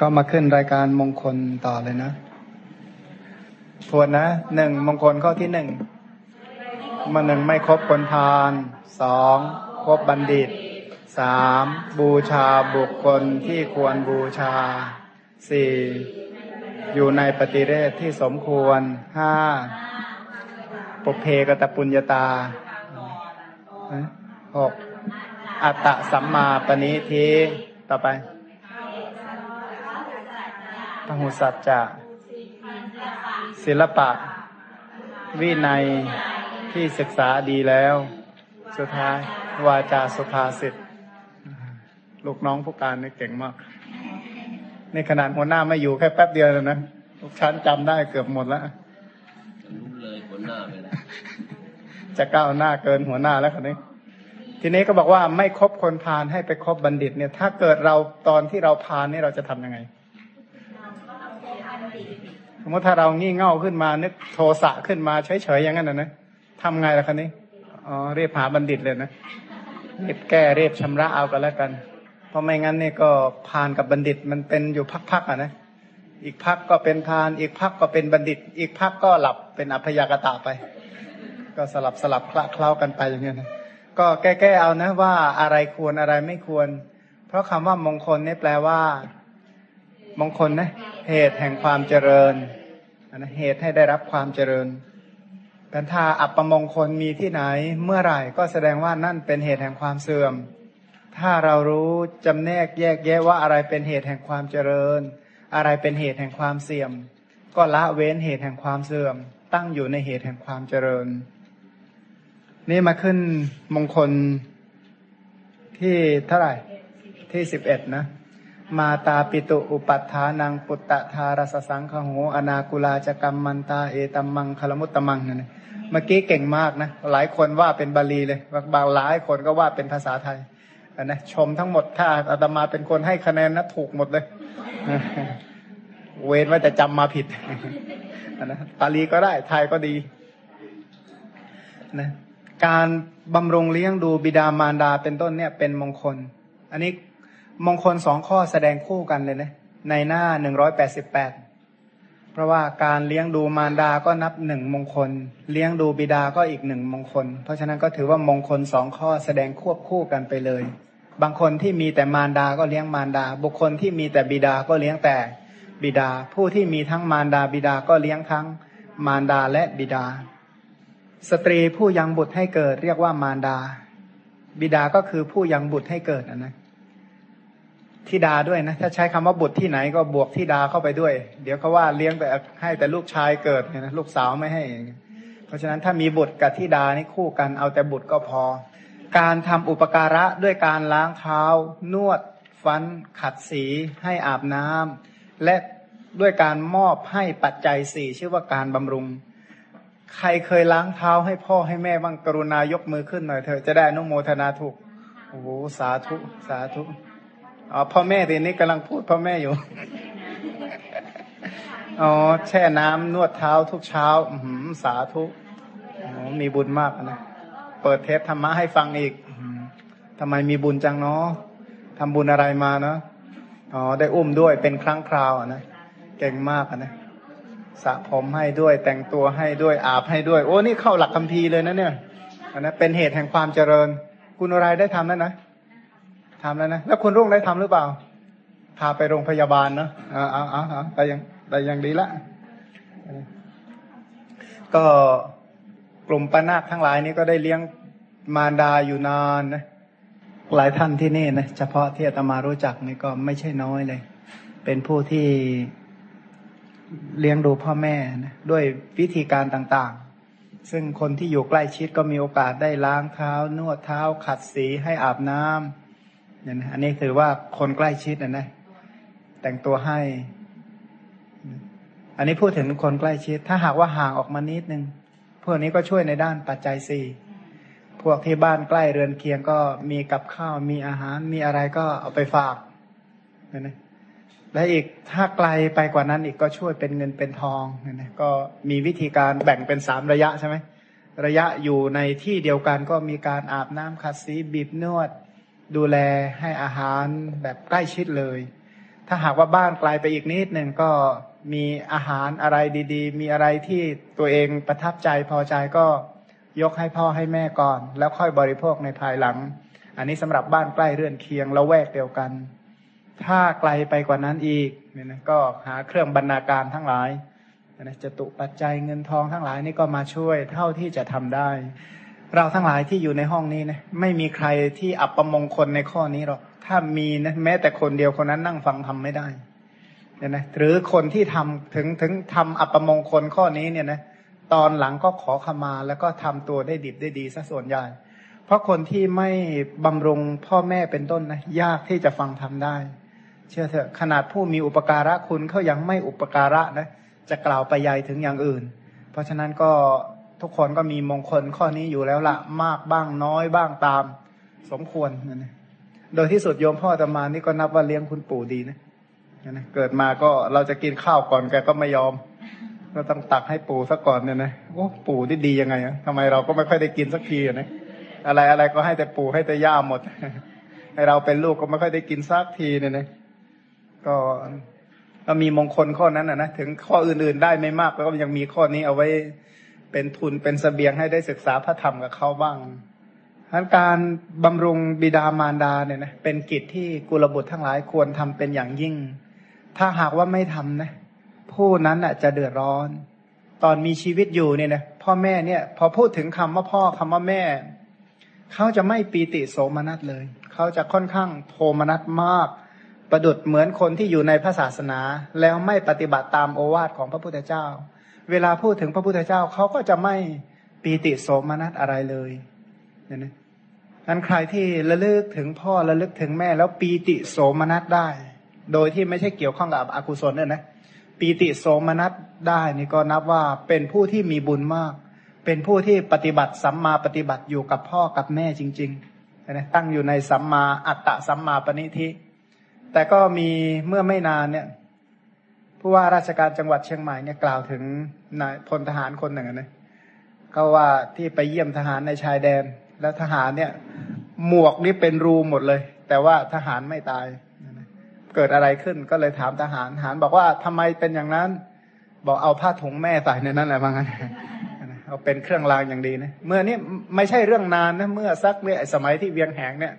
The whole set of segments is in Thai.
ก็มาขึ้นรายการมงคลต่อเลยนะทวนนะหนึ่งมงคลข้อที่หนึ่งมาหนึ่งไม่ครบคนพาลสองครบบัณฑิตสามบูชาบุคคลที่ควรบูชาสี่อยู่ในปฏิเรศที่สมควรห้าปุเพกตปุญญาตาหกอัตตะสัมมาปณิทิต่อไป พหุสัจจะศิลปะ วินัยที่ศึกษาดีแล้ว สุดท้าย วาจาสุภาษิตลูกน้องผู้การนี่เก่งมากนี่ขนาดหัวหน้าไม่อยู่แค่แป๊บเดียวแล้วนะทุกชั้นจำได้เกือบหมดแล้วรู้เลยหัวหน้าไปแล้วจะก้าวหน้าเกินหัวหน้าแล้วคนนี้ ทีนี้ก็บอกว่าไม่คบคนพาลให้ไปคบบัณฑิตเนี่ย ถ้าเกิดเราตอนที่เราพาลนี่เราจะทํำยังไงส มมติถ้าเรางี่เง่าขึ้นมานึกโทสะขึ้นมาเฉยๆอย่างนั้นนะนะทำไงล่ะคนนี้อ๋อเรียบหาบัณฑิตเลยนะเรียบแก้เรียบชำระเอากันแล้วกัน เพราะไม่งั้นนี่ก็พานกับบัณฑิตมันเป็นอยู่พักๆอะนะอีกพักก็เป็นพาน อีกพักก็เป็นบัณฑิต อีกพักก็หลับเป็นอัพยากตะไป ก็สลับสลับคละเคล้ากันไปอย่างเงี้ยนะก็แก้ๆเอานะว่าอะไรควรอะไรไม่ควร เพราะคำว่ามงคลนี่แปลว่า มงคลนะเหตุแห่งความเจริญ นะเหตุให้ได้รับความเจริญแต่ถ้าอัปมงคลมีที่ไหนเมื่อไหร่ก็แสดงว่านั่นเป็นเหตุแห่งความเสื่อม ถ้าเรารู้จำแนกแยกแยะว่าอะไรเป็นเหตุแห่งความเจริญ อะไรเป็นเหตุแห่งความเสื่อม ก็ละเว้นเหตุแห่งความเสื่อม ตั้งอยู่ในเหตุแห่งความเจริญ นี่มาขึ้นมงคลที่เท่าไหร่ที่สิบเอ็ดนะ มาตาปิตุอุปัฏฐานังปุตตะทารสสังขโหอนากุลาจกรรมมันตาเอตัมมังคลมุตตมังนั่นเมื่อกี้เก่งมากนะ หลายคนว่าเป็นบาลีเลยบางหลายคนก็ว่าเป็นภาษาไทยนะชมทั้งหมดถ้าอาตมาเป็นคนให้คะแนนนะถูกหมดเลย เว้นว่าจะจำมาผิดนะบาลีก็ได้ไทยก็ดีนะการบำรงเลี้ยงดูบิดามารดาเป็นต้นเนี่ยเป็นมงคล อันนี้ มงคลสองข้อแสดงคู่กันเลยนะในหน้าหนึ่งร้อยแปดสิบแปดเพราะว่าการเลี้ยงดูมารดาก็นับหนึ่งมงคล เลี้ยงดูบิดาก็อีกหนึ่งมงคล เพราะฉะนั้นก็ถือว่ามงคลสองข้อแสดงควบคู่กันไปเลย บางคนที่มีแต่มารดาก็เลี้ยงมารดา บุคคลที่มีแต่บิดาก็เลี้ยงแต่บิดา ผู้ที่มีทั้งมารดาบิดาก็เลี้ยงทั้งมารดาและบิดา สตรีผู้ยังบุตรให้เกิดเรียกว่ามารดา บิดาก็คือผู้ยังบุตรให้เกิดนะ ทิดาด้วยนะ ถ้าใช้คำว่าบุตรที่ไหนก็บวกทิดาเข้าไปด้วย เดี๋ยวเขาว่าเลี้ยงแต่ให้แต่ลูกชายเกิดนะลูกสาวไม่ให้ เพราะฉะนั้นถ้ามีบุตรกับทิดานี่คู่กันเอาแต่บุตรก็พอ การทำอุปการะด้วยการล้างเท้า นวดฟัน ขัดสีให้อาบน้ำและด้วยการมอบให้ปัจจัยสี่ชื่อว่าการบำรุง ใครเคยล้างเท้าให้พ่อให้แม่บ้างกรุณายกมือขึ้นหน่อยเถอะจะได้นุโมทนาถูกโอ้โหสาธุสาธุ อ๋อพ่อแม่ทีนี้กำลังพูดพ่อแม่อยู่ อ๋อแช่น้ำนวดเท้าทุกเช้า อืสาธุอ๋อมีบุญมากนะ เปิดเทปธรรมะให้ฟังอีกทำไมมีบุญจังเนาะทำบุญอะไรมาเนาะอ๋อได้อุ้มด้วยเป็นครั้งคราวนะเก่งมากนะสระผมให้ด้วยแต่งตัวให้ด้วยอาบให้ด้วย โอ้นี่เข้าหลักคัมภีร์เลยนะเนี่ยอันนั้นเป็นเหตุแห่งความเจริญ คุณอะไรได้ทำนั่นนะ ทำแล้วนะ แล้วคุณรุ่งได้ทำหรือเปล่า พาไปโรงพยาบาลเนาะอ่าอ่าอ่าแต่ยังแต่ยังดีละ ก็กลุ่มปนาคทั้งหลายนี้ก็ได้เลี้ยงมารดาอยู่นานนะ หลายท่านที่นี่นะ เฉพาะที่อาตมารู้จักนี่ก็ไม่ใช่น้อยเลย เป็นผู้ที่เลี้ยงดูพ่อแม่นะด้วยวิธีการต่างๆ ซึ่งคนที่อยู่ใกล้ชิดก็มีโอกาสได้ล้างเท้านวดเท้าขัดสีให้อาบน้ำ เนี่ยนะอันนี้ถือว่าคนใกล้ชิดนะนะ แต่งตัวให้ อันนี้พูดถึงคนใกล้ชิด ถ้าหากว่าห่างออกมานิดนึงพวกนี้ก็ช่วยในด้านปัจจัยสี่พวกที่บ้านใกล้เรือนเคียงก็มีกับข้าวมีอาหารมีอะไรก็เอาไปฝากเนี่ยนะและอีกถ้าไกลไปกว่านั้นอีกก็ช่วยเป็นเงินเป็นทองเนี่ยนะก็มีวิธีการแบ่งเป็นสามระยะใช่ไหมระยะอยู่ในที่เดียวกันก็มีการอาบน้ำขัดสีบีบนวด ดูแลให้อาหารแบบใกล้ชิดเลย ถ้าหากว่าบ้านไกลไปอีกนิดหนึ่งก็มีอาหารอะไรดี ๆ มีอะไรที่ตัวเองประทับใจพอใจก็ยกให้พ่อให้แม่ก่อน แล้วค่อยบริโภคในภายหลัง อันนี้สำหรับบ้านใกล้เรือนเคียงละแวกเดียวกัน ถ้าไกลไปกว่านั้นอีกเนี่ยนะก็หาเครื่องบรรณาการทั้งหลายนะจตุปัจจัยเงินทองทั้งหลายนี่ก็มาช่วยเท่าที่จะทำได้ เราทั้งหลายที่อยู่ในห้องนี้นะไม่มีใครที่อับประมงคลในข้อนี้หรอกถ้ามีนะแม้แต่คนเดียวคนนั้นนั่งฟังทำไม่ได้เนี่ยนะหรือคนที่ทำถึงถึงทำอัปมงคลข้อนี้เนี่ยนะตอนหลังก็ขอขมาแล้วก็ทำตัวได้ดิบได้ดีซะส่วนใหญ่ เพราะคนที่ไม่บำรุงพ่อแม่เป็นต้นนะยากที่จะฟังทำได้ เชื่อเถอะขนาดผู้มีอุปการะคุณเขายังไม่อุปการะนะจะกล่าวไปใหญ่ถึงอย่างอื่น เพราะฉะนั้นก็ ทุกคนก็มีมงคลข้อนี้อยู่แล้วละมากบ้างน้อยบ้างตามสมควรนะโดยที่สุดโยมพ่อตมานี่ก็นับว่าเลี้ยงคุณปู่ดีนะนะเกิดมาก็เราจะกินข้าวก่อนแกก็ไม่ยอม ก็ต้องตักให้ปู่ซะก่อนเนี่ยนะโอ้ปู่ที่ดียังไงอะทำไมเราก็ไม่ค่อยได้กินสักทีนะ อะไรอะไรก็ให้แต่ปู่ให้แต่ย่าหมด ให้เราเป็นลูกก็ไม่ค่อยได้กินสักทีเนี่ยนะก็ก็มีมงคลข้อนั้นนะนะถึงข้ออื่นๆได้ไม่มากแล้วก็ยังมีข้อนี้เอาไว้ เป็นทุนเป็นสเสบียงให้ได้ศึกษาพระธรรมกับเขาบ้างทั้นการบำรุงบิดามารดาเนี่ยนะเป็นกิจที่กุลบุตรทั้งหลายควรทำเป็นอย่างยิ่ง ถ้าหากว่าไม่ทำนะผู้นั้นอะจะเดือดร้อน ตอนมีชีวิตอยู่เนี่ยนะพ่อแม่เนี่ยพอพูดถึงคำว่าพ่อคำว่าแม่ เขาจะไม่ปีติโสมนัสเลย เขาจะค่อนข้างโทมนัสมาก ประดุดเหมือนคนที่อยู่ในพระศาสนา แล้วไม่ปฏิบัติตามโอวาทของพระพุทธเจ้า เวลาพูดถึงพระพุทธเจ้าเขาก็จะไม่ปีติโสมนัสอะไรเลยเนี่ยนะนั้นใครที่ระลึกถึงพ่อระลึกถึงแม่ แล้วปีติโสมนัสได้ โดยที่ไม่ใช่เกี่ยวข้องกับอกุศลเนี่ยนะปีติโสมนัสได้นี่ก็นับว่าเป็นผู้ที่มีบุญมาก เป็นผู้ที่ปฏิบัติสัมมาปฏิบัติอยู่กับพ่อกับแม่จริงๆนะตั้งอยู่ในสัมมาอัตตะสัมมาปณิธิแต่ก็มีเมื่อไม่นานเนี่ย ผู้ว่าราชการจังหวัดเชียงใหม่เนี่ยกล่าวถึงนายพลทหารคนหนึ่งนะเขาว่าที่ไปเยี่ยมทหารในชายแดน แล้วทหารเนี่ย หมวกนี่เป็นรูหมดเลย แต่ว่าทหารไม่ตาย เกิดอะไรขึ้นก็เลยถามทหารทหารบอกว่าทำไมเป็นอย่างนั้น บอกเอาผ้าถุงแม่ใส่ในนั้นแหละว่างั้นเอาเป็นเครื่องรางอย่างดีนะเมื่อนี้ไม่ใช่เรื่องนานนะเมื่อสักเนี่ยสมัยที่เวียงแหงเนี่ย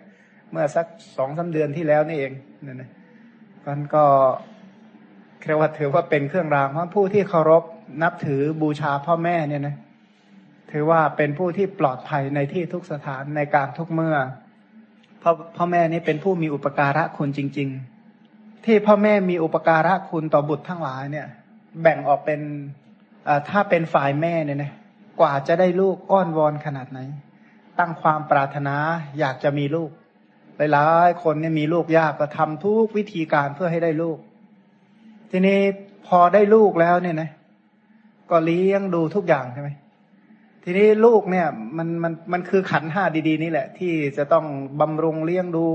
เมื่อสักสองสาเดือนที่แล้วนี่เองนั่นนะมันก็ เรียกว่าถือว่าเป็นเครื่องรางเพราะผู้ที่เคารพนับถือบูชาพ่อแม่เนี่ยนะถือว่าเป็นผู้ที่ปลอดภัยในที่ทุกสถานในการทุกเมื่อเพราะพ่อแม่นี้เป็นผู้มีอุปการะคุณจริง ๆ ที่พ่อแม่มีอุปการะคุณต่อบุตรทั้งหลายเนี่ย แบ่งออกเป็นถ้าเป็นฝ่ายแม่เนี่ยนะกว่าจะได้ลูกอ้อนวอนขนาดไหน ตั้งความปรารถนาอยากจะมีลูกหลายๆคนเนี่ยมีลูกยากก็ทำทุกวิธีการเพื่อให้ได้ลูก ทีนี้พอได้ลูกแล้วเนี่ยนะ ก็เลี้ยงดูทุกอย่างใช่ไหมทีนี้ลูกเนี่ย มันมันมันคือขันห้าดีๆ นี่แหละ ที่จะต้องบำรุงเลี้ยงดู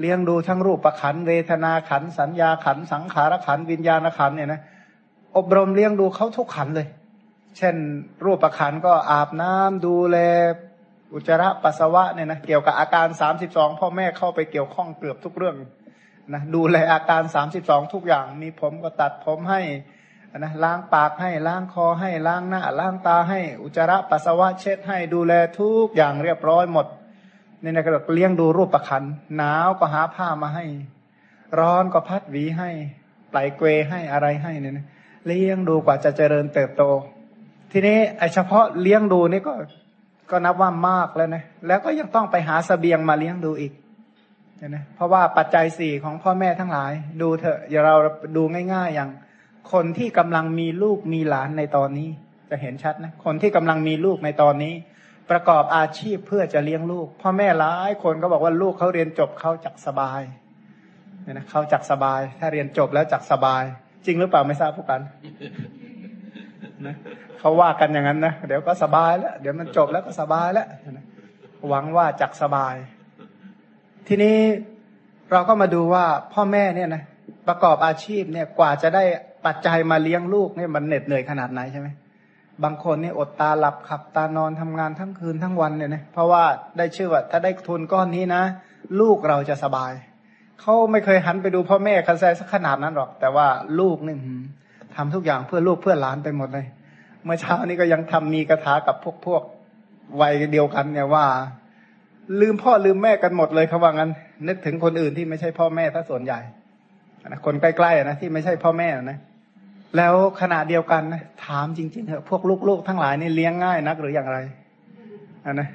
เลี้ยงดูทั้งรูปประขันเวทนาขันสัญญาขันสังขารขันวิญญาณขันเนี่ยนะอบรมเลี้ยงดูเขาทุกขันเลย เช่น รูปประขันก็อาบน้ำดูแล อุจจาระปัสสาวะเนี่ยนะเกี่ยวกับอาการสามสิบสองพ่อแม่เข้าไปเกี่ยวข้องเกือบทุกเรื่อง นะดูแลอาการสามสิบสองทุกอย่าง มีผมก็ตัดผมให้นะล้างปากให้ล้างคอให้ล้างหน้า ล้างตาให้อุจจาระปัสสาวะเช็ดให้ดูแลทุกอย่างเรียบร้อยหมดนี่นะก็เลี้ยงดูรูปประคันหนาวก็หาผ้ามาให้ ร้อนก็พัดหวีให้ปลายเกวให้อะไรให้เนี่ยนะเลี้ยงดูกว่าจะเจริญเติบโต ทีนี้ไอเฉพาะเลี้ยงดูนี่ก็ก็นับว่ามากแล้วนะแล้วก็ยังต้องไปหาสเสบียงมาเลี้ยงดูอีก นะเพราะว่าปัจจัยสี่ของพ่อแม่ทั้งหลาย ดูเถอะอย่าเราดูง่าย ๆ อย่างคนที่กำลังมีลูกมีหลานในตอนนี้ จะเห็นชัดนะคนที่กำลังมีลูกในตอนนี้ ประกอบอาชีพเพื่อจะเลี้ยงลูก พ่อแม่หลายคนก็บอกว่าลูกเขาเรียนจบเขาจักสบายเนี่ยนะเขาจักสบาย ถ้าเรียนจบแล้วจักสบาย จริงหรือเปล่าไม่ทราบพวกกันนะเขาว่ากันอย่างนั้นนะเดี๋ยวก็สบายแล้ว เดี๋ยวมันจบแล้วก็สบายแล้วหวังว่าจักสบาย ทีนี้เราก็มาดูว่าพ่อแม่เนี่ยนะประกอบอาชีพเนี่ยกว่าจะได้ปัจจัยมาเลี้ยงลูกเนี่ยมันเหน็ดเหนื่อยขนาดไหนใช่ไหมบางคนนี่อดตาหลับขับตานอนทำงานทั้งคืนทั้งวันเนี่ยนะเพราะว่าได้ชื่อว่าถ้าได้ทุนก้อนนี้นะ ลูกเราจะสบายเขาไม่เคยหันไปดูพ่อแม่คันแซสักขนาดนั้นหรอก แต่ว่าลูกนี่ทำทุกอย่างเพื่อลูกเพื่อหลานไปหมดเลย เมื่อเช้านี้ก็ยังทำมีกระถากับพวกพวกวัยเดียวกันเนี่ยว่า ลืมพ่อลืมแม่กันหมดเลยเขาว่างั้น นึกถึงคนอื่นที่ไม่ใช่พ่อแม่ถ้าส่วนใหญ่นะคนใกล้ๆนะที่ไม่ใช่พ่อแม่นะแล้วขณะเดียวกันนะถามจริงๆเถอะพวกลูกๆทั้งหลายนี่เลี้ยงง่ายนักหรืออย่างไรอันนะ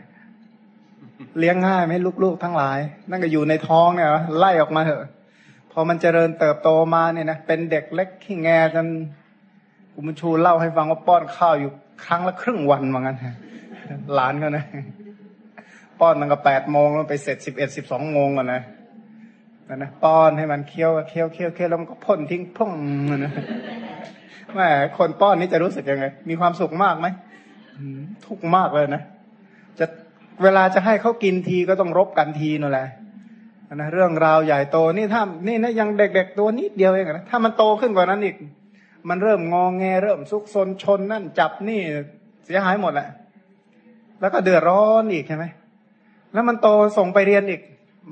เลี้ยงง่ายไหมลูกๆทั้งหลาย นั่นก็อยู่ในท้องเนี่ยไล่ออกมาเถอะ พอมันเจริญเติบโตมาเนี่ยนะเป็นเด็กเล็กขี้แงจนกุมชูเล่าให้ฟังว่าป้อนข้าวอยู่ครั้งละครึ่งวันเหมือนกันหลานก็นะ ป้อนมันก็แปดโมงมันไปเสร็จสิบเอ็ดสิบสองโมงก่อนนะนะนะป้อนให้มันเคี้ยวเคี้ยวเคี้ยวเคี้ยวแล้วมันก็พ่นทิ้งพุ่งนะแม่คนป้อนนี่จะรู้สึกยังไง มีความสุขมากไหมทุกมากเลยนะจะเวลาจะให้เขากินทีก็ต้องรบกันทีนั่นแหละนะเรื่องราวใหญ่โตนี่ถ้านี่นะยังเด็ก ๆ ตัวนิดเดียวเองนะถ้ามันโตขึ้นกว่านั้นอีก มันเริ่มงองแงเริ่มซุกซนชนนั่นจับนี่เสียหายหมดแหละแล้วก็เดือดร้อนอีกใช่ไหม แล้วมันโตส่งไปเรียนอีก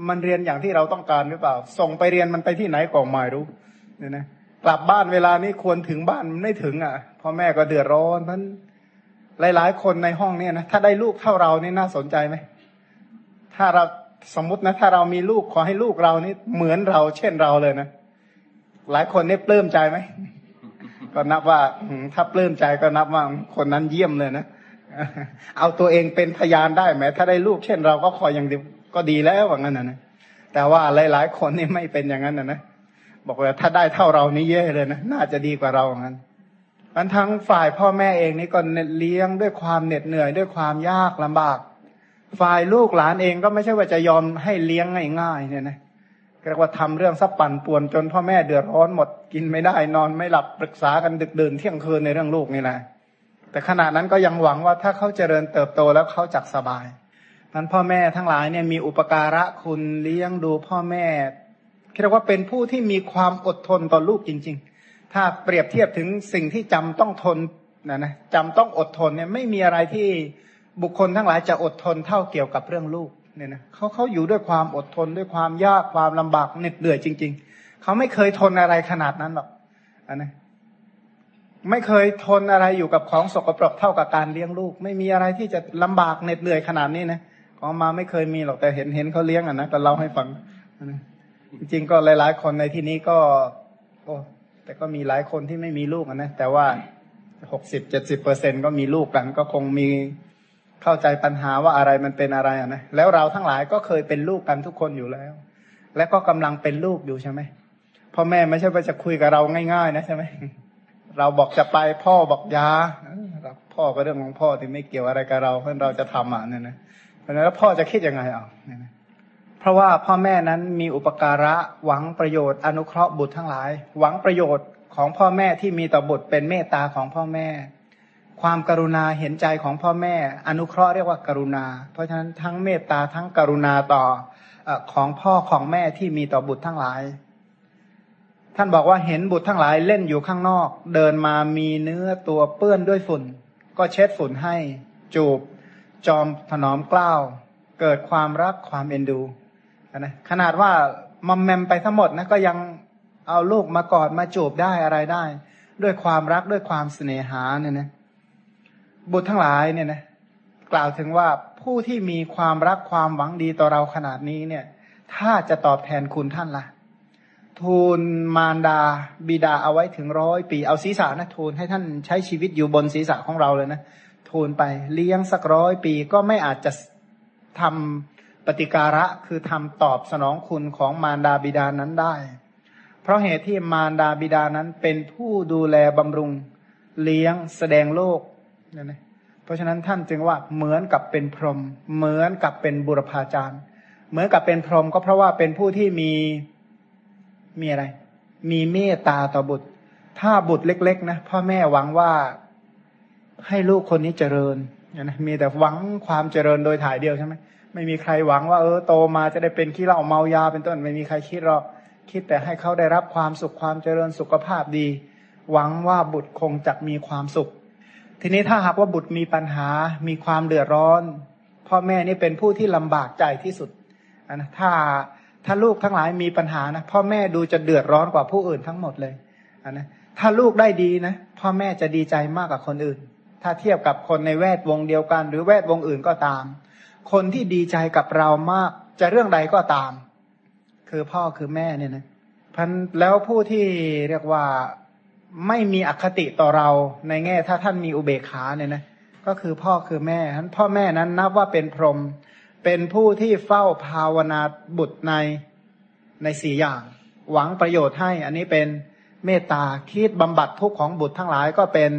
มันเรียนอย่างที่เราต้องการหรือเปล่า ส่งไปเรียนมันไปที่ไหนก็ไม่รู้เนี่ยนะกลับบ้านเวลานี้ควรถึงบ้านไม่ถึงอะพ่อแม่ก็เดือดร้อนมันหลาย ๆ คนในห้องเนี่ยนะถ้าได้ลูกเท่าเรานี่น่าสนใจไหมถ้าเราสมมตินะ ถ้าเรามีลูกขอให้ลูกเรานี่เหมือนเรา เช่นเราเลยนะหลายคนนี่ปลื้มใจไหมก็นับว่าถ้าปลื้มใจก็นับว่าคนนั้นเยี่ยมเลยนะ เอาตัวเองเป็นพยานได้ไหมถ้าได้ลูกเช่นเราก็คอยอย่างดีก็ดีแล้วว่างั้นนะแต่ว่าหลายๆคนนี่ไม่เป็นอย่างนั้นนะนะบอกว่าถ้าได้เท่าเรานี่เย่เลยนะน่าจะดีกว่าเราอย่างนั้นมันทั้งฝ่ายพ่อแม่เองนี่ก็เลี้ยงด้วยความเหน็ดเหนื่อยด้วยความยากลำบาก ฝ่ายลูกหลานเองก็ไม่ใช่ว่าจะยอมให้เลี้ยงง่ายๆเนี่ยนะเรียกว่าทำเรื่องซับปั่นป่วนจนพ่อแม่เดือดร้อนหมดกินไม่ได้นอนไม่หลับปรึกษากันดึกดื่นเที่ยงคืนในเรื่องลูกนี่แหละ แต่ขณะนั้นก็ยังหวังว่าถ้าเขาเจริญเติบโตแล้วเขาจักสบายนั้นพ่อแม่ทั้งหลายเนี่ยมีอุปการะคุณเลี้ยงดูพ่อแม่เรียกว่าเป็นผู้ที่มีความอดทนต่อลูกจริง ๆ ถ้าเปรียบเทียบถึงสิ่งที่จำต้องทนนะนะจำต้องอดทนเนี่ยไม่มีอะไรที่บุคคลทั้งหลายจะอดทนเท่าเกี่ยวกับเรื่องลูกเนี่ยนะเขาเขาอยู่ด้วยความอดทนด้วยความยากความลำบากเหน็ดเหนื่อยจริง ๆ เขาไม่เคยทนอะไรขนาดนั้นหรอกอันนะ ไม่เคยทนอะไรอยู่กับของสกปรกเท่ากับการเลี้ยงลูก ไม่มีอะไรที่จะลำบากเหน็ดเหนื่อยขนาดนี้นะของมาไม่เคยมีหรอกแต่เห็นเห็นเขาเลี้ยงอะนะก็เล่าให้ฟังจริงๆก็หลาย ๆ คนในที่นี้ก็ โอ้แต่ก็มีหลายคนที่ไม่มีลูกนะแต่ว่าหกสิบเจ็ดสิบเปอร์เซ็นก็มีลูกกันก็คงมีเข้าใจปัญหาว่าอะไรมันเป็นอะไรอะนะแล้วเราทั้งหลายก็เคยเป็นลูกกันทุกคนอยู่แล้ว และก็กำลังเป็นลูกอยู่ใช่ไหมพ่อแม่ไม่ใช่ว่าจะคุยกับเราง่าย ๆ นะใช่ไหม เราบอกจะไปพ่อบอกยาพ่อก็เรื่องของพ่อที่ไม่เกี่ยวอะไรกับเราเพราะเราจะทำอะเนี่ยนะเพราะนั้นแล้วพ่อจะคิดยังไงอะเพราะว่าพ่อแม่นั้นมีอุปการะหวังประโยชน์อนุเคราะห์บุตรทั้งหลาย หวังประโยชน์ของพ่อแม่ที่มีต่อบุตรเป็นเมตตาของพ่อแม่ ความกรุณาเห็นใจของพ่อแม่ อนุเคราะห์เรียกว่ากรุณา เพราะฉะนั้นทั้งเมตตาทั้งกรุณาต่อของพ่อของแม่ที่มีต่อบุตรทั้งหลาย ท่านบอกว่าเห็นบุตรทั้งหลายเล่นอยู่ข้างนอก เดินมามีเนื้อตัวเปื้อนด้วยฝุ่น ก็เช็ดฝุ่นให้ จูบ จอมถนอมกล้าว เกิดความรักความเอ็นดูนะขนาดว่ามอมแมมไปทั้งหมดนะก็ยังเอาลูกมากอดมาจูบได้อะไรได้ ด้วยความรักด้วยความเสน่หาเนี่ยนะบุตรทั้งหลายเนี่ยนะกล่าวถึงว่าผู้ที่มีความรักความหวังดีต่อเราขนาดนี้เนี่ย ถ้าจะตอบแทนคุณท่านละ่ะ ทูลมารดา บิดาเอาไว้ถึงร้อยปี เอาศีรษะนะทูลให้ท่านใช้ชีวิตอยู่บนศีรษะของเราเลยนะทูลไปเลี้ยงสักร้อยปีก็ไม่อาจจะทำปฏิการะคือทำตอบสนองคุณของมารดาบิดานั้นได้ เพราะเหตุที่มารดาบิดานั้นเป็นผู้ดูแลบำรุงเลี้ยงแสดงโลกนี่นะเพราะฉะนั้นท่านจึงว่าเหมือนกับเป็นพรหมเหมือนกับเป็นบุรพาจารย์ เหมือนกับเป็นพรหมก็เพราะว่าเป็นผู้ที่มี มีอะไร มีเมตตาต่อบุตร ถ้าบุตรเล็ก ๆ นะพ่อแม่หวังว่าให้ลูกคนนี้เจริญนะมีแต่หวังความเจริญโดยถ่ายเดียวใช่ไหมไม่มีใครหวังว่า เออโตมาจะได้เป็นขี้เหล้าเมายาเป็นต้นไม่มีใครคิดหรอกคิดแต่ให้เขาได้รับความสุขความเจริญสุขภาพดี หวังว่าบุตรคงจะมีความสุข ทีนี้ถ้าหากว่าบุตรมีปัญหามีความเดือดร้อน พ่อแม่นี่เป็นผู้ที่ลำบากใจที่สุดนะถ้า ถ้าลูกทั้งหลายมีปัญหานะพ่อแม่ดูจะเดือดร้อนกว่าผู้อื่นทั้งหมดเลยนะถ้าลูกได้ดีนะพ่อแม่จะดีใจมากกว่าคนอื่น ถ้าเทียบกับคนในแวดวงเดียวกัน หรือแวดวงอื่นก็ตาม คนที่ดีใจกับเรามากจะเรื่องใดก็ตาม คือพ่อคือแม่เนี่ยนะพันแล้วผู้ที่เรียกว่าไม่มีอคติต่อเราในแง่ ถ้าท่านมีอุเบกขาเนี่ยนะก็คือพ่อคือแม่ท่านพ่อแม่นั้นนับว่าเป็นพรหม เป็นผู้ที่เฝ้าภาวนาบุตรในในสี่อย่าง หวังประโยชน์ให้ อันนี้เป็นเมตตาคิดบำบัดทุกข์ของบุตรทั้งหลายก็เป็น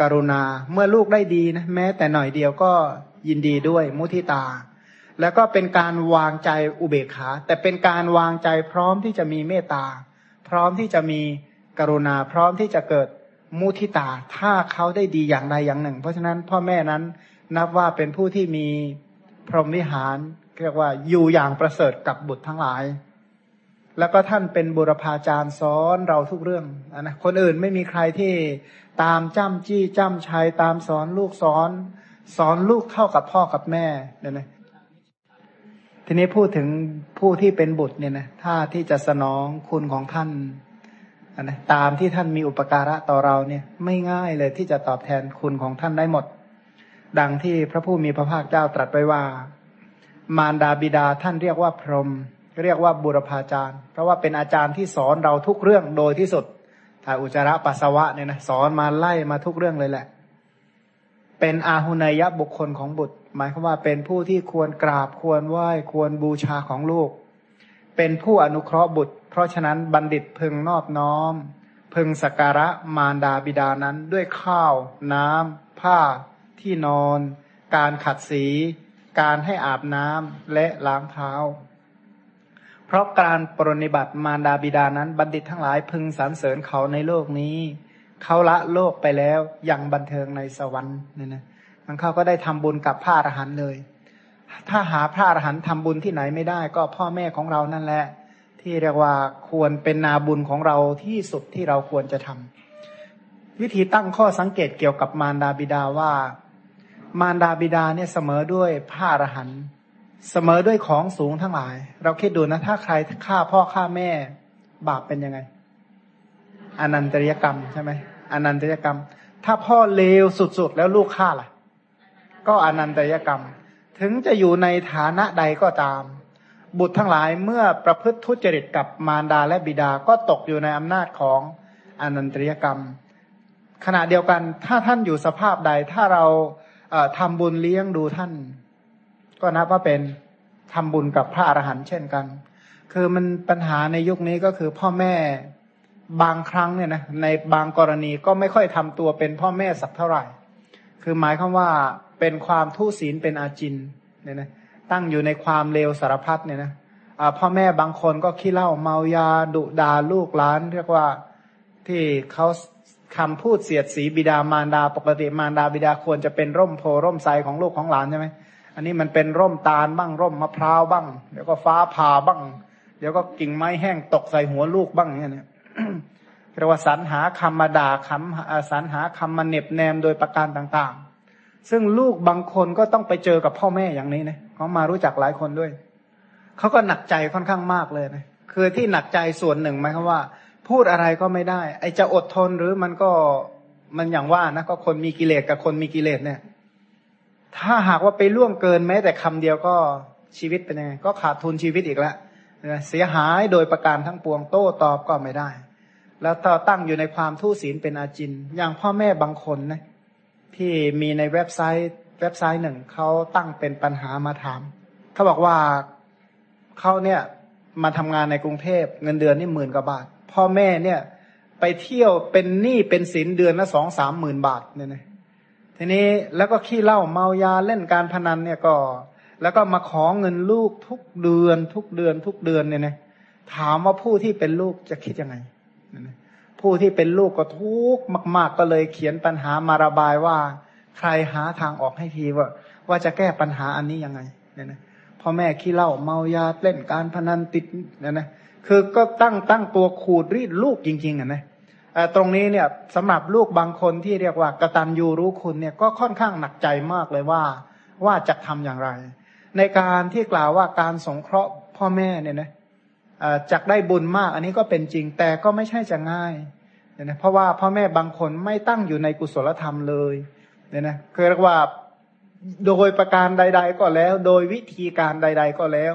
กรุณาเมื่อลูกได้ดีนะแม้แต่หน่อยเดียวก็ยินดีด้วยมุทิตา แล้วก็เป็นการวางใจอุเบกขา แต่เป็นการวางใจพร้อมที่จะมีเมตตา พร้อมที่จะมีกรุณา พร้อมที่จะเกิดมุทิตา ถ้าเขาได้ดีอย่างใดอย่างหนึ่ง เพราะฉะนั้นพ่อแม่นั้นนับว่าเป็นผู้ที่มี พรหมวิหารเรียกว่าอยู่อย่างประเสริฐกับบุตรทั้งหลาย แล้วก็ท่านเป็นบุรพาจารย์สอนเราทุกเรื่องอนะคนอื่นไม่มีใครที่ตามจ้ำจี้จ้ำชัยตามสอนลูกสอน สอนลูกเท่ากับพ่อกับแม่เนี่ยนะทีนี้พูดถึงผู้ที่เป็นบุตรเนี่ยนะถ้าที่จะสนองคุณของท่านนะตามที่ท่านมีอุปการะต่อเราเนี่ย ไม่ง่ายเลยที่จะตอบแทนคุณของท่านได้หมด ดังที่พระผู้มีพระภาคเจ้าตรัสไว้ว่า มารดาบิดาท่านเรียกว่าพรหมเรียกว่าบุรพาจารย์ เพราะว่าเป็นอาจารย์ที่สอนเราทุกเรื่องโดยที่สุดถ้าอุจจาระปัสสาวะเนี่ยนะสอนมาไล่มาทุกเรื่องเลยแหละ เป็นอาหุนยะบุคคลของบุตร หมายความว่าเป็นผู้ที่ควรกราบควรไหว้ควรบูชาของลูก เป็นผู้อนุเคราะห์บุตร เพราะฉะนั้นบัณฑิตพึงนอบน้อม พึงสักการะมารดาบิดานั้นด้วยข้าว น้ำผ้า ที่นอน การขัดสี การให้อาบน้ำและล้างเท้า เพราะการปรนิบัติมารดาบิดานั้น บัณฑิตทั้งหลายพึงสรรเสริญเขาในโลกนี้ เขาละโลกไปแล้วยังบันเทิงในสวรรค์เนี่ยนะมันเขาก็ได้ทำบุญกับพระอรหันต์เลย ถ้าหาพระอรหันต์ทำบุญที่ไหนไม่ได้ ก็พ่อแม่ของเรานั่นแหละที่เรียกว่าควรเป็นนาบุญของเราที่สุดที่เราควรจะทำวิธีตั้งข้อสังเกตเกี่ยวกับมารดาบิดาว่า มารดาบิดาเนี่ยเสมอด้วยผ้าอรหันเสมอด้วยของสูงทั้งหลาย เราคิดดูนะถ้าใครฆ่าพ่อฆ่าแม่ บาปเป็นยังไง อนันตริยกรรมใช่ไหมอนันตริยกรรม ถ้าพ่อเลวสุดๆ แล้วลูกฆ่าล่ะ ก็อนันตริยกรรม ถึงจะอยู่ในฐานะใดก็ตาม บุตรทั้งหลายเมื่อประพฤติทุจริตกับมารดาและบิดาก็ตกอยู่ในอำนาจของอนันตริยกรรม ขณะเดียวกันถ้าท่านอยู่สภาพใดถ้าเรา ทำบุญเลี้ยงดูท่าน ก็นับว่าเป็นทำบุญกับพระอรหันต์เช่นกัน คือมันปัญหาในยุคนี้ก็คือพ่อแม่บางครั้งเนี่ยนะในบางกรณีก็ไม่ค่อยทำตัวเป็นพ่อแม่สักเท่าไหร่ คือหมายความว่าเป็นความทุศีลเป็นอาจินเนี่ยนะตั้งอยู่ในความเลวสารพัดเนี่ยนะพ่อแม่บางคนก็ขี้เหล้าเมายาดุดาลูกหลาน เรียกว่าที่เขา คำพูดเสียดสีบิดามารดา ปกติมารดาบิดาควรจะเป็นร่มโพร่มไทรของลูกของหลานใช่ไหมอันนี้มันเป็นร่มตาลบ้างร่มมะพร้าวบ้าง เดี๋ยวก็ฟ้าผ่าบ้าง เดี๋ยวก็กิ่งไม้แห้งตกใส่หัวลูกบ้างอย่างเงี้ยเรียกว่าสรรหาคำมาด่าคำสรรหาคำมาเน็บแนมโดยประการต่างๆ ซึ่งลูกบางคนก็ต้องไปเจอกับพ่อแม่อย่างนี้นะเขามารู้จักหลายคนด้วย เขาก็หนักใจค่อนข้างมากเลยนะคือที่หนักใจส่วนหนึ่งหมายความว่า พูดอะไรก็ไม่ได้ ไอจะอดทนหรือมันก็มันอย่างว่านะก็คนมีกิเลสกับคนมีกิเลสเนี่ย ถ้าหากว่าไปล่วงเกินแม้แต่คำเดียวก็ชีวิตเป็นยังไง ก็ขาดทุนชีวิตอีกแล้วเสียหายโดยประการทั้งปวงโต้ตอบก็ไม่ได้ แล้วต่อตั้งอยู่ในความทุศีลเป็นอาจิน อย่างพ่อแม่บางคนนะที่มีในเว็บไซต์ เว็บไซต์หนึ่งเขาตั้งเป็นปัญหามาถามเขาบอกว่าเขาเนี่ยมาทำงานในกรุงเทพเงินเดือนนี่หมื่นกว่าบาท พ่อแม่เนี่ย ไปเที่ยวเป็นหนี้เป็นสินเดือนละสองสามหมื่นบาทเนี่ยนะทีนี้แล้วก็ขี้เหล้าเมายาเล่นการพนันเนี่ยก็ แล้วก็มาขอเงินลูกทุกเดือน ทุกเดือน ทุกเดือนเนี่ยนะถามว่าผู้ที่เป็นลูกจะคิดยังไงผู้ที่เป็นลูกก็ทุกข์มาก ๆ ก็เลยเขียนปัญหามาระบายว่า ใครหาทางออกให้ทีว่า ว่าจะแก้ปัญหาอันนี้ยังไงเนี่ยนะพ่อแม่ขี้เหล้าเมายาเล่นการพนันติดเนี่ยนะ คือก็ตั้งตั้งตัวขูดรีดลูกจริงๆอะนะตรงนี้เนี่ยสำหรับลูกบางคนที่เรียกว่ากตัญญูรู้คุณเนี่ยก็ค่อนข้างหนักใจมากเลยว่าว่าจะทำอย่างไร ในการที่กล่าวว่าการสงเคราะห์พ่อแม่เนี่ยนะจักได้บุญมาก อันนี้ก็เป็นจริงแต่ก็ไม่ใช่จะง่ายเนี่ยนะเพราะว่าพ่อแม่บางคนไม่ตั้งอยู่ในกุศลธรรมเลยเนี่ยนะคือเรียกว่าโดยประการใด ๆ ก็แล้ว โดยวิธีการใด ๆ ก็แล้ว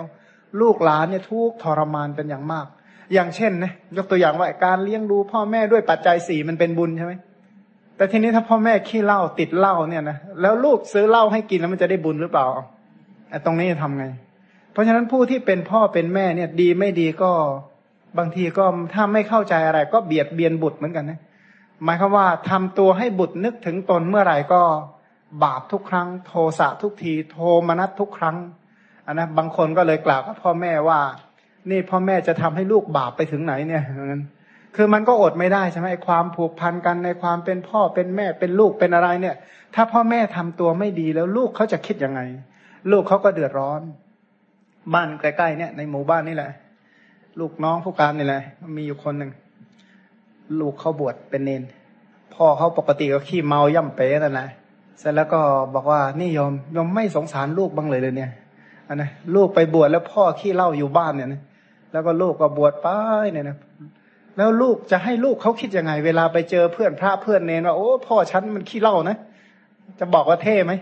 ลูกหลานเนี่ยทุกทรมานเป็นอย่างมาก อย่างเช่นนะยกตัวอย่างว่าการเลี้ยงดูพ่อแม่ด้วยปัจจัยสี่มันเป็นบุญใช่ไหมแต่ทีนี้ถ้าพ่อแม่ขี้เหล้าติดเหล้าเนี่ยนะแล้วลูกซื้อเหล้าให้กินแล้วมันจะได้บุญหรือเปล่าไอ้ตรงนี้จะทำไง เพราะฉะนั้นผู้ที่เป็นพ่อเป็นแม่เนี่ย ดีไม่ดีก็บางทีก็ถ้าไม่เข้าใจอะไร ก็เบียดเบียนบุตรเหมือนกันนะหมายความว่าทำตัวให้บุตรนึกถึงตนเมื่อไหร่ก็บาปทุกครั้ง โทสะทุกที โทมนัสทุกครั้ง อันนะบางคนก็เลยกล่าวกับพ่อแม่ว่า นี่พ่อแม่จะทำให้ลูกบาปไปถึงไหนเนี่ยนั้นคือมันก็อดไม่ได้ใช่ไหมความผูกพันกันในความเป็นพ่อเป็นแม่เป็นลูกเป็นอะไรเนี่ย ถ้าพ่อแม่ทำตัวไม่ดีแล้วลูกเขาจะคิดยังไง ลูกเขาก็เดือดร้อน บ้านใกล้ๆเนี่ยในหมู่บ้านนี่แหละ ลูกน้องผู้การนี่แหละ มีอยู่คนหนึ่งลูกเขาบวชเป็นเนนพ่อเขาปกติก็ขี้เมาย่ำเป๊ะนั่นแหละเสร็จแล้วก็บอกว่านี่ยอมยอมไม่สงสารลูกบ้างเลยเลยเนี่ย นนะลูกไปบวชแล้วพ่อขี้เล่าอยู่บ้านเนี่ยนะแล้วก็ลูกก็บวชไปเนี่ยนะแล้วลูกจะให้ลูกเขาคิดยังไง เวลาไปเจอเพื่อนพระเพื่อนเนนว่าโอ้พ่อฉันมันขี้เล่านะ จะบอกว่าเท่ไหม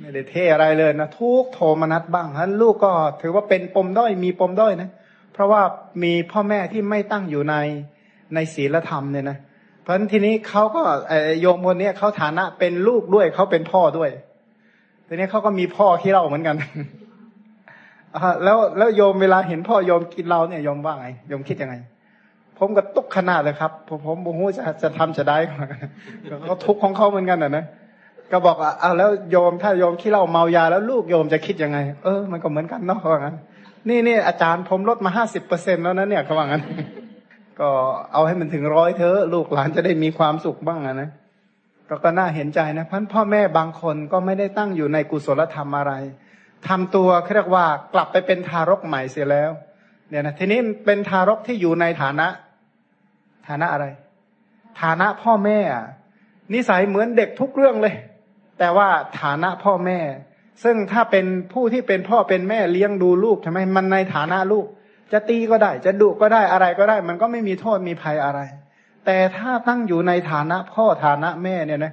ไม่ได้เท่อะไรเลยนะทุกโทมนัสบ้างฉะลูกก็ถือว่าเป็นปมด้อยมีปมด้อยนะเพราะว่ามีพ่อแม่ที่ไม่ตั้งอยู่ในในศีลธรรมเนี่ยนะเพราะฉะนั้นทีนี้เขาก็โยมคนนี้เขาฐานะเป็นลูกด้วยเขาเป็นพ่อด้วยทีนี้เขาก็มีพ่อขี้เล่าเหมือนกัน แล้วแล้วโยมเวลาเห็นพ่อโยมกินเราเนี่ยโยมว่าไงโยมคิดยังไง ผมก็ตุกขนาดเลยครับผมผมโอ้จะจะทำจะได้เขาทุกข์ของเขาเหมือนกันอะนะก็บอกอะเอาแล้วโยมถ้าโยมขี้เหล้าเมายาแล้วลูกโยมจะคิดยังไง เออมันก็เหมือนกันเนาะเขาว่างั้นนี่นี่อาจารย์ผมลดมาห้าสิบเปอร์เซ็นแล้วนะเนี่ยเขาว่างั้น ก็เอาให้มันถึงร้อยเถอะลูกหลานจะได้มีความสุขบ้างนะก็ก็น่าเห็นใจนะพันพ่อแม่บางคนก็ไม่ได้ตั้งอยู่ในกุศลธรรมอะไร ทำตัวเรียกว่ากลับไปเป็นทารกใหม่เสียแล้ว เนี่ยนะทีนี้เป็นทารกที่อยู่ในฐานะ ฐานะอะไร ฐานะพ่อแม่นิสัยเหมือนเด็กทุกเรื่องเลย แต่ว่าฐานะพ่อแม่ ซึ่งถ้าเป็นผู้ที่เป็นพ่อเป็นแม่เลี้ยงดูลูกใช่ไหมมันในฐานะลูก จะตีก็ได้ จะดุก็ได้อะไรก็ได้ มันก็ไม่มีโทษมีภัยอะไร แต่ถ้าตั้งอยู่ในฐานะพ่อฐานะแม่เนี่ยนะ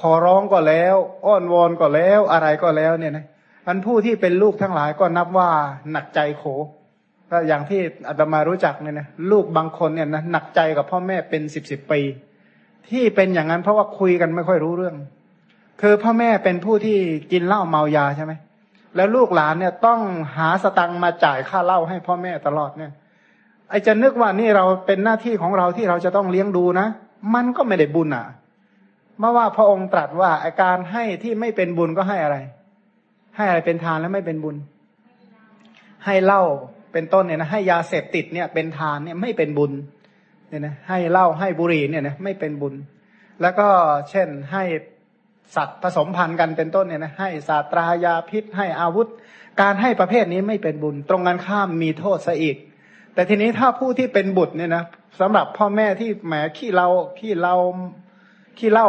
ขอร้องก็แล้ว อ้อนวอนก็แล้วอะไรก็แล้วเนี่ยนะ อันผู้ที่เป็นลูกทั้งหลายก็นับว่าหนักใจโขก็อย่างที่อาตมารู้จักเนี่ยนะลูกบางคนเนี่ยนะหนักใจกับพ่อแม่เป็นสิบสิบปี ที่เป็นอย่างนั้นเพราะว่าคุยกันไม่ค่อยรู้เรื่อง คือพ่อแม่เป็นผู้ที่กินเหล้าเมายาใช่ไหมแล้วลูกหลานเนี่ยต้องหาสตังมาจ่ายค่าเหล้าให้พ่อแม่ตลอดเนี่ยไอจะนึกว่านี่เราเป็นหน้าที่ของเราที่เราจะต้องเลี้ยงดูนะ มันก็ไม่ได้บุญอะเมื่อว่าพระองค์ตรัสว่าอาการให้ที่ไม่เป็นบุญก็ให้อะไร ให้อะไรเป็นทานแล้วไม่เป็นบุญ ให้เหล้าเป็นต้นเนี่ยนะให้ยาเสพติดเนี่ยเป็นทานเนี่ยไม่เป็นบุญเนี่ยนะให้เหล้าให้บุหรี่เนี่ยนะไม่เป็นบุญ แล้วก็เช่นให้สัตว์ผสมพันธุ์กันเป็นต้นเนี่ยนะให้ศาสตรายาพิษให้อาวุธ การให้ประเภทนี้ไม่เป็นบุญ ตรงกันข้ามมีโทษซะอีก แต่ทีนี้ถ้าผู้ที่เป็นบุตรเนี่ยนะสำหรับพ่อแม่ที่แหมขี้เราขี้เราขี้เล่า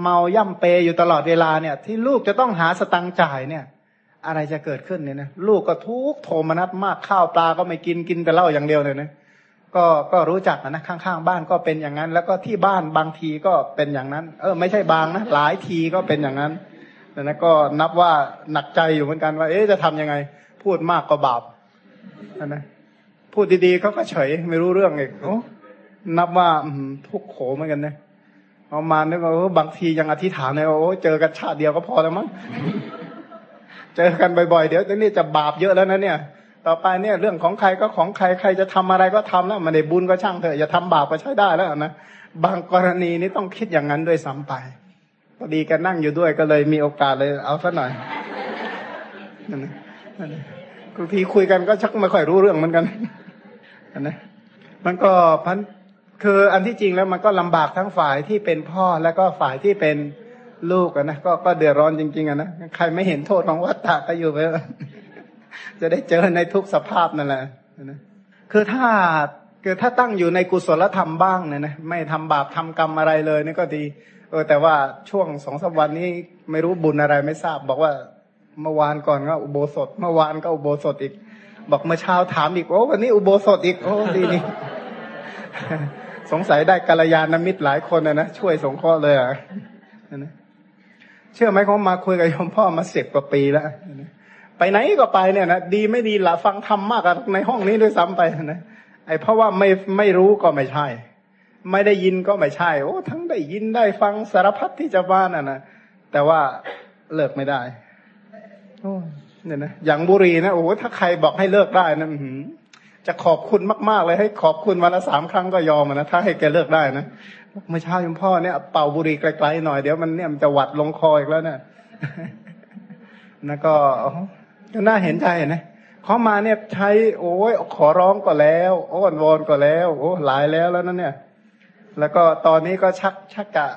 เมาย่ำเปยอยู่ตลอดเวลาเนี่ย ที่ลูกจะต้องหาสตังจ่ายเนี่ย อะไรจะเกิดขึ้นเนี่ยนะลูกก็ทุกโทมนัสมากข้าวปลาก็ไม่กินกินแต่เหล้าอย่างเดียวเลยนะก็ก็รู้จักนะข้างๆ บ้านก็เป็นอย่างนั้น แล้วก็ที่บ้านบางทีก็เป็นอย่างนั้น เออไม่ใช่บางนะหลายทีก็เป็นอย่างนั้นแต่นั้นก็นับว่าหนักใจอยู่เหมือนกันว่า เอ๊ะจะทํำยังไง พูดมากก็บาปนะพูดดีๆเขาก็เฉยไม่รู้เรื่องอีกโอ้นับว่าทุกโขเหมือนกันนะเอามาเนี่ยว่าบางทียังอธิษฐานเลยโอ้เจอกันชาติเดียวก็พอแล้วมั้ง เจอกันบ่อยๆ เดี๋ยวนี้จะบาปเยอะแล้วนะเนี่ย ต่อไปเนี่ยเรื่องของใครก็ของใครใครจะทำอะไรก็ทำแล้วมันได้บุญก็ช่างเถอะอย่าทำบาปก็ใช้ได้แล้วนะบางกรณีนี่ต้องคิดอย่างนั้นด้วยซ้าไปพอดีกันนั่งอยู่ด้วยก็เลยมีโอกาสเลยเอาสักหน่อยบางทีคุยกันก็ชักไม่ค่อยรู้เรื่องเหมือนกันนะมันก็พันคืออันที่จริงแล้วมันก็ลำบากทั้งฝ่ายที่เป็นพ่อแล้วก็ฝ่ายที่เป็น ลูกอะนะก็ก็เดือดร้อนจริง ๆอะนะใครไม่เห็นโทษของวัฏฏะก็อยู่ไปจะได้เจอในทุกสภาพนั่นแหละนะคือถ้าคือถ้าตั้งอยู่ในกุศลธรรมบ้างเนี่ยนะไม่ทำบาปทำกรรมอะไรเลยนี่ก็ดี เออแต่ว่าช่วงสองสวันนี้ไม่รู้บุญอะไรไม่ทราบ บอกว่าเมื่อวานก่อนก็อุโบสถ เมื่อวานก็อุโบสถอีก บอกเมื่อเช้าถามอีกโอ้วันนี้อุโบสถอีกโอ้ดีนี่สงสัยได้กัลยาณมิตรหลายคนนะนะช่วยสงเคราะห์เลยอะนะ เชื่อไหมเขามาคุยกับยมพ่อมาสิบกว่าปีแล้วไปไหนก็ไปเนี่ยนะดีไม่ดีละฟังธรรมมากกว่าในห้องนี้ด้วยซ้ำไปนะไอ้เพราะว่าไม่ไม่รู้ก็ไม่ใช่ ไม่ได้ยินก็ไม่ใช่ โอ้ทั้งได้ยินได้ฟังสารพัดที่จะว่าน่ะนะแต่ว่าเลิกไม่ได้โอ้เนี่ยนะอย่างบุรีนะโอ้ถ้าใครบอกให้เลิกได้นะจะขอบคุณมาก ๆ เลยให้ขอบคุณวันละสามครั้งก็ยอมนะถ้าให้แกเลิกได้นะ เมื่อเช้ายมพ่อเนี่ยเป่าบุหรี่ไกลๆหน่อยเดี๋ยวมันเนี่ยมันจะหวัดลงคออีกแล้วเนี่ยแล้วก็ก็น่าเห็นใจนะเขามาเนี่ยใช้โอ้ยขอร้องก็แล้วโอ้อนวอนก็แล้ว โอ้หลายแล้วแล้วนั่นเนี่ย แล้วก็ตอนนี้ก็ชักชักกะ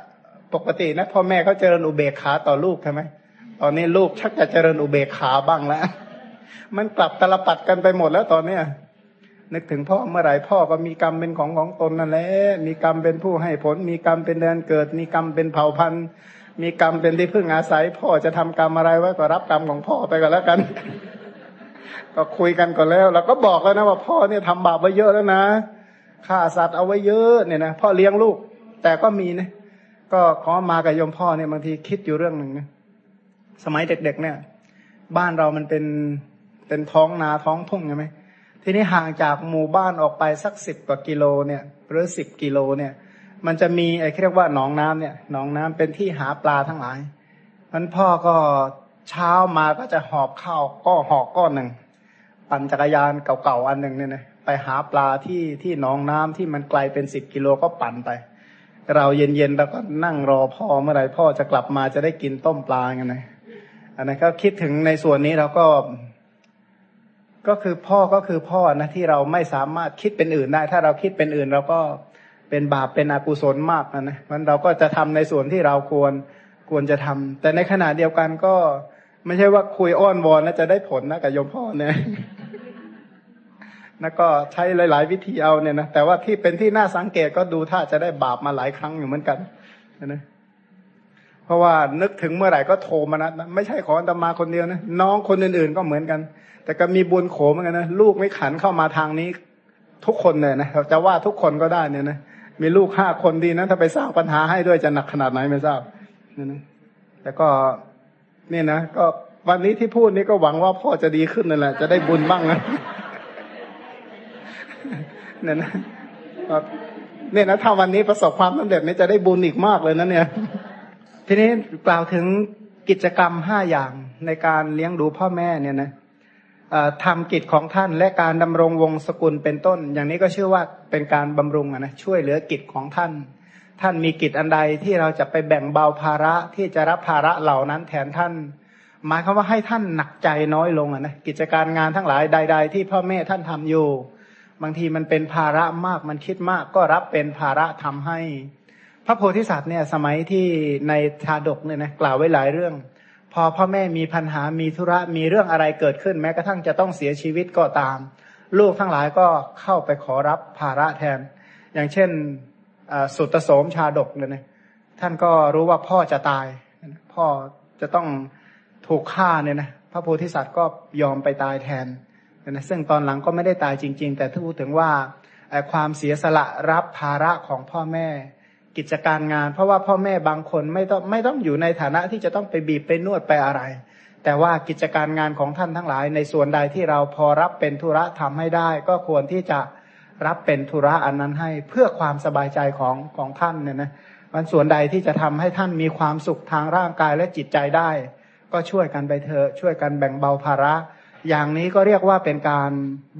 ปกตินะพ่อแม่เขาเจริญอุเบกขาต่อลูกใช่ไหมตอนนี้ลูกชักจะเจริญอุเบกขาบ้างแล้วมันกลับตลปัดกันไปหมดแล้วตอนเนี้ย นึกถึงพ่อเมื่อไหร่พ่อก็มีกรรมเป็นของของตนนั่นแหละมีกรรมเป็นผู้ให้ผล มีกรรมเป็นเดือนเกิด มีกรรมเป็นเผ่าพันธุ์มีกรรมเป็นที่พึ่งอาศัย พ่อจะทำกรรมอะไรไว้ก็รับกรรมของพ่อไปก็แล้วกัน ก็คุยกันก่อนแล้วเราก็บอกแล้วนะว่าพ่อเนี่ยทำบาปไว้เยอะแล้วนะฆ่าสัตว์เอาไว้เยอะเนี่ยนะพ่อเลี้ยงลูก แต่ก็มีนะก็ขอมากับยมพ่อเนี่ยบางทีคิดอยู่เรื่องหนึ่งนะสมัยเด็ก ๆ เนี่ย บ้านเรามันเป็นเป็นท้องนาท้องทุ่งใช่ไหม ทีนี้ห่างจากหมู่บ้านออกไปสักสิบกว่ากิโลเนี่ยหรือสิบกิโลเนี่ย มันจะมีไอ้เรียกว่าหนองน้ำเนี่ยหนองน้ำเป็นที่หาปลาทั้งหลายมันพ่อก็เช้ามาก็จะหอบข้าวก็หอกก้อนหนึ่งปั่นจักรยานเก่าๆอันหนึ่งเนี่ยนะไปหาปลาที่ที่หนองน้ำที่มันไกลเป็นสิบกิโลก็ปั่นไป เราเย็นๆเราก็นั่งรอพ่อเมื่อไหร่พ่อจะกลับมาจะได้กินต้มปลากันนะอันนั้นก็คิดถึงในส่วนนี้เราก็ ก็คือพ่อก็คือพ่อนะที่เราไม่สามารถคิดเป็นอื่นได้ ถ้าเราคิดเป็นอื่นเราก็เป็นบาปเป็นอกุศลมากนะนะมันเราก็จะทำในส่วนที่เราควรควรจะทำแต่ในขณะเดียวกันก็ไม่ใช่ว่าคุยอ้อนวอนแล้วจะได้ผลนะกับโยมพ่อเนี่ยแล้วก็ใช้หลาย ๆ วิธีเอาเนี่ยนะแต่ว่าที่เป็นที่น่าสังเกตก็ดูถ้าจะได้บาปมาหลายครั้งอยู่เหมือนกันนะเพราะว่านึกถึงเมื่อไหร่ก็โทรมานะไม่ใช่ของอัตมาคนเดียวนะน้องคนอื่น ๆ ก็เหมือนกัน แต่ก็มีบุญโขเหมือนกันนะลูกไม่ขันเข้ามาทางนี้ ทุกคนเลยนะจะว่าทุกคนก็ได้เนี่ยนะมีลูกห้าคนดีนะถ้าไปสร้างปัญหาให้ด้วยจะหนักขนาดไหนไม่ทราบนี่นะแต่ก็เนี่ยนะก็วันนี้ที่พูดนี้ก็หวังว่าพ่อจะดีขึ้นนั่นแหละ จะได้บุญบ้างนะเนี่ยนะเนี่ยนะถ้าวันนี้ประสบความสำเร็จนี่จะได้บุญอีกมากเลยนะเนี่ย ทีนี้กล่าวถึงกิจกรรมห้าอย่างในการเลี้ยงดูพ่อแม่เนี่ยนะ ทำกิจของท่านและการดำรงวงศกุลเป็นต้น อย่างนี้ก็ชื่อว่าเป็นการบำรุงนะช่วยเหลือกิจของท่าน ท่านมีกิจอันใดที่เราจะไปแบ่งเบาภาระที่จะรับภาระเหล่านั้นแทนท่าน หมายความว่าให้ท่านหนักใจน้อยลงนะกิจการงานทั้งหลายใด ๆ ที่พ่อแม่ท่านทำอยู่ บางทีมันเป็นภาระมากมันคิดมากก็รับเป็นภาระทำให้ พระโพธิสัตว์เนี่ยสมัยที่ในชาดกเนี่ยนะกล่าวไว้หลายเรื่อง พอพ่อแม่มีปัญหามีธุระมีเรื่องอะไรเกิดขึ้น แม้กระทั่งจะต้องเสียชีวิตก็ตาม ลูกทั้งหลายก็เข้าไปขอรับภาระแทน อย่างเช่นสุตโสมชาดกเลยนะท่านก็รู้ว่าพ่อจะตาย พ่อจะต้องถูกฆ่าเนี่ยนะพระโพธิสัตว์ก็ยอมไปตายแทนนะซึ่งตอนหลังก็ไม่ได้ตายจริง ๆ แต่ถ้าพูดถึงว่าความเสียสละรับภาระของพ่อแม่ กิจการงาน เพราะว่าพ่อแม่บางคนไม่ต้องไม่ต้องอยู่ในฐานะที่จะต้องไปบีบไปนวดไปอะไร แต่ว่ากิจการงานของท่านทั้งหลาย ในส่วนใดที่เราพอรับเป็นธุระทำให้ได้ ก็ควรที่จะรับเป็นธุระอันนั้นให้เพื่อความสบายใจของของท่านเนี่ยนะมันส่วนใดที่จะทำให้ท่านมีความสุขทางร่างกายและจิตใจได้ ก็ช่วยกันไปเถอะช่วยกันแบ่งเบาภาระ อย่างนี้ก็เรียกว่าเป็นการ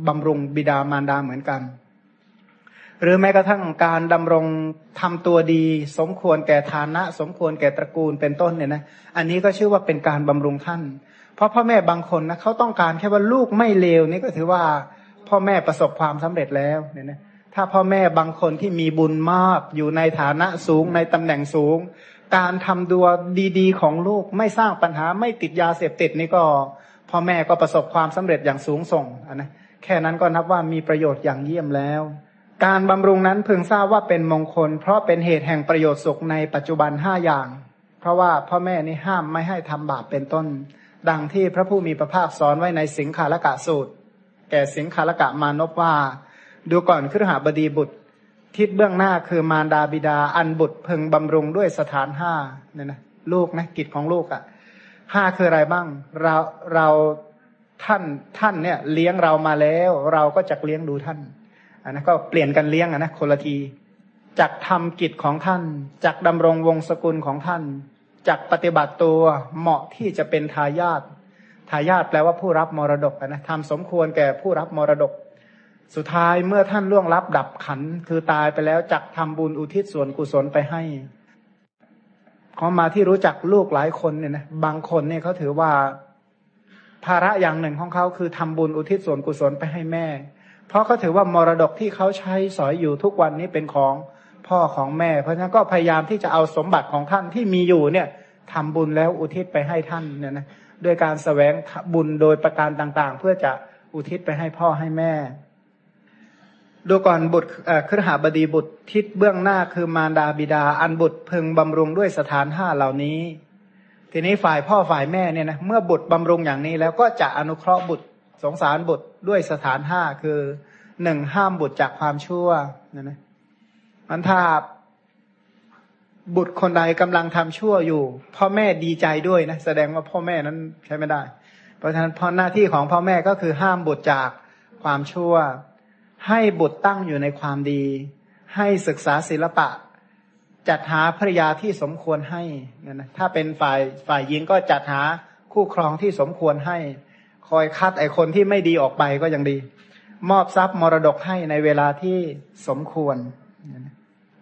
บำรุงบิดามารดาเหมือนกัน หรือแม้กระทั่งการดำรงทำตัวดี สมควรแก่ฐานะ สมควรแก่ตระกูลเป็นต้นเนี่ยนะอันนี้ก็ชื่อว่าเป็นการบำรุงท่าน เพราะพ่อแม่บางคนนะเขาต้องการแค่ว่าลูกไม่เลวนี่ก็ถือว่า พ่อแม่ประสบความสำเร็จแล้วเนี่ยนะถ้าพ่อแม่บางคนที่มีบุญมากอยู่ในฐานะสูงในตำแหน่งสูง การทำตัวดีๆ ของลูกไม่สร้างปัญหาไม่ติดยาเสพติดนี่ก็ พ่อแม่ก็ประสบความสำเร็จอย่างสูงส่งนะแค่นั้นก็นับว่ามีประโยชน์อย่างเยี่ยมแล้ว การบำรุงนั้นพึงทราบว่าเป็นมงคล เพราะเป็นเหตุแห่งประโยชน์สุขในปัจจุบันห้าอย่าง เพราะว่าพ่อแม่นี่ห้ามไม่ให้ทำบาปเป็นต้น ดังที่พระผู้มีพระภาคสอนไว้ในสิงคาลกะสูตร แก่สิงคารกะมานพว่า ดูก่อนครหาบดีบุตร ทิศเบื้องหน้าคือมารดาบิดาอันบุตรพึงบำรุงด้วยสถานห้าเนี่ยนะลูกนะกิจของลูกอะ่ะห้าคืออะไรบ้าง เราเราท่านท่านเนี่ย เลี้ยงเรามาแล้ว เราก็จะเลี้ยงดูท่าน อันนั้นก็เปลี่ยนกันเลี้ยงอนะคนละทีจักทำกิจของท่านจักดำรงวงศกุลของท่านจักปฏิบัติตัวเหมาะที่จะเป็นทายาททายาทแปลว่าผู้รับมรดกนะทำสมควรแก่ผู้รับมรดก สุดท้ายเมื่อท่านล่วงลับดับขัน คือตายไปแล้วจักทำบุญอุทิศส่วนกุศลไปให้ขามาที่รู้จักลูกหลายคนเนี่ยนะบางคนเนี่ยเขาถือว่าภาระอย่างหนึ่งของเขาคือทำบุญอุทิศส่วนกุศลไปให้แม่ เพราะเขาถือว่ามรดกที่เขาใช้สอยอยู่ทุกวันนี้เป็นของพ่อของแม่ เพราะฉะนั้นก็พยายามที่จะเอาสมบัติของท่านที่มีอยู่เนี่ยทำบุญแล้วอุทิศไปให้ท่านเนี่ยนะด้วยการสแสวงบุญโดยประการต่างๆ เพื่อจะอุทิศไปให้พ่อให้แม่ ดูก่อนบุตรครหาบดีบุตรทิศเบื้องหน้าคือมารดาบิดา อันบุตรพึงบำรุงด้วยสถานห้าเหล่านี้ ทีนี้ฝ่ายพ่อฝ่ายแม่เนี่ยนะเมื่อบุตรบำรุงอย่างนี้แล้วก็จะอนุเคราะห์บุตร สงสารบุตรด้วยสถานห้าคือหนึ่งห้ามบุตรจากความชั่วนะนะมันถ้าบุตรคนใดกำลังทำชั่วอยู่ พ่อแม่ดีใจด้วยนะแสดงว่าพ่อแม่นั้นใช้ไม่ได้ เพราะฉะนั้นพอหน้าที่ของพ่อแม่ก็คือห้ามบุตรจากความชั่ว ให้บุตรตั้งอยู่ในความดี ให้ศึกษาศิลปะ จัดหาภรยาที่สมควรให้นะนะถ้าเป็นฝ่ายฝ่ายหญิงก็จัดหาคู่ครองที่สมควรให้ อยคัดไอคนที่ไม่ดีออกไปก็ยังดี มอบทรัพย์มรดกให้ในเวลาที่สมควร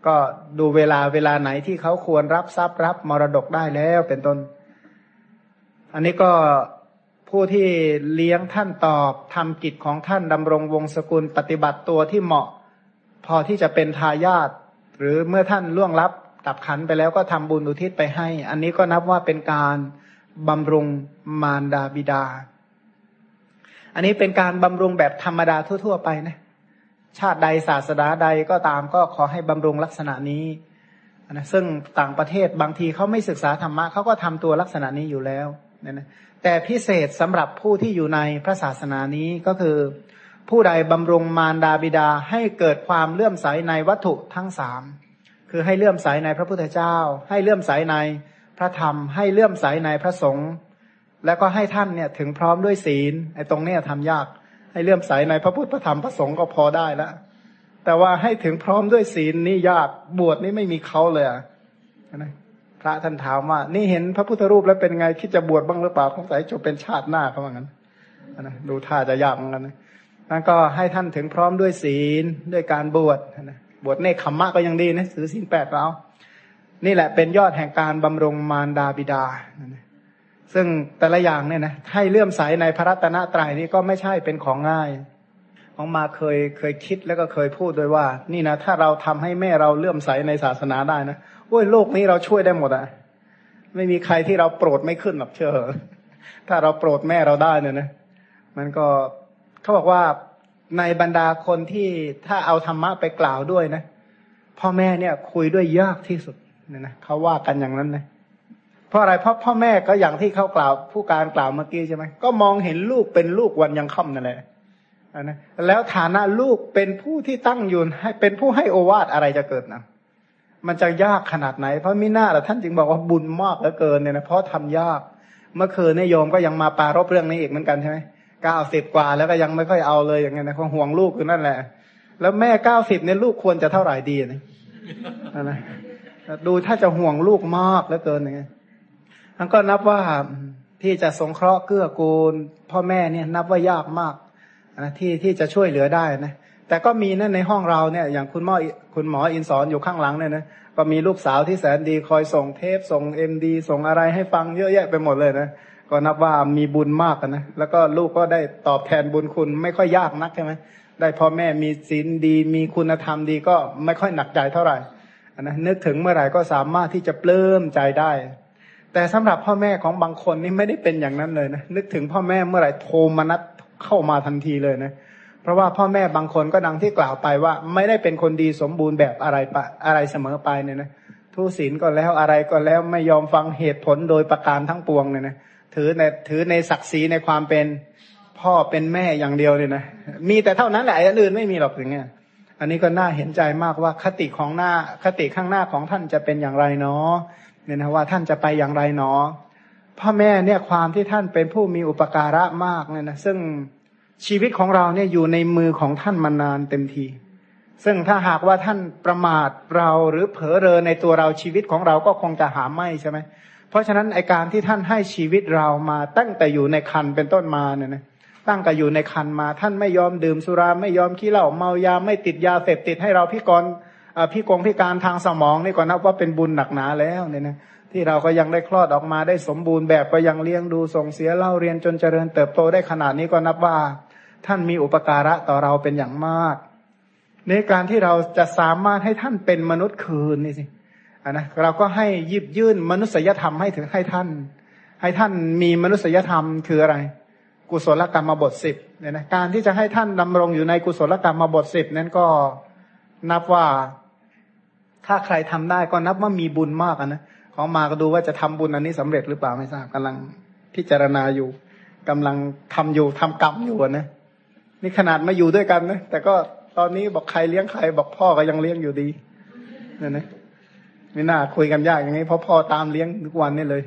ก็ดูเวลาเวลาไหนที่เขาควรรับทรัพย์รับมรดกได้แล้วเป็นต้น อันนี้ก็ผู้ที่เลี้ยงท่านตอบทำกิจของท่านดำรงวงศกุลปฏิบัติตัวที่เหมาะ พอที่จะเป็นทายาทหรือเมื่อท่านล่วงลับตับขันไปแล้วก็ทำบุญอุทิศไปให้ อันนี้ก็นับว่าเป็นการบำรุงมารดาบิดา อันนี้เป็นการบำรุงแบบธรรมดาทั่ว ๆ ไปนะ ชาติใดศาสนาใดก็ตามก็ขอให้บำรุงลักษณะนี้นะซึ่งต่างประเทศบางทีเขาไม่ศึกษาธรรมะเขาก็ทำตัวลักษณะนี้อยู่แล้วนี่ยนะแต่พิเศษสำหรับผู้ที่อยู่ในพระศาสนานี้ก็คือ ผู้ใดบำรุงมารดาบิดาให้เกิดความเลื่อมใสในวัตถุทั้งสามคือให้เลื่อมใสในพระพุทธเจ้า ให้เลื่อมใสในพระธรรม ให้เลื่อมใสในพระสงฆ์ แล้วก็ให้ท่านเนี่ยถึงพร้อมด้วยศีลไอ้ตรงเนี้ยทำยาก ให้เลื่อมใสในพระพุทธพระธรรมพระสงฆ์ก็พอได้ล้วแต่ว่าให้ถึงพร้อมด้วยศีลนี่ยากบวชนี่ไม่มีเขาเลยนะพระท่านถามว่า นี่เห็นพระพุทธรูปแล้วเป็นไงคิดจะบวชบ้างหรือเปล่าสงสัยจะเป็นชาติหน้าเขาว่างั้นนะดูท่าจะยากเหมือนกันนะนั่นก็ให้ท่านถึงพร้อมด้วยศีลด้วยการบวชนะบวชเนคขมมะก็ยังดีนะสือศีลแปดเรานี่แหละเป็นยอดแห่งการบำรงมารดาบิดานะ ซึ่งแต่ละอย่างเนี่ยนะให้เลื่อมใสในพระรัตนตรัยนี้ก็ไม่ใช่เป็นของง่ายของมาเคยเคยคิดแล้วก็เคยพูดด้วยว่า นี่นะถ้าเราทำให้แม่เราเลื่อมใสในศาสนาได้นะโอ้ยโลกนี้เราช่วยได้หมดอะไม่มีใครที่เราโปรดไม่ขึ้นหรอกเชื่อถ้าเราโปรดแม่เราได้เนี่ยนะมันก็เขาบอกว่าในบรรดาคนที่ถ้าเอาธรรมะไปกล่าวด้วยนะพ่อแม่เนี่ยคุยด้วยยากที่สุดเนี่ยนะเขาว่ากันอย่างนั้นนะ เพราะอะไรเพราะพ่อแม่ก็อย่างที่เขากล่าวผู้การกล่าวเมื่อกี้ใช่ไหมก็มองเห็นลูกเป็นลูกวันยังค่ำนั่นแหละนะแล้วฐานะลูกเป็นผู้ที่ตั้งอยู่ให้เป็นผู้ให้โอวาทอะไรจะเกิดนะมันจะยากขนาดไหน เพราะมิน่าแต่ท่านจึงบอกว่าบุญมากเหลือเกินเนี่ยนะเพราะทำยาก เมื่อคืนนี่โยมก็ยังมาปารบเรื่องนี้อีกเหมือนกันใช่ไหมเก้าสิบกว่าแล้วก็ยังไม่ค่อยเอาเลยอย่างเงี้ยนะเพราะห่วงลูกคือนั่นแหละ แล้วแม่เก้าสิบเนี่ยลูกควรจะเท่าไหร่ดีนะนะดูถ้าจะห่วงลูกมากเหลือเกินอย่างเงี้ย มันก็นับว่าที่จะสงเคราะห์เกื้อกูล พ่อแม่เนี่ยนับว่ายากมากนะที่ที่จะช่วยเหลือได้นะแต่ก็มีนั่นในห้องเราเนี่ยอย่างคุณหมอคุณหมออินสอนอยู่ข้างหลังเนี่ยนะก็มีลูกสาวที่แสนดีคอยส่งเทปส่งเอ็มดีส่งอะไรให้ฟังเยอะแยะไปหมดเลยนะก็นับว่ามีบุญมากนะแล้วก็ลูกก็ได้ตอบแทนบุญคุณไม่ค่อยยากนักใช่ไหมได้พ่อแม่มีศีลดี มีคุณธรรมดีก็ไม่ค่อยหนักใจเท่าไหร่นะนึกถึงเมื่อไหร่ก็สามารถที่จะปลื้มใจได้ แต่สำหรับพ่อแม่ของบางคนนี่ไม่ได้เป็นอย่างนั้นเลยนะนึกถึงพ่อแม่เมื่อไหร่โทรมานัดเข้ามาทันทีเลยนะเพราะว่าพ่อแม่บางคนก็ดังที่กล่าวไปว่า ไม่ได้เป็นคนดีสมบูรณ์แบบอะไรปะอะไรเสมอไปเนี่ยนะทุศีลก็แล้วอะไรก็แล้วไม่ยอมฟังเหตุผลโดยประการทั้งปวงเนี่ยนะถือในถือในศักดิ์ศรีในความเป็นพ่อเป็นแม่อย่างเดียวเลยนะมีแต่เท่านั้นแหละอันอื่นไม่มีหรอกอย่างเงี้ยอันนี้ก็น่าเห็นใจมากว่าคติของหน้าคติข้างหน้าของท่านจะเป็นอย่างไรเนาะ เนี่ยนะว่าท่านจะไปอย่างไรเนาะพ่อแม่เนี่ยความที่ท่านเป็นผู้มีอุปการะมากเนี่ยนะซึ่งชีวิตของเราเนี่ยอยู่ในมือของท่านมานานเต็มที ซึ่งถ้าหากว่าท่านประมาทเราหรือเผลอเรอในตัวเราชีวิตของเราก็คงจะหาไม่ใช่ไหมเพราะฉะนั้นไอการที่ท่านให้ชีวิตเรามาตั้งแต่อยู่ในคันเป็นต้นมาเนี่ยนะตั้งแต่อยู่ในคันมา ท่านไม่ยอมดื่มสุราไม่ยอมขี้เหล้าเมายาไม่ติดยาเสพติดให้เราพิกร พี่กงพิการทางสมองนี่ก็นับว่าเป็นบุญหนักหนาแล้วเนี่ยนะที่เราก็ยังได้คลอดออกมาได้สมบูรณ์แบบก็ยังเลี้ยงดูส่งเสียเล่าเรียนจนเจริญเติบโตได้ขนาดนี้ก็นับว่า ท่านมีอุปการะต่อเราเป็นอย่างมากในการที่เราจะสามารถให้ท่านเป็นมนุษย์คืนนี่สิอันนะเราก็ให้ยิบยื่นมนุษยธรรมให้ถึงให้ท่าน ให้ท่านมีมนุษยธรรมคืออะไร กุศลกรรมบทสิบเนี่ยนะการที่จะให้ท่านดำรงอยู่ในกุศลกรรมบทสิบนั้นก็นับว่า ถ้าใครทำได้ก็นับว่ามีบุญมากนะของมาก็ดูว่าจะทำบุญอันนี้สำเร็จหรือเปล่าไม่ทราบกำลังพิจารณาอยู่กำลังทำอยู่ทำกรรมอยู่นะนี่ขนาดมาอยู่ด้วยกันนะแต่ก็ตอนนี้บอกใครเลี้ยงใครบอกพ่อก็ยังเลี้ยงอยู่ดีเนี่ยนะไม่น่าคุยกันยากอย่างนี้เพราะพ่อตามเลี้ยงทุกวันนี่เลย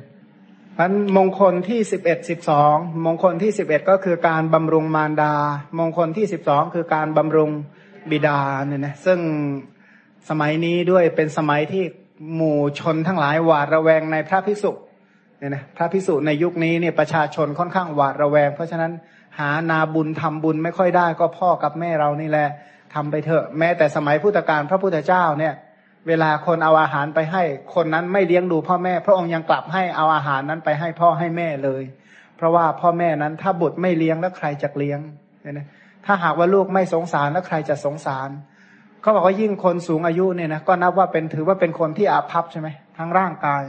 พันมงคลที่สิบเอ็ดสิบสองมงคลที่สิบเอ็ดก็คือการบำรุงมารดา มงคลที่สิบสองคือการบำรุงบิดาเนี่ยนะซึ่ง สมัยนี้ด้วยเป็นสมัยที่หมู่ชนทั้งหลายหวาดระแวงในพระพิสุเนี่ยนะพระพิสุในยุคนี้เนี่ยประชาชนค่อนข้างหวาดระแวง เพราะฉะนั้นหานาบุญทำบุญไม่ค่อยได้ก็พ่อกับแม่เรานี่แหละทำไปเถอะแม้แต่สมัยพุทธกาลพระพุทธเจ้าเนี่ย เวลาคนเอาอาหารไปให้ คนนั้นไม่เลี้ยงดูพ่อแม่ พระองค์ยังกลับให้เอาอาหารนั้นไปให้พ่อให้แม่เลย เพราะว่าพ่อแม่นั้นถ้าบุตรไม่เลี้ยงแล้วใครจะเลี้ยงเนี่ยนะถ้าหากว่าลูกไม่สงสารแล้วใครจะสงสาร เขาบอกว่ายิ่งคนสูงอายุเนี่ยนะก็นับว่าเป็นถือว่าเป็นคนที่อาภัพใช่ไหมทางร่างกาย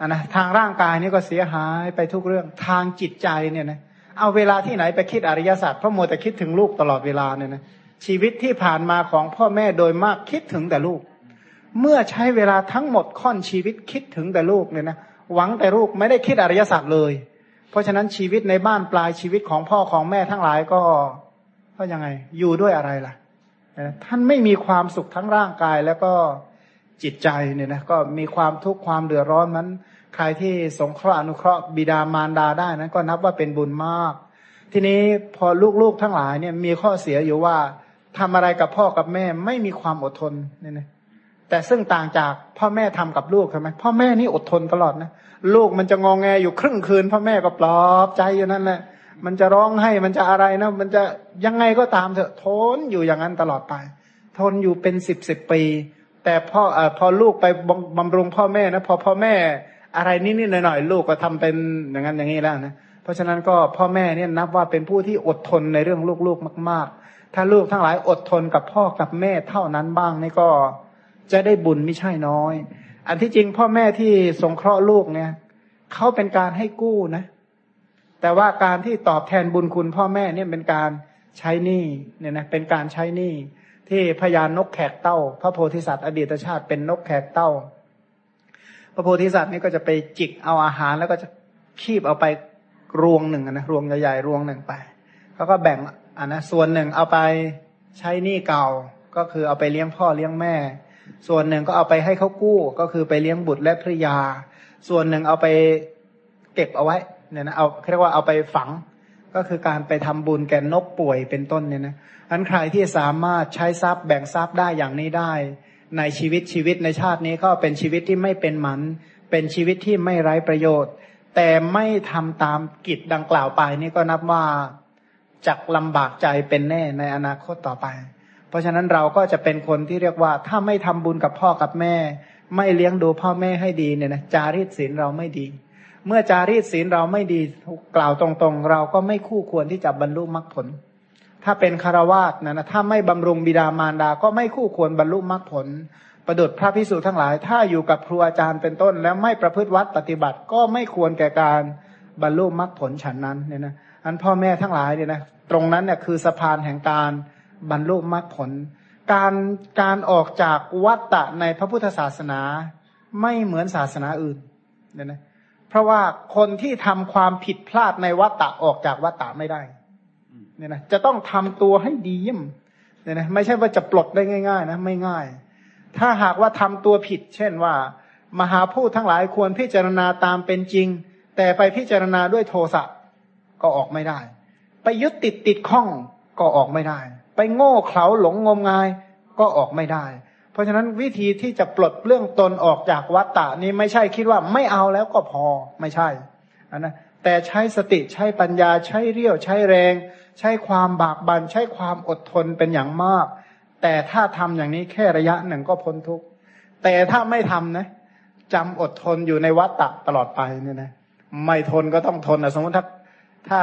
อันนะทางร่างกายนี่ก็เสียหายไปทุกเรื่องทางจิตใจเนี่ยนะเอาเวลาที่ไหนไปคิดอริยศาสตร์เพราะมัวแต่คิดถึงลูกตลอดเวลาเนี่ยนะชีวิตที่ผ่านมาของพ่อแม่โดยมากคิดถึงแต่ลูก เมื่อใช้เวลาทั้งหมดค่อนชีวิตคิดถึงแต่ลูกเนี่ยนะหวังแต่ลูกไม่ได้คิดอริยศาสตร์เลย เพราะฉะนั้นชีวิตในบ้านปลายชีวิตของพ่อของแม่ทั้งหลายก็ก็ยังไง อยู่ด้วยอะไรล่ะ ท่านไม่มีความสุขทั้งร่างกายแล้วก็จิตใจเนี่ยนะก็มีความทุกข์ความเดือดร้อนนั้น ใครที่สงเคราะห์อนุเคราะห์บิดามารดาได้นั้นก็นับว่าเป็นบุญมาก ทีนี้พอลูกๆทั้งหลายเนี่ยมีข้อเสียอยู่ว่าทำอะไรกับพ่อกับแม่ไม่มีความอดทนเนี่ยนะแต่ซึ่งต่างจากพ่อแม่ทำกับลูกใช่ไหมพ่อแม่นี่อดทนตลอดนะลูกมันจะงองแงอยู่ครึ่งคืน พ่อแม่ก็ปลอบใจอยู่นั่นแหละ มันจะร้องให้มันจะอะไรนะ มันจะยังไงก็ตามเถอะทนอยู่อย่างนั้นตลอดไป ทนอยู่เป็นสิบสิบปี แต่พ่ออพอลูกไปบำรุงพ่อแม่นะพอพ่อแม่อะไรนิดๆหน่อยๆลูกก็ทำเป็นอย่างนั้นอย่างนี้แล้วนะเพราะฉะนั้นก็พ่อแม่เนี่ยนับว่าเป็นผู้ที่อดทนในเรื่องลูกๆมาก ๆ ถ้าลูกทั้งหลายอดทนกับพ่อกับแม่เท่านั้นบ้างนี่ก็จะได้บุญไม่ใช่น้อย อันที่จริงพ่อแม่ที่สงเคราะห์ลูกเนี่ยเขาเป็นการให้กู้นะ แต่ว่าการที่ตอบแทนบุญคุณพ่อแม่เนี่ยเป็นการใช้หนี้เนี่ยนะเป็นการใช้หนี้ที่พญานกแขกเต้า พระโพธิสัตว์อดีตชาติเป็นนกแขกเต้า พระโพธิสัตว์นี่ก็จะไปจิกเอาอาหารแล้วก็จะคีบเอาไปรวงหนึ่งนะรวงใหญ่ๆรวงหนึ่งไปเขาก็แบ่งอันนะส่วนหนึ่งเอาไปใช้หนี้เก่าก็คือเอาไปเลี้ยงพ่อเลี้ยงแม่ ส่วนหนึ่งก็เอาไปให้เขากู้ก็คือไปเลี้ยงบุตรและภริยา ส่วนหนึ่งเอาไปเก็บเอาไว้ เนี่ยนะเอาเรียกว่าเอาไปฝังก็คือการไปทำบุญแก่นกป่วยเป็นต้นเนี่ยนะอันใครที่สามารถใช้ทรัพย์แบ่งทรัพย์ได้อย่างนี้ได้ ในชีวิตชีวิตในชาตินี้ก็เป็นชีวิตที่ไม่เป็นหมัน เป็นชีวิตที่ไม่ไร้ประโยชน์ แต่ไม่ทำตามกิจดังกล่าวไปนี่ก็นับว่าจักลำบากใจเป็นแน่ในอนาคตต่อไป เพราะฉะนั้นเราก็จะเป็นคนที่เรียกว่าถ้าไม่ทำบุญกับพ่อกับแม่ ไม่เลี้ยงดูพ่อแม่ให้ดีเนี่ยนะจารีตศีลเราไม่ดี เมื่อจารีตศีลเราไม่ดีกล่าวตรงๆ เราก็ไม่คู่ควรที่จะบรรลุมรรคผล ถ้าเป็นคารวาสนะนะถ้าไม่บำรุงบิดามารดา ก็ไม่คู่ควรบรรลุมรรคผล ประดุดพระพิสุทั้งหลาย ถ้าอยู่กับครูอาจารย์เป็นต้น แล้วไม่ประพฤติวัดปฏิบัติก็ไม่ควรแก่การบรรลุมรรคผลฉันนั้นเนี่ยนะอันพ่อแม่ทั้งหลายเนี่ยนะตรงนั้นเนี่ยคือสะพานแห่งการบรรลุมรรคผล การการออกจากวัฏฏะในพระพุทธศาสนา ไม่เหมือนศาสนาอื่นเนี่ยนะ เพราะว่าคนที่ทำความผิดพลาดในวัตตะออกจากวัตตะไม่ได้เนี่ยนะจะต้องทำตัวให้ดีเยี่ยมเนี่ยนะไม่ใช่ว่าจะปลดได้ง่าย ๆ นะไม่ง่าย ถ้าหากว่าทำตัวผิด เช่นว่า มหาพูดทั้งหลายควรพิจารณาตามเป็นจริง แต่ไปพิจารณาด้วยโทสะก็ออกไม่ได้ ไปยึดติดติดข้องก็ออกไม่ได้ ไปโง่เขลาหลงงมงายก็ออกไม่ได้ เพราะฉะนั้นวิธีที่จะปลดเรื่องตนออกจากวัฏฏะนี้ไม่ใช่คิดว่าไม่เอาแล้วก็พอไม่ใช่นนะแต่ใช้สติใช้ปัญญาใช้เรี่ยวใช้แรง ใช้ความบากบัน่นใช้ความอดทนเป็นอย่างมาก แต่ถ้าทำอย่างนี้แค่ระยะหนึ่งก็พ้นทุกข์แต่ถ้าไม่ทำนะจำอดทนอยู่ในวัฏฏะตลอดไปเนี่ยนะไม่ทนก็ต้องทนนะสมมติถ้าถ้า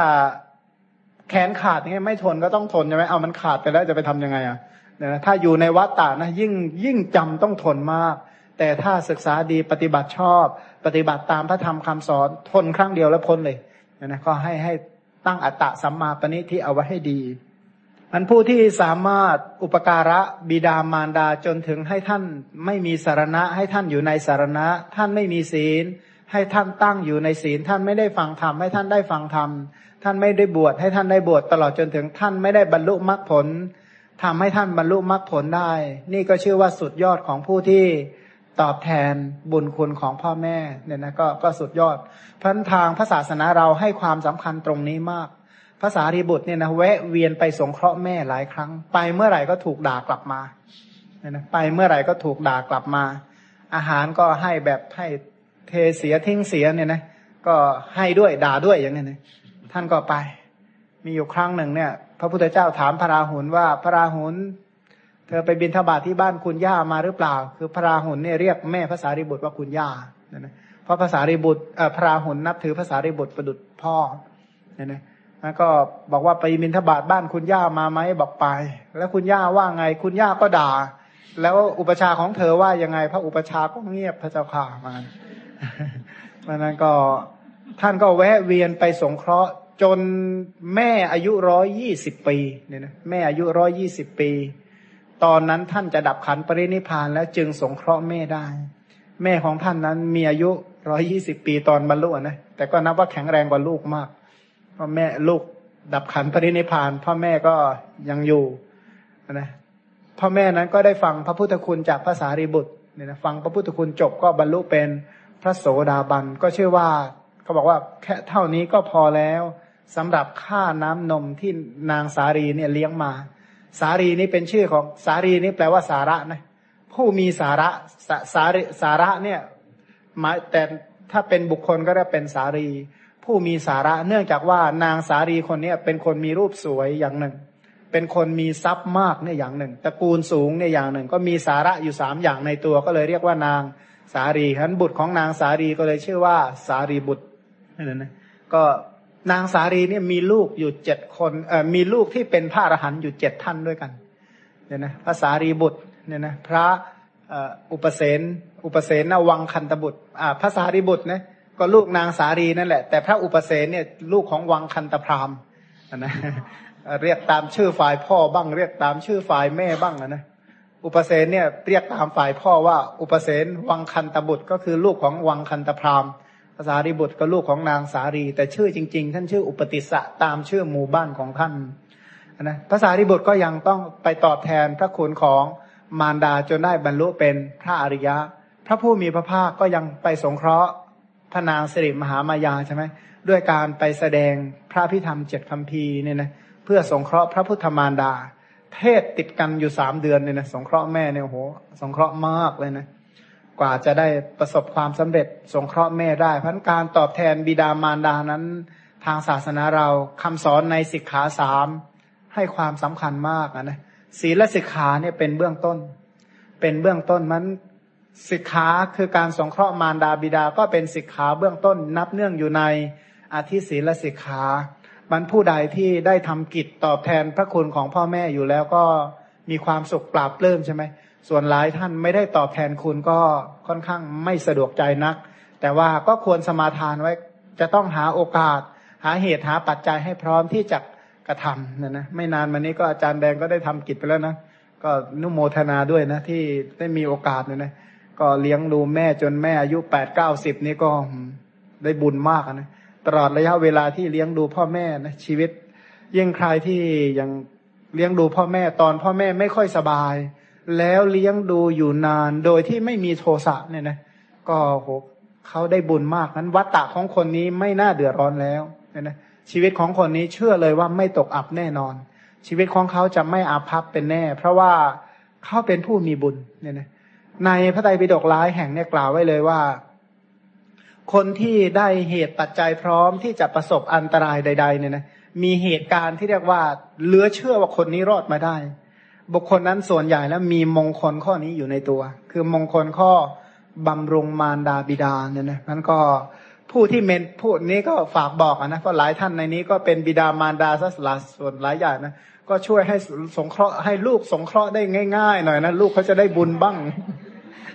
แขนขาดอย่างเงี้ยไม่ทนก็ต้องทนใช่ไหมเอามันขาดไปแล้วจะไปทํำยังไงอะ นะถ้าอยู่ในวัฏฏะนะยิ่งยิ่งจำต้องทนมาก แต่ถ้าศึกษาดีปฏิบัติชอบ ปฏิบัติตามพระธรรมคำสอนทนครั้งเดียวแล้วพ้นเลยนะก็ให้ให้ตั้งอัตตะสัมมาปณิที่เอาไว้ให้ดีมันผู้ที่สามารถอุปการะบิดามารดาจนถึงให้ท่านไม่มีสารณะ ให้ท่านอยู่ในสารณะ ท่านไม่มีศีล ให้ท่านตั้งอยู่ในศีล ท่านไม่ได้ฟังธรรมให้ท่านได้ฟังธรรมท่านไม่ได้บวชให้ท่านได้บวชตลอดจนถึงท่านไม่ได้บรรลุมรรคผล ทำให้ท่านบรรลุมรรคผลได้ นี่ก็ชื่อว่าสุดยอดของผู้ที่ตอบแทนบุญคุณของพ่อแม่เนี่ยนะก็ก็สุดยอดพันทางพระศาสนาเราให้ความสำคัญตรงนี้มาก ภาษารีบุตรเนี่ยนะแวะเวียนไปสงเคราะห์แม่หลายครั้ง ไปเมื่อไหร่ก็ถูกด่ากลับมาเนี่ยนะไปเมื่อไหร่ก็ถูกด่ากลับมา อาหารก็ให้แบบให้เทเสียทิ้งเสียเนี่ยนะก็ให้ด้วยด่าด้วยอย่างนี้นะท่านก็ไป มีอยู่ครั้งหนึ่งเนี่ย พระพุทธเจ้าถามพระราหุลว่าพระราหุลเธอไปบินทบาทที่บ้านคุณย่ามาหรือเปล่า คือพระราหุลเนี่ยเรียกแม่ภาษาริบุตรว่าคุณย่าเนี่ยนะเพราะภาษาริบุตรพระราหุลนับถือภาษาริบุตรประดุจพ่อเนี่ยนะแล้วก็บอกว่าไปบินทบาทบ้านคุณย่ามาไหมบอกไป แล้วคุณย่าว่าไงคุณย่าก็ด่า แล้วอุปชาของเธอว่ายังไง พระอุปชาก็เงียบพระเจ้าข่ามาเพรานั้นก็ท่านก็แวะเวียนไปสงเคราะห์ จนแม่อายุร้อยยี่สิบปีเนี่ยนะแม่อายุร้อยยี่สิบปี ตอนนั้นท่านจะดับขันปรินิพานแล้วจึงสงเคราะห์แม่ได้ แม่ของท่านนั้นมีอายุร้อยี่สิบปีตอนบรรลุนะแต่ก็นับว่าแข็งแรงกว่าลูกมากเพ่อแม่ลูกดับขันปรินิพานพ่อแม่ก็ยังอยู่นะพ่อแม่นั้นก็ได้ฟังพระพุทธคุณจากภาษารีบุตรเนี่ยนะฟังพระพุทธคุณจบก็บรรลุเป็นพระโสดาบันก็เชื่อว่าเขาบอกว่าแค่เท่านี้ก็พอแล้ว สำหรับค่าน้ำนมที่นางสารีเนี่ยเลี้ยงมา สารีนี่เป็นชื่อของสารีนี่แปลว่าสาระนะผู้มีสาระสาสาสาระเนี่ยหมายแต่ถ้าเป็นบุคคลก็ได้เป็นสารี ผู้มีสาระเนื่องจากว่านางสารีคนนี้เป็นคนมีรูปสวยอย่างหนึ่ง เป็นคนมีทรัพย์มากเนี่ยอย่างหนึ่งตระกูลสูงเนี่ยอย่างหนึ่ง ก็มีสาระอยู่สามอย่างในตัวก็เลยเรียกว่านางสารีฉะนั้นบุตรของนางสารีก็เลยชื่อว่าสารีบุตรนั่นนะก็ นางสารีเนี่ยมีลูกอยู่เจ็ดคนเอ่อมีลูกที่เป็นพระอรหันต์อยู่เจ็ดท่านด้วยกันเนี่ยนะพระสารีบุตรเนี่ยนะพระอุปเสนอุปเสนนวังคันตบุตรอ่าพระสารีบุตรนะก็ลูกนางสารีนั่นแหละ แต่พระอุปเสนเนี่ยลูกของวังคันตพรามนะเรียกตามชื่อฝ่ายพ่อบ้าง เรียกตามชื่อฝ่ายแม่บ้างนะอุปเสนเนี่ยเรียกตามฝ่ายพ่อว่าอุปเสนวังคันตบุตร ก็คือลูกของวังคันตพรามภาษาริบุตรก็ลูกของนางสารี แต่ชื่อจริง ๆ ท่านชื่ออุปติสะตามชื่อหมู่บ้านของท่านนะภาษาริบุตรก็ยังต้องไปตอบแทนพระคุณของมารดาจนได้บรรลุเป็นพระอริยะ พระผู้มีพระภาคก็ยังไปสงเคราะห์พระนางสิริมหามายาใช่ไหมด้วยการไปแสดงพระพิธรรมเจ็ดคำพีเนี่ยนะเพื่อสงเคราะห์พระพุทธมารดา เทศติดกันอยู่สามเดือนเนี่ยนะสงเคราะห์แม่เนี่ยโหสงเคราะห์มากเลยนะ กว่าจะได้ประสบความสำเร็จสงเคราะห์แม่ได้เพราะการตอบแทนบิดามารดานั้น ทางศาสนาเราคำสอนในสิกขาสามให้ความสำคัญมากนะศีลสิกขาเนี่ยเป็นเบื้องต้น เป็นเบื้องต้นมันสิกขาคือการสงเคราะห์มารดาบิดาก็เป็นสิกขาเบื้องต้น นับเนื่องอยู่ในอาทิศีลสิกขาบรรผู้ใดที่ได้ทำกิจตอบแทนพระคุณของพ่อแม่อยู่แล้วก็มีความสุขปราบเริ่มใช่ไหม ส่วนหลายท่านไม่ได้ตอบแทนคุณก็ค่อนข้างไม่สะดวกใจนัก แต่ว่าก็ควรสมาทานไว้จะต้องหาโอกาส หาเหตุหาปัจจัยให้พร้อมที่จะกระทำนะนะไม่นานมานี้ก็อาจารย์แดงก็ได้ทำกิจไปแล้วนะก็นุโมทนาด้วยนะที่ได้มีโอกาสเนี่ยนะก็เลี้ยงดูแม่จนแม่อายุแปดเก้าสิบนี่ก็ได้บุญมากนะตลอดระยะเวลาที่เลี้ยงดูพ่อแม่นะชีวิตยิ่งใครที่ยังเลี้ยงดูพ่อแม่ตอนพ่อแม่ไม่ค่อยสบาย แล้วเลี้ยงดูอยู่นานโดยที่ไม่มีโทสะเนี่ยนะก็โหเขาได้บุญมากนั้นวัตตะของคนนี้ไม่น่าเดือดร้อนแล้วเนี่ยนะชีวิตของคนนี้เชื่อเลยว่าไม่ตกอับแน่นอน ชีวิตของเขาจะไม่อาภัพเป็นแน่ เพราะว่าเขาเป็นผู้มีบุญเนี่ยนะในพระไตรปิฎกหลายแห่งเนี่ยกล่าวไว้เลยว่า คนที่ได้เหตุปัจจัยพร้อมที่จะประสบอันตรายใด ๆ เนี่ยนะมีเหตุการณ์ที่เรียกว่าเหลือเชื่อว่าคนนี้รอดมาได้ บุคคลนั้นส่วนใหญ่แล้วมีมงคลข้อนี้อยู่ในตัว คือมงคลข้อบำรุงมารดาบิดาเนี่ยนะนั้นก็ผู้ที่เมนพูดนี้ก็ฝากบอกนะเพราะหลายท่านในนี้ก็เป็นบิดามารดาซะหลายส่วนหลายอย่างนะก็ช่วยให้สงเคราะห์ให้ลูกสงเคราะห์ได้ง่าย ๆ หน่อยนะลูกเขาจะได้บุญบ้าง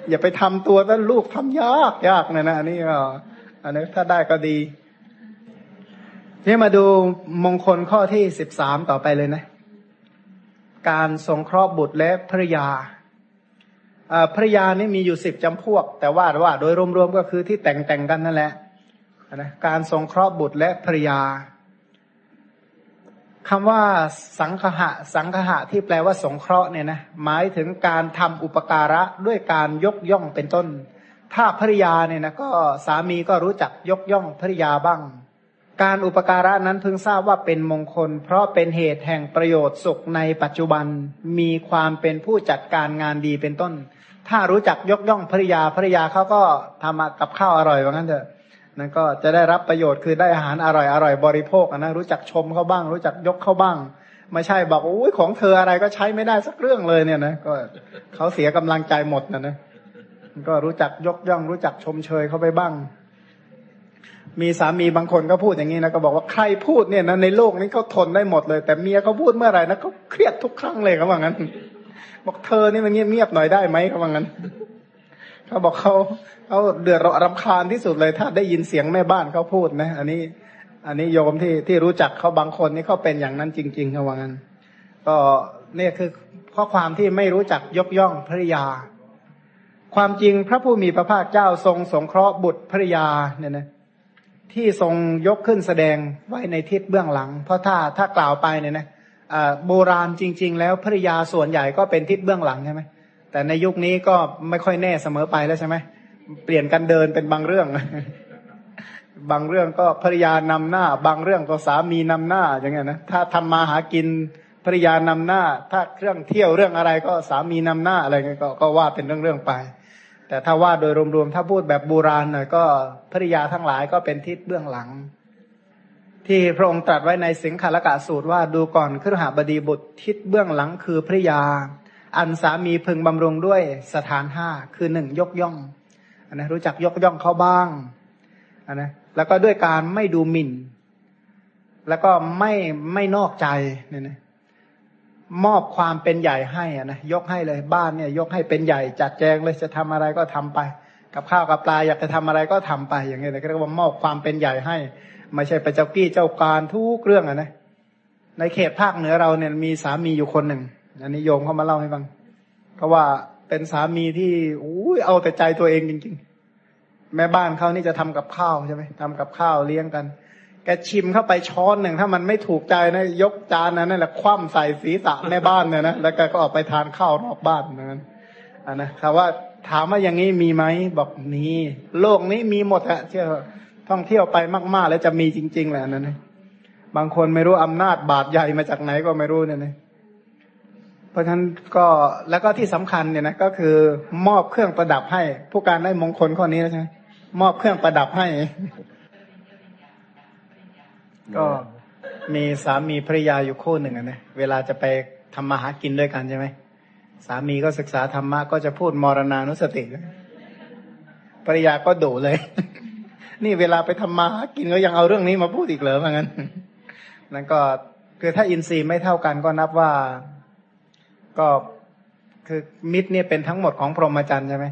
อย่าไปทำตัวแล้วลูกทำยากยากนะนะอันนี้ก็อันนี้ถ้าได้ก็ดี นี่มาดูมงคลข้อที่สิบสามต่อไปเลยนะ การสงเคราะห์บุตรและภรยาภรยานี่มีอยู่สิบจำพวก แต่ว่าว่า โดยรวมๆก็คือที่แต่งแต่งกันนั่นแหละนะการสงเคราะห์บุตรและภรยาคำว่าสังคหะ สังคหะที่แปลว่าสงเคราะห์เนี่ยนะหมายถึงการทำอุปการะด้วยการยกย่องเป็นต้น ถ้าภรยาเนี่ยนะก็สามีก็รู้จักยกย่องภรยาบ้าง การอุปการะนั้นพึงทราบว่าเป็นมงคล เพราะเป็นเหตุแห่งประโยชน์สุขในปัจจุบันมีความเป็นผู้จัดการงานดีเป็นต้น ถ้ารู้จักยกย่องภรยาภรยาเขาก็ทำกับข้าวอร่อยว่างั้นเถอะนั่นก็จะได้รับประโยชน์คือได้อาหารอร่อยอร่อยบริโภคนะรู้จักชมเขาบ้าง รู้จักยกเขาบ้าง ไม่ใช่บอกโอ้ยของเธออะไรก็ใช้ไม่ได้สักเรื่องเลยเนี่ยนะก็เขาเสียกำลังใจหมดนะนะก็รู้จักยกย่องรู้จักชมเชยเขาไปบ้าง มีสามีบางคนก็พูดอย่างนี้นะก็บอกว่าใครพูดเนี่ยนะในโลกนี้เขาทนได้หมดเลย แต่เมียเขาพูดเมื่อไหร่นะเขาเครียดทุกครั้งเลยเขาบอกงั้น บอกเธอนี่มันเงียบๆหน่อยได้ไหมเขาบอกงั้นเขาบอกเขาเขาเดือดร้อนรำคาญที่สุดเลย ถ้าได้ยินเสียงแม่บ้านเขาพูดนะ อันนี้ อันนี้โยมที่ที่รู้จักเขาบางคนนี่เขาเป็นอย่างนั้นจริงๆเขาว่างั้นก็เนี่ยคือข้อความที่ไม่รู้จักยกย่องภริยา ความจริงพระผู้มีพระภาคเจ้าทรงสงเคราะห์บุตรภริยาเนี่ยนะ ที่ทรงยกขึ้นแสดงไว้ในทิศเบื้องหลัง เพราะถ้าถ้ากล่าวไปเนี่ยนะโบราณจริง ๆ แล้วภริยาส่วนใหญ่ก็เป็นทิศเบื้องหลังใช่ไหมแต่ในยุคนี้ก็ไม่ค่อยแน่เสมอไปแล้วใช่ไหมเปลี่ยนกันเดินเป็นบางเรื่อง บางเรื่องก็ภริยานำหน้า บางเรื่องก็สามีนำหน้าอย่างเงี้ยนะถ้าทำมาหากินภริยานำหน้า ถ้าเครื่องเที่ยวเรื่องอะไรก็สามีนำหน้าอะไรเงี้ยก็ก็ว่าเป็นเรื่องๆไป แต่ถ้าว่าโดยรวมๆถ้าพูดแบบโบราณหน่อยก็ภริยาทั้งหลายก็เป็นทิศเบื้องหลัง ที่พระองค์ตรัสไว้ในสิงคารกะสูตรว่าดูก่อนครหบดีบุตรทิศเบื้องหลังคือภริยา อันสามีพึงบำรุงด้วยสถานห้าคือหนึ่งยกย่องอนนะรู้จักยกย่องเขาบ้างอนนะแล้วก็ด้วยการไม่ดูหมิ่น แล้วก็ไม่ไม่นอกใจเนี่ยนะ มอบความเป็นใหญ่ให้อะนะยกให้เลยบ้านเนี่ย ยกให้เป็นใหญ่จัดแจงเลยจะทำอะไรก็ทำไป กับข้าวกับปลาอยากจะทำอะไรก็ทำไปอย่างเงี้ยเรียกว่ามอบความเป็นใหญ่ให้ ไม่ใช่ไปเจ้ากี้เจ้าการทุกเรื่องอะนะในเขตภาคเหนือเราเนี่ยมีสามีอยู่คนหนึ่งอันนี้โยมเขามาเล่าให้ฟังเพราะว่าเป็นสามีที่อุ้ยเอาแต่ใจตัวเองจริง ๆ แม่บ้านเขานี่จะทำกับข้าวใช่ไหมทำกับข้าวเลี้ยงกัน แกชิมเข้าไปช้อนหนึ่งถ้ามันไม่ถูกใจนะยกจานนั้นนั่นแหละคว่ำใส่ศีรษะแม่บ้านเนี่ยนะแล้วแกก็ออกไปทานข้าวรอบบ้านนั้นอ่านะคำว่าถามว่าอย่างนี้มีไหมบอกมีโลกนี้มีหมดอะเชื่อท่องเที่ยวไปมากๆ แล้วจะมีจริง ๆแหละนั่นนะบางคนไม่รู้อำนาจบาดใหญ่มาจากไหนก็ไม่รู้เนี่ยนะเพราะฉะนั้นก็แล้วก็ที่สำคัญเนี่ยนะก็คือมอบเครื่องประดับให้ ผู้การได้มงคลข้อนี้ใช่ไหมมอบเครื่องประดับให้ ก็มีสามีภรรยาอยู่คู่หนึ่งนะเวลาจะไปทำมาหากินด้วยกันใช่ไหมสามีก็ศึกษาธรรมะก็จะพูดมรณานุสติภรรยาก็ดุเลย นี่เวลาไปทำมาหากินก็ยังเอาเรื่องนี้มาพูดอีกเหรอว่างั้นนั่นก็คือถ้าอินทรีย์ไม่เท่ากันก็นับว่าก็คือมิตรเนี่ยเป็นทั้งหมดของพรหมจรรย์ใช่ไหม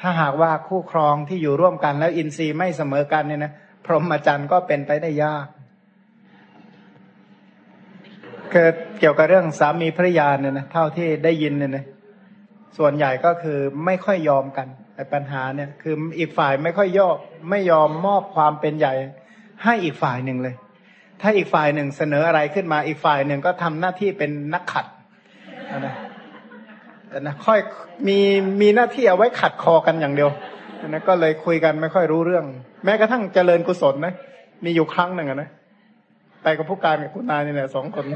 ถ้าหากว่าคู่ครองที่อยู่ร่วมกันแล้วอินทรีย์ไม่เสมอกันเนี่ยนะพรหมจรรย์ก็เป็นไปได้ยาก เกิดเกี่ยวกับเรื่องสามีภรรยาเนี่ยนะเท่าที่ได้ยินเนี่ยนะส่วนใหญ่ก็คือไม่ค่อยยอมกันอ้ปัญหาเนี่ย คืออีกฝ่ายไม่ค่อยยอมไม่ยอมมอบความเป็นใหญ่ ให้อีกฝ่ายหนึ่งเลย ถ้าอีกฝ่ายหนึ่งเสนออะไรขึ้นมาอีกฝ่ายหนึ่งก็ทำหน้าที่เป็นนักขัดนะนะค่อยมีมีหน้าที่เอาไว้ขัดคอกันอย่างเดียวนะก็เลยคุยกันไม่ค่อยรู้เรื่อง แม้กระทั่งเจริญกุศลนะมีอยู่ครั้งหนึ่งนะ ไปกับผู้การกับคุณนายนี่แหละสองคน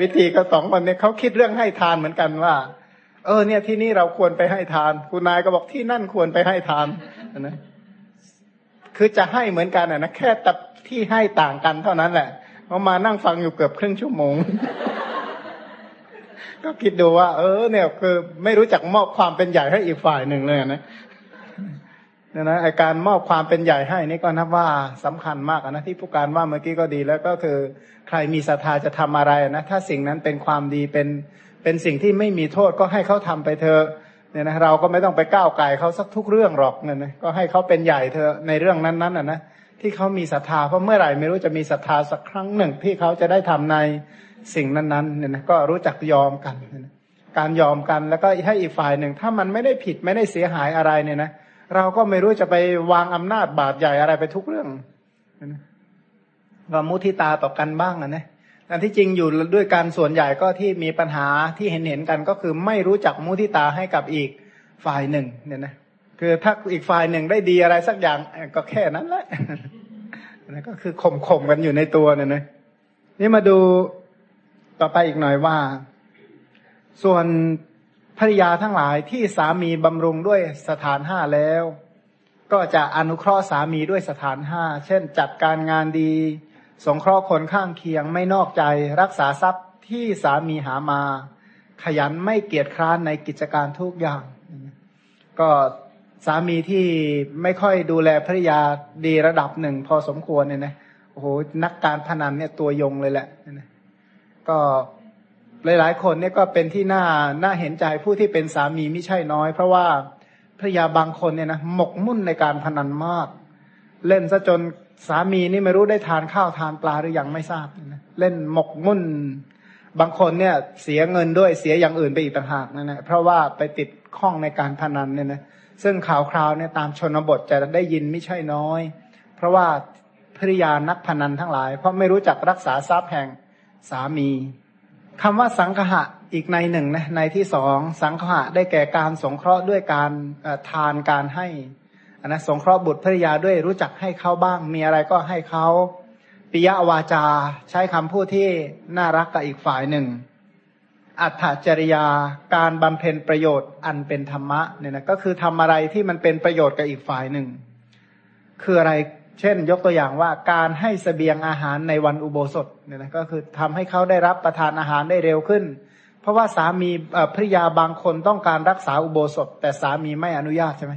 วิธีก็สองคนเนี่ยเขาคิดเรื่องให้ทานเหมือนกันว่า เออ เนี่ยที่นี่เราควรไปให้ทาน คุณนายก็บอกที่นั่นควรไปให้ทานนะคือจะให้เหมือนกันนะแค่แต่ที่ให้ต่างกันเท่านั้นแหละเขามานั่งฟังอยู่เกือบครึ่งชั่วโมง ก็คิดดูว่า เออ เนี่ย คือไม่รู้จักมอบความเป็นใหญ่ให้อีกฝ่ายหนึ่งเลยนะ เนี่ยนะไอการมอบความเป็นใหญ่ให้นี่ก็นับว่าสำคัญมากนะที่ผู้การว่าเมื่อกี้ก็ดีแล้วก็คือใครมีศรัทธาจะทำอะไรนะถ้าสิ่งนั้นเป็นความดีเป็นเป็นสิ่งที่ไม่มีโทษก็ให้เขาทำไปเถอะเนี่ยนะเราก็ไม่ต้องไปก้าวไก่เขาสักทุกเรื่องหรอกเนี่ยนะก็ให้เขาเป็นใหญ่เถอะในเรื่องนั้นๆอะนะที่เขามีศรัทธาเพราะเมื่อไหร่ไม่รู้จะมีศรัทธาสักครั้งหนึ่ง ที่เขาจะได้ทำในสิ่งนั้นๆเนี่ยนะก็รู้จักยอมกัน การยอมกันแล้วก็ให้อีกฝ่ายหนึ่ง ถ้ามันไม่ได้ผิดไม่ได้เสียหายอะไรเนี่ยนะ เราก็ไม่รู้จะไปวางอำนาจบาดใหญ่อะไรไปทุกเรื่องว่ามุทิตาต่อกันบ้างนะเนะแต่ที่จริงอยู่ด้วยกันส่วนใหญ่ก็ที่มีปัญหาที่เห็นเห็นกันก็คือไม่รู้จักมุทิตาให้กับอีกฝ่ายหนึ่ง เนี่ยนะคือถ้าอีกฝ่ายหนึ่งได้ดีอะไรสักอย่างก็แค่นั้นแหละนั่นก็คือข่มข่มกันอยู่ในตัวเนี่ยนะนี่มาดูต่อไปอีกหน่อยว่า ส่วน ภริยาทั้งหลายที่สามีบำรุงด้วยสถานห้าแล้ว ก็จะอนุเคราะห์สามีด้วยสถานห้าเช่น จัดการงานดี สงเคราะห์คนข้างเคียงไม่นอกใจ รักษาทรัพย์ที่สามีหามา ขยันไม่เกียจคร้านในกิจการทุกอย่าง ก็สามีที่ไม่ค่อยดูแลภริยาดีระดับหนึ่งพอสมควรเนี่ยนะโอ้โหนักการพนันเนี่ยตัวยงเลยแหละก็ หลายๆ คนเนี่ยก็เป็นที่น่าน่าเห็นใจผู้ที่เป็นสามีไม่ใช่น้อย เพราะว่าภรรยาบางคนเนี่ยนะหมกมุ่นในการพนันมาก เล่นซะจนสามีนี่ไม่รู้ได้ทานข้าวทานปลาหรือยังไม่ทราบนะเล่นหมกมุ่น บางคนเนี่ยเสียเงินด้วยเสียอย่างอื่นไปอีกต่างหากนะนะเพราะว่าไปติดข้องในการพนันเนี่ยนะซึ่งข่าวคราวเนี่ยตามชนบทจะได้ยินไม่ใช่น้อย เพราะว่าภริยานักพนันทั้งหลาย เพราะไม่รู้จักรักษาทรัพย์แห่งสามี คำว่าสังหะอีกในหนึ่งนะในที่สองสังหะได้แก่การสงเคราะห์ด้วยการทานการให้อันนะสงเคราะห์บุตรภริยาด้วยรู้จักให้เขาบ้าง มีอะไรก็ให้เขาปิยวาจา ใช้คำพูดที่น่ารักกับอีกฝ่ายหนึ่ง อัตถจริยาการบำเพ็ญประโยชน์อันเป็นธรรมะเนี่ยนะก็คือทำอะไรที่มันเป็นประโยชน์กับอีกฝ่ายหนึ่ง คืออะไร เช่น ยกตัวอย่างว่าการให้สเสบียงอาหารในวันอุโบสถเนี่ยนะก็คือทำให้เขาได้รับประทานอาหารได้เร็วขึ้น เพราะว่าสามีภริยาบางคนต้องการรักษาอุโบสถ แต่สามีไม่อนุญาตใช่ไหม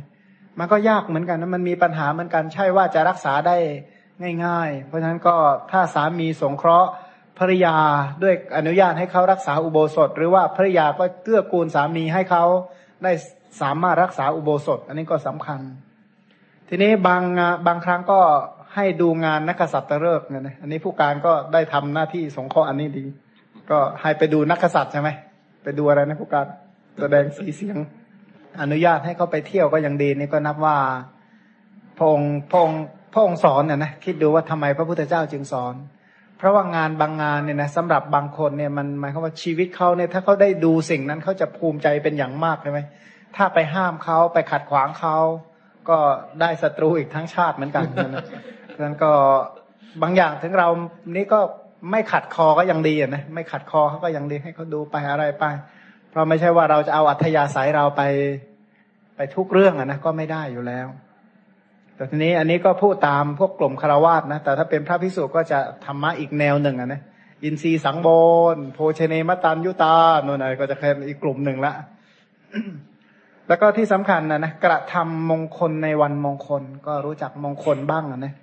มันก็ยากเหมือนกันนะมันมีปัญหาเหมือนกันใช่ว่าจะรักษาได้ง่าย ๆ เพราะฉะนั้นก็ถ้าสามีสงเคราะห์ภริยาด้วยอนุญาตให้เขารักษาอุโบสถ หรือว่าภริยาก็เกื้อกูลสามีให้เขาได้สามารถรักษาอุโบสถ อันนี้ก็สำคัญ ทีนี้บางบางครั้งก็ให้ดูงานนักษัตริย์เลิกเนี่ยนะอันนี้ผู้การก็ได้ทำหน้าที่สงเคราะห์อันนี้ดี ก็ให้ไปดูนักษัตริย์ใช่ไหมไปดูอะไรนะผู้การแสดงสีเสียง อนุญาตให้เขาไปเที่ยวก็ยังดีนี่ก็นับว่าพงพงพงสอนเนี่ยนะคิดดูว่าทำไมพระพุทธเจ้าจึงสอน เพราะว่างานบางงานเนี่ยนะสำหรับบางคนเนี่ยมันหมายความว่าชีวิตเขาเนี่ยถ้าเขาได้ดูสิ่งนั้นเขาจะภูมิใจเป็นอย่างมากใช่ไหมถ้าไปห้ามเขาไปขัดขวางเขา ก็ได้ศัตรูอีกทั้งชาติเหมือนกันนะนั้นก็บางอย่างถึงเรานี่ก็ไม่ขัดคอก็ยังดีอะนะไม่ขัดคอเขาก็ยังดีให้เขาดูไปอะไรไป เพราะไม่ใช่ว่าเราจะเอาอัธยาศัยเราไปไปทุกเรื่องอะนะก็ไม่ได้อยู่แล้ว แต่ทีนี้อันนี้ก็พูดตามพวกกลุ่มคารวาสนะ แต่ถ้าเป็นพระพิสุก็จะธรรมะอีกแนวหนึ่งอะนะอินทรีสังโบนโพเชเนมตันยุตาโน่นอะไรก็จะเป็นอีกกลุ่มหนึ่งละ แล้วก็ที่สำคัญนะนะกระทำมงคลในวันมงคล ก็รู้จักมงคลบ้างนะ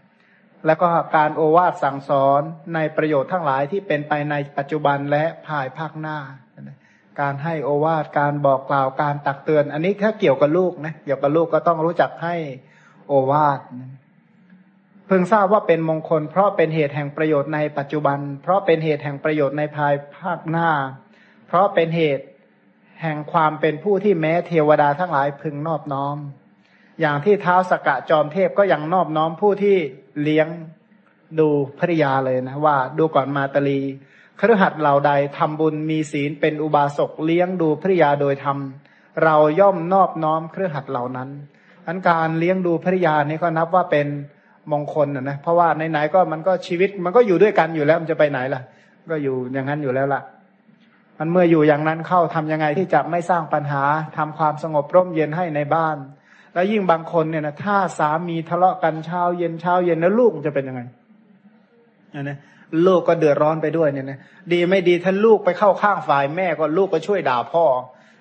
แล้วก็การโอวาทสั่งสอนในประโยชน์ทั้งหลายที่เป็นไปในปัจจุบันและภายภาคหน้า การให้โอวาทการบอกกล่าวการตักเตือน อันนี้ถ้าเกี่ยวกับลูกนะเกี่ยวกับลูกก็ต้องรู้จักให้โอวาทเพิ่งทราบว่าเป็นมงคล เพราะเป็นเหตุแห่งประโยชน์ในปัจจุบัน เพราะเป็นเหตุแห่งประโยชน์ในภายภาคหน้า เพราะเป็นเหตุ แห่งความเป็นผู้ที่แม้เทวดาทั้งหลายพึงนอบน้อม อย่างที่เท้าสกกะจอมเทพก็ยังนอบน้อมผู้ที่เลี้ยงดูภริยาเลยนะว่าดูก่อนมาตลีครหัสเหล่าใดทำบุญมีศีลเป็นอุบาสกเลี้ยงดูภริยาโดยธรรมเราย่อมนอบน้อมเครือหัดเหล่านั้นอันการเลี้ยงดูภริยานี่ก็นับว่าเป็นมงคลนะนะเพราะว่าไหนๆก็มันก็ชีวิตมันก็อยู่ด้วยกันอยู่แล้วมันจะไปไหนล่ะ ก็อยู่อย่างนั้นอยู่แล้วล่ะ มันเมื่ออยู่อย่างนั้นเข้าทํำยังไงที่จะไม่สร้างปัญหาทำความสงบร่มเย็นให้ในบ้าน แล้วยิ่งบางคนเนี่ยนะถ้าสามีทะเลาะกันเช้าเย็นเช้าเย็นแล้วลูกจะเป็นยังไงนะลูกก็เดือดร้อนไปด้วยเนี่ยนะดีไม่ดีถ้าลูกไปเข้าข้างฝ่ายแม่ก็ลูกก็ช่วยด่าพ่อ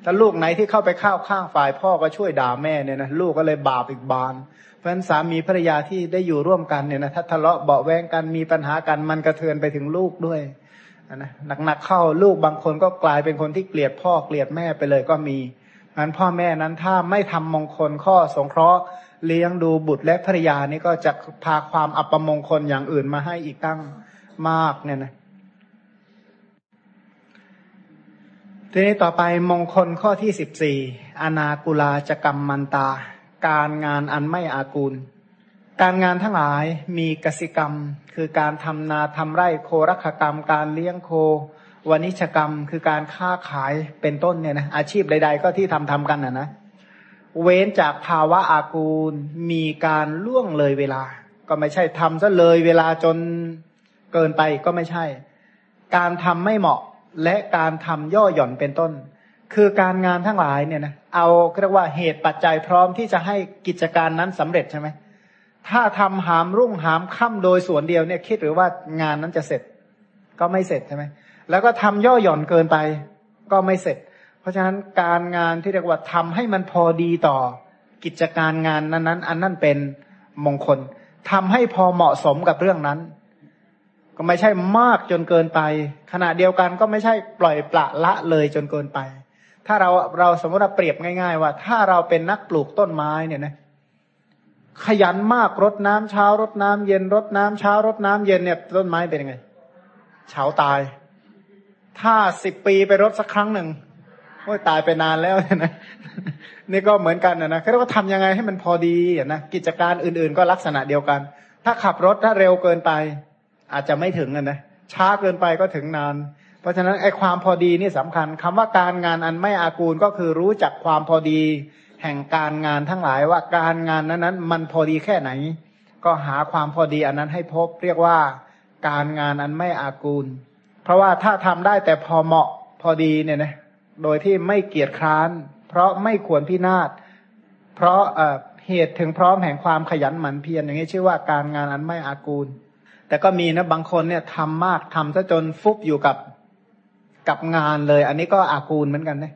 ถ้าลูกไหนที่เข้าไปเข้าข้างฝ่ายพ่อก็ช่วยด่าแม่เนี่ยนะลูกก็เลยบาปอีกบานเพราะฉะนั้นสามีภรรยาที่ได้อยู่ร่วมกันเนี่ยนะถ้าทะเลาะเบาแวงกันมีปัญหากันมันกระเทือนไปถึงลูกด้วย นะหนักๆเข้าลูกบางคนก็กลายเป็นคนที่เกลียดพ่อเกลียดแม่ไปเลยก็มีนั้นพ่อแม่นั้นถ้าไม่ทำมงคลข้อสงเคราะห์เลี้ยงดูบุตรและภรรยานี่ก็จะพาความอัปมงคลอย่างอื่นมาให้อีกตั้งมากเนี่ยนะทีนี้ต่อไปมงคลข้อที่สิบสี่อนากุลาจกรรมมันตา การงานอันไม่อากูล การงานทั้งหลายมีกสิกรรม คือการทำนาทำไร่โครักกรรม การเลี้ยงโควานิชกรรม คือการค้าขายเป็นต้นเนี่ยนะอาชีพใด ๆ ก็ที่ทำทำกันนะนะเว้นจากภาวะอากูลมีการล่วงเลยเวลา ก็ไม่ใช่ทำซะเลยเวลาจนเกินไปก็ไม่ใช่ การทำไม่เหมาะและการทำย่อหย่อนเป็นต้น คือการงานทั้งหลายเนี่ยนะเอาเรียกว่าเหตุปัจจัยพร้อมที่จะให้กิจการนั้นสำเร็จใช่ไหม ถ้าทำหามรุ่งหามค่ำโดยส่วนเดียวเนี่ยคิดหรือว่างานนั้นจะเสร็จ ก็ไม่เสร็จใช่ไหมแล้วก็ทำย่อหย่อนเกินไป ก็ไม่เสร็จ เพราะฉะนั้นการงานที่เรียกว่าทำให้มันพอดีต่อกิจการงานนั้นๆ อันนั้นเป็นมงคลทำให้พอเหมาะสมกับเรื่องนั้น ก็ไม่ใช่มากจนเกินไป ขณะเดียวกันก็ไม่ใช่ปล่อยปละละเลยจนเกินไป ถ้าเราเราสมมติเราเปรียบง่าย ๆ ว่า ถ้าเราเป็นนักปลูกต้นไม้เนี่ยนะ ขยันมากรดน้ำเช้ารดน้ำเย็นรดน้ำเช้ารดน้ำเย็นเนี่ยต้นไม้เป็นยังไงเฉาตาย ถ้าสิบปีไปรดสักครั้งหนึ่งโอ้ยตายไปนานแล้วนะนี่ก็เหมือนกันนะนะเขาเรียกว่าทำยังไงให้มันพอดีนะกิจการอื่นๆ ก็ลักษณะเดียวกัน ถ้าขับรถถ้าเร็วเกินไป อาจจะไม่ถึงนะช้าเกินไปก็ถึงนาน เพราะฉะนั้นไอ้ความพอดีนี่สำคัญคำว่าการงานอันไม่อากูลก็คือรู้จักความพอดี แห่งการงานทั้งหลายว่าการงานนั้นนั้นมันพอดีแค่ไหน ก็หาความพอดีอันนั้นให้พบเรียกว่าการงานอันไม่อากูล เพราะว่าถ้าทำได้แต่พอเหมาะพอดีเนี่ยนะโดยที่ไม่เกียจคร้าน เพราะไม่ควรพินาศเพราะเหตุถึงพร้อมแห่งความขยันหมั่นเพียรอย่างนี้ชื่อว่าการงานอันไม่อากูล แต่ก็มีนะบางคนเนี่ยทำมากทำซะจนฟุบอยู่กับกับงานเลย อันนี้ก็อากูลเหมือนกันนะ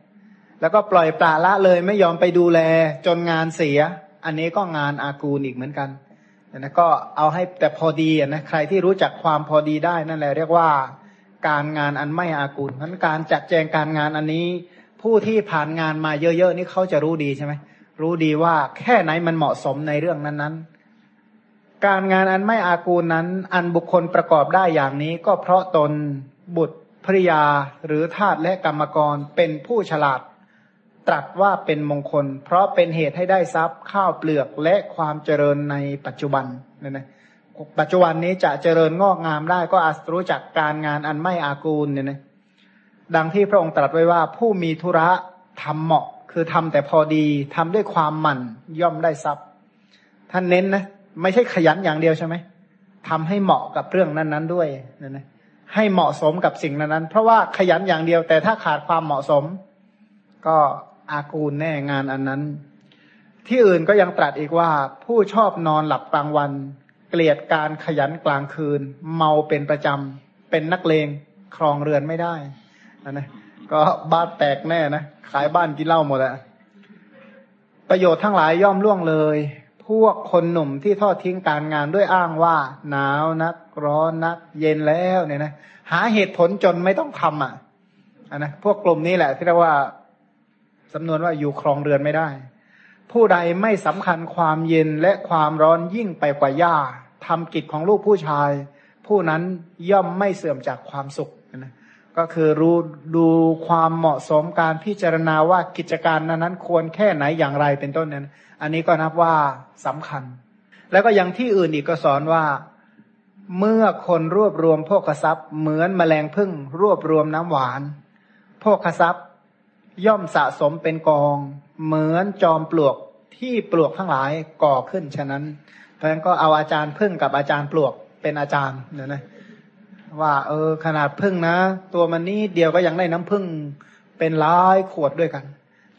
แล้วก็ปล่อยปละละเลยไม่ยอมไปดูแลจนงานเสีย อันนี้ก็งานอากูลอีกเหมือนกันนะก็เอาให้แต่พอดีนะใครที่รู้จักความพอดีได้นั่นแหละเรียกว่าการงานอันไม่อากูลเพราะการจัดแจงการงานอันนี้ ผู้ที่ผ่านงานมาเยอะๆนี่เขาจะรู้ดีใช่ไหมรู้ดีว่าแค่ไหนมันเหมาะสมในเรื่องนั้นๆ การงานอันไม่อากูลนั้น อันบุคคลประกอบได้อย่างนี้ ก็เพราะตนบุตรภริยาหรือทาสและกรรมกรเป็นผู้ฉลาด ตรัสว่าเป็นมงคล เพราะเป็นเหตุให้ได้ทรัพย์ข้าวเปลือกและความเจริญในปัจจุบันเนี่ยนะปัจจุบันนี้จะเจริญงอกงามได้ก็อาจรู้จักการงานอันไม่อากูลเนี่ยนะดังที่พระองค์ตรัสไว้ว่าผู้มีธุระทำเหมาะ คือทำแต่พอดีทำด้วยความหมั่นย่อมได้ทรัพย์ ท่านเน้นนะไม่ใช่ขยันอย่างเดียวใช่ไหมทำให้เหมาะกับเรื่องนั้น ๆด้วยนะนะให้เหมาะสมกับสิ่งนั้นๆเพราะว่าขยันอย่างเดียวแต่ถ้าขาดความเหมาะสม ก็ อากูลแน่งานอันนั้น ที่อื่นก็ยังตรัสอีกว่า ผู้ชอบนอนหลับกลางวัน เกลียดการขยันกลางคืน เมาเป็นประจำ เป็นนักเลงครองเรือนไม่ได้นะนะก็บ้านแตกแน่นะขายบ้านกินเหล้าหมดอะประโยชน์ทั้งหลายย่อมล่วงเลย พวกคนหนุ่มที่ทอดทิ้งการงานด้วยอ้างว่า หนาวนักร้อนนัก เย็นแล้วเนี่ยนะหาเหตุผลจนไม่ต้องทำอะอันนะพวกกลุ่มนี้แหละที่เรียกว่า สำนวนว่าอยู่ครองเรือนไม่ได้ ผู้ใดไม่สำคัญความเย็นและความร้อนยิ่งไปกว่าหญ้าทำกิจของลูกผู้ชาย ผู้นั้นย่อมไม่เสื่อมจากความสุขนะก็คือรู้ดูความเหมาะสมการพิจารณาว่ากิจการนั้นนั้นควรแค่ไหนอย่างไรเป็นต้นนั้นอันนี้ก็นับว่าสำคัญ แล้วก็ย่างที่อื่นอีกก็สอนว่าเมื่อคนรวบรวมพวกทรัพย์เหมือนแมลงพึ่งรวบรวมน้ำหวานพวกทรัพย์ ย่อมสะสมเป็นกอง เหมือนจอมปลวกที่ปลวกทั้งหลายก่อขึ้นฉะนั้น เพราะฉะนั้นก็เอาอาจารย์พึ่งกับอาจารย์ปลวกเป็นอาจารย์เนี่ยนะว่าเออขนาดพึ่งนะ ตัวมันนี้เดียวก็ยังได้น้ำพึ่งเป็นร้ายขวดด้วยกัน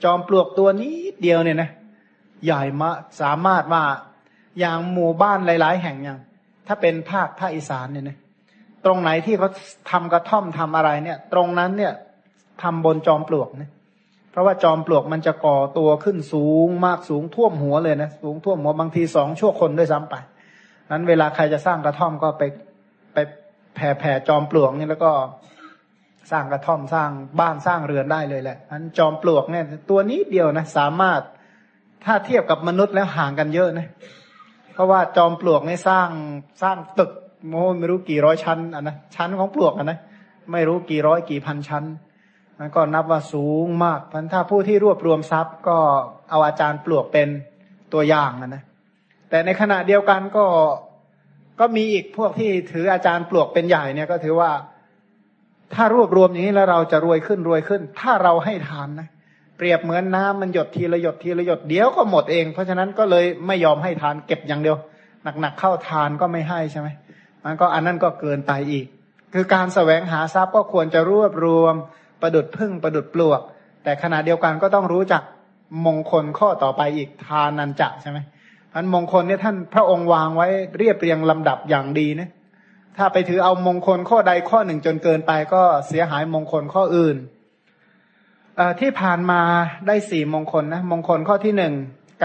จอมปลวกตัวนี้เดียวเนี่ยนะใหญ่มาสามารถว่าอย่างหมู่บ้านหลาย ๆ แห่งอย่าง ถ้าเป็นภาคภาคอีสานเนี่ยนะตรงไหนที่เขาทำกระท่อมทำอะไรเนี่ย ตรงนั้นเนี่ยทำบนจอมปลวกเนะ เพราะว่าจอมปลวกมันจะก่อตัวขึ้นสูงมากสูงท่วมหัวเลยนะสูงท่วมหัวบางทีสองชั่วคนด้วยซ้ำไปนั้นเวลาใครจะสร้างกระท่อมก็ไปไปแผ่แผ่จอมปลวกนี่แล้วก็สร้างกระท่อมสร้างบ้านสร้างเรือนได้เลยแหละอันจอมปลวกเนี่ยตัวนี้เดียวนะสามารถถ้าเทียบกับมนุษย์แล้วห่างกันเยอะนะเพราะว่าจอมปลวกนี่สร้างสร้างตึกโมไม่รู้กี่ร้อยชั้นอะนะชั้นของปลวกอะนะไม่รู้กี่ร้อยกี่พันชั้น มันก็นับว่าสูงมากพันถ้าผู้ที่รวบรวมทรัพย์ก็เอาอาจารย์ปลวกเป็นตัวอย่างนะนะ แต่ในขณะเดียวกันก็ก็มีอีกพวกที่ถืออาจารย์ปลวกเป็นใหญ่เนี่ยก็ถือว่า ถ้ารวบรวมอย่างนี้แล้วเราจะรวยขึ้นรวยขึ้น ถ้าเราให้ทานนะเปรียบเหมือนน้ำมันหยดทีละหยดทีละหยดเดี๋ยวก็หมดเอง เพราะฉะนั้นก็เลยไม่ยอมให้ทานเก็บอย่างเดียว หนักๆเข้าทานก็ไม่ให้ใช่ไหมมันก็อันนั้นก็เกินไปอีก คือการแสวงหาทรัพย์ก็ควรจะรวบรวม ประดุดพึ่งประดุดปลวก แต่ขณะเดียวกันก็ต้องรู้จักมงคลข้อต่อไปอีกทานันจะใช่ไหมอันมงคลเนี่ยท่านพระองค์วางไว้เรียบเรียงลำดับอย่างดีนะถ้าไปถือเอามงคลข้อใดข้อหนึ่งจนเกินไปก็เสียหายมงคลข้ออื่นที่ผ่านมาได้สี่มงคลนะมงคลข้อที่หนึ่ง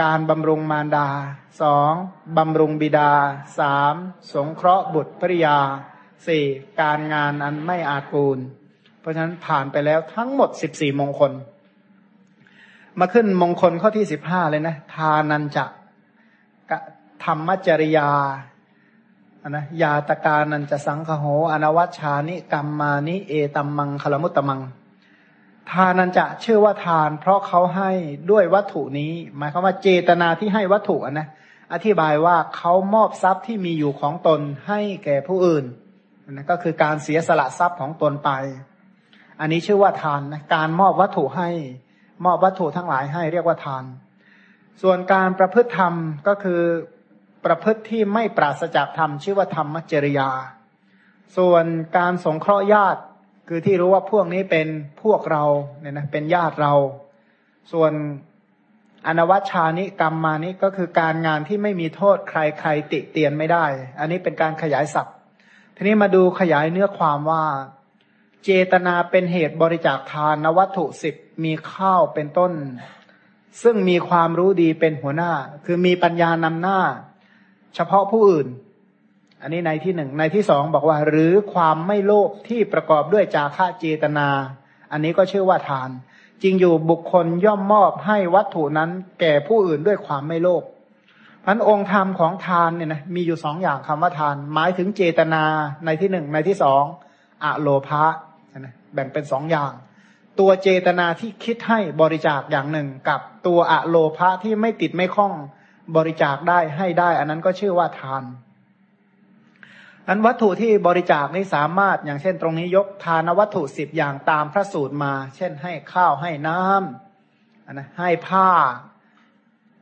การบำรุงมารดาสองบำรุงบิดาสามสงเคราะห์บุตรภริยาสี่การงานอันไม่อาจปูนเพ ราะฉะนั้นผ่านไปแล้วทั้งหมดสิบสี่มงคล มาขึ้นมงคลข้อที่สิบห้าเลยนะ ทานันจะธรรมจริยานะยาตการนันจะสังคโหอนวัชชานิกรรมมานิเอตัมมังคลมุตตมัง ทานันจะชื่อว่าทาน เพราะเขาให้ด้วยวัตถุนี้ หมายความว่าเจตนาที่ให้วัตถุนะอธิบายว่าเขามอบทรัพย์ที่มีอยู่ของตนให้แก่ผู้อื่นนะก็คือการเสียสละทรัพย์ของตนไป อันนี้ชื่อว่าทานนะการมอบวัตถุให้ มอบวัตถุทั้งหลายให้เรียกว่าทาน ส่วนการประพฤติธรรมก็คือประพฤติที่ไม่ปราศจากธรรมชื่อว่าธรรมจริยา ส่วนการสงเคราะห์ญาติคือที่รู้ว่าพวกนี้เป็นพวกเราเนี่ยนะเป็นญาติเรา ส่วนอนวัชชานิกรรมมานี้ก็คือการงานที่ไม่มีโทษใครใครติเตียนไม่ได้ อันนี้เป็นการขยายศัพท์ ทีนี้มาดูขยายเนื้อความว่า เจตนาเป็นเหตุบริจาคทานวัตถุสิบมีข้าวเป็นต้น ซึ่งมีความรู้ดีเป็นหัวหน้า คือมีปัญญานำหน้า เฉพาะผู้อื่น อันนี้ในที่หนึ่งในที่สองบอกว่า หรือความไม่โลภที่ประกอบด้วยจาค่าเจตนา อันนี้ก็ชื่อว่าทาน จริงอยู่บุคคลย่อมมอบให้วัตถุนั้นแก่ผู้อื่นด้วยความไม่โลภพันองค์ธรรมของทานเนี่ยนะมีอยู่สองอย่างคำว่าทาน หมายถึงเจตนาในที่หนึ่งในที่สองอะโลภะ นะแบ่งเป็นสองอย่าง ตัวเจตนาที่คิดให้บริจาคอย่างหนึ่ง กับตัวอะโลภะที่ไม่ติดไม่คล้องบริจาคได้ให้ได้ อันนั้นก็ชื่อว่าทาน อันวัตถุที่บริจาคนี้สามารถอย่างเช่นตรงนี้ยกทานวัตถุสิบอย่างตามพระสูตรมา เช่นให้ข้าวให้น้ำอันนะให้ผ้า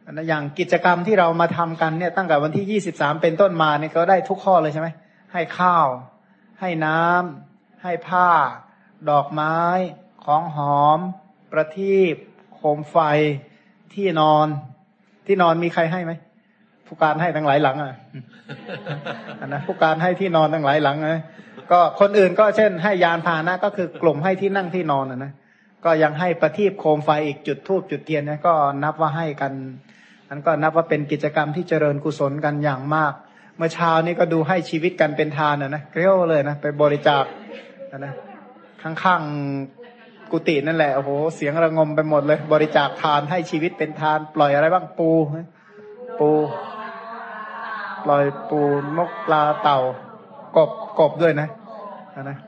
อันนะอย่างกิจกรรมที่เรามาทำกันเนี่ยตั้งแต่วันที่ยี่สิบสามเป็นต้นมาเนี่ยก็ได้ทุกข้อเลยใช่ไหมให้ข้าว ให้น้ำ ให้ผ้า ดอกไม้ ของหอม ประทีปโคมไฟ ที่นอน ที่นอนมีใครให้ไหมผู้การให้ทั้งหลายหลังอะนะผู้การให้ที่นอนทั้งหลายหลังนะก็คนอื่นก็เช่น ให้ยานพาหนะ ก็คือกลุ่มให้ที่นั่งที่นอนนะก็ยังให้ประทีปโคมไฟอีกจุดทูบจุดเทียนนะก็นับว่าให้กันนั้นก็นับว่าเป็นกิจกรรมที่เจริญกุศลกันอย่างมาก เมื่อเช้านี้ก็ดูให้ชีวิตกันเป็นทานนะนะเกลียวเลยนะไปบริจาค นะข้างๆกุฏินั่นแหละโอ้โหเสียงระงมไปหมดเลย บริจาคทานให้ชีวิตเป็นทาน ปล่อยอะไรบ้างปู ปู ปล่อยปูนกปลาเต่ากบกบด้วยนะนะ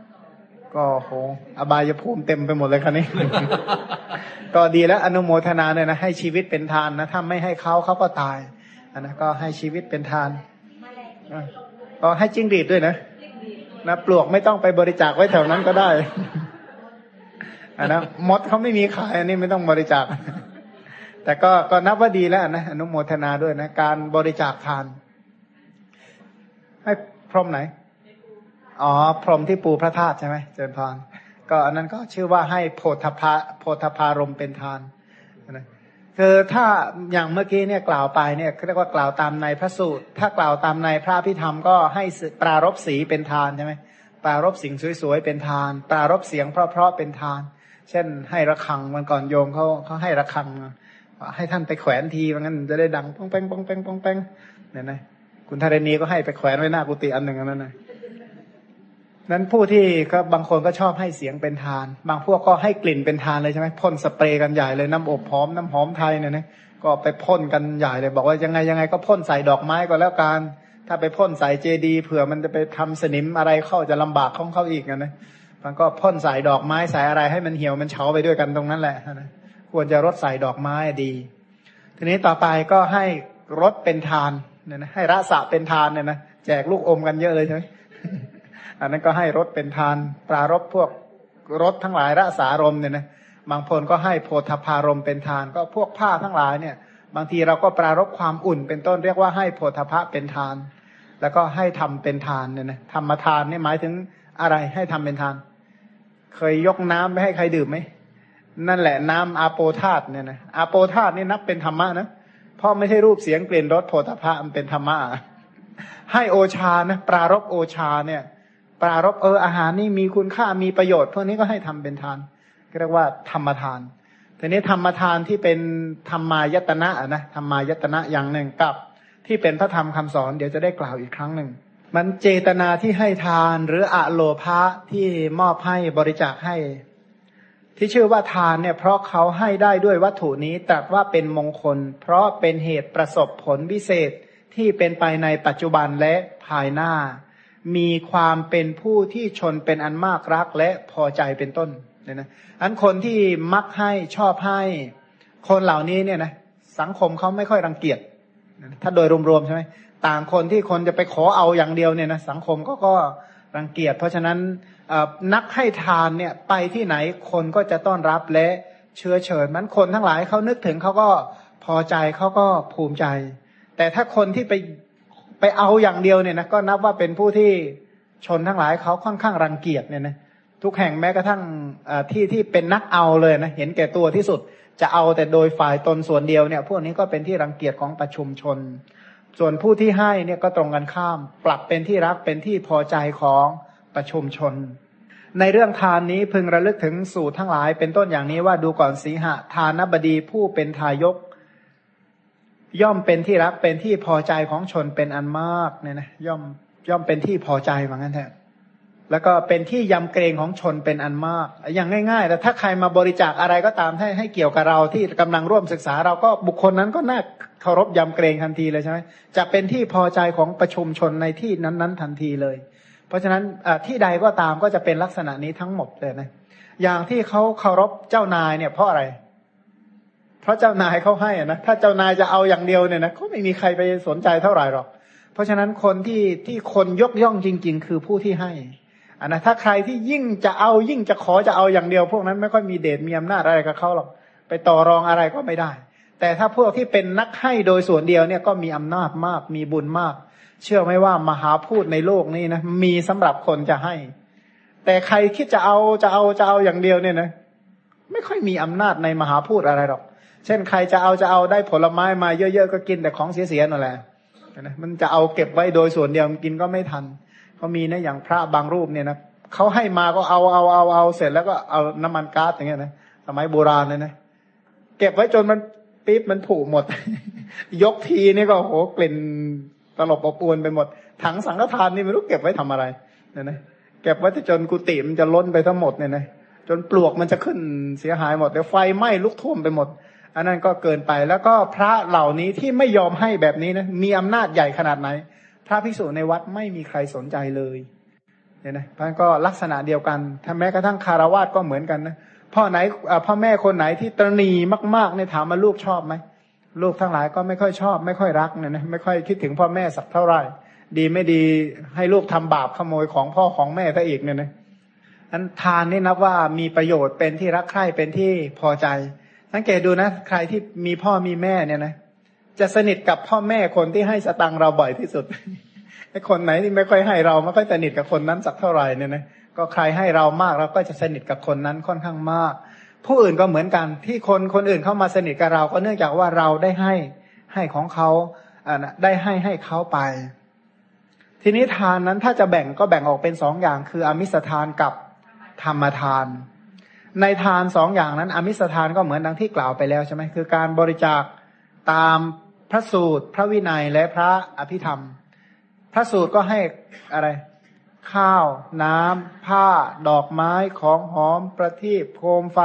ก็โหอบายภูมิเต็มไปหมดเลยคันนี้ ก็ดีแล้วอนุโมทนาเนี่ยนะให้ชีวิตเป็นทานนะถ้าไม่ให้เขาเขาก็ตายนะก็ให้ชีวิตเป็นทานก็ให้จิ้งหรีดด้วยนะ นะปลวกไม่ต้องไปบริจาคไว้แถวนั้นก็ได้อันนะมดเขาไม่มีขายอันนี้ไม่ต้องบริจาค แต่ก็ก็นับว่าดีแล้วนะอนุโมทนาด้วยนะ การบริจาคทาน ให้พรหมไหน อ๋อ พรหมที่ปูพระธาตุใช่ไหมเจริญพรก็อันนั้นก็ชื่อว่าให้โพธพาโพธพารมเป็นทาน คือถ้าอย่างเมื่อกี้เนี่ยกล่าวไปเนี่ยเรียกว่ากล่าวตามในพระสูตร ถ้ากล่าวตามในพระพิธรรมก็ให้ปรารบสีเป็นทานใช่ไหมปรารบสิ่งสวยๆเป็นทาน ปรารบเสียงเพราะๆเป็นทาน เช่นให้ระฆังมันก่อนโยมเขาเขาให้ระฆังให้ท่านไปแขวนทีว่างั้นจะได้ดังป้องแป้งป้องแป้งป้องแป้งเนี่ยนะคุณธารณีก็ให้ไปแขวนไว้หน้ากุฏิอันหนึ่งอันนั้นนะ นั้นผู้ที่ก็บางคนก็ชอบให้เสียงเป็นทาน บางพวกก็ให้กลิ่นเป็นทานเลยใช่ไหมพ่นสเปรย์กันใหญ่เลยน้ำอบหอมน้ำหอมไทยเนี่ยนะก็ไปพ่นกันใหญ่เลย บอกว่ายังไงยังไงก็พ่นใส่ดอกไม้ก็แล้วกันถ้าไปพ่นใส่เจดีเผื่อมันจะไปทำสนิมอะไรเข้าจะลำบากของเขาอีกนะมันก็พ่นใส่ดอกไม้ใส่อะไรให้มันเหี่ยวมันเฉาไปด้วยกันตรงนั้นแหละนะควรจะรดใส่ดอกไม้ดี ทีนี้ต่อไปก็ให้รดเป็นทานเนี่ยนะให้รสะเป็นทานเนี่ยนะแจกลูกอมกันเยอะเลยใช่ไหม อันนั้นก็ให้รถเป็นทาน ปรารบพวกรถทั้งหลายระสารมเนี่ยนะบางคนก็ให้โพธพารมเป็นทาน ก็พวกผ้าทั้งหลายเนี่ย บางทีเราก็ปรารบความอุ่นเป็นต้นเรียกว่าให้โพธพะเป็นทาน แล้วก็ให้ทำเป็นทานเนี่ยนะธรรมทานเนี่ยหมายถึงอะไรให้ทำเป็นทาน เคยยกน้ำไปให้ใครดื่มไหมนั่นแหละน้ำอาโปธาตเนี่ยนะอาโปธาตนี่นับเป็นธรรมะนะเพราะไม่ใช่รูปเสียงเปลี่ยนรสโพธพะมันเป็นธรรมะให้โอชานะปรารบโอชาเนี่ย ปรารบเอออาหารนี่มีคุณค่ามีประโยชน์พวกนี้ก็ให้ทำเป็นทานเรียกว่าธรรมทานทีนี้ธรรมทานที่เป็นธรรมายตนะนะธรรมายตนะอย่างหนึ่งกับ ที่เป็นพระธรรมคำสอน เดี๋ยวจะได้กล่าวอีกครั้งหนึ่งมันเจตนาที่ให้ทานหรืออะโลภะที่มอบให้บริจาคให้ ที่ชื่อว่าทานเนี่ยเพราะเขาให้ได้ด้วยวัตถุนี้ตรัสว่าเป็นมงคล เพราะเป็นเหตุประสบผลวิเศษที่เป็นไปในปัจจุบันและภายหน้า มีความเป็นผู้ที่ชนเป็นอันมากรักและพอใจเป็นต้นเนี่ยนะอันคนที่มักให้ชอบให้ คนเหล่านี้เนี่ยนะสังคมเขาไม่ค่อยรังเกียจถ้าโดยรวมๆใช่ไหมต่างคนที่คนจะไปขอเอาอย่างเดียวเนี่ยนะสังคมก็ก็รังเกียจเพราะฉะนั้นนักให้ทานเนี่ยไปที่ไหนคนก็จะต้อนรับและเชื้อเชิญมันคนทั้งหลายเขานึกถึงเขาก็พอใจเขาก็ภูมิใจ แต่ถ้าคนที่ไป ไปเอาอย่างเดียวเนี่ยนะก็นับว่าเป็นผู้ที่ชนทั้งหลายเขาค่อนข้างรังเกียจเนี่ยนะทุกแห่งแม้กระทั่งที่ที่เป็นนักเอาเลยนะเห็นแก่ตัวที่สุดจะเอาแต่โดยฝ่ายตนส่วนเดียวเนี่ย พวกนี้ก็เป็นที่รังเกียจของประชุมชน ส่วนผู้ที่ให้เนี่ยก็ตรงกันข้าม ปรับเป็นที่รักเป็นที่พอใจของประชุมชน ในเรื่องทานนี้พึงระลึกถึงสูตรทั้งหลายเป็นต้นอย่างนี้ว่าดูก่อนสีหะทานบดีผู้เป็นทายก ย่อมเป็นที่รักเป็นที่พอใจของชนเป็นอันมากเนี่ยนะย่อมย่อมเป็นที่พอใจเหมือนกันแท้แล้วก็เป็นที่ยำเกรงของชนเป็นอันมาก อย่างง่ายๆแต่ถ้าใครมาบริจาคอะไรก็ตามให้ให้เกี่ยวกับเราที่กำลังร่วมศึกษา เราก็บุคคลนั้นก็น่าเคารพยำเกรงทันทีเลยใช่ไหมจะเป็นที่พอใจของประชุมชนในที่นั้นๆทันทีเลย เพราะฉะนั้นที่ใดก็ตามก็จะเป็นลักษณะนี้ทั้งหมดเลยนะอย่างที่เขาเคารพเจ้านายเนี่ยเพราะอะไร ราะเจ้านายเขาให้นะถ้าเจ้านายจะเอาอย่างเดียวเนี่ยนะก็ไม่มีใครไปสนใจเท่าไหร่หรอก เพราะฉะนั้นคนที่ที่คนยกย่องจริง ๆ คือผู้ที่ให้อันนะถ้าใครที่ยิ่งจะเอายิ่งจะขอจะเอาอย่างเดียว พวกนั้นไม่ค่อยมีเดชมีอำนาจอะไรกับเขาหรอกไปต่อรองอะไรก็ไม่ได้ แต่ถ้าพวกที่เป็นนักให้โดยส่วนเดียวเนี่ยก็มีอำนาจมากมีบุญมาก เชื่อไหมว่ามหาพูดในโลกนี้นะมีสำหรับคนจะให้ แต่ใครคิดจะเอาจะเอาจะเอาอย่างเดียวเนี่ยนะไม่ค่อยมีอำนาจในมหาพูดอะไรหรอก เช่นใครจะเอาจะเอาได้ผลไม้มาเยอะๆก็กินแต่ของเสียๆนั่นแหละนะมันจะเอาเก็บไว้โดยส่วนเดียวกินก็ไม่ทันเขามีนะอย่างพระบางรูปเนี่ยนะเขาให้มาก็เอาเอาเอาเอาเสร็จแล้วก็เอาน้ำมันก๊าซอย่างเงี้ยนะสมัยโบราณเลยนะเก็บไว้จนมันปี๊บมันผุหมด ยกทีนี่ก็โหกลิ่นตลบอบอวนไปหมด ถังสังฆทานนี่ไม่รู้เก็บไว้ทำอะไรเนี่ยนะเก็บไว้จนกุฏิมันจะล้นไปทั้งหมดเนี่ยนะจนปลวกมันจะขึ้นเสียหายหมดเดี๋ยวไฟไหม้ลุกท่วมไปหมด อันนั้นก็เกินไปแล้วก็พระเหล่านี้ที่ไม่ยอมให้แบบนี้นะมีอำนาจใหญ่ขนาดไหน พระภิกษุในวัดไม่มีใครสนใจเลยเนี่ยนะเพราะก็ลักษณะเดียวกันถ้าแม้กระทั่งคารวาสก็เหมือนกันนะพ่อไหนพ่อแม่คนไหนที่ตรณีมากๆเนี่ยถามมาลูกชอบไหมลูกทั้งหลายก็ไม่ค่อยชอบ ไม่ค่อยรักเนี่ยนะไม่ค่อยคิดถึงพ่อแม่สักเท่าไหร่ ดีไม่ดีให้ลูกทำบาปขโมยของพ่อของแม่ซะอีกเนี่ยนะอันทานนี่นับว่ามีประโยชน์เป็นที่รักใคร่เป็นที่พอใจ สังเกตดูนะ ใครที่มีพ่อมีแม่เนี่ยนะ จะสนิทกับพ่อแม่คนที่ให้สตังเราบ่อยที่สุดไอ้คนไหนที่ไม่ค่อยให้เราไม่ค่อยสนิทกับคนนั้นสักเท่าไหร่เนี่ยนะก็ใครให้เรามากเราก็จะสนิทกับคนนั้นค่อนข้างมาก ผู้อื่นก็เหมือนกันที่คนคนอื่นเข้ามาสนิทกับเรา ก็เนื่องจากว่าเราได้ให้ให้ของเขาอ่าได้ให้ให้เขาไป ทีนี้ทานนั้นถ้าจะแบ่งก็แบ่งออกเป็นสองอย่าง คืออมิสทานกับธรรมทาน ในทานสองอย่างนั้น อมิสทานก็เหมือนดังที่กล่าวไปแล้วใช่ไหมคือการบริจาคตามพระสูตร พระวินัยและพระอภิธรรม พระสูตรก็ให้อะไร ข้าว น้ำผ้า ดอกไม้ของหอมประทีปโคมไฟ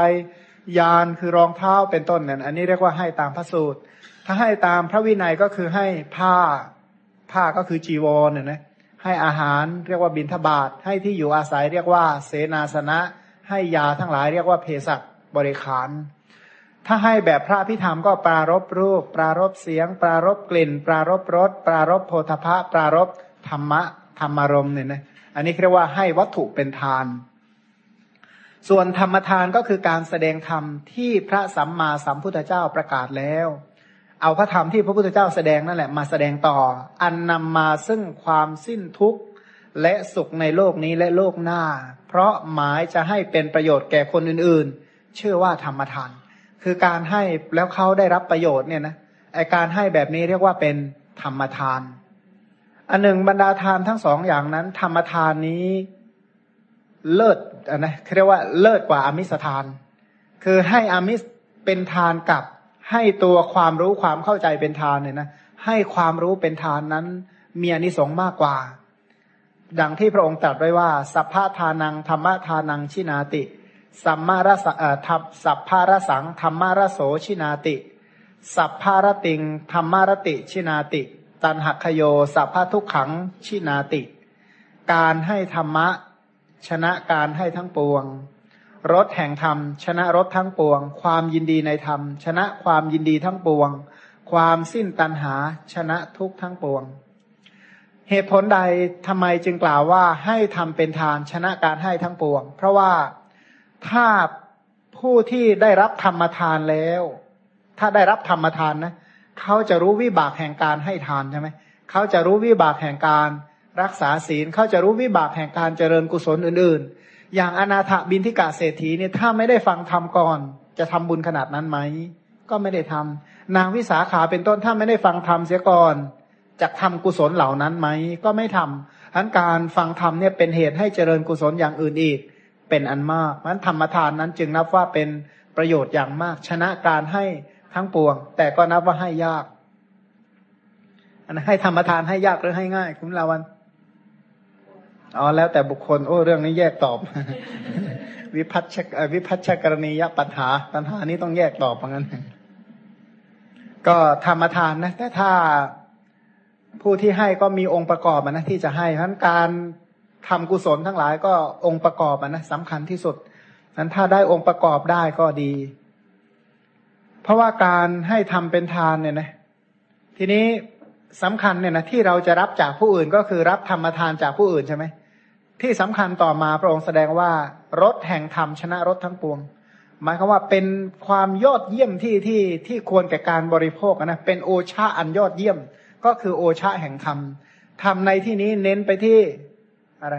ยานคือรองเท้าเป็นต้นเนี่ยอันนี้เรียกว่าให้ตามพระสูตร ถ้าให้ตามพระวินัยก็คือให้ผ้า ผ้าก็คือจีวรเนี่ยนะให้อาหารเรียกว่าบิณฑบาตให้ที่อยู่อาศัยเรียกว่า เสนาสนะ ให้ยาทั้งหลายเรียกว่าเภสัชบริขาร ถ้าให้แบบพระพิธรรมก็ปรารบรูป ปรารบเสียง ปรารบกลิ่น ปรารบรส ปรารบโพธพะปรารบธรรมะธรรมารมเนี่ยนะอันนี้เรียกว่าให้วัตถุเป็นทาน ส่วนธรรมทานก็คือการแสดงธรรมที่พระสัมมาสัมพุทธเจ้าประกาศแล้ว เอาพระธรรมที่พระพุทธเจ้าแสดงนั่นแหละมาแสดงต่อ อันนำมาซึ่งความสิ้นทุกข์ และสุขในโลกนี้และโลกหน้า เพราะหมายจะให้เป็นประโยชน์แก่คนอื่นๆ เชื่อว่าธรรมทาน คือการให้แล้วเขาได้รับประโยชน์เนี่ยนะไอการให้แบบนี้เรียกว่าเป็นธรรมทาน อันหนึ่งบรรดาทานทั้งสองอย่างนั้น ธรรมทานนี้เลิศอันนะเรียกว่าเลิศกว่าอมิสทาน คือให้อมิสเป็นทานกับให้ตัวความรู้ความเข้าใจเป็นทานเนี่ยนะให้ความรู้เป็นทานนั้นมีอนิสงส์มากกว่า ดังที่พระองค์ตรัสไว้ว่า สัพพะทานังธรรมทานังชินาติ สัมมารสทับสัพพารสังธรรมารโสชินาติ สัพพารติงธรรมารติชินาติ ตันหักขโย สัพพทุกขังชินาติ การให้ธรรมะ ชนะการให้ทั้งปวงรถแห่งธรรม ชนะรถทั้งปวง ความยินดีในธรรม ชนะความยินดีทั้งปวง ความสิ้นตัณหา ชนะทุกทั้งปวง เหตุผลใดทำไมจึงกล่าวว่าให้ทำเป็นทานชนะการให้ทั้งปวง เพราะว่าถ้าผู้ที่ได้รับธรรมทานแล้ว ถ้าได้รับธรรมทานนะเขาจะรู้วิบากแห่งการให้ทานใช่ไหมเขาจะรู้วิบากแห่งการรักษาศีลเขาจะรู้วิบากแห่งการเจริญกุศลอื่น ๆ อย่างอนาถบินทิกาเศรษฐีเนี่ยถ้าไม่ได้ฟังธรรมก่อน จะทำบุญขนาดนั้นไหมก็ไม่ได้ทำนางวิสาขาเป็นต้นถ้าไม่ได้ฟังธรรมเสียก่อน จะทำกุศลเหล่านั้นไหมก็ไม่ทำทั้นการฟังธรรมเนี่ยเป็นเหตุให้เจริญกุศลอย่างอื่นอีก เป็นอันมากนั้นธรรมทานนั้นจึงนับว่าเป็นประโยชน์อย่างมาก ชนะการให้ทั้งปวง แต่ก็นับว่าให้ยากอันให้ธรรมทานให้ยากหรือให้ง่าย คุณลาวันอ๋อแล้วแต่บุคคล โอ้เรื่องนี้แยกตอบ วิพัฒชวิพัฒชกรณียปัญหาปัญหานี้ต้องแยกตอบเหมือนกันก็ธรรมทานนะแต่ถ้า ผู้ที่ให้ก็มีองค์ประกอบนะที่จะให้เพราะการทำกุศลทั้งหลายก็องค์ประกอบนะสำคัญที่สุดนั้นถ้าได้องค์ประกอบได้ก็ดี เพราะว่าการให้ทำเป็นทานเนี่ยนะ ทีนี้สำคัญเนี่ยนะที่เราจะรับจากผู้อื่นก็คือรับธรรมทานจากผู้อื่นใช่ไหมที่สำคัญต่อมาพระองค์แสดงว่ารถแห่งธรรมชนะรถทั้งปวง หมายความว่าเป็นความยอดเยี่ยมที่ที่ที่ควรแก่การบริโภคนะเป็นโอชาอันยอดเยี่ยม ก็คือโอชาแห่งธรรมธรรมในที่นี้เน้นไปที่อะไร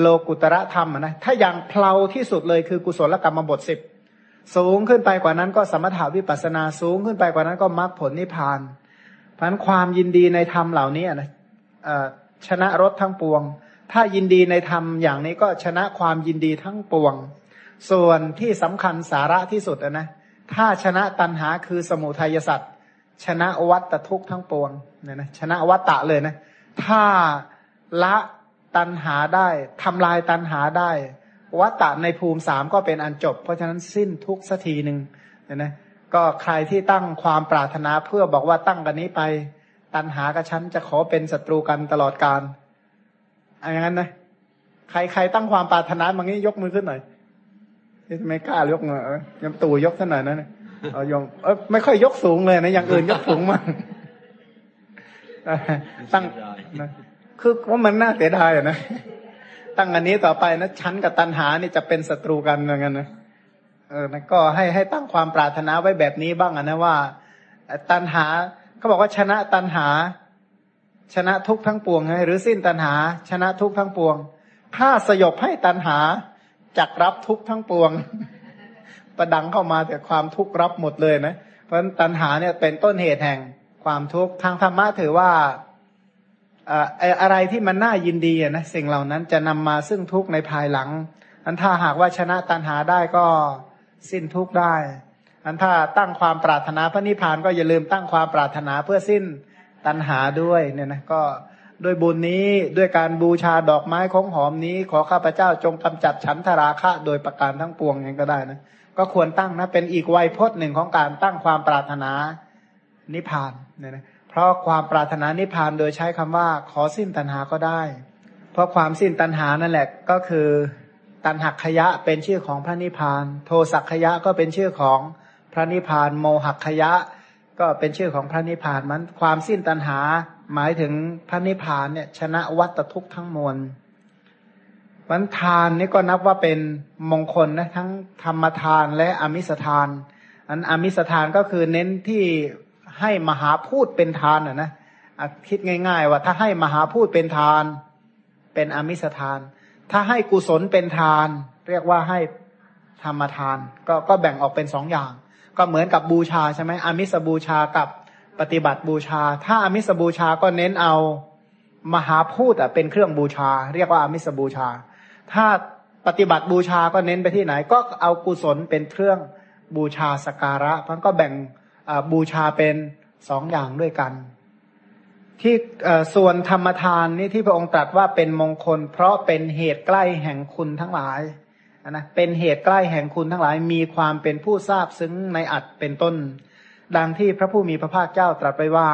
โลกุตระธรรมนะถ้าอย่างเพลาที่สุดเลยคือกุศลกรรมบทสิบสูงขึ้นไปกว่านั้นก็สมถาวิปัสนาสูงขึ้นไปกว่านั้นก็มรรคผลนิพพานเพราะนั้นความยินดีในธรรมเหล่านี้นะชนะรถทั้งปวง ถ้ายินดีในธรรมอย่างนี้ก็ชนะความยินดีทั้งปวง ส่วนที่สำคัญสาระที่สุดนะถ้าชนะตัณหาคือสมุทัยสัตว์ ชนะวัตทุกข์ทั้งปวงเนี่ยนะชนะวัตตะเลยนะ ถ้าละตัณหาได้ทำลายตัณหาได้ วัตตะในภูมิสามก็เป็นอันจบ เพราะฉะนั้นสิ้นทุกสักทีหนึ่งเนี่ยนะก็ใครที่ตั้งความปรารถนาเพื่อบอกว่าตั้งกันนี้ไป ตัณหากับฉันจะขอเป็นศัตรูกันตลอดกาลอย่างนั้นนะใครใครตั้งความปรารถนาบางนี้ยกมือขึ้นหน่อยไม่กล้ายกมือเออยมตู่ยกท่านหน่อยนะเอายงเออไม่ค่อยยกสูงเลยนะอย่างอื่นยกสูงมากตั้งนะคือว่ามันน่าเสียดายอะนะตั้งอันนี้ต่อไปนะชั้นกับตันหานี่จะเป็นศัตรูกันเหมือนกันนะเออนะก็ให้ให้ตั้งความปรารถนาไว้แบบนี้บ้างนะว่า ตันหาเขาบอกว่าชนะตันหา ชนะทุกทั้งปวงหรือสิ้นตันหา ชนะทุกทั้งปวง ถ้าสยบให้ตันหาจักรับทุกทั้งปวง ประดังเข้ามาแต่ความทุกข์รับหมดเลยนะเพราะตันหาเนี่ยเป็นต้นเหตุแห่งความทุกข์ทางธรรมะถือว่าอะไรที่มันน่ายินดีนะสิ่งเหล่านั้นจะนำมาซึ่งทุกข์ในภายหลัง อันถ้าหากว่าชนะตันหาได้ก็สิ้นทุกข์ได้ อันถ้าตั้งความปรารถนาพระนิพพานก็อย่าลืมตั้งความปรารถนาเพื่อสิ้นตันหาด้วยเนี่ยนะก็ด้วยบุญนี้ด้วยการบูชาดอกไม้ของหอมนี้ ขอข้าพเจ้าจงกำจัดฉันทราคะโดยประการทั้งปวงอย่างก็ได้นะ ก็ควรตั้งนะ เป็นอีกวัยพจน์หนึ่งของการตั้งความปรารถนานิพพานเนี่ยนะเพราะความปรารถนานิพพานโดยใช้คำว่า ขอสิ้นตัณหาก็ได้ เพราะความสิ้นตัณหานั่นแหละก็คือตัณหักขยะเป็นชื่อของพระนิพพาน โทสักขยะก็เป็นชื่อของพระนิพพาน โมหักขยะก็เป็นชื่อของพระนิพพานมันความสิ้นตัณหาหมายถึงพระนิพพานเนี่ยชนะวัตทุกข์ทั้งมวล วันทานนี่ก็นับว่าเป็นมงคลนะทั้งธรรมทานและอมิสทาน อันอมิสทานก็คือเน้นที่ให้มหาพูดเป็นทานอะนะคิดง่าย ๆ ว่าถ้าให้มหาพูดเป็นทาน เป็นอมิสทาน ถ้าให้กุศลเป็นทาน เรียกว่าให้ธรรมทาน ก็ก็แบ่งออกเป็นสองอย่าง ก็เหมือนกับบูชาใช่ไหมอมิสบูชากับปฏิบัติบูชา ถ้าอมิสบูชาก็เน้นเอามหาพูดเป็นเครื่องบูชา เรียกว่าอมิสบูชา ถ้าปฏิบัติบูชาก็เน้นไปที่ไหน ก็เอากุศลเป็นเครื่องบูชาสการะมันก็แบ่งบูชาเป็นสองอย่างด้วยกัน ที่ส่วนธรรมทานนี่ที่พระองค์ตรัสว่าเป็นมงคล เพราะเป็นเหตุใกล้แห่งคุณทั้งหลายนะเป็นเหตุใกล้แห่งคุณทั้งหลาย มีความเป็นผู้ทราบซึ้งในอัดเป็นต้น ดังที่พระผู้มีพระภาคเจ้าตรัสไปว่า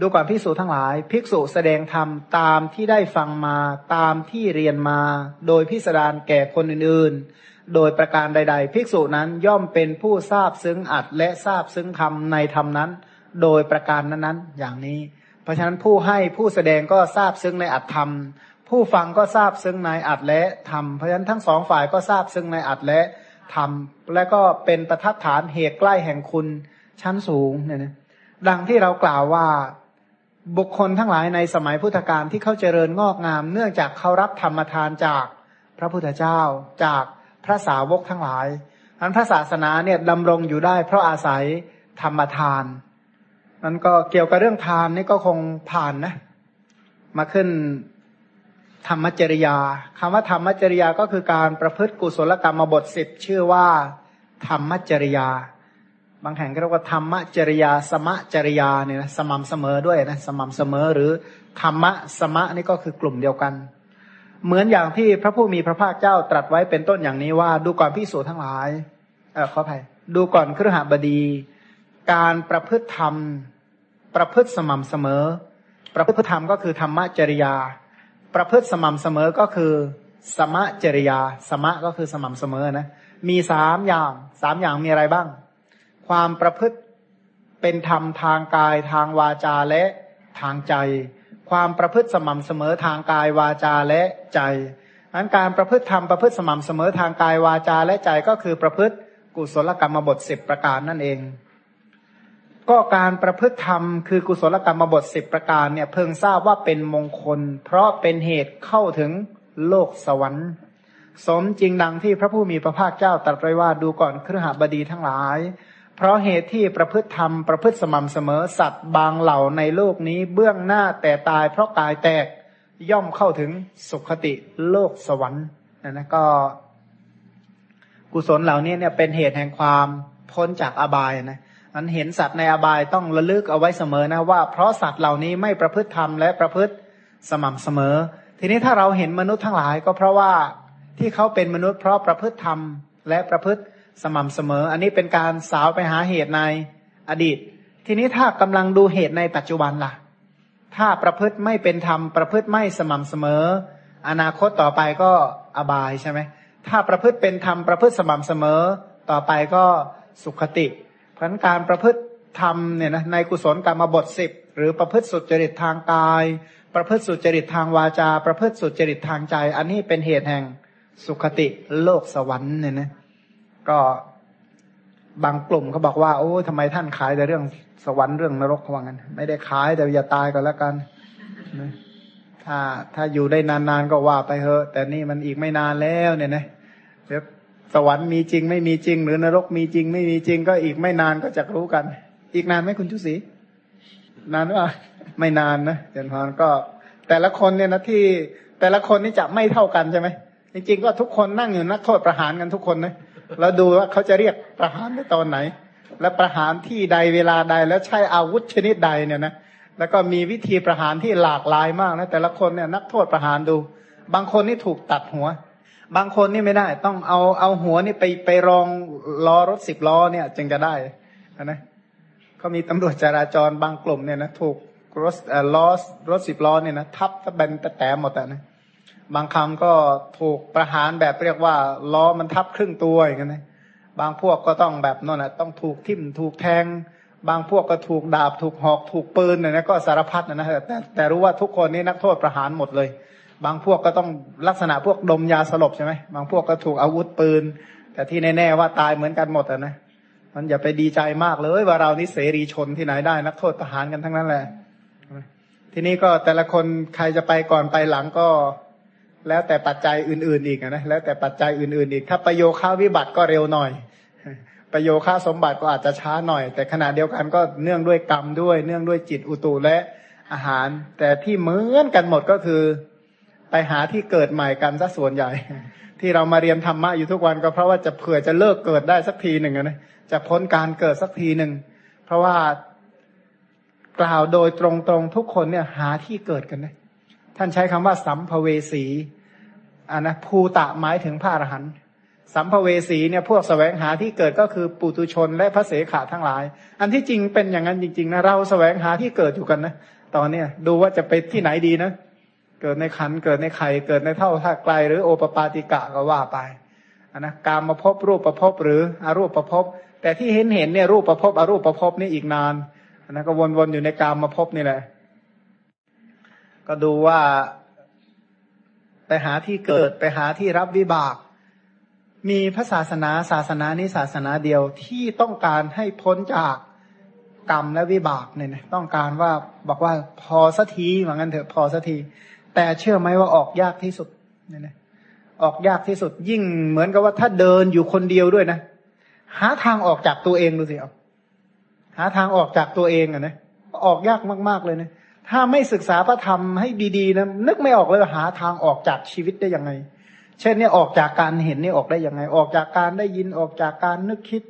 ดูก่อนภิกษุทั้งหลาย ภิกษุแสดงธรรมตามที่ได้ฟังมาตามที่เรียนมา โดยพิสดารแก่คนอื่นๆ โดยประการใด ๆ ภิกษุนั้นย่อมเป็นผู้ทราบซึ้งอัดและทราบซึ้งธรรมในธรรมนั้น โดยประการนั้นๆ อย่างนี้ เพราะฉะนั้นผู้ให้ผู้แสดงก็ทราบซึ้งในอัดธรรม ผู้ฟังก็ทราบซึ้งในอัดและธรรม เพราะฉะนั้นทั้งสองฝ่ายก็ทราบซึ้งในอัดและธรรม และก็เป็นประทัดฐานเหตุใกล้แห่งคุณชั้นสูงเนี่ยนะดังที่เรากล่าวว่า บุคคลทั้งหลายในสมัยพุทธกาลที่เขาเจริญงอกงาม เนื่องจากเขารับธรรมทานจากพระพุทธเจ้าจากพระสาวกทั้งหลาย อันพระศาสนาเนี่ยดำรงอยู่ได้ เพราะอาศัยธรรมทานมันก็เกี่ยวกับเรื่องทานนี่ก็คงผ่านนะ มาขึ้นธรรมจริยาคำว่าธรรมจริยาก็คือการประพฤติกุศลกรรมบทสิบชื่อว่า ธรรมจริยา บางแห่งก็เรียกว่าธรรมจริยา สมะจริยาเนี่ยนะสม่ำเสมอด้วยนะสม่ำเสมอหรือธรรมะสมะนี่ก็คือกลุ่มเดียวกัน เหมือนอย่างที่พระผู้มีพระภาคเจ้าตรัสไว้เป็นต้นอย่างนี้ว่า ดูก่อนพิสูจทั้งหลายเออขออภัยดูก่อนครหบดี การประพฤติธรรม ประพฤติสม่ำเสมอ ประพฤติธรรมก็คือธรรมจริยา ประพฤติสม่ำเสมอก็คือ สมะจริยา สมะก็คือสม่ำเสมอนะมีสามอย่างสามอย่างมีอะไรบ้าง ความประพฤติเป็นธรรมทางกายทางวาจาและทางใจ ความประพฤติสม่ำเสมอทางกายวาจาและใจอันการประพฤติธรรมประพฤติสม่ำเสมอทางกายวาจาและใจก็คือประพฤติกุศลกรรมบทสิบประการนั่นเอง ก็การประพฤติธรรมคือกุศลกรรมบทสิบประการเนี่ยเพิ่งทราบว่าเป็นมงคล เพราะเป็นเหตุเข้าถึงโลกสวรรค์ สมจริงดังที่พระผู้มีพระภาคเจ้าตรัสไว้ว่าดูก่อนเครือหบดีทั้งหลาย เพราะเหตุที่ประพฤติธรรมประพฤติสม่ำเสมอสัตว์บางเหล่าในโลกนี้เบื้องหน้าแต่ตายเพราะกายแตกย่อมเข้าถึงสุขติโลกสวรรค์นะนะก็กุศลเหล่านี้เนี่ยเป็นเหตุแห่งความพ้นจากอบายนะมันเห็นสัตว์ในอบายต้องระลึกเอาไว้เสมอนะว่า เพราะสัตว์เหล่านี้ไม่ประพฤติธรรมและประพฤติสม่ำเสมอ ทีนี้ถ้าเราเห็นมนุษย์ทั้งหลายก็เพราะว่าที่เขาเป็นมนุษย์เพราะประพฤติธรรมและประพฤติ สม่ำเสมอ อันนี้เป็นการสาวไปหาเหตุในอดีต ทีนี้ถ้ากำลังดูเหตุในปัจจุบันล่ะ ถ้าประพฤติไม่เป็นธรรมประพฤติไม่สม่ำเสมอ อนาคตต่อไปก็อบายใช่ไหมถ้าประพฤติเป็นธรรมประพฤติสม่ำเสมอ ต่อไปก็สุขติเพราะการประพฤติธรรมเนี่ยนะในกุศลกรรมบทสิบหรือประพฤติสุจริตทางกาย ประพฤติสุจริตทางวาจา ประพฤติสุจริตทางใจ อันนี้เป็นเหตุแห่งสุขติโลกสวรรค์เนี่ยนะ ก็บางกลุ่มเขาบอกว่าโอ้ทำไมท่านขายแต่เรื่องสวรรค์เรื่องนรกเขาว่างั้น ไม่ได้ขายแต่อย่าตายก็แล้วกันถ้าถ้าอยู่ได้นานๆก็ว่าไปเถอะแต่นี่มันอีกไม่นานแล้วเนี่ยนะเดี๋ยวสวรรค์มีจริงไม่มีจริง หรือนรกมีจริง ไม่มีจริง ก็อีกไม่นานก็จะรู้กัน อีกนานไหมคุณชุศรีนานหรือเปล่าไม่นานนะเจนพรก็ แต่ละคนเนี่ยนะที่แต่ละคนนี่จะไม่เท่ากันใช่ไหมจริงๆก็ทุกคนนั่งอยู่นักโทษประหารกันทุกคนนะ แล้วดูว่าเขาจะเรียกประหารในตอนไหน และประหารที่ใดเวลาใดแล้วใช้อาวุธชนิดใดเนี่ยนะแล้วก็มีวิธีประหารที่หลากหลายมากนะแต่ละคนเนี่ยนักโทษประหารดู บางคนนี่ถูกตัดหัว บางคนนี่ไม่ได้ ต้องเอาเอาหัวนี่ไปไปรองล้อรถสิบล้อเนี่ย จึงจะได้นะเขามีตำรวจจราจรบางกลุ่มเนี่ยนะถูกรถล้อรถสิบล้อเนี่ยนะทับตะเบนตะแตมหมดอ่นะ บางคำก็ถูกประหารแบบเรียกว่าล้อมันทับครึ่งตัวอย่างนี้นบางพวกก็ต้องแบบนั่นแหะต้องถูกทิ่มถูกแทง บางพวกก็ถูกดาบถูกหอกถูกปืนเนี่ยนะก็สารพัดนะนะแต่แต่รู้ว่าทุกคนนี่นักโทษประหารหมดเลย บางพวกก็ต้องลักษณะพวกดมยาสลบใช่ไหมบางพวกก็ถูกอาวุธปืน แต่ที่แน่ๆว่าตายเหมือนกันหมดอะนะมันอย่าไปดีใจมากเลยว่าเรานี่เสรีชนที่ไหนได้ นักโทษประหารกันทั้งนั้นแหละทีนี้ก็แต่ละคนใครจะไปก่อนไปหลังก็ แล้วแต่ปัจจัยอื่น ๆ อีกนะแล้วแต่ปัจจัยอื่น ๆ อีก ถ้าประโยค่าวิบัติก็เร็วหน่อย ประโยค่าสมบัติก็อาจจะช้าหน่อย แต่ขณะเดียวกันก็เนื่องด้วยกรรมด้วย เนื่องด้วยจิตอุตุและอาหาร แต่ที่เหมือนกันหมดก็คือไปหาที่เกิดใหม่กันซะส่วนใหญ่ ที่เรามาเรียนธรรมะอยู่ทุกวันก็เพราะว่าจะเผื่อจะเลิกเกิดได้สักทีหนึ่งนะจะพ้นการเกิดสักทีหนึ่งเพราะว่ากล่าวโดยตรงๆทุกคนเนี่ยหาที่เกิดกันนะ ท่านใช้คำว่าสัมภเวสีอ่านะภูตะหมายถึงพระอรหันต์สัมภเวสีเนี่ยพวกสแสวงหาที่เกิดก็คือปุตุชนและพระเสขาทั้งหลาย อันที่จริงเป็นอย่างนั้นจริงๆนะเราสแสวงหาที่เกิดอยู่กันนะตอนเนี้ยดูว่าจะไปที่ไหนดีนะเกิดในขันเกิดในไข่เกิดในเท่าท่าไกล หรือโอปปาติกะก็ว่าไปอันนะการมาพบรูปประพบหรืออรูปประพบ แต่ที่เห็นเห็นเนี่ยรูปประพบอรูปประพบนี่อีกนานอันนั้นก็วนๆอยู่ในการมาพบนี่แหละ ก็ดูว่าไปหาที่เกิดไปหาที่รับวิบาก มีพระศาสนาศาสนานี้ศาสนาเดียวที่ต้องการให้พ้นจากกรรมและวิบากเนี่ยนะต้องการว่าบอกว่าพอสักทีเหมือนกันเถอะพอสักที แต่เชื่อไหมว่าออกยากที่สุดเนี่ยนะออกยากที่สุดยิ่งเหมือนกับว่าถ้าเดินอยู่คนเดียวด้วยนะ หาทางออกจากตัวเองดูสิเอาหาทางออกจากตัวเองอะนะออกยากมาก ๆเลยนะ ถ้าไม่ศึกษาพระธรรมให้ดีๆนะนึกไม่ออกเลยหาทางออกจากชีวิตได้ยังไง เช่นนี่ออกจากการเห็นนี่ออกได้ยังไง ออกจากการได้ยินออกจากการนึกคิด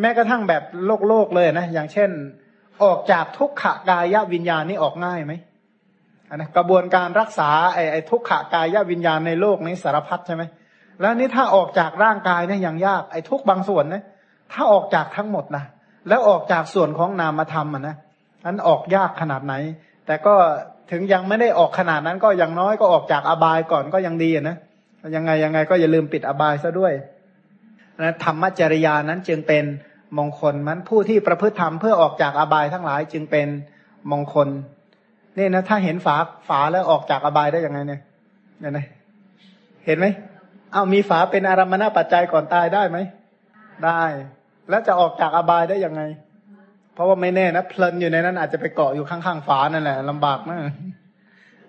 แม้กระทั่งแบบโลกโลกเลยนะอย่างเช่น ออกจากทุกขกายวิญญาณนี่ออกง่ายไหมนะกระบวนการรักษาไอ้ไอ้ทุกขกายวิญญาณในโลกนี้สารพัดใช่ไหมแล้วนี่ถ้าออกจากร่างกายเนี่ยยังยากไอ้ทุกบางส่วนนะถ้าออกจากทั้งหมดนะแล้วออกจากส่วนของนามธรรมอะนะนั้นออกยากขนาดไหน แต่ก็ถึงยังไม่ได้ออกขนาดนั้นก็ยังน้อยก็ออกจากอบายก่อนก็ยังดีนะยังไงยังไงก็อย่าลืมปิดอบายซะด้วยนะธรรมจริยานั้นจึงเป็นมงคลมันผู้ที่ประพฤติธรรมเพื่อออกจากอบายทั้งหลายจึงเป็นมงคลนี่นะถ้าเห็นฝาฝาแล้วออกจากอบายได้ยังไงเนี่ยเนี่ยนะเห็นไหมเอามีฝาเป็นอารมณปัจจัยก่อนตายได้ไหมได้ แล้วจะออกจากอบายได้ยังไง เพราะว่าไม่แน่นะเพลินอยู่ในนั้นอาจจะไปเกาะอยู่ข้างๆฝานั่นแหละลำบากนะ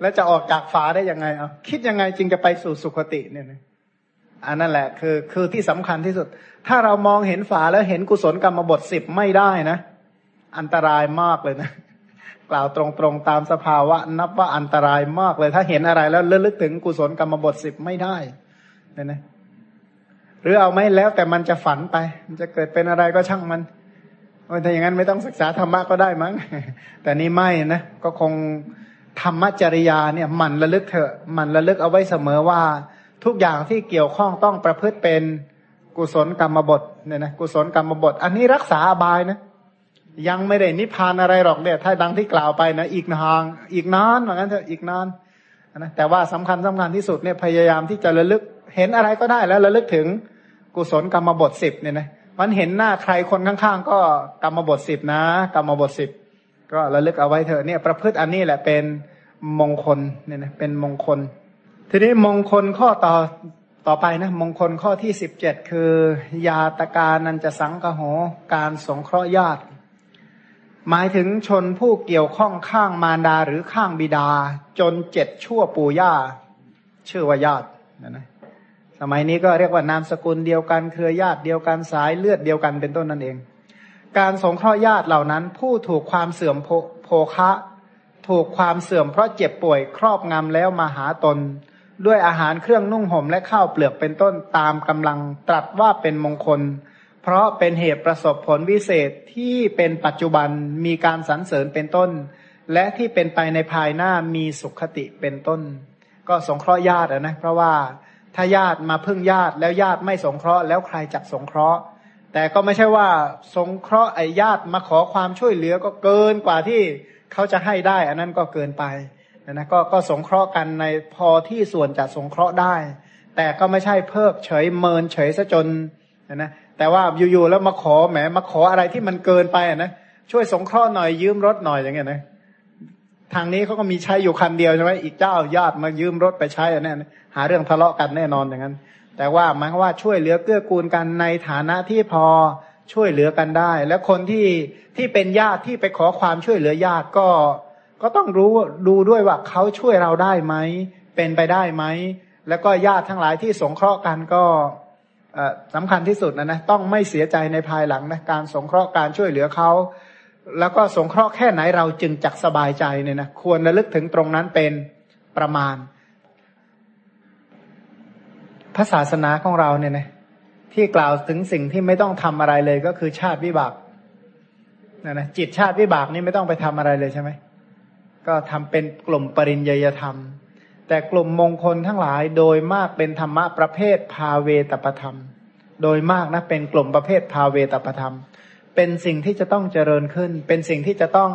แล้วจะออกจากฝาได้ยังไงอะคิดยังไงจึงจะไปสู่สุคติเนี่ยนะอันนั่นแหละ คือคือที่สำคัญที่สุด ถ้าเรามองเห็นฝาแล้วเห็นกุศลกรรมบทสิบไม่ได้นะ อันตรายมากเลยนะ กล่าวตรงๆตามสภาวะ นับว่าอันตรายมากเลย ถ้าเห็นอะไรแล้วเลึกถึงกุศลกรรมบทสิบไม่ได้เนี่ยนะหรือเอาไม่แล้วแต่มันจะฝันไป มันจะเกิดเป็นอะไรก็ช่างมัน ถ้าอย่างนั้นไม่ต้องศึกษาธรรมะก็ได้มั้ง แต่นี่ไม่นะ ก็คงธรรมจริยาเนี่ยมันระลึกเถอะมันระลึกเอาไว้เสมอว่า ทุกอย่างที่เกี่ยวข้องต้องประพฤติเป็นกุศลกรรมบทเนี่ยนะกุศลกรรมบท อันนี้รักษาอบายนะ ยังไม่ได้นิพพานอะไรหรอกเนี่ยถ้าดังที่กล่าวไปนะอีกนานอีกนานเหมือนกันเถอะอีกนานนะแต่ว่าสำคัญสำคัญที่สุดเนี่ยพยายามที่จะระลึกเห็นอะไรก็ได้แล้วระลึกถึงกุศลกรรมบทสิบเนี่ยนะ มันเห็นหน้าใครคนข้างๆ ก็กรรมบทสิบนะ กรรมบทสิบก็ระลึกเอาไว้เถอะเนี่ยประพฤติอันนี้แหละเป็นมงคลเนี่ยนะเป็นมงคล ทีนี้มงคลข้อต่อต่อไปนะมงคลข้อที่สิบเจ็ดคือ ยาตการนันจะสังกโหการสงเคราะห์ญาติ หมายถึงชนผู้เกี่ยวข้องข้างมารดาหรือข้างบิดา จนเจ็ดชั่วปู่ย่าชื่อว่าญาตินะนะ สมัยนี้ก็เรียกว่านามสกุลเดียวกันเครือญาติเดียวกันสายเลือดเดียวกันเป็นต้นนั่นเอง การสงเคราะห์ญาติเหล่านั้น ผู้ถูกความเสื่อมโภคะ ถูกความเสื่อมเพราะเจ็บป่วยครอบงำแล้วมาหาตน ด้วยอาหารเครื่องนุ่งห่มและข้าวเปลือกเป็นต้นตามกำลังตรัสว่าเป็นมงคล เพราะเป็นเหตุประสบผลวิเศษที่เป็นปัจจุบันมีการสรรเสริญเป็นต้น และที่เป็นไปในภายหน้ามีสุขติเป็นต้น ก็สงเคราะห์ญาตินะเพราะว่า ถ้าญาติมาพึ่งญาติแล้วญาติไม่สงเคราะห์แล้วใครจักสงเคราะห์ แต่ก็ไม่ใช่ว่าสงเคราะห์ไอ้ญาติมาขอความช่วยเหลือก็เกินกว่าที่เขาจะให้ได้ อันนั้นก็เกินไปนะก็ก็สงเคราะห์กันในพอที่ส่วนจะสงเคราะห์ได้ แต่ก็ไม่ใช่เพิกเฉยเมินเฉยซะจนนะแต่ว่าอยู่ๆแล้วมาขอแหมมาขออะไรที่มันเกินไปนะช่วยสงเคราะห์หน่อยยืมรถหน่อยอย่างเงี้ยนะ ทางนี้เขาก็มีใช้อยู่คันเดียวใช่ไหมอีกเจ้าญาติมายืมรถไปใช้อันนี้หาเรื่องทะเลาะกันแน่นอนอย่างนั้น แต่ว่ามายว่าช่วยเหลือเกื้อกูลกันในฐานะที่พอช่วยเหลือกันได้ แล้วคนที่ที่เป็นญาติที่ไปขอความช่วยเหลือญาติก็ ก็ต้องรู้ดูด้วยว่าเขาช่วยเราได้ไหมเป็นไปได้ไหมแล้วก็ญาติทั้งหลายที่สงเคราะห์กันก็สำคัญที่สุดนะนะต้องไม่เสียใจในภายหลังนะการสงเคราะห์การช่วยเหลือเขา แล้วก็สงเคราะห์แค่ไหนเราจึงจักสบายใจเนี่ยนะควรระลึกถึงตรงนั้นเป็นประมาณ พระศาสนาของเราเนี่ยนะที่กล่าวถึงสิ่งที่ไม่ต้องทำอะไรเลยก็คือชาติวิบากนะนะจิตชาติวิบากนี่ไม่ต้องไปทำอะไรเลยใช่ไหมก็ทำเป็นกลุ่มปริญญยธรรม แต่กลุ่มมงคลทั้งหลายโดยมากเป็นธรรมะประเภทภาเวตประธรรม โดยมากนะเป็นกลุ่มประเภทภาเวตประธรรม เป็นสิ่งที่จะต้องเจริญขึ้น เป็นสิ่งที่จะต้อง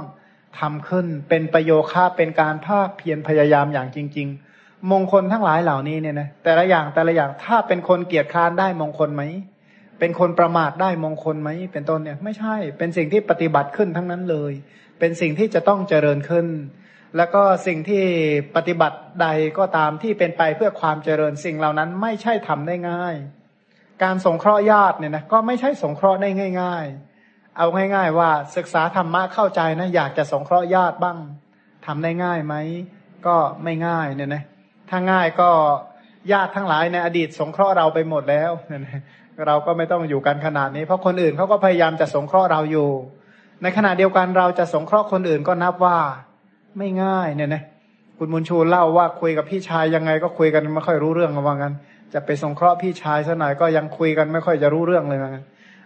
ทำขึ้น เป็นประโยคะเป็นการภาคเพียรพยายามอย่างจริง ๆ มงคลทั้งหลายเหล่านี้เนี่ยนะแต่ละอย่างแต่ละอย่างถ้าเป็นคนเกียจคร้านได้มงคลไหมเป็นคนประมาทได้มงคลไหมเป็นต้นเนี่ยไม่ใช่เป็นสิ่งที่ปฏิบัติขึ้นทั้งนั้นเลย เป็นสิ่งที่จะต้องเจริญขึ้น แล้วก็สิ่งที่ปฏิบัติใดก็ตามที่เป็นไปเพื่อความเจริญสิ่งเหล่านั้นไม่ใช่ทำได้ง่าย การสงเคราะห์ญาติเนี่ยนะก็ไม่ใช่สงเคราะห์ได้ง่าย ๆ เอาง่าย ๆ ว่าศึกษาธรรมะเข้าใจนะอยากจะสงเคราะห์ญาติบ้างทำได้ง่ายไหมก็ไม่ง่ายเนี่ยนะถ้าง่ายก็ญาติทั้งหลายในอดีตสงเคราะห์เราไปหมดแล้วเราก็ไม่ต้องอยู่กันขนาดนี้ เพราะคนอื่นเขาก็พยายามจะสงเคราะห์เราอยู่ ในขณะเดียวกันเราจะสงเคราะห์คนอื่นก็นับว่าไม่ง่ายเนี่ยนะคุณมุนชูเล่าว่าคุยกับพี่ชายยังไงก็คุยกันไม่ค่อยรู้เรื่องว่างั้น จะไปสงเคราะห์พี่ชายซะหน่อยก็ยังคุยกันไม่ค่อยจะรู้เรื่องเลยว่างั้น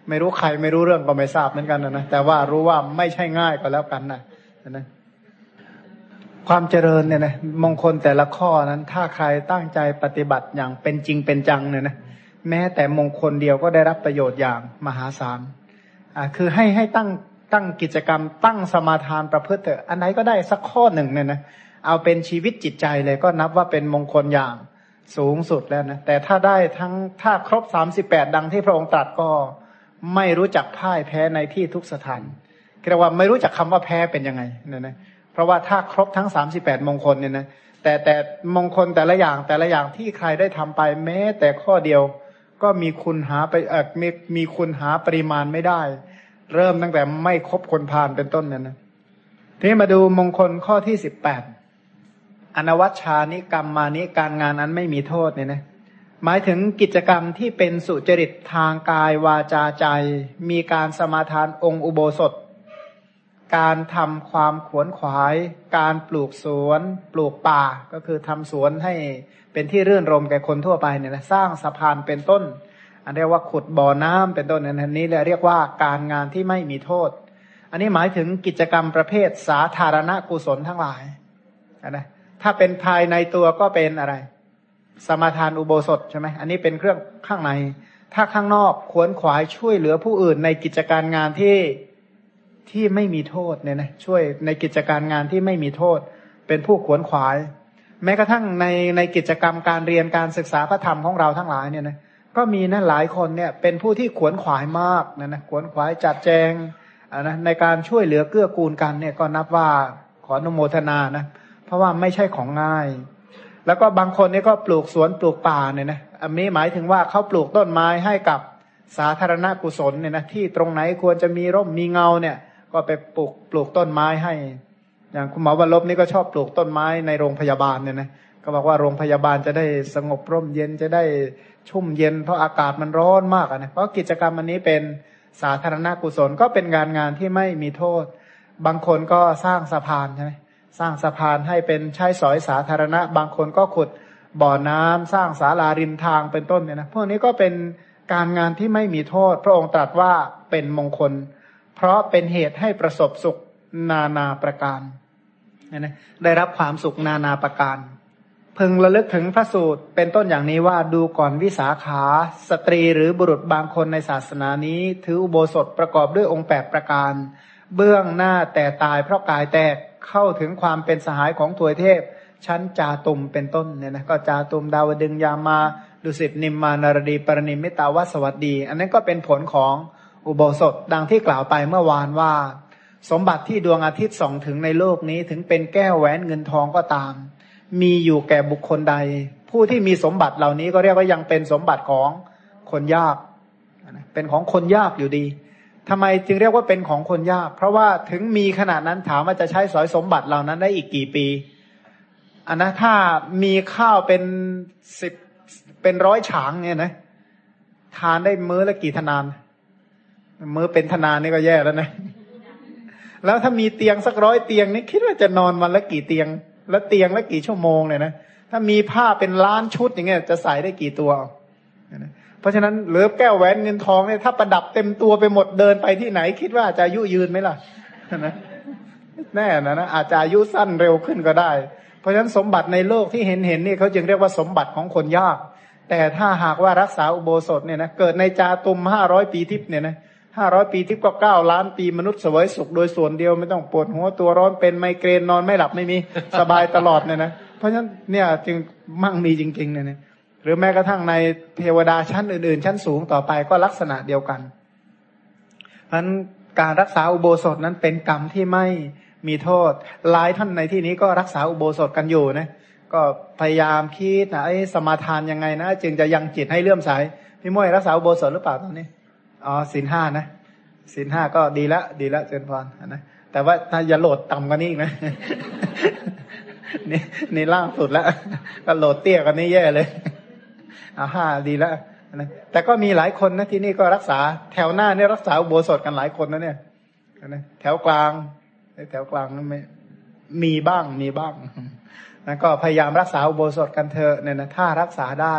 ไม่รู้ใครไม่รู้เรื่องก็ไม่ทราบเหมือนกันนะแต่ว่ารู้ว่าไม่ใช่ง่ายก็แล้วกันนะนะความเจริญเนี่ยนะมงคลแต่ละข้อนั้น ถ้าใครตั้งใจปฏิบัติอย่างเป็นจริงเป็นจังเนี่ยนะแม้แต่มงคลเดียวก็ได้รับประโยชน์อย่างมหาศาลอ่าคือให้ให้ตั้งตั้งกิจกรรม ตั้งสมาทานประพฤติอะอันไหนก็ได้สักข้อหนึ่งเนี่ยนะเอาเป็นชีวิตจิตใจเลยก็นับว่าเป็นมงคลอย่างสูงสุดแล้วนะแต่ถ้าได้ทั้งถ้าครบสามสิบแปดดังที่พระองค์ตรัสก็ ไม่รู้จักพ่ายแพ้ในที่ทุกสถานเรียกว่าไม่รู้จักคำว่าแพ้เป็นยังไงเนี่ยนะเพราะว่าถ้าครบทั้งสามสิบแปดมงคลเนี่ยนะแต่แต่มงคลแต่ละอย่างแต่ละอย่างที่ใครได้ทำไปแม้ แต่ข้อเดียว ก็มีคุณหาไปเออมีมีคุณหาปริมาณไม่ได้ เริ่มตั้งแต่ไม่ครบคนพานเป็นต้นเนี่ยนะทีนี้มาดูมงคลข้อที่สิบแปดอนวัชชานิกรรมมานิการงานนั้นไม่มีโทษเนี่ยนะ หมายถึงกิจกรรมที่เป็นสุจริตทางกายวาจาใจ มีการสมาทานองค์อุโบสถ การทำความขวนขวาย การปลูกสวน ปลูกป่า ก็คือทำสวนให้เป็นที่รื่นรมแก่คนทั่วไปเนี่ยนะสร้างสะพานเป็นต้น อันเรียกว่าขุดบ่อน้ำเป็นต้นอันนี้เรียกว่าการงานที่ไม่มีโทษ อันนี้หมายถึงกิจกรรมประเภทสาธารณกุศลทั้งหลายนะถ้าเป็นภายในตัวก็เป็นอะไร สมาทานอุโบสถใช่ไหมอันนี้เป็นเครื่องข้างใน ถ้าข้างนอกขวนขวายช่วยเหลือผู้อื่นในกิจการงานที่ที่ไม่มีโทษเนี่ยนะช่วยในกิจการงานที่ไม่มีโทษ เป็นผู้ขวนขวาย แม้กระทั่งในในกิจกรรมการเรียนการศึกษาพระธรรมของเราทั้งหลายเนี่ยนะก็มีนะหลายคนเนี่ยเป็นผู้ที่ขวนขวายมากนะนะขวนขวายจัดแจงนะในการช่วยเหลือเกื้อกูลกันเนี่ยก็นับว่าขออนุโมทนานะเพราะว่าไม่ใช่ของง่าย แล้วก็บางคนนี่ก็ปลูกสวนปลูกป่าเนี่ยนะอันนี้หมายถึงว่าเขาปลูกต้นไม้ให้กับสาธารณกุศลเนี่ยนะที่ตรงไหนควรจะมีร่มมีเงาเนี่ย ก็ไปปลูกปลูกต้นไม้ให้ อย่างคุณหมอวันลบนี่ก็ชอบปลูกต้นไม้ในโรงพยาบาลเนี่ยนะก็บอกว่าโรงพยาบาลจะได้สงบร่มเย็นจะได้ชุ่มเย็นเพราะอากาศมันร้อนมากนะเพราะกิจกรรมอันนี้เป็นสาธารณกุศลก็เป็นงานงานที่ไม่มีโทษ บางคนก็สร้างสะพานใช่ไหม สร้างสะพานให้เป็นใช้สอยสาธารณะ บางคนก็ขุดบ่อน้ำสร้างศาลาริมทางเป็นต้นเนี่ยนะพวกนี้ก็เป็นการงานที่ไม่มีโทษ พระองค์ตรัสว่าเป็นมงคล เพราะเป็นเหตุให้ประสบสุขนานาประการนะได้รับความสุขนานาประการพึงระลึกถึงพระสูตรเป็นต้นอย่างนี้ว่าดูก่อนวิสาขาสตรีหรือบุรุษบางคนในศาสนานี้ ถืออุโบสถประกอบด้วยองค์แปดประการ เบื้องหน้าแต่ตายเพราะกายแตก เข้าถึงความเป็นสหายของถวยเทพ ชั้นจาตุมเป็นต้นเนี่ยนะก็จาตุมดาวดึงยามาดุสิตนิมมานารดีปรณิมิตาวัสวัสดี อันนั้นก็เป็นผลของอุโบสถดังที่กล่าวไปเมื่อวานว่า สมบัติที่ดวงอาทิตย์ส่องถึงในโลกนี้ถึงเป็นแก้วแหวนเงินทองก็ตาม มีอยู่แก่บุคคลใด ผู้ที่มีสมบัติเหล่านี้ก็เรียกว่ายังเป็นสมบัติของคนยากเป็นของคนยากอยู่ดี ทำไมจึงเรียกว่าเป็นของคนยาก เพราะว่าถึงมีขนาดนั้นถามว่าจะใช้สอยสมบัติเหล่านั้นได้อีกกี่ปีอันนะถ้ามีข้าวเป็นสิบเป็นร้อยฉางเนี่ยนะทานได้มื้อละกี่ธนาน มื้อเป็นธนานนี่ก็แย่แล้วนะ แล้วถ้ามีเตียงสักร้อยเตียงนี่คิดว่าจะนอนวันละกี่เตียง แล้วเตียงละกี่ชั่วโมงเลยนะถ้ามีผ้าเป็นล้านชุดอย่างเงี้ยจะใส่ได้กี่ตัว เพราะฉะนั้นเหลือแก้วแหวนเงินทองเนี่ยถ้าประดับเต็มตัวไปหมดเดินไปที่ไหน คิดว่าจะอายุยืนไหมล่ะนะแน่นะนะอาจจะอายุสั้นเร็วขึ้นก็ได้ เพราะฉะนั้นสมบัติในโลกที่เห็นเห็นนี่เขาจึงเรียกว่าสมบัติของคนยาก แต่ถ้าหากว่ารักษาอุโบสถเนี่ยนะเกิดในจาตุมห้าร้อยปีทิพย์เนี่ยนะห้าร้อยปีทิพย์ก็เก้าล้านปีมนุษย์สวยสุขโดยส่วนเดียวไม่ต้องปวดหัวตัวร้อนเป็นไมเกรนนอนไม่หลับไม่มีสบายตลอดเนี่ยนะเพราะฉะนั้นเนี่ยจึงมั่งมีจริงๆเนี่ย หรือแม้กระทั่งในเทวดาชั้นอื่นๆ ชั้นสูงต่อไปก็ลักษณะเดียวกันเพราะนั้นการรักษาอุโบสถนั้นเป็นกรรมที่ไม่มีโทษหลายท่านในที่นี้ก็รักษาอุโบสถกันอยู่นะก็พยายามคิดนะไอ้สมาทานยังไงนะ จึงจะยังจิตให้เลื่อมใสพี่ม้วยรักษาอุโบสถหรือเปล่าตอนนี้อ๋อสินห้านะสินห้าก็ดีละดีละเจนพรนะแต่ว่าถ้าอย่าโหลดต่ำกว่านี้อีกนะนี่นี่ล่างสุดแล้วก็โหลดเตี้ยกว่านี้แย่เลย อาห้าดีแล้วนะแต่ก็มีหลายคนนะที่นี่ก็รักษาแถวหน้าเนี่ยรักษาอุโบสถกันหลายคนนะเนี่ยนะแถวกลางแถวกลางนั่นไม่มีบ้างมีบ้างนะก็พยายามรักษาอุโบสถกันเถอะเนี่ยนะถ้ารักษาได้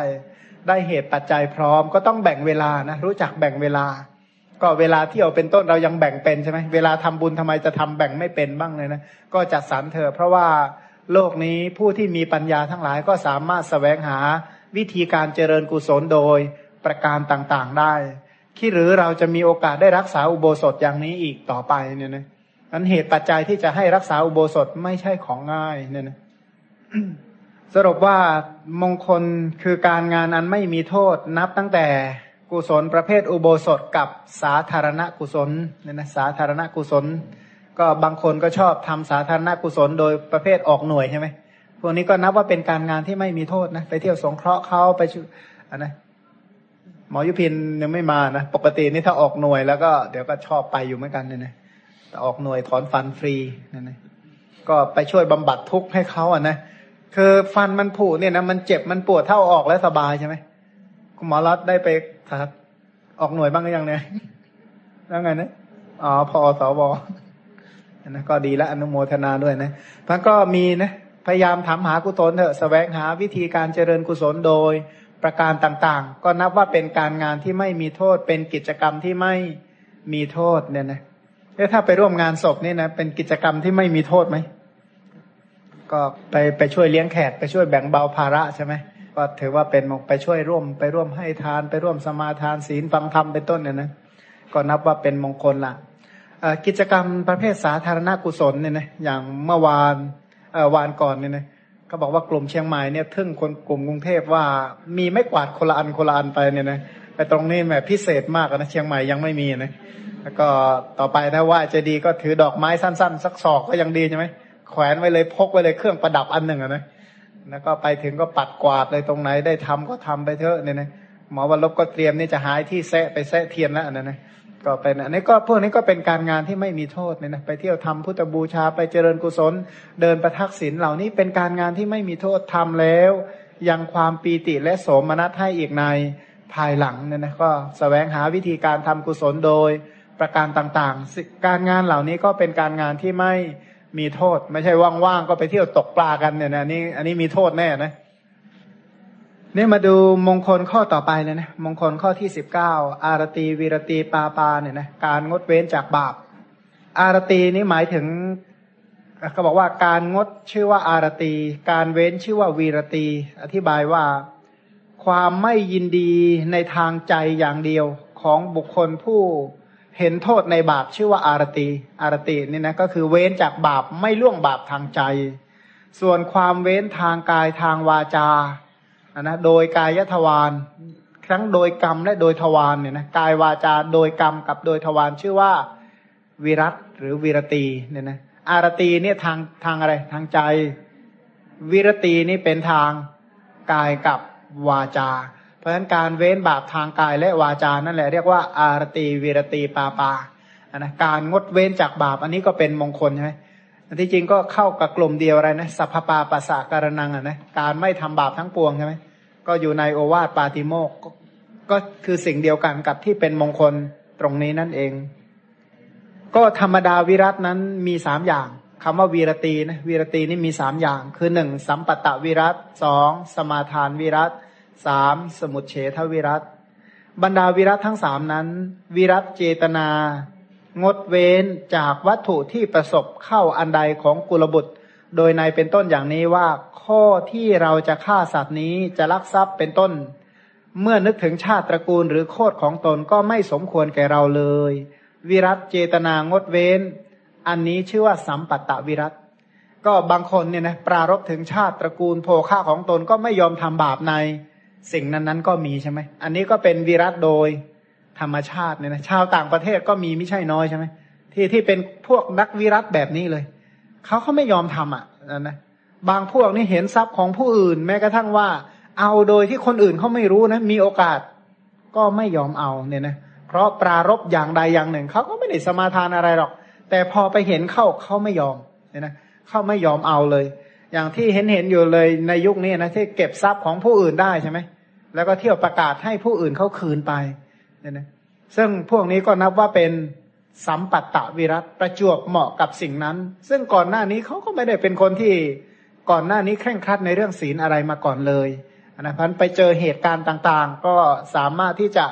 ได้เหตุปัจจัยพร้อม ก็ต้องแบ่งเวลานะรู้จักแบ่งเวลา ก็เวลาเที่ยวเป็นต้นเรายังแบ่งเป็นใช่ไหมเวลาทำบุญทำไมจะทำแบ่งไม่เป็นบ้างเลยนะก็จัดสรรเถอะเพราะว่าโลกนี้ผู้ที่มีปัญญาทั้งหลายก็สามารถสแสวงหา วิธีการเจริญกุศลโดยประการต่างๆได้ ที่หรือเราจะมีโอกาสได้รักษาอุโบสถอย่างนี้อีกต่อไปเนี่ยนะนั้นเหตุปัจจัยที่จะให้รักษาอุโบสถไม่ใช่ของง่ายเนี่ยนะสรุปว่ามงคลคือการงานอันไม่มีโทษนับตั้งแต่กุศลประเภทอุโบสถกับสาธารณกุศลเนี่ยนะสาธารณกุศล ก็บางคนก็ชอบทำสาธารณกุศลโดยประเภทออกหน่วยใช่ไหม พวกนี้ก็นับว่าเป็นการงานที่ไม่มีโทษนะ ไปเที่ยวสงเคราะห์เขาไปชอันนะหมอยุพินยังไม่มานะ ปกตินี่ถ้าออกหน่วยแล้วก็เดี๋ยวก็ชอบไปอยู่เหมือนกันเนี่ยนะแต่ออกหน่วยถอนฟันฟรีนั่นนะก็ไปช่วยบำบัดทุกข์ให้เขาอะนะคือฟันมันผุเนี่ยนะมันเจ็บมันปวดเท่าออกแล้วสบายใช่ไหมคุณหมอรัดได้ไปออกหน่วยบ้างหรือยังเนี่ยแล้วไงนะอ๋อพอสวนะก็ดีแล้วอนุโมทนาด้วยนะพันก็มีนะ พยายามถามหากุศลเถอะสแสวงหาวิธีการเจริญกุศลโดยประการต่างๆ ก็นับว่าเป็นการงานที่ไม่มีโทษ เป็นกิจกรรมที่ไม่มีโทษเนี่ยนะถ้าไปร่วมงานศพนี่นะเป็นกิจกรรมที่ไม่มีโทษไหมก็ไปไปช่วยเลี้ยงแขกไปช่วยแบ่งเบาภาระใช่ไหมก็ถือว่าเป็นไปช่วยร่วม ไปร่วมให้ทาน ไปร่วมสมาทานศีลฟังธรรมเป็นต้นเนี่ยนะก็นับว่าเป็นมงคลละกิจกรรมประเภทสาธารณกุศลเนี่ยนะอย่างเมื่อวาน วานก่อนเนี่ยนะเขาบอกว่ากลุ่มเชียงใหม่เนี่ยทึ่งคนกลุ่มกรุงเทพว่ามีไม่กวาดคนละอันคนละอันไปเนี่ยนะแต่ตรงนี้แหมพิเศษมากนะเชียงใหม่ยังไม่มีนะแล้วก็ต่อไปถ้าว่าจะดีก็ถือดอกไม้สั้นๆ สักศอกก็ยังดีใช่ไหมแขวนไว้เลยพกไว้เลยเครื่องประดับอันหนึ่งอะนะ แล้วก็ไปถึงก็ปัดกวาดเลยตรงไหนได้ทำก็ทำไปเถอะเนี่ยนะหมอวันลบก็เตรียมนี่จะหายที่แซะไปแซะเทียนแล้วนะนะ ก็เป็นอันนี้ก็พวกนี้ก็เป็นการงานที่ไม่มีโทษเนี่ยนะไปเที่ยวทำพุทธบูชาไปเจริญกุศล เดินประทักษิณเหล่านี้เป็นการงานที่ไม่มีโทษทำแล้ว ยังความปีติและโสมนัสให้อีกในภายหลังเนี่ยนะก็สแสวงหาวิธีการทำกุศลโดยประการต่างๆ การงานเหล่านี้ก็เป็นการงานที่ไม่มีโทษ ไม่ใช่ว่างๆก็ไปเที่ยวตกปลากันเนี่ยนะนี่อันนี้มีโทษแน่นะ นี่มาดูมงคลข้อต่อไปเลยนะมงคลข้อที่สิบเก้าอารตีวีรตีปาปาเนี่ยนะการงดเว้นจากบาป อารตีนี้หมายถึงเขาบอกว่าการงดชื่อว่าอารตี การเว้นชื่อว่าวีรตี อธิบายว่าความไม่ยินดีในทางใจอย่างเดียวของบุคคลผู้เห็นโทษในบาปชื่อว่าอารตี อารตีนี่นะก็คือเว้นจากบาปไม่ล่วงบาปทางใจ ส่วนความเว้นทางกายทางวาจา นะโดยกายทวารทั้งโดยกรรมและโดยทวารเนี่ยนะกายวาจาโดยกรรมกับโดยทวารชื่อว่าวิรัตหรือวิรตีเนี่ยนะอารตีเนี่ยทางทางอะไรทางใจ วิรตีนี่เป็นทางกายกับวาจา เพราะฉะนั้นการเว้นบาปทางกายและวาจานั่นแหละเรียกว่าอารตีวิรตีปาปาอันนะการงดเว้นจากบาปอันนี้ก็เป็นมงคลใช่ไหม ที่จริงก็เข้ากับกลุ่มเดียวอะไรนะสัพพปาปัสสะการนังอะนะการไม่ทำบาปทั้งปวงใช่ไหมก็อยู่ในโอวาทปาติโมกก็คือสิ่งเดียวกันกับที่เป็นมงคลตรงนี้นั่นเอง ก็ธรรมดาวิรัตนั้นมีสามอย่างคำว่าวีรตีนะวีรตีนี่มีสามอย่าง คือหนึ่งสัมปตะวิรัตสองสมาทานวิรัตสามสมุทเฉทวิรัตบรรดาวิรัตทั้งสามนั้น วิรัตเจตนา งดเว้นจากวัตถุที่ประสบเข้าอันใดของกุลบุตร โดยในเป็นต้นอย่างนี้ว่า ข้อที่เราจะฆ่าสัตว์นี้จะลักทรัพย์เป็นต้น เมื่อนึกถึงชาติตระกูลหรือโคดของตนก็ไม่สมควรแก่เราเลย วิรัตเจตนางดเว้น อันนี้ชื่อว่าสัมปัตตวิรัตก็บางคนเนี่ยนะปรารบถึงชาติตระกูลโภค่าของตนก็ไม่ยอมทำบาปใน สิ่งนั้นๆ ก็มีใช่ไหมอันนี้ก็เป็นวิรัตโดย ธรรมชาติเนี่ยนะชาวต่างประเทศก็มีไม่ใช่น้อยใช่ไหมที่ที่เป็นพวกนักวิรัตแบบนี้เลยเขาเขาไม่ยอมทำอะนะบางพวกนี่เห็นทรัพย์ของผู้อื่น แม้กระทั่งว่า เอาโดยที่คนอื่นเขาไม่รู้นะมีโอกาสก็ไม่ยอมเอาเนี่ยนะเพราะปรารบอย่างใดอย่างหนึ่งเขาก็ไม่ได้สมาทานอะไรหรอก แต่พอไปเห็นเข้าเขาไม่ยอมเนี่ยนะเขาไม่ยอมเอาเลย อย่างที่เห็นเห็นอยู่เลยในยุคนี้นะที่เก็บทรัพย์ของผู้อื่นได้ใช่ไหมแล้วก็เที่ยวประกาศให้ผู้อื่นเขาคืนไป เนี่ยนะซึ่งพวกนี้ก็นับว่าเป็นสัมปัตตวิรัตประจวบเหมาะกับสิ่งนั้น ซึ่งก่อนหน้านี้เขาก็ไม่ได้เป็นคนที่ก่อนหน้านี้เคร่งครัดในเรื่องศีลอะไรมาก่อนเลยนะพันไปเจอเหตุการณ์ต่างๆ ก็สามารถที่จะ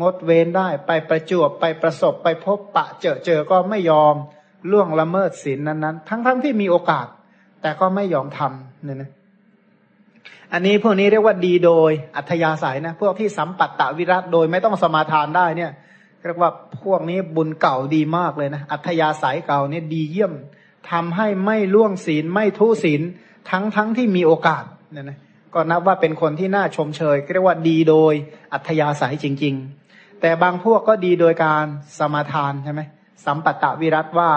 งดเว้นได้ไปประจวบไปประสบไปพบปะเจอเจอก็ไม่ยอมล่วงละเมิดศีลนั้นๆ ทั้งๆทที่มีโอกาส แต่ก็ไม่ยอมทำเนี่ยนะ อันนี้พวกนี้เรียกว่าดีโดยอัธยาศัยนะ พวกที่สัมปัตตวิรัตโดยไม่ต้องสมาทานได้เนี่ยเรียกว่าพวกนี้บุญเก่าดีมากเลยนะ อัธยาศัยเก่าเนี่ยดีเยี่ยมทำให้ไม่ล่วงศีลไม่ทุศีลทั้งทั้งที่มีโอกาสเนี่ยนะก็นับว่าเป็นคนที่น่าชมเชยเรียกว่าดีโดยอัธยาศัยจริง ๆ แต่บางพวกก็ดีโดยการสมาทานใช่ไหมสัมปัตตวิรัตว่า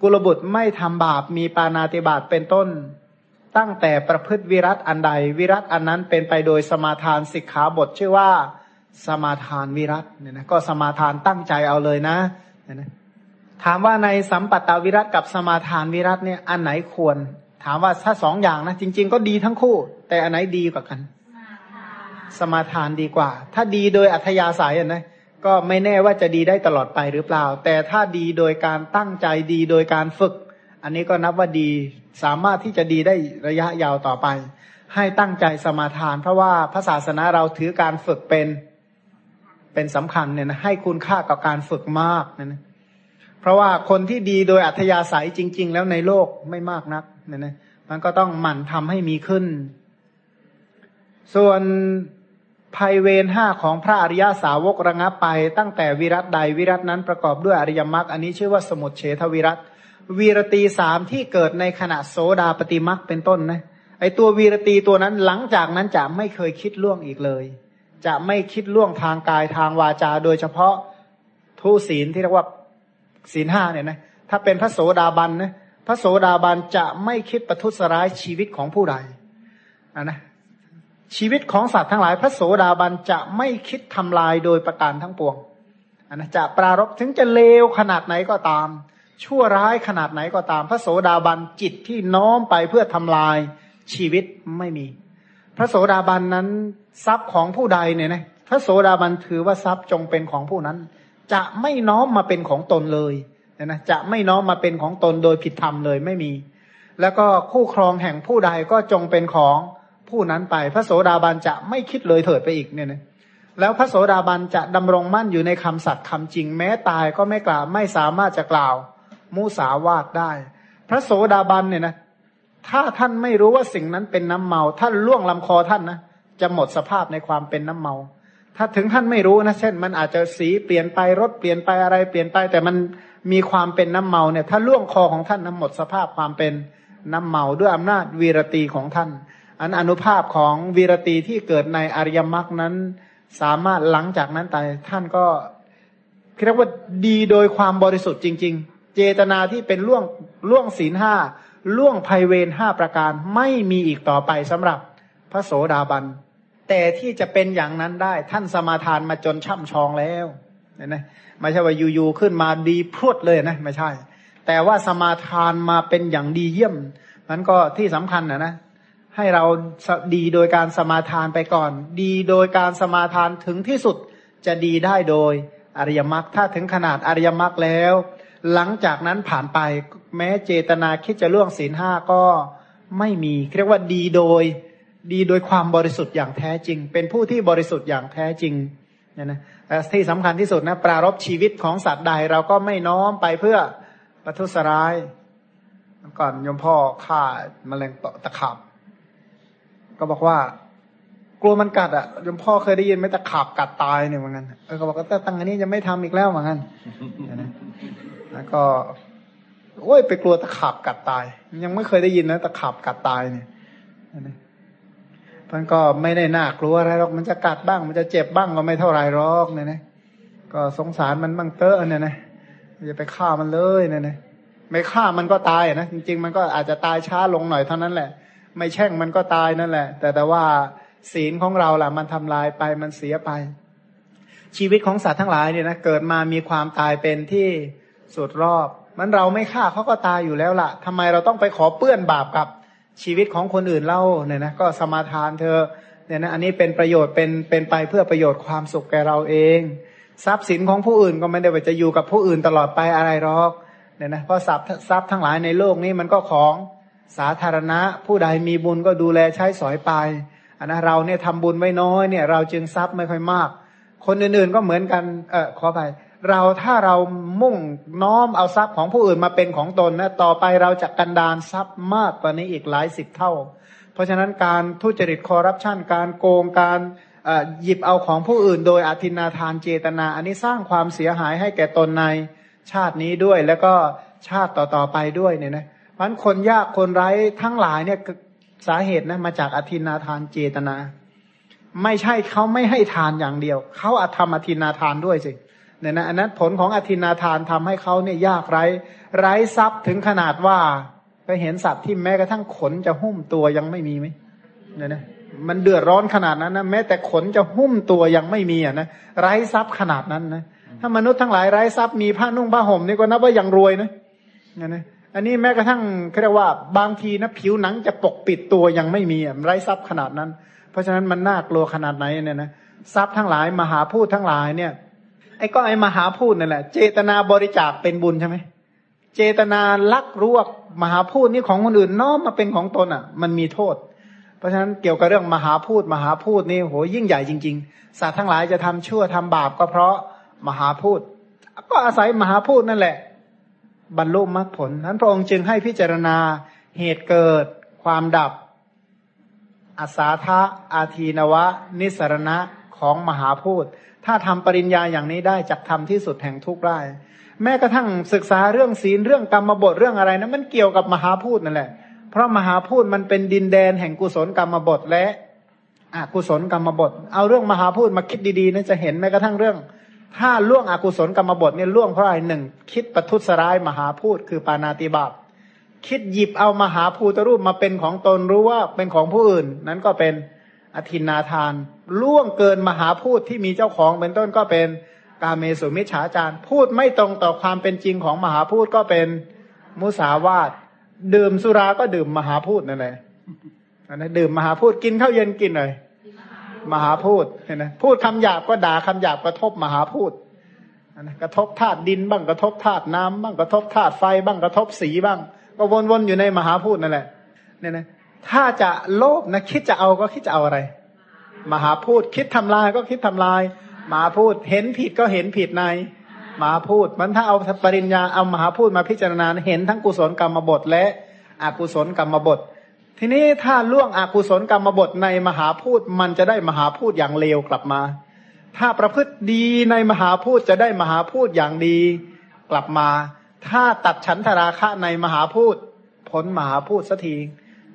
กุลบุตรไม่ทำบาปมีปานาติบาตเป็นต้น ตั้งแต่ประพฤติวิรัตอันใด วิรัตอันนั้นเป็นไปโดยสมาทานสิกขาบทชื่อว่าสมาทานวิรัตเนี่ยนะก็สมาทานตั้งใจเอาเลยนะเนี่ยนะถามว่าในสัมปัตตวิรัตกับสมาทานวิรัตเนี่ยอันไหนควร ถามว่าถ้าสองอย่างนะจริง ๆ ก็ดีทั้งคู่ แต่อันไหนดีกว่ากัน สมาทานดีกว่า ถ้าดีโดยอัธยาศัยนะก็ไม่แน่ว่าจะดีได้ตลอดไปหรือเปล่า แต่ถ้าดีโดยการตั้งใจดีโดยการฝึก อันนี้ก็นับว่าดี สามารถที่จะดีได้ระยะยาวต่อไป ให้ตั้งใจสมาทาน เพราะว่าพระศาสนาเราถือการฝึกเป็นเป็นสำคัญเนี่ยนะให้คุณค่ากับการฝึกมากนะนะเพราะว่าคนที่ดีโดยอัธยาศัยจริง ๆ แล้วในโลกไม่มากนักเนี่ยนะมันก็ต้องหมั่นทำให้มีขึ้น ส่วนภัยเวรห้าของพระอริยาสาวกระงับไป ตั้งแต่วิรัตใดวิรัตนั้นประกอบด้วยอริยมรรคอันนี้ชื่อว่าสมุทเฉทวิรัต วีรตีสามที่เกิดในขณะโสดาปฏิมักเป็นต้นนะไอตัววีรตีตัวนั้นหลังจากนั้นจะไม่เคยคิดล่วงอีกเลย จะไม่คิดล่วงทางกายทางวาจา โดยเฉพาะทุศีลที่เรียกว่าศีลห้าเนี่ยนะถ้าเป็นพระโสดาบันนะพระโสดาบันจะไม่คิดประทุษร้ายชีวิตของผู้ใดนะชีวิตของสัตว์ทั้งหลาย พระโสดาบันจะไม่คิดทำลายโดยประการทั้งปวงนนะจะปรารบถึงจะเลวขนาดไหนก็ตาม ชั่วร้ายขนาดไหนก็ตาม พระโสดาบันจิตที่น้อมไปเพื่อทำลายชีวิตไม่มี พระโสดาบันนั้นทรัพย์ของผู้ใดเนี่ยนะพระโสดาบันถือว่าทรัพย์จงเป็นของผู้นั้น จะไม่น้อมมาเป็นของตนเลยนะจะไม่น้อมมาเป็นของตนโดยผิดธรรมเลยไม่มี แล้วก็คู่ครองแห่งผู้ใดก็จงเป็นของผู้นั้นไป พระโสดาบันจะไม่คิดเลยเถิดไปอีกเนี่ยนะแล้วพระโสดาบันจะดำรงมั่นอยู่ในคำสัตย์คำจริง แม้ตายก็ไม่กล่าวไม่สามารถจะกล่าว มุสาวาทได้ พระโสดาบันเนี่ยนะถ้าท่านไม่รู้ว่าสิ่งนั้นเป็นน้ำเมา ท่านล่วงลำคอท่านนะจะหมดสภาพในความเป็นน้ำเมา ถ้าถึงท่านไม่รู้นะเช่น มันอาจจะสีเปลี่ยนไปรถเปลี่ยนไปอะไรเปลี่ยนไป แต่มันมีความเป็นน้ำเมาเนี่ย ถ้าล่วงคอของท่านนะหมดสภาพความเป็นน้ำเมาด้วยอำนาจวีรตีของท่าน อันอนุภาพของวีรตีที่เกิดในอริยมรรคนั้น สามารถหลังจากนั้นไปท่านก็เรียกว่าดีโดยความบริสุทธิ์จริง ๆ เจตนาที่เป็นล่วงล่วงศีลห้าล่วงภัยเวรห้าประการไม่มีอีกต่อไปสำหรับพระโสดาบัน แต่ที่จะเป็นอย่างนั้นได้ท่านสมาทานมาจนช่ำชองแล้วเห็นไหมไม่ใช่ว่าอยู่ๆขึ้นมาดีพรวดเลยนะไม่ใช่ แต่ว่าสมาทานมาเป็นอย่างดีเยี่ยมนั้นก็ที่สำคัญนะนะให้เราดีโดยการสมาทานไปก่อน ดีโดยการสมาทานถึงที่สุดจะดีได้โดยอริยมรรคถ้าถึงขนาดอริยมรรคแล้ว หลังจากนั้นผ่านไปแม้เจตนาคิดจะล่วงศีลห้าก็ไม่มีเรียกว่าดีโดย ดีโดยความบริสุทธิ์อย่างแท้จริง เป็นผู้ที่บริสุทธิ์อย่างแท้จริงเนี่ยนะที่สำคัญที่สุดนะปรารบชีวิตของสัตว์ใดเราก็ไม่น้อมไปเพื่อประทุษร้ายก่อนยมพ่อฆ่ามแมลงตะขาบก็บอกว่ากลัวมันกัดอะยมพ่อเคยได้ยินไหมตะขาบกัดตายเนี่ยเหมือนกันเออก็บอกว่าตั้งอันนี้จะไม่ทำอีกแล้วเหมือนกัน แล้วก็โอ้ยไปกลัวตะขาบกัดตาย ยังไม่เคยได้ยินนะตะขาบกัดตายเนี่ยมันก็ไม่ได้น่ากลัวอะไรหรอกมันจะกัดบ้าง มันจะเจ็บบ้างก็ไม่เท่าไรหรอกเนี่ยนะก็สงสารมันบ้างเตอะเนี่ยนะอย่าไปฆ่ามันเลยเนี่ยนะไม่ฆ่ามันก็ตายนะจริง ๆ มันก็อาจจะตายช้าลงหน่อยเท่านั้นแหละ ไม่แช่งมันก็ตายนั่นแหละ แต่แต่ว่าศีลของเราล่ะ มันทำลายไปมันเสียไป ชีวิตของสัตว์ทั้งหลายเนี่ยนะเกิดมามีความตายเป็นที่ สุดรอบมันเราไม่ฆ่าเขาก็ตายอยู่แล้วล่ะทำไมเราต้องไปขอเปื้อนบาปกับชีวิตของคนอื่นเล่าเนี่ยนะก็สมาทานเธอเนี่ยนะอันนี้เป็นประโยชน์เป็นเป็นไปเพื่อประโยชน์ความสุขแก่เราเอง ทรัพย์สินของผู้อื่นก็ไม่ได้ว่าจะอยู่กับผู้อื่นตลอดไปอะไรหรอกเนี่ยนะเพราะทรัพย์ทรัพย์ทั้งหลายในโลกนี้มันก็ของสาธารณะ ผู้ใดมีบุญก็ดูแลใช้สอยไปอันนะเราเนี่ยทำบุญไม่น้อยเนี่ยเราจึงทรัพย์ไม่ค่อยมาก คนอื่นๆก็เหมือนกันเออขอไป เราถ้าเรามุ่งน้อมเอาทรัพย์ของผู้อื่นมาเป็นของตนนะต่อไปเราจะกันดานทรัพย์มากกว่านี้อีกหลายสิบเท่า เพราะฉะนั้นการทุจริตคอร์รัปชันการโกงการหยิบเอาของผู้อื่น โดยอธินาทานเจตนา อันนี้สร้างความเสียหายให้แก่ตนในชาตินี้ด้วย แล้วก็ชาติต่อๆไปด้วยเนี่ยนะเพราะคนยากคนไร้ทั้งหลายเนี่ยสาเหตุนะมาจากอธินาทานเจตนา ไม่ใช่เขาไม่ให้ทานอย่างเดียวเขาอาธรรมอธินาทานด้วยสิเเนี่ยนะอันนั้นผลของอธินาทานทำให้เขาเนี่ยยากไร้ ไร้ทรัพย์ถึงขนาดว่าไปเห็นสัตว์ที่แม้กระทั่งขนจะหุ้มตัวยังไม่มีไหมเนี่ยนะมันเดือดร้อนขนาดนั้นนะแม้แต่ขนจะหุ้มตัวยังไม่มีอะนะไร้ทรัพย์ขนาดนั้นนะถ้ามนุษย์ทั้งหลายไร้ทรัพย์มีผ้านุ่งผ้าห่มนี่ก็นับว่ายังรวยนะเนี่ยนะอันนี้แม้กระทั่งเรียกว่าบางทีนะผิวหนังจะปกปิดตัวยังไม่มีไร้ทรัพย์ขนาดนั้น เพราะฉะนั้นมันน่ากลัวขนาดไหนเนี่ยนะทรัพย์ทั้งหลายมหาพูดทั้งหลายเนี่ย ไอ้ก็ไอ้มหาพูดนั่นแหละ เจตนาบริจาคเป็นบุญใช่ไหมเจตนาลักรวกมหาพูดนี่ของคนอื่นน้อมมาเป็นของตนอะ มันมีโทษ เพราะฉะนั้นเกี่ยวกับเรื่องมหาพูดมหาพูดนี่โหยิ่งใหญ่จริง ๆ สัตว์ทั้งหลายจะทำชั่วทำบาปก็เพราะมหาพูดก็อาศัยมหาพูดนั่นแหละ บรรลุมรรคผลนั้นพระองค์จึงให้พิจารณาเหตุเกิด ความดับอาสาทะอาทีนวะ นิสรณะของมหาพูด ถ้าทำปริญญาอย่างนี้ได้จักทำที่สุดแห่งทุกข์ได้แม้กระทั่งศึกษาเรื่องศีลเรื่องกรรมบทเรื่องอะไรนะมันเกี่ยวกับมหาพูดนั่นแหละ เพราะมหาพูดมันเป็นดินแดนแห่งกุศลกรรมบทและอกุศลกรรมบท เอาเรื่องมหาพูดมาคิดดีๆนะจะเห็นแม้กระทั่งเรื่อง ถ้าล่วงอกุศลกรรมบทเนี่ยล่วงเพราะอะไรหนึ่งคิดประทุษร้ายมหาพูดคือปานาติบาตคิดหยิบเอามหาภูตรูปมาเป็นของตนรู้ว่าเป็นของผู้อื่น นั้นก็เป็น อธินาทาน ล่วงเกินมหาพูดที่มีเจ้าของเป็นต้นก็เป็นกาเมสุมิจฉาจารพูดไม่ตรงต่อความเป็นจริงของมหาพูดก็เป็นมุสาวาทดื่มสุราก็ดื่มมหาพูดนั่นแหละอันนั้นดื่มมหาพูดกินข้าวเย็นกินเลยมหาพูดเห็นไหมพูดคำหยาบก็ด่าคำหยาบกระทบมหาพูดนะกระทบธาตุดินบ้างกระทบธาตุน้ำบ้างกระทบธาตุไฟบ้างกระทบสีบ้าง ก็วนๆอยู่ในมหาพูดนั่นแหละเนี่ยนะ ถ้าจะโลภนะคิดจะเอาก็คิดจะเอาอะไร มหาพูดคิดทำลายก็คิดทำลาย มหาพูดเห็นผิดก็เห็นผิดใน มหาพูดมันถ้าเอาปริญญาเอามหาพูดมาพิจารณาเห็นทั้งกุศลกรรมบทและอกุศลกรรมบท ทีนี้ถ้าล่วงอกุศลกรรมบทในมหาพูดมันจะได้มหาพูดอย่างเลวกลับมา ถ้าประพฤติดีในมหาพูดจะได้มหาพูดอย่างดีกลับมา ถ้าตัดฉันทราคะในมหาพูดพ้นมหาพูดสักที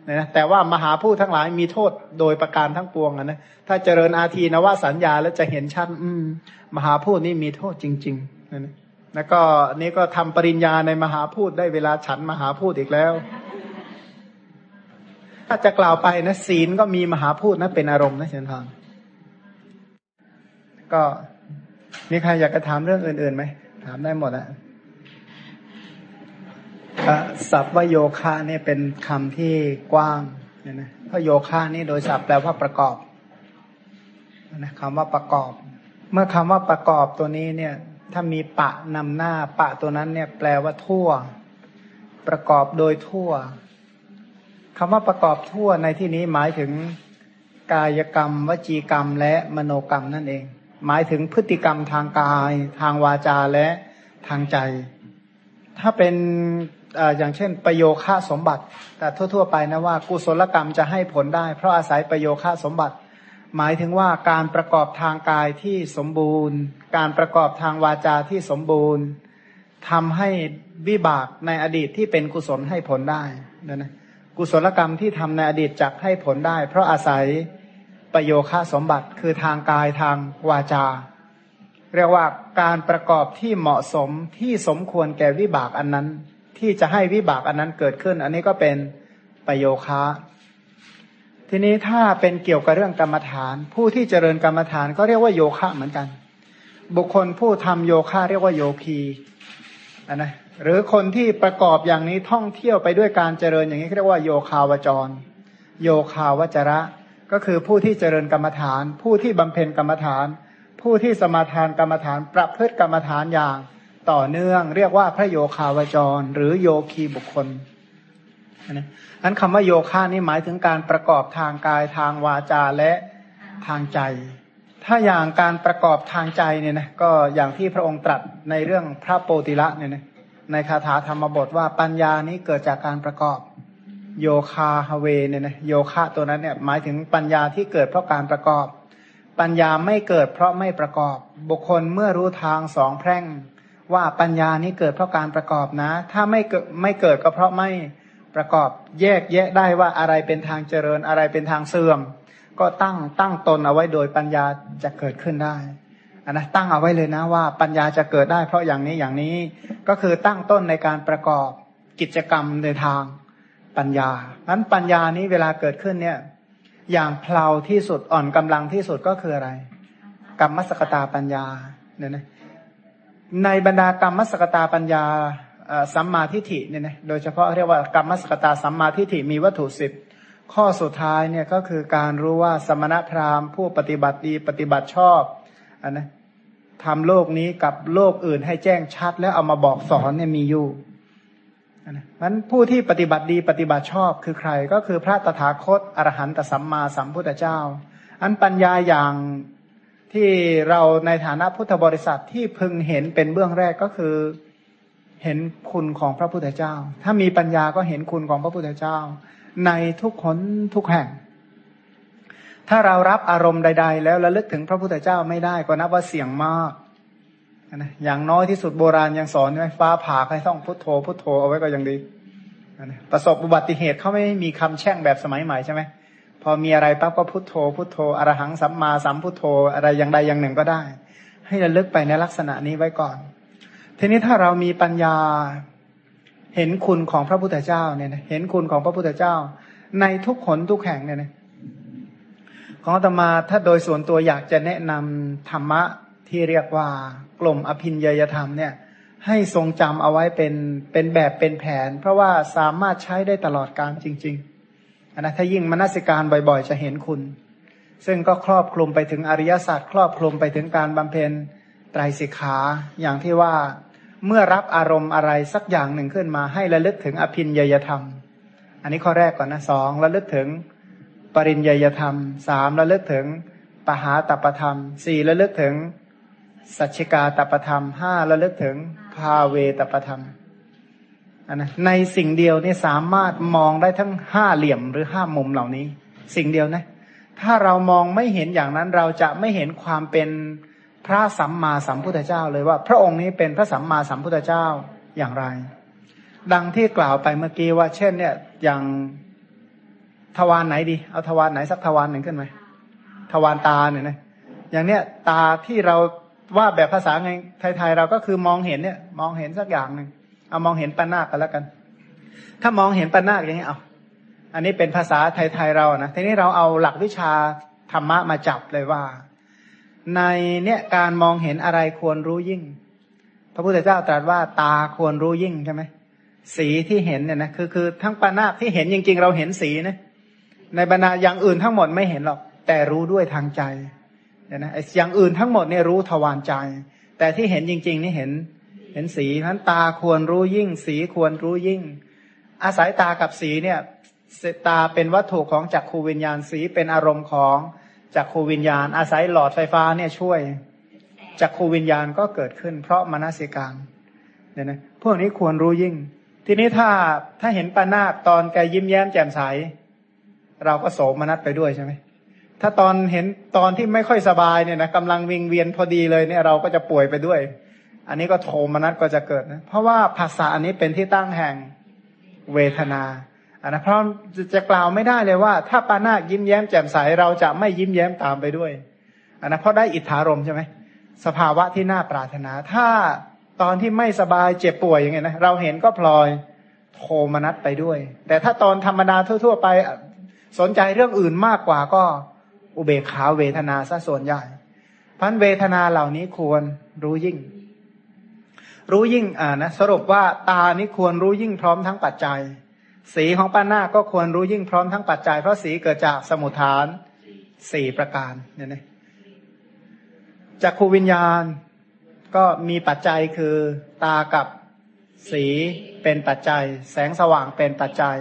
นะแต่ว่ามหาพูดทั้งหลายมีโทษโดยประการทั้งปวงนะถ้าเจริญอาทีนว่าสัญญาแล้วจะเห็นชัดอืม มหาพูดนี่มีโทษจริงๆนะแล้วก็นี่ก็ทำปริญญาในมหาพูดได้เวลาฉันมหาพูดอีกแล้ว ถ้าจะกล่าวไปนะศีลก็มีมหาพูดนะเป็นอารมณ์นะเชนทานก็มีใครอยากจะถามเรื่องอื่นๆไหมถามได้หมดอะ ศัพท์ว่าโยคะเนี่ยเป็นคำที่กว้างเนี่ยนะเพราะโยคะนี่โดยศัพท์แปลว่าประกอบนะคำว่าประกอบ เมื่อคำว่าประกอบตัวนี้เนี่ย ถ้ามีปะนำหน้าปะตัวนั้นเนี่ยแปลว่าทั่ว ประกอบโดยทั่วคำว่าประกอบทั่วในที่นี้หมายถึงกายกรรม วจีกรรม และมโนกรรมนั่นเอง หมายถึงพฤติกรรมทางกาย ทางวาจาและทางใจ ถ้าเป็น อย่างเช่น ประโยค่าสมบัติ แต่ทั่ว ๆ ไปนะว่ากุศลกรรมจะให้ผลได้ เพราะอาศัยประโยค่าสมบัติ หมายถึงว่าการประกอบทางกายที่สมบูรณ์ การประกอบทางวาจาที่สมบูรณ์ทำให้วิบากในอดีตที่เป็นกุศลให้ผลได้นะนะกุศลกรรมที่ทำในอดีตจักให้ผลได้ เพราะอาศัยประโยค่าสมบัติคือทางกายทางวาจา เรียกว่าการประกอบที่เหมาะสมที่สมควรแก่วิบากอันนั้น ที่จะให้วิบากอันนั้นเกิดขึ้น อันนี้ก็เป็นประโยคะทีนี้ถ้าเป็นเกี่ยวกับเรื่องกรรมฐาน ผู้ที่เจริญกรรมฐานก็เรียกว่าโยคะเหมือนกัน บุคคลผู้ทำโยคะเรียกว่าโยคีนนะหรือคนที่ประกอบอย่างนี้ท่องเที่ยวไปด้วยการเจริญอย่างนี้เรียกว่าโยคาวจร โยคาวจระ ก็คือผู้ที่เจริญกรรมฐาน ผู้ที่บำเพ็ญกรรมฐาน ผู้ที่สมาทานกรรมฐานประพฤติกรรมฐานอย่าง ต่อเนื่องเรียกว่าพระโยคาวจร หรือโยคีบุคคลนะนั้นคำว่าโยคะนี่หมายถึงการประกอบทางกายทางวาจาและทางใจ ถ้าอย่างการประกอบทางใจเนี่ยนะก็อย่างที่พระองค์ตรัสในเรื่องพระโปติละเนี่ยนะในคาถาธรรมบทว่าปัญญานี้เกิดจากการประกอบโยคาฮเวเนี่ยนะโยคะตัวนั้นเนี่ยหมายถึงปัญญาที่เกิดเพราะการประกอบ ปัญญาไม่เกิดเพราะไม่ประกอบ บุคคลเมื่อรู้ทางสองแพร่ง ว่าปัญญานี้เกิดเพราะการประกอบนะ ถ้าไม่เกิดไม่เกิดก็เพราะไม่ประกอบแยกแยะได้ว่าอะไรเป็นทางเจริญอะไรเป็นทางเสื่อม ก็ตั้งตั้งตนเอาไว้โดยปัญญาจะเกิดขึ้นได้อันนะตั้งเอาไว้เลยนะว่าปัญญาจะเกิดได้ เพราะอย่างนี้อย่างนี้ก็คือตั้งต้นในการประกอบกิจกรรมในทางปัญญานั้นปัญญานี้เวลาเกิดขึ้นเนี่ย อย่างเพลาที่สุดอ่อนกำลังที่สุดก็คืออะไรกรรมสกตาปัญญาเนี่ยนะ ในบรรดากรรมมสกตาปัญญาสัมมาทิฏฐิเนี่ยนะโดยเฉพาะเรียกว่ากรรมมสกตาสัมมาทิฏฐิมีวัตถุสิบข้อสุดท้ายเนี่ยก็คือการรู้ว่าสมณพราหมณ์ผู้ปฏิบัติดีปฏิบัติชอบอันนะทำโลกนี้กับโลกอื่นให้แจ้งชัด แล้วเอามาบอกสอนเนี่ยมีอยู่นะมันผู้ที่ปฏิบัติดีปฏิบัติชอบคือใคร ก็คือพระตถาคตอรหันตสัมมาสัมพุทธเจ้า อันปัญญาอย่าง ที่เราในฐานะพุทธบริษัทที่พึงเห็นเป็นเบื้องแรกก็คือ เห็นคุณของพระพุทธเจ้า ถ้ามีปัญญาก็เห็นคุณของพระพุทธเจ้า ในทุกคนทุกแห่ง ถ้าเรารับอารมณ์ใด ๆ แล้วระลึกถึงพระพุทธเจ้าไม่ได้ก็นับว่าเสี่ยงมากนะอย่างน้อยที่สุดโบราณยังสอนไว้ฟ้าผ่าให้ต้องพุทโธพุทโธเอาไว้ก็ยังดี ประสบอุบัติเหตุเขาไม่มีคำแช่งแบบสมัยใหม่ใช่ไหม พอมีอะไรปั๊บก็พุโทโธ พุโทโธอรหังสัมมาสัมพุโทโธอะไรอย่างใดอย่างหนึ่งก็ได้ ให้ระลึกไปในลักษณะนี้ไว้ก่อน ทีนี้ถ้าเรามีปัญญาเห็นคุณของพระพุทธเจ้าเนี่ยนะเห็นคุณของพระพุทธเจ้า ในทุกขนทุกแห่งเนี่ยนะของตมาถ้าโดยส่วนตัวอยากจะแนะนำธรรมะที่เรียกว่ากลุ่มอภินยยธรรมเนี่ยให้ทรงจำเอาไว้เป็นเป็นแบบเป็นแผน เพราะว่าสามารถใช้ได้ตลอดการจริง ๆ นะถ้ายิ่งมนสิการบ่อย ๆ จะเห็นคุณ ซึ่งก็ครอบคลุมไปถึงอริยสัจครอบคลุมไปถึงการบำเพ็ญไตรสิกขาอย่างที่ว่าเมื่อรับอารมณ์อะไรสักอย่างหนึ่งขึ้นมา ให้ระลึกถึงอภินยยธรรม อันนี้ข้อแรกก่อนนะสองระลึกถึงปริญญยธรรมสามระลึกถึงปหาตปธรรมสี่ระลึกถึงสัจจิกาตปธรรมห้าระลึกถึงภาเวตปธรรม นนะในสิ่งเดียวนี่สามารถมองได้ทั้งห้าเหลี่ยมหรือห้ามุมเหล่านี้ สิ่งเดียวนะ ถ้าเรามองไม่เห็นอย่างนั้นเราจะไม่เห็นความเป็นพระสัมมาสัมพุทธเจ้าเลยว่า พระองค์นี้เป็นพระสัมมาสัมพุทธเจ้าอย่างไร ดังที่กล่าวไปเมื่อกี้ว่า เช่น เนี่ยอย่างทวารไหนดี เอาทวารไหนสักทวารหนึ่งขึ้นไหมทวารตาเนี่ยนะอย่างเนี้ยตาที่เราว่าแบบภาษาไงไทยๆเราก็คือมองเห็นเนี่ย มองเห็นสักอย่างหนึ่ง เอามองเห็นปนาคกันแล้วกัน ถ้ามองเห็นปนาคอย่างนี้เอาอันนี้เป็นภาษาไทยๆเรานะทีนี้เราเอาหลักวิชาธรรมะมาจับเลยว่า ในเนี่ยการมองเห็นอะไรควรรู้ยิ่ง พระพุทธเจ้าตรัสว่าตาควรรู้ยิ่งใช่ไหมสีที่เห็นเนี่ยนะคือคือทั้งปานาคที่เห็นจริง ๆ เราเห็นสีนะในบรรดาอย่างอื่นทั้งหมดไม่เห็นหรอก แต่รู้ด้วยทางใจเนี่ยนะอย่างอื่นทั้งหมดเนี่ยรู้ทวารใจ แต่ที่เห็นจริง ๆ นี่เห็น เห็นสีนั้นตาควรรู้ยิ่ง สีควรรู้ยิ่ง อาศัยตากับสีเนี่ยตาเป็นวัตถุของจักขูวิญญาณสีเป็นอารมณ์ของจักขูวิญญาณ อาศัยหลอดไฟฟ้าเนี่ยช่วยจักขูวิญญาณก็เกิดขึ้น เพราะมนสิการเนี่ยนะพวกนี้ควรรู้ยิ่ง ทีนี้ถ้าถ้าเห็นปานาตอนแกยิ้มแย้มแจ่มใส เราก็โสมนัสไปด้วยใช่ไหมถ้าตอนเห็นตอนที่ไม่ค่อยสบายเนี่ยนะกำลังวิงเวียนพอดีเลยเนี่ยเราก็จะป่วยไปด้วย อันนี้ก็โทมนัสก็จะเกิดนะเพราะว่าภาษาอันนี้เป็นที่ตั้งแห่งเวทนาอันนะเพราะจะกล่าวไม่ได้เลยว่า ถ้าปานายิ้มแย้มแจ่มใสเราจะไม่ยิ้มแย้มตามไปด้วยอันนะเพราะได้อิทธารมใช่ไหมสภาวะที่น่าปรารถนา ถ้าตอนที่ไม่สบายเจ็บป่วยอย่างเงี้ยนะเราเห็นก็พลอยโทมนัสไปด้วย แต่ถ้าตอนธรรมดาทั่ว ๆ ไปสนใจเรื่องอื่นมากกว่าก็อุเบกขาเวทนาซะส่วนใหญ่พันเวทนาเหล่านี้ควรรู้ยิ่ง รู้ยิ่งอ่านะสรุปว่าตานี้ควรรู้ยิ่งพร้อมทั้งปัจจัย สีของป้าหน้าก็ควรรู้ยิ่งพร้อมทั้งปัจจัย เพราะสีเกิดจากสมุทฐานสี่ประการเนี่ยนะจากคูวิญญาณก็มีปัจจัยคือตากับสีเป็นปัจจัย แสงสว่างเป็นปัจจัย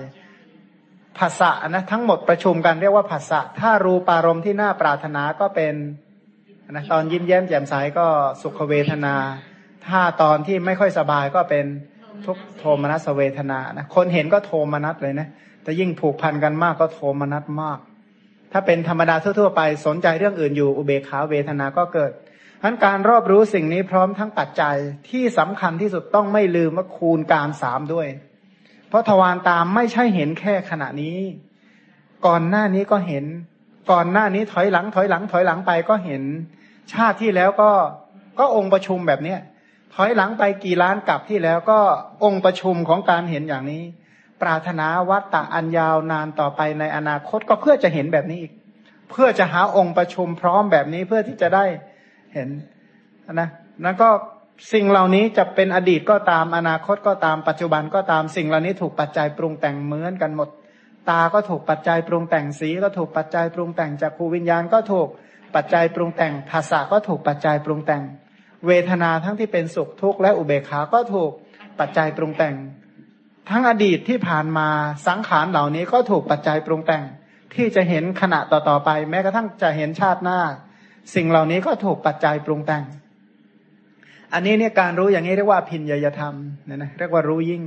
ภาษะนะทั้งหมดประชุมกันเรียกว่าภาษะถ้ารูปารมณ์ที่น่าปรารถนาก็เป็นนะตอนยิ้มแย้มแจ่มใสก็สุขเวทนา ถ้าตอนที่ไม่ค่อยสบายก็เป็นทุกโทมนัสเวทนานะคนเห็นก็โทมนัสเลยนะแต่ยิ่งผูกพันกันมากก็โทมนัสมาก ถ้าเป็นธรรมดาทั่วๆไปสนใจเรื่องอื่นอยู่อุเบกขาเวทนาก็เกิดทั้นการรอบรู้สิ่งนี้พร้อมทั้งปัจจัยที่สำคัญที่สุดต้องไม่ลืมว่าคูณการสามด้วย เพราะทวารตามไม่ใช่เห็นแค่ขณะนี้ ก่อนหน้านี้ก็เห็น ก่อนหน้านี้ถอยหลังถอยหลังถอยหลังไปก็เห็น ชาติที่แล้วก็ก็องค์ประชุมแบบเนี้ย ถอยหลังไปกี่ล้านกลับที่แล้วก็องค์ประชุมของการเห็นอย่างนี้ ปรารถนาวัตตะอันยาวนานต่อไปในอนาคตก็เพื่อจะเห็นแบบนี้อีก เพื่อจะหาองค์ประชุมพร้อมแบบนี้เพื่อที่จะได้เห็นนะแล้วก็สิ่งเหล่านี้จะเป็นอดีตก็ตามอนาคตก็ตามปัจจุบันก็ตามสิ่งเหล่านี้ถูกปัจจัยปรุงแต่งเหมือนกันหมด ตาก็ถูกปัจจัยปรุงแต่งสีก็ถูกปัจจัยปรุงแต่งจากภูวิญญาณก็ถูกปัจจัยปรุงแต่งภาษาก็ถูกปัจจัยปรุงแต่ง เวทนาทั้งที่เป็นสุขทุกข์และอุเบกขา ก็ถูกปัจจัยปรุงแต่ง ทั้งอดีตที่ผ่านมาสังขารเหล่านี้ก็ถูกปัจจัยปรุงแต่ง ที่จะเห็นขณะต่อๆไป แม้กระทั่งจะเห็นชาติหน้า สิ่งเหล่านี้ก็ถูกปัจจัยปรุงแต่ง อันนี้เนี่ยการรู้อย่างนี้เรียกว่าพินยยธรรมเนี่ยนะเรียกว่ารู้ยิ่ง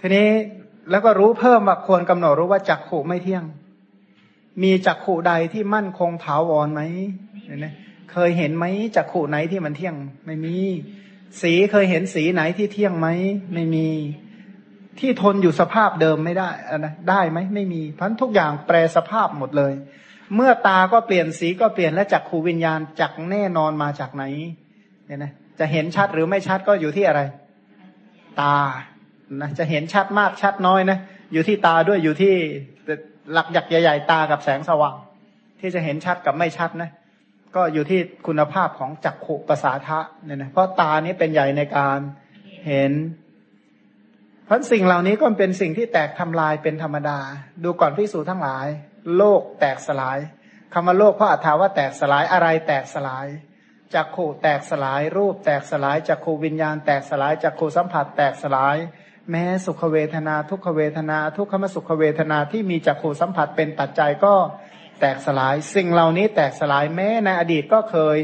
ทีนี้แล้วก็รู้เพิ่มว่าควรกำหนดรู้ว่าจักขู่ไม่เที่ยง มีจักขู่ใดที่มั่นคงถาวรไหมเนี่ยนะ เคยเห็นไหมจักขู่ไหนที่มันเที่ยง ไม่มี สีเคยเห็นสีไหนที่เที่ยงไหมไม่มี ที่ทนอยู่สภาพเดิมไม่ได้อะนะได้ไหมไม่มีพันทุกอย่างแปรสภาพหมดเลย เมื่อตาก็เปลี่ยนสีก็เปลี่ยนและจักขูวิญญาณจักแน่นอนมาจากไหนเนี่ยนะจะเห็นชัดหรือไม่ชัดก็อยู่ที่อะไร ตานะจะเห็นชัดมากชัดน้อยนะอยู่ที่ตาด้วยอยู่ที่หลักหยักใหญ่ๆตากับแสงสว่าง ที่จะเห็นชัดกับไม่ชัดนะ ก็อยู่ที่คุณภาพของจักขุประสาทะเนี่ยนะเพราะตานี้เป็นใหญ่ในการเห็น เพราะสิ่งเหล่านี้ก็เป็นสิ่งที่แตกทำลายเป็นธรรมดา ดูก่อนพิสูจทั้งหลาย โลกแตกสลายคำว่าโลกเพราะอัถาว่าแตกสลายอะไรแตกสลายจักขู่แตกสลาย รูปแตกสลายจักขูวิญญาณ แตกสลายจักขูสัมผัส แตกสลาย แม้สุขเวทนา ทุกขเวทนา ทุกขมสุขเวทนาที่มีจักขูสัมผัสเป็นปัจจัยก็ แตกสลาย สิ่งเหล่านี้แตกสลายแม้ในอดีตก็เคย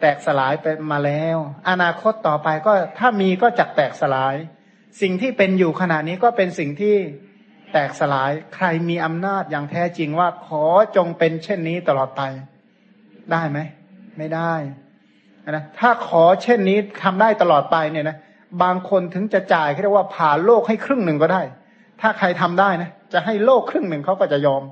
แตกสลายไปมาแล้ว อนาคตต่อไปก็ถ้ามีก็จักแตกสลาย สิ่งที่เป็นอยู่ขณะนี้ก็เป็นสิ่งที่แตกสลายใครมีอำนาจอย่างแท้จริงว่าขอจงเป็นเช่นนี้ตลอดไป ได้ไหม ไม่ได้นะถ้าขอเช่นนี้ทำได้ตลอดไปเนี่ยนะบางคนถึงจะจ่ายเรียกว่าผ่าโลกให้ครึ่งหนึ่งก็ได้ ถ้าใครทำได้นะจะให้โลกครึ่งหนึ่งเขาก็จะยอม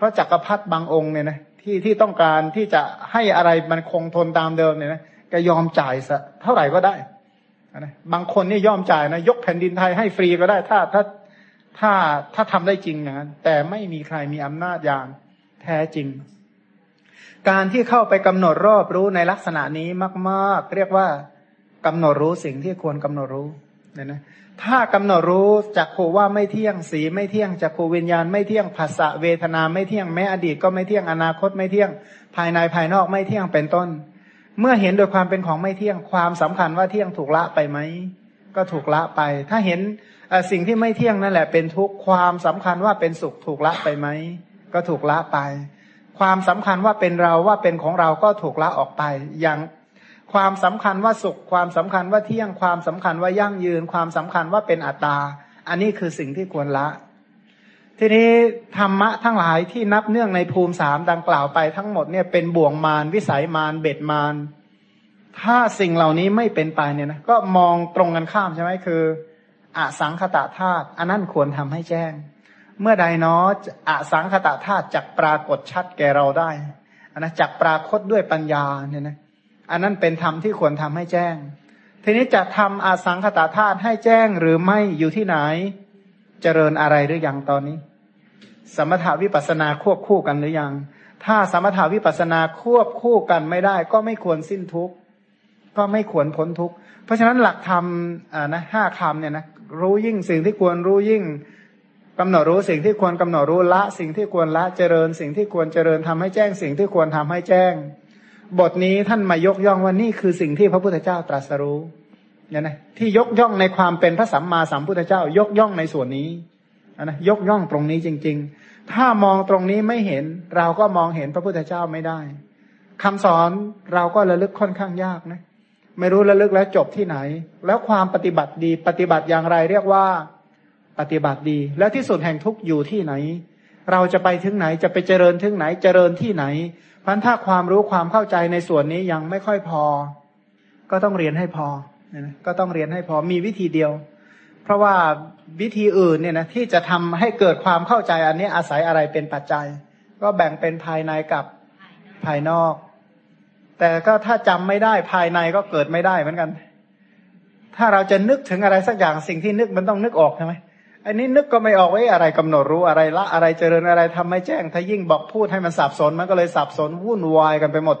พราะจักรพรรดิบางองค์เนี่ยนะที่ที่ต้องการที่จะให้อะไรมันคงทนตามเดิมเนี่ยนะก็ยอมจ่ายซะเท่าไหร่ก็ได้นะบางคนนี่ยอมจ่ายนะยกแผ่นดินไทยให้ฟรีก็ได้ ถ้าถ้าถ้าถ้าทำได้จริงอย่างนั้นแต่ไม่มีใครมีอำนาจอย่างแท้จริง การที่เข้าไปกำหนดรอบรู้ในลักษณะนี้มาก ๆ เรียกว่ากำหนดรู้สิ่งที่ควรกำหนดรู้เนี่ยนะ ถ้ากำหนดรู้จากโคว่าไม่เที่ยงสีไม่เที่ยงจากโควิญญาณไม่เที่ยงภาษาเวทนาไม่เที่ยงแม้อดีตก็ไม่เที่ยงอนาคตไม่เที่ยงภายในภายนอกไม่เที่ยงเป็นต้น เมื่อเห็นโดยความเป็นของไม่เที่ยงความสำคัญว่าเที่ยงถูกละไปไหมก็ถูกละไป ถ้าเห็นสิ่งที่ไม่เที่ยงนั่นแหละ เป็นทุกความสำคัญว่าเป็นสุขถูกละไปไหมก็ถูกละไป ความสำคัญว่าเป็นเราว่าเป็นของเราก็ถูกละออกไป อย่าง ความสำคัญว่าสุข ความสำคัญว่าเที่ยง ความสำคัญว่ายั่งยืน ความสำคัญว่าเป็นอัตตา อันนี้คือสิ่งที่ควรละ ทีนี้ธรรมะทั้งหลายที่นับเนื่องในภูมิสามดังกล่าวไปทั้งหมดเนี่ยเป็นบ่วงมารวิสัยมารเบ็ดมารถ้าสิ่งเหล่านี้ไม่เป็นไปเนี่ยนะก็มองตรงกันข้ามใช่ไหมคืออสังคตะธาตุอันนั้นควรทำให้แจ้ง เมื่อใดเนาะอสังคตะธาตุจักปรากฏชัดแก่เราได้อันนะจักปรากฏด้วยปัญญาเนี่ยนะ อันนั้นเป็นธรรมที่ควรทำให้แจ้ง ทีนี้จะทำอาสังคตะธาตุให้แจ้งหรือไม่อยู่ที่ไหน เจริญอะไรหรือยังตอนนี้ สมถาวิปัสนาควบคู่กันหรือยัง ถ้าสมถาวิปัสนาควบคู่กันไม่ได้ ก็ไม่ควรสิ้นทุกข์ก็ไม่ควรพ้นทุกข์เพราะฉะนั้นหลักธรรมอ่านะห้าคำเนี่ยนะรู้ยิ่งสิ่งที่ควรรู้ยิ่งกำหนดรู้สิ่งที่ควรกำหนดรู้ละ สิ่งที่ควรละเจริญ สิ่งที่ควรเจริญทำให้แจ้งสิ่งที่ควรทำให้แจ้ง บทนี้ท่านมายกย่องว่านี่คือสิ่งที่พระพุทธเจ้าตรัสรู้เนี่ยนะที่ยกย่องในความเป็นพระสัมมาสัมพุทธเจ้า ยกย่องในส่วนนี้นะยกย่องตรงนี้จริง ๆ ถ้ามองตรงนี้ไม่เห็น เราก็มองเห็นพระพุทธเจ้าไม่ได้คำสอนเราก็ระลึกค่อนข้างยากนะ ไม่รู้ระลึกแล้วจบที่ไหน แล้วความปฏิบัติดีปฏิบัติอย่างไรเรียกว่าปฏิบัติดี แล้วที่สุดแห่งทุกอยู่ที่ไหน เราจะไปถึงไหนจะไปเจริญถึงไหนเจริญที่ไหน พันถ้าความรู้ความเข้าใจในส่วนนี้ยังไม่ค่อยพอ ก็ต้องเรียนให้พอก็ต้องเรียนให้พอมีวิธีเดียว เพราะว่าวิธีอื่นเนี่ยนะที่จะทำให้เกิดความเข้าใจอันนี้อาศัยอะไรเป็นปัจจัย ก็แบ่งเป็นภายในกับภายนอก แต่ก็ถ้าจำไม่ได้ภายในก็เกิดไม่ได้เหมือนกัน ถ้าเราจะนึกถึงอะไรสักอย่างสิ่งที่นึกมันต้องนึกออกใช่ไหม อันนี้นึกก็ไม่ออกไว้อะไรกำหนดรู้อะไรละอะไรเจริญอะไรทำไม่แจ้ง ถ้ายิ่งบอกพูดให้มันสับสน มันก็เลยสับสนวุ่นวายกันไปหมด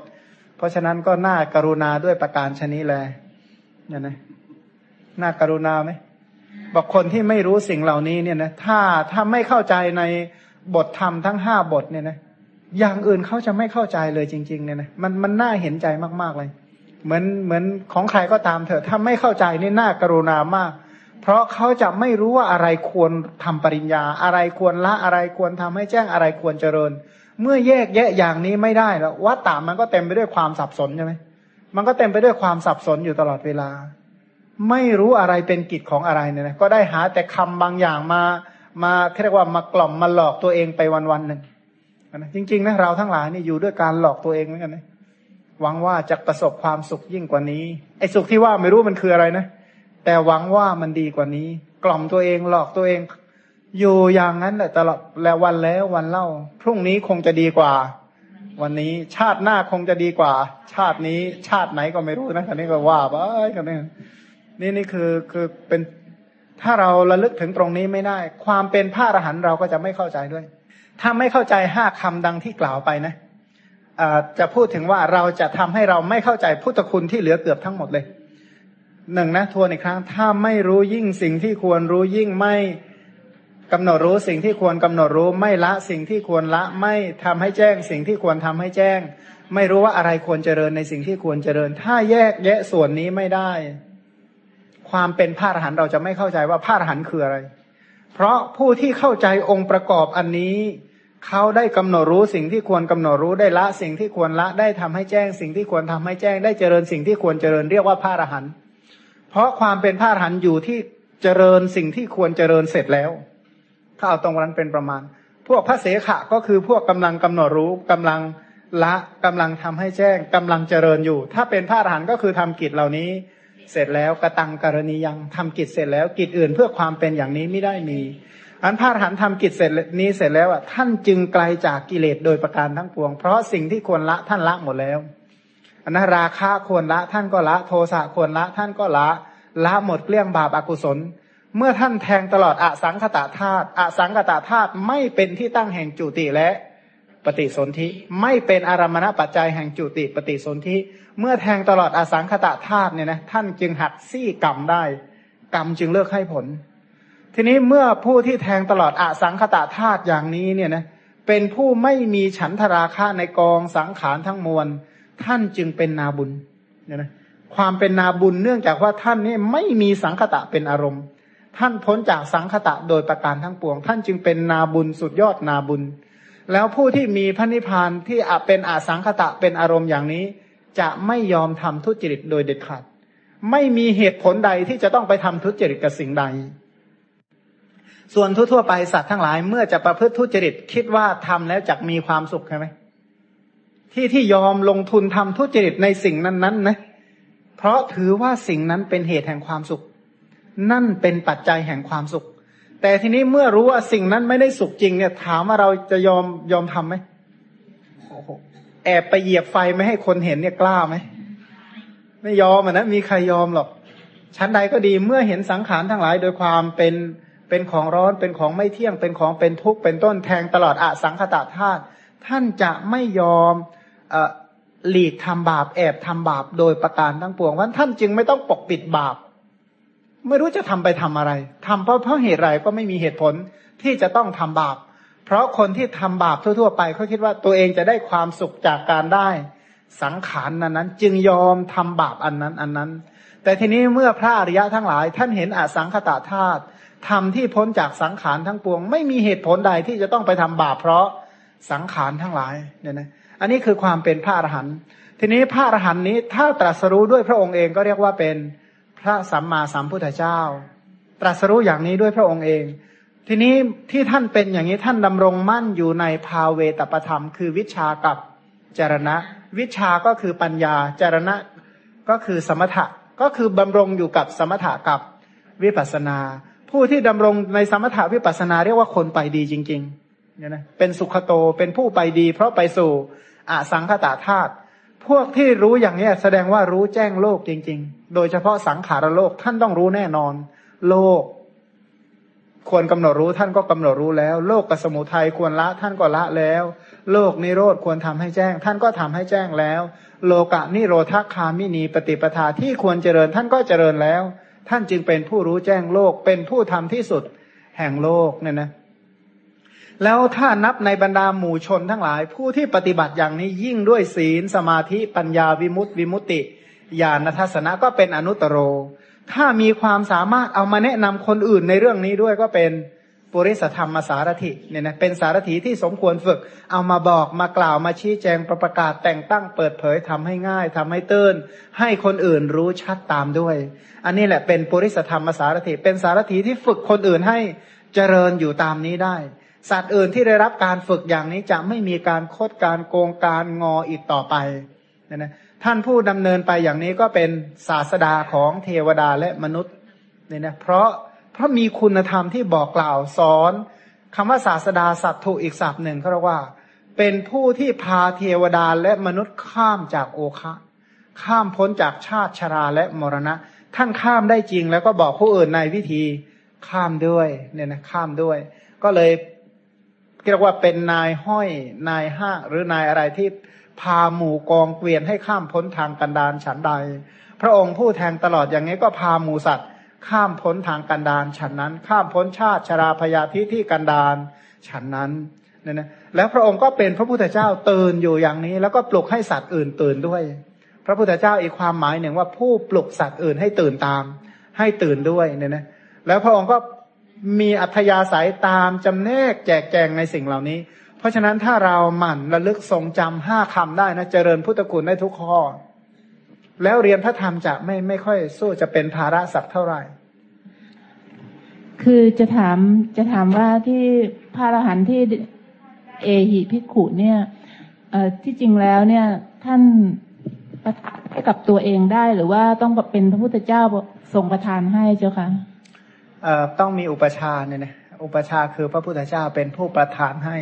เพราะฉะนั้นก็น่ากรุณาด้วยประการชนิดแลเนี่ยนะน่ากรุณาไหมบอกคนที่ไม่รู้สิ่งเหล่านี้เนี่ยนะถ้าถ้าไม่เข้าใจในบทธรรมทั้งห้าบทเนี่ยนะอย่างอื่นเขาจะไม่เข้าใจเลยจริง ๆ เนี่ยนะมันมันน่าเห็นใจมากๆเลย เหมือนเหมือนของใครก็ตามเถอะถ้าไม่เข้าใจนี่น่ากรุณามาก เพราะเขาจะไม่รู้ว่าอะไรควรทำปริญญา อะไรควรละอะไรควรทำให้แจ้งอะไรควรเจริญ เมื่อแยกแยะอย่างนี้ไม่ได้แล้ววัตตามันก็เต็มไปด้วยความสับสนใช่ไหมมันก็เต็มไปด้วยความสับสนอยู่ตลอดเวลา ไม่รู้อะไรเป็นกิจของอะไรเนี่ยนะก็ได้หาแต่คำบางอย่างมามาเรียกว่ามากล่อมมาหลอกตัวเองไปวันวันหนึ่งนะจริงๆนะเราทั้งหลายนี่อยู่ด้วยการหลอกตัวเองเหมือนกันนะหวังว่าจะประสบความสุขยิ่งกว่านี้ไอ้สุขที่ว่าไม่รู้มันคืออะไรนะ แต่หวังว่ามันดีกว่านี้ กล่อมตัวเองหลอกตัวเอง อยู่อย่างนั้นแหละตลอดแล้ววันแล้ววันเล่า พรุ่งนี้คงจะดีกว่า วันนี้ชาติหน้าคงจะดีกว่า ชาตินี้ชาติไหนก็ไม่รู้นะคันนี้ก็ว่าไปคันนี้นี่นี่คือคือเป็นถ้าเราระลึกถึงตรงนี้ไม่ได้ ความเป็นพระอรหันต์เราก็จะไม่เข้าใจด้วย ถ้าไม่เข้าใจห้าคำดังที่กล่าวไปนะจะพูดถึงว่าเราจะทำให้เราไม่เข้าใจพุทธคุณที่เหลือเกือบทั้งหมดเลย หนึ่งนะทวนอีกครั้ง ถ้าไม่รู้ยิ่งสิ่งที่ควรรู้ยิ่งไม่กำหนดรู้สิ่งที่ควรกำหนดรู้ ไม่ละสิ่งที่ควรละไม่ทำให้แจ้ง สิ่งที่ควรทำให้แจ้ง ไม่รู้ว่าอะไรควรเจริญในสิ่งที่ควรเจริญ ถ้าแยกแยะส่วนนี้ไม่ได้ ความเป็นพระอรหันต์เราจะไม่เข้าใจว่าพระอรหันต์คืออะไร เพราะผู้ที่เข้าใจองค์ประกอบอันนี้เขาได้กำหนดรู้สิ่งที่ควรกำหนดรู้ได้ละ สิ่งที่ควรละได้ทำให้แจ้ง สิ่งที่ควรทำให้แจ้ง ได้เจริญสิ่งที่ควรเจริญเรียกว่าพระอรหันต์ เพราะความเป็นพระอรหันต์อยู่ที่เจริญสิ่งที่ควรเจริญเสร็จแล้ว ถ้าเอาตรงนั้นเป็นประมาณ พวกพระเสขะก็คือพวกกำลังกำหนดรู้กำลังละกำลังทำให้แจ้งกำลังเจริญอยู่ ถ้าเป็นพระอรหันต์ก็คือทำกิจเหล่านี้ เสร็จแล้วกระตังกรณียังทำกิจเสร็จแล้ว กิจอื่นเพื่อความเป็นอย่างนี้ไม่ได้มีอันพระอรหันต์ทำกิจเสร็จนี้เสร็จแล้วอะท่านจึงไกลาจากกิเลสโดยประการทั้งปวง เพราะสิ่งที่ควรละท่านละหมดแล้ว นนั้นราคะควรละท่านก็ละ โทสะควรละท่านก็ละ ละหมดเกลี้ยงบาปอากุศล เมื่อท่านแทงตลอดอสังขตาธาตุอสังขตาธาตุไม่เป็นที่ตั้งแห่งจุติและปฏิสนธิไม่เป็นอารมณปัจจัยแห่งจุติปฏิสนธิเมื่อแทงตลอดอสังขตาธาตุเนี่ยนะท่านจึงหักซี่กรรมได้ กรรมจึงเลิกให้ผล ทีนี้เมื่อผู้ที่แทงตลอดอสังขตาธาตุอย่างนี้เนี่ยนะเป็นผู้ไม่มีฉันทราคะในกองสังขารทั้งมวล ท่านจึงเป็นนาบุญเนี่ยนะความเป็นนาบุญเนื่องจากว่าท่านนี่ไม่มีสังคตะเป็นอารมณ์ ท่านพ้นจากสังคตะโดยประการทั้งปวง ท่านจึงเป็นนาบุญสุดยอดนาบุญ แล้วผู้ที่มีพระนิพพานที่อเป็นอาสังคตะเป็นอารมณ์อย่างนี้ จะไม่ยอมทำทุจริตโดยเด็ดขาด ไม่มีเหตุผลใดที่จะต้องไปทำทุจริตกับสิ่งใด ส่วนทั่วๆไปสัตว์ทั้งหลายเมื่อจะประพฤติทุจริตคิดว่าทำแล้วจะมีความสุขใช่ไหม ที่ที่ยอมลงทุนทำทุจริตในสิ่งนั้นๆนะเพราะถือว่าสิ่งนั้นเป็นเหตุแห่งความสุข นั่นเป็นปัจจัยแห่งความสุข แต่ทีนี้เมื่อรู้ว่าสิ่งนั้นไม่ได้สุขจริงเนี่ย ถามว่าเราจะยอมยอมทํำไหมแอบไปเหยียบไฟไม่ให้คนเห็นเนี่ยกล้าไหมไม่ยอมอะนะมีใครยอมหรอกชั้นใดก็ดีเมื่อเห็นสังขารทั้งหลายโดยความเป็นเป็นของร้อนเป็นของไม่เที่ยงเป็นของเป็นทุกข์เป็นต้นแทงตลอดอสังขตาธาตุท่านจะไม่ยอม หลีกทำบาปแอบทำบาปโดยประการทั้งปวงว่าท่านจึงไม่ต้องปกปิดบาป ไม่รู้จะทำไปทำอะไรทำเพราะเพราะเหตุไรก็ไม่มีเหตุผลที่จะต้องทำบาป เพราะคนที่ทำบาปทั่ว ๆ ไปเขาคิดว่าตัวเองจะได้ความสุขจากการได้ สังขารนั้นนั้น จึงยอมทำบาปอันนั้นอันนั้น แต่ทีนี้เมื่อพระอริยะทั้งหลาย ท่านเห็นอสังขตาธาตุทำที่พ้นจากสังขารทั้งปวง ไม่มีเหตุผลใดที่จะต้องไปทำบาป เพราะสังขารทั้งหลายเนี่ยนะ อันนี้คือความเป็นพระอรหันต์ทีนี้พระอรหันต์นี้ถ้าตรัสรู้ด้วยพระองค์เองก็เรียกว่าเป็นพระสัมมาสัมพุทธเจ้า ตรัสรู้อย่างนี้ด้วยพระองค์เอง ทีนี้ที่ท่านเป็นอย่างนี้ท่านดำรงมั่นอยู่ในภาเวตประธรรม คือวิชากับจารณะ วิชาก็คือปัญญาจารณะก็คือสมถะก็คือบำรงอยู่กับสมถะกับวิปัสนา ผู้ที่ดำรงในสมถาวิปัสนาเรียกว่าคนไปดีจริงๆเนี่ยนะเป็นสุขโตเป็นผู้ไปดี เพราะไปสู่ อสังขตาธาตุพวกที่รู้อย่างนี้แสดงว่ารู้แจ้งโลกจริง ๆ โดยเฉพาะสังขารโลกท่านต้องรู้แน่นอน โลก ควรกำหนดรู้ท่านก็กำหนดรู้แล้ว โลกกับสมุทัยควรละท่านก็ละแล้ว โลกนิโรธควรทำให้แจ้ง ท่านก็ทำให้แจ้งแล้ว โลกะนิโรธคามินีปฏิปทาที่ควรเจริญท่านก็เจริญแล้ว ท่านจึงเป็นผู้รู้แจ้งโลกเป็นผู้ทำที่สุดแห่งโลกเนี่ยนะ แล้วถ้านับในบรรดาหมู่ชนทั้งหลาย ผู้ที่ปฏิบัติอย่างนี้ยิ่งด้วยศีลสมาธิปัญญาวิมุตติวิมุตติญาณทัศนะก็เป็นอนุตโร ถ้ามีความสามารถเอามาแนะนำคนอื่นในเรื่องนี้ด้วยก็เป็นปุริสธรรมสารถิเนี่ยนะเป็นสารถีที่สมควรฝึก เอามาบอกมากล่าวมาชี้แจงประประกาศแต่งตั้งเปิดเผยทำให้ง่ายทำให้เตือนให้คนอื่นรู้ชัดตามด้วย อันนี้แหละเป็นปุริสธรรมสารถิเป็นสารถีที่ฝึกคนอื่นให้เจริญอยู่ตามนี้ได้ สัตว์อื่นที่ได้รับการฝึกอย่างนี้จะไม่มีการโคดการโกงการงออีกต่อไปนะนะท่านผู้ดำเนินไปอย่างนี้ก็เป็นศาสดาของเทวดาและมนุษย์เนี่ยนะเพราะเพราะมีคุณธรรมที่บอกกล่าวสอนคำว่าศาสดาสัตว์ถูกอีกศัพท์หนึ่งเขาเรียกว่า เป็นผู้ที่พาเทวดาและมนุษย์ข้ามจากโอคะข้ามพ้นจากชาติชราและมรณะ ท่านข้ามได้จริงแล้วก็บอกผู้อื่นในวิธีข้ามด้วยเนี่ยนะข้ามด้วย ก็เลย เรียกว่าเป็นนายห้อยนายห้าหรือนายอะไรที่พาหมู่กองเกวียนให้ข้ามพ้นทางกันดารฉันใด พระองค์ผู้แทงตลอดอย่างนี้ก็พาหมู่สัตว์ ข้ามพ้นทางกันดารฉันนั้น ข้ามพ้นชาติชราพยาธิที่กันดารฉันนั้นเนี่ยนะแล้วพระองค์ก็เป็นพระพุทธเจ้าตื่นอยู่อย่างนี้ แล้วก็ปลุกให้สัตว์อื่นตื่นด้วย พระพุทธเจ้าอีกความหมายหนึ่งว่าผู้ปลุกสัตว์อื่นให้ตื่นตาม ให้ตื่นด้วยเนี่ยนะแล้วพระองค์ก็ มีอัธยาศัยตามจำแนกแจกแจงในสิ่งเหล่านี้ เพราะฉะนั้นถ้าเราหมั่นระลึกทรงจำห้าคำได้นะ เจริญพุทธคุณได้ทุกข้อ แล้วเรียนพระธรรมจะไม่ไม่ค่อยสู้จะเป็นภาระสักเท่าไหร่ คือจะถามจะถามว่าที่พระอรหันต์ที่เอหิพิขุเนี่ยเอ่อที่จริงแล้วเนี่ยท่านประทานให้กับตัวเองได้หรือว่าต้องเป็นพระพุทธเจ้าทรงประทานให้เจ้าค่ะเอ่อ ต้องมีอุปชาเนี่ยนะอุปชาคือพระพุทธเจ้าเป็นผู้ประทานให้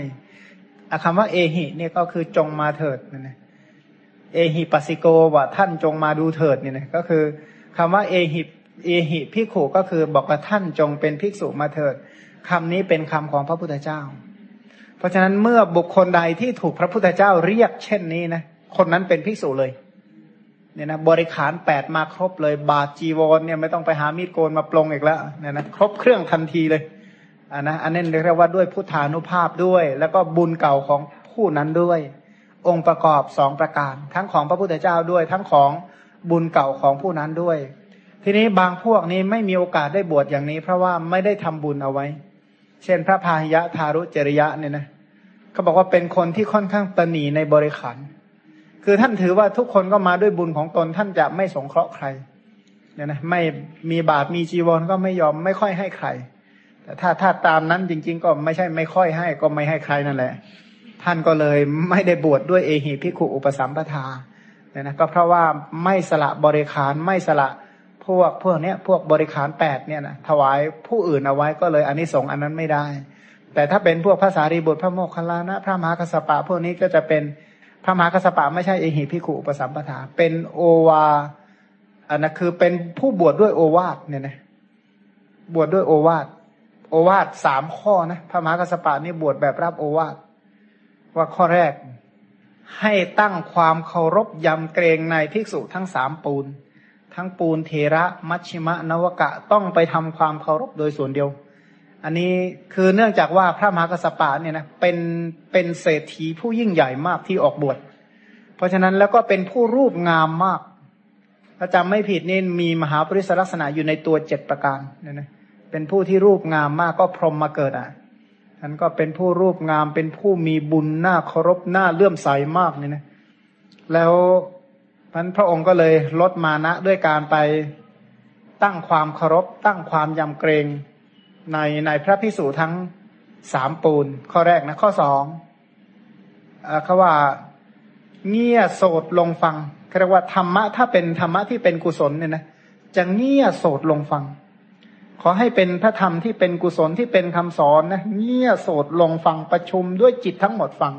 คำว่าเอหิเนี่ยก็คือจงมาเถิดเนี่ยนะเอหิปัสสิโกว่าท่านจงมาดูเถิดเนี่ยนะก็คือคำว่าเอหิเอหิพิขุก็คือบอกว่าท่านจงเป็นภิกษุมาเถิดคำนี้เป็นคำของพระพุทธเจ้า เพราะฉะนั้นเมื่อบุคคลใดที่ถูกพระพุทธเจ้าเรียกเช่นนี้นะคนนั้นเป็นภิกษุเลย เนี่ยนะบริขารแปดมาครบเลย บาทจีวรเนี่ยไม่ต้องไปหามีดโกนมาปลงอีกแล้วเนี่ยนะครบเครื่องทันทีเลยอันนะอันนี้เรียกว่าด้วยพุทธานุภาพด้วย แล้วก็บุญเก่าของผู้นั้นด้วย องค์ประกอบสองประการ ทั้งของพระพุทธเจ้าด้วย ทั้งของบุญเก่าของผู้นั้นด้วย ทีนี้บางพวกนี้ไม่มีโอกาสได้บวชอย่างนี้ เพราะว่าไม่ได้ทำบุญเอาไว้ เช่นพระพาหิยะทารุจริยะเนี่ยนะเขาบอกว่าเป็นคนที่ค่อนข้างตนีในบริขาร คือท่านถือว่าทุกคนก็มาด้วยบุญของตนท่านจะไม่สงเคราะห์ใครเนี่ยนะไม่มีบาตรมีจีวรก็ไม่ยอมไม่ค่อยให้ใคร แต่ถ้าถ้าตามนั้นจริง ๆ ก็ไม่ใช่ไม่ค่อยให้ก็ไม่ให้ใครนั่นแหละ ท่านก็เลยไม่ได้บวชดด้วยเอหิพิขุอุปสัมปทาเนี่ยนะก็เพราะว่าไม่สละบริขารไม่สละพวกพวกเนี้ยพวกบริขารแปดเนี่ยนะถวายผู้อื่นเอาไว้ก็เลยอันนี้สงอันนั้นไม่ได้ แต่ถ้าเป็นพวกภาษารีบุตรพระโมคคัลลานะ พระมหากัสปะพวกนี้ก็จะเป็น พระมหากัสปะไม่ใช่เอหิพิขุอุปสัมปทา เป็นโอวาอันนั้นคือเป็นผู้บวชดด้วยโอวาทเนี่ยนะบวชดด้วยโอวาทโอวาทสามข้อนะพระมหากัสปะนี่บวชแบบรับโอวาทว่าข้อแรก ให้ตั้งความเคารพยำเกรงในภิกษุทั้งสามปูน ทั้งปูนเทระมัชชิมะนวกะต้องไปทำความเคารพโดยส่วนเดียว อันนี้คือเนื่องจากว่าพระมหากัสปะเนี่ยนะเป็นเป็นเศรษฐีผู้ยิ่งใหญ่มากที่ออกบวชเพราะฉะนั้นแล้วก็เป็นผู้รูปงามมากถ้าจำไม่ผิดนี่มีมหาปริศลักษณะอยู่ในตัวเจ็ดประการเนี่ยนะเป็นผู้ที่รูปงามมากก็พรหมมาเกิดอะท่านก็เป็นผู้รูปงามเป็นผู้มีบุญหน้าเคารพหน้าเลื่อมใสมากเนี่ยนะแล้วพันพระองค์ก็เลยลดมานะด้วยการไปตั้งความเคารพตั้งความยำเกรง ในในพระพิสูจทั้งสามปูน ข้อแรกนะ ข้อสองเขาว่าเงี่ยโสดลงฟังเรียกว่าธรรมะถ้าเป็นธรรมะที่เป็นกุศลเนี่ยนะจะเงี่ยโสดลงฟัง ขอให้เป็นพระธรรมที่เป็นกุศลที่เป็นคำสอนนะเงี่ยโสดลงฟังประชุมด้วยจิตทั้งหมดฟัง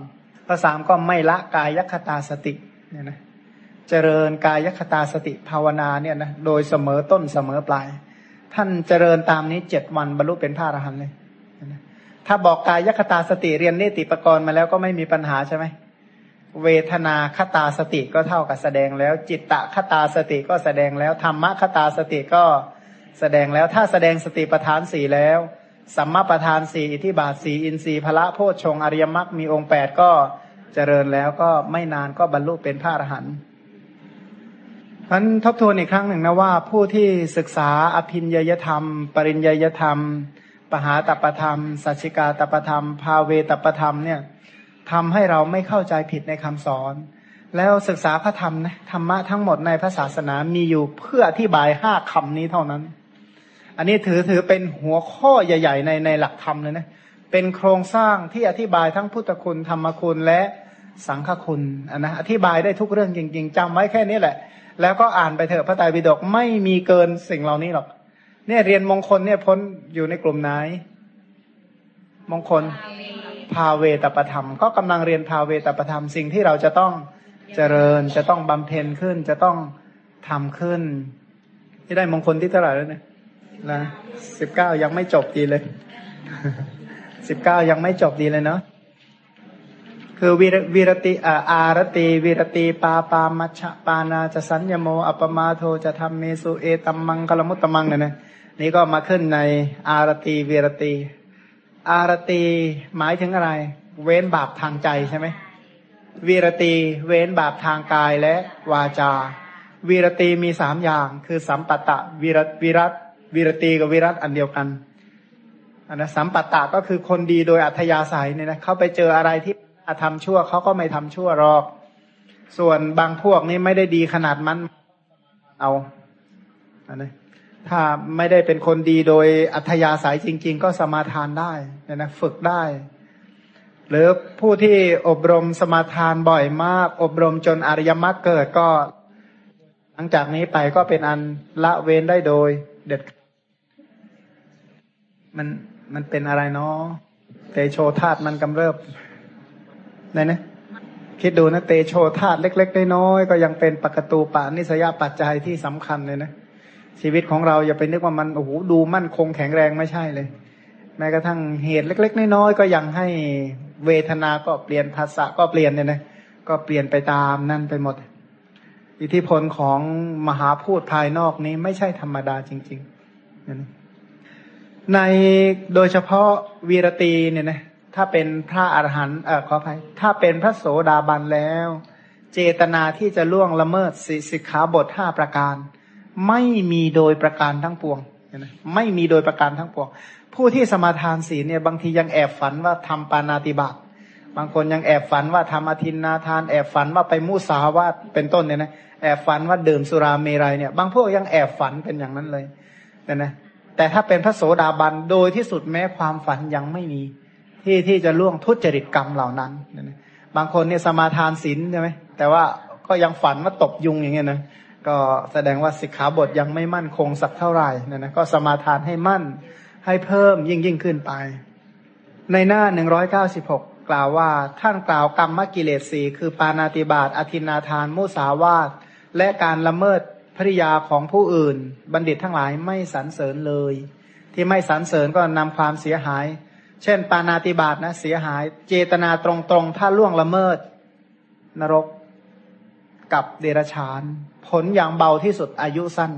ข้อสามก็ไม่ละกายคตาสติเนี่ยนะเจริญกายคตาสติภาวนาเนี่ยนะโดยเสมอต้นเสมอปลาย ท่านเจริญตามนี้เจ็ดวันบรรลุเป็นพระอรหันต์เลย ถ้าบอกกายคตาสติเรียนเนติปกรณ์มาแล้วก็ไม่มีปัญหาใช่ไหม เวทนาคตาสติก็เท่ากับแสดงแล้ว จิตตะคตาสติก็แสดงแล้ว ธรรมะคตาสติก็แสดงแล้ว ถ้าแสดงสติปทานสี่แล้ว สัมมาปทานสี่อิทิบาทสี่อินทรีย์พละโพชฌงอริยมรรคมีองค์แปดก็เจริญแล้วก็ไม่นานก็บรรลุเป็นพระอรหันต์ พันทบทวนอีกครั้งหนึ่งนะว่าผู้ที่ศึกษาอภินยยธรรม ปริญญยธรรม ปหาตปธรรม สัจจิกาตปธรรม ภาเวตปธรรมเนี่ยทำให้เราไม่เข้าใจผิดในคำสอน แล้วศึกษาพระธรรมนะธรรมะทั้งหมดในพระศาสนามีอยู่เพื่ออธิบายห้าคำนี้เท่านั้น อันนี้ถือถือเป็นหัวข้อใหญ่ ๆ ในในหลักธรรมเลยนะเป็นโครงสร้างที่อธิบายทั้งพุทธคุณธรรมคุณและสังฆคุณอันนะอธิบายได้ทุกเรื่องจริง ๆจำไว้แค่นี้แหละ แล้วก็อ่านไปเถอะพระไตรปิฎกไม่มีเกินสิ่งเหล่านี้หรอก เนี่ยเรียนมงคลเนี่ยพ้นอยู่ในกลุ่มไหน มงคลภาเวตประธรรม ก็กำลังเรียนภาเวตประธรรม สิ่งที่เราจะต้องเจริญ จะต้องบำเพ็ญขึ้น จะต้องทำขึ้นที่ได้มงคลที่เท่าไหร่แล้วเนี่ยนะสิบเก้ายังไม่จบดีเลยสิบเก้ายังไม่จบดีเลยเนาะ คือวีรวรติอารติวีรติปาปามัชปานาจะสัญญโมอัปมาโทจะทำเมสุเอตัมมังกลมุตตมังเนี่ยนะนี่ก็มาขึ้นในอารติวีรติ อารติหมายถึงอะไร เว้นบาปทางใจใช่ไหมวีรตีเว้นบาปทางกายและวาจา วีรตีมีสามอย่าง คือสัมปัตตะวีรวีรัตวีรตีกับวีรัตอันเดียวกันอันนะสัมปัตตะก็คือคนดีโดยอัธยาศัยเนี่ยนะเขาไปเจออะไรที่ ทำชั่วเขาก็ไม่ทำชั่วหรอก ส่วนบางพวกนี่ไม่ได้ดีขนาดมัน เอาอันนะถ้าไม่ได้เป็นคนดีโดยอัธยาศัยจริง ๆ ก็สมาทานได้นะฝึกได้ หรือผู้ที่อบรมสมาทานบ่อยมาก อบรมจนอริยมรรคเกิดก็ หลังจากนี้ไปก็เป็นอันละเว้นได้โดย เด็ด มันมันเป็นอะไรเนาะเตโชธาตมันกำเริบ ไหนนะคิดดูนะเตโชธาตเล็ก ๆ น้อยๆก็ยังเป็นปกตูปานิสยาปัจจัยที่สำคัญเลยนะชีวิตของเราอย่าไปนึกว่ามันโอ้โหดูมั่นคงแข็งแรงไม่ใช่เลย แม้กระทั่งเหตุเล็ก ๆ น้อยๆก็ยังให้เวทนาก็เปลี่ยนภาษาก็เปลี่ยนเนี่ยนะก็เปลี่ยนไปตามนั่นไปหมด อิทธิพลของมหาพูดภายนอกนี้ไม่ใช่ธรรมดาจริงๆในโดยเฉพาะวีรตีเนี่ยนะ ถ้าเป็นพระอรหันต์เออขออภัยถ้าเป็นพระโสดาบันแล้ว เจตนาที่จะล่วงละเมิดสิกขาบทห้าประการ ไม่มีโดยประการทั้งปวงนะไม่มีโดยประการทั้งปวง ผู้ที่สมาทานศีลเนี่ยบางทียังแอบฝันว่าทำปานาติบาตบางคนยังแอบฝันว่าทำอธินนาทาน แอบฝันว่าไปมุสาวาตเป็นต้นเนี่ยนะแอบฝันว่าดื่มสุราเมรัยเนี่ย บางพวกยังแอบฝันเป็นอย่างนั้นเลยเนี่ยนะแต่ถ้าเป็นพระโสดาบันโดยที่สุดแม้ความฝันยังไม่มี ที่ที่จะล่วงทุจริตกรรมเหล่านั้นบางคนเนี่ยสมาทานศีลใช่ไหมแต่ว่าก็ยังฝันว่าตบยุงอย่างเงี้ยนะก็แสดงว่าสิกขาบทยังไม่มั่นคงสักเท่าไหร่นะนะก็สมาทานให้มั่นให้เพิ่มยิ่งยิ่งขึ้นไป ในหน้าหนึ่งร้อยเก้าสิบหกกล่าวว่าท่านกล่าวกรรมมกิเลสสีคือปานาติบาตอธินาทาน มุสาวาทและการละเมิดภริยาของผู้อื่น บัณฑิตทั้งหลายไม่สรรเสริญเลย ที่ไม่สรรเสริญก็นำความเสียหาย เช่น ปานาติบาตนะเสียหาย เจตนาตรงๆ ถ้าล่วงละเมิด นรกกับเดรัจฉาน ผลอย่างเบาที่สุดอายุสั้น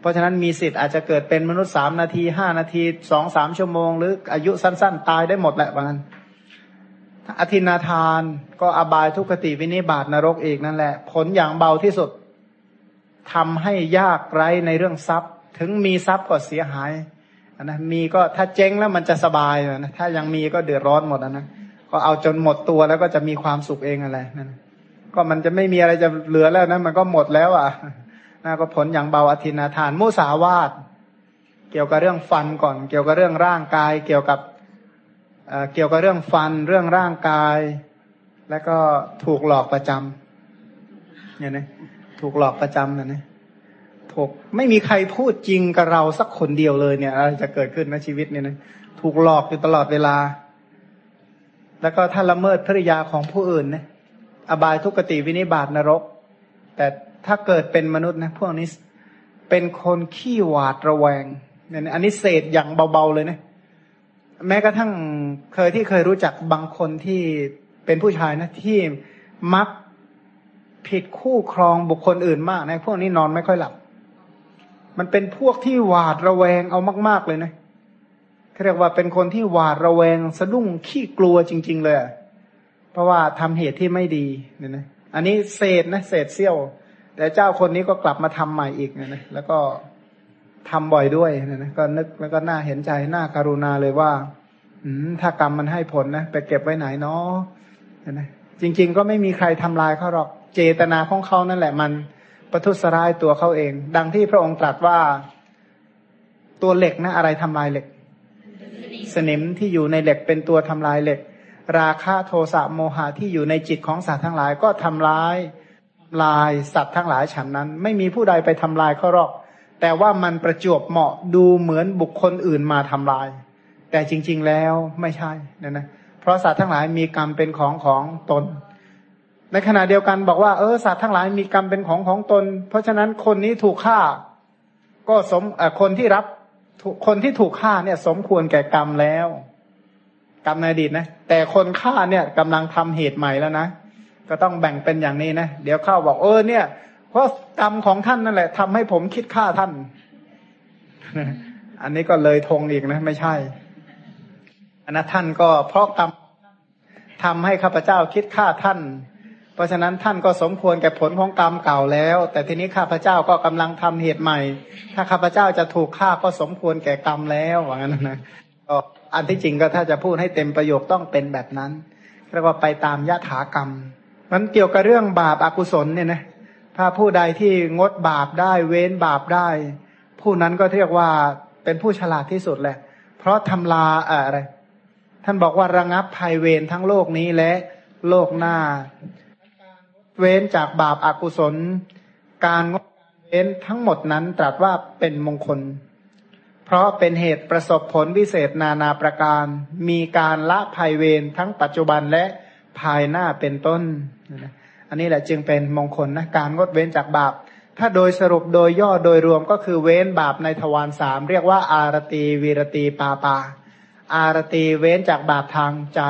เพราะฉะนั้นมีสิทธิ์อาจจะเกิดเป็นมนุษย์สามนาทีห้านาทีสองสามชั่วโมง หรืออายุสั้น ๆ ตายได้หมดแหละบางนั้นอธินาทานก็อบายทุกขติวินิบาตนรกอีกนั่นแหละ ผลอย่างเบาที่สุดทำให้ยากไร้ในเรื่องทรัพย์ ถึงมีทรัพย์ก็เสียหาย นะมีก็ถ้าเจ๊งแล้วมันจะสบายนะถ้ายังมีก็เดือดร้อนหมดนะก็เอาจนหมดตัวแล้วก็จะมีความสุขเองอะไรนั่นก็มันจะไม่มีอะไรจะเหลือแล้วนะมันก็หมดแล้วอะน่าก็ผลอย่างเบาอธินาทาน มุสาวาทเกี่ยวกับเรื่องฟันก่อน เกี่ยวกับเรื่องร่างกาย เกี่ยวกับเกี่ยวกับเรื่องฟันเรื่องร่างกาย แล้วก็ถูกหลอกประจำเนี่ยนะถูกหลอกประจำนะเนี่ย ถูกไม่มีใครพูดจริงกับเราสักคนเดียวเลยเนี่ยอะไรจะเกิดขึ้นในชีวิตเนี่ยนะถูกหลอกอยู่ตลอดเวลา แล้วก็ถ้าละเมิดภริยาของผู้อื่นนะอบายทุกติวินิบาตนรก แต่ถ้าเกิดเป็นมนุษย์นะพวกนี้เป็นคนขี้หวาดระแวงเนี่ยอันนี้เศษอย่างเบาๆเลยนะแม้กระทั่งเคยที่เคยรู้จักบางคนที่เป็นผู้ชายนะที่มักผิดคู่ครองบุคคลอื่นมากนะพวกนี้นอนไม่ค่อยหลับ มันเป็นพวกที่หวาดระแวงเอามาก ๆ เลยนะเรียกว่าเป็นคนที่หวาดระแวงสะดุ้งขี้กลัวจริง ๆ เลย เพราะว่าทำเหตุที่ไม่ดีเนี่ยนะ อันนี้เศษนะเศษเสี้ยว แต่เจ้าคนนี้ก็กลับมาทำใหม่อีกเนี่ยนะ แล้วก็ทำบ่อยด้วยเนี่ยนะ ก็นึกแล้วก็น่าเห็นใจน่าการุณาเลยว่า อืมถ้ากรรมมันให้ผลนะไปเก็บไว้ไหนเนาะเนะจริง ๆ ก็ไม่มีใครทำลายเขาหรอก เจตนาของเขานั่นแหละมัน ประทุษร้ายตัวเขาเอง ดังที่พระองค์ตรัสว่าตัวเหล็กนะอะไรทำลายเหล็ก สนิมที่อยู่ในเหล็กเป็นตัวทำลายเหล็ก ราคะโทสะโมหะที่อยู่ในจิตของสัตว์ทั้งหลายก็ทำลายลายสัตว์ทั้งหลายฉันนั้น ไม่มีผู้ใดไปทำลายเขาหรอก แต่ว่ามันประจวบเหมาะดูเหมือนบุคคลอื่นมาทำลาย แต่จริง ๆแล้วไม่ใช่นะนะเพราะสัตว์ทั้งหลายมีกรรมเป็นของของตน ในขณะเดียวกันบอกว่าเออสัตว์ทั้งหลายมีกรรมเป็นของของตน เพราะฉะนั้นคนนี้ถูกฆ่า ก็สมคนที่รับคนที่ถูกฆ่าเนี่ย สมควรแก่กรรมแล้ว กรรมในอดีตนะแต่คนฆ่าเนี่ยกำลังทำเหตุใหม่แล้วนะก็ต้องแบ่งเป็นอย่างนี้นะเดี๋ยวเข้าบอกเออเนี่ย เพราะกรรมของท่านนั่นแหละทำให้ผมคิดฆ่าท่าน อันนี้ก็เลยทงอีกนะ ไม่ใช่อันนั้นท่านก็เพราะกรรมทำให้ข้าพเจ้าคิดฆ่าท่าน เพราะฉะนั้นท่านก็สมควรแก่ผลของกรรมเก่าแล้ว แต่ทีนี้ข้าพเจ้าก็กำลังทำเหตุใหม่ ถ้าข้าพเจ้าจะถูกฆ่าก็สมควรแก่กรรมแล้วว่างั้นนะก็อันที่จริงก็ถ้าจะพูดให้เต็มประโยคต้องเป็นแบบนั้นเรียกว่าไปตามยถากรรมมันเกี่ยวกับเรื่องบาปอากุศลเนี่ยนะถ้าผู้ใดที่งดบาปได้เว้นบาปได้ ผู้นั้นก็เรียกว่าเป็นผู้ฉลาดที่สุดแหละ เพราะทำลาอะไร ท่านบอกว่าระงับภัยเวรทั้งโลกนี้และโลกหน้า เว้นจากบาปอากุศล การงดเว้นทั้งหมดนั้นตรัสว่าเป็นมงคล เพราะเป็นเหตุประสบผลวิเศษนานาประการ มีการละภัยเวรทั้งปัจจุบันและภายหน้าเป็นต้น อันนี้แหละจึงเป็นมงคลนะการงดเว้นจากบาป ถ้าโดยสรุปโดยย่อโดยรวมก็คือเว้นบาปในทวารสามเรียกว่าอารตีวีรตีปาปา อารตีเว้นจากบาปทางใจ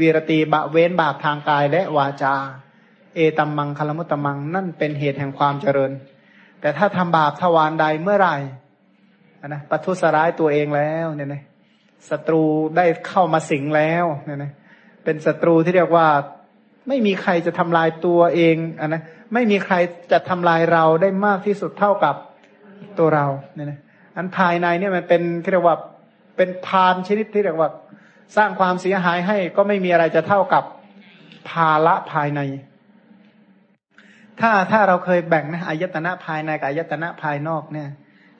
วีรตีบะเว้นบาปทางกายและวาจา เอตัมมังคลมุตตมัง นั่นเป็นเหตุแห่งความเจริญ แต่ถ้าทำบาปทวารใดเมื่อไหร่นะปัทุสร้ายตัวเองแล้วเนี่ยนะศัตรูได้เข้ามาสิงแล้วเนี่ยนะเป็นศัตรูที่เรียกว่าไม่มีใครจะทำลายตัวเองอนนะไม่มีใครจะทำลายเราได้มากที่สุดเท่ากับตัวเราเนี่ยนะอันภายในเนี่ยมันเป็นเรียกว่าเป็นพานชนิดที่เรียกว่า สร้างความเสียหายให้ก็ไม่มีอะไรจะเท่ากับภาละภายใน ถ้าถ้าเราเคยแบ่งนะอายตนะภายในกับอายตนะภายนอกเนี่ย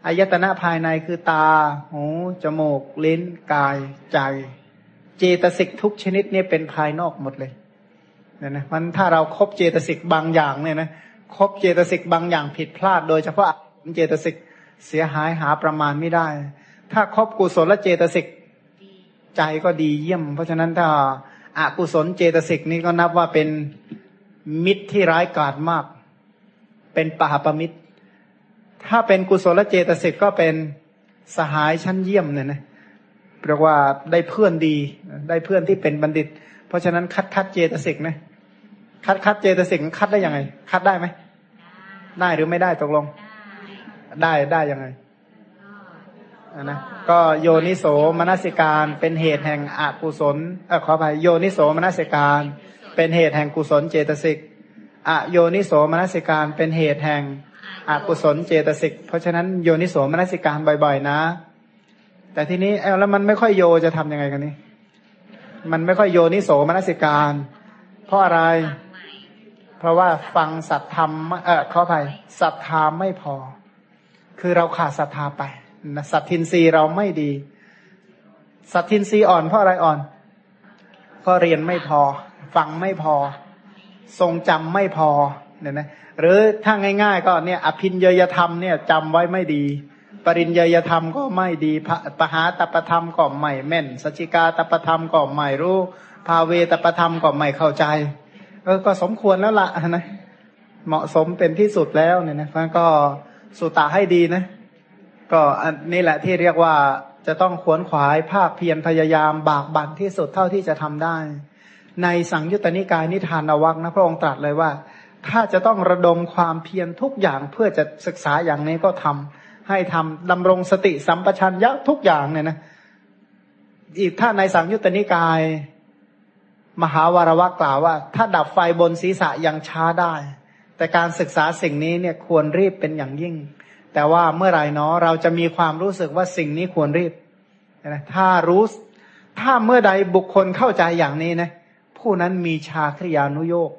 อายตนะภายในคือตา หู จมูก ลิ้น กาย ใจ เจตสิกทุกชนิดเนี่ยเป็นภายนอกหมดเลยเนี่ยนะมันถ้าเราครบเจตสิกบางอย่างเนี่ยนะครบเจตสิกบางอย่างผิดพลาด โดยเฉพาะเจตสิกเสียหายหาประมาณไม่ได้ ถ้าครบกุศลและเจตสิกใจก็ดีเยี่ยม เพราะฉะนั้นถ้าอากุศลเจตสิกนี่ก็นับว่าเป็น มิตรที่ร้ายกาจมาก เป็นปหาปมิตร ถ้าเป็นกุศลเจตสิกก็เป็นสหายชั้นเยี่ยมเนี่ยนะเรียกว่าได้เพื่อนดี ได้เพื่อนที่เป็นบัณฑิต เพราะฉะนั้นคัดคัดเจตสิกนะคัดคัดเจตสิกคัดได้ยังไง คัดได้ไหมได้หรือไม่ได้ตกลง ได้ได้ยังไงนะก็โยนิโสมนสิการเป็นเหตุแห่งอกุศลเออขออภัยโยนิโสมนสิการ เป็นเหตุแห่งกุศลเจตสิกอโยนิโสมนสิการเป็นเหตุแห่งอกุศลเจตสิก เพราะฉะนั้นโยนิโสมนสิการบ่อย ๆ นะ แต่ทีนี้แล้วมันไม่ค่อยโยจะทํำยังไงกันนี่มันไม่ค่อยโยนิโสมนสิการ เพราะอะไร เพราะว่าฟังสัตธรรมเออขออภัยศรัทธาไม่พอ คือเราขาดศรัทธาไปนะสัตทินรีเราไม่ดี สัตทินรีอ่อนเพราะอะไรอ่อนก็เรียนไม่พอ ฟังไม่พอ ทรงจำไม่พอเนี่ยนะหรือถ้าง่าย ๆ ก็เนี่ยอภินเยยธรรมเนี่ยจำไว้ไม่ดี ปริญญาธรรมก็ไม่ดีปหาตปธรรมก็ไม่แม่นสัจิกาตปธรรมก็ไม่รู้ ภาเวตปธรรมก็ไม่เข้าใจเออก็สมควรแล้วละนะเหมาะสมเป็นที่สุดแล้วเนี่ยนะมันก็สุตาให้ดีนะ ก็อันนี้แหละที่เรียกว่าจะต้องขวนขวายภาคเพียรพยายามบากบั่นที่สุดเท่าที่จะทำได้ ในสังยุตตนิกายนิทานวักนะพระองค์ตรัสเลยว่า ถ้าจะต้องระดมความเพียรทุกอย่างเพื่อจะศึกษาอย่างนี้ก็ทำให้ทำดำรงสติสัมปชัญญะทุกอย่างเนี่ยนะอีกถ้าในสังยุตตนิกาย มหาวารวะกล่าวว่า ถ้าดับไฟบนศีรษะยังช้าได้ แต่การศึกษาสิ่งนี้เนี่ยควรรีบเป็นอย่างยิ่ง แต่ว่าเมื่อไหร่เนาะเราจะมีความรู้สึกว่าสิ่งนี้ควรรีบนะถ้ารู้ถ้าเมื่อใดบุคคลเข้าใจอย่างนี้นะ ผู้นั้นมีชาคริยานุโยก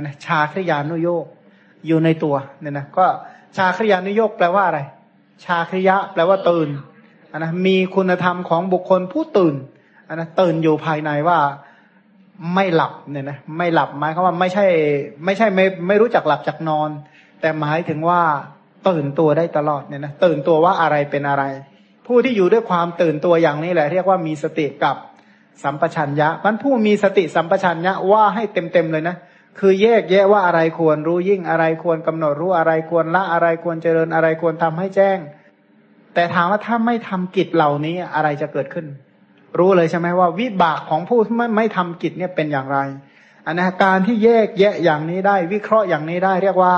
นะชาคริยานุโยกอยู่ในตัวเนี่ยนะก็ชาคริยานุโยกแปลว่าอะไร ชาคริยะแปลว่าตื่นนะมีคุณธรรมของบุคคลผู้ตื่นนะตื่นอยู่ภายในว่าไม่หลับเนี่ยนะไม่หลับหมายความว่าไม่ใช่ ไม่ใช่ไม่ไม่รู้จักหลับจากนอน แต่หมายถึงว่าตื่นตัวได้ตลอดเนี่ยนะตื่นตัวว่าอะไรเป็นอะไร ผู้ที่อยู่ด้วยความตื่นตัวอย่างนี้แหละ เรียกว่ามีสติกับ สัมปชัญญะมันผู้มีสติสัมปชัญญะว่าให้เต็มๆเลยนะ คือแยกแยะว่าอะไรควรรู้ยิ่งอะไรควรกำหนดรู้อะไรควรละอะไรควรเจริญอะไรควรทำให้แจ้ง แต่ถามว่าถ้าไม่ทำกิจเหล่านี้อะไรจะเกิดขึ้น รู้เลยใช่ไหมว่า วิบากของผู้ไม่ไม่ทำกิจเนี่ยเป็นอย่างไรอันนะการที่แยกแยะอย่างนี้ได้ วิเคราะห์อย่างนี้ได้ เรียกว่า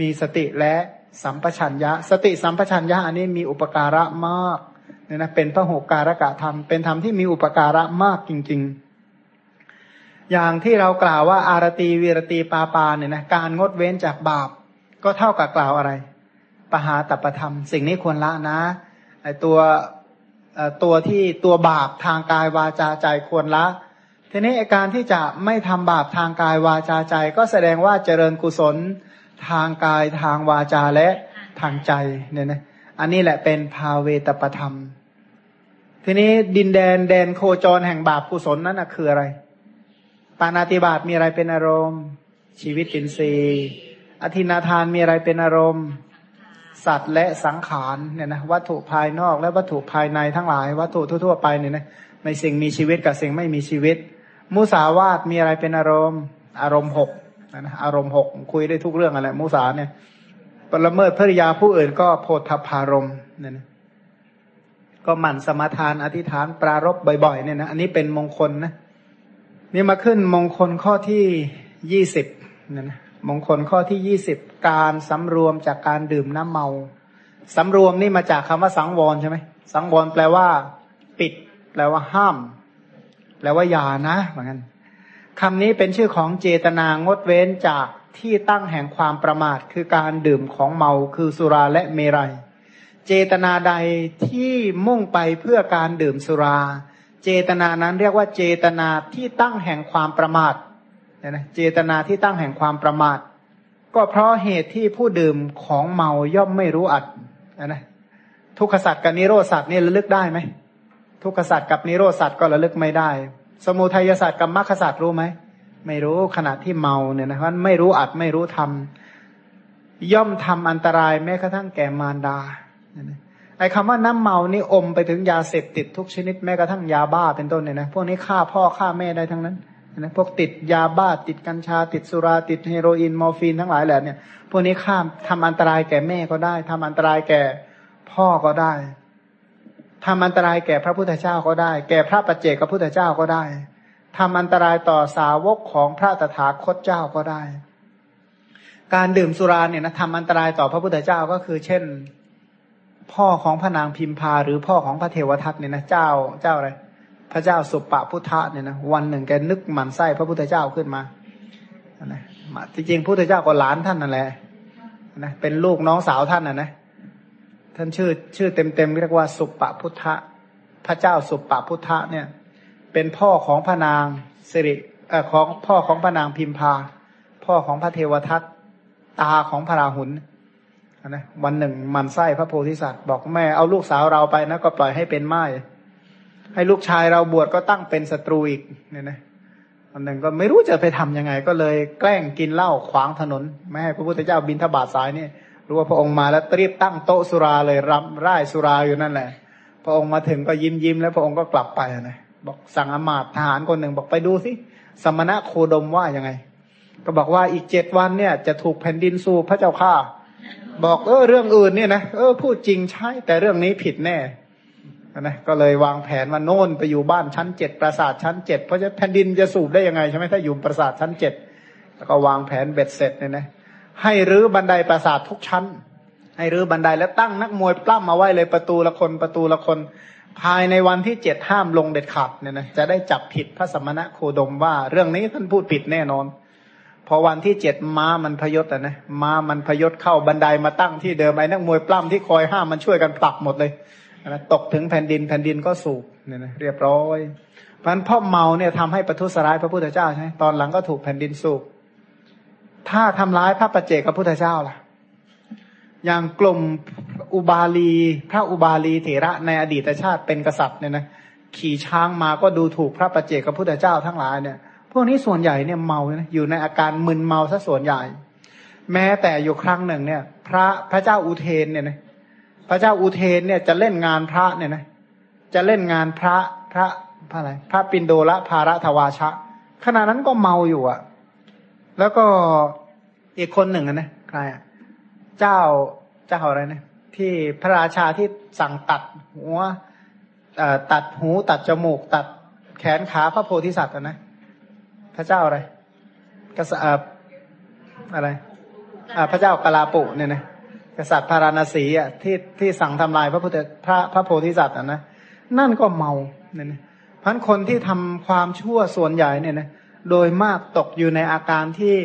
มีสติและสัมปชัญญะ สติสัมปชัญญะอันนี้มีอุปการะมาก เนี่ยนะเป็นพระหกการกะธรรม เป็นธรรมที่มีอุปการะมากจริง ๆ อย่างที่เรากล่าวว่าอารตีวีรตีปาปาเนี่ยนะการงดเว้นจากบาป ก็เท่ากับกล่าวอะไรปหาตประธรรม สิ่งนี้ควรละนะไอตัวตัวที่ตัวบาปทางกายวาจาใจควรละ ทีนี้อาการที่จะไม่ทำบาปทางกายวาจาใจ ก็แสดงว่าเจริญกุศลทางกายทางวาจาและทางใจเนี่ยนะอันนี้แหละเป็นภาเวตประธรรม ทีนี้ดินแดนแดนโคจรแห่งบาปกุศลนั้นนะคืออะไร ปานาติบาตมีอะไรเป็นอารมณ์ ชีวิตปินรีอธินาทานมีอะไรเป็นอารมณ์ สัตว์และสังขารเนี่ยนะวัตถุภายนอกและวัตถุภายในทั้งหลาย วัตถุทั่วๆไปเนี่ยนะในสิ่งมีชีวิตกับสิ่งไม่มีชีวิต มุสาวาตมีอะไรเป็นอารมณ์ อารมณ์หกนะอารมณ์หกคุยได้ทุกเรื่องอะไรมุสาเนี่ยปรเมิดภริยาผู้อื่นก็โพธพารมเนี่ยนะ ก็หมั่นสมาทานอธิษฐานปรารบบ่อยๆเนี่ยนะอันนี้เป็นมงคลนะนี่มาขึ้นมงคลข้อที่ยี่สิบเนี่ยนะมงคลข้อที่ยี่สิบการสำรวมจากการดื่มน้ำเมาสำรวมนี่มาจากคำว่าสังวรใช่ไหมสังวรแปลว่า ปิด แปลว่าห้าม แปลว่าอย่านะเหมือนกันคำนี้เป็นชื่อของเจตนางดเว้นจากที่ตั้งแห่งความประมาท คือการดื่มของเมาคือสุราและเมรยัย เจตนาใดที่มุ่งไปเพื่อการดื่มสุรา เจตนานั้นเรียกว่าเจตนาที่ตั้งแห่งความประมาทนะเจตนาที่ตั้งแห่งความประมาท ก็เพราะเหตุที่ผู้ดื่มของเมาย่อมไม่รู้อัดนะทุกขสัตว์กับนิโรสัตว์นี่ระลึกได้ไหมทุกขสัตว์กับนิโรสัตว์ก็ระลึกไม่ได้ สมุทัยศาสตร์กับมรรคศาสตร์รู้ไหมไม่รู้ขณะที่เมาเนี่ยนะเพราะไม่รู้อัดไม่รู้ทำย่อมทำอันตรายแม้กระทั่งแก่มารดา ไอ้คำว่าน้ำเมานี่อมไปถึงยาเสพติดทุกชนิดแม้กระทั่งยาบ้าเป็นต้นเนี่ยนะพวกนี้ฆ่าพ่อฆ่าแม่ได้ทั้งนั้นนะพวกติดยาบ้าติดกัญชา ติดสุราติดเฮโรอีนมอร์ฟีนทั้งหลายแหละเนี่ยพวกนี้ฆ่าทำอันตรายแก่แม่ก็ได้ทำอันตรายแก่พ่อก็ได้ทำอันตรายแก่พระพุทธเจ้าก็ได้ แก่พระปัจเจกพระพุทธเจ้าก็ได้ทำอันตรายต่อสาวกของพระตถาคตเจ้าก็ได้ การดื่มสุราเนี่ยนะทำอันตรายต่อพระพุทธเจ้าก็คือ เช่น พ่อของพระนางพิมพา หรือพ่อของพระเทวทัตเนี่ยนะเจ้าเจ้าอะไรพระเจ้าสุปปพุทธะเนี่ยนะวันหนึ่งแกนึกหมันไส้พระพุทธเจ้าขึ้นมานะจริงๆพระพุทธเจ้าก็หลานท่านนั่นแหละนะเป็นลูกน้องสาวท่านนะนะท่านชื่อชื่อเต็มๆเรียกว่าสุปปพุทธะพระเจ้าสุปปพุทธะเนี่ย เป็นพ่อของพระนางสิริเอ่อของพ่อของพระนางพิมพา พ่อของพระเทวทัตตาของพระราหุล นะวันหนึ่งมันไส้พระโพธิสัตว์ บอกแม่เอาลูกสาวเราไปนะก็ปล่อยให้เป็นไม้ให้ลูกชายเราบวชก็ตั้งเป็นศัตรูอีกเนี่ยนะวันหนึ่งก็ไม่รู้จะไปทํำยังไง ก็เลยแกล้งกินเหล้าขวางถนนไม่ให้พระพุทธเจ้าบินทบาทสายนี่รู้ว่าพระองค์มาแล้วรีบตั้งโต๊ะสุราเลยรำร่ายสุราอยู่นั่นแหละ พระองค์มาถึงก็ยิ้มยิ้มแล้วพระองค์ก็กลับไปนะบอกสั่งอมาตทหารคนหนึ่งบอกไปดูสิสมณะโคดมว่ายังไง ก็บอกว่าอีกเจ็ดวันเนี่ยจะถูกแผ่นดินสูบพระเจ้าข้า บอกเออเรื่องอื่นเนี่ยนะเออพูดจริงใช่แต่เรื่องนี้ผิดแน่นะก็เลยวางแผนว่าโน่นไปอยู่บ้านชั้นเจ็ดปราสาทชั้นเจ็ดเพราะจะแผ่นดินจะสูบได้ยังไงใช่ไหมถ้าอยู่ปราสาทชั้นเจ็ดแล้วก็วางแผนเบ็ดเสร็จเนี่ยนะให้รื้อบันไดปราสาททุกชั้น ให้รื้อบันไดแล้วตั้งนักมวยปล้ำมาไว้เลยประตูละคนประตูละคน ภายในวันที่เจ็ดห้ามลงเด็ดขาดเนี่ยนะจะได้จับผิดพระสมณะโคดมว่าเรื่องนี้ท่านพูดผิดแน่นอน พอวันที่เจ็ดม้ามันพยศอะนะม้ามันพยศเข้าบันไดมาตั้งที่เดิมไอ้นักมวยปล้ำที่คอยห้ามมันช่วยกันปรับหมดเลยนะตกถึงแผ่นดินแผ่นดินก็สูบเนี่ยนะเรียบร้อยเพราะพ่อเมาเนี่ยทำให้ประทุษร้ายพระพุทธเจ้าใช่ไหมตอนหลังก็ถูกแผ่นดินสูบถ้าทำร้ายพระประเจกพระพุทธเจ้าล่ะ อย่างกลุ่มอุบาลีพระอุบาลีเถระในอดีตชาติเป็นกษัตริย์เนี่ยนะขี่ช้างมาก็ดูถูกพระประเจกพระพุทธเจ้าทั้งหลายเนี่ย พวกนี้ส่วนใหญ่เนี่ยเมานะอยู่ในอาการมึนเมาซะส่วนใหญ่ แม้แต่อยู่ครั้งหนึ่งเนี่ย พระพระเจ้าอุเทนเนี่ยนะพระเจ้าอุเทนเนี่ยจะเล่นงานพระเนี่ยนะจะเล่นงานพระพระพระอะไรพระปินโดละภาระทวาชะขณะนั้นก็เมาอยู่อะ่ะ แล้วก็อีกคนหนึ่งอะนะใครอะเจ้าเจ้าอะไรนะที่พระราชาที่สั่งตัดหัวตัดหูตัดจมูก ตัดแขนขาพระโพธิสัตว์นะ พระเจ้าอะไรกษัตริย์อะไรพระเจ้ากลาปุเนี่ยนะกษัตริย์พาราณสีอะที่ที่สั่งทำลายพระพุทธพระพระโพธิสัตว์อะนะนั่นก็เมาเนี่ยนะพันคนที่ทำความชั่วส่วนใหญ่เนี่ยนะโดยมากตกอยู่ในอาการที่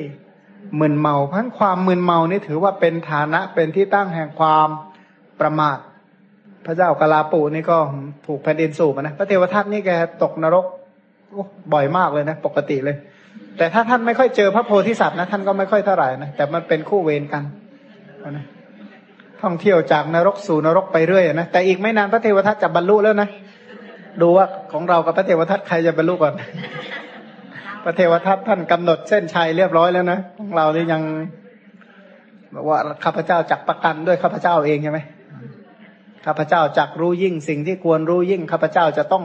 มึนเมาพันความมึนเมานี่ถือว่าเป็นฐานะเป็นที่ตั้งแห่งความประมาท พระเจ้ากลาปุนี่ก็ถูกแผ่นดินสูบนะพระเทวทัตนี่แกตกนรก บ่อยมากเลยนะ ปกติเลย แต่ถ้าท่านไม่ค่อยเจอพระโพธิสัตว์นะท่านก็ไม่ค่อยเท่าไหร่นะแต่มันเป็นคู่เวรกันนะท่องเที่ยวจากนรกสู่นรกไปเรื่อยนะแต่อีกไม่นานพระเทวทัตจะบรรลุแล้วนะดูว่าของเรากับพระเทวทัตใครจะบรรลุก่อน พระเทวทัตท่านกำหนดเส้นชัยเรียบร้อยแล้วนะของเรานี่ยังบอกว่าข้าพเจ้าจักประกันด้วยข้าพเจ้าเองใช่ไหมข้าพเจ้าจักรู้ยิ่งสิ่งที่ควรรู้ยิ่งข้าพเจ้าจะต้อง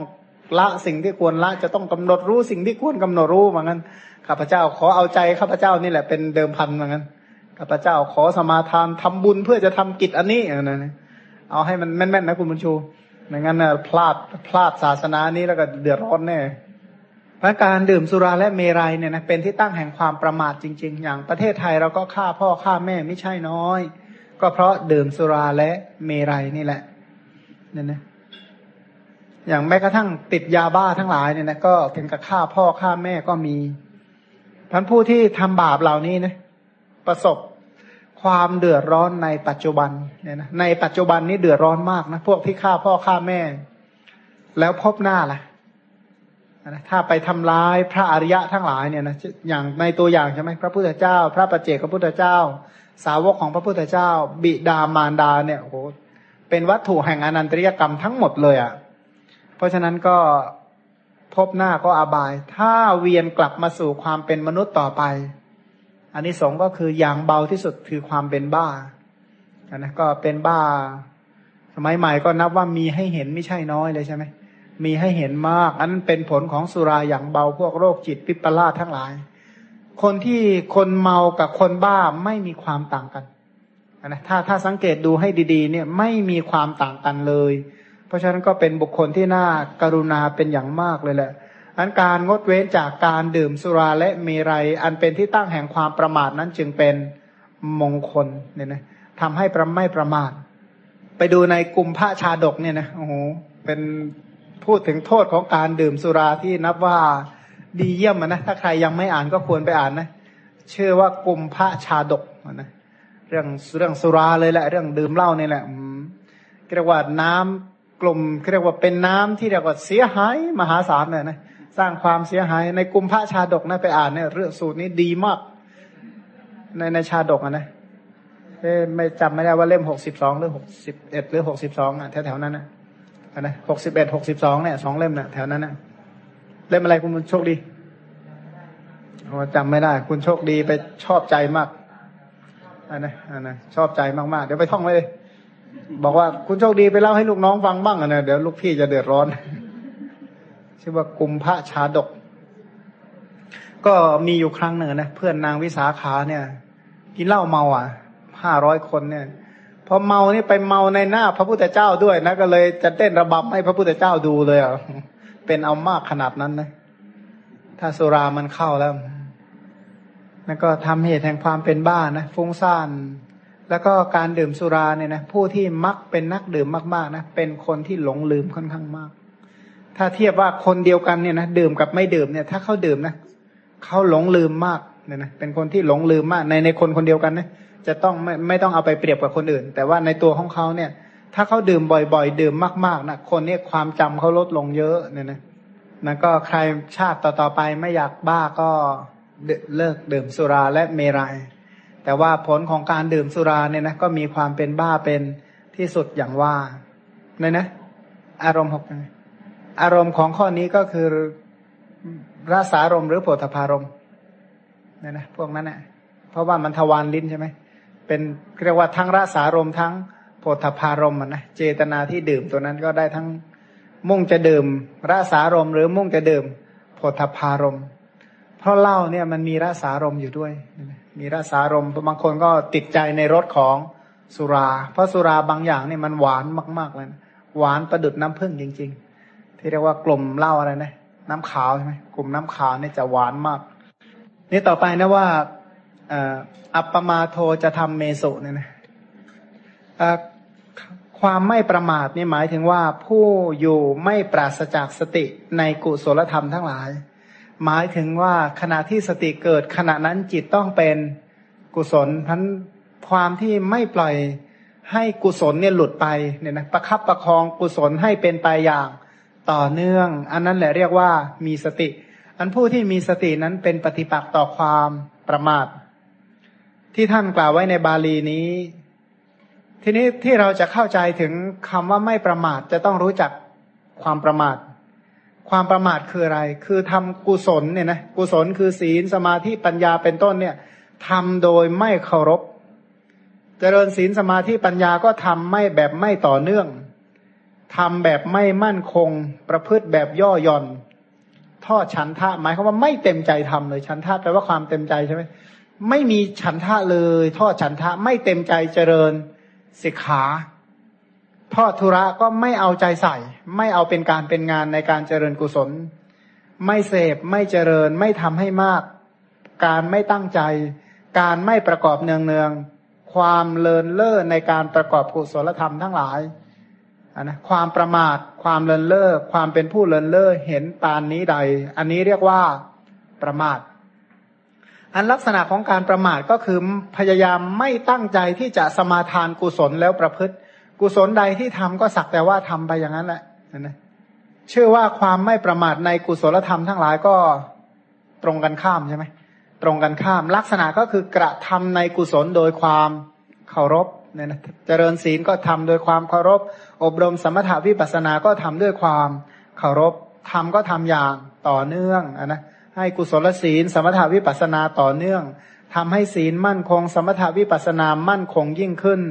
ละสิ่งที่ควรละจะต้องกำหนดรู้สิ่งที่ควรกำหนดรู้เหมือนกันข้าพเจ้าขอเอาใจข้าพเจ้านี่แหละเป็นเดิมพันเหมือนกันข้าพเจ้าขอสมาทานทำบุญเพื่อจะทำกิจอันนี้นะเอาให้มันแม่นๆนะคุณบุญชูไม่งั้นนะพลาดพลาดศาสนานี้แล้วก็เดือดร้อนแน่พระการดื่มสุราและเมรัยเนี่ยนะเป็นที่ตั้งแห่งความประมาทจริง ๆ อย่างประเทศไทยเราก็ฆ่าพ่อฆ่าแม่ไม่ใช่น้อย ก็เพราะดื่มสุราและเมรัยนี่แหละเนี่ยนะ อย่างแม้กระทั่งติดยาบ้าทั้งหลายเนี่ยนะก็ถึงกับฆ่าพ่อฆ่าแม่ก็มีท่านผู้ที่ทำบาปเหล่านี้นะประสบความเดือดร้อนในปัจจุบันเนี่ยนะในปัจจุบันนี้เดือดร้อนมากนะพวกที่ฆ่าพ่อฆ่าแม่ แล้วพบหน้าล่ะนะถ้าไปทำร้ายพระอริยะทั้งหลายเนี่ยนะอย่างในตัวอย่างใช่ไหมพระพุทธเจ้า พระปัจเจกพระพุทธเจ้า สาวกของพระพุทธเจ้า บิดามารดาเนี่ยโอ้โหเป็นวัตถุแห่งอนันตริยกรรมทั้งหมดเลยอะ่ะ เพราะฉะนั้นก็พบหน้าก็อบาย ถ้าเวียนกลับมาสู่ความเป็นมนุษย์ต่อไป อันนี้สองก็คืออย่างเบาที่สุดคือความเป็นบ้านะก็เป็นบ้า สมัยใหม่ก็นับว่ามีให้เห็นไม่ใช่น้อยเลยใช่ไหมมีให้เห็นมาก อันนั้นเป็นผลของสุราอย่างเบาพวกโรคจิตปิปลาทั้งหลาย คนที่คนเมากับคนบ้าไม่มีความต่างกันนะถ้าถ้าสังเกตดูให้ดี ๆ เนี่ยไม่มีความต่างกันเลย เพราะฉะนั้นก็เป็นบุคคลที่น่าการุณาเป็นอย่างมากเลยแหละอันการงดเว้นจากการดื่มสุราและเมรัยอันเป็นที่ตั้งแห่งความประมาทนั้นจึงเป็นมงคลเนี่ยนะทำให้ประไม่ประมาท ไปดูในกลุ่มพระชาดกเนี่ยนะโอ้โหเป็นพูดถึงโทษของการดื่มสุราที่นับว่าดีเยี่ยมนะถ้าใครยังไม่อ่านก็ควรไปอ่านนะชื่อว่ากลุ่มพระชาดกนะเรื่องเรื่องสุราเลยแหละ เรื่องดื่มเหล้านี่แหละเรียกว่าน้ำ กลุ่มเรียกว่าเป็นน้ำที่เรียกว่าเสียหายมหาศาลเนี่ยนะสร้างความเสียหายในกลุ่มพระชาดกนะไปอ่านเนี่ยเรื่องสูตรนี้ดีมาก ในในชาดกอะนะเอ้ไม่จำไม่ได้ว่าเล่มหกสิบสองหรือหกสิบเอ็ดหรือหกสิบสองอะแถวๆนั้นนะนะหกสิบเอ็ดหกสิบสองเนี่ยสองเล่มนะ่ะแถวนั้นนะเล่มอะไรคุณโชคดีจำไม่ได้ คุณโชคดีไปชอบใจมากอันนะอันนะชอบใจมากๆ เดี๋ยวไปท่องไว้เลย บอกว่าคุณโชคดีไปเล่าให้ลูกน้องฟังบ้างนะเดี๋ยวลูกพี่จะเดือดร้อนชื่อว่ากุมพระชาดก ก็มีอยู่ครั้งหนึ่งนะเพื่อนนางวิสาขาเนี่ย กินเหล้าเมาอะห้าร้อยคนเนี่ยพอเมานี่ไปเมาในหน้าพระพุทธเจ้าด้วยนะก็เลยจะเต้นระบำให้พระพุทธเจ้าดูเลยอะเป็นเอามากขนาดนั้นนะถ้าสุรามันเข้าแล้วแล้วก็ทำเหตุแห่งความเป็นบ้านะฟุ้งซ่าน แล้วก็การดื่มสุราเนี่ยนะผู้ที่มักเป็นนักดื่มมากๆนะเป็นคนที่หลงลืมค่อนข้างมาก ถ้าเทียบว่าคนเดียวกันเนี่ยนะดื่มกับไม่ดื่มเนี่ย ถ้าเขาดื่มนะเขาหลงลืมมากเนี่ยนะเป็นคนที่หลงลืมมากในในคนคนเดียวกันนะจะต้องไม่ไม่ต้องเอาไปเปรียบกับคนอื่น แต่ว่าในตัวของเขาเนี่ย ถ้าเขาดื่มบ่อยๆ ดื่มมากๆนะคนนี้ความจำเขาลดลงเยอะเนี่ยนะนั่นก็ใครชาติต่อๆไปไม่อยากบ้าก็เลิกดื่มสุราและเมรยัย แต่ว่าผลของการดื่มสุราเนี่ยนะก็มีความเป็นบ้าเป็นที่สุดอย่างว่าเนี่ยนะ อารมณ์หกอารมณ์ของข้อนี้ก็คือรสารมหรือโพธพารมเนี่ยนะพวกนั้นนะเพราะว่ามันทวารลิ้นใช่ไหมเป็นเรียกว่าทั้งรสารมทั้งโพธพารมนะเจตนาที่ดื่มตัวนั้นก็ได้ทั้งมุ่งจะดื่มรสารมหรือมุ่งจะดื่มโพธพารมเพราะเหล้าเนี่ยมันมีรสารมอยู่ด้วย มีรสารมบางคนก็ติดใจในรสของสุรา เพราะสุราบางอย่างเนี่ยมันหวานมากๆเลยนะหวานประดุดน้ำผึ้งจริง ๆ ที่เรียกว่ากลุ่มเหล้าอะไรนะน้ำขาวใช่ไหมกลุ่มน้ำขาวเนี่ยจะหวานมาก นี่ต่อไปนะว่าอัปปมาโทจะทำเมสุเนี่ยนะความไม่ประมาทนี่หมายถึงว่าผู้อยู่ไม่ปราศจากสติในกุศลธรรมทั้งหลาย หมายถึงว่าขณะที่สติเกิดขณะนั้นจิตต้องเป็นกุศลพันความที่ไม่ปล่อยให้กุศลเนี่ยหลุดไปเนี่ยนะประคับประคองกุศลให้เป็นไปอย่างต่อเนื่อง อันนั้นแหละเรียกว่ามีสติ อันผู้ที่มีสตินั้นเป็นปฏิปักษ์ต่อความประมาท ที่ท่านกล่าวไว้ในบาลีนี้ ทีนี้ที่เราจะเข้าใจถึงคำว่าไม่ประมาทจะต้องรู้จักความประมาท ความประมาทคืออะไร คือทำกุศลเนี่ยนะกุศลคือศีลสมาธิปัญญาเป็นต้นเนี่ยทำโดยไม่เคารพ เจริญศีลสมาธิปัญญาก็ทำไม่แบบไม่ต่อเนื่องทำแบบไม่มั่นคง ประพฤติแบบย่อหย่อนทอดฉันทะหมายความว่าไม่เต็มใจทำเลยฉันทะแปลว่าความเต็มใจใช่ไหมไม่มีฉันทะเลยทอดฉันทะไม่เต็มใจเจริญสิกขา ทอดธุระก็ไม่เอาใจใส่ ไม่เอาเป็นการเป็นงานในการเจริญกุศล ไม่เสพไม่เจริญไม่ทำให้มาก การไม่ตั้งใจ การไม่ประกอบเนืองเนืองความเลินเล่อในการประกอบกุศลธรรมทั้งหลายนนะความประมาท ความเลินเล่อความเป็นผู้เลินเล่อเห็นปานนี้ใด อันนี้เรียกว่าประมาท อันลักษณะของการประมาทก็คือพยายามไม่ตั้งใจที่จะสมาทานกุศลแล้วประพฤติ กุศลใดที่ทำก็สักแต่ว่าทำไปอย่างนั้นแหละนะเชื่อว่าความไม่ประมาทในกุศลธรรมทั้งหลายก็ตรงกันข้ามใช่ไหมตรงกันข้าม ลักษณะก็คือกระทำในกุศลโดยความเคารพเนี่ยนะเจริญศีลก็ทำโดยความเคารพ อบรมสมถาวิปัสสนาก็ทำด้วยความเคารพทำก็ทำอย่างต่อเนื่องอนะให้กุศลศีล สมถาวิปัสสนาต่อเนื่องทำให้ศีลมั่นคง สมถาวิปัสสนามั่นคงยิ่งขึ้น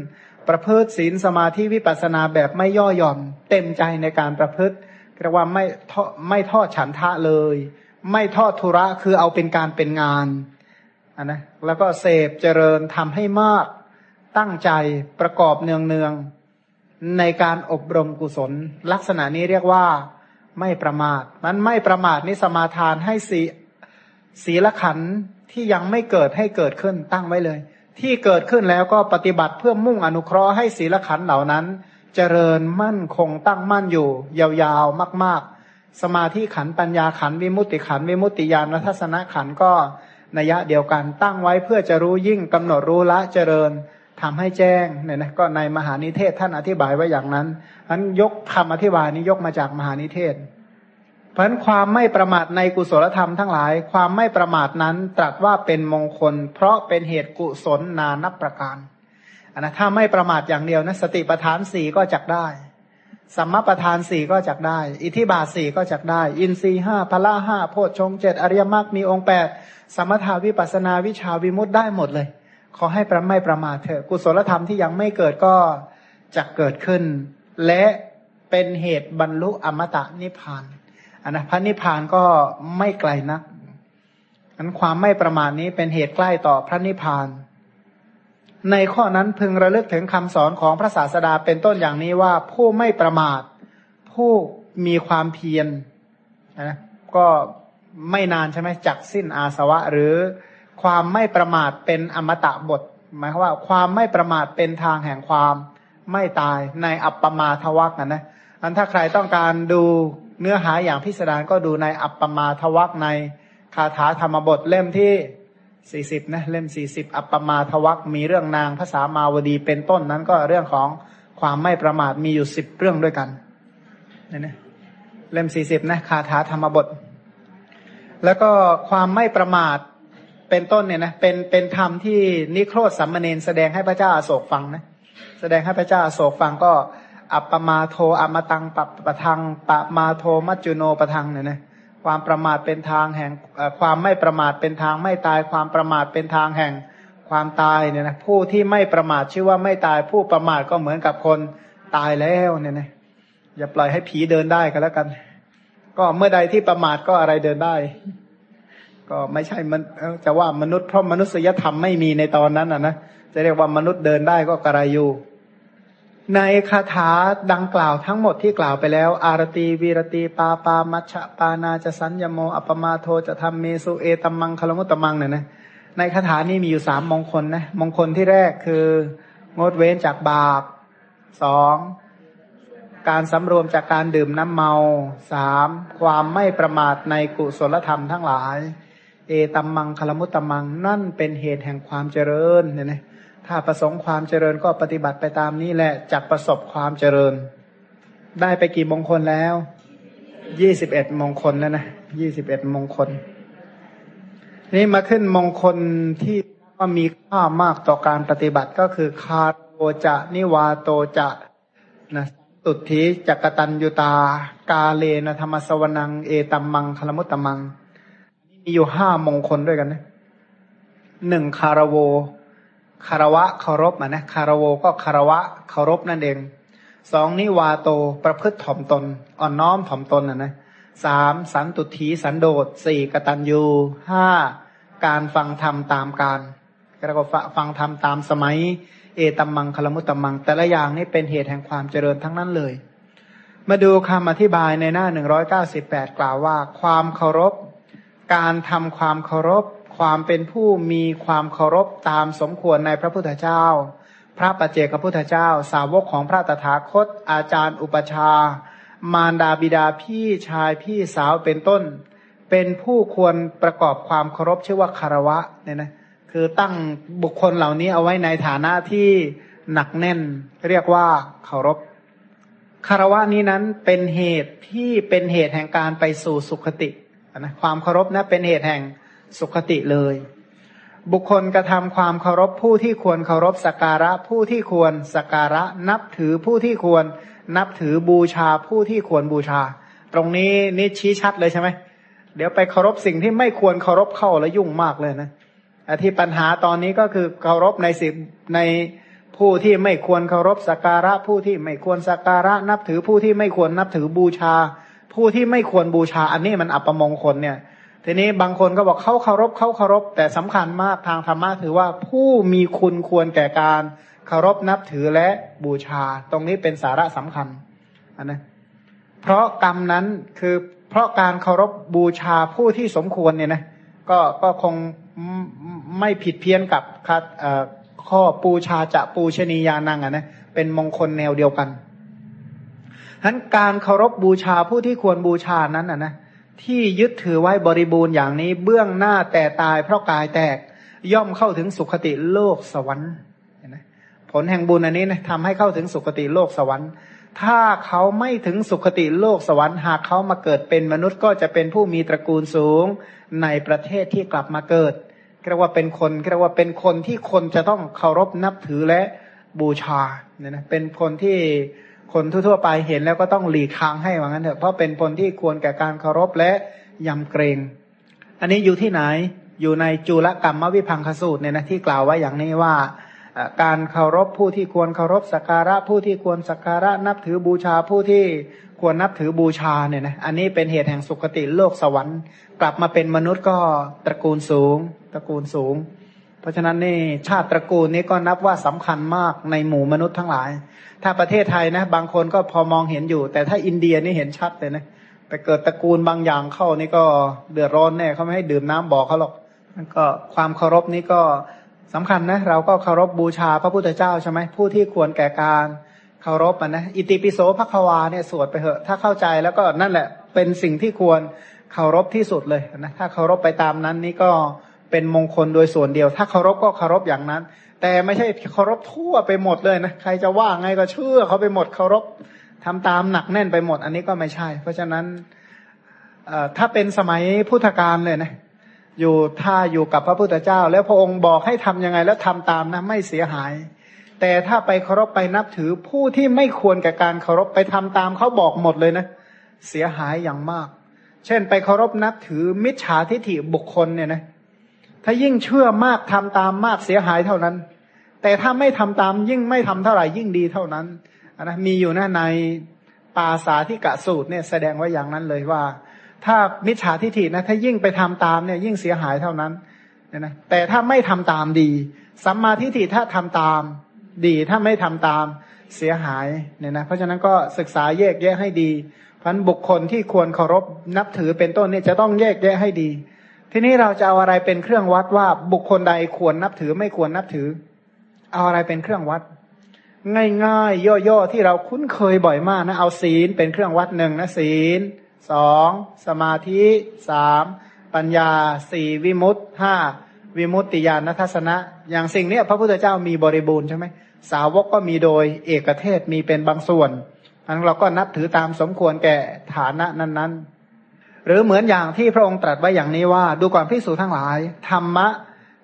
ประพฤติศีลสมาธิวิปัสนาแบบไม่ย่อหย่อน เต็มใจในการประพฤติเรียกว่าไม่ทอไม่ทอดฉันทะเลย ไม่ทอดทุระคือเอาเป็นการเป็นงานนนะแล้วก็เสพเจริญทำให้มาก ตั้งใจประกอบเนืองเนืองในการอบรมกุศล ลักษณะนี้เรียกว่าไม่ประมาทมันไม่ประมาทนี่สมาทานให้สีศีลขันที่ยังไม่เกิดให้เกิดขึ้นตั้งไว้เลย ที่เกิดขึ้นแล้วก็ปฏิบัติเพื่อมุ่งอนุเคราะห์ให้ศีลขันเหล่านั้น เจริญมั่นคงตั้งมั่นอยู่ ยาวๆมาก ๆ สมาธิขันปัญญาขันวิมุตติขันวิมุตติญาณทัศนขันก็นัยะเดียวกันตั้งไว้เพื่อจะรู้ยิ่งกำหนดรู้ละเจริญทำให้แจ้งเนี่ยนะก็ในมหานิเทศท่านอธิบายไว้อย่างนั้นอันยกคำอธิบายนี้ยกมาจากมหานิเทศ เพราะฉะนั้นความไม่ประมาทในกุศลธรรมทั้งหลาย ความไม่ประมาทนั้นตรัสว่าเป็นมงคล เพราะเป็นเหตุกุศลนานับประการนนะถ้าไม่ประมาทอย่างเดียวนะสติปัฏฐานสี่ก็จักได้สัมมาประธานสี่ก็จักได้ อิทิบาสี่ก็จักได้ อินทรีห้าพละห้าโพชฌงเจ็ดอริยมรรคมีองค์แปดสมถาวิปัสนาวิชาวิมุตได้หมดเลย ขอให้ประไม่ประมาทเถอะกุศลธรรมที่ยังไม่เกิดก็จะเกิดขึ้น และเป็นเหตุบรรลุอมตะนิพพาน อันนะพระนิพพานก็ไม่ไกลนักอันความไม่ประมาทนี้เป็นเหตุใกล้ต่อพระนิพพาน ในข้อนั้นพึงระลึกถึงคำสอนของพระศาสดาเป็นต้นอย่างนี้ว่าผู้ไม่ประมาท ผู้มีความเพียรนะก็ไม่นานใช่ไหมจักสิ้นอาสวะ หรือความไม่ประมาทเป็นอมตะบท หมายความว่า ความไม่ประมาทเป็นทางแห่งความไม่ตายในอัปปมาทวักนะนะอันถ้าใครต้องการดู เนื้อหาอย่างพิสดารก็ดูในอัปปมาทวักในคาถาธรรมบทเล่มที่สี่สิบนะเล่มสี่สิบอัปปมาทวักมีเรื่องนางภาษามาวดีเป็นต้นนั้นก็เรื่องของความไม่ประมาทมีอยู่สิบเรื่องด้วยกันเนี่นะเล่มสี่สิบนะคาถาธรรมบท แล้วก็ความไม่ประมาทเป็นต้นเนี่ยนะเป็นเป็นธรรมที่นิโครธสัมมเนนแสดงให้พระเจ้าอาโศกฟังนะแสดงให้พระเจ้าอาโศกฟังก็ อัปปมาโทอมตังปปปะทังปะมาโทมัจจุโนปะทังเนี่ยนะความประมาทเป็นทางแห่งความไม่ประมาทเป็นทางไม่ตาย ความประมาทเป็นทางแห่งความตายเนี่ยนะผู้ที่ไม่ประมาทชื่อว่าไม่ตายผู้ประมาทก็เหมือนกับคนตายแล้วเนี่ยนะอย่าปล่อยให้ผีเดินได้กันแล้วกัน ก็เมื่อใดที่ประมาทก็อะไรเดินได้ ก็ไม่ใช่มันจะว่ามนุษย์เพราะมนุษยธรรมไม่มีในตอนนั้นอะนะจะเรียกว่ามนุษย์เดินได้ก็กระไรอยู่ ในคาถาดังกล่าวทั้งหมดที่กล่าวไปแล้ว อารตีวีรตีปาปามัชฌปานาจะสัญญโม อัปมาโทจะทำเมสุเอตัมมังคลมุตตมังเนี่ยนะในคาถานี้มีอยู่สามมงคลนะมงคลที่แรกคืองดเว้นจากบาปสองการสำรวมจากการดื่มน้ำเมาสามความไม่ประมาทในกุศลธรรมทั้งหลาย เอตัมมังคลมุตตมังนั่นเป็นเหตุแห่งความเจริญเนี่ยนะ ถ้าประสงค์ความเจริญก็ปฏิบัติไปตามนี้แหละจักประสบความเจริญ ได้ไปกี่มงคลแล้วยี่สิบเอ็ดมงคลแล้วนะยี่สิบเอ็ดมงคล นี่มาขึ้นมงคลที่ว่ามีค่ามากต่อการปฏิบัติก็คือคาโตจะ นิวาโตจะนะตุทีจักตัญยุตา กาเลนะธรรมสวนัง เอตัมมังคลมุตตมัง มีอยู่ห้ามงคลด้วยกันนะหนึ่งคารโว คารวะเคารพอะนะคารวก็คารวะเคารพนั่นเอง สองนิวาโตประพฤติถ่อมตน อ่อนน้อมถ่อมตนอะนะสามสันตุถีสันโดษสี่กตัญญูห้าการฟังธรรมตามการแล้วก็ฟังธรรมตามสมัย เอตัมมังคลมุตตมัง แต่ละอย่างนี่เป็นเหตุแห่งความเจริญทั้งนั้นเลย มาดูคำอธิบายในหน้าหนึ่งร้อยเก้าสิบแปดกล่าวว่า ความเคารพ การทำความเคารพ ความเป็นผู้มีความเคารพตามสมควรในพระพุทธเจ้า พระปัจเจกพุทธเจ้า สาวกของพระตถาคต อาจารย์อุปชา มารดาบิดาพี่ชายพี่สาวเป็นต้น เป็นผู้ควรประกอบความเคารพชื่อว่าคารวะเนี่ยนะคือตั้งบุคคลเหล่านี้เอาไว้ในฐานะที่หนักแน่น เรียกว่าเคารพคารวะนี้นั้นเป็นเหตุที่เป็นเหตุแห่งการไปสู่สุขตินะความเคารพนะเป็นเหตุแห่ง สุขติเลย บุคคลกระทำความเคารพผู้ที่ควรเคารพสักการะผู้ที่ควรสักการะ นับถือผู้ที่ควรนับถือบูชาผู้ที่ควรบูชา ตรงนี้นี่ชี้ชัดเลยใช่ไหมเดี๋ยวไปเคารพสิ่งที่ไม่ควรเคารพเข้าแล้วยุ่งมากเลยนะที่ปัญหาตอนนี้ก็คือเคารพในสิบในผู้ที่ไม่ควรเคารพสักการะ ผู้ที่ไม่ควรสักการะ นับถือผู้ที่ไม่ควรนับถือบูชา ผู้ที่ไม่ควรบูชา อันนี้มันอัปมงคลเนี่ย ทีนี้บางคนก็บอกเขาเคารพเขาเคารพ แต่สำคัญมากทางธรรมะถือว่าผู้มีคุณควรแก่การเคารพนับถือและบูชา ตรงนี้เป็นสาระสำคัญนนะเพราะกรรมนั้นคือเพราะการเคารพบูชาผู้ที่สมควรเนี่ยนะก็ก็คงไม่ผิดเพี้ยนกับข้อปูชาจะปูชนียานังอะนะเป็นมงคลแนวเดียวกันฉะนั้นการเคารพบูชาผู้ที่ควรบูชานั้นอะนะ ที่ยึดถือไว้บริบูรณ์อย่างนี้ เบื้องหน้าแต่ตายเพราะกายแตกย่อมเข้าถึงสุคติโลกสวรรค์ผลแห่งบุญอันนี้นะทำให้เข้าถึงสุคติโลกสวรรค์ ถ้าเขาไม่ถึงสุคติโลกสวรรค์หากเขามาเกิดเป็นมนุษย์ก็จะเป็นผู้มีตระกูลสูงในประเทศที่กลับมาเกิดเรียกว่าเป็นคนเรียกว่าเป็นคนที่คนจะต้องเคารพนับถือและบูชาเนี่ยนะเป็นคนที่ คนทั่วๆไปเห็นแล้วก็ต้องหลีกทางให้ว่างั้นเถอะเพราะเป็นคนที่ควรแก่การเคารพและยำเกรง อันนี้อยู่ที่ไหนอยู่ในจุลกรรมวิพังคสูตรเนี่ยนะที่กล่าวไว้อย่างนี้ว่าการเคารพผู้ที่ควรเคารพสักการะผู้ที่ควรสักการะนับถือบูชาผู้ที่ควรนับถือบูชาเนี่ยนะอันนี้เป็นเหตุแห่งสุคติโลกสวรรค์ กลับมาเป็นมนุษย์ก็ตระกูลสูง ตระกูลสูง เพราะฉะนั้นนี่ชาติตระกูลนี้ก็นับว่าสำคัญมากในหมู่มนุษย์ทั้งหลาย ถ้าประเทศไทยนะ บางคนก็พอมองเห็นอยู่ แต่ถ้าอินเดียนี่เห็นชัดเลยนะไปเกิดตระกูลบางอย่างเข้านี่ก็เดือดร้อนแน่เขาไม่ให้ดื่มน้ำบอกเขาหรอกนั่นก็ความเคารพนี้ก็สำคัญนะ เราก็เคารพบูชาพระพุทธเจ้าใช่ไหมผู้ที่ควรแก่การเคารพนะอิติปิโสภควาเนี่ยสวดไปเถอะถ้าเข้าใจแล้วก็นั่นแหละเป็นสิ่งที่ควรเคารพที่สุดเลยนะถ้าเคารพไปตามนั้นนี่ก็เป็นมงคลโดยส่วนเดียว ถ้าเคารพก็เคารพอย่างนั้น แต่ไม่ใช่เคารพทั่วไปหมดเลยนะใครจะว่าไงก็เชื่อเขาไปหมดเคารพทำตามหนักแน่นไปหมด อันนี้ก็ไม่ใช่ เพราะฉะนั้นถ้าเป็นสมัยพุทธกาลเลยนะอยู่ถ้าอยู่กับพระพุทธเจ้า แล้วพระองค์บอกให้ทํำยังไงแล้วทำตามนะไม่เสียหาย แต่ถ้าไปเคารพไปนับถือผู้ที่ไม่ควรกับการเคารพไปทำตามเขาบอกหมดเลยนะ เสียหายอย่างมาก เช่นไปเคารพนับถือมิจฉาทิฐิบุคคลเนี่ยนะ ถ้ายิ่งเชื่อมากทำตามมากเสียหายเท่านั้น แต่ถ้าไม่ทำตามยิ่งไม่ทำเท่าไหร่ยิ่งดีเท่านั้นนะมีอยู่นะในปาสาที่กะสูตรเนี่ยแสดงไว้อย่างนั้นเลยว่า ถ้ามิจฉาทิฏฐินะถ้ายิ่งไปทำตามเนี่ยยิ่งเสียหายเท่านั้นนะ แต่ถ้าไม่ทำตามดีสัมมาทิฏฐิถ้าทำตามดีถ้าไม่ทำตามเสียหายเนี่ยนะเพราะฉะนั้นก็ศึกษาแยกแยะให้ดีเพราะบุคคลที่ควรเคารพนับถือเป็นต้นเนี่ยจะต้องแยกแยะให้ดี ทีนี้เราจะเอาอะไรเป็นเครื่องวัดว่าบุคคลใดควรนับถือไม่ควรนับถือ เอาอะไรเป็นเครื่องวัด ง่ายๆย่อๆที่เราคุ้นเคยบ่อยมากนะเอาศีลเป็นเครื่องวัดหนึ่งนะศีลสองสมาธิสามปัญญาสี่วิมุตห้าวิมุตติญาณทัศนะ อย่างสิ่งนี้พระพุทธเจ้ามีบริบูรณ์ใช่ไหมสาวกก็มีโดยเอกเทศมีเป็นบางส่วนอันเราก็นับถือตามสมควรแก่ฐานะนั้น ๆ หรือเหมือนอย่างที่พระองค์ตรัสไว้อย่างนี้ว่า ดูก่อนพิสูจทั้งหลาย ธรรมะ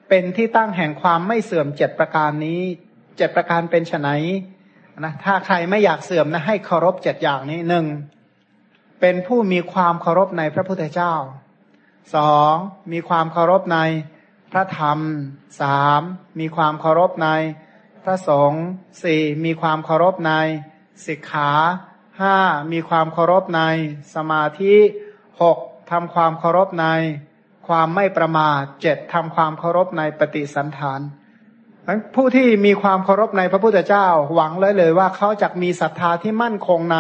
เป็นที่ตั้งแห่งความไม่เสื่อมเจ็ดประการนี้เจ็ดประการเป็นไฉนนะถ้าใครไม่อยากเสื่อมนะให้เคารพเจ็ดอย่างนี้หนึ่งเป็นผู้มีความเคารพในพระพุทธเจ้าสองมีความเคารพในพระธรรมสามมีความเคารพในพระสงฆ์สี่มีความเคารพในสิกขาห้ามีความเคารพในสมาธิ หกทำความเคารพในความไม่ประมาทเจ็ดทำความเคารพในปฏิสันฐานผู้ที่มีความเคารพในพระพุทธเจ้า หวังเลยเลยว่าเขาจะมีศรัทธาที่มั่นคงใน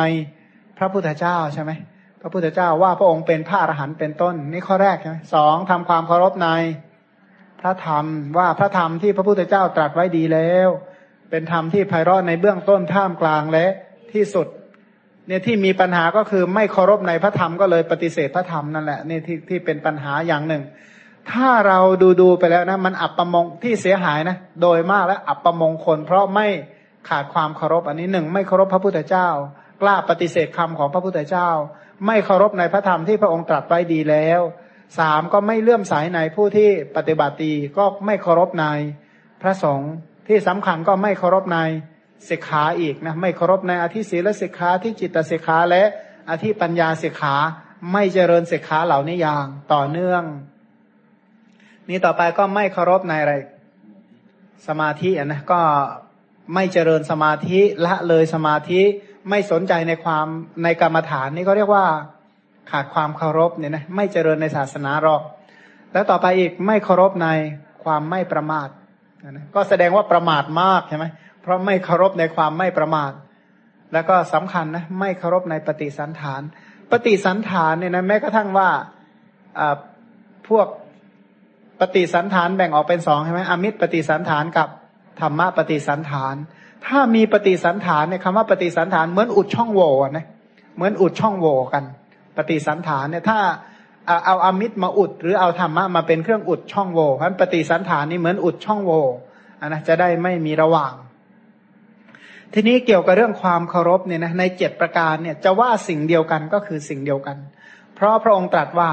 พระพุทธเจ้าใช่ไหมพระพุทธเจ้าว่าพระองค์เป็นพระอรหันต์เป็นต้น นี่ข้อแรกใช่ไหมสองทำความเคารพในพระธรรมว่าพระธรรมที่พระพุทธเจ้าตรัสไว้ดีแล้ว เป็นธรรมที่ไพเราะในเบื้องต้นท่ามกลางและที่สุด เนี่ยที่มีปัญหาก็คือไม่เคารพในพระธรรมก็เลยปฏิเสธพระธรรมนั่นแหละนี่ที่ที่เป็นปัญหาอย่างหนึ่ง ถ้าเราดูดูไปแล้วนะมันอับประมงที่เสียหายนะโดยมากแล้วอับประมงคลเพราะไม่ขาดความเคารพอันนี้หนึ่งไม่เคารพพระพุทธเจ้า กล้าปฏิเสธคำของพระพุทธเจ้า ไม่เคารพในพระธรรมที่พระองค์ตรัสไว้ดีแล้วสามก็ไม่เลื่อมใสในผู้ที่ปฏิบัติดีก็ไม่เคารพในพระสงฆ์ที่สำคัญก็ไม่เคารพใน สิกขาอีกนะไม่เคารพในอธิศีลสิกขาที่จิตสิกขาและอธิปัญญาสิกขาไม่เจริญสิกขาเหล่านี้อย่างต่อเนื่อง นี่ต่อไปก็ไม่เคารพในอะไรสมาธินะก็ไม่เจริญสมาธิละเลยสมาธิไม่สนใจในความในกรรมฐานนี่ก็เรียกว่าขาดความเคารพเนี่ยนะไม่เจริญในศาสนาหรอก แล้วต่อไปอีกไม่เคารพในความไม่ประมาทนะก็แสดงว่าประมาทมากใช่ไหม เพราะไม่เคารพในความไม่ประมาทแล้วก็สำคัญนะไม่เคารพในปฏิสันฐาน ปฏิสันฐานเนี่ยนะแม้กระทั่งว่าพวกปฏิสันฐานแบ่งออกเป็นสองใช่ไหมอมิตรปฏิสันฐานกับธรรมะปฏิสันฐาน ถ้ามีปฏิสันฐานเนี่ยคำว่าปฏิสันฐานเหมือนอุดช่องโหว่นะเหมือนอุดช่องโหว่กัน ปฏิสันฐานเนี่ยถ้าเอาอมิตรมาอุด หรือเอาธรรมะมาเป็นเครื่องอุดช่องโหว่เพราะปฏิสันฐานนี่เหมือนอุดช่องโหว่นะจะได้ไม่มีระหว่าง ทีนี้เกี่ยวกับเรื่องความเคารพเนี่ยนะในเจ็ดประการเนี่ยจะว่าสิ่งเดียวกันก็คือสิ่งเดียวกัน เพราะพระองค์ตรัสว่า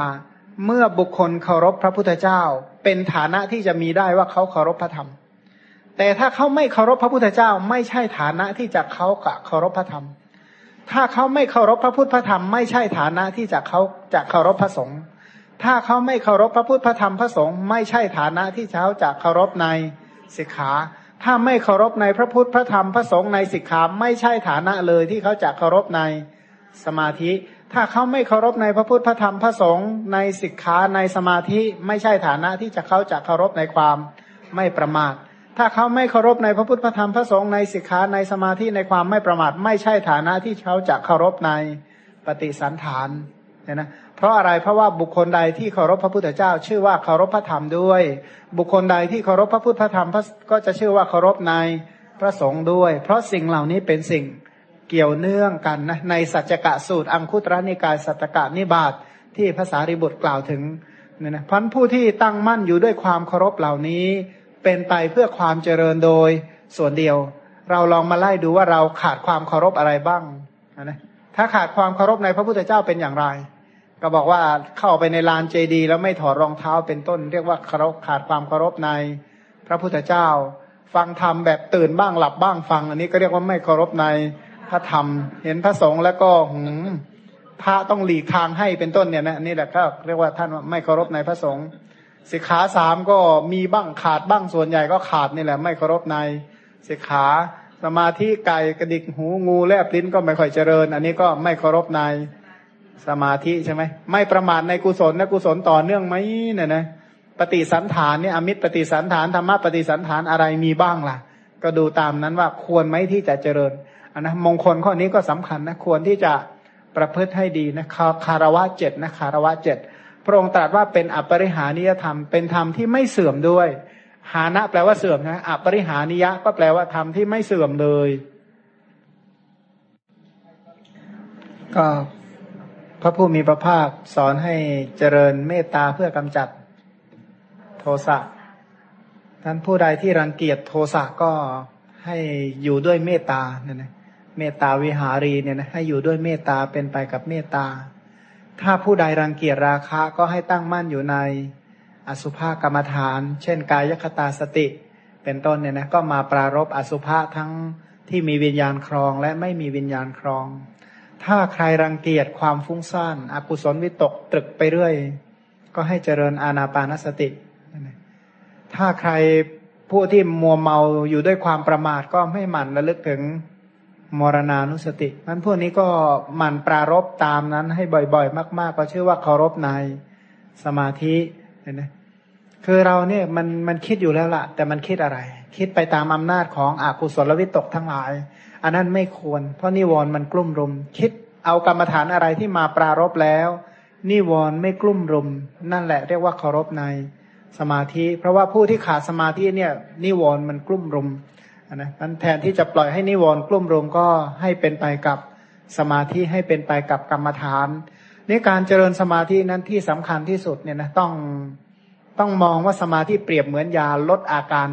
เมื่อบุคคลเคารพพระพุทธเจ้า เป็นฐานะที่จะมีได้ว่าเขาเคารพพระธรรม แต่ถ้าเขาไม่เคารพพระพุทธเจ้า ไม่ใช่ฐานะที่จะเขากะเคารพพระธรรม ถ้าเขาไม่เคารพพระพุทธพระธรรม ไม่ใช่ฐานะที่จะเขาจะเคารพพระสงฆ์ถ้าเขาไม่เคารพพระพุทธพระธรรมพระสงฆ์ไม่ใช่ฐานะที่เขาจะเคารพในสิกขา ถ้าไม่เคารพในพระพุทธพระธรรมพระสงฆ์ในสิกขาไม่ใช่ฐานะเลยที่เขาจะเคารพในสมาธิ ถ้าเขาไม่เคารพในพระพุทธพระธรรมพระสงฆ์ในสิกขาในสมาธิไม่ใช่ฐานะที่จะเขาจะเคารพในความไม่ประมาท ถ้าเขาไม่เคารพในพระพุทธพระธรรมพระสงฆ์ในสิกขาในสมาธิในความไม่ประมาท ไม่ใช่ฐานะที่เขาจะเคารพในปฏิสันฐานเนี่ยนะ เพราะอะไรเพราะว่าบุคคลใดที่เคารพพระพุทธเจ้า ชื่อว่าเคารพพระธรรมด้วย บุคคลใดที่เคารพพระพุทธพระธรรมก็จะชื่อว่าเคารพในพระสงฆ์ด้วย เพราะสิ่งเหล่านี้เป็นสิ่งเกี่ยวเนื่องกันนะในสัจกะสูตร อังคุตระนิกายสัจกะนิบาตทที่ภาษาริบุตรกล่าวถึงเนี่ยนะพันผู้ที่ตั้งมั่นอยู่ด้วยความเคารพเหล่านี้ เป็นไปเพื่อความเจริญโดยส่วนเดียว เราลองมาไล่ดูว่าเราขาดความเคารพอะไรบ้างนะถ้าขาดความเคารพในพระพุทธเจ้าเป็นอย่างไร ก็บอกว่าเข้าไปในลานเจดี แล้วไม่ถอดรองเท้าเป็นต้น เรียกว่าเคารพขาดความเคารพในพระพุทธเจ้า ฟังธรรมแบบตื่นบ้างหลับบ้างฟัง อันนี้ก็เรียกว่าไม่เคารพในพระธรรม เห็นพระสงฆ์แล้วก็หืพระต้องหลีกทางให้เป็นต้นเนี่ยนะนี่แหละก็เรียกว่าท่านไม่เคารพในพระสงฆ์สิกขาสามก็มีบ้างขาดบ้างส่วนใหญ่ก็ขาดนี่แหละ ไม่เคารพในสิกขาสมาธิไก่กระดิกหูงูแลบลิ้นก็ไม่ค่อยเจริญ อันนี้ก็ไม่เคารพใน สมาธิใช่ไหมไม่ประมาทในกุศลนะกุศลต่อเนื่องไหมเนี่ยนะปฏิสันฐานเนี่ยอมิตรปฏิสันฐานธรรมะปฏิสันฐานอะไรมีบ้างล่ะ ก็ดูตามนั้นว่าควรไหมที่จะเจริญอันนะมงคลข้อนี้ก็สำคัญนะควรที่จะประพฤติให้ดีนะคารวะเจ็ดนะคารวะเจ็ดพระองค์ตรัสว่าเป็นอปริหานิยธรรม เป็นธรรมที่ไม่เสื่อมด้วย หานะแปลว่าเสื่อมนะอปริหานิยะก็แปลว่าธรรมที่ไม่เสื่อมเลย ก็ พระผู้มีพระภาคสอนให้เจริญเมตตาเพื่อกำจัดโทสะท่านผู้ใดที่รังเกียจโทสะก็ให้อยู่ด้วยเมตตาเนี่ยนะเมตตาวิหารีเนี่ยนะให้อยู่ด้วยเมตตาเป็นไปกับเมตตา ถ้าผู้ใดรังเกียจราคะก็ให้ตั้งมั่นอยู่ในอสุภกรรมฐาน เช่นกายคตาสติ เป็นต้นเนี่ยนะก็มาปรารบอสุภะทั้งที่มีวิญญาณครองและไม่มีวิญญาณครอง ถ้าใครรังเกียจความฟุ้งซ่านอากุศลวิตกตรึกไปเรื่อย ก็ให้เจริญอาณาปานสติ ถ้าใครผู้ที่มัวเมาอยู่ด้วยความประมาทก็ไม่หมั่นระลึกถึงมรณานุสติมันพวกนี้ก็หมั่นปรารบตามนั้นให้บ่อยๆ มาก ๆ ก็ชื่อว่าเคารพในสมาธิเห็นไหมคือเราเนี่ยมันมันคิดอยู่แล้วล่ะ แต่มันคิดอะไร คิดไปตามอำนาจของอกุศลวิตกทั้งหลาย อันนั้นไม่ควร เพราะนิวรณ์มันกลุ่มรุม คิดเอากรรมฐานอะไรที่มาปรารบแล้ว นิวรณ์ไม่กลุ่มรุม นั่นแหละเรียกว่าเคารพในสมาธิ เพราะว่าผู้ที่ขาดสมาธิเนี่ยนิวรณ์มันกลุ่มรุมนะมันแทนที่จะปล่อยให้นิวรณ์กลุ่มรุมก็ให้เป็นไปกับสมาธิให้เป็นไปกับกรรมฐานนี่การเจริญสมาธินั้นที่สำคัญที่สุดเนี่ยนะต้องต้องมองว่าสมาธิเปรียบเหมือนยาลดอาการ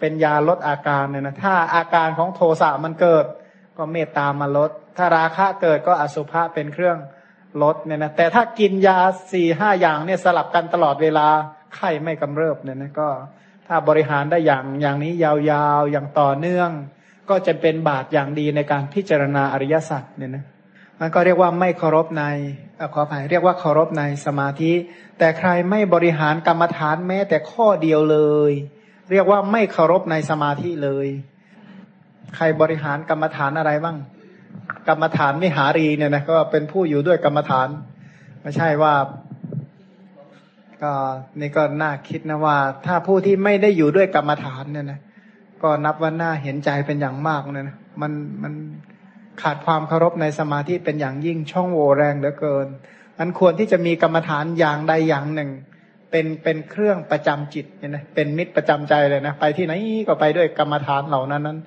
เป็นยาลดอาการเนี่ยนะถ้าอาการของโทสะมันเกิด ก็เมตตามาลด ถ้าราคะเกิดก็อสุภะเป็นเครื่องลดเนี่ยนะแต่ถ้ากินยาสี่ห้าอย่างเนี่ยสลับกันตลอดเวลาไข้ไม่กำเริบเนี่ยนะก็ถ้าบริหารได้อย่างอย่างนี้ยาวๆอย่างต่อเนื่อง ก็จะเป็นบาตรอย่างดีในการพิจารณาอริยสัจเนี่ยนะมันก็เรียกว่าไม่เคารพในอขออภัยเรียกว่าเคารพในสมาธิ แต่ใครไม่บริหารกรรมฐานแม้แต่ข้อเดียวเลย เรียกว่าไม่เคารพในสมาธิเลย ใครบริหารกรรมฐานอะไรบ้าง กรรมฐานมิหารีเนี่ยนะก็เป็นผู้อยู่ด้วยกรรมฐาน ไม่ใช่ว่าก็นี่ก็น่าคิดนะว่า ถ้าผู้ที่ไม่ได้อยู่ด้วยกรรมฐานเนี่ยนะก็นับว่าน่าเห็นใจเป็นอย่างมากเลยนะมันมันขาดความเคารพในสมาธิเป็นอย่างยิ่งช่องโหว่แรงเหลือเกินมันควรที่จะมีกรรมฐานอย่างใดอย่างหนึ่ง เป็นเป็นเครื่องประจำจิตเนี่ยนะเป็นมิตรประจำใจเลยนะไปที่ไหนก็ไปด้วยกรรมฐานเหล่านั้นนั้น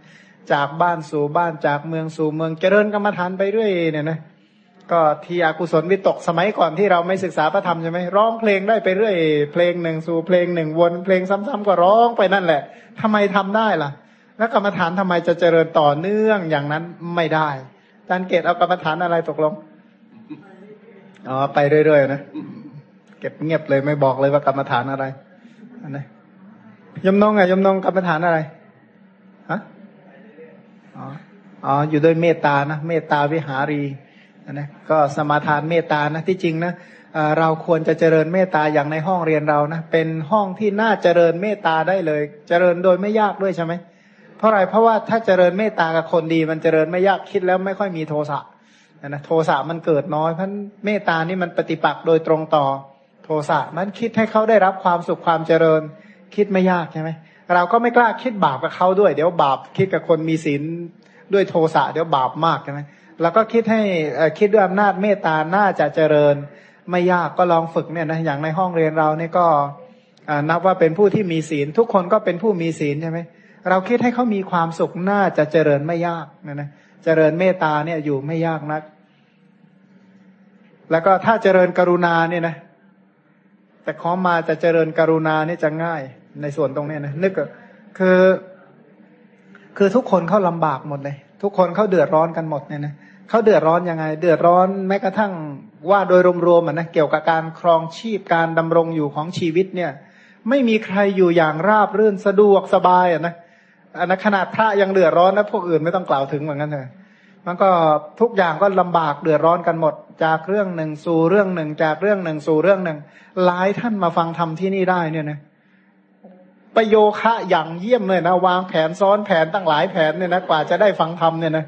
จากบ้านสู่บ้านจากเมืองสู่เมืองเจริญกรรมฐานไปเรื่อยเนี่ยนะก็ที่อากุศลวิตกสมัยก่อนที่เราไม่ศึกษาพระธรรมใช่ไหมร้องเพลงได้ไปเรื่อยเพลงหนึ่งสู่เพลงหนึ่งวนเพลงซ้ำๆก็ร้องไปนั่นแหละทำไมทำได้ล่ะ แล้วกรรมฐานทำไมจะเจริญต่อเนื่องอย่างนั้นไม่ได้จารย์เกตเอากรรมฐานอะไรตกลงอ๋อไปเรื่อยๆนะ เก็บเงียบเลยไม่บอกเลยว่ากรรมฐานอะไรอันนี้ยมนงอะยมนงกรรมฐานอะไรฮะอ๋ออ๋ออยู่ด้วยเมตตานะเมตตาวิหารีนะก็สมาทานเมตตานะที่จริงนะเราควรจะเจริญเมตตาอย่างในห้องเรียนเรานะเป็นห้องที่น่าเจริญเมตตาได้เลย เจริญโดยไม่ยากด้วยใช่ไหมเพราะอะไรเพราะว่าถ้าเจริญเมตตากับคนดี มันเจริญไม่ยากคิดแล้วไม่ค่อยมีโทสะนะโทสะมันเกิดน้อยเพราะเมตตานี่มันปฏิปักษ์โดยตรงต่อ ทสะมันคิดให้เขาได้รับความสุขความเจริญ คิดไม่ยากใช่ไหมเราก็ไม่กล้าคิดบาปกับเขาด้วย เดี๋ยวบาปคิดกับคนมีศีลด้วยโทสะเดี๋ยวบาปมากใช่ไหมแล้วก็คิดให้คิดด้วยอำนาจเมตตาน่าจะเจริญ ไม่ยากก็ลองฝึกเนี่ยนะอย่างในห้องเรียนเราเนี่ยก็นับว่าเป็นผู้ที่มีศีล ทุกคนก็เป็นผู้มีศีลใช่ไหมเราคิดให้เขามีความสุขน่าจะเจริญไม่ยากนะนะเจริญเมตตาเนี่ยอยู่ไม่ยากนัก แล้วก็ถ้าเจริญกรุณาเนี่ยนะ แต่ขอมาจะเจริญกรุณานี่จะง่ายในส่วนตรงนี้นะนึกคือ คือทุกคนเขาลำบากหมดเลย ทุกคนเขาเดือดร้อนกันหมดเนี่ยนะเขาเดือดร้อนยังไง เดือดร้อนแม้กระทั่งว่าโดยรวมๆนะเกี่ยวกับการครองชีพการดำรงอยู่ของชีวิตเนี่ย ไม่มีใครอยู่อย่างราบรื่นสะดวกสบายอะนะอันนั้นขนาดพระยังเดือดร้อนนะพวกอื่นไม่ต้องกล่าวถึงเหมือนกันเลย มันก็ทุกอย่างก็ลำบากเดือดร้อนกันหมด จากเรื่องหนึ่งสู่เรื่องหนึ่ง จากเรื่องหนึ่งสู่เรื่องหนึ่ง หลายท่านมาฟังธรรมที่นี่ได้เนี่ยนะประโยคะอย่างเยี่ยมเลยนะ วางแผนซ้อนแผนตั้งหลายแผนเนี่ยนะกว่าจะได้ฟังธรรมเนี่ยนะ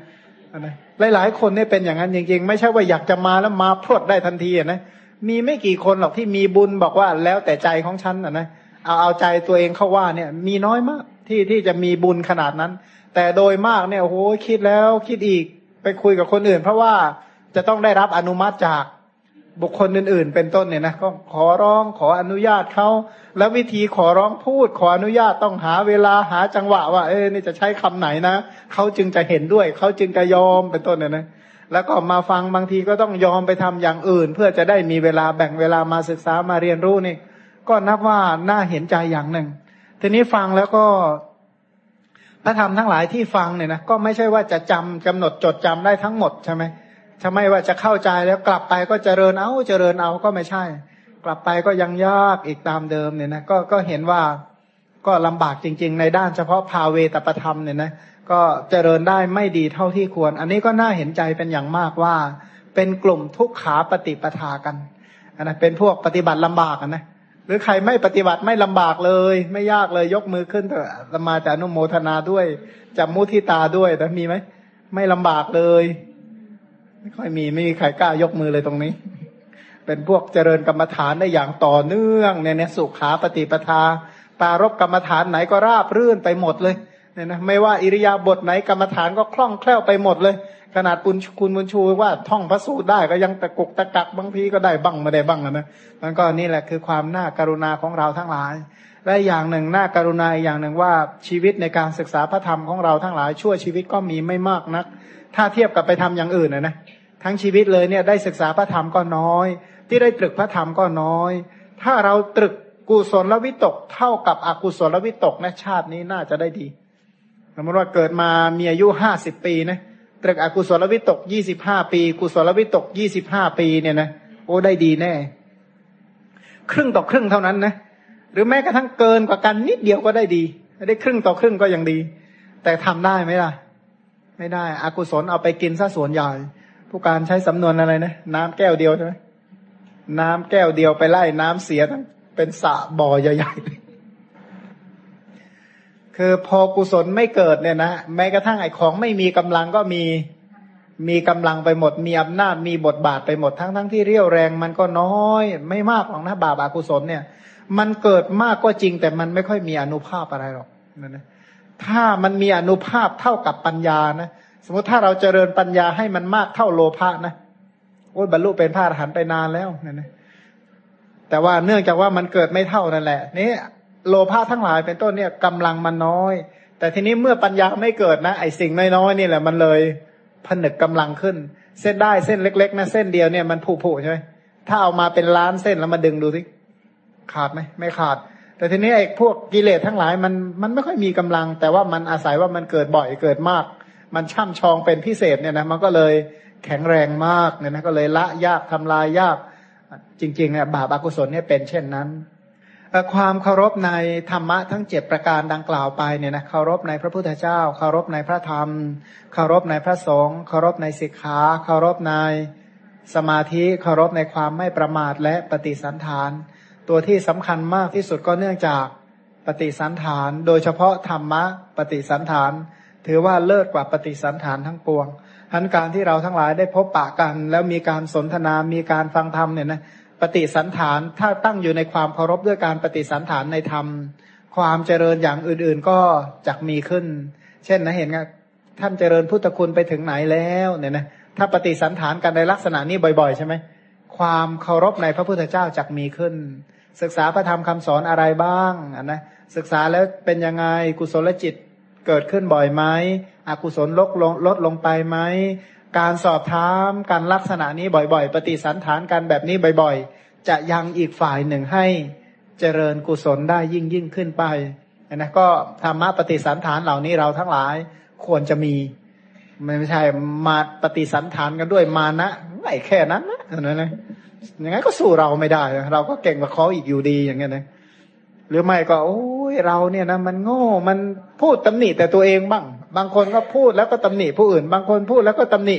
นะหลายๆคนเนี่ยเป็นอย่างนั้นจริงๆ ไม่ใช่ว่าอยากจะมาแล้วมาพรวดได้ทันทีนะมีไม่กี่คนหรอกที่มีบุญบอกว่าแล้วแต่ใจของฉันนะนะเอาเอาใจตัวเองเข้าว่าเนี่ย มีน้อยมากที่ที่จะมีบุญขนาดนั้น แต่โดยมากเนี่ยโอ้โหคิดแล้วคิดอีก ไปคุยกับคนอื่น เพราะว่าจะต้องได้รับอนุมัติจากบุคคลอื่น ๆ เป็นต้นเนี่ยนะก็ขอร้องขออนุญาตเขาแล้ววิธีขอร้องพูด ขออนุญาตต้องหาเวลาหาจังหวะว่า เออนี่จะใช้คำไหนนะเขาจึงจะเห็นด้วยเขาจึงจะยอมเป็นต้นเนี่ยนะแล้วก็มาฟังบางทีก็ต้องยอมไปทำอย่างอื่น เพื่อจะได้มีเวลาแบ่งเวลามาศึกษามาเรียนรู้นี่ ก็นับว่าน่าเห็นใจอย่างหนึ่ง ทีนี้ฟังแล้วก็ พระธรรมทั้งหลายที่ฟังเนี่ยนะก็ไม่ใช่ว่าจะจำกำหนดจดจำได้ทั้งหมดใช่ไหมถ้าไม่ว่าจะเข้าใจแล้วกลับไปก็เจริญเอาเจริญเอาก็ไม่ใช่ กลับไปก็ยังยากอีกตามเดิมเนี่ยนะก็ก็เห็นว่าก็ลำบากจริง ๆ ในด้านเฉพาะภาเวตประธรรมเนี่ยนะก็เจริญได้ไม่ดีเท่าที่ควร อันนี้ก็น่าเห็นใจเป็นอย่างมากว่า เป็นกลุ่มทุกขาปฏิปทากันนะเป็นพวกปฏิบัติลำบากนะ รือใครไม่ปฏิบัติไม่ลำบากเลย ไม่ยากเลยยกมือขึ้นเถอะสมาจะอนุโมทนาด้วยจับมุทิตาด้วยแต่มีไหมไม่ลำบากเลย ไม่ค่อยมีไม่มีใครกล้ายกมือเลยตรงนี้ เป็นพวกเจริญกรรมฐานได้อย่างต่อเนื่องเนี่ยเนี่ยสุขาปฏิปทา ปารบกรรมฐานไหนก็ราบรื่นไปหมดเลยเนี่ยนะไม่ว่าอิริยาบถไหนกรรมฐานก็คล่องแคล่วไปหมดเลย ขนาดปุญคุณบุญชูว่าท่องพระสูตรได้ก็ยังตะกุกตะกักบางทีก็ได้บ้างไม่ได้บ้างนะมันก็นี่แหละคือความน่าการุณาของเราทั้งหลาย และอย่างหนึ่งน่าการุณาอย่างหนึ่งว่าชีวิตในการศึกษาพระธรรมของเราทั้งหลาย ชั่วชีวิตก็มีไม่มากนัก ถ้าเทียบกับไปทำอย่างอื่นนะนะทั้งชีวิตเลยเนี่ยได้ศึกษาพระธรรมก็น้อย ที่ได้ตรึกพระธรรมก็น้อย ถ้าเราตรึกกุศลวิตกเท่ากับอกุศลวิตกนะชาตินี้น่าจะได้ดีสมมติว่าเกิดมามีอายุห้าสิบปีนะ ตรึกอกุศลวิตกยี่สิบห้าปี กุศลวิตกยี่สิบห้าปีเนี่ยนะโอ้ได้ดีแน่ ครึ่งต่อครึ่งเท่านั้นนะหรือแม้กระทั่งเกินกว่ากันนิดเดียวก็ได้ดีได้ครึ่งต่อครึ่งก็ยังดี แต่ทำได้ไหมล่ะ ไม่ได้อากุศลเอาไปกินซะส่วนใหญ่ผู้การใช้สำนวนอะไรนะ น้ำแก้วเดียวใช่ไหมน้ำแก้วเดียวไปไล่น้ำเสียทั้งเป็นสระบ่อใหญ่ๆ คือพอกุศลไม่เกิดเนี่ยนะแม้กระทั่งไอ้ของไม่มีกำลังก็มีมีกำลังไปหมด มีอำนาจมีบทบาทไปหมดทั้งทั้งที่เรี่ยวแรงมันก็น้อยไม่มากหรอกนะบาปอกุศลเนี่ย มันเกิดมากก็จริง แต่มันไม่ค่อยมีอนุภาพอะไรหรอกนั่นนะถ้ามันมีอนุภาพเท่ากับปัญญานะสมมติถ้าเราเจริญปัญญาให้มันมากเท่าโลภะนะโอ้ยบรรลุเป็นพระอรหันต์ไปนานแล้วนั่นนะแต่ว่าเนื่องจากว่ามันเกิดไม่เท่านั่นแหละนี่ โลภะทั้งหลายเป็นต้นเนี่ยกำลังมันน้อย แต่ทีนี้เมื่อปัญญาไม่เกิดนะ ไอสิ่งน้อยๆนี่แหละมันเลยผนึกกำลังขึ้น เส้นได้เส้นเล็ก ๆ นะ เส้นเดียวเนี่ยมันผุๆใช่ไหมถ้าเอามาเป็นล้านเส้นแล้วมาดึงดูสิขาดไหมไม่ขาด แต่ทีนี้ไอ้พวกกิเลสทั้งหลายมันมันไม่ค่อยมีกำลัง แต่ว่ามันอาศัยว่ามันเกิดบ่อยเกิดมาก มันช่ำชองเป็นพิเศษเนี่ยนะมันก็เลยแข็งแรงมากเนี่ยนะก็เลยละยากทำลายยาก จริงๆเนี่ยบาปอกุศลเนี่ยเป็นเช่นนั้น ความเคารพในธรรมะทั้งเจ็ดประการดังกล่าวไปเนี่ยนะเคารพในพระพุทธเจ้า เคารพในพระธรรม เคารพในพระสงฆ์เคารพในสิกขา เคารพในสมาธิเคารพในความไม่ประมาทและปฏิสันฐาน ตัวที่สำคัญมากที่สุดก็เนื่องจากปฏิสันฐาน โดยเฉพาะธรรมะปฏิสันฐาน ถือว่าเลิศกว่าปฏิสันฐานทั้งปวงทันการที่เราทั้งหลายได้พบปะกัน แล้วมีการสนทนา มีการฟังธรรมเนี่ยนะ ปฏิสันฐานถ้าตั้งอยู่ในความเคารพด้วยการปฏิสันฐานในธรรม ความเจริญอย่างอื่นๆก็จะมีขึ้น เช่นนะเห็นไงท่านเจริญพุทธคุณไปถึงไหนแล้วเนี่ยนะถ้าปฏิสันฐานกันในลักษณะนี้บ่อยๆ ใช่ไหมความเคารพในพระพุทธเจ้าจะมีขึ้น ศึกษาพระธรรมคำสอนอะไรบ้างนะศึกษาแล้วเป็นยังไงกุศลจิตเกิดขึ้นบ่อยไหมอกุศลลดลงลดลงไปไหม การสอบถามการลักษณะนี้บ่อยๆ ปฏิสันฐานกันแบบนี้บ่อยๆ จะยังอีกฝ่ายหนึ่งให้เจริญกุศลได้ยิ่งยิ่งขึ้นไปนะก็ธรรมะปฏิสันฐานเหล่านี้เราทั้งหลายควรจะมีไม่ใช่มาปฏิสันฐานกันด้วยมานะไม่แค่นั้นนะนั่นนะยังไงก็สู้เราไม่ได้ เราก็เก่งกว่าเขาอีกอยู่ดีอย่างเงี้ยนะหรือไม่ก็ โอ้ยเราเนี่ยนะมันโง่มันพูดตำหนิแต่ตัวเองบ้าง บางคนก็พูดแล้วก็ตำหนิผู้อื่น บางคนพูดแล้วก็ตำหนิ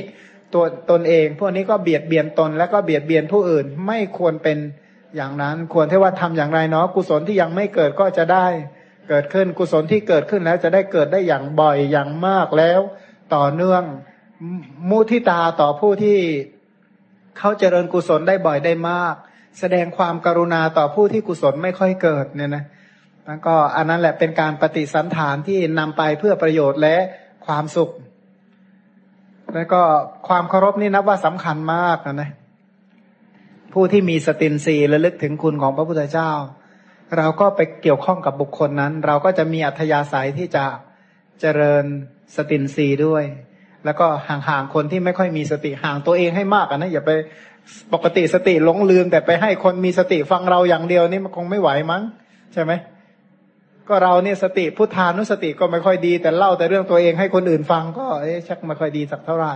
ตัวตนเอง พวกนี้ก็เบียดเบียนตนแล้วก็เบียดเบียนผู้อื่น ไม่ควรเป็นอย่างนั้น ควรที่ว่าทำอย่างไรเนาะกุศลที่ยังไม่เกิดก็จะได้เกิดขึ้นกุศลที่เกิดขึ้นแล้วจะได้เกิดได้อย่างบ่อยอย่างมากแล้ว ต่อเนื่องมุทิตาต่อผู้ที่เขาเจริญกุศลได้บ่อยได้มาก แสดงความกรุณาต่อผู้ที่กุศลไม่ค่อยเกิดเนี่ยนะ แล้วก็อันนั้นแหละเป็นการปฏิสันฐานที่นำไปเพื่อประโยชน์และความสุข แล้วก็ความเคารพนี่นับว่าสำคัญมากนะนะผู้ที่มีสตินรีระลึกถึงคุณของพระพุทธเจ้า เราก็ไปเกี่ยวข้องกับบุคคลนั้น เราก็จะมีอัธยาศัยที่จะเจริญสตินรีด้วย แล้วก็ห่างๆคนที่ไม่ค่อยมีสติห่างตัวเองให้มากนะอย่าไปปกติสติหลงลืมแต่ไปให้คนมีสติฟังเราอย่างเดียวนี่มันคงไม่ไหวมั้ง ใช่ไหม ก็เราเนี่ยสติพุทธานุสติก็ไม่ค่อยดี แต่เล่าแต่เรื่องตัวเองให้คนอื่นฟังก็เอ๊ะชักไม่ค่อยดีสักเท่าไหร่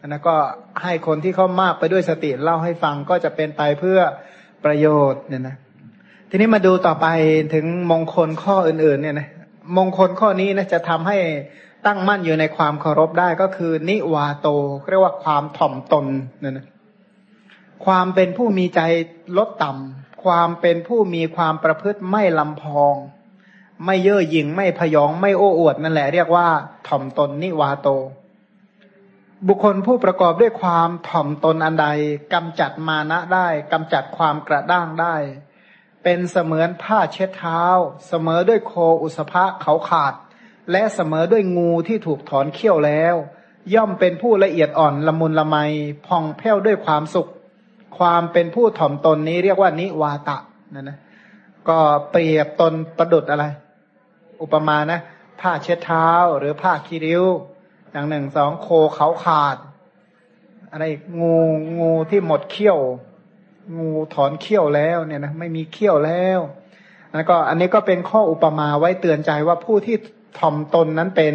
อันนั้นก็ให้คนที่เขามากไปด้วยสติเล่าให้ฟังก็จะเป็นไปเพื่อประโยชน์เนี่ยนะทีนี้มาดูต่อไปถึงมงคลข้ออื่นๆเนี่ยนะมงคลข้อนี้นะจะทำให้ตั้งมั่นอยู่ในความเคารพได้ก็คือ นิวาโตเรียกว่าความถ่อมตนเนี่ยนะความเป็นผู้มีใจลดต่ำความเป็นผู้มีความประพฤติไม่ลำพอง ไม่เย่อหยิ่งไม่พยองไม่โอ้อวดนั่นแหละเรียกว่าถ่อมตนนิวาโต บุคคลผู้ประกอบด้วยความถ่อมตนอันใดกำจัดมานะได้กำจัดความกระด้างได้ เป็นเสมือนผ้าเช็ดเท้า เสมอด้วยโคอุสภะเขาขาด และเสมอด้วยงูที่ถูกถอนเขี้ยวแล้ว ย่อมเป็นผู้ละเอียดอ่อนละมุนละไมพองแผ้วด้วยความสุข ความเป็นผู้ถ่อมตนนี้เรียกว่านิวาตะนั่นนะก็เปรียบตนประดุดอะไร อุปมานะ ผ้าเช็ดเท้า หรือผ้าคีริ้ว อย่างหนึ่งสองโคเขาขาด อะไรงูงูที่หมดเขี้ยว งูถอนเขี้ยวแล้วเนี่ยนะไม่มีเขี้ยวแล้วแล้วก็อันนี้ก็เป็นข้ออุปมาไว้เตือนใจว่าผู้ที่ถ่อมตนนั้นเป็น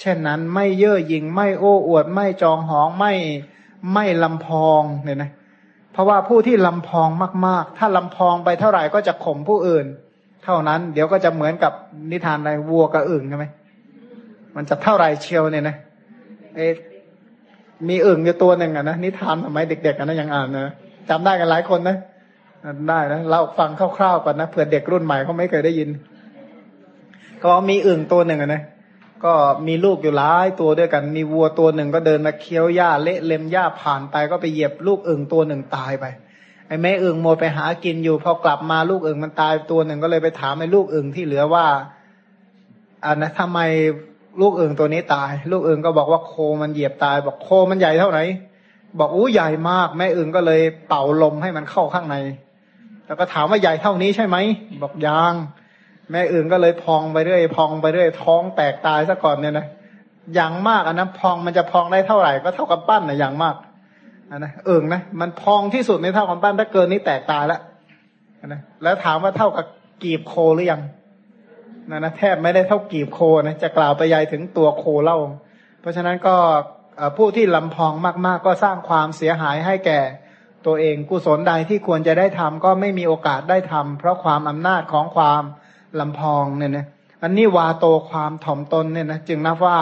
เช่นนั้นไม่เย่อหยิ่งไม่โอ้อวด ไม่จองหองไม่ไม่ลำพองเนี่ยนะเพราะว่าผู้ที่ลำพองมาก ๆ ถ้าลำพองไปเท่าไหร่ก็จะข่มผู้อื่น เท่านั้น เดี๋ยวก็จะเหมือนกับนิทานอะไรวัวกับอึ่งใช่ไหมมันจะเท่าไรเชียวเนี่ยนะเอมีอึ่งอยู่ตัวหนึ่งอะนะนิทานสมัยเด็กๆกันนะยังอ่านนะจำได้กันหลายคนนะได้นะเราฟังคร่าวๆก่อนนะเผื่อเด็กรุ่นใหม่เขาไม่เคยได้ยิน ก็มีอึ่งตัวหนึ่งอะนะก็มีลูกอยู่หลายตัวด้วยกัน มีวัวตัวหนึ่งก็เดินมาเคี้ยวหญ้าเละเล็มหญ้าผ่านไปก็ไปเหยียบลูกอึ่งตัวหนึ่งตายไป ไอ้แม่อึ่งโมไปหากินอยู่พอกลับมาลูกอึ่งมันตายตัวหนึ่งก็เลยไปถามไอ้ลูกอึ่งที่เหลือว่าอันนะทำไมลูกอึ่งตัวนี้ตาย ลูกอึ่งก็บอกว่าโคมันเหยียบตาย บอกโคมันใหญ่เท่าไหร่บอกอู้ใหญ่มาก แม่อึ่งก็เลยเป่าลมให้มันเข้าข้างใน แล้วก็ถามว่าใหญ่เท่านี้ใช่ไหมบอกยางแม่อึ่งก็เลยพองไปเรื่อยพองไปเรื่อยท้องแตกตายซะก่อนเนี่ยนะอย่างมากอันนั้นพองมันจะพองได้เท่าไหร่ ก็เท่ากับปั้นนะอย่างมาก นะเอิงนะมันพองที่สุดในเท่าของปั้นถ้าเกินนี้แตกตายแล้วนะแล้วถามว่าเท่ากับกีบโคหรือยังนะนะแทบไม่ได้เท่ากีบโคนะจะกล่าวไปยายถึงตัวโคเล่า เพราะฉะนั้นก็ผู้ที่ลำพองมากๆ ก็สร้างความเสียหายให้แก่ตัวเองกุศลใดที่ควรจะได้ทำก็ไม่มีโอกาสได้ทำเพราะความอำนาจของความลำพองเนี่ยนะอันนี้วาโตความถ่อมตนเนี่ยนะจึงนับว่า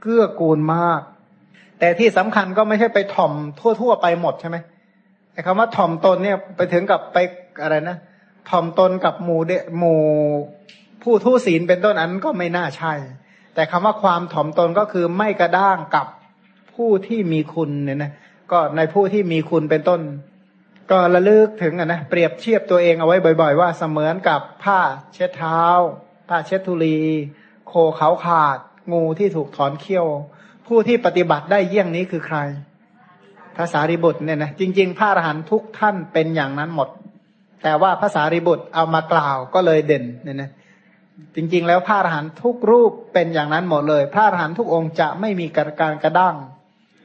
เกื้อกูลมาก แต่ที่สำคัญก็ไม่ใช่ไปถ่อมทั่ว ๆ ไปหมดใช่ไหมไอ้คำว่าถ่อมตนเนี่ยไปถึงกับไปอะไรนะถ่อมตนกับหมู่เดหมู่ผู้ทุศีลเป็นต้นอันก็ไม่น่าใช่ แต่คำว่าความถ่อมตนก็คือไม่กระด้างกับผู้ที่มีคุณเนี่ยนะก็ในผู้ที่มีคุณเป็นต้น ก็ระลึกถึงนะเปรียบเทียบตัวเองเอาไว้บ่อย ๆ ว่าเสมือนกับผ้าเช็ดเท้า ผ้าเช็ดทุลี โคเขาขาด งูที่ถูกถอนเขี้ยว ผู้ที่ปฏิบัติได้เยี่ยงนี้คือใครภาษาริบุตรเนี่ยนะจริง ๆ พระอรหันต์ทุกท่านเป็นอย่างนั้นหมด แต่ว่าภาษาริบุตรเอามากล่าวก็เลยเด่นเนี่ยนะจริง ๆ แล้วพระอรหันต์ทุกรูปเป็นอย่างนั้นหมดเลย พระอรหันต์ทุกองค์จะไม่มีการกระด้าง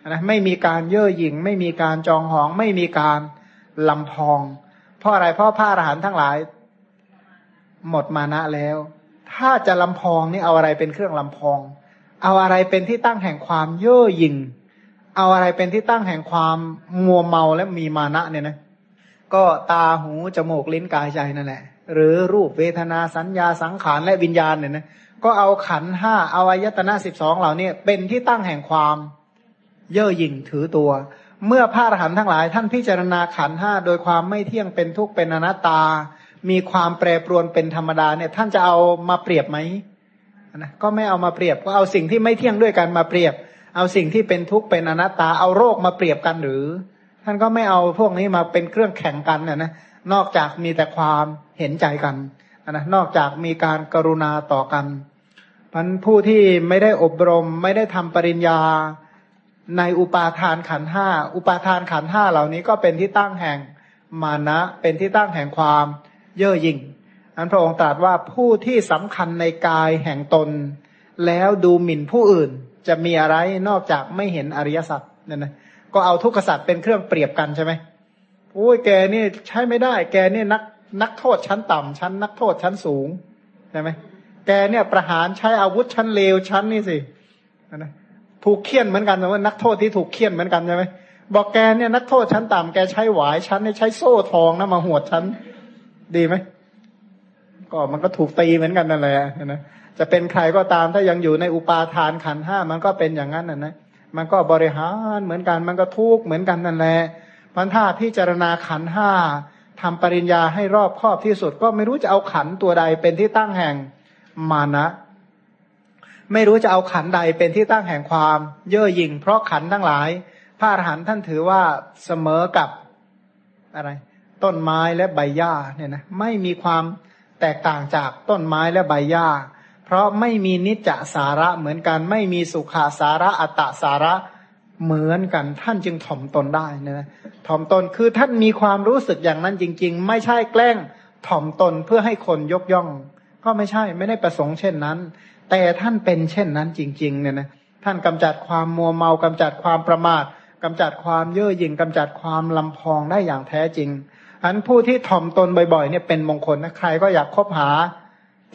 นะไม่มีการเย่อหยิ่ง ไม่มีการจองหอง ไม่มีการลำพอง เพราะอะไรเพราะพระอรหันต์ทั้งหลาย หมดมานะแล้ว ถ้าจะลำพองนี่เอาอะไรเป็นเครื่องลำพอง เอาอะไรเป็นที่ตั้งแห่งความเย่อหยิ่ง เอาอะไรเป็นที่ตั้งแห่งความมัวเมาและมีมานะเนี่ยนะ ก็ตาหูจมูกลิ้นกายใจนั่นแหละ หรือรูปเวทนาสัญญาสังขารและวิญญาณเนี่ยนะก็เอาขันห้าเอาอายตนะสิบสองเหล่านี้เป็นที่ตั้งแห่งความเย่อหยิ่งถือตัว เมื่อพระอรหันต์ทั้งหลาย ท่านพิจารณาขันห้าโดยความไม่เที่ยงเป็นทุกข์เป็นอนัตตา มีความแปรปรวนเป็นธรรมดาเนี่ย ท่านจะเอามาเปรียบไหม นะก็ไม่เอามาเปรียบก็เอาสิ่งที่ไม่เที่ยงด้วยกันมาเปรียบ เอาสิ่งที่เป็นทุกข์เป็นอนัตตาเอาโรคมาเปรียบกันหรือ ท่านก็ไม่เอาพวกนี้มาเป็นเครื่องแข่งกันนะนะนอกจากมีแต่ความเห็นใจกันนะนอกจากมีการกรุณาต่อกันพันผู้ที่ไม่ได้อบรม ไม่ได้ทำปริญญาในอุปาทานขันห้าอุปาทานขันห้าเหล่านี้ก็เป็นที่ตั้งแห่งมานะ เป็นที่ตั้งแห่งความเย่อหยิ่ง อันพระองค์ตรัสว่าผู้ที่สำคัญในกายแห่งตน แล้วดูหมิ่นผู้อื่น จะมีอะไรนอกจากไม่เห็นอริยสัจเนี่ยนะก็เอาทุกขสัจเป็นเครื่องเปรียบกันใช่ไหมโอ้ยแกนี่ใช้ไม่ได้ แกนี่นักนักโทษชั้นต่ำชั้นนักโทษชั้นสูงใช่ไหมแกเนี่ยประหารใช้อาวุธชั้นเลวชั้นนี่สินะถูกเคี่ยนเหมือนกันแต่ว่านักโทษที่ถูกเคี่ยนเหมือนกันใช่ไหมบอกแกเนี่ยนักโทษชั้นต่ำแกใช้หวายชั้นนี่ใช้โซ่ทองนะมาหวดชั้น ดีไหม ก็มันก็ถูกตีเหมือนกันนั่นแหละนะจะเป็นใครก็ตามถ้ายังอยู่ในอุปาทานขันห้ามันก็เป็นอย่างนั้นนะนะมันก็บริหารเหมือนกัน มันก็ทุกข์เหมือนกันนั่นแหละพันธาพิจารณาขันห้าทำปริญญาให้รอบครอบที่สุด ก็ไม่รู้จะเอาขันตัวใดเป็นที่ตั้งแห่งมานะไม่รู้จะเอาขันใดเป็นที่ตั้งแห่งความเย่อหยิ่ง เพราะขันทั้งหลาย พระอรหันต์ท่านถือว่าเสมอกับอะไร ต้นไม้และใบหญ้าเนี่ยนะไม่มีความ แตกต่างจากต้นไม้และใบหญ้า เพราะไม่มีนิจจสาระเหมือนกัน ไม่มีสุขาสาระอัตตสาระเหมือนกัน ท่านจึงถ่อมตนได้นะถ่อมตนคือท่านมีความรู้สึกอย่างนั้นจริง ๆ ไม่ใช่แกล้งถ่อมตนเพื่อให้คนยกย่อง ก็ไม่ใช่ไม่ได้ประสงค์เช่นนั้น แต่ท่านเป็นเช่นนั้นจริงๆเนี่ยนะท่านกำจัดความมัวเมากำจัดความประมาทกำจัดความเย่อหยิ่งกำจัดความลำพองได้อย่างแท้จริง อันผู้ที่ถ่อมตนบ่อยๆเนี่ยเป็นมงคลนะใครก็อยากคบหา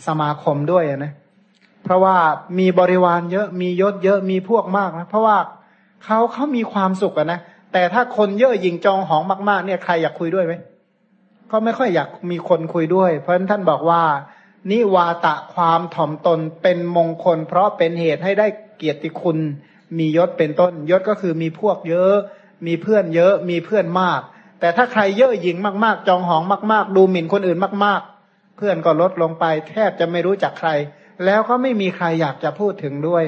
สมาคมด้วยนะเพราะว่ามีบริวารเยอะมียศเยอะมีพวกมากนะเพราะว่าเขาเขามีความสุขอะนะแต่ถ้าคนเยอะยิงจองหองมากๆ เนี่ยใครอยากคุยด้วยไหมก็ไม่ค่อยอยากมีคนคุยด้วย เพราะฉะนั้นท่านบอกว่า นิวาตะความถ่อมตนเป็นมงคล เพราะเป็นเหตุให้ได้เกียรติคุณ มียศเป็นต้นยศก็คือมีพวกเยอะ มีเพื่อนเยอะมีเพื่อนมาก แต่ถ้าใครเย่อหยิ่งมากๆ จองหองมาก ๆ ดูหมิ่นคนอื่นมาก ๆ เพื่อนก็ลดลงไป แทบจะไม่รู้จักใคร แล้วก็ไม่มีใครอยากจะพูดถึงด้วย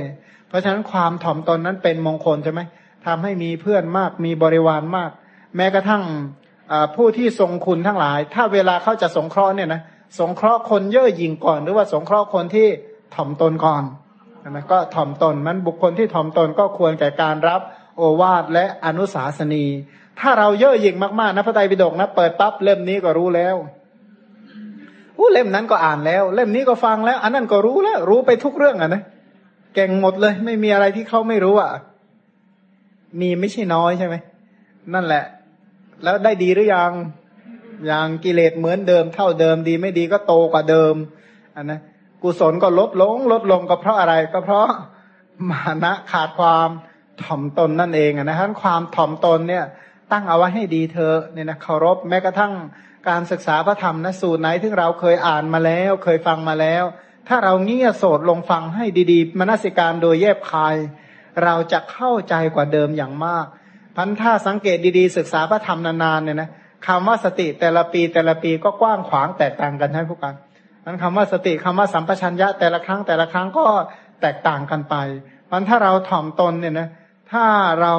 เพราะฉะนั้นความถ่อมตนนั้นเป็นมงคลใช่ไหมทำให้มีเพื่อนมากมีบริวารมาก แม้กระทั่งผู้ที่ทรงคุณทั้งหลาย ถ้าเวลาเขาจะสงเคราะห์เนี่ยนะสงเคราะห์คนเย่อหยิ่งก่อน หรือว่าสงเคราะห์คนที่ถ่อมตนก่อนนะก็ถ่อมตนมันบุคคลที่ถ่อมตนก็ควรแก่การรับโอวาทและอนุสาสนี ถ้าเราเย่อหยิ่งมากๆนะพระไตรปิฎกนะเปิดปั๊บเล่มนี้ก็รู้แล้วอู้เล่มนั้นก็อ่านแล้ว เล่มนี้ก็ฟังแล้ว อันนั้นก็รู้แล้ว รู้ไปทุกเรื่องอะนะเก่งหมดเลย ไม่มีอะไรที่เขาไม่รู้อะ มีไม่ใช่น้อยใช่ไหมนั่นแหละ แล้วได้ดีหรือยังอย่างกิเลสเหมือนเดิม เท่าเดิมดีไม่ดีก็โตกว่าเดิมอันนะกุศลก็ลดลง ลดลงก็เพราะอะไรก็เพราะมานะขาดความถ่อมตนนั่นเองนะฮะความถ่อมตนเนี่ย ตั้งเอาไว้ให้ดีเธอเนี่ยนะเคารพแม้กระทั่งการศึกษาพระธรรมนะสูตรไหนที่เราเคยอ่านมาแล้ว เคยฟังมาแล้ว ถ้าเราเงี่ยโสดลงฟังให้ดีๆ มนสิการโดยแยบคาย เราจะเข้าใจกว่าเดิมอย่างมากพันถ้าสังเกตดีๆ ศึกษาพระธรรมนานๆเนี่ยนะคำว่าสติแต่ละปีแต่ละปีก็กว้างขวางแตกต่างกันใช่ผู้กันนั้นคำว่าสติคำว่าสัมปชัญญะแต่ละครั้งแต่ละครั้งก็แตกต่างกันไปพันถ้าเราถ่อมตนเนี่ยนะถ้าเรา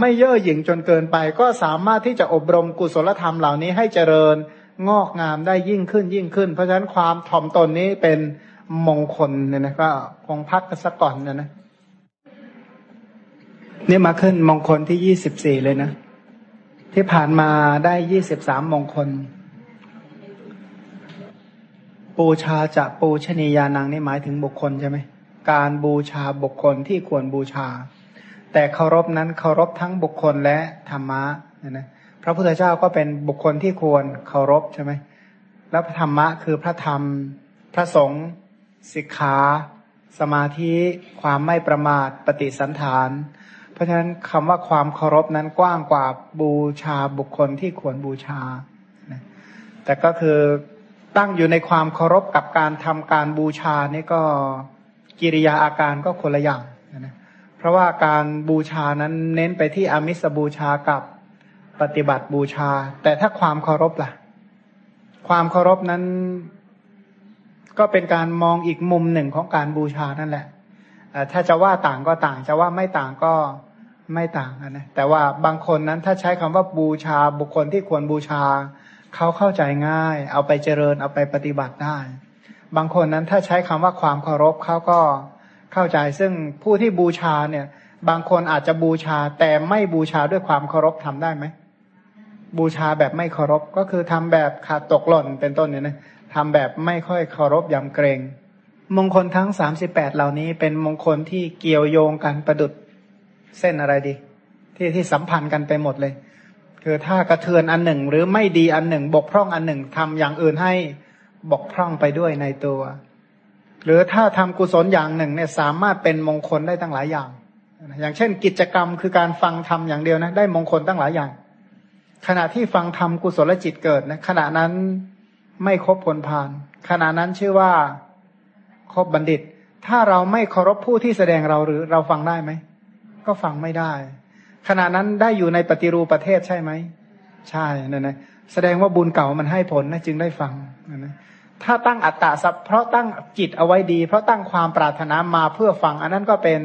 ไม่เย่อหยิ่งจนเกินไป ก็สามารถที่จะอบรมกุศลธรรมเหล่านี้ให้เจริญงอกงามได้ยิ่งขึ้นยิ่งขึ้น เพราะฉะนั้นความถ่อมตนนี้เป็นมงคลเนี่ยนะก็คงพักกันสักก่อนนะนะนี่มาขึ้นมงคลที่ยี่สิบสี่เลยนะ ที่ผ่านมาได้ยี่สิบสามมงคลบูชาจะปูชนียานังนี่หมายถึงบุคคลใช่ไหมการบูชาบุคคลที่ควรบูชา แต่เคารพนั้นเคารพทั้งบุคคลและธรรมะนะนะพระพุทธเจ้าก็เป็นบุคคลที่ควรเคารพใช่ไหมแล้วธรรมะคือพระธรรม พระสงฆ์สิกขาสมาธิความไม่ประมาทปฏิสันฐาน เพราะฉะนั้นคำว่าความเคารพนั้นกว้างกว่าบูชาบุคคลที่ควรบูชา แต่ก็คือตั้งอยู่ในความเคารพกับการทำการบูชานี่ก็กิริยาอาการก็คนละอย่าง เพราะว่าการบูชานั้นเน้นไปที่อามิสบูชากับปฏิบัติบูชา แต่ถ้าความเคารพล่ะ ความเคารพนั้น ก็เป็นการมองอีกมุมหนึ่งของการบูชานั่นแหละถ้าจะว่าต่างก็ต่าง จะว่าไม่ต่างก็ไม่ต่างนะแต่ว่าบางคนนั้นถ้าใช้คำว่าบูชาบุคคลที่ควรบูชาเขาเข้าใจง่าย เอาไปเจริญเอาไปปฏิบัติได้ บางคนนั้นถ้าใช้คำว่าความเคารพเขาก็เข้าใจซึ่งผู้ที่บูชาเนี่ย บางคนอาจจะบูชา แต่ไม่บูชาด้วยความเคารพทำได้ไหมบูชาแบบไม่เคารพก็คือทำแบบขาดตกหล่นเป็นต้นเนี่ยนะทำแบบไม่ค่อยเคารพยำเกรง มงคลทั้งสามสิบแปดเหล่านี้เป็นมงคลที่เกี่ยวโยงกันประดุดเส้นอะไรดี ที่ที่สัมพันธ์กันไปหมดเลย คือถ้ากระเทือนอันหนึ่งหรือไม่ดีอันหนึ่ง บกพร่องอันหนึ่งทำอย่างอื่นให้บกพร่องไปด้วยในตัว หรือถ้าทำกุศลอย่างหนึ่งเนี่ยสามารถเป็นมงคลได้ตั้งหลายอย่าง อย่างเช่น กิจกรรมคือการฟังธรรมอย่างเดียวนะได้มงคลตั้งหลายอย่าง ขณะที่ฟังธรรมกุศลจิตเกิดนะขณะนั้นไม่ครบผลพาน ขณะนั้นชื่อว่าครบบัณฑิต ถ้าเราไม่เคารพผู้ที่แสดงเราหรือเราฟังได้ไหม ก็ฟังไม่ได้ ขณะนั้นได้อยู่ในปฏิรูปประเทศใช่ไหม ใช่นั่นนะแสดงว่าบุญเก่ามันให้ผลนะจึงได้ฟังนั่นนะ ถ้าตั้งอัตตาสัพเพราะตั้งจิตเอาไว้ดี เพราะตั้งความปรารถนามาเพื่อฟัง อันนั้นก็เป็น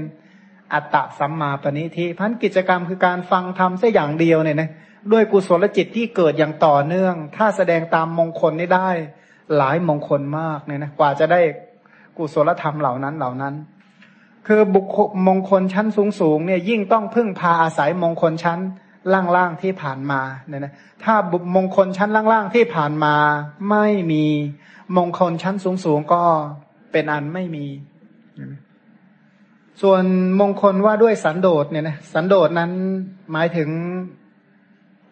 อัตตะสัมมาปณิทิพันกิจกรรมคือการฟังทำแค่อย่างเดียวเนี่ยนะด้วยกุศลจิตที่เกิดอย่างต่อเนื่อง ถ้าแสดงตามมงคลนี้ได้หลายมงคลมากเนี่ยนะกว่าจะได้กุศลธรรมเหล่านั้นเหล่านั้น คือบุคมงคลชั้นสูงสูงเนี่ยยิ่งต้องพึ่งพาอาศัยมงคลชั้นล่างๆที่ผ่านมาเนี่ยนะถ้าบุมงคลชั้นล่างๆที่ผ่านมาไม่มี มงคลชั้นสูงสูงก็เป็นอันไม่มี ส่วนมงคลว่าด้วยสันโดษเนี่ยนะสันโดษนั้นหมายถึง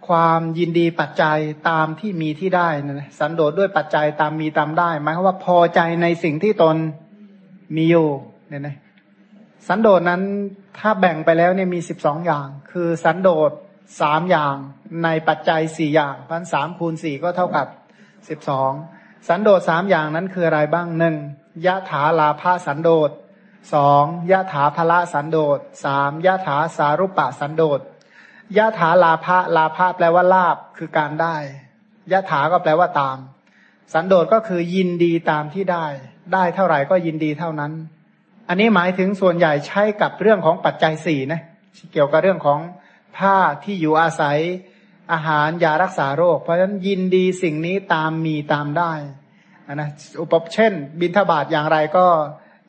ความยินดีปัจจัยตามที่มีที่ได้นะสันโดษด้วยปัจจัยตามมีตามได้ หมายความว่าพอใจในสิ่งที่ตนมีอยู่เนี่ยนะสันโดษนั้นถ้าแบ่งไปแล้วเนี่ยมีสิบสองอย่าง คือสันโดษสามอย่างในปัจจัยสี่อย่างพันสามคูณสี่ก็เท่ากับสิบสอง สันโดษสามอย่างนั้นคืออะไรบ้างหนึ่งยะถาลาภาสันโดษสองยะถาภละสันโดษสามยะถาสารุปะสันโดษยะถาลาภะลาภะแปลว่าลาบคือการได้ยะถาก็แปลว่าตาม สันโดษก็คือยินดีตามที่ได้ ได้เท่าไหร่ก็ยินดีเท่านั้น อันนี้หมายถึงส่วนใหญ่ใช้กับเรื่องของปัจจัยสี่นะเกี่ยวกับเรื่องของผ้าที่อยู่อาศัย อาหารยารักษาโรค เพราะฉะนั้นยินดีสิ่งนี้ตามมีตามได้นะอุปเช่น บินทบาทอย่างไรก็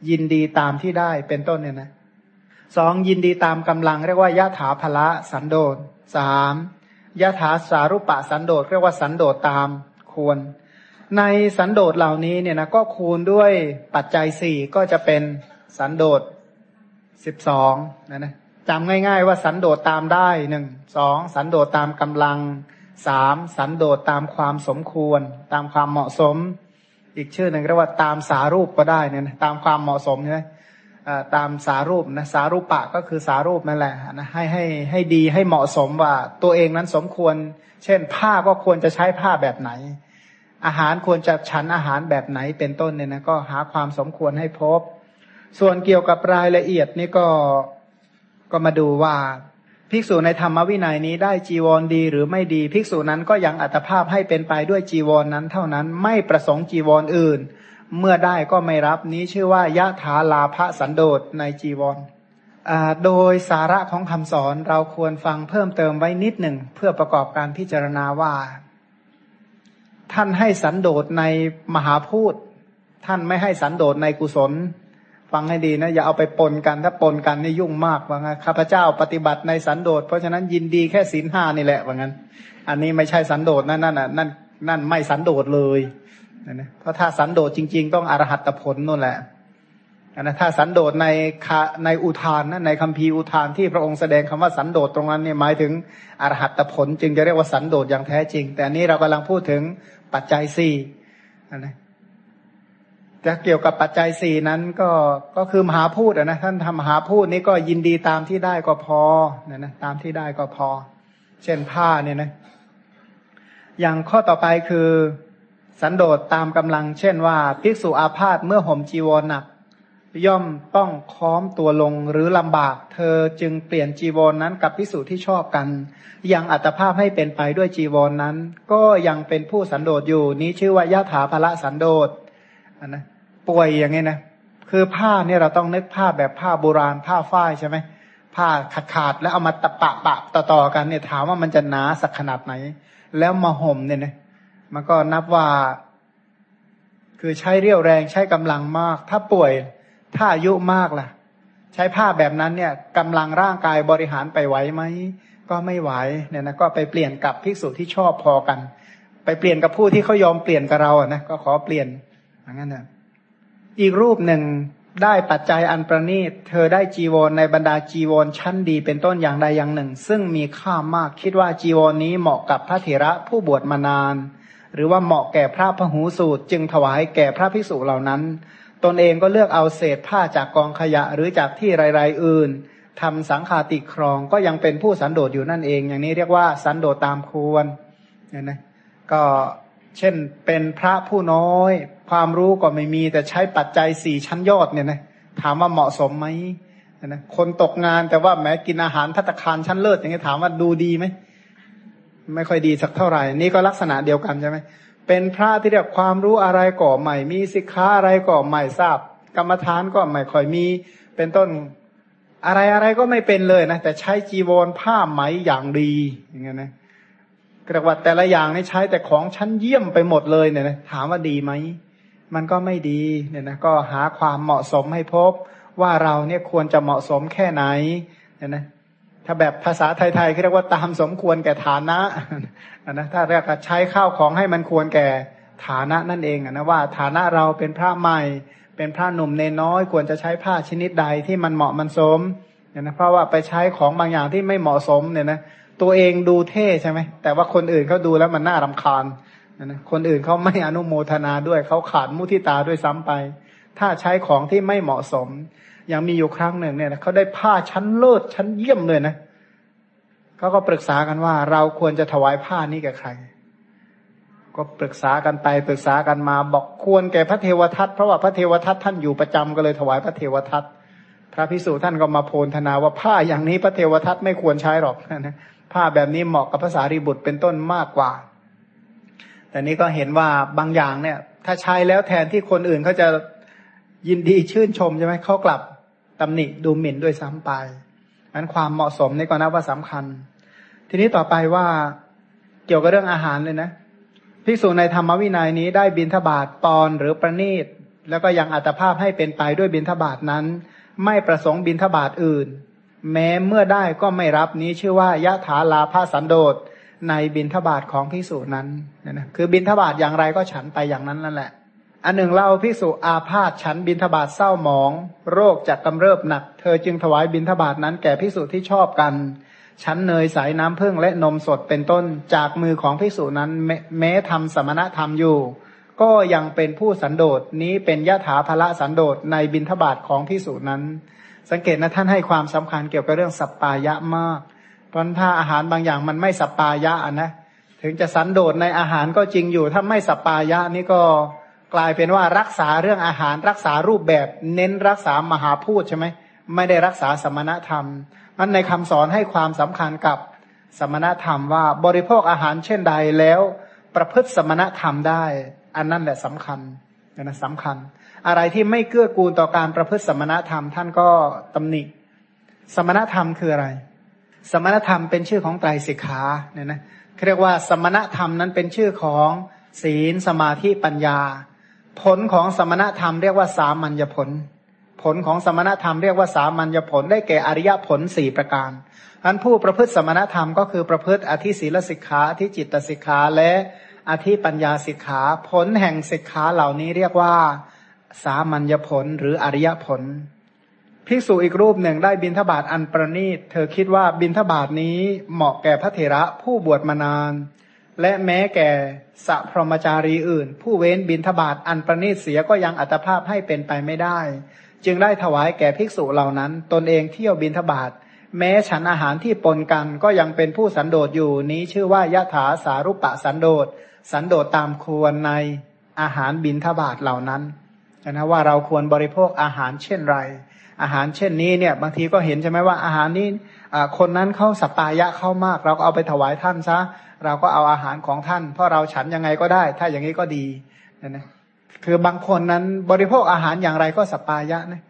ยินดีตามที่ได้เป็นต้นเนี่ยนะสองยินดีตามกำลังเรียกว่ายะถาภละสันโดษสามยะถาสารุปะสันโดษเรียกว่าสันโดษตามควร ในสันโดษเหล่านี้เนี่ยนะก็คูณด้วยปัจจัยสี่ก็จะเป็นสันโดษสิบสองนะนะ จำง่ายๆว่าสันโดษตามได้หนึ่งสองสันโดษตามกำลังสามสันโดษตามความสมควร ตามความเหมาะสม อีกชื่อหนึ่งเรียกว่าตามสารูปก็ได้เนี่ยตามความเหมาะสมใช่ไหมตามสารูปนะสารูปะก็คือสารูปนั่นแหละนะให้ให้ให้ดีให้เหมาะสมว่าตัวเองนั้นสมควร เช่นผ้าก็ควรจะใช้ผ้าแบบไหน อาหารควรจะฉันอาหารแบบไหนเป็นต้นเนี่ยนะก็หาความสมควรให้พบ ส่วนเกี่ยวกับรายละเอียดนี่ก็ ก็มาดูว่าภิกษุในธรรมวินัยนี้ได้จีวรดีหรือไม่ดี ภิกษุนั้นก็ยังอัตภาพให้เป็นไปด้วยจีวรนนั้น เท่านั้นไม่ประสงค์จีวรออื่น เมื่อได้ก็ไม่รับนี้ชื่อว่ายะถาลาภสันโดษในจีวรโดยสาระของคำสอนเราควรฟังเพิ่มเติมไว้นิดหนึ่งเพื่อประกอบการพิจารณาว่า ท่านให้สันโดษในมหาพูด ท่านไม่ให้สันโดษในกุศล ฟังให้ดีนะ อย่าเอาไปปนกัน ถ้าปนกันนี่ยุ่งมากว่างั้นข้าพเจ้าปฏิบัติในสันโดษเพราะฉะนั้นยินดีแค่ศีลห้านี่แหละว่างั้น อันนี้ไม่ใช่สันโดษนั่นนั่นนั่นนั่นไม่สันโดษเลยนะเพราะถ้าสันโดษจริง ๆ ต้องอรหัตผลนู่นแหละนะถ้าสันโดษในในอุทานนะในคัมภีร์อุทานที่พระองค์แสดงคำว่าสันโดษตรงนั้นเนี่ยหมายถึงอรหัตผล จึงจะเรียกว่าสันโดษอย่างแท้จริง แต่อันนี้เรากำลังพูดถึงปัจจัยสี่นะ จะเกี่ยวกับปัจจัยสี่นั้นก็ก็คือมหาพูดนะท่านทำมหาพูดนี้ก็ยินดีตามที่ได้ก็พอนะนะตามที่ได้ก็พอ เช่นผ้าเนี่ยนะอย่างข้อต่อไปคือสันโดษตามกำลัง เช่นว่า ภิกษุอาพาธเมื่อห่มจีวรหนัก ย่อมต้องค้อมตัวลงหรือลำบาก เธอจึงเปลี่ยนจีวรนนั้นกับภิกษุที่ชอบกัน ยังอัตภาพให้เป็นไปด้วยจีวรนนั้น ก็ยังเป็นผู้สันโดษอยู่นี้ชื่อว่ายะถาภละสันโดษ อันนะป่วยอย่างนี้นะคือผ้าเนี่ยเราต้องนึกผ้าแบบผ้าโบราณผ้าฝ้ายใช่ไหมผ้าขาดขาดแล้วเอามาตะปะปะต่อต่อกันเนี่ยถามว่ามันจะหนาสักขนาดไหน แล้วมาห่มเนี่ยนะมันก็นับว่า คือใช้เรี่ยวแรงใช้กำลังมาก ถ้าป่วยถ้าอายุมากล่ะ ใช้ผ้าแบบนั้นเนี่ยกำลังร่างกายบริหารไปไหวไหมก็ไม่ไหวเนี่ยนะก็ไปเปลี่ยนกับภิกษุที่ชอบพอกัน ไปเปลี่ยนกับผู้ที่เขายอมเปลี่ยนกับเราอะนะก็ขอเปลี่ยน งั้นนะอีกรูปหนึ่งได้ปัจจัยอันประณีต เธอได้จีวรในบรรดาจีวรชั้นดีเป็นต้นอย่างใดอย่างหนึ่ง ซึ่งมีค่ามากคิดว่าจีวรนนี้เหมาะกับพระเถระผู้บวชมานาน หรือว่าเหมาะแก่พระพหูสูตร จึงถวายแก่พระภิกษุเหล่านั้น ตนเองก็เลือกเอาเศษผ้าจากกองขยะหรือจากที่ไรๆอื่นทำสังฆาติครองก็ยังเป็นผู้สันโดษอยู่นั่นเอง อย่างนี้เรียกว่าสันโดษตามควรเนี่ยนะก็เช่นเป็นพระผู้น้อย ความรู้ก็ไม่มีแต่ใช้ปัจจัยสี่ชั้นยอดเนี่ยนะถามว่าเหมาะสมไหมนะคนตกงานแต่ว่าแม้กินอาหารพัตคารชั้นเลิศอย่างนี้ถามว่าดูดีไหมไม่ค่อยดีสักเท่าไหร่ นี่ก็ลักษณะเดียวกันใช่ไหมเป็นพระที่เรียกความรู้อะไรก่อใหม่ มีสิกขาอะไรก่อใหม่ทราบ กรรมฐานก็ไม่ค่อยมี เป็นต้นอะไรอะไรก็ไม่เป็นเลยนะแต่ใช้จีวรผ้าไหมอย่างดีอย่างเงี้ยนะกระวัดแต่ละอย่างนี่ใช้แต่ของชั้นเยี่ยมไปหมดเลยเนี่ยนะถามว่าดีไหม มันก็ไม่ดีเนี่ยนะก็หาความเหมาะสมให้พบว่าเราเนี่ยควรจะเหมาะสมแค่ไหนเนี่ยนะถ้าแบบภาษาไทยๆเรียกว่าตามสมควรแก่ฐานะนะถ้าเรียกใช้ข้าวของให้มันควรแก่ฐานะนั่นเองนะว่าฐานะเราเป็นพระใหม่ เป็นพระหนุ่มเนน้อยควรจะใช้ผ้าชนิดใดที่มันเหมาะมันสมเนี่ยนะเพราะว่าไปใช้ของบางอย่างที่ไม่เหมาะสมเนี่ยนะตัวเองดูเท่ใช่ไหมแต่ว่าคนอื่นเขาดูแล้วมันน่ารำคาญ นะคนอื่นเขาไม่อนุโมทนาด้วยเขาขาดมุทิตาด้วยซ้ำไป ถ้าใช้ของที่ไม่เหมาะสมย่างมีอยู่ครั้งหนึ่งเนี่ยเขาได้ผ้าชั้นเลิศชั้นเยี่ยมเลยนะเขาก็ปรึกษากันว่า เราควรจะถวายผ้านี้แก่ใคร ก็ปรึกษากันไปปรึกษากันมาบอกควรแก่พระเทวทัตเพราะว่าพระเทวทัตท่านอยู่ประจำก็เลยถวายพระเทวทัตพระพิสุท่านก็มาโพลธนาว่าผ้าอย่างนี้พระเทวทัตไม่ควรใช้หรอกนะผ้าแบบนี้เหมาะกับภาษารีบุตรเป็นต้นมากกว่า แต่นี้ก็เห็นว่าบางอย่างเนี่ย ถ้าใช้แล้วแทนที่คนอื่นเขาจะยินดีชื่นชมใช่ไหมเขากลับตำหนิดูหมิ่นด้วยซ้ำไปนั้นความเหมาะสมนี่ก็นับว่าสำคัญ ทีนี้ต่อไปว่าเกี่ยวกับเรื่องอาหารเลยนะภิกษุในธรรมวินัยนี้ได้บินทบาทปอนหรือประณีตแล้วก็ยังอัตภาพให้เป็นไปด้วยบินทบาทนั้น ไม่ประสงค์บินทบาทอื่น แม้เมื่อได้ก็ไม่รับนี้ชื่อว่ายะถาลาภาสันโดษ ในบินทบาทของพิสูจนั้นนะคือบินทบาทอย่างไรก็ฉันไปอย่างนั้นนั่นแหละ อันหนึ่งเล่าพิสูจอาพาธฉันบินทบาทเศร้าหมอง โรคจากกำเริบหนัก เธอจึงถวายบินทบาทนั้นแก่พิสูจที่ชอบกัน ฉันเนยสายน้ำพึ่งและนมสดเป็นต้นจากมือของพิสูจนั้นแม้ทำสมณธรรมอยู่ ก็ยังเป็นผู้สันโดษนี้เป็นยะถาภละสันโดษในบินทบาทของพิสูจนั้น สังเกตนะท่านให้ความสำคัญเกี่ยวกับเรื่องสัปปายะมาก เพราะถ้าอาหารบางอย่างมันไม่สปายะนะถึงจะสันโดษในอาหารก็จริงอยู่ ถ้าไม่สปายะนี่ก็กลายเป็นว่ารักษาเรื่องอาหารรักษารูปแบบ เน้นรักษามหาพูดใช่ไหมไม่ได้รักษาสมณธรรมมันในคำสอนให้ความสำคัญกับสมณธรรมว่าบริโภคอาหารเช่นใดแล้ว ประพฤติสมณธรรมได้ อันนั้นแหละสำคัญนะสำคัญ อะไรที่ไม่เกื้อกูลต่อการประพฤติสมณธรรม ท่านก็ตำหนิ สมณธรรมคืออะไร สมณธรรมเป็นชื่อของไตรสิกขาเนี่ยนะเรียกว่าสมณธรรมนั้นเป็นชื่อของศีลสมาธิปัญญา ผลของสมณธรรมเรียกว่าสามัญญผล ผลของสมณธรรมเรียกว่าสามัญญผลได้แก่อริยผลสี่ประการอันผู้ประพฤติสมณธรรมก็คือประพฤติอธิศีลสิกขาอธิจิตสิกขาและอธิปัญญาสิกขาผลแห่งสิกขาเหล่านี้เรียกว่า สามัญญผลหรืออริยผล ภิกษุอีกรูปหนึ่งได้บินทบาทอันประณีต เธอคิดว่าบินทบาทนี้เหมาะแก่พระเถระผู้บวชมานาน และแม้แก่สัพพรมจารีอื่น ผู้เว้นบินทบาทอันประณีตเสียก็ยังอัตภาพให้เป็นไปไม่ได้ จึงได้ถวายแก่ภิกษุเหล่านั้น ตนเองเที่ยวบินทบาทแม้ฉันอาหารที่ปนกันก็ยังเป็นผู้สันโดษอยู่นี้ชื่อว่ายะถาสารุปะสันโดษ สันโดษตามควรในอาหารบิณฑบาตเหล่านั้นนะว่าเราควรบริโภคอาหารเช่นไร อาหารเช่นนี้เนี่ย บางทีก็เห็นใช่ไหมว่าอาหารนี้คนนั้นเขาสัปปายะเข้ามาก เราก็เอาไปถวายท่านซะ เราก็เอาอาหารของท่าน เพราะเราฉันยังไงก็ได้ ถ้าอย่างนี้ก็ดีนะนะคือบางคนนั้นบริโภคอาหารอย่างไรก็สัปปายะนะ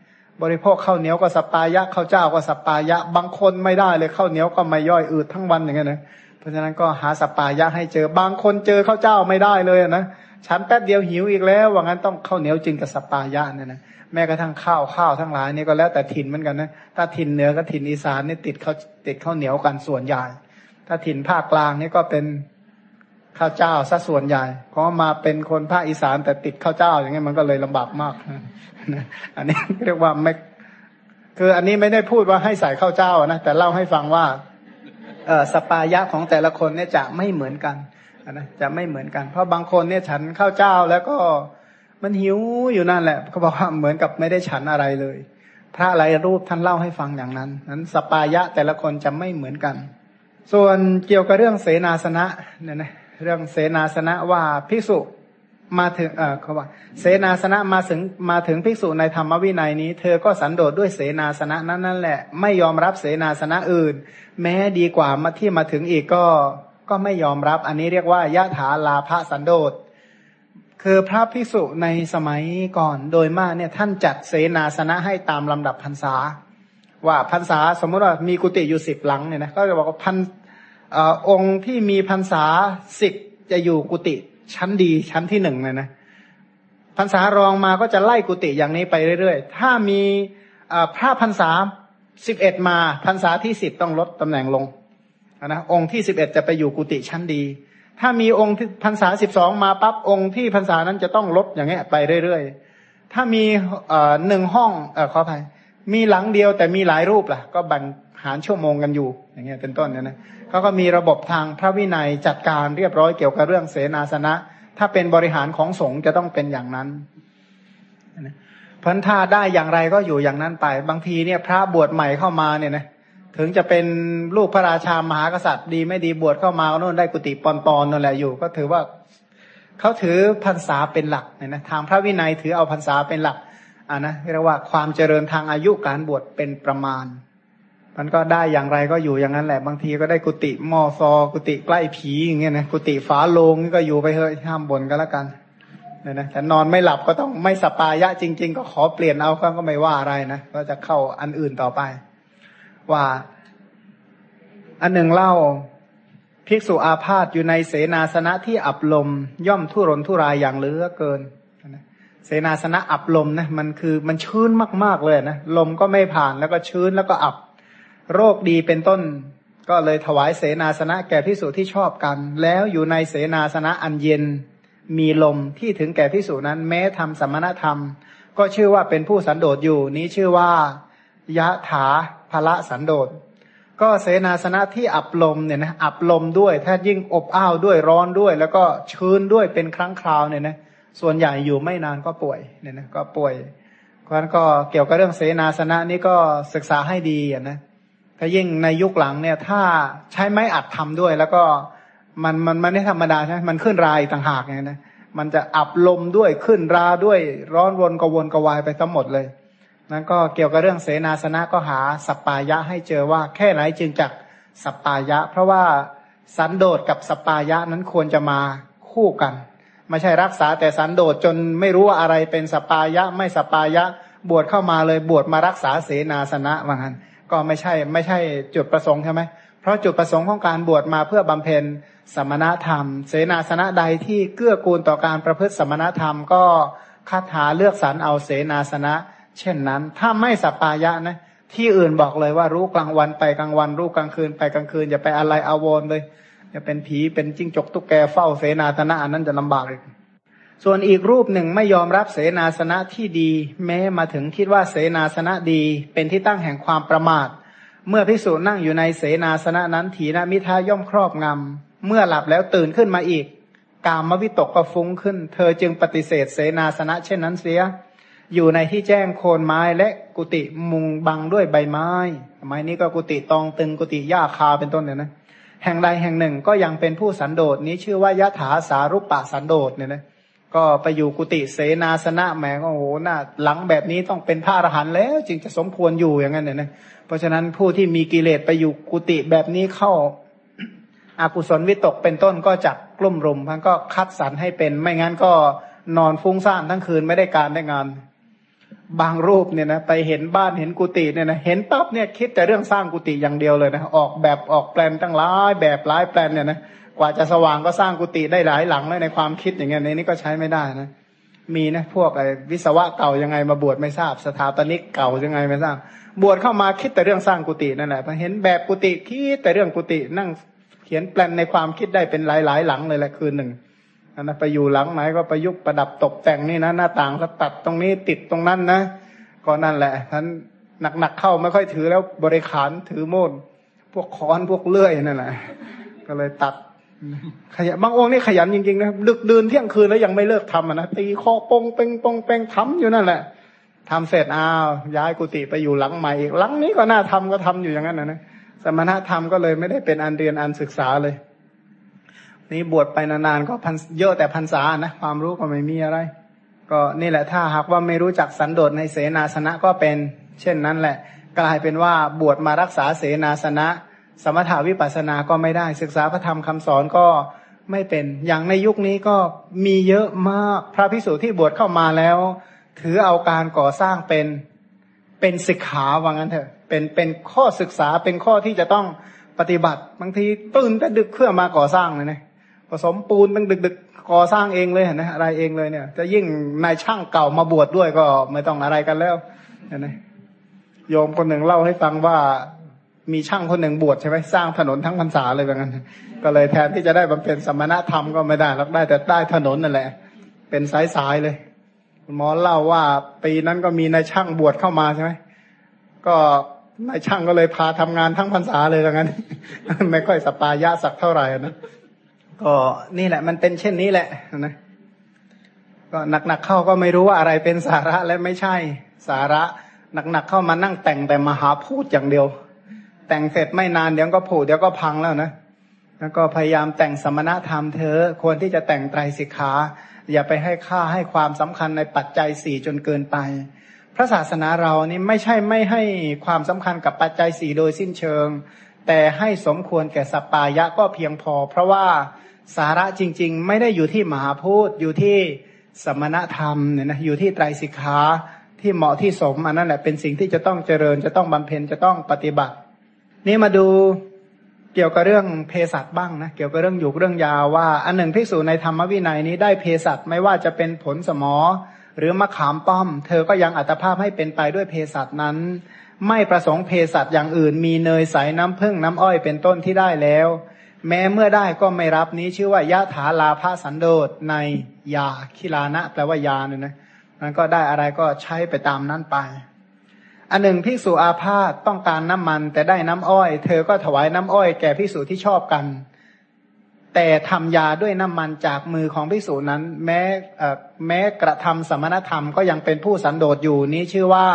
บริโภคข้าวเหนียวก็สัปปายะข้าวเจ้าก็สัปปายะ บางคนไม่ได้เลยข้าวเหนียวก็ไม่ย่อยอืดทั้งวันอย่างเงี้ยนะเพราะฉะนั้นก็หาสปายะให้เจอบางคนเจอข้าวเจ้าไม่ได้เลยนะฉันแป๊บเดียวหิวอีกแล้วว่างั้นต้องข้าวเหนียวจึงกับสปายะเนี่ยนะ แม้กระทั่งข้าวข้าวทั้งหลายนี่ก็แล้วแต่ถิ่นเหมือนกันนะ ถ้าถิ่นเหนือกับถิ่นอีสานนี่ติดข้าวติดข้าวเหนียวกันส่วนใหญ่ ถ้าถิ่นภาคกลางนี่ก็เป็นข้าวเจ้าซะส่วนใหญ่ เพราะมาเป็นคนภาคอีสานแต่ติดข้าวเจ้าอย่างเงี้ยมันก็เลยลำบากมากนะอันนี้เรียกว่าไม่คืออันนี้ไม่ได้พูดว่าให้ใส่ข้าวเจ้านะแต่เล่าให้ฟังว่าเออสัปปายะของแต่ละคนเนี่ยจะไม่เหมือนกันนะจะไม่เหมือนกัน เพราะบางคนเนี่ยฉันข้าวเจ้าแล้วก็ มันหิวอยู่นั่นแหละเขาบอกว่าเหมือนกับไม่ได้ฉันอะไรเลย พระหลายรูปท่านเล่าให้ฟังอย่างนั้นนั้นสัปปายะแต่ละคนจะไม่เหมือนกัน ส่วนเกี่ยวกับเรื่องเสนาสนะเนี่ยนะเรื่องเสนาสนะว่าภิกษุมาถึงเออเขาว่า เสนาสนะมาถึงมาถึงภิกษุในธรรมวินัยนี้ เธอก็สันโดษด้วยเสนาสนะนั้นนั่นแหละ ไม่ยอมรับเสนาสนะอื่น แม้ดีกว่ามาที่มาถึงอีกก็ก็ไม่ยอมรับ อันนี้เรียกว่ายะถาลาภสันโดษ คือพระภิกษุในสมัยก่อนโดยมากเนี่ยท่านจัดเสนาสนะให้ตามลำดับพรรษา ว่าพรรษาสมมติว่ามีกุฏิอยู่สิบหลังเนี่ยนะก็จะบอกว่าพันอองค์ที่มีพรรษาสิบจะอยู่กุฏิชั้นดีชั้นที่หนึ่งเลยนะพรรษารองมาก็จะไล่กุฏิอย่างนี้ไปเรื่อยๆ ถ้ามีพระพรรษาสิบเอ็ดมาพรรษาที่สิบต้องลดตำแหน่งลงนะองค์ที่สิบเอ็ดจะไปอยู่กุฏิชั้นดี ถ้ามีองค์พรรษาสิบสองมาปั๊บองค์ที่พรรษานั้นจะต้องลดอย่างเงี้ยไปเรื่อยๆ ถ้ามีหนึ่งห้องเอขออภัยมีหลังเดียวแต่มีหลายรูปล่ะ ก็บ่งหารชั่วโมงกันอยู่ อย่างเงี้ยเป็นต้นเนี่ยนะเขาก็มีระบบทางพระวินัยจัดการเรียบร้อยเกี่ยวกับเรื่องเสนาสนะ ถ้าเป็นบริหารของสงฆ์จะต้องเป็นอย่างนั้นพันธาได้อย่างไรก็อยู่อย่างนั้นไป บางทีเนี่ยพระบวชใหม่เข้ามาเนี่ยนะ ถึงจะเป็นลูกพระราชามหากษัตริย์ ดีไม่ดีบวชเข้ามาก็โน่นได้กุฏิปอนปอนนั่นแหละอยู่ ก็ถือว่าเขาถือพรรษาเป็นหลักเนี่ยนะทางพระวินัยถือเอาพรรษาเป็นหลักอ่านะเรียกว่าความเจริญทางอายุการบวชเป็นประมาณ มันก็ได้อย่างไรก็อยู่อย่างนั้นแหละ บางทีก็ได้กุฏิมอซอกุฏิใกล้ผีอย่างเงี้ยนะกุฏิฝาโลงก็อยู่ไปเถอะห้ามบ่นก็แล้วกันเนี่ยนะแต่นอนไม่หลับก็ต้องไม่สปายะจริง ๆ ก็ขอเปลี่ยนเอาก็ไม่ว่าอะไรนะก็จะเข้าอันอื่นต่อไป ว่า อันหนึ่งเล่าภิกษุอาพาธอยู่ในเสนาสนะที่อับลม ย่อมทุรนทุรายอย่างเหลือเกิน เสนาสนะอับลมนะมันคือมันชื้นมาก ๆ เลยนะลมก็ไม่ผ่านแล้วก็ชื้นแล้วก็อับ โรคดีเป็นต้น ก็เลยถวายเสนาสนะแก่พิสุที่ชอบกัน แล้วอยู่ในเสนาสนะอันเย็นมีลมที่ถึงแก่พิสุนั้น แม้ทำสมณธรรม ก็ชื่อว่าเป็นผู้สันโดษอยู่นี้ชื่อว่า ยะถาภละสันโดษก็เสนาสนะที่อับลมเนี่ยนะอับลมด้วย ถ้ายิ่งอบอ้าวด้วยร้อนด้วย แล้วก็ชื้นด้วยเป็นครั้งคราวเนี่ยนะส่วนใหญ่อยู่ไม่นานก็ป่วยเนี่ยนะก็ป่วยเพราะฉะนั้นก็เกี่ยวกับเรื่องเสนาสนะนี่ก็ศึกษาให้ดีนะถ้ายิ่งในยุคหลังเนี่ย ถ้าใช้ไม้อัดทำด้วย แล้วก็มันมันมันไม่ธรรมดาใช่ไหมมันขึ้นรายต่างหากไงนะมันจะอับลมด้วยขึ้นราด้วยร้อนวนกวนกวายไปทั้งหมดเลย นั้นก็เกี่ยวกับเรื่องเสนาสนะก็หาสัปปายะให้เจอว่าแค่ไหนจึงจักสัปปายะ เพราะว่าสันโดษกับสัปปายะนั้นควรจะมาคู่กัน ไม่ใช่รักษาแต่สันโดษจนไม่รู้ว่าอะไรเป็นสัปปายะ ไม่สัปปายะบวชเข้ามาเลยบวชมารักษาเสนาสนะว่างั้นก็ไม่ใช่ไม่ใช่จุดประสงค์ใช่ไหมเพราะจุดประสงค์ของการบวชมาเพื่อบำเพ็ญสมณธรรม เสนาสนะใดที่เกื้อกูลต่อการประพฤติสมณธรรม ก็คาถาเลือกสรรเอาเสนาสนะ เช่นนั้น ถ้าไม่สปายะนะ ที่อื่นบอกเลยว่ารู้กลางวันไปกลางวัน รู้กลางคืนไปกลางคืนอย่าไปอะไรอาวรเลยจะเป็นผีเป็นจิ้งจกตุ๊กแกเฝ้าเสนาสนะอันนั้นจะลำบากเลยส่วนอีกรูปหนึ่งไม่ยอมรับเสนาสนะที่ดี แม้มาถึงคิดว่าเสนาสนะดี เป็นที่ตั้งแห่งความประมาท เมื่อพิสูจนั่งอยู่ในเสนาสนะนั้นถีนมิทาย่อมครอบงำเมื่อหลับแล้วตื่นขึ้นมาอีก กามวิตกก็ฟุ้งขึ้น เธอจึงปฏิเสธเสนาสนะเช่นนั้นเสีย อยู่ในที่แจ้งโคนไม้และกุฏิมุงบังด้วยใบไม้ไม้นี้ก็กุฏิตองตึงกุฏิหญ้าคาเป็นต้นเนี่ยนะ แห่งใดแห่งหนึ่งก็ยังเป็นผู้สันโดษนี้ชื่อว่ายะถาสารุปปะสันโดษเนี่ยนะ ก็ไปอยู่กุฏิเสนาสนะแหมก็โอ้โหหน้าหลังแบบนี้ต้องเป็นพระอรหันต์แล้ว จึงจะสมควรอยู่อย่างนั้นเนี่ยนะ เพราะฉะนั้นผู้ที่มีกิเลสไปอยู่กุฏิแบบนี้เข้าอากุศลวิตกเป็นต้นก็จักกลุ่มรุมพันก็คัดสรรให้เป็น ไม่งั้นก็นอนฟุ้งซ่านทั้งคืนไม่ได้การได้งาน บางรูปเนี่ยนะไปเห็นบ้านเห็นกุฏิเนี่ยนะเห็นปั๊บเนี่ยคิดแต่เรื่องสร้างกุฏิอย่างเดียวเลยนะออกแบบออกแปลนตั้งหลายแบบหลายแปลนเนี่ยนะกว่าจะสว่างก็สร้างกุฏิได้หลายหลังเลยในความคิดอย่างเงี้ยในนี้ก็ใช้ไม่ได้นะมีนะพวกไอ้วิศวะเก่ายังไงมาบวชไม่ทราบ สถาปนิกเก่ายังไงไม่ทราบ บวชเข้ามาคิดแต่เรื่องสร้างกุฏินั่นแหละพอเห็นแบบกุฏิคิดแต่เรื่องกุฏินั่งเขียนแปลนในความคิดได้เป็นหลายๆหลังเลยแหละคืนหนึ่ง นะไปอยู่หลังไหนก็ประยุกต์ประดับตกแต่งนี่นะ หน้าต่างก็ตัดตรงนี้ติดตรงนั้นนะก็นั่นแหละท่านหนักๆเข้าไม่ค่อยถือแล้วบริขารถือโมดพวกค้อนพวกเลื่อยนั่นแหละก็เลยตัดขยันบางองค์นี่ขยันจริงๆนะดึกดื่นเที่ยงคืนแล้วยังไม่เลิกทำอะนะตีคอปงเป่งปงเป่งทำอยู่นั่นแหละทำเสร็จอ้าวย้ายกุฏิไปอยู่หลังใหม่อีกหลังนี้ก็น่าทำก็ทำอยู่อย่างนั้นนะนะสมณะธรรมก็เลยไม่ได้เป็นอันเรียนอันศึกษาเลย นี่บวชไปนานๆก็พันเยอะแต่พรรษานะความรู้ก็ไม่มีอะไร ก็นี่แหละถ้าหากว่าไม่รู้จักสันโดษในเสนาสนะก็เป็น เช่นนั้นแหละ กลายเป็นว่าบวชมารักษาเสนาสนะ สมถาวิปัสสนาก็ไม่ได้ ศึกษาพระธรรมคำสอนก็ไม่เป็น อย่างในยุคนี้ก็มีเยอะมากพระพิสุที่บวชเข้ามาแล้ว ถือเอาการก่อสร้างเป็นเป็นศิกขาว่างั้นเถอะ เป็นเป็นข้อศึกษาเป็นข้อที่จะต้องปฏิบัติบางทีตื่นแต่ดึกเพื่อมาก่อสร้างเลยนะ ผสมปูนตั้งดึกดึกก่อสร้างเองเลยนะอะไรเองเลยเนี่ย จะยิ่งนายช่างเก่ามาบวชดด้วยก็ไม่ต้องอะไรกันแล้วนะโยมคนหนึ่งเล่าให้ฟังว่ามีช่างคนหนึ่งบวชใช่ไหมสร้างถนนทั้งพรรษาเลยแบบนั้นก็เลยแทนที่จะได้บำเพ็ญสมณธรรมก็ไม่ได้แล้วได้แต่ได้ถนนนั่นแหละ เป็นสายๆเลยคุณหมอเล่าว่าปีนั้นก็มีนายช่างบวชเข้ามาใช่ไหมก็นายช่างก็เลยพาทำงานทั้งพรรษาเลยแบบนั้น ไม่ค่อยสปายะสักเท่าไหร่นะ ก็นี่แหละ มันเป็นเช่นนี้แหละนะก็หนักๆเข้าก็ไม่รู้ว่าอะไรเป็นสาระและไม่ใช่สาระหนักๆเข้ามานั่งแต่งแต่มหาพูดอย่างเดียว แต่งเสร็จไม่นานเดี๋ยวก็ผูดเดี๋ยวก็พังแล้วนะแล้วก็พยายามแต่งสมณธรรมเธอควรที่จะแต่งไตรสิกขาอย่าไปให้ค่าให้ความสำคัญในปัจจัยสี่จนเกินไป พระศาสนาเรานี่ไม่ใช่ไม่ให้ความสำคัญกับปัจจัยสี่โดยสิ้นเชิง แต่ให้สมควรแก่สปายะก็เพียงพอ เพราะว่า สาระจริง ๆ ไม่ได้อยู่ที่มหาพูดอยู่ที่สมณธรรมเนี่ยนะอยู่ที่ไตรสิกขาที่เหมาะที่สมอันนั้นแหละเป็นสิ่งที่จะต้องเจริญจะต้องบำเพ็ญจะต้องปฏิบัติ นี่มาดูเกี่ยวกับเรื่องเภสัชบ้างนะเกี่ยวกับเรื่องอยู่เรื่องยาว่า อันหนึ่งพิสูในธรรมวินัยนี้ได้เภสัชไม่ว่าจะเป็นผลสมอ หรือมะขามป้อม เธอก็ยังอัตภาพให้เป็นไปด้วยเภสัชนั้น ไม่ประสงค์เภสัชอย่างอื่น มีเนยใสน้ำผึ้งน้ำอ้อยเป็นต้นที่ได้แล้ว แม้เมื่อได้ก็ไม่รับนี้ชื่อว่ายะถาลาภสันโดษในยาคิลานะ แปลว่ายาเนี่ยนะนั้นก็ได้อะไรก็ใช้ไปตามนั้นไป อันหนึ่งภิกษุอาพาธต้องการน้ำมัน แต่ได้น้ำอ้อย เธอก็ถวายน้ำอ้อยแก่ภิกษุที่ชอบกัน แต่ทำยาด้วยน้ำมันจากมือของภิกษุนั้น แม้แม้กระทำสมณธรรมก็ยังเป็นผู้สันโดษอยู่นี้ชื่อว่า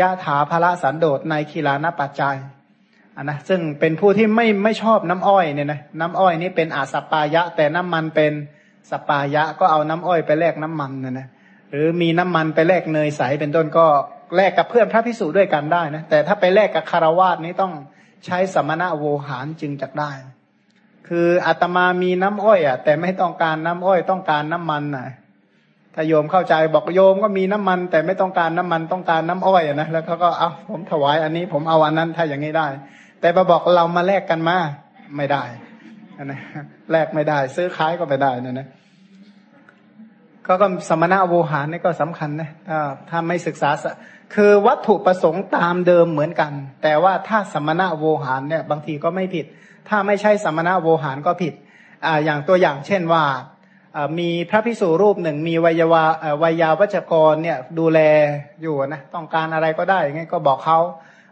ยาถาภละสันโดษในคีลานะปัจจัย นนะซึ่งเป็นผู้ที่ไม่ไม่ชอบน้ำอ้อยเนี่ยนะน้ำอ้อยนี่เป็นอาสปายะ แต่น้ำมันเป็นสปายะก็เอาน้ำอ้อยไปแลกน้ำมันนี่ยนะหรือมีน้ำมันไปแลกเนยใสเป็นต้นก็แลกกับเพื่อนพระพิสุด้วยกันได้นะแต่ถ้าไปแลกกับคารวาสนี้ต้องใช้สมณะโวหารจึงจะได้ คืออาตมามีน้ำอ้อยอะแต่ไม่ต้องการน้ำอ้อยต้องการน้ำมันนะถ้าโยมเข้าใจบอกโยมก็มีน้ำมัน แต่ไม่ต้องการน้ำมันต้องการน้ำอ้อยอะนะแล้วเขาก็เอาผมถวายอันนี้ผมเอาอันนั้นถ้าอย่างนี้ได้ แต่มาบอกเรามาแลกกันมาไม่ได้นะแลกไม่ได้ ซื้อขายก็ไม่ได้นะนะก็ก็สมณะโวหารนี่ก็สำคัญนะถ้าไม่ศึกษาคือวัตถุประสงค์ตามเดิมเหมือนกัน แต่ว่าถ้าสมณะโวหารเนี่ยบางทีก็ไม่ผิด ถ้าไม่ใช่สมณะโวหารก็ผิดอ่าอย่างตัวอย่างเช่นว่ามีพระพิสุรูปหนึ่งมีวัยวาวัยาวัจกรเนี่ยดูแลอยู่นะต้องการอะไรก็ได้ยังไงก็บอกเขา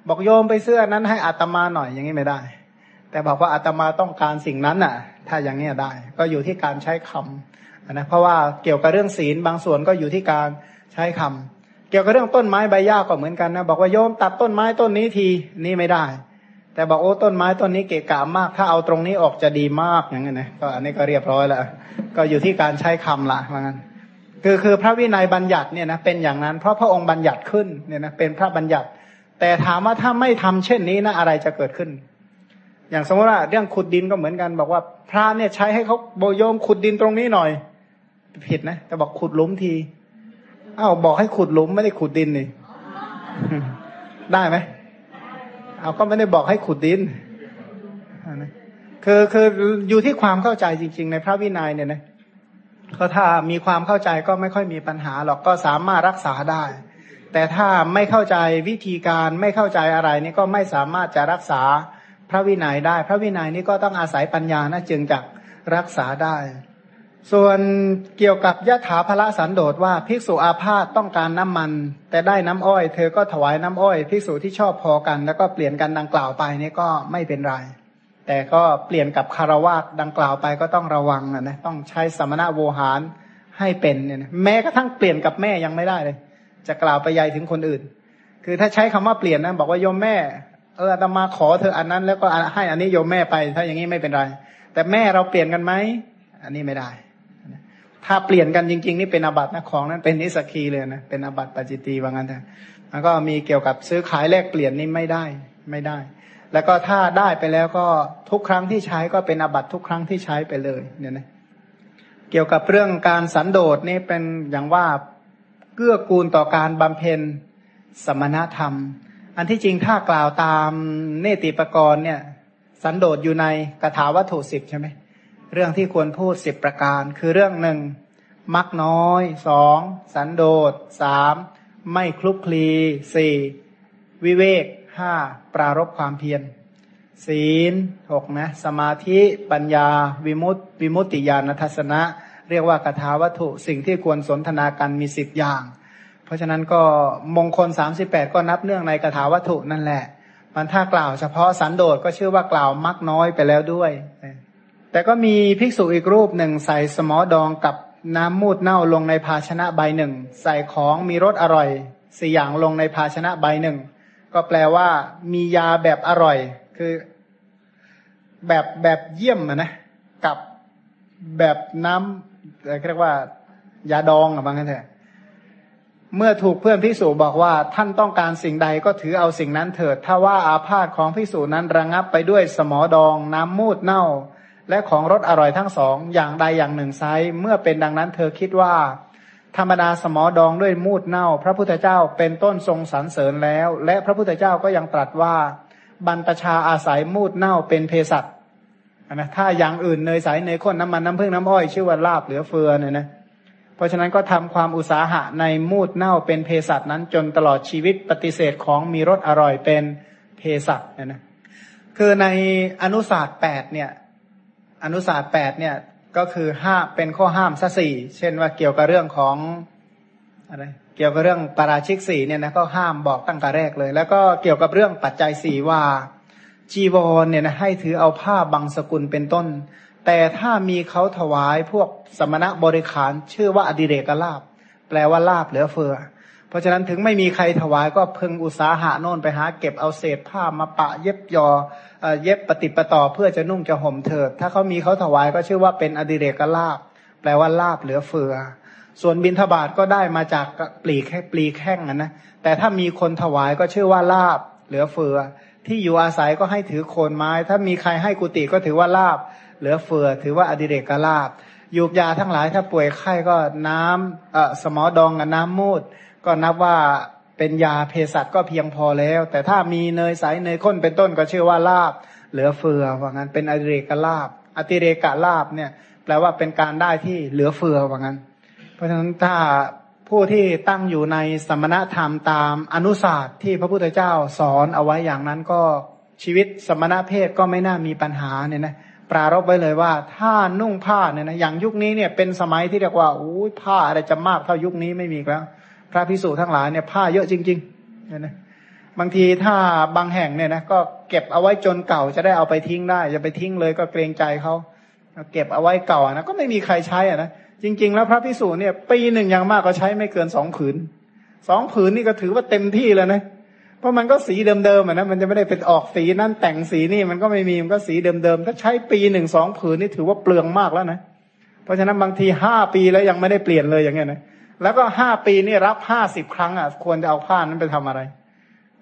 บอกโยมไปเสื้อนั้นให้อัตมาหน่อยอย่างนี้ไม่ได้ แต่บอกว่าอัตมาต้องการสิ่งนั้นอะ ถ้าอย่างนี้ได้ ก็อยู่ที่การใช้คำนะเพราะว่าเกี่ยวกับเรื่องศีลบางส่วนก็อยู่ที่การใช้คำเกี่ยวกับเรื่องต้นไม้ใบหญ้าก็เหมือนกันนะบอกว่าโยมตัดต้นไม้ต้นนี้ทีนี่ไม่ได้ แต่บอกโอ้ต้นไม้ต้นนี้เกะกะมาก ถ้าเอาตรงนี้ออกจะดีมากอย่างเงี้ยนะก็อันนี้ก็เรียบร้อยแล้วก็อยู่ที่การใช้คำละว่างั้นคือคือพระวินัยบัญญัติเนี่ยนะเป็นอย่างนั้น เพราะพระองค์บัญญัติขึ้นเนี่ยนะเป็นพระบัญญัติ แต่ถามว่าถ้าไม่ทำเช่นนี้นะอะไรจะเกิดขึ้น อย่างสมมติว่าเรื่องขุดดินก็เหมือนกันบอกว่า พระเนี่ยใช้ให้เขาโบยมขุดดินตรงนี้หน่อย ผิดนะแต่บอกขุดหลุมทีอ้าวบอกให้ขุดหลุมไม่ได้ขุดดินนี่ได้ไหมเอาก็ไม่ได้บอกให้ขุดดินคือคืออยู่ที่ความเข้าใจจริง ๆ ในพระวินัยเนี่ยนะก็ถ้ามีความเข้าใจก็ไม่ค่อยมีปัญหาหรอกก็สามารถรักษาได้ แต่ถ้าไม่เข้าใจวิธีการไม่เข้าใจอะไรนี่ก็ไม่สามารถจะรักษาพระวินัยได้ พระวินัยนี่ก็ต้องอาศัยปัญญานะจึงจะรักษาได้ ส่วนเกี่ยวกับยะถาภละสันโดษว่าภิกษุอาพาธต้องการน้ำมัน แต่ได้น้ำอ้อย เธอก็ถวายน้ำอ้อยภิกษุที่ชอบพอกัน แล้วก็เปลี่ยนกันดังกล่าวไปนี่ก็ไม่เป็นไร แต่ก็เปลี่ยนกับคารวะดังกล่าวไปก็ต้องระวังนะนะต้องใช้สมณะโวหารให้เป็นเนี่ยแม้กระทั่งเปลี่ยนกับแม่ยังไม่ได้เลย จะกล่าวไปยายถึงคนอื่น คือถ้าใช้คำว่าเปลี่ยนนะบอกว่าโยมแม่ เอออาตมาขอเธออันนั้น แล้วก็ให้อันนี้โยมแม่ไป ถ้าอย่างนี้ไม่เป็นไร แต่แม่เราเปลี่ยนกันไหมอันนี้ไม่ได้ ถ้าเปลี่ยนกันจริง ๆ นี่เป็นอาบัตินะของนั้นเป็นนิสกีเลยนะเป็นอาบัติปจิตีว่างั้นเถอะแล้วก็มีเกี่ยวกับซื้อขายแลกเปลี่ยนนี่ไม่ได้ไม่ได้ แล้วก็ถ้าได้ไปแล้วก็ทุกครั้งที่ใช้ก็เป็นอาบัติทุกครั้งที่ใช้ไปเลยเนี่ยนะเกี่ยวกับเรื่องการสันโดษนี่เป็นอย่างว่า เกื้อกูลต่อการบำเพ็ญสมณธรรม อันที่จริงถ้ากล่าวตามเนติปกรณ์เนี่ย สันโดษอยู่ในกถาวัตถุสิบใช่ไหมเรื่องที่ควรพูดสิบประการ คือเรื่องหนึ่งมักน้อยสองสันโดษสามไม่คลุกคลีสี่วิเวกห้าปรารบความเพียรศีลหกนะสมาธิปัญญา วิมุตติวิมุตติญาณทัศนะ เรียกว่ากถาวัตถุสิ่งที่ควรสนทนากันมีสิบอย่าง เพราะฉะนั้นก็มงคลสามสิบแปดก็นับเนื่องในกถาวัตถุนั่นแหละ มันถ้ากล่าวเฉพาะสันโดษก็ชื่อว่ากล่าวมักน้อยไปแล้วด้วย แต่ก็มีภิกษุอีกรูปหนึ่งใส่สมอดองกับน้ำมูดเน่าลงในภาชนะใบหนึ่ง ใส่ของมีรสอร่อยสี่อย่างลงในภาชนะใบหนึ่ง ก็แปลว่ามียาแบบอร่อย คือแบบแบบเยี่ยมนะกับแบบน้ำ เรียกว่ายาดองอะบางกันเถอะเมื่อถูกเพื่อนพิสูจบอกว่าท่านต้องการสิ่งใดก็ถือเอาสิ่งนั้นเถิด ถ้าว่าอาพาธของพิสูจนั้นระงับไปด้วยสมอดอง น้ำมูดเน่า และของรสอร่อยทั้งสอง อย่างใดอย่างหนึ่งไซเมื่อเป็นดังนั้นเธอคิดว่า ธรรมดาสมอดองด้วยมูดเน่า พระพุทธเจ้าเป็นต้นทรงสรรเสริญแล้ว และพระพุทธเจ้าก็ยังตรัสว่า บรรพชาอาศัยมูดเน่าเป็นเภสัช นะถ้าอย่างอื่นเนยใสเนยข้นน้ำมันน้ำผึ้งน้ำอ้อยชื่อว่าลาบเหลือเฟือเนี่ยนะเพราะฉะนั้นก็ทำความอุตสาหะในมูดเน่าเป็นเภสัชนั้นจนตลอดชีวิตปฏิเสธของมีรสอร่อยเป็นเภสัชนะนะคือในอนุศาสตร์แปดเนี่ยอนุศาสตร์แปดเนี่ยก็คือห้าเป็นข้อห้ามซะสี่เช่นว่าเกี่ยวกับเรื่องของอะไรเกี่ยวกับเรื่องปาราชิกสี่เนี่ยนะก็ห้ามบอกตั้งแต่แรกเลย แล้วก็เกี่ยวกับเรื่องปัจจัยสี่ว่า จีวรเนี่ยนะให้ถือเอาผ้าบางสกุลเป็นต้น แต่ถ้ามีเขาถวายพวกสมณะบริขารชื่อว่าอดิเรกลาบ แปลว่าลาบเหลือเฟือ เพราะฉะนั้นถึงไม่มีใครถวายก็พึงอุตสาหะโน่นไปหาเก็บเอาเศษผ้ามาปะเย็บยอเย็บปฏิปต่อเพื่อจะนุ่งจะห่มเถิด ถ้าเขามีเขาถวายก็ชื่อว่าเป็นอดิเรกลาบ แปลว่าลาบเหลือเฟือ ส่วนบินทบาทก็ได้มาจากปลีแค่ปลีแข้งนะ แต่ถ้ามีคนถวายก็ชื่อว่าลาบเหลือเฟือ ที่อยู่อาศัยก็ให้ถือโคนไม้ ถ้ามีใครให้กุฏิก็ถือว่าลาบ เหลือเฟือ ถือว่าอดิเรกลาบยูบยาทั้งหลายถ้าป่วยไข้ก็น้ำเอ่อสมอดองกับน้ำมูด ก็นับว่าเป็นยาเภสัชก็เพียงพอแล้ว แต่ถ้ามีเนยใสเนยข้นเป็นต้นก็ชื่อว่าลาบ เหลือเฟือว่างั้นเป็นอดิเรกลาบอติเรกลาบเนี่ยแปลว่าเป็นการได้ที่เหลือเฟือว่างั้น เพราะฉะนั้นถ้า ผู้ที่ตั้งอยู่ในสมณธรรมตามอนุศาสตร์ที่พระพุทธเจ้าสอนเอาไว้อย่างนั้นก็ชีวิตสมณเพศก็ไม่น่ามีปัญหาเนี่ยนะปรารบไว้เลยว่าถ้านุ่งผ้าเนี่ยนะอย่างยุคนี้เนี่ยเป็นสมัยที่เรียกว่าอู้ผ้าอะไรจะมากเท่ายุคนี้ไม่มีแล้ว พระพิสุทั้งหลายเนี่ยผ้าเยอะจริงๆเนี่ยนะบางทีถ้าบางแห่งเนี่ยนะก็เก็บเอาไว้จนเก่าจะได้เอาไปทิ้งได้จะไปทิ้งเลยก็เกรงใจเขาเก็บเอาไว้เก่านะก็ไม่มีใครใช้อะนะ จริง ๆ แล้วพระพิสุเนี่ย ปีหนึ่งอย่างมากก็ใช้ไม่เกินสองผืนสองผืนนี่ก็ถือว่าเต็มที่แล้วนะเพราะมันก็สีเดิมๆอะนะมันจะไม่ได้เป็นออกสีนั่นแต่งสีนี่มันก็ไม่มีมันก็สีเดิมๆถ้าใช้ปีหนึ่งสองผืนนี่ถือว่าเปลืองมากแล้วนะเพราะฉะนั้นบางทีห้าปีแล้วยังไม่ได้เปลี่ยนเลยอย่างเงี้ยนะแล้วก็ห้าปีนี่รับห้าสิบครั้งอะควรจะเอาผ้านั้นไปทำอะไร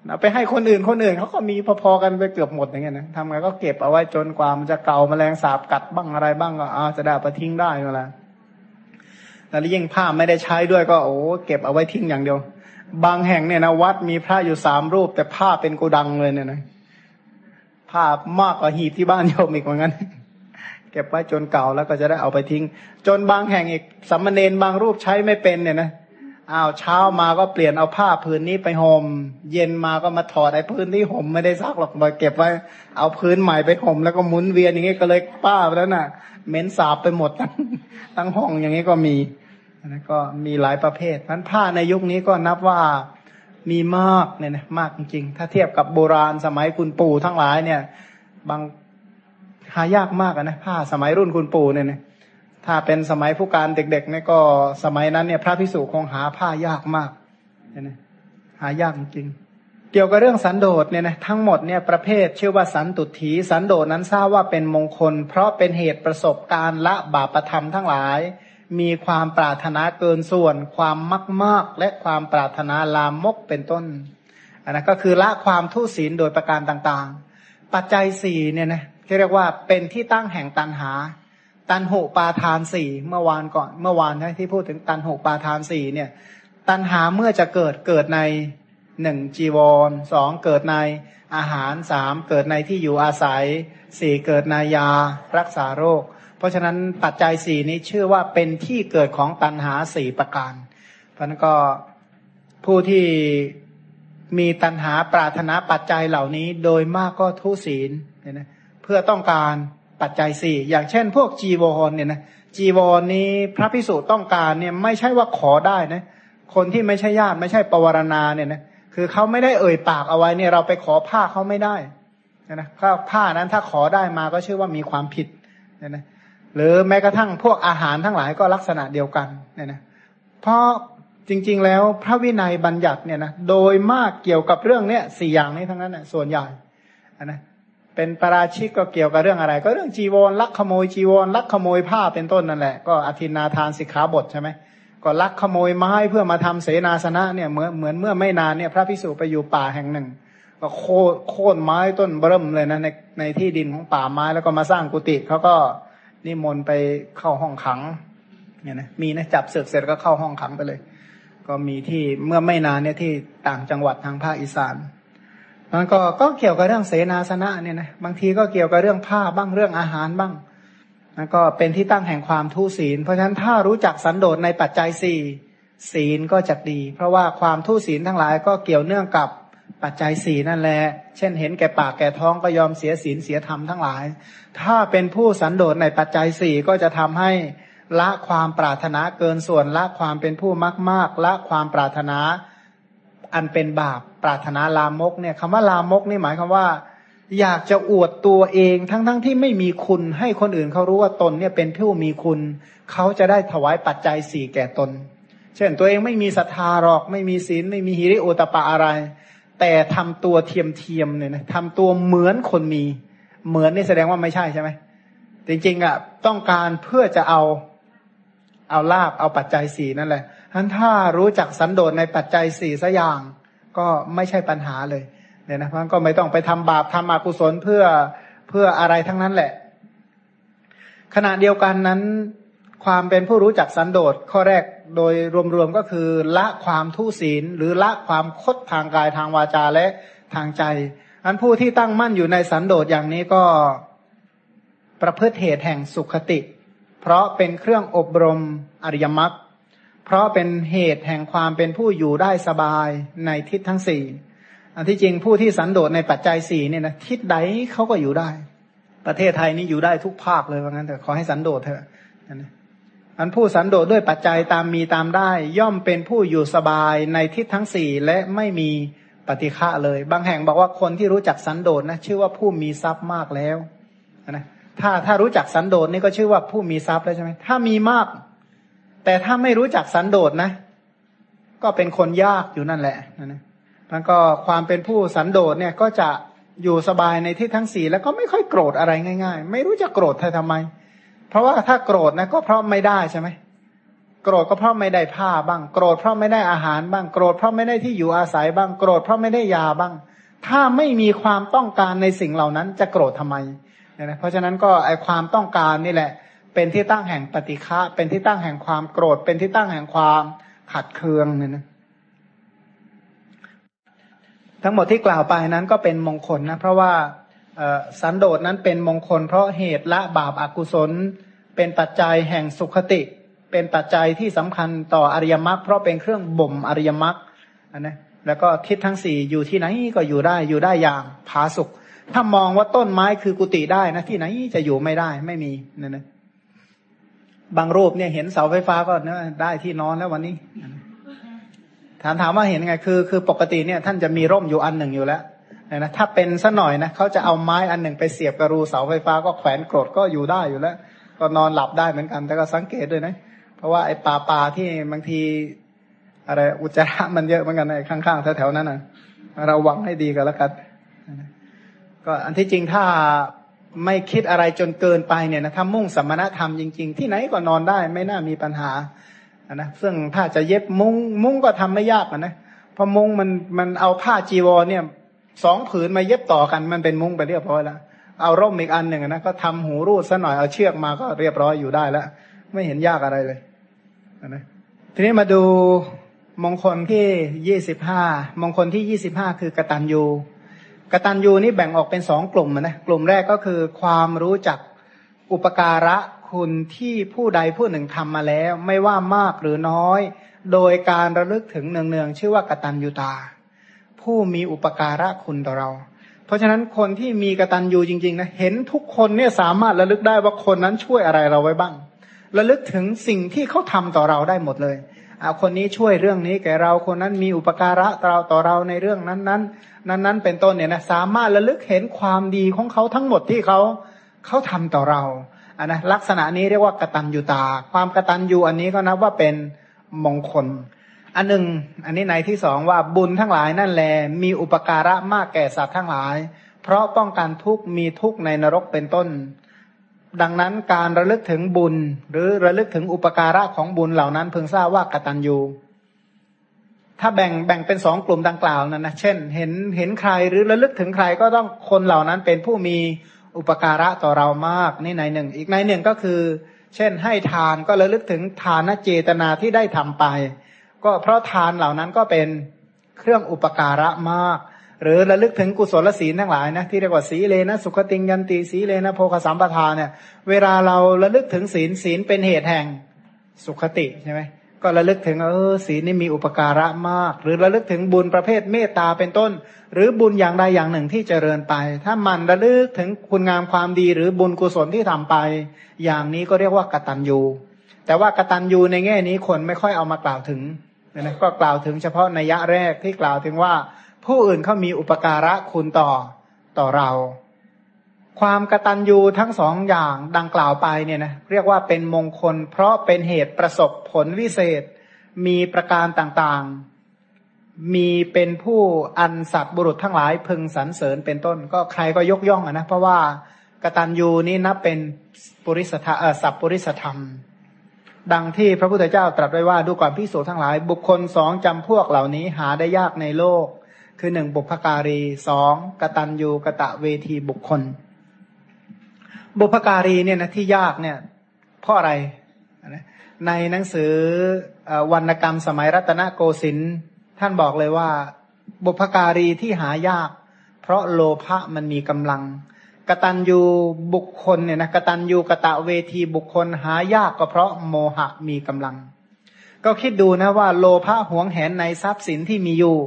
เอาไปให้คนอื่นคนอื่นเขาก็มีพอๆกันไปเกือบหมดอย่างเงี้ยนะทำไงก็เก็บเอาไว้จนกว่ามันจะเก่าแมลงสาบกัดบ้างอะไรบ้างก็อาจะได้ไปทิ้งได้เวลา แล้วยิ่งผ้าไม่ได้ใช้ด้วยก็โอ้เก็บเอาไว้ทิ้งอย่างเดียว บางแห่งเนี่ยนะวัดมีพระอยู่สามรูป แต่ผ้าเป็นโกดังเลยเนี่ยนะผ้ามากกว่าหีบที่บ้านโยมอีกเหมือนกันเก็บไว้จนเก่าแล้วก็จะได้เอาไปทิ้ง จนบางแห่งอีกสัมมเนนบางรูปใช้ไม่เป็นเนี่ยนะ อ้าวเช้ามาก็เปลี่ยนเอาผ้าพื้นนี้ไปห่มเย็นมาก็มาถอดไอ้พื้นที่ห่มไม่ได้ซักหรอกมาเก็บไว้ เอาพื้นใหม่ไปห่มแล้วก็หมุนเวียนอย่างนี้ก็เลยป้าแล้วน่ะเหม็นสาบไปหมดทั้งทั้งห้องอย่างนี้ก็มีนะก็มีหลายประเภทพันผ้าในยุคนี้ก็นับว่ามีมากเนี่ยนะมากจริงๆ ถ้าเทียบกับโบราณสมัยคุณปู่ทั้งหลายเนี่ย บางหายากมากนะผ้าสมัยรุ่นคุณปู่เนี่ยนะ ถ้าเป็นสมัยผู้การเด็กๆเนี่ยก็สมัยนั้นเนี่ย พระพิสุคงหาผ้ายากมากเนี่ยนะหายากจริง เกี่ยวกับเรื่องสันโดษเนี่ยนะทั้งหมดเนี่ยประเภทชื่อว่าสันตุถีสันโดษนั้นทราบว่าเป็นมงคล เพราะเป็นเหตุประสบการละบาปธรรมทั้งหลาย มีความปรารถนาเกินส่วน ความมากมากและความปรารถนาลามกเป็นต้นอันนั้นก็คือละความทุศีลโดยประการต่างๆ ปัจจัยสี่เนี่ยนะที่เรียกว่าเป็นที่ตั้งแห่งตันหา ตันหุปาทานสี่เมื่อวานก่อนเมื่อวานที่พูดถึงตันหุปาทานสี่เนี่ย ตันหาเมื่อจะเกิดเกิดในหนึ่งจีวรสองเกิดในอาหารสามเกิดในที่อยู่อาศัยสี่เกิดในยารักษาโรค เพราะฉะนั้นปัจจัยสี่นี้ชื่อว่าเป็นที่เกิดของตันหาสี่ประการเพราะนั้นก็ผู้ที่มีตันหาปรารถนาปัจจัยเหล่านี้โดยมากก็ทุศีลเนี่ยนะเพื่อต้องการ ปัจจัยสี่อย่างเช่น พวกจีวรเนี่ยนะจีวรนี้พระพิสุต้องการเนี่ยไม่ใช่ว่าขอได้นะ คนที่ไม่ใช่ญาติไม่ใช่ปวารณาเนี่ยนะคือเขาไม่ได้เอ่ยปากเอาไว้เนี่ยเราไปขอผ้าเขาไม่ได้นะถ้าผ้านั้นถ้าขอได้มาก็ชื่อว่ามีความผิดเนี่ยนะหรือแม้กระทั่งพวกอาหารทั้งหลายก็ลักษณะเดียวกันเนี่ยนะเพราะจริง ๆ แล้วพระวินัยบัญญัติเนี่ยนะโดยมากเกี่ยวกับเรื่องเนี้ยสี่อย่างนี้ทั้งนั้นนะส่วนใหญ่นะ เป็นประราชิกก็เกี่ยวกับเรื่องอะไร ก็เรื่องจีวรลักขโมยจีวรลักขโมยผ้าเป็นต้นนั่นแหละ ก็อธินาทานสิกขาบทใช่ไหมก็ลักขโมยไม้เพื่อมาทำเสนาสนะเนี่ยเหมือนเหมือนเมื่อไม่นานเนี่ยพระพิสุไปอยู่ป่าแห่งหนึ่ง ก็โค่นโค่นไม้ต้นเบิ่มเลยนะในในที่ดินของป่าไม้แล้วก็มาสร้างกุฏิเขาก็นิมนต์ไปเข้าห้องขังเนี่ยนะมีนะจับเสกเสร็จก็เข้าห้องขังไปเลย ก็มีที่เมื่อไม่นานเนี่ยที่ต่างจังหวัดทางภาคอีสาน มันก็ก็เกี่ยวกับเรื่องเสนาสนะเนี่ยนะบางทีก็เกี่ยวกับเรื่องผ้าบ้างเรื่องอาหารบ้างแล้วก็เป็นที่ตั้งแห่งความทุศีล เพราะฉะนั้นถ้ารู้จักสันโดษในปัจจัยสี่ศีลก็จะดี เพราะว่าความทุศีลทั้งหลายก็เกี่ยวเนื่องกับปัจจัยสี่นั่นแหละ เช่นเห็นแก่ปากแก่ท้องก็ยอมเสียศีลเสียธรรมทั้งหลาย ถ้าเป็นผู้สันโดษในปัจจัยสี่ก็จะทำให้ละความปรารถนาเกินส่วนละความเป็นผู้มากมากละความปรารถนา อันเป็นบาปปรารถนาลามกเนี่ยคำว่าลามกนี่หมายความว่า อยากจะอวดตัวเองทั้งๆทที่ไม่มีคุณให้คนอื่นเขารู้ว่าตนเนี่ยเป็นผู้มีคุณ เขาจะได้ถวายปัจจัยสี่แก่ตน เช่นตัวเองไม่มีศรัทธาหรอกไม่มีศีลไม่มีหิริโอตปะอะไร แต่ทำตัวเทียมเทียมเนี่ยนะทำตัวเหมือนคนมี เหมือนนี่แสดงว่าไม่ใช่ใช่ไหมจริงๆอะต้องการเพื่อจะเอาเอาลาบเอาปัจจัยสี่นั่นแหละ ท่านถ้ารู้จักสันโดษในปัจจัยสี่สัอย่าง ก็ไม่ใช่ปัญหาเลยเนี่ยนะมันก็ไม่ต้องไปทำบาปทำอกุศลเพื่อเพื่ออะไรทั้งนั้นแหละ ขณะเดียวกันนั้น ความเป็นผู้รู้จักสันโดษข้อแรกโดยรวมๆก็คือละความทุศีล หรือละความคดทางกายทางวาจาและทางใจ อันผู้ที่ตั้งมั่นอยู่ในสันโดษอย่างนี้ก็ประพฤติเหตุแห่งสุขติ เพราะเป็นเครื่องอบรมอริยมรรค เพราะเป็นเหตุแห่งความเป็นผู้อยู่ได้สบายในทิศทั้งสี่อันที่จริงผู้ที่สันโดษในปัจจัยสี่เนี่ยนะทิศใดเขาก็อยู่ได้ ประเทศไทยนี่อยู่ได้ทุกภาคเลยว่างั้นแต่ขอให้สันโดษเถอะอันผู้สันโดษด้วยปัจจัยตามมีตามได้ ย่อมเป็นผู้อยู่สบายในทิศทั้งสี่และไม่มีปฏิฆะเลย บางแห่งบอกว่าคนที่รู้จักสันโดษนะชื่อว่าผู้มีทรัพย์มากแล้วนะถ้าถ้ารู้จักสันโดษนี่ก็ชื่อว่าผู้มีทรัพย์แล้วใช่ไหมถ้ามีมาก แต่ถ้าไม่รู้จักสันโดษนะ ก็เป็นคนยากอยู่นั่นแหละนะแล้วก็ความเป็นผู้สันโดษเนี่ยก็จะอยู่สบายในที่ทั้งสี่แล้วก็ไม่ค่อยโกรธอะไรง่าย ๆ ไม่รู้จะโกรธเธอทำไม เพราะว่าถ้าโกรธนะก็เพราะไม่ได้ใช่ไหมโกรธก็เพราะไม่ได้ผ้าบ้าง โกรธเพราะไม่ได้อาหารบ้าง โกรธเพราะไม่ได้ที่อยู่อาศัยบ้าง โกรธเพราะไม่ได้ยาบ้าง ถ้าไม่มีความต้องการในสิ่งเหล่านั้นจะโกรธทำไมเนี่ยนะเพราะฉะนั้นก็ไอความต้องการนี่แหละ เป็นที่ตั้งแห่งปฏิฆะเป็นที่ตั้งแห่งความโกรธ เป็นที่ตั้งแห่งความขัดเคืองเนี่ยนะทั้งหมดที่กล่าวไปนั้นก็เป็นมงคลนะเพราะว่าสันโดษนั้นเป็นมงคล เพราะเหตุละบาปอากุศล เป็นปัจจัยแห่งสุขติ เป็นปัจจัยที่สำคัญต่ออริยมรรคเพราะเป็นเครื่องบ่มอริยมรรคนะแล้วก็ทิศทั้งสี่อยู่ที่ไหนก็อยู่ได้อยู่ได้อย่างผาสุกถ้ามองว่าต้นไม้คือกุฏิได้นะที่ไหนจะอยู่ไม่ได้ไม่มีนั่นนะ บางรูปเนี่ยเห็นเสาไฟฟ้าก็เนะได้ที่นอนแล้ววันนี้ถามถามว่าเห็นไงคือ คือปกติเนี่ย ท่านจะมีร่มอยู่อันหนึ่งอยู่แล้วนะถ้าเป็นสัหน่อยนะเขาจะเอาไม้อันหนึ่งไปเสียบกระรูเสาไฟฟ้าก็แขวนกรดก็อยู่ได้อยู่แล้ว ก็นอนหลับได้เหมือนกัน แต่ก็สังเกตด้วยนะ เพราะว่าไอ้ป่าป่าที่บางทีอะไรอุจจาระมันเยอะเหมือนกันในข้างๆแถวๆนั้นนะเราหวังให้ดีกันแล้วกันก็อันที่จริงถ้า ไม่คิดอะไรจนเกินไปเนี่ยนะถ้ามุ่งสมณธรรมจริง ๆ ที่ไหนก็นอนได้ ไม่น่ามีปัญหานะซึ่งถ้าจะเย็บมุ้งมุ้งก็ทำไม่ยากนะเพราะมุ้งมันมันเอาผ้าจีวรเนี่ยสองผืนมาเย็บต่อกันมันเป็นมุ้งไปเรียบร้อยแล้วเอาร่มอีกอันหนึ่งนะก็ทำหูรูดซะหน่อยเอาเชือกมาก็เรียบร้อยอยู่ได้แล้ว ไม่เห็นยากอะไรเลยนะทีนี้มาดูมงคลที่ยี่สิบห้ามงคลที่ยี่สิบห้าคือกตัญญู กตัญญูนี่แบ่งออกเป็นสองกลุ่มนะกลุ่มแรกก็คือความรู้จักอุปการะคุณที่ผู้ใดผู้หนึ่งทำมาแล้ว ไม่ว่ามากหรือน้อย โดยการระลึกถึงเนืองๆชื่อว่ากตัญญูตา ผู้มีอุปการะคุณต่อเรา เพราะฉะนั้นคนที่มีกตัญญูจริงๆนะเห็นทุกคนเนี่ยสามารถระลึกได้ว่าคนนั้นช่วยอะไรเราไว้บ้าง ระลึกถึงสิ่งที่เขาทำต่อเราได้หมดเลยเอาคนนี้ช่วยเรื่องนี้แก่เราคนนั้นมีอุปการะเราต่อเราในเรื่องนั้นๆ นั้นๆ เป็นต้นเนี่ยนะสามารถระลึกเห็นความดีของเขาทั้งหมดที่เขาเขาทำต่อเราอันนะลักษณะนี้เรียกว่ากตัญญูตา ความกตัญญูอันนี้ก็นับว่าเป็นมงคล อันหนึ่งอันนี้ในที่สองว่าบุญทั้งหลายนั่นแล มีอุปการะมากแก่สัตว์ทั้งหลาย เพราะป้องกันทุกมีทุกในนรกเป็นต้น ดังนั้นการระลึกถึงบุญ หรือระลึกถึงอุปการะของบุญเหล่านั้นเพิ่งทราบว่ากตัญญู ถ้าแบ่งแบ่งเป็นสองกลุ่มดังกล่าวนั้นนะเช่น เห็นเห็นใครหรือระลึกถึงใครก็ต้องคนเหล่านั้นเป็นผู้มีอุปการะต่อเรามากนี่ในหนึ่ง อีกในหนึ่งก็คือ เช่น ให้ทานก็ระลึกถึงทานเจตนาที่ได้ทำไป ก็เพราะทานเหล่านั้นก็เป็นเครื่องอุปการะมาก หรือระลึกถึงกุศลศีลทั้งหลายนะที่เรียกว่าสีเลนะสุขติงยันติสีเลนะโพคสัมปทานเนี่ย เวลาเราระลึกถึงศีลศีลเป็นเหตุแห่งสุขติใช่ไหม ก็ระลึกถึงเออศีลนี่มีอุปการะมาก หรือระลึกถึงบุญประเภทเมตตาเป็นต้น หรือบุญอย่างใดอย่างหนึ่งที่เจริญไป ถ้ามันระลึกถึงคุณงามความดีหรือบุญกุศลที่ทำไป อย่างนี้ก็เรียกว่ากตัญญูแต่ว่ากตัญญูในแง่นี้คนไม่ค่อยเอามากล่าวถึงนะก็กล่าวถึงเฉพาะในยะแรกที่กล่าวถึงว่า ผู้อื่นเขามีอุปการะคุณต่อต่อเรา ความกระตัญญูทั้งสองอย่างดังกล่าวไปเนี่ยนะเรียกว่าเป็นมงคล เพราะเป็นเหตุประสบผลวิเศษ มีประการต่างๆ มีเป็นผู้อันสัตว์บุรุษทั้งหลายพึงสรรเสริญเป็นต้น ก็ใครก็ยกย่องอะนะ เพราะว่ากตัญญูนี้นับเป็นปุริสธรรมสัพปุริสธรรม ดังที่พระพุทธเจ้าตรัสไว้ว่าดูก่อนพิสูจทั้งหลาย บุคคลสองจำพวกเหล่านี้หาได้ยากในโลก คือหนึ่งบุพการีสองกตัญญูกะตะเวทีบุคคล บุพการีเนี่ยนะที่ยากเนี่ยเพราะอะไร ในหนังสือวรรณกรรมสมัยรัตนโกสินทร์ท่านบอกเลยว่า บุพการีที่หายาก เพราะโลภะมันมีกำลัง กตัญญูบุคคลเนี่ยนะกตัญญูกะตะเวทีบุคคลหายากก็เพราะโมหะมีกำลัง ก็คิดดูนะว่าโลภะหวงแหนในทรัพย์สินที่มีอยู่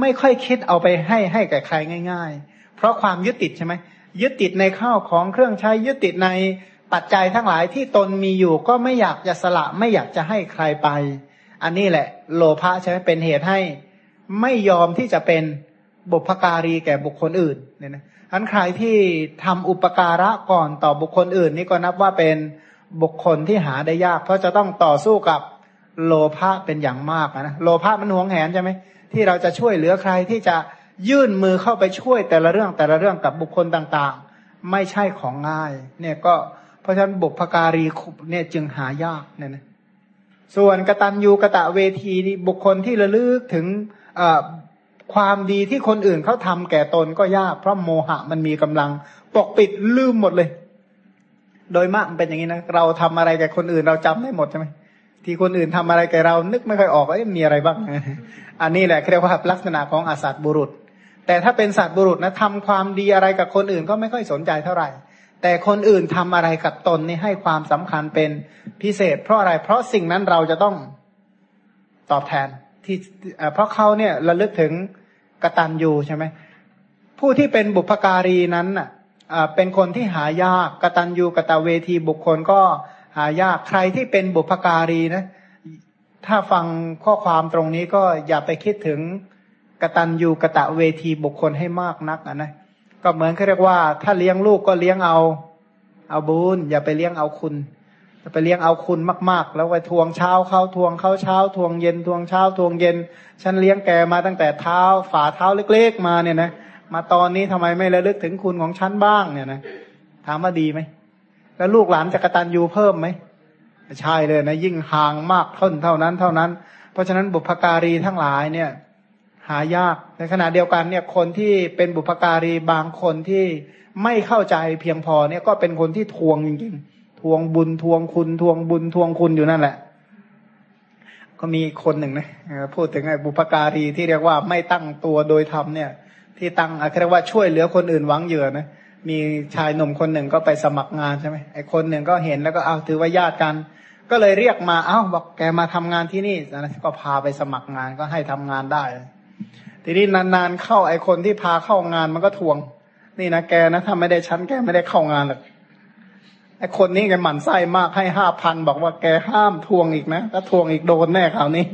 ไม่ค่อยคิดเอาไปให้ให้แก่ใครง่าย ๆ เพราะความยึดติดใช่ไหม ยึดติดในข้าวของเครื่องใช้ยึดติดในปัจจัยทั้งหลายที่ตนมีอยู่ก็ไม่อยากจะสละไม่อยากจะให้ใครไป อันนี้แหละ โลภะใช่ไหมเป็นเหตุให้ ไม่ยอมที่จะเป็นบุพการีแก่บุคคลอื่นเนี่ยนะอันใครที่ทำอุปการะก่อนต่อบุคคลอื่น นี่ก็นับว่าเป็นบุคคลที่หาได้ยาก เพราะจะต้องต่อสู้กับโลภะเป็นอย่างมากนะโลภะมันหวงแหนใช่ไหมที่เราจะช่วยเหลือใครที่จะ ยื่นมือเข้าไปช่วยแต่ละเรื่องแต่ละเรื่องกับบุคคลต่างๆ ไม่ใช่ของง่าย เนี่ยก็เพราะฉะนั้นบุพการีเนี่ยจึงหายากเนี่ยนะส่วนกตัญญูกะตะเวทีนี่บุคคลที่ระลึกถึงความดีที่คนอื่นเขาทำแก่ตนก็ยาก เพราะโมหะมันมีกำลังปกปิดลืมหมดเลย โดยมากมันเป็นอย่างนี้นะเราทำอะไรแก่คนอื่นเราจำได้หมดใช่ไหมที่คนอื่นทำอะไรแก่เรานึกไม่ค่อยออกว่ามีอะไรบ้าง อันนี้แหละเรียกว่าลักษณะของอาสัตบุรุษ แต่ถ้าเป็นสัตว์บุรุษนะทำความดีอะไรกับคนอื่นก็ไม่ค่อยสนใจเท่าไหร่ แต่คนอื่นทำอะไรกับตนนี่ให้ความสำคัญเป็นพิเศษ เพราะอะไรเพราะสิ่งนั้นเราจะต้องตอบแทนที่เพราะเขาเนี่ยระลึกถึงกตัญญูใช่ไหมผู้ที่เป็นบุพการีนั้นอะเป็นคนที่หายากกตัญญูกตเวทีบุคคลก็หายากใครที่เป็นบุพการีนะ ถ้าฟังข้อความตรงนี้ก็อย่าไปคิดถึง กตัญญูกะตะเวทีบุคคลให้มากนักนะ ก็เหมือนเขาเรียกว่า ถ้าเลี้ยงลูกก็เลี้ยงเอา เอาบุญอย่าไปเลี้ยงเอาคุณจะไปเลี้ยงเอาคุณมากๆ แล้วไปทวงเช้าเขาทวงเขาเช้า ทวงเย็นทวงเช้าทวงเย็น ฉันเลี้ยงแกมาตั้งแต่เท้าฝ่าเท้าเล็กๆมาเนี่ยนะมาตอนนี้ทำไมไม่ระลึกถึงคุณของฉันบ้างเนี่ยนะถามว่าดีไหมแล้วลูกหลานจะกระตันยูเพิ่มไหมใช่เลยนะยิ่งห่างมากเท่าเท่านั้นเท่านั้น เพราะฉะนั้นบุพการีทั้งหลายเนี่ย หายาก ในขณะเดียวกันเนี่ยคนที่เป็นบุพการีบางคนที่ไม่เข้าใจเพียงพอเนี่ยก็เป็นคนที่ทวงจริงๆ ทวงบุญทวงคุณทวงบุญทวงคุณอยู่นั่นแหละ ก็มีคนหนึ่งนะพูดถึงไอ้บุพการีที่เรียกว่าไม่ตั้งตัวโดยธรรมเนี่ย ที่ตั้งเรียกว่าช่วยเหลือคนอื่นหวังเหยื่อนะมีชายหนุ่มคนหนึ่งก็ไปสมัครงานใช่ไหมไอ้คนหนึ่งก็เห็นแล้วก็เอาถือว่าญาติกัน ก็เลยเรียกมาเอ้าบอกแกมาทำงานที่นี่นะก็พาไปสมัครงานก็ให้ทำงานได้ ทีนี้นานๆเข้าไอ้คนที่พาเข้างานมันก็ทวง นี่นะแกนะถ้าไม่ได้ชั้นแกไม่ได้เข้างานหรอกไอ้คนนี้แกหมั่นไส้มากให้ห้าพันบอกว่าแกห้ามทวงอีกนะถ้าทวงอีกโดนแน่คราวนี้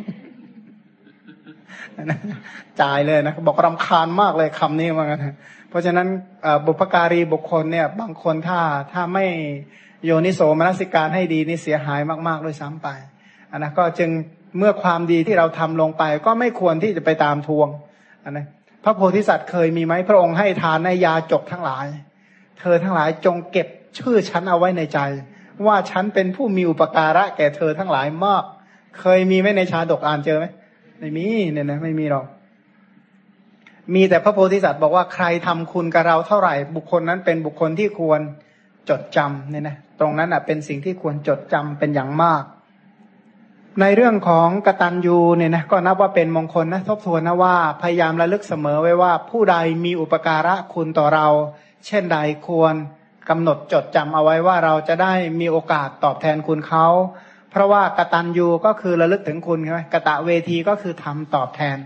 จ่ายเลยนะบอกรำคาญมากเลยคำนี้ว่างั้นเพราะฉะนั้นบุพการีบุคคลเนี่ย บางคนถ้าถ้าไม่โยนิโสมนสิการให้ดีนี่เสียหายมากๆด้วยซ้ำไปอันนะก็จึงเมื่อความดีที่เราทำลงไป ก็ไม่ควรที่จะไปตามทวง นนะพระโพธิสัตว์เคยมีไหมพระองค์ให้ทานในยาจกทั้งหลาย เธอทั้งหลายจงเก็บชื่อฉันเอาไว้ในใจ ว่าฉันเป็นผู้มีอุปการะแก่เธอทั้งหลายมาก เคยมีไหมในชาดกอ่านเจอไหมไม่มีเนี่ยนะไม่มีหรอกมีแต่พระโพธิสัตว์บอกว่าใครทำคุณกับเราเท่าไหร่ บุคคลนั้นเป็นบุคคลที่ควรจดจำเนี่ยนะตรงนั้นอะเป็นสิ่งที่ควรจดจำเป็นอย่างมาก ในเรื่องของกตัญญูเนี่ยนะก็นับว่าเป็นมงคลนะทบทวนนะว่าพยายามระลึกเสมอไว้ว่าผู้ใดมีอุปการะคุณต่อเรา เช่นใดควรกำหนดจดจำเอาไว้ว่าเราจะได้มีโอกาสตอบแทนคุณเขา เพราะว่ากตัญญูก็คือระลึกถึงคุณใช่ไหมกะตะเวทีก็คือทำตอบแทน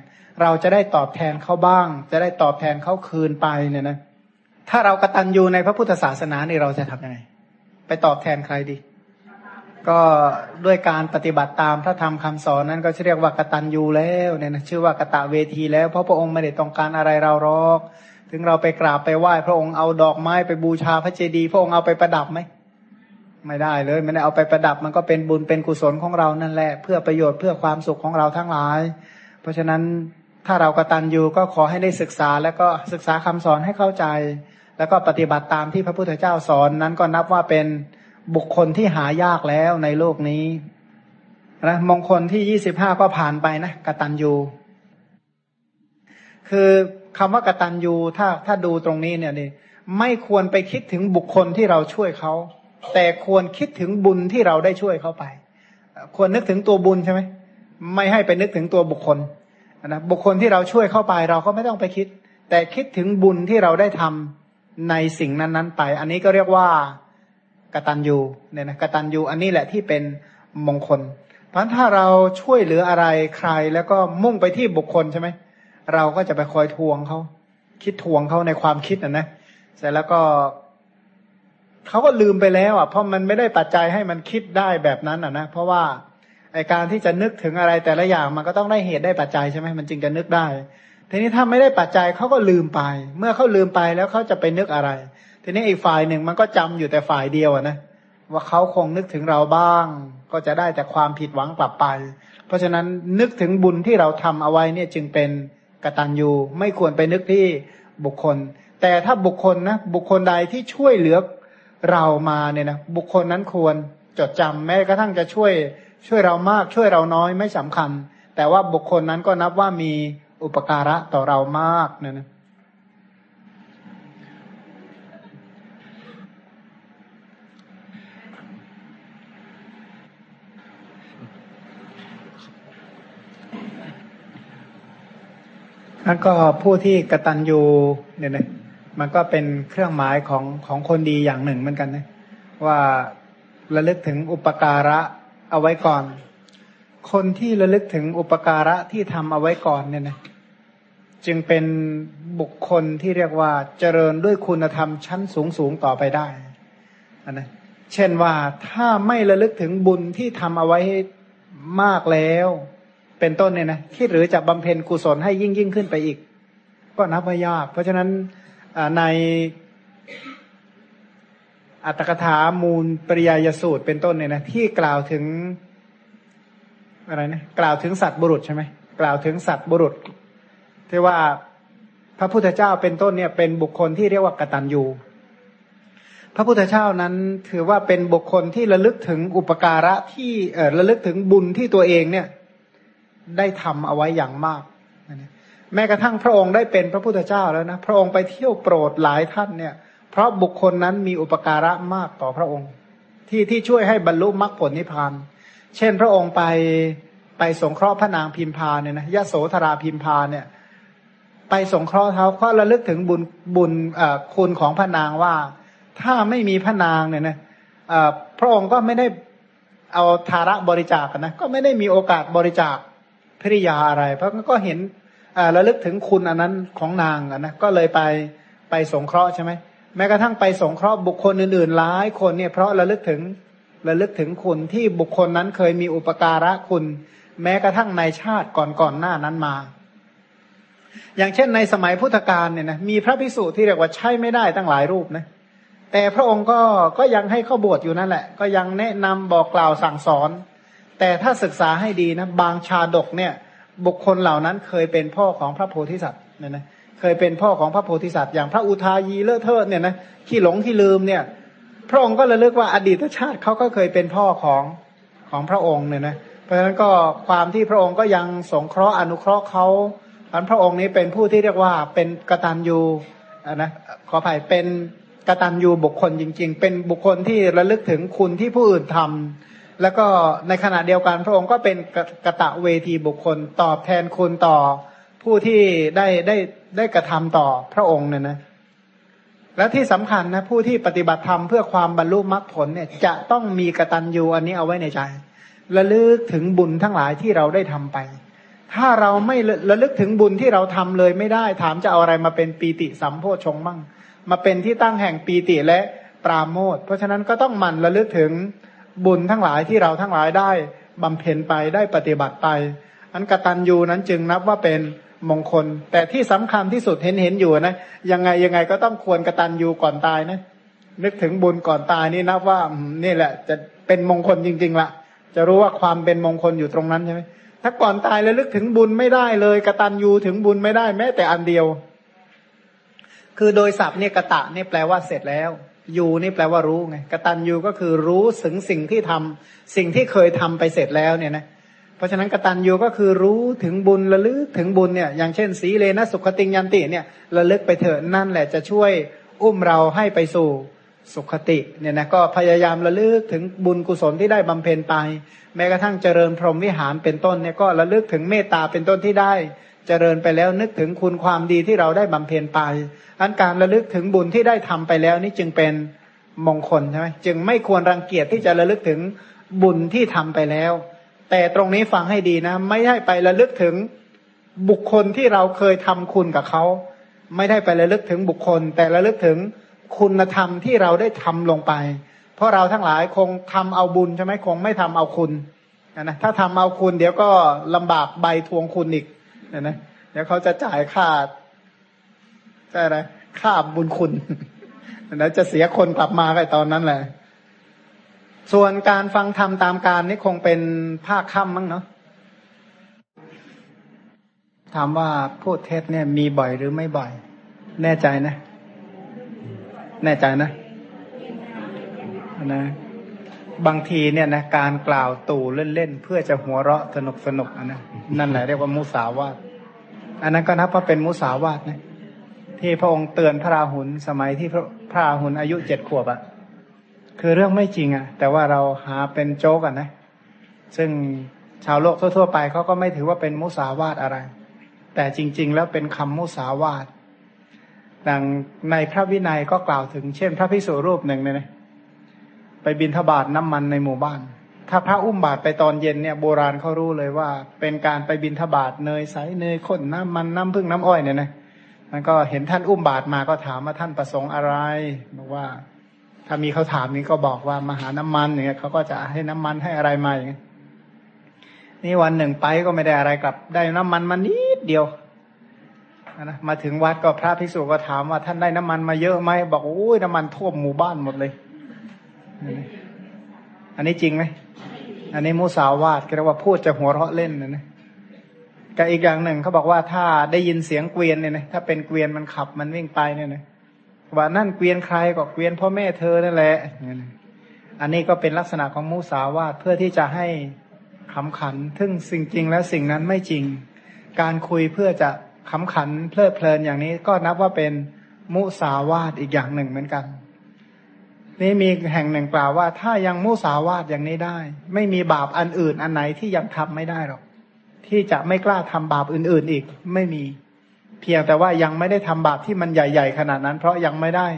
เราจะได้ตอบแทนเขาบ้าง จะได้ตอบแทนเขาคืนไปเนี่ยนะถ้าเรากระตันยูในพระพุทธศาสนาเนี่เราจะทำยังไงไปตอบแทนใครดี ก็ด้วยการปฏิบัติตามพระธรรมคำสอนนั้นก็เรียกว่ากตันยูแล้วเนี่ยนะชื่อว่ากะตะเวทีแล้ว เพราะพระองค์ไม่ได้ต้องการอะไรเราหรอก ถึงเราไปกราบไปไหว้พระองค์เอาดอกไม้ไปบูชาพระเจดีย์พระองค์เอาไปประดับไหมไม่ได้เลยไม่ได้เอาไปประดับมันก็เป็นบุญเป็นกุศลของเรานั่นแหละ เพื่อประโยชน์เพื่อความสุขของเราทั้งหลาย เพราะฉะนั้นถ้าเรากระตันอยู่ก็ขอให้ได้ศึกษาแล้วก็ศึกษาคำสอนให้เข้าใจ แล้วก็ปฏิบัติตามที่พระพุทธเจ้าสอนนั้นก็นับว่าเป็น บุคคลที่หายากแล้วในโลกนี้นะมงคลที่ยี่สิบห้าก็ผ่านไปนะกตันยูคือคำว่ากตันยูถ้าถ้าดูตรงนี้เนี่ยนี่ไม่ควรไปคิดถึงบุคคลที่เราช่วยเขาแต่ควรคิดถึงบุญที่เราได้ช่วยเขาไป ควรนึกถึงตัวบุญใช่ไหมไม่ให้ไปนึกถึงตัวบุคคลนะบุคคลที่เราช่วยเข้าไปเราก็ไม่ต้องไปคิด แต่คิดถึงบุญที่เราได้ทำในสิ่งนั้นๆไป อันนี้ก็เรียกว่า กตัญญูเนี่ยนะกตัญญูอันนี้แหละที่เป็นมงคล เพราะถ้าเราช่วยเหลืออะไรใครแล้วก็มุ่งไปที่บุคคลใช่ไหมเราก็จะไปคอยทวงเขาคิดทวงเขาในความคิดนะนะเสร็จแล้วก็เขาก็ลืมไปแล้ว อะ เพราะมันไม่ได้ปัจจัยให้มันคิดได้แบบนั้นอะนะเพราะว่าไอการที่จะนึกถึงอะไรแต่ละอย่างมันก็ต้องได้เหตุได้ปัจจัยใช่ไหมมันจึงจะนึกได้ ทีนี้ถ้าไม่ได้ปัจจัยเขาก็ลืมไป เมื่อเขาลืมไปแล้วเขาจะไปนึกอะไร ทีนี้อีกฝ่ายหนึ่งมันก็จำอยู่แต่ฝ่ายเดียวนะว่าเขาคงนึกถึงเราบ้าง ก็จะได้แต่ความผิดหวังกลับไป เพราะฉะนั้นนึกถึงบุญที่เราทำเอาไว้เนี่ยจึงเป็นกตัญญูไม่ควรไปนึกที่บุคคล แต่ถ้าบุคคลนะบุคคลใดที่ช่วยเหลือเรามาเนี่ยนะบุคคลนั้นควรจดจำแม้กระทั่งจะช่วยช่วยเรามากช่วยเราน้อยไม่สำคัญ แต่ว่าบุคคลนั้นก็นับว่ามีอุปการะต่อเรามากเนี่ยนะ แล้วก็ผู้ที่กระตันยูเนี่ยนะมันก็เป็นเครื่องหมายของของคนดีอย่างหนึ่งเหมือนกันนะว่าระลึกถึงอุปการะเอาไว้ก่อน คนที่ระลึกถึงอุปการะที่ทำเอาไว้ก่อนเนี่ยนะจึงเป็นบุคคลที่เรียกว่าเจริญด้วยคุณธรรมชั้นสูงสูงต่อไปได้นะเช่นว่าถ้าไม่ระลึกถึงบุญที่ทำเอาไว้มากแล้ว เป็นต้นเนี่ยนะคิดหรือจะบำเพ็ญกุศลให้ยิ่งยิ่งขึ้นไปอีก ก็นับว่ายาก เพราะฉะนั้นในอัตถกถามูลปริยายสูตรเป็นต้นเนี่ยนะที่กล่าวถึงอะไรนะกล่าวถึงสัตว์บุรุษใช่ไหมกล่าวถึงสัตว์บุรุษที่ว่าพระพุทธเจ้าเป็นต้นเนี่ยเป็นบุคคลที่เรียกว่ากตัญญูพระพุทธเจ้านั้นถือว่าเป็นบุคคลที่ระลึกถึงอุปการะที่เออระลึกถึงบุญที่ตัวเองเนี่ย ได้ทำเอาไว้อย่างมากแม้กระทั่งพระองค์ได้เป็นพระพุทธเจ้าแล้วนะ พระองค์ไปเที่ยวโปรดหลายท่านเนี่ย เพราะบุคคลนั้นมีอุปการะมากต่อพระองค์ ที่ที่ช่วยให้บรรลุมรรคผลนิพพาน เช่น พระองค์ไปไปสงเคราะห์พระนางพิมพาเนี่ยนะยะโสธราพิมพาเนี่ย ไปสงเคราะห์เขาเพราะระลึกถึงบุญบุญคุณของพระนางว่า ถ้าไม่มีพระนางเนี่ยนะพระองค์ก็ไม่ได้เอาทาระบริจาคนะก็ไม่ได้มีโอกาสบริจาค ภริยาอะไร เพราะก็เห็นระลึกถึงคุณอันนั้นของนางนะก็เลยไปไปสงเคราะห์ใช่ไหมแม้กระทั่งไปสงเคราะห์บุคคลอื่นๆหลายคนเนี่ยเพราะระลึกถึงระลึกถึงคุณที่บุคคลนั้นเคยมีอุปการะคุณ แม้กระทั่งในชาติก่อนๆหน้านั้นมา อย่างเช่นในสมัยพุทธกาลเนี่ยนะมีพระพิสุที่เรียกว่าใช่ไม่ได้ตั้งหลายรูปนะแต่พระองค์ก็ก็ยังให้เข้าบวชอยู่นั่นแหละ ก็ยังแนะนำบอกกล่าวสั่งสอน แต่ถ้าศึกษาให้ดีนะ บางชาดกเนี่ย บุคคลเหล่านั้นเคยเป็นพ่อของพระโพธิสัตว์เนี่ยนะเคยเป็นพ่อของพระโพธิสัตว์อย่างพระอุทายีเลอะเทอะเนี่ยนะขี้หลงขี้ลืมเนี่ย พระองค์ก็ระลึกว่าอดีตชาติเขาก็เคยเป็นพ่อของของพระองค์เนี่ยนะเพราะฉะนั้นก็ความที่พระองค์ก็ยังสงเคราะห์อนุเคราะห์เขาอันพระองค์นี้เป็นผู้ที่เรียกว่าเป็นกตัญญูนะขออภัยเป็นกตัญญูบุคคลจริง ๆ เป็นบุคคลที่ระลึกถึงคุณที่ผู้อื่นทำ แล้วก็ในขณะเดียวกันพระองค์ก็เป็นกะตะเวทีบุคคล ตอบแทนคุณต่อผู้ที่ได้ได้ได้กระทำต่อพระองค์เนี่ยนะ และที่สำคัญนะผู้ที่ปฏิบัติธรรมเพื่อความบรรลุมรรคผลเนี่ย จะต้องมีกตัญญูอันนี้เอาไว้ในใจระลึกถึงบุญทั้งหลายที่เราได้ทำไป ถ้าเราไม่ระลึกถึงบุญที่เราทำเลยไม่ได้ ถามจะเอาอะไรมาเป็นปีติสัมโพชงมั่งมาเป็นที่ตั้งแห่งปีติและปราโมทเพราะฉะนั้นก็ต้องหมั่นระลึกถึง บุญทั้งหลายที่เราทั้งหลายได้บำเพ็ญไปได้ปฏิบัติไป อันกตัญญูนั้นจึงนับว่าเป็นมงคล แต่ที่สำคัญที่สุดเห็นเห็นอยู่นะยังไงยังไงก็ต้องควรกตัญญูก่อนตายนะนึกถึงบุญก่อนตายนี่นับว่านี่แหละ จะเป็นมงคลจริงๆละจะรู้ว่าความเป็นมงคลอยู่ตรงนั้นใช่ไหมถ้าก่อนตายแล้วลึกถึงบุญไม่ได้เลยกตัญญูถึงบุญไม่ได้แม้แต่อันเดียว คือโดยศัพท์เนี่ยกะตะเนี่ยแปลว่าเสร็จแล้ว ยูนี่แปลว่ารู้ไงกตัญญูก็คือรู้ถึงสิ่งที่ทำสิ่งที่เคยทำไปเสร็จแล้วเนี่ยนะเพราะฉะนั้นกตัญญูก็คือรู้ถึงบุญระลึกถึงบุญเนี่ยอย่างเช่น สีเลนะสุขติงยันติเนี่ยระลึกไปเถอะนั่นแหละจะช่วยอุ้มเราให้ไปสู่สุขติเนี่ยนะก็พยายามระลึกถึงบุญกุศลที่ได้บำเพ็ญไป แม้กระทั่งเจริญพรหมวิหารเป็นต้นเนี่ยก็ระลึกถึงเมตตาเป็นต้นที่ได้ เจริญไปแล้วนึกถึงคุณความดีที่เราได้บำเพ็ญไป อันการระลึกถึงบุญที่ได้ทำไปแล้วนี่จึงเป็นมงคลใช่ไหมจึงไม่ควรรังเกียจที่จะระลึกถึงบุญที่ทำไปแล้ว แต่ตรงนี้ฟังให้ดีนะ ไม่ให้ไประลึกถึงบุคคลที่เราเคยทำคุณกับเขา ไม่ได้ไประลึกถึงบุคคล แต่ระลึกถึงคุณธรรมที่เราได้ทำลงไป เพราะเราทั้งหลายคงทำเอาบุญใช่ไหมคงไม่ทำเอาคุณนะถ้าทำเอาคุณเดี๋ยวก็ลำบากใบทวงคุณอีก นะนะเดี๋ยวเขาจะจ่ายค่าใช่ไหมค่าบุญคุณแล้วจะเสียคนกลับมาไปตอนนั้นแหละ ส่วนการฟังธรรมตามการนี่คงเป็นภาคค่ำมั้งเนาะถามว่าพูดเท็จเนี่ยมีบ่อยหรือไม่บ่อย แน่ใจนะ แน่ใจนะนะ บางทีเนี่ยนะการกล่าวตู่เล่นๆเพื่อจะหัวเราะสนุกสนุกนะนั่นแหละเรียกว่ามุสาวาทอันนั้นก็นับว่าเป็นมุสาวาทนะที่พระองค์เตือนพระราหุลสมัยที่พระพระราหุลอายุเจ็ดขวบอะคือเรื่องไม่จริงอะแต่ว่าเราหาเป็นโจ๊กอะนะ ซึ่งชาวโลกทั่วๆไปเขาก็ไม่ถือว่าเป็นมุสาวาทอะไร แต่จริง ๆ แล้วเป็นคำมุสาวาทดังในพระวินัยก็กล่าวถึงเช่น พระพิสุรูปหนึ่งเนี่ยนะ ไปบินทบาทน้ำมันในหมู่บ้าน ถ้าพระอุ้มบาทไปตอนเย็นเนี่ยโบราณเขารู้เลยว่า เป็นการไปบินทบาทเนยใสเนยข้นน้ำมันน้ำพึ่งน้ำอ้อยเนี่ยนะมันก็เห็นท่านอุ้มบาทมาก็ถามว่าท่านประสงค์อะไรบอกว่า ถ้ามีเขาถามนี้ก็บอกว่ามาหาน้ำมันอย่างเงี้ยเขาก็จะให้น้ำมันให้อะไรมาอย่างเงี้ยนี่วันหนึ่งไปก็ไม่ได้อะไรกลับ ได้น้ำมันมานิดเดียวนะมาถึงวัดก็พระภิกษุก็ถามว่าท่านได้น้ำมันมาเยอะไหมบอกโอ้ยน้ำมันท่วมหมู่บ้านหมดเลย อันนี้จริงไหม อันนี้มุสาวาทเรียกว่าพูดจะหัวเราะเล่นนะนะกับอีกอย่างหนึ่งเขาบอกว่าถ้าได้ยินเสียงเกวียนเนี่ยนะถ้าเป็นเกวียนมันขับมันวิ่งไปเนี่ยนะว่านั่นเกวียนใครก็เกวียนพ่อแม่เธอนั่นแหละอันนี้ก็เป็นลักษณะของมุสาวาทเพื่อที่จะให้ขำขันซึ่งสิ่งจริงแล้วสิ่งนั้นไม่จริง การคุยเพื่อจะขำขันเพลิดเพลินอย่างนี้ก็นับว่าเป็นมุสาวาทอีกอย่างหนึ่งเหมือนกัน นี่มีแห่งหนึ่งกล่าวว่า ถ้ายังมุสาวาทอย่างนี้ได้ ไม่มีบาปอันอื่นอันไหนที่ยังทำไม่ได้หรอก ที่จะไม่กล้าทำบาปอื่น ๆอีกไม่มี เพียงแต่ว่ายังไม่ได้ทำบาปที่มันใหญ่ ๆ ขนาดนั้น เพราะยังไม่ได้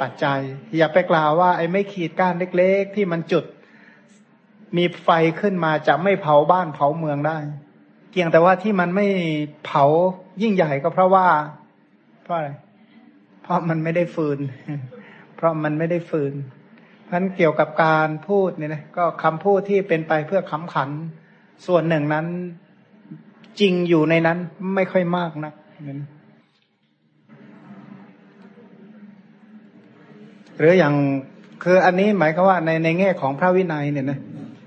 ปัจจัย อย่าไปกล่าวว่าไอ้ไม่ขีดก้านเล็ก ๆ ที่มันจุด มีไฟขึ้นมาจะไม่เผาบ้านเผาเมืองได้เพียงแต่ว่าที่มันไม่เผายิ่งใหญ่ก็เพราะว่า เพราะอะไรเพราะมันไม่ได้ฟืน เพราะมันไม่ได้ฟืนพันเกี่ยวกับการพูดเนี่ยนะก็คำพูดที่เป็นไปเพื่อขำขัน ส่วนหนึ่งนั้นจริงอยู่ในนั้นไม่ค่อยมากนะหรืออย่างคืออันนี้หมายความว่าในในแง่ของพระวินัยเนี่ยนะ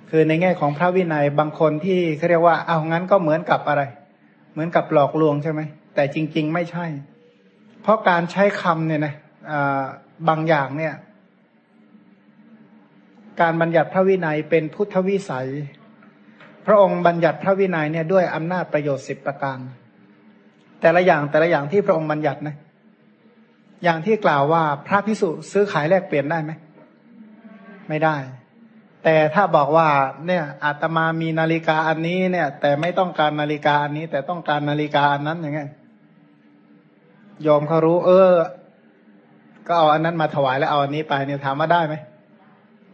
คือในแง่ของพระวินัยบางคนที่เขาเรียกว่าเอางั้นก็เหมือนกับอะไร เหมือนกับหลอกลวงใช่ไหมแต่จริง ๆ ไม่ใช่ เพราะการใช้คำเนี่ยนะ บางอย่างเนี่ย การบัญญัติพระวินัยเป็นพุทธวิสัย พระองค์บัญญัติพระวินัยเนี่ยด้วยอำนาจประโยชน์สิบประการ แต่ละอย่างแต่ละอย่างที่พระองค์บัญญัตินะอย่างที่กล่าวว่าพระพิสุซื้อขายแลกเปลี่ยนได้ไหมไม่ได้ แต่ถ้าบอกว่า เนี่ยอาตมามีนาฬิกาอันนี้เนี่ย แต่ไม่ต้องการนาฬิกาอันนี้ แต่ต้องการนาฬิกาอันนั้นอย่างเงี้ยยอมเขารู้ เออ ก็เอาอันนั้นมาถวายแล้วเอาอันนี้ไปเนี่ยถามว่าได้ไหม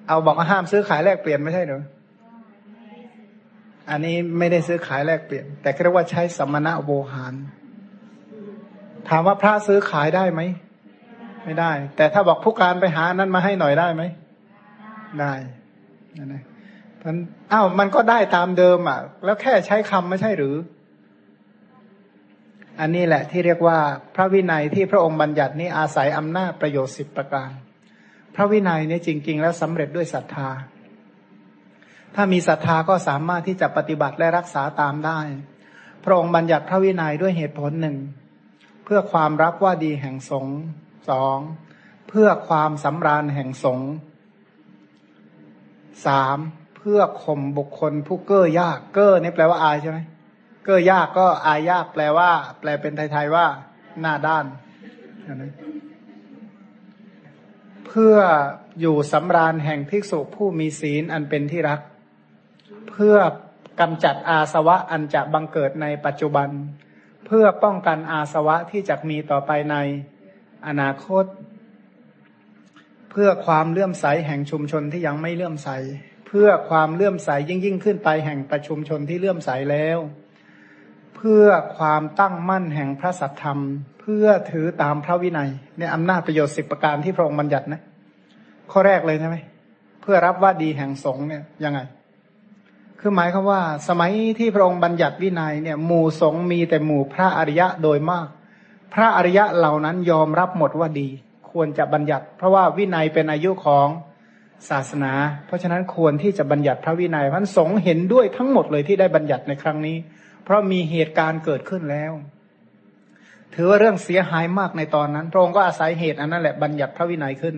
เอาบอกว่าห้ามซื้อขายแลกเปลี่ยนไม่ใช่หรืออันนี้ไม่ได้ซื้อขายแลกเปลี่ยน แต่เรียกว่าใช้สัมมณะโวหาร ถามว่าพระซื้อขายได้ไหมไม่ได้ แต่ถ้าบอกผู้การไปหานั้นมาให้หน่อยได้ไหมได้นะนะมันอ้าวมันก็ได้ตามเดิมอะ แล้วแค่ใช้คำไม่ใช่หรือ อันนี้แหละที่เรียกว่าพระวินัยที่พระองค์บัญญัตินี้อาศัยอำนาจประโยชน์สิบประการ พระวินัยนี้จริง ๆ แล้วสำเร็จด้วยศรัทธา ถ้ามีศรัทธาก็สามารถที่จะปฏิบัติและรักษาตามได้ พระองค์บัญญัติพระวินัยด้วยเหตุผลหนึ่ง เพื่อความรักว่าดีแห่งสงสองเพื่อความสำราญแห่งสงสามเพื่อข่มบุคคลผู้เก้อยากเก้อนี่แปลว่าอายใช่ไหม เก้อยากก็อายยากแปลว่า แปลเป็นไทยๆว่า หน้าด้านนะเพื่ออยู่สำราญแห่งภิกษุผู้มีศีลอันเป็นที่รัก เพื่อกำจัดอาสวะอันจะบังเกิดในปัจจุบัน เพื่อป้องกันอาสวะที่จะมีต่อไปในอนาคต เพื่อความเลื่อมใสแห่งชุมชนที่ยังไม่เลื่อมใส เพื่อความเลื่อมใสยิ่งยิ่งขึ้นไปแห่งประชุมชนที่เลื่อมใสแล้ว เพื่อความตั้งมั่นแห่งพระสัทธรรม เพื่อถือตามพระวินัยเนี่ยอำนาจประโยชน์สิบประการที่พระองค์บัญญัตินะ ข้อแรกเลยใช่ไหมเพื่อรับว่าดีแห่งสงเนี่ยยังไง คือหมายคือว่า สมัยที่พระองค์บัญญัติวินัยเนี่ย หมู่สงมีแต่หมู่พระอริยะโดยมาก พระอริยะเหล่านั้นยอมรับหมดว่าดี ควรจะบัญญัติ เพราะว่าวินัยเป็นอายุของศาสนา เพราะฉะนั้นควรที่จะบัญญัติพระวินัยพันสงเห็นด้วยทั้งหมดเลยที่ได้บัญญัติในครั้งนี้ เพราะมีเหตุการณ์เกิดขึ้นแล้ว ถือว่าเรื่องเสียหายมากในตอนนั้น พระองค์ก็อาศัยเหตุอันนั้นแหละบัญญัติพระวินัยขึ้น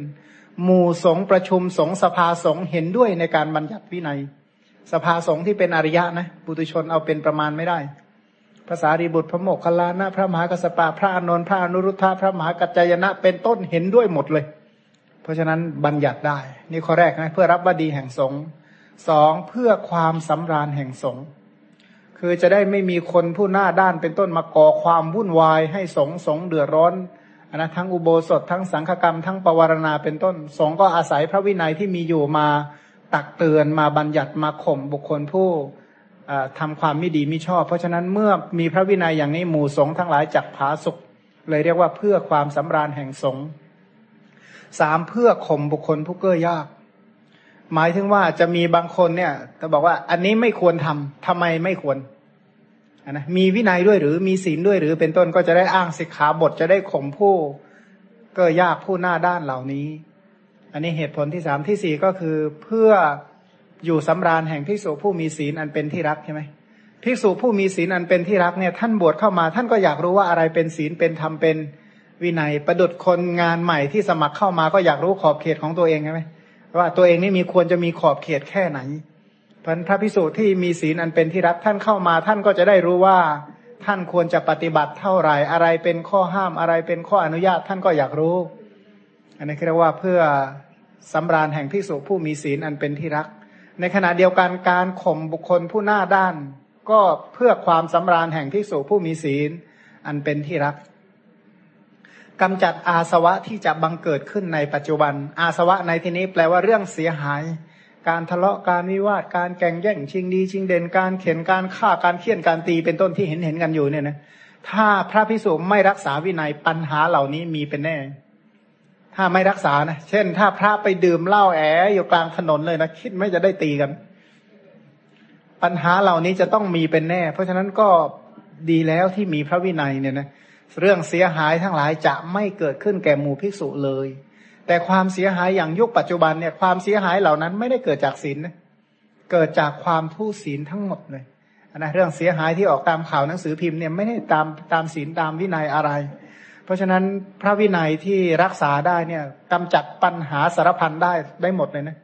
หมู่สงประชุมสงสภาสงเห็นด้วยในการบัญญัติวินัย สภาสงที่เป็นอริยะนะปุตุชนเอาเป็นประมาณไม่ได้ภาษารีบุตรพระโมคคัลานะ พระมหากัสสปะพระอานนท์พระอนุรุทธะพระมหากัจจยนะ เป็นต้นเห็นด้วยหมดเลย เพราะฉะนั้นบัญญัติได้ นี่ข้อแรกนะเพื่อรับบดีแห่งสงสองเพื่อความสำราญแห่งสงฆ์ คือจะได้ไม่มีคนผู้หน้าด้านเป็นต้นมาก่อความวุ่นวายให้สงสงเดือดร้อนอนนะทั้งอุโบสถทั้งสังฆกรรมทั้งปวารณาเป็นต้น สงก็อาศัยพระวินัยที่มีอยู่มาตักเตือนมาบัญญัติมาข่มบุคคลผู้ทำความไม่ดีไม่ชอบ เพราะฉะนั้นเมื่อมีพระวินัยอย่างนี้หมู่สงทั้งหลายจักผาสุกเลยเรียกว่าเพื่อความสำราญแห่งสงสามเพื่อข่มบุคคลผู้เก้อยาก หมายถึงว่าจะมีบางคนเนี่ยจะบอกว่าอันนี้ไม่ควรทำทำไมไม่ควรนะมีวินัยด้วยหรือมีศีลด้วยหรือเป็นต้นก็จะได้อ้างสิกขาบทจะได้ข่มผู้เก้อยากผู้หน้าด้านเหล่านี้ อันนี้เหตุผลที่สามที่สี่ก็คือเพื่ออยู่สำราญแห่งภิกษุผู้มีศีลอันเป็นที่รักใช่ไหมภิกษุผู้มีศีลอันเป็นที่รักเนี่ยท่านบวชเข้ามา ท่านก็อยากรู้ว่าอะไรเป็นศีลเป็นธรรมเป็นวินัย ประดุดคนงานใหม่ที่สมัครเข้ามาก็อยากรู้ขอบเขตของตัวเองใช่ไหม ว่าตัวเองนี่มีควรจะมีขอบเขตแค่ไหนพันพระพิสุที่มีศีลอันเป็นที่รักท่านเข้ามา ท่านก็จะได้รู้ว่าท่านควรจะปฏิบัติเท่าไหร่อะไรเป็นข้อห้ามอะไรเป็นข้ออนุญาตท่านก็อยากรู้ อันนี้เรียกว่าเพื่อสำราญแห่งพิสุผู้มีศีลอันเป็นที่รัก ในขณะเดียวกันการข่มบุคคลผู้หน้าด้าน ก็เพื่อความสำราญแห่งพิสุผู้มีศีลอันเป็นที่รัก กำจัดอาสวะที่จะบังเกิดขึ้นในปัจจุบัน อาสวะในที่นี้แปลว่าเรื่องเสียหาย การทะเลาะการวิวาทการแก่งแย่งชิงดีชิงเด่นการเข็นการฆ่าการเคี่ยนการตีเป็นต้นที่เห็นเห็นกันอยู่เนี่ยนะถ้าพระพิสุไม่รักษาวินัยปัญหาเหล่านี้มีเป็นแน่ ถ้าไม่รักษานะ เช่น ถ้าพระไปดื่มเหล้าแออยู่กลางถนนเลยนะคิดไม่จะได้ตีกัน ปัญหาเหล่านี้จะต้องมีเป็นแน่ เพราะฉะนั้นก็ดีแล้วที่มีพระวินัยเนี่ยนะ เรื่องเสียหายทั้งหลายจะไม่เกิดขึ้นแก่หมู่ภิกษุเลย แต่ความเสียหายอย่างยุคปัจจุบันเนี่ยความเสียหายเหล่านั้นไม่ได้เกิดจากศีลนะเกิดจากความทุศีลทั้งหมดเลยนะเรื่องเสียหายที่ออกตามข่าวหนังสือพิมพ์เนี่ยไม่ได้ตามตามศีลตามวินัยอะไร เพราะฉะนั้นพระวินัยที่รักษาได้เนี่ยกำจัดปัญหาสารพันได้ได้หมดเลยนะ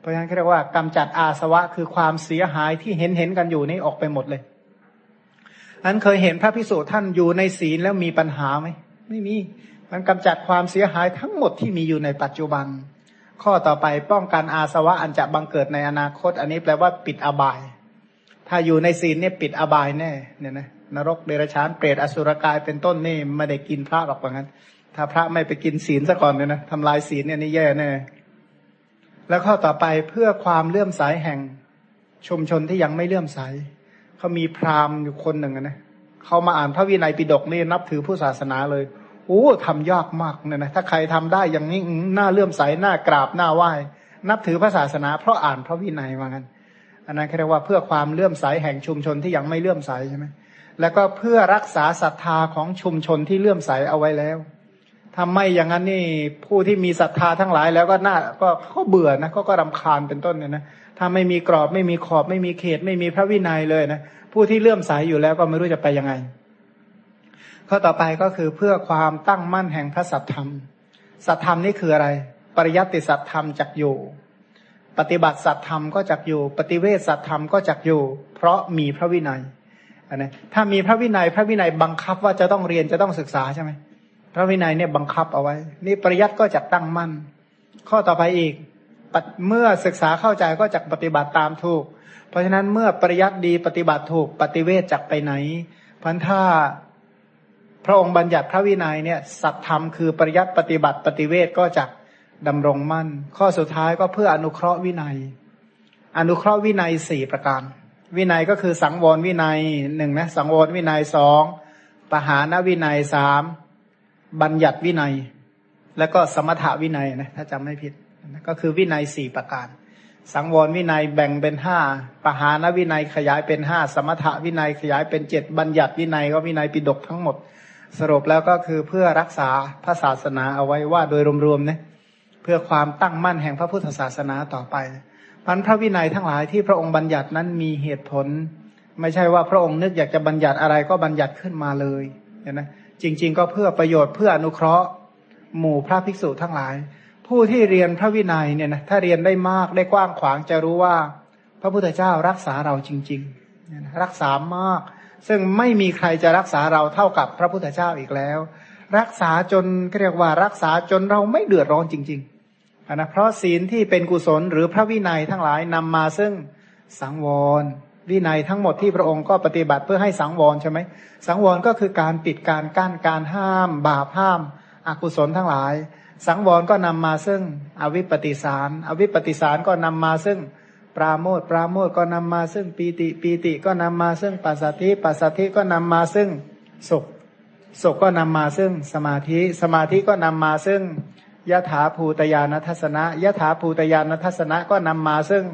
เพราะฉะนั้นเรียกว่ากำจัดอาสวะคือความเสียหายที่เห็นเห็นกันอยู่นี่ออกไปหมดเลย อันเคยเห็นพระพิสุท่านอยู่ในศีลแล้วมีปัญหาไหมไม่มี มันกำจัดความเสียหายทั้งหมดที่มีอยู่ในปัจจุบัน ข้อต่อไปป้องกันอาสวะอันจะบังเกิดในอนาคต อันนี้แปลว่าปิดอบาย ถ้าอยู่ในศีลเนี่ยปิดอบายแน่เนี่ยนะนรกเดรัจฉานเปรตอสุรกายเป็นต้นนี่ไม่ได้กินพระหรอกว่างั้น ถ้าพระไม่ไปกินศีลซะก่อนเนี่ยนะทำลายศีลเนี่ยนี่แย่แน่แล้วข้อต่อไปเพื่อความเลื่อมใสแห่งชุมชนที่ยังไม่เลื่อมใส เขามีพราหมณ์อยู่คนหนึ่งนะเขามาอ่านพระวินัยปิฎกนี่นับถือผู้ศาสนาเลยโอ้ทำยากมากเนี่ยนะถ้าใครทำได้อย่างนี้หน้าเลื่อมใสหน้ากราบหน้าไหว้ นับถือพระศาสนา เพราะอ่านพระวินัยว่างั้นอันนั้นเรียกว่าเพื่อความเลื่อมใสแห่งชุมชนที่ยังไม่เลื่อมใสใช่ไหมแล้วก็เพื่อรักษาศรัทธาของชุมชนที่เลื่อมใสเอาไว้แล้วทำไม่อย่างนั้นนี่ผู้ที่มีศรัทธาทั้งหลายแล้วก็น่าก็เขาเบื่อนะเขาก็รำคาญเป็นต้นเนี่ยนะ ถ้าไม่มีกรอบไม่มีขอบไม่มีเขต ไม่มีพระวินัยเลยนะผู้ที่เลื่อมใสยอยู่แล้วก็ไม่รู้จะไปยังไง ข้อต่อไปก็คือเพื่อความตั้งมั่นแห่งพระสัทธรรม สัทธรรมนี่คืออะไร ปริยัติสัทธรรมจักอยู่ ปฏิบัติสัทธรรมก็จักอยู่ ปฏิเวสสัทธรรมก็จักอยู่ เพราะมีพระวินัยอันะถ้ามีพระวินัยพระวินัยบังคับว่าจะต้องเรียนจะต้องศึกษาใช่ไหมพระวินัยเนี่ยบังคับเอาไว้ นี่ปริยัติก็จะตั้งมั่น ข้อต่อไปอีก เมื่อศึกษาเข้าใจก็จะปฏิบัติตามถูก เพราะฉะนั้นเมื่อปริยัติดีปฏิบัติถูกปฏิเวทจักไปไหนพันถ้าพระองค์บัญญัติพระวินัยเนี่ยสัตธรรมคือปริยัติปฏิบัติปฏิเวทก็จะดำรงมั่น ข้อสุดท้ายก็เพื่ออนุเคราะห์วินัย อนุเคราะห์วินัยสี่ประการ วินัยก็คือสังวรวินัยหนึ่งนะสังวรวินัยสองปหานวินัยสามบัญญัติวินัย แล้วก็สมถาวินัยนะถ้าจำไม่ผิด ก็คือวินัยสี่ประการ สังวรวินัยแบ่งเป็นห้าปหานวินัยขยายเป็นห้าสมถวินัยขยายเป็นเจ็ดบัญญัติวินัยก็วินัยปิดกทั้งหมด สรุปแล้วก็คือเพื่อรักษาพระศาสนาเอาไว้ว่าโดยรวมๆนะเพื่อความตั้งมั่นแห่งพระพุทธศาสนาต่อไปพันพระวินัยทั้งหลายที่พระองค์บัญญัตินั้นมีเหตุผล ไม่ใช่ว่าพระองค์นึกอยากจะบัญญัติอะไรก็บัญญัติขึ้นมาเลยเห็นไหมจริง ๆ ก็เพื่อประโยชน์เพื่ออนุเคราะห์ หมู่พระภิกษุทั้งหลาย ผู้ที่เรียนพระวินัยเนี่ยนะถ้าเรียนได้มากได้กว้างขวางจะรู้ว่า พระพุทธเจ้ารักษาเราจริงๆรักษามาก ซึ่งไม่มีใครจะรักษาเราเท่ากับพระพุทธเจ้าอีกแล้ว รักษาจนเรียกว่ารักษาจนเราไม่เดือดร้อนจริงๆนะเพราะศีลที่เป็นกุศลหรือพระวินัยทั้งหลายนำมาซึ่งสังวรวินัยทั้งหมดที่พระองค์ก็ปฏิบัติเพื่อให้สังวรใช่ไหมสังวรก็คือการปิดการกั้นการห้าม บาปห้ามอกุศลทั้งหลาย สังวรก็นำมาซึ่ง อวิปปิสาร อวิปปิสารก็นำมาซึ่ง ปราโมทปราโมทก็นำมาซึ่งปีติปีติก็นำมาซึ่งปัสสัทธิปัสสัทธิก็นำมาซึ่งสุขสุขก็นำมาซึ่งสมาธิสมาธิก็นำมาซึ่งยถาภูตยานทัศนะยถาภูตยานทัศนะก็นำมาซึ่ง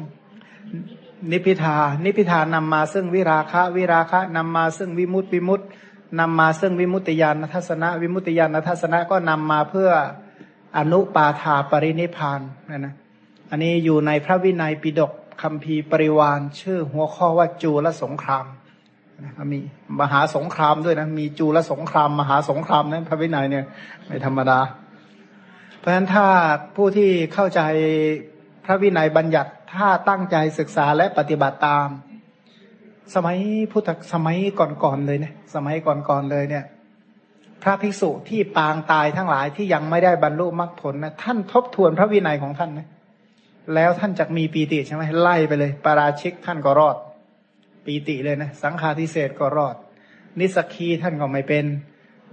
นิพิทา นิพิทานำมาซึ่งวิราคะ วิราคะนำมาซึ่งวิมุตติวิมุตตินำมาซึ่งวิมุตติญาณทัศนะ วิมุตติญาณทัศนะก็นำมาเพื่อ อนุปาธาปรินิพานนะนะอันนี้อยู่ในพระวินัยปิฎกคำพีปริวานชื่อหัวข้อว่าจูลสงครามนะมีมหาสงครามด้วยนะมีจูลสงคราม มหาสงครามนะพระวินัยเนี่ยไม่ธรรมดา เพราะฉะนั้นถ้าผู้ที่เข้าใจพระวินัยบัญญัติถ้าตั้งใจศึกษาและปฏิบัติตาม สมัยพุทธสมัยก่อนๆเลยเนี่ยสมัยก่อนๆเลยเนี่ย พระภิกษุที่ปางตายทั้งหลายที่ยังไม่ได้บรรลุมรรคผลนะท่านทบทวนพระวินัยของท่านนะแล้วท่านจะมีปีติใช่ไหมไล่ไปเลยปาราชิกท่านก็รอด ปีติเลยนะ สังฆาทิเศษก็รอด นิสกีท่านก็ไม่เป็น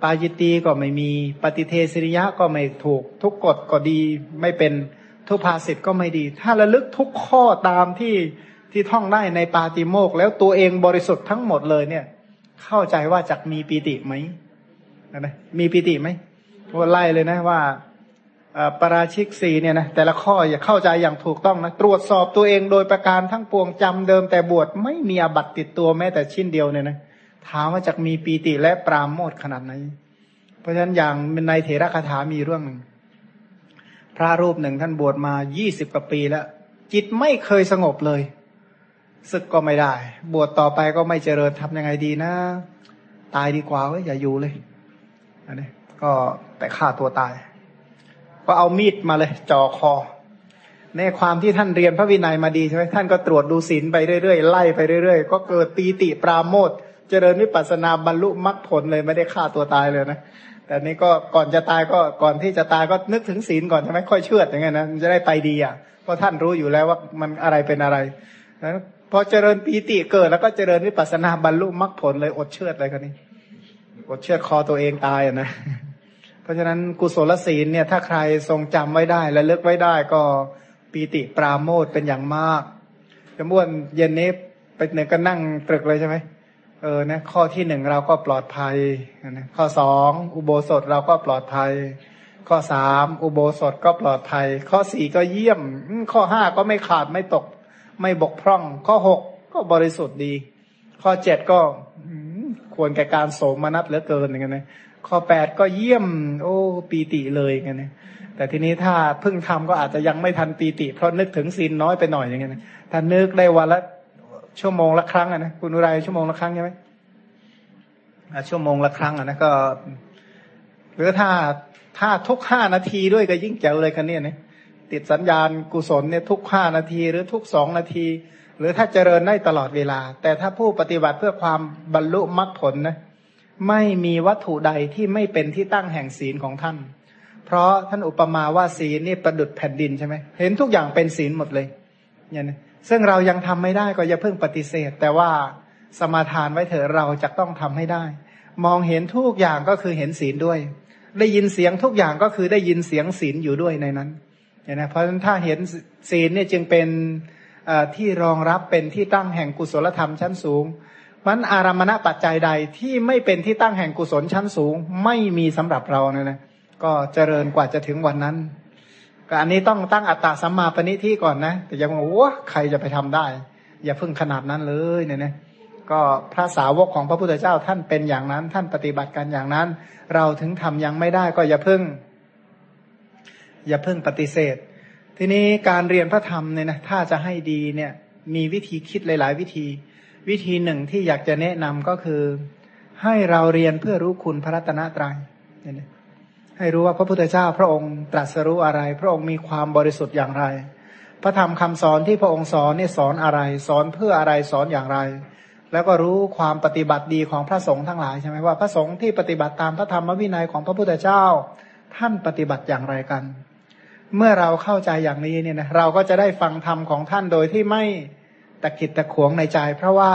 ปาจิตีก็ไม่มี ปฏิเทศริยะก็ไม่ถูก ทุกกฎก็ดีไม่เป็นทุพภาสิทธ์ก็ไม่ดี ถ้าระลึกทุกข้อตามที่ที่ท่องได้ในปาติโมกแล้วตัวเองบริสุทธิ์ทั้งหมดเลยเนี่ย เข้าใจว่าจะมีปีติไหม นะมีปีติไหมว่าไล่เลยนะว่าปราชิกสีเนี่ยนะแต่ละข้ออย่าเข้าใจอย่างถูกต้องนะตรวจสอบตัวเองโดยประการทั้งปวงจำเดิมแต่บวชไม่มีอบัตติดตัวแม้แต่ชิ้นเดียวเนี่ยนะถามว่าจะมีปีติและปราโมทขนาดไหน เพราะฉะนั้นอย่างในเถระคาถามีเรื่องหนึ่งพระรูปหนึ่งท่านบวชมายี่สิบกว่าปีแล้ว จิตไม่เคยสงบเลยศึกก็ไม่ได้ บวชต่อไปก็ไม่เจริญทำยังไงดีนะ ตายดีกว่าเว้ยอย่าอยู่เลย อันนี้ก็แต่ฆ่าตัวตาย ก็เอามีดมาเลยจ่อคอ ในความที่ท่านเรียนพระวินัยมาดีใช่ไหมท่านก็ตรวจดูศีลไปเรื่อยๆไล่ไปเรื่อยๆ ก็เกิดปีติปราโมทเจริญวิปัสนาบรรลุมรรคผลเลยไม่ได้ฆ่าตัวตายเลยนะแต่นี้ก็ก่อนจะตายก็ก่อนที่จะตายก็นึกถึงศีลก่อนใช่ไหมค่อยเชื่ออย่างเงี้ยนะจะได้ไปดีอะเพราะท่านรู้อยู่แล้วว่ามันอะไรเป็นอะไรนะพอเจริญปีติเกิดแล้วก็เจริญวิปัสนาบรรลุมรรคผลเลยอดเชื่ออะไรกันนี่ อดเชื่อคอตัวเองตายอะนะ เพราะฉะนั้นกุศลศีลเนี่ย ถ้าใครทรงจำไว้ได้และเลิกไว้ได้ก็ปีติปราโมทเป็นอย่างมากจะม้วนเย็นนี้ไปหนึ่งก็นั่งตรึกเลยใช่ไหมเออนะข้อที่หนึ่งเราก็ปลอดภัยนะข้อสองอุโบสถเราก็ปลอดภัย ข้อสามอุโบสถก็ปลอดภัย ข้อสี่ก็เยี่ยม ข้อห้าก็ไม่ขาดไม่ตก ไม่บกพร่อง ข้อหกก็บริสุทธิ์ดี ข้อเจ็ดก็ ควรแก่การโสมนัสเหลือเกินอย่างเงี้ยนะข้อแปดก็เยี่ยม โอ้ปีติเลยอย่างเงี้ยแต่ทีนี้ถ้าเพิ่งทำก็อาจจะยังไม่ทันปีติ เพราะนึกถึงศีลน้อยไปหน่อยอย่างเงี้ยถ้านึกได้วันละชั่วโมงละครั้งอะนะคุณอุไรชั่วโมงละครั้งใช่ไหมชั่วโมงละครั้งอะนะก็หรือถ้าถ้าทุกห้านาทีด้วยก็ยิ่งเจ๋วเลยคันนี้นะติดสัญญาณกุศลเนี่ยทุกห้านาทีหรือทุกสองนาที หรือถ้าเจริญได้ตลอดเวลา แต่ถ้าผู้ปฏิบัติเพื่อความบรรลุมรรคผลนะไม่มีวัตถุใดที่ไม่เป็นที่ตั้งแห่งศีลของท่าน เพราะท่านอุปมาว่าศีลนี่ประดุดแผ่นดินใช่ไหมเห็นทุกอย่างเป็นศีลหมดเลยเนี่ยนะซึ่งเรายังทำไม่ได้ก็อย่าเพิ่งปฏิเสธ แต่ว่าสมาทานไว้เถอะเราจะต้องทำให้ได้ มองเห็นทุกอย่างก็คือเห็นศีลด้วย ได้ยินเสียงทุกอย่างก็คือได้ยินเสียงศีลอยู่ด้วยในนั้นเห็นไหมเพราะฉะนั้นถ้าเห็นศีลเนี่ยจึงเป็น ที่รองรับเป็นที่ตั้งแห่งกุศลธรรมชั้นสูงมันอารามณปัจจัยใดที่ไม่เป็นที่ตั้งแห่งกุศลชั้นสูง ไม่มีสำหรับเราเนี่ยนะก็เจริญกว่าจะถึงวันนั้นก็อันนี้ต้องตั้งอัตตาสัมมาปณิที่ก่อนนะแต่ยังว่าโอ้ใครจะไปทำได้ อย่าพึ่งขนาดนั้นเลยเนี่ยนะก็พระสาวกของพระพุทธเจ้าท่านเป็นอย่างนั้น ท่านปฏิบัติกันอย่างนั้น เราถึงทำยังไม่ได้ก็อย่าพึ่ง อย่าพึ่งปฏิเสธ ทีนี้การเรียนพระธรรมเนี่ยนะถ้าจะให้ดีเนี่ยมีวิธีคิดหลาย ๆ วิธี วิธีหนึ่งที่อยากจะแนะนำก็คือ ให้เราเรียนเพื่อรู้คุณพระรัตนตรยัยเนี่ยให้รู้ว่าพระพุทธเจ้าพระองค์ตรัสรู้อะไร พระองค์มีความบริสุทธิ์อย่างไร พระธรรมคำสอนที่พระองค์สอนเนี่ยสอนอะไร สอนเพื่ออะไรสอนอย่างไร แล้วก็รู้ความปฏิบัติดีของพระสงฆ์ทั้งหลายใช่ไหมว่าพระสงฆ์ที่ปฏิบัติตามพระธรรมวินัยของพระพุทธเจ้า ท่านปฏิบัติอย่างไรกัน เมื่อเราเข้าใจอย่างนี้เนี่ยนะเราก็จะได้ฟังธรรมของท่านโดยที่ไม่ตะกิดตะขวงในใจ เพราะว่า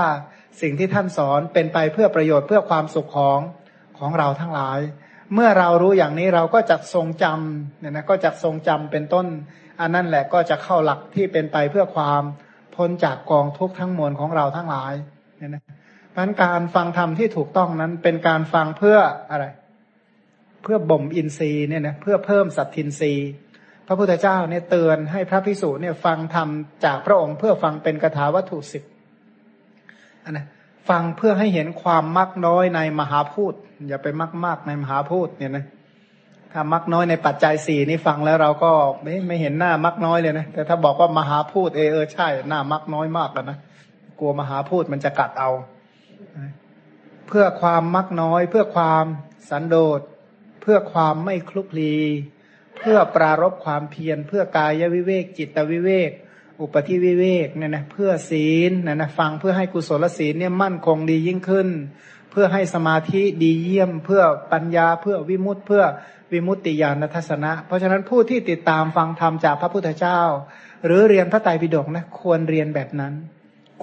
สิ่งที่ท่านสอนเป็นไปเพื่อประโยชน์เพื่อความสุขของของเราทั้งหลาย เมื่อเรารู้อย่างนี้เราก็จะทรงจำเนี่ยนะก็จะทรงจำเป็นต้น อันนั่นแหละก็จะเข้าหลักที่เป็นไปเพื่อความพ้นจากกองทุกข์ทั้งมวลของเราทั้งหลายเนี่ยนะเพราะการฟังธรรมที่ถูกต้องนั้นเป็นการฟังเพื่ออะไร เพื่อบ่มอินทรีย์เนี่ยนะเพื่อเพิ่มสัตทินทรีย์ พระพุทธเจ้าเนี่ยเตือนให้พระพิสุเนี่ยฟังธรรมจากพระองค์เพื่อฟังเป็นคาถาวัตถุสิบอันนะฟังเพื่อให้เห็นความมักน้อยในมหาพูดอย่าไปมักมากในมหาพูดเนี่ยนะถ้ามักน้อยในปัจจัยสี่นี่ฟังแล้วเราก็ไม่ไม่เห็นหน้ามักน้อยเลยนะแต่ถ้าบอกว่ามหาพูดเออเออใช่หน้ามักน้อยมากแล้วนะกลัวมหาพูดมันจะกัดเอา เพื่อความมักน้อย เพื่อความสันโดษ เพื่อความไม่คลุกคลี พื่อปรารบความเพียรเพื่อกายวิเวก จิตวิเวก อุปธิวิเวกเนี่ยนะเพื่อศีลนะนะฟังเพื่อให้กุศลศีลเนี่ยมั่นคงดียิ่งขึ้น เพื่อให้สมาธิดีเยี่ยม เพื่อปัญญาเพื่อวิมุตติเพื่อวิมุตติญาณทัศนะ เพราะฉะนั้นผู้ที่ติดตามฟังธรรมจากพระพุทธเจ้า หรือเรียนพระไตรปิฎกนะควรเรียนแบบนั้น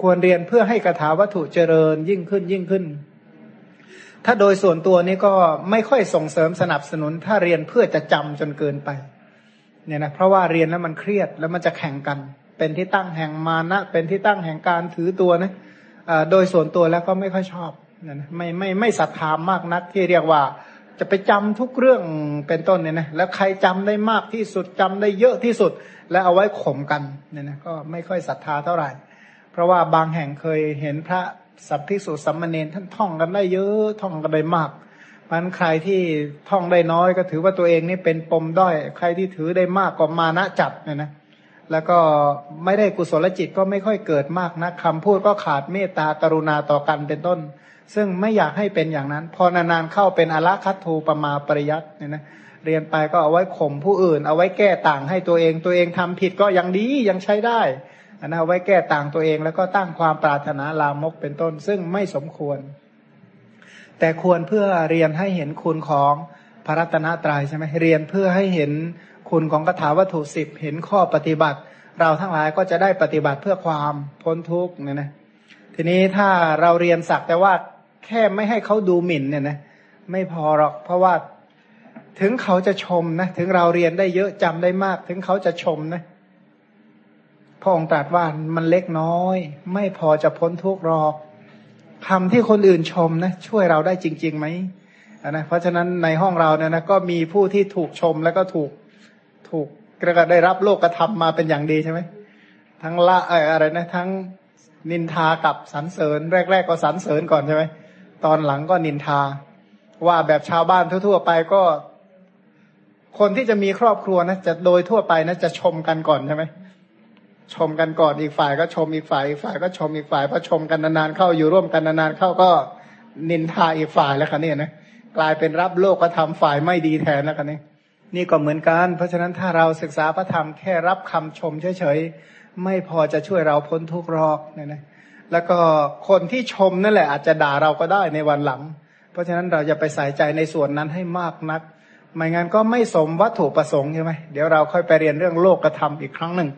ควรเรียนเพื่อให้กถาวัตถุเจริญยิ่งขึ้นยิ่งขึ้น ถ้าโดยส่วนตัวนี้ก็ไม่ค่อยส่งเสริมสนับสนุน ถ้าเรียนเพื่อจะจำจนเกินไปเนี่ยนะเพราะว่าเรียนแล้วมันเครียดแล้วมันจะแข่งกัน เป็นที่ตั้งแห่งมานะ เป็นที่ตั้งแห่งการถือตัวนะโดยส่วนตัวแล้วก็ไม่ค่อยชอบนะไม่ไม่ไม่ศรัทธามากนักที่เรียกว่าจะไปจำทุกเรื่องเป็นต้นเนี่ยนะแล้วใครจำได้มากที่สุดจำได้เยอะที่สุด แล้วเอาไว้ข่มกันเนี่ยนะก็ไม่ค่อยศรัทธาเท่าไหร่ เพราะว่าบางแห่งเคยเห็นพระ สัพพิสุสัมมเนนท่านท่องกันได้เยอะท่องกันได้มากมันใครที่ท่องได้น้อยก็ถือว่าตัวเองนี่เป็นปมด้อย ใครที่ถือได้มากก็มานะจับเนี่ยนะแล้วก็ไม่ได้กุศลจิตก็ไม่ค่อยเกิดมากนะคำพูดก็ขาดเมตตากรุณาต่อกันเป็นต้น ซึ่งไม่อยากให้เป็นอย่างนั้น พอนานๆเข้าเป็นอละคัตทูปมาปริยัตเนี่ยนะเรียนไปก็เอาไว้ข่มผู้อื่น เอาไว้แก้ต่างให้ตัวเองตัวเองทำผิดก็ยังดียังใช้ได้ อันนะเอาไว้แก้ต่างตัวเองแล้วก็ตั้งความปรารถนาลามกเป็นต้น ซึ่งไม่สมควร แต่ควรเพื่อเรียนให้เห็นคุณของพระรัตนตรัยใช่ไหมเรียนเพื่อให้เห็นคุณของคาถาวัตถุสิบเห็นข้อปฏิบัติ เราทั้งหลายก็จะได้ปฏิบัติเพื่อความพ้นทุกข์เนี่ยนะทีนี้ถ้าเราเรียนสักแต่ว่าแค่ไม่ให้เขาดูหมิ่นเนี่ยนะไม่พอหรอกเพราะว่าถึงเขาจะชมนะถึงเราเรียนได้เยอะจำได้มาก ถึงเขาจะชมนะ พระองค์ตรัสว่ามันเล็กน้อย ไม่พอจะพ้นทุกข์หรอกคำที่คนอื่นชมนะ ช่วยเราได้จริงๆไหมนะเพราะฉะนั้นในห้องเราเนี่ยนะก็มีผู้ที่ถูกชมแล้วก็ถูกถูกกระได้รับโลกธรรมมาเป็นอย่างดีใช่ไหมทั้งละอะไรนะ ทั้งนินทากับสรรเสริญ แรก ๆ ก็สรรเสริญก่อนใช่ไหมตอนหลังก็นินทา ว่าแบบชาวบ้านทั่ว ๆ ไปก็ คนที่จะมีครอบครัวนะจะโดยทั่วไปนะจะชมกันก่อนใช่ไหม ชมกันก่อนอีกฝ่ายก็ชมอีกฝ่ายอีกฝ่ายก็ชมอีกฝ่ายพอชมกันนานๆเข้าอยู่ร่วมกันนานๆเข้าก็นินทาอีกฝ่ายแล้วคันนี้นะกลายเป็นรับโลกก็ทำฝ่ายไม่ดีแทนแล้วคันนี้นี่ก็เหมือนกัน เพราะฉะนั้นถ้าเราศึกษาพระธรรมแค่รับคำชมเฉยๆไม่พอจะช่วยเราพ้นทุกข์รอกเนี่ยนะแล้วก็คนที่ชมนั่นแหละอาจจะด่าเราก็ได้ในวันหลัง เพราะฉะนั้นเราจะไปใส่ใจในส่วนนั้นให้มากนัก ไม่งั้นก็ไม่สมวัตถุประสงค์ใช่ไหมเดี๋ยวเราค่อยไปเรียนเรื่องโลกกระทำอีกครั้งหนึ่ง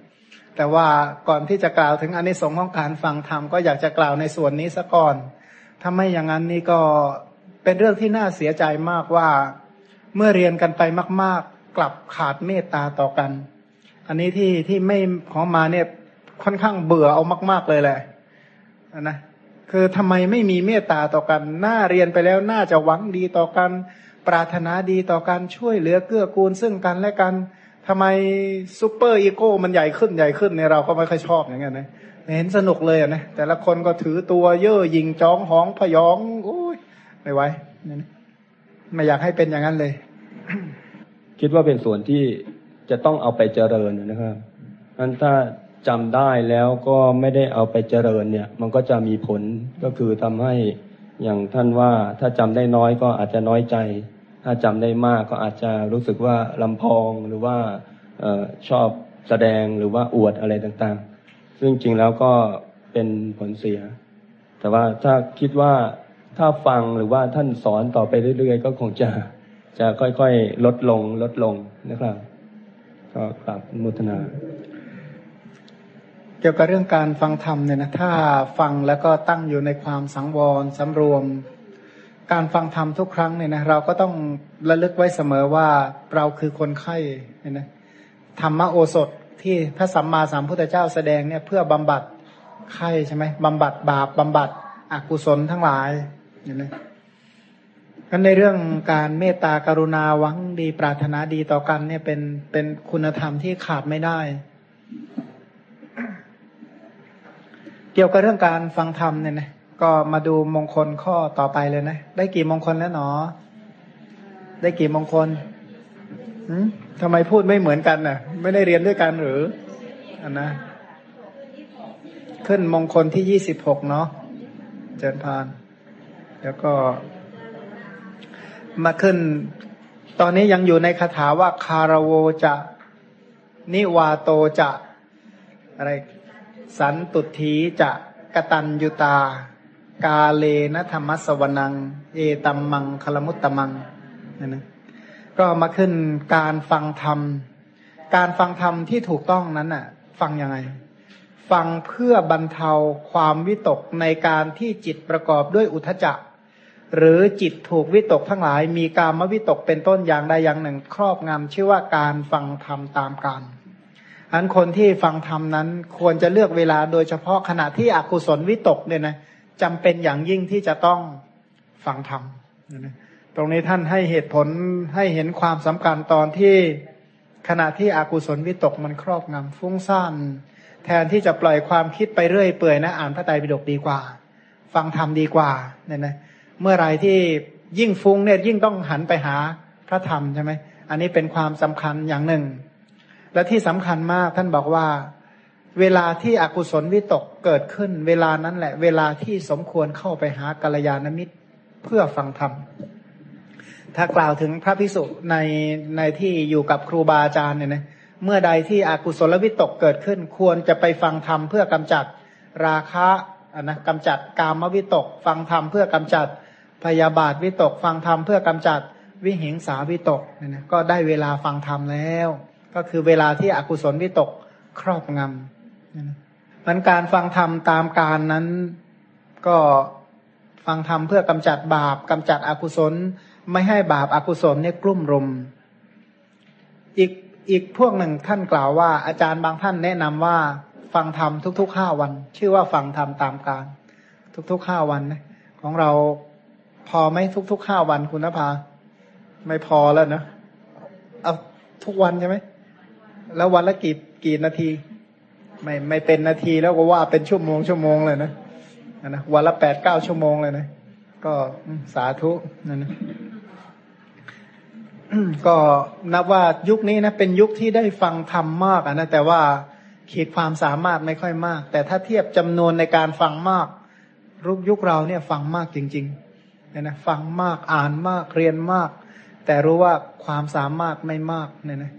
แต่ว่าก่อนที่จะกล่าวถึงอนิสงส์ของการฟังธรรมก็อยากจะกล่าวในส่วนนี้ซะก่อน ถ้าไม่อย่างนั้นนี่ก็เป็นเรื่องที่น่าเสียใจมากว่าเมื่อเรียนกันไปมาก ๆ กลับขาดเมตตาต่อกัน อันนี้ที่ที่ไม่ของมาเนี่ยค่อนข้างเบื่อเอามาก ๆเลยแหละนะคือทำไมไม่มีเมตตาต่อกัน น่าเรียนไปแล้วน่าจะหวังดีต่อกัน ปรารถนาดีต่อกันช่วยเหลือเกื้อกูลซึ่งกันและกัน ทำไมซูเปอร์อีโก้มันใหญ่ขึ้นใหญ่ขึ้นเนี่ยเราก็ไม่ค่อยชอบอย่างเงี้ยนะเห็นสนุกเลยอะนะแต่ละคนก็ถือตัวเย่อหยิงจ้องห้องพยองโอ้ยไม่ไหวไม่อยากให้เป็นอย่างนั้นเลย คิดว่าเป็นส่วนที่จะต้องเอาไปเจริญนะครับนั้นถ้าจำได้แล้วก็ไม่ได้เอาไปเจริญเนี่ย มันก็จะมีผลก็คือทำให้อย่างท่านว่าถ้าจำได้น้อยก็อาจจะน้อยใจ ถ้าจำได้มากก็อาจจะรู้สึกว่าลำพองหรือว่าออชอบแสดงหรือว่าอวดอะไรต่างๆ ซึ่งจริงแล้วก็เป็นผลเสีย แต่ว่าถ้าคิดว่าถ้าฟังหรือว่าท่านสอนต่อไปเรื่อยๆ ก็คงจะจะค่อยๆ ลดลงลดลงนะครับ ก็กลับมุทนา เกี่ยวกับเรื่องการฟังธรรมเนี่ยนะถ้าฟังแล้วก็ตั้งอยู่ในความสังวรสำรวม การฟังธรรมทุกครั้งเนี่ยนะเราก็ต้องระลึกไว้เสมอว่าเราคือคนไข้เนี่ยนะธรรมโอสถที่พระสัมมาสัมพุทธเจ้าแสดงเนี่ยเพื่อบำบัดไข้ใช่ไหมบำบัดบาปบำบัดอกุศลทั้งหลายเนี่ยนะกันในเรื่องการเมตตากรุณาหวังดีปรารถนาดีต่อกันเนี่ยเป็นเป็นคุณธรรมที่ขาดไม่ได้ เกี่ยวกับเรื่องการฟังธรรมเนี่ยนะ ก็มาดูมงคลข้อต่อไปเลยนะ ได้กี่มงคลแล้วหนอ ได้กี่มงคลหืมทำไมพูดไม่เหมือนกันน่ะ ไม่ได้เรียนด้วยกันหรืออันนะ ขึ้นมงคลที่ยี่สิบหกเนาะเจริญพาน แล้วก็ มาขึ้น ตอนนี้ยังอยู่ในคาถาว่าคารโวจะ นิวาโตจะ อะไร สันตุถีจะกตัญยุตา กาเลนะธรรมสวนัง เอตัมมังคลมุตตมังนะนะก็มาขึ้นการฟังธรรม การฟังธรรมที่ถูกต้องนั้นน่ะ ฟังยังไง ฟังเพื่อบรรเทาความวิตกในการที่จิตประกอบด้วยอุทจจะหรือจิตถูกวิตกทั้งหลาย มีการมวิตกเป็นต้นอย่างใดอย่างหนึ่ง ครอบงำชื่อว่าการฟังธรรมตามการอันคนที่ฟังธรรมนั้นควรจะเลือกเวลาโดยเฉพาะขณะที่อกุศลวิตกเนี่ยนะ จำเป็นอย่างยิ่งที่จะต้องฟังธรรมตรงนี้ท่านให้เหตุผลให้เห็นความสำคัญตอนที่ขณะที่อากุศลวิตกมันครอบงำฟุ้งซ่านแทนที่จะปล่อยความคิดไปเรื่อยเปื่อยนะอ่านพระไตรปิฎกดีกว่า ฟังธรรมดีกว่าเนี่ยนะเมื่อไรที่ยิ่งฟุ้งเนี่ยยิ่งต้องหันไปหาพระธรรมใช่ไหมอันนี้เป็นความสำคัญอย่างหนึ่ง และที่สำคัญมากท่านบอกว่า เวลาที่อกุศลวิตกเกิดขึ้น เวลานั้นแหละ เวลาที่สมควรเข้าไปหากัลยาณมิตรเพื่อฟังธรรม ถ้ากล่าวถึงพระพิสุในในที่อยู่กับครูบาอาจารย์เนี่ยนะเมื่อใดที่อกุศลวิตกเกิดขึ้น ควรจะไปฟังธรรมเพื่อกำจัดราคะนะกำจัดกามวิตก ฟังธรรมเพื่อกำจัดพยาบาทวิตก ฟังธรรมเพื่อกำจัดวิหิงสาวิตกเนี่ยนะก็ได้เวลาฟังธรรมแล้ว ก็คือเวลาที่อกุศลวิตกครอบงำ มันการฟังธรรมตามการนั้นก็ฟังธรรมเพื่อกำจัดบาปกำจัดอกุศล ไม่ให้บาปอากุศลเนี่ยกลุ่มรุม อีกอีกพวกหนึ่งท่านกล่าวว่า อาจารย์บางท่านแนะนำว่า ฟังธรรมทุกๆห้าวัน ชื่อว่าฟังธรรมตามการ ทุกๆห้าวันนะของเราพอไหมทุกๆห้าวันคุณนภา ไม่พอแล้วนะเอาทุกวันใช่ไหมแล้ววันละกี่กี่นาที ไม่ไม่เป็นนาทีแล้วก็ว่าเป็นชั่วโมงชั่วโมงเลยนะนะวันละแปดเก้าชั่วโมงเลยนะ ก็สาธุนั่นนะก็นับว่ายุคนี้นะเป็นยุคที่ได้ฟังธรรมมากนะแต่ว่าขีดความสามารถไม่ค่อยมาก แต่ถ้าเทียบจำนวนในการฟังมากรุกยุคเราเนี่ยฟังมากจริงๆเนี่ยนะฟังมากอ่านมากเรียนมาก แต่รู้ว่าความสามารถไม่มากเนี่ยนะ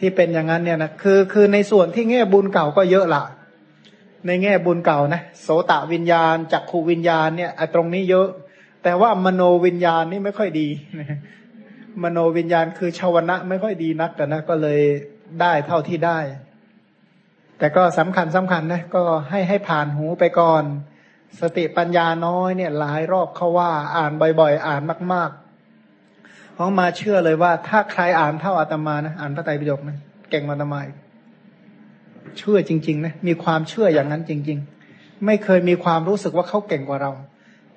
ที่เป็นอย่างนั้นเนี่ยนะคือคือในส่วนที่แง่บุญเก่าก็เยอะละในแง่บุญเก่านะโสตะวิญญาณจักขูวิญญาณเนี่ยตรงนี้เยอะ แต่ว่ามโนวิญญาณนี่ไม่ค่อยดีมโนวิญญาณคือชาวนะไม่ค่อยดีนักแต่นะก็เลยได้เท่าที่ได้ แต่ก็สำคัญสำคัญนะก็ให้ให้ผ่านหูไปก่อน สติปัญญาน้อยเนี่ยหลายรอบเขาว่าอ่านบ่อย ๆ อ่านมาก ๆเพราะมาเชื่อเลยว่า ถ้าใครอ่านเท่าอาตมานะอ่านพระไตรปิฎกนะเก่งมาตมาเชื่อจริง ๆ นะมีความเชื่ออย่างนั้นจริง ๆ ไม่เคยมีความรู้สึกว่าเขาเก่งกว่าเรา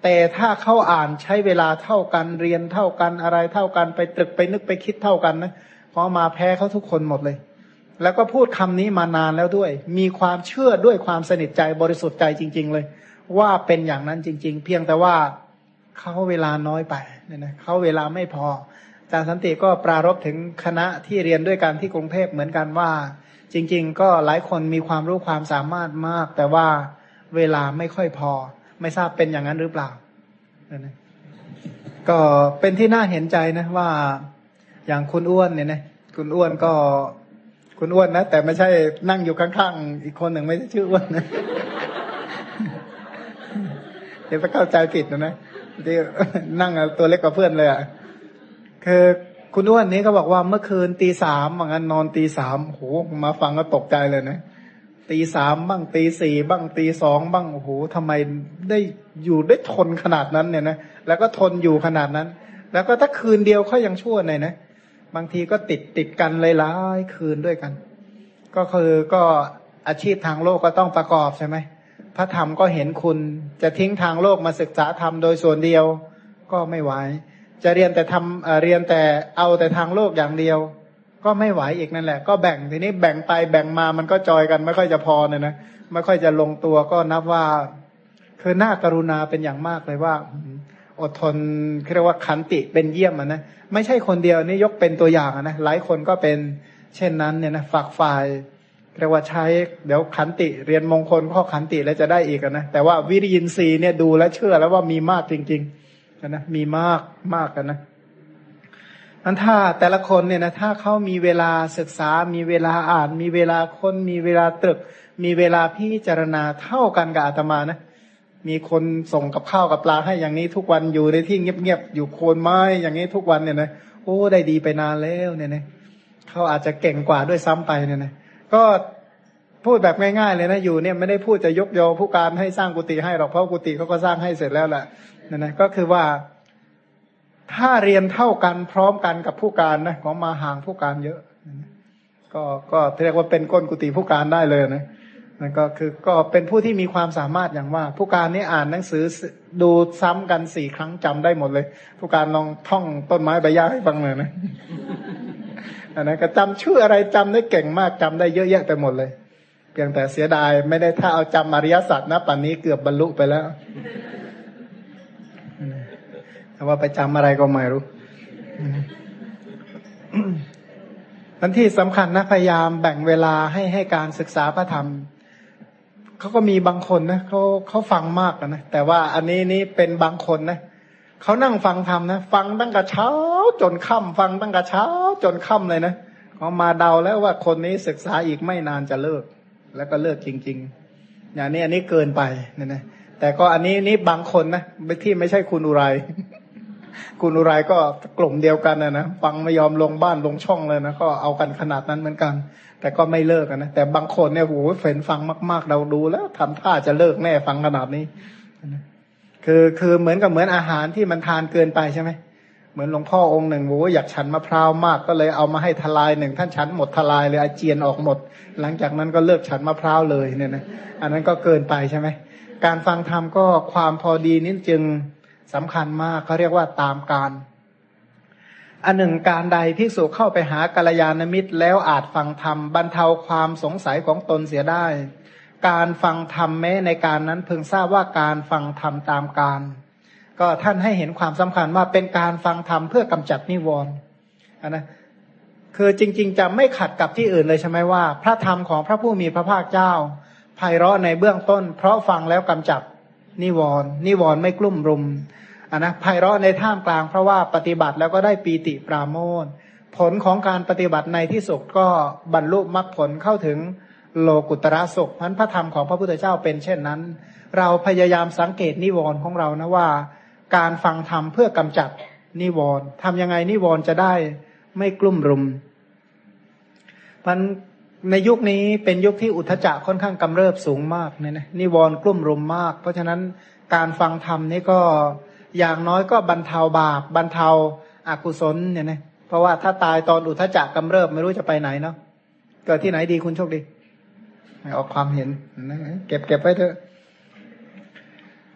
แต่ถ้าเขาอ่านใช้เวลาเท่ากันเรียนเท่ากันอะไรเท่ากันไปตรึกไปนึกไปคิดเท่ากันนะพอมาแพ้เขาทุกคนหมดเลย แล้วก็พูดคำนี้มานานแล้วด้วย มีความเชื่อด้วยความสนิทใจบริสุทธิ์ใจจริง ๆ เลย ว่าเป็นอย่างนั้นจริง ๆ เพียงแต่ว่าเขาเวลาน้อยไปเนี่ยนะเขาเวลาไม่พอ จารย์สันติก็ปรารบถึงคณะที่เรียนด้วยกันที่กรุงเทพเหมือนกันว่า จริง ๆ ก็หลายคนมีความรู้ความสามารถมาก แต่ว่าเวลาไม่ค่อยพอ ไม่ทราบเป็นอย่างนั้นหรือเปล่า ก็เป็นที่น่าเห็นใจนะว่าอย่างคุณอ้วนเนี่ยนะคุณอ้วนก็ คุณอ้วนนะแต่ไม่ใช่นั่งอยู่ข้างๆอีกคนหนึ่งไม่ใช่ชื่ออ้วนนะเดี๋ยวไปเข้าใจผิดนะนะที่นั่งตัวเล็กกว่าเพื่อนเลยอะ คือคุณอ้วนนี้ก็บอกว่าเมื่อคืนตีสามเหมือนกันนอนตีสามโหมาฟังก็ตกใจเลยนะตีสามบ้างตีสี่บ้างตีสองบ้างโอ้โหทำไมได้อยู่ได้ทนขนาดนั้นเนี่ยนะแล้วก็ทนอยู่ขนาดนั้น แล้วก็ถ้าคืนเดียวเขายังชั่วหน่อยนะบางทีก็ติดติดกันหลายคืนด้วยกัน ก็คือก็อาชีพทางโลกก็ต้องประกอบใช่ไหมพระธรรมก็เห็นคุณจะทิ้งทางโลกมาศึกษาธรรมโดยส่วนเดียวก็ไม่ไหว จะเรียนแต่ทำเรียนแต่เอาแต่ทางโลกอย่างเดียว ก็ไม่ไหวอีกนั่นแหละ ก็แบ่งทีนี้แบ่งไปแบ่งมามันก็จอยกัน ไม่ค่อยจะพอเนี่ยนะไม่ค่อยจะลงตัวก็นับว่า คือหน้ากรุณาเป็นอย่างมากเลยว่า อดทนเรียกว่าขันติเป็นเยี่ยมนะไม่ใช่คนเดียวนี่ยกเป็นตัวอย่างนะหลายคนก็เป็นเช่นนั้นเนี่ยนะฝากฝ่ายเรียกว่าใช้เดี๋ยวขันติเรียนมงคลข้อขันติแล้วจะได้อีกนะแต่ว่าวิริยินทรีย์เนี่ยดูแลเชื่อแล้วว่ามีมากจริง ๆ นะมีมากมากกันนะมันถ้าแต่ละคนเนี่ยนะถ้าเขามีเวลาศึกษา มีเวลาอ่าน มีเวลาค้น มีเวลาตรึก มีเวลาพิจารณาเท่ากันกับอาตมานะ มีคนส่งกับข้าวกับปลาให้อย่างนี้ทุกวันอยู่ในที่เงียบๆอยู่โคนไม้อย่างนี้ทุกวันเนี่ยนะโอ้ได้ดีไปนานแล้วเนี่ยนะเขาอาจจะเก่งกว่าด้วยซ้ำไปเนี่ยนะก็พูดแบบง่ายๆเลยนะอยู่เนี่ยไม่ได้พูดจะยกยอผู้การให้สร้างกุฏิให้หรอกเพราะกุฏิเขาก็สร้างให้เสร็จแล้วแหละ นะนะก็คือว่าถ้าเรียนเท่ากันพร้อมกันกับผู้การนะของมาห่างผู้การเยอะ ก็ก็เรียกว่าเป็นก้นกุฏิผู้การได้เลยนะนั่นก็คือก็เป็นผู้ที่มีความสามารถอย่างว่า ผู้การนี่อ่านหนังสือดูซ้ำกันสี่ครั้งจำได้หมดเลย ผู้การลองท่องต้นไม้ใบหญ้าให้ฟังหน่อยนะอันนั้นก็จำชื่ออะไรจำได้เก่งมากจำได้เยอะแยะไปหมดเลยเพียงแต่เสียดายไม่ได้ถ้าเอาจำอริยสัจนะป่านนี้เกือบบรรลุไปแล้ว แต่ว่าไปจำอะไรก็ไม่รู้ทันที่สำคัญนะพยายามแบ่งเวลาให้ให้การศึกษาพระธรรมเขาก็มีบางคนนะเขาเขาฟังมากนะแต่ว่าอันนี้นี่เป็นบางคนนะเขานั่งฟังธรรมนะฟังตั้งแต่เช้าจนค่ำฟังตั้งแต่เช้าจนค่ำเลยนะเขามาเดาแล้วว่าคนนี้ศึกษาอีกไม่นานจะเลิก แล้วก็เลิกจริง ๆ อย่างนี้อันนี้เกินไปนี่ยนะแต่ก็อันนี้นี่บางคนนะที่ไม่ใช่คุณอุไร คุณอุไรก็กลุ่มเดียวกันนะนะฟังไม่ยอมลงบ้านลงช่องเลยนะก็เอากันขนาดนั้นเหมือนกัน แต่ก็ไม่เลิกนะแต่บางคนเนี่ยโอ้โหเฟ้นฟังมากๆ เราดูแล้วทำท่าจะเลิกแน่ฟังขนาดนี้คือคือเหมือนกับเหมือนอาหารที่มันทานเกินไปใช่ไหมเหมือนหลวงพ่อองค์หนึ่งโอ้อยากฉันมะพร้าวมากก็เลยเอามาให้ทลายหนึ่งท่านฉันหมดทลายเลยอาเจียนออกหมด หลังจากนั้นก็เลิกฉันมะพร้าวเลยเนี่ยนะอันนั้นก็เกินไปใช่ไหมการฟังธรรมก็ความพอดีนี้จึง สำคัญมากเขาเรียกว่าตามการ อันหนึ่งการใดที่สุเข้าไปหากัลยาณมิตร แล้วอาจฟังธรรมบรรเทาความสงสัยของตนเสียได้ การฟังธรรมแม้ในการนั้นเพึงทราบว่าการฟังธรรมตามการ ก็ท่านให้เห็นความสำคัญว่าเป็นการฟังธรรมเพื่อกำจัดนิวรณ์นะคือจริง ๆ จะไม่ขัดกับที่อื่นเลยใช่ไหมว่า พระธรรมของพระผู้มีพระภาคเจ้าไพเราะในเบื้องต้น เพราะฟังแล้วกำจัดนิวรณ์นิวรณ์ไม่กลุ่มรุม นนะไพเราะในท่ามกลางเพราะว่าปฏิบัติแล้วก็ได้ปีติปราโมทผลของการปฏิบัติในที่สุดก็บรรลุมรรคผลเข้าถึงโลกุตระสุขพันพระธรรมของพระพุทธเจ้าเป็นเช่นนั้น เราพยายามสังเกตนิวรณ์ของเรานะว่า การฟังธรรมเพื่อกำจัดนิวรณ์ทำยังไงนิวรณ์จะได้ไม่กลุ่มรุมพันในยุคนี้เป็นยุคที่อุทจักค่อนข้างกำเริบสูงมากเนี่ยนะนิวรณ์กลุ่มรุมมาก เพราะฉะนั้นการฟังธรรมนี่ก็ อย่างน้อยก็บรรเทาบาปบรรเทาอากุศลเนี่ยนะเพราะว่าถ้าตายตอนอุทจักกำเริบไม่รู้จะไปไหนเนาะเกิดที่ไหนดีคุณโชคดีออกความเห็นนะเก็บเก็บไว้เถอะ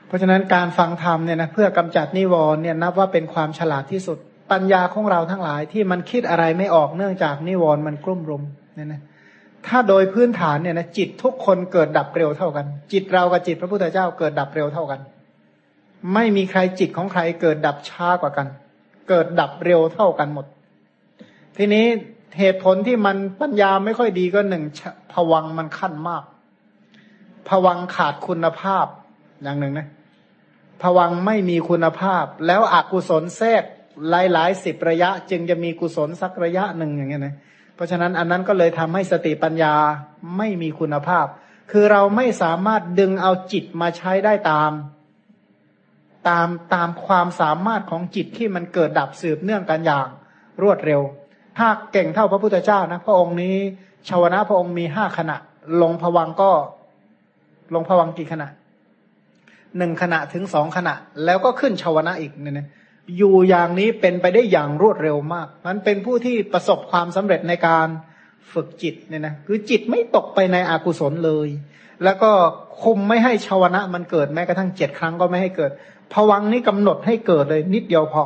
เพราะฉะนั้นการฟังธรรมเนี่ยนะเพื่อกำจัดนิวรณ์เนี่ยนับว่าเป็นความฉลาดที่สุด ปัญญาของเราทั้งหลายที่มันคิดอะไรไม่ออกเนื่องจากนิวรณ์มันกลุ่มรุมเนี่ยนะถ้าโดยพื้นฐานเนี่ยนะจิตทุกคนเกิดดับเร็วเท่ากัน จิตเรากับจิตพระพุทธเจ้าเกิดดับเร็วเท่ากัน ไม่มีใครจิตของใครเกิดดับช้ากว่ากัน เกิดดับเร็วเท่ากันหมด ทีนี้เหตุผลที่มันปัญญาไม่ค่อยดีก็หนึ่งผวังมันขั้นมากผวังขาดคุณภาพอย่างหนึ่งนะผวังไม่มีคุณภาพ แล้วอกุศลแทรกหลายหลายสิบระยะ จึงจะมีกุศลสักระยะหนึ่งอย่างเงี้ยนะเพราะฉะนั้นอันนั้นก็เลยทำให้สติปัญญาไม่มีคุณภาพ คือเราไม่สามารถดึงเอาจิตมาใช้ได้ตาม ตามตามความสามารถของจิตที่มันเกิดดับสืบเนื่องกันอย่างรวดเร็ว ถ้าเก่งเท่าพระพุทธเจ้านะพระองค์นี้ชาวนะพระองค์มีห้าขณะ ลงผวังก็ ลงผวังกี่ขณะหนึ่งขณะถึงสองขณะ แล้วก็ขึ้นชาวนะอีกเนี่ยนะอยู่อย่างนี้เป็นไปได้อย่างรวดเร็วมาก มันเป็นผู้ที่ประสบความสำเร็จในการฝึกจิตเนี่ยนะคือจิตไม่ตกไปในอกุศลเลย แล้วก็คุมไม่ให้ชาวนะมันเกิดแม้กระทั่งเจ็ดครั้งก็ไม่ให้เกิด ผวังนี้กำหนดให้เกิดเลยนิดเดียวพอ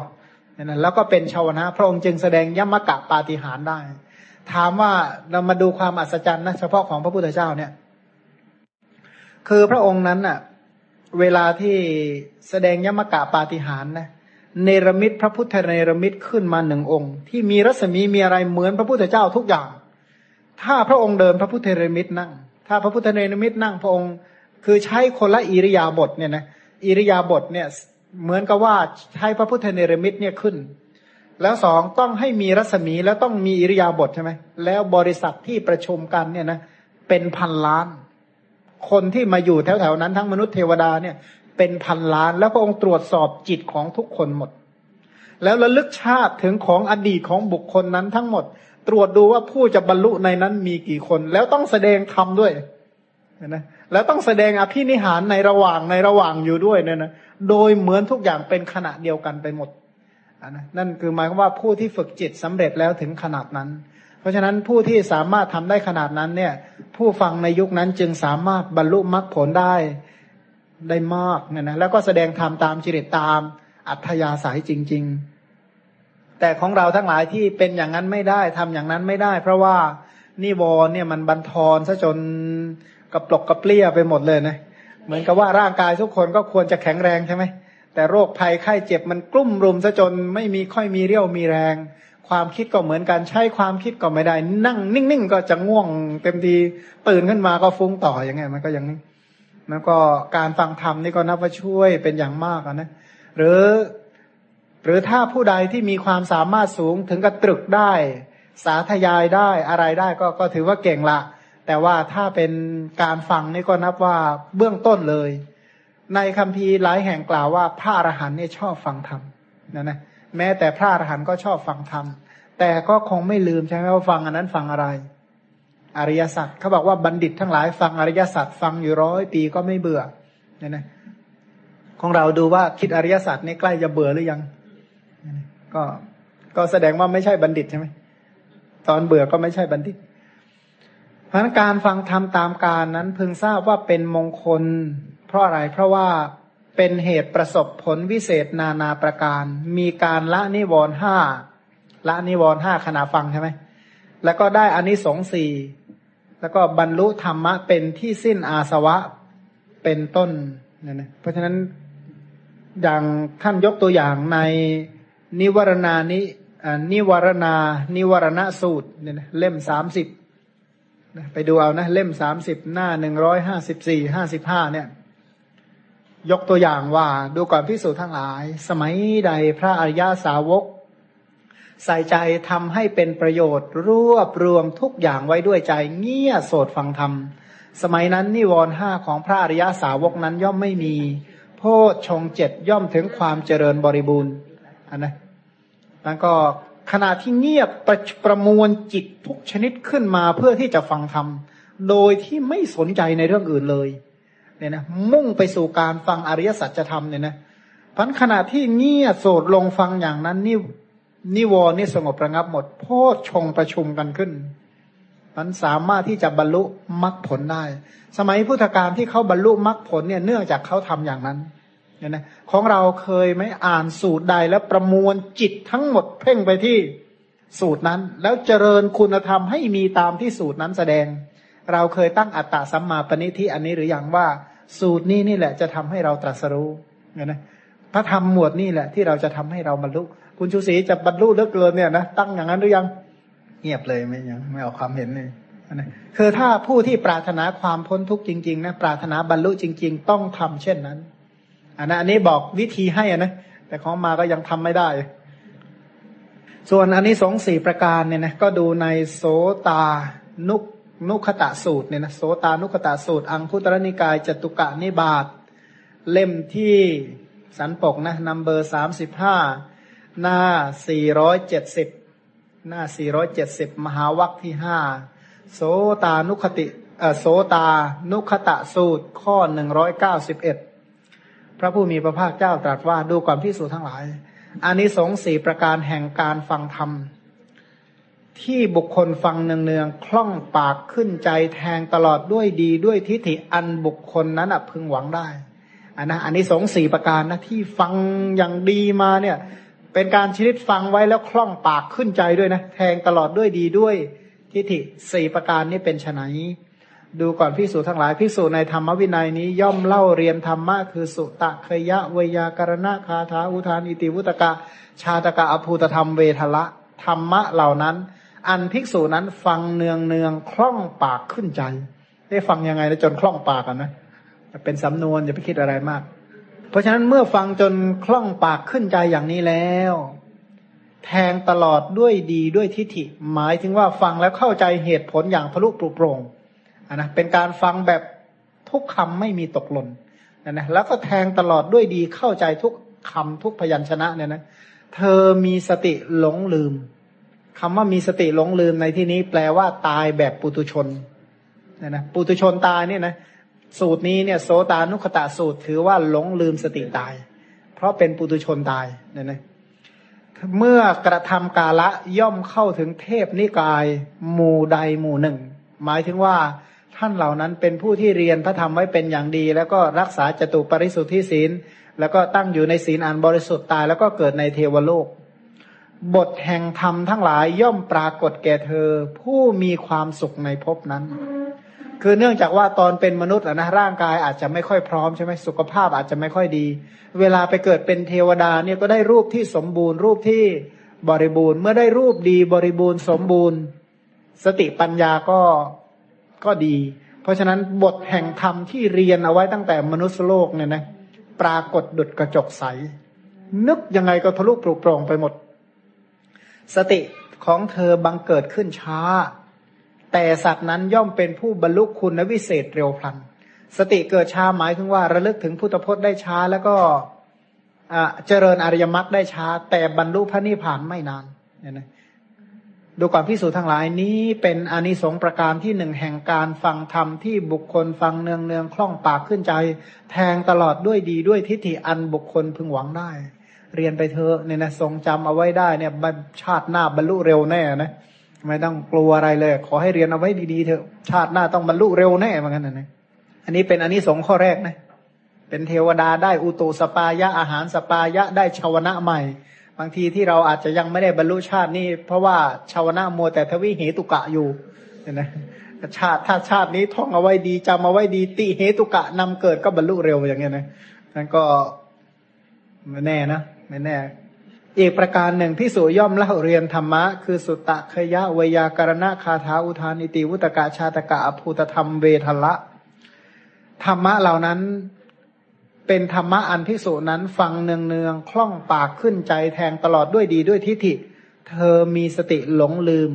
นี่ยนแล้วก็เป็นชาวนะพระองค์จึงแสดงยมกะปาฏิหารได้ ถามว่าเรามาดูความอัศจรรย์นะเฉพาะของพระพุทธเจ้าเนี่ย คือพระองค์นั้นน่ะ เวลาที่แสดงยมกะปาฏิหารนะเนรมิตพระพุทธเนรมิตขึ้นมาหนึ่งองค์ ที่มีรัศมีมีอะไรเหมือนพระพุทธเจ้าทุกอย่าง ถ้าพระองค์เดินพระพุทธเนรมิตนั่ง ถ้าพระพุทธเนรมิตนั่งพระองค์ คือใช้คนละอิริยาบถเนี่ยนะ อิริยาบถเนี่ยเหมือนกับว่าใช้พระพุทธเนรมิตเนี่ยขึ้น แล้วสองต้องให้มีรัศมีแล้วต้องมีอิริยาบถใช่ไหมแล้วบริษัทที่ประชุมกันเนี่ยนะเป็นพันล้าน คนที่มาอยู่แถวๆนั้นทั้งมนุษย์เทวดาเนี่ย เป็นพันล้าน แล้วพระองค์ตรวจสอบจิตของทุกคนหมด แล้วระลึกชาติถึงของอดีตของบุคคลนั้นทั้งหมด ตรวจดูว่าผู้จะบรรลุในนั้นมีกี่คน แล้วต้องแสดงธรรมด้วยนะ แล้วต้องแสดงอภินิหารในระหว่างในระหว่างอยู่ด้วยเนี่ยนะโดยเหมือนทุกอย่างเป็นขณะเดียวกันไปหมดนะนั่นคือหมายความว่าผู้ที่ฝึกจิตสำเร็จแล้วถึงขนาดนั้น เพราะฉะนั้นผู้ที่สามารถทำได้ขนาดนั้นเนี่ย ผู้ฟังในยุคนั้นจึงสามารถบรรลุมรรคผลได้ได้มากเนี่ยนะแล้วก็แสดงธรรมตามจริตตามอัธยาศัยจริง ๆ แต่ของเราทั้งหลายที่เป็นอย่างนั้นไม่ได้ทำอย่างนั้นไม่ได้ เพราะว่านิวรณ์เนี่ยมันบันทอนซะจน กระปลกกระเปรี้ยไปหมดเลยนะเหมือนกับว่าร่างกายทุกคนก็ควรจะแข็งแรงใช่ไหมแต่โรคภัยไข้เจ็บมันกลุ่มรุมซะจนไม่มีค่อยมีเรี่ยวมีแรง ความคิดก็เหมือนกันใช้ความคิดก็ไม่ได้ นั่ง นิ่งๆก็จะง่วง เต็มทีตื่นขึ้นมาก็ฟุ้งต่ออยังไงมันก็อย่างนี้แล้วก็การฟังธรรมนี่ก็นับว่าช่วยเป็นอย่างมากนะหรือ หรือถ้าผู้ใดที่มีความสามารถสูงถึงกับตรึกได้ สาธยายได้อะไรได้ก็ก็ถือว่าเก่งละ แต่ว่าถ้าเป็นการฟังนี่ก็นับว่าเบื้องต้นเลย ในคำพีหลายแห่งกล่าวว่าพระอรหันต์เนี่ยชอบฟังธรรมนะนะแม้แต่พระอรหันต์ก็ชอบฟังธรรมแต่ก็คงไม่ลืมใช่ไหมว่าฟังอันนั้นฟังอะไร อริยสัจเขาบอกว่าบัณฑิตทั้งหลายฟังอริยสัจฟังอยู่ร้อยปีก็ไม่เบื่อเนี่ยนะของเราดูว่าคิดอริยสัจนี่ใกล้จะเบื่อหรือยัง ก็ก็แสดงว่าไม่ใช่บัณฑิตใช่ไหมตอนเบื่อก็ไม่ใช่บัณฑิต เพราะการฟังธรรมตามการนั้นพึงทราบว่าเป็นมงคล เพราะอะไรเพราะว่าเป็นเหตุประสบผลวิเศษนานาประการ มีการละนิวรห้าละนิวรห้าขณะฟังใช่ไหมแล้วก็ได้อานิสงส์สี่แล้วก็บรรลุธรรมะเป็นที่สิ้นอาสวะเป็นต้นเนี่ยนะเพราะฉะนั้นอย่างท่านยกตัวอย่างในนิวรณานินิวรณา นิวรณสูตรเนี่ยนะเล่มสามสิบ ไปดูเอานะ เล่มสามสิบหน้าหนึ่งร้อยห้าสิบสี่ห้าสิบห้าเนี่ย ยกตัวอย่างว่าดูก่อนพิสูจน์ทั้งหลาย สมัยใดพระอริยาสาวก ใส่ใจทำให้เป็นประโยชน์ รวบรวมทุกอย่างไว้ด้วยใจ เงี่ยโสดฟังธรรม สมัยนั้นนิวรณ์ห้าของพระอริยาสาวกนั้นย่อมไม่มี โพชฌงเจ็ดย่อมถึงความเจริญบริบูรณ์อันนะแล้วก็ ขณะที่เงียบประประมวลจิตทุกชนิดขึ้นมาเพื่อที่จะฟังธรรม โดยที่ไม่สนใจในเรื่องอื่นเลยเนี่ยนะมุ่งไปสู่การฟังอริยสัจธรรมเนี่ยนะพันขณะที่เงียบโสดลงฟังอย่างนั้นนี่นิวรณ์นี่สงบระงับหมดโพชชงประชุมกันขึ้น มันสามารถที่จะบรรลุมรรคผลได้ สมัยพุทธกาลที่เขาบรรลุมรรคผลเนี่ยเนื่องจากเขาทำอย่างนั้น เนี่ยนะของเราเคยไหมอ่านสูตรใดแล้วประมวลจิตทั้งหมดเพ่งไปที่สูตรนั้น แล้วเจริญคุณธรรมให้มีตามที่สูตรนั้นแสดง เราเคยตั้งอัตตาสัมมาปณิทิอันนี้หรืออยังว่าสูตรนี้นี่แหละจะทำให้เราตรัสรู้เนี่ยนะพระธรรมหมวดนี่แหละที่เราจะทำให้เราบรรลุคุณชูศรีจะบรรลุเลิกเกินเนี่ยนะตั้งอย่างนั้นหรือยังเงียบเลยไม่ยังไม่เอาความเห็นเลยนะคือถ้าผู้ที่ปรารถนาความพ้นทุกข์จริงๆนะปรารถนาบรรลุจริง ๆ ต้องทำเช่นนั้น อันนั้นอันนี้บอกวิธีให้อะนะ แต่ของมาก็ยังทำไม่ได้ ส่วนอันนี้สองสี่ประการเนี่ยนะก็ดูในโสตานุกนุคตะสูตรเนี่ยนะโสตานุคตะสูตร อังคุตรนิกายจตุกะนิบาตเล่มที่สันปกนะนัมเบอร์สามสิบห้าหน้าสี่ร้อยเจ็ดสิบหน้าสี่ร้อยเจ็ดสิบมหาวัคที่ห้าโสตานุคติเออโสตานุคตะสูตรข้อหนึ่งร้อยเก้าสิบเอ็ด พระผู้มีพระภาคเจ้าตรัสว่าดูก่อนพิสูจทั้งหลายอานิสงส์สี่ประการแห่งการฟังธรรม ที่บุคคลฟังเนืองๆคล่องปากขึ้นใจแทงตลอดด้วยดีด้วยทิฏฐิอันบุคคลนั้นพึงหวังได้อันนะอันนี้สงสี่ประการนะที่ฟังอย่างดีมาเนี่ย เป็นการชนิดฟังไว้แล้วคล่องปากขึ้นใจด้วยนะ แทงตลอดด้วยดีด้วยทิฏฐิสี่ประการนี้เป็นไน ดูก่อนพิสูจทั้งหลายพิสูจในธรรมวินัยนี้ย่อมเล่าเรียนธรรมะคือสุตะเคยะวยากรณะคาถาอุทานอิติวุตกะ ชาตกะอภูตธรรมเวทละธรรมะเหล่านั้น อันภิกษุนั้นฟังเนืองเนืองคล่องปากขึ้นใจ ได้ฟังยังไงนะจนคล่องปากกันนะเป็นสำนวนอย่าไปคิดอะไรมาก เพราะฉะนั้นเมื่อฟังจนคล่องปากขึ้นใจอย่างนี้แล้ว แทงตลอดด้วยดีด้วยทิฏฐิ หมายถึงว่าฟังแล้วเข้าใจเหตุผลอย่างทะลุปรุโปร่ง นะเป็นการฟังแบบทุกคำไม่มีตกหล่นนะนะแล้วก็แทงตลอดด้วยดีเข้าใจทุกคำทุกพยัญชนะเนี่ยนะเธอมีสติหลงลืมคำว่ามีสติหลงลืมในที่นี้แปลว่าตายแบบปุตุชนนะนะปุตุชนตายเนี่ยนะสูตรนี้เนี่ยโสตานุขตะสูตรถือว่าหลงลืมสติตาย เพราะเป็นปุตุชนตายเนี่ยนะเมื่อกระทำกาละย่อมเข้าถึงเทพนิกาย หมู่ใดหมู่หนึ่ง หมายถึงว่า ท่านเหล่านั้นเป็นผู้ที่เรียนพระธรรมไว้เป็นอย่างดี แล้วก็รักษาจตุปริสุทธิศีล แล้วก็ตั้งอยู่ในศีลอันบริสุทธิ์ตาย แล้วก็เกิดในเทวโลก บทแห่งธรรมทั้งหลายย่อมปรากฏแก่เธอ ผู้มีความสุขในภพนั้น คือเนื่องจากว่าตอนเป็นมนุษย์นะร่างกายอาจจะไม่ค่อยพร้อมใช่ไหมสุขภาพอาจจะไม่ค่อยดี เวลาไปเกิดเป็นเทวดาเนี่ยก็ได้รูปที่สมบูรณ์ รูปที่บริบูรณ์ เมื่อได้รูปดีบริบูรณ์สมบูรณ์ สติปัญญาก็ ก็ดี เพราะฉะนั้นบทแห่งธรรมที่เรียนเอาไว้ตั้งแต่มนุษย์โลกเนี่ยนะปรากฏดุดกระจกใส นึกยังไงก็ทะลุปลุกโปร่งไปหมด สติของเธอบังเกิดขึ้นช้า แต่สัตว์นั้นย่อมเป็นผู้บรรลุคุณวิเศษเร็วพลัน สติเกิดช้าหมายถึงว่าระลึกถึงพุทธพจน์ได้ช้าแล้วก็เจริญอริยมรรคได้ช้า แต่บรรลุพระนิพพานไม่นานเนี่ยนะ ดูก่อนพิสูจน์ทั้งหลายนี้เป็นอนิสงส์ประการที่หนึ่งแห่งการฟังธรรมที่บุคคลฟังเนืองเนืองคล่องปากขึ้นใจ แทงตลอดด้วยดีด้วยทิฏฐิอันบุคคลพึงหวังได้ เรียนไปเถอะเนี่ยนะทรงจำเอาไว้ได้เนี่ยชาติหน้าบรรลุเร็วแน่นะไม่ต้องกลัวอะไรเลย ขอให้เรียนเอาไว้ดีๆเถอะชาติหน้าต้องบรรลุเร็วแน่เหมือนกันนะอันนี้เป็นอนนี้สงข้อแรกนะเป็นเทวดาได้อุตุสปายะอาหารสปายะได้ชาวนะใหม่ บางทีที่เราอาจจะยังไม่ได้บรรลุชาตินี้เพราะว่าชาวนะมัวแต่ทวิเหตุกะอยู่นไหมชาติถ้าชาตินี้ท่องเอาไว้ดีจำเอาไว้ดีติเหตุกะนำเกิดก็บรรลุเร็วอย่างเงี้ยนะนั่นก็ไม่แน่นะไม่แน่ อีกประการหนึ่งพิสูย่อมเล่าเรียนธรรมะ คือสุตตะขยะวยากรณะคาถาอุทานิติวุตกะชาตกะอภูตธรรมเวทละธรรมะเหล่านั้น เป็นธรรมะอันพิสูจนั้นฟังเนืองเนืองคล่องปากขึ้นใจแทงตลอดด้วยดีด้วยทิฏฐิ เธอมีสติหลงลืม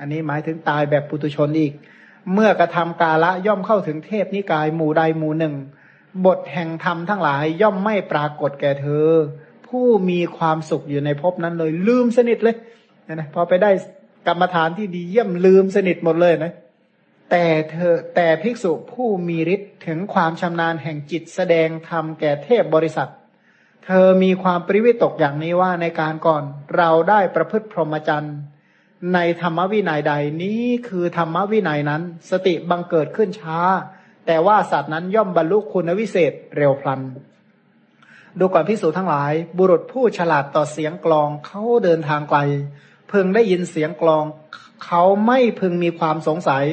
อันนี้หมายถึงตายแบบปุตุชนอีก เมื่อกระทำกาละย่อมเข้าถึงเทพนิกายหมู่ใดหมู่หนึ่ง บทแห่งธรรมทั้งหลายย่อมไม่ปรากฏแก่เธอ ผู้มีความสุขอยู่ในภพนั้นเลยลืมสนิทเลยนะพอไปได้กรรมฐานที่ดีเยี่ยมลืมสนิทหมดเลยนะ แต่เธอแต่ภิกษุผู้มีฤทธิ์ถึงความชำนาญแห่งจิตแสดงธรรมแก่เทพบริษัท เธอมีความปริวิตกอย่างนี้ว่าในการก่อนเราได้ประพฤติพรหมจรรย์ในธรรมวินัยใดนี้คือธรรมวินัยนั้น สติบังเกิดขึ้นช้า แต่ว่าสัตว์นั้นย่อมบรรลุคุณวิเศษเร็วพลัน ดูก่อนพิสูจทั้งหลาย บุรุษผู้ฉลาดต่อเสียงกลองเขาเดินทางไกลเพึงได้ยินเสียงกลอง เขาไม่พึงมีความสงสัย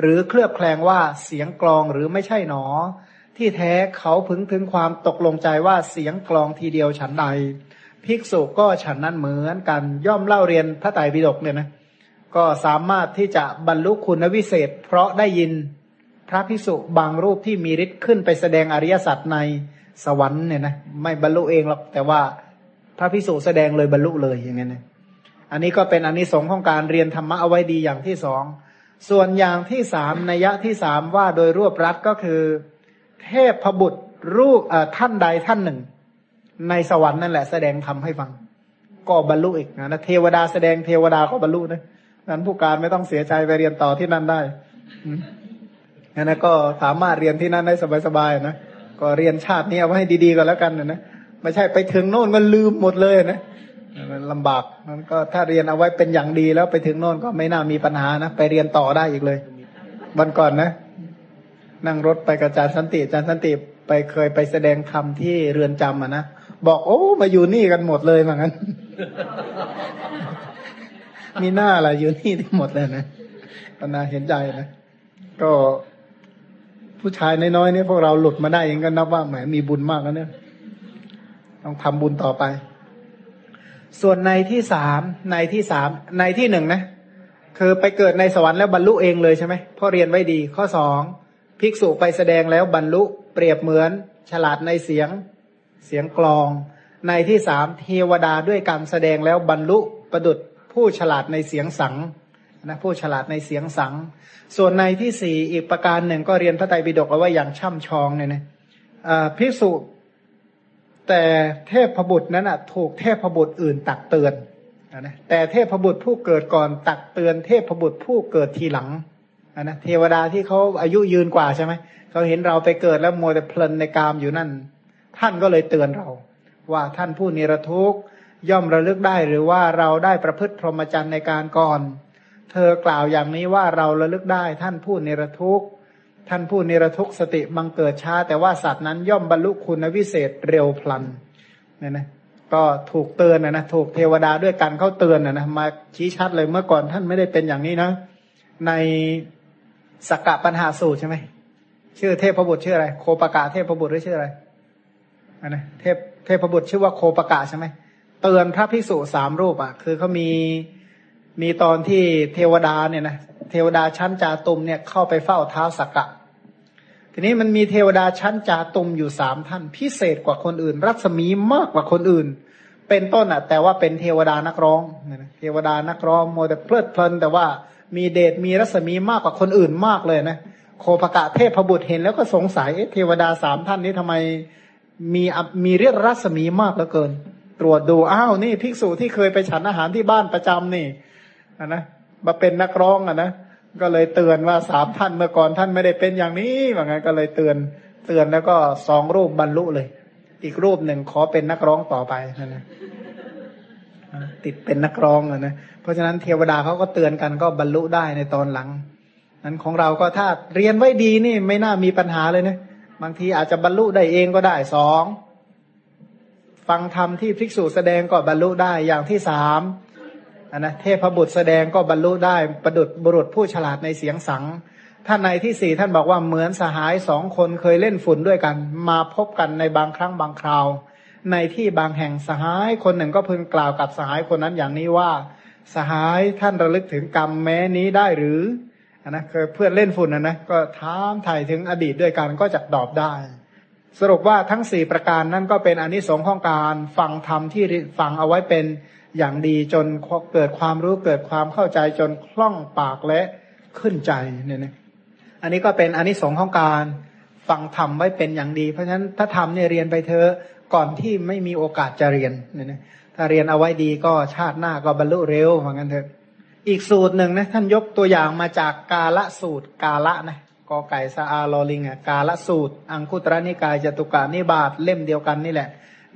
หรือเคลือบแคลงว่าเสียงกลองหรือไม่ใช่หนอ ที่แท้เขาพึงถึงความตกลงใจว่าเสียงกลองทีเดียวฉันใด ภิกษุก็ฉันนั้นเหมือนกันย่อมเล่าเรียนพระไตรปิฎกเนี่ยนะก็สามารถที่จะบรรลุคุณวิเศษ เพราะได้ยินพระภิกษุบางรูปที่มีฤทธิ์ขึ้นไปแสดงอริยสัจในสวรรค์เนี่ยนะไม่บรรลุเองหรอกแต่ว่าพระพิสุแสดงเลยบรรลุเลยอย่างเงี้ยนะอันนี้ก็เป็นอนนิสงส์ของการเรียนธรรมะเอาไว้ดีอย่างที่สอง ส่วนอย่างที่สามนัยที่สามว่าโดยรวบรัดก็คือ เทพพบุตรรูปท่านใดท่านหนึ่ง ในสวรรค์นั่นแหละแสดงธรรมให้ฟัง ก็บรรลุอีกนะเทวดาแสดงเทวดาก็บรรลุนะนั้นผู้การไม่ต้องเสียใจไปเรียนต่อที่นั่นได้นั้นก็สามารถเรียนที่นั่นได้สบายๆนะก็เรียนชาตินี้เอาไว้ให้ดีๆก็แล้วกันนะนะไม่ใช่ไปถึงโน่นมันลืมหมดเลยนะ ลำบากมันก็ถ้าเรียนเอาไว้เป็นอย่างดีแล้วไปถึงโน่นก็ไม่น่ามีปัญหานะไปเรียนต่อได้อีกเลย วันก่อนนะ นั่งรถไปกับอาจารย์สันติอาจารย์สันติไปเคยไปแสดงธรรมที่เรือนจำอะนะบอกโอ้มาอยู่นี่กันหมดเลยเหมือนกันมีหน้าอะไรอยู่นี่ทั้งหมดเลยนะก็น่าเห็นใจนะก็ผู้ชายน้อยๆนี่พวกเราหลุดมาได้เองก็นับว่าแหมมีบุญมากแล้วเนี่ย ต้องทำบุญต่อไป ส่วนในที่สามในที่สามในที่หนึ่งนะ คือไปเกิดในสวรรค์แล้วบรรลุเองเลยใช่ไหมพ่อเรียนไว้ดี ข้อสองภิกษุไปแสดงแล้วบรรลุเปรียบเหมือน ฉลาดในเสียงเสียงกลอง ในที่สามเทวดาด้วยการแสดงแล้วบรรลุประดุดผู้ฉลาดในเสียงสังนะผู้ฉลาดในเสียงสัง ส่วนในที่สี่อีกประการหนึ่งก็เรียนพระไตรปิฎกเอาไว้อย่างช่ำชองเนี่ยนะภิกษุ แต่เทพบุตรนั้นอะถูกเทพบุตรอื่นตักเตือนนะแต่เทพบุตรผู้เกิดก่อนตักเตือน เทพบุตรผู้เกิดทีหลังนะเทวดาที่เขาอายุยืนกว่าใช่ไหมเขาเห็นเราไปเกิดแล้วมัวแต่เพลินในกามอยู่นั่น ท่านก็เลยเตือนเรา ว่าท่านผู้นิรทุกย่อมระลึกได้หรือว่าเราได้ประพฤติพรหมจรรย์ในการก่อน เธอกล่าวอย่างนี้ว่าเราระลึกได้ท่านผู้นิรทุกข์ ท่านผู้นิรทุกสติบังเกิดช้า แต่ว่าสัตว์นั้นย่อมบรรลุคุณวิเศษเร็วพลันเนี่ยนะก็ถูกเตือนนะนะถูกเทวดาด้วยกันเขาเตือนนะนะมาชี้ชัดเลยเมื่อก่อนท่านไม่ได้เป็นอย่างนี้นะ ในสกกะปัญหาสูตรใช่ไหมชื่อเทพบุตรชื่ออะไร โคปกะเทพบุตรหรือชื่ออะไรอันนะเทพเทพบุตรชื่อว่าโคปกะใช่ไหมเตือนพระภิกษุสามรูปอะ คือเขามีมีตอนที่เทวดาเนี่ยนะเทวดาชั้นจาตุมเนี่ยเข้าไปเฝ้าเท้าสักกะ ทีนี้มันมีเทวดาชั้นจาตุมอยู่สามท่าน พิเศษกว่าคนอื่น รัศมีมากกว่าคนอื่น เป็นต้นอะ แต่ว่าเป็นเทวดานักร้องเทวดานักร้องโมแต่เพลิดเพลิน แต่ว่ามีเดชมีรัศมีมากกว่าคนอื่นมากเลยนะโคภกะเทพบุตรเห็นแล้วก็สงสัยเทวดาสามท่านนี้ทำไมมีมีเรียกรัศมีมากเหลือเกิน ตรวจดูอ้าวนี่ภิกษุที่เคยไปฉันอาหารที่บ้านประจำนี่นะมาเป็นนักร้องอะนะ ก็เลยเตือนว่าสามท่านเมื่อก่อนท่านไม่ได้เป็นอย่างนี้ว่างั้นก็เลยเตือนเตือนแล้วก็สองรูปบรรลุเลย อีกรูปหนึ่งขอเป็นนักร้องต่อไปนั่นนะติดเป็นนักร้องนะเพราะฉะนั้นเทวดาเขาก็เตือนกันก็บรรลุได้ในตอนหลังนั้นของเราก็ถ้าเรียนไว้ดีนี่ไม่น่ามีปัญหาเลยนะบางทีอาจจะบรรลุได้เองก็ได้สองฟังธรรมที่ภิกษุแสดงก็บรรลุได้อย่างที่สาม อันนะเทพบุตรแสดงก็บรรลุได้ประดุดบุรุษผู้ฉลาดในเสียงสังท่านในที่สี่ท่านบอกว่าเหมือนสหายสองคนเคยเล่นฝุ่นด้วยกัน มาพบกันในบางครั้งบางคราว ในที่บางแห่งสหายคนหนึ่งก็พึงกล่าวกับสหายคนนั้นอย่างนี้ว่า สหายท่านระลึกถึงกรรมแม้นี้ได้หรืออนะเคยเพื่อนเล่นฝุ่นนะนะก็ถามถ่ายถึงอดีตด้วยกันก็จะตอบได้ สรุปว่าทั้งสี่ประการนั้นก็เป็นอนิสงส์ของการฟังธรรมที่ฟังเอาไว้เป็น อย่างดีจนเกิดความรู้เกิดความเข้าใจจนคล่องปากและขึ้นใจเนี่ยนะอันนี้ก็เป็นอันนิสงของการฟังธรรมไว้เป็นอย่างดี เพราะฉะนั้นถ้าทำเนี่ยเรียนไปเถอะก่อนที่ไม่มีโอกาสจะเรียนเนี่ยนะถ้าเรียนเอาไว้ดีก็ชาติหน้าก็บรรลุเร็วเหมือนกันเถอะ อีกสูตรหนึ่งนะท่านยกตัวอย่างมาจากกาละสูตรกาละนะกอไก่สะอาลอลิงอะกาละสูตร อังคุตรนิกายจตุกานิบาตเล่มเดียวกันนี่แหละ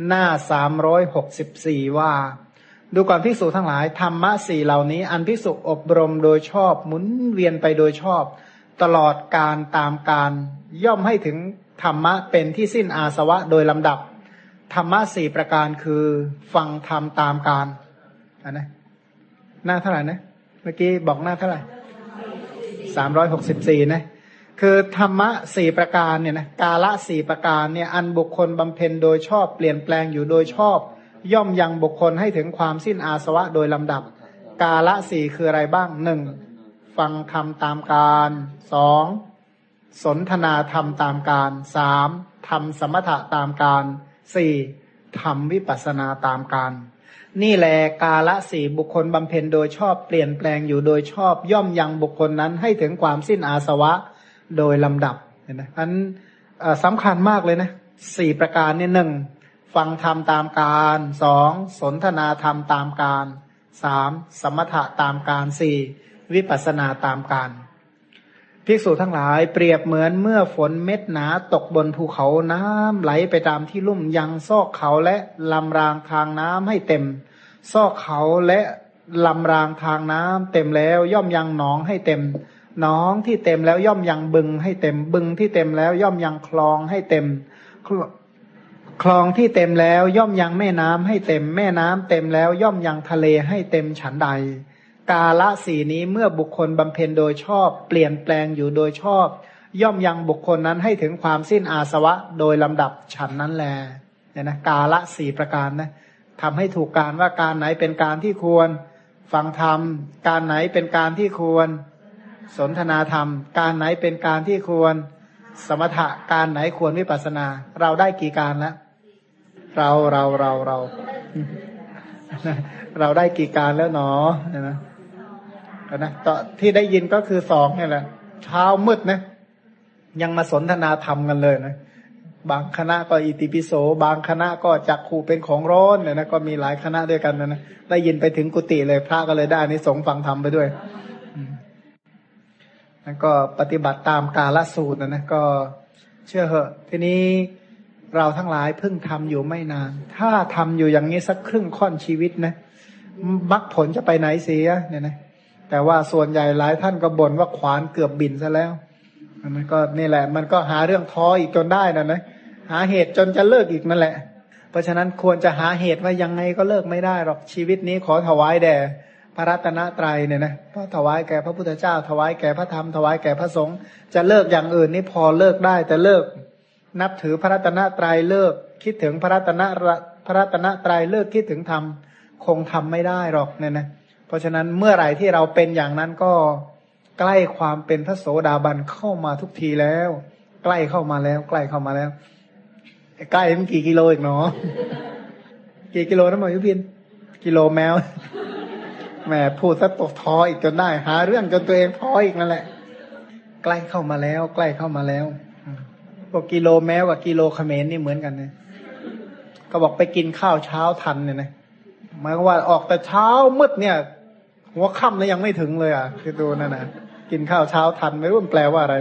หน้าสามร้อยหกสิบสี่ว่า ดูก่อนพิสูจทั้งหลายธรรมะสี่เหล่านี้ อันพิสุอบรมโดยชอบหมุนเวียนไปโดยชอบ ตลอดการตามการย่อมให้ถึงธรรมะเป็นที่สิ้นอาสวะโดยลำดับ ธรรมะสี่ประการคือฟังธรรมตามการอันนะหน้าเท่าไหร่นะเมื่อกี้บอกหน้าเท่าไหร่สามร้อยหกสิบสี่นะคือธรรมะสี่ประการเนี่ยนะกาละสี่ประการเนี่ยอันบุคคลบำเพ็ญโดยชอบเปลี่ยนแปลงอยู่โดยชอบ ย่อมยังบุคคลให้ถึงความสิ้นอาสวะโดยลำดับ กาละสี่คืออะไรบ้างหนึ่งฟังธรรมตามการสองสนทนาธรรมตามการสามทำสมถะตามการสี่ทำวิปัสนาตามการ นี่แหละกาละสี่บุคคลบำเพ็ญโดยชอบเปลี่ยนแปลงอยู่โดยชอบย่อมยังบุคคลนั้นให้ถึงความสิ้นอาสวะโดยลำดับเห็นไหมอันสำคัญมากเลยนะสี่ประการเนี่ยหนึ่ง ฟังธรรมตามการสองสนทนาธรรมตามการสามสมถะตามการสี่วิปัสสนาตามการภิกษุทั้งหลายเปรียบเหมือนเมื่อฝนเม็ดหนาตกบนภูเขาน้ำไหลไปตามที่ลุ่มยังซอกเขาและลำรางทางน้ำให้เต็ม ซอกเขาและลำรางทางน้ำเต็มแล้วย่อมยังหนองให้เต็มหนองที่เต็มแล้วย่อมยังบึงให้เต็มบึงที่เต็มแล้วย่อมยังคลองให้เต็ม คลองที่เต็มแล้วย่อมยังแม่น้ำให้เต็ม แม่น้ำเต็มแล้วย่อมยังทะเลให้เต็มฉันใด กาละสีนี้เมื่อบุคคลบำเพ็ญโดยชอบ เปลี่ยนแปลงอยู่โดยชอบ ย่อมยังบุคคลนั้นให้ถึงความสิ้นอาสวะโดยลำดับฉันนั้นแลเนี่ยนะกาละสี่ประการนะทำให้ถูกการว่าการไหนเป็นการที่ควรฟังธรรม การไหนเป็นการที่ควร สนทนาธรรม การไหนเป็นการที่ควร สมถะการไหนควรวิปัสสนา เราได้กี่การแล้ว เราเราเราเรา เราได้กี่การแล้วหนอเนี่ยนะนะต่อที่ได้ยินก็คือสองนี่แหละเช้ามืดนะ ยังมาสนทนาธรรมกันเลยนะบางคณะก็อิติปิโส บางคณะก็จักขู่เป็นของร้อนเนี่ยนะก็มีหลายคณะด้วยกันนะนะได้ยินไปถึงกุฏิเลยพระก็เลยได้นิสงส์ฟังธรรมไปด้วยแล้วก็ปฏิบัติตามกาลสูตรนะนะก็เชื่อเหอะ ทีนี้ เราทั้งหลายเพิ่งทำอยู่ไม่นาน ถ้าทำอยู่อย่างนี้สักครึ่งค่อนชีวิตนะมักผลจะไปไหนเสียเนี่ยนะแต่ว่าส่วนใหญ่หลายท่านก็บ่นว่าขวานเกือบบินซะแล้วมันก็นี่แหละ มันก็หาเรื่องท้ออีกจนได้นะนะหาเหตุจนจะเลิกอีกนั่นแหละ เพราะฉะนั้นควรจะหาเหตุว่ายังไงก็เลิกไม่ได้หรอกชีวิตนี้ขอถวายแด่พระรัตนตรัยเนี่ยนะก็ถวายแก่พระพุทธเจ้า ถวายแก่พระธรรมถวายแก่พระสงฆ์จะเลิกอย่างอื่นนี่พอเลิกได้แต่เลิก นับถือพระรัตนตรัยเลิก คิดถึงพระรัตนพระรัตนตรัยเลิกคิดถึงธรรมคงทำไม่ได้หรอกเนี่ยนะเพราะฉะนั้นเมื่อไหร่ที่เราเป็นอย่างนั้นก็ใกล้ความเป็นพระโสดาบันเข้ามาทุกทีแล้ว ใกล้เข้ามาแล้ว ใกล้เข้ามาแล้วใกล้มันกี่กิโลอีกเนาะกี่กิโลนะหมอยุพิน กิโลแมวแหมพูดซะตกท้ออีกจนได้ หาเรื่องจนตัวเองท้ออีกนั่นแหละ ใกล้เข้ามาแล้ว ใกล้เข้ามาแล้ว บอกกิโลแมวกับกิโลเขมรนี่เหมือนกันนะก็บอกไปกินข้าวเช้าทันเนี่ยนะหมายความว่าออกแต่เช้ามืดเนี่ยหัวค่ำแล้วยังไม่ถึงเลยอะคือดูนั่นนะกินข้าวเช้าทันไม่รู้มันแปลว่าอะไร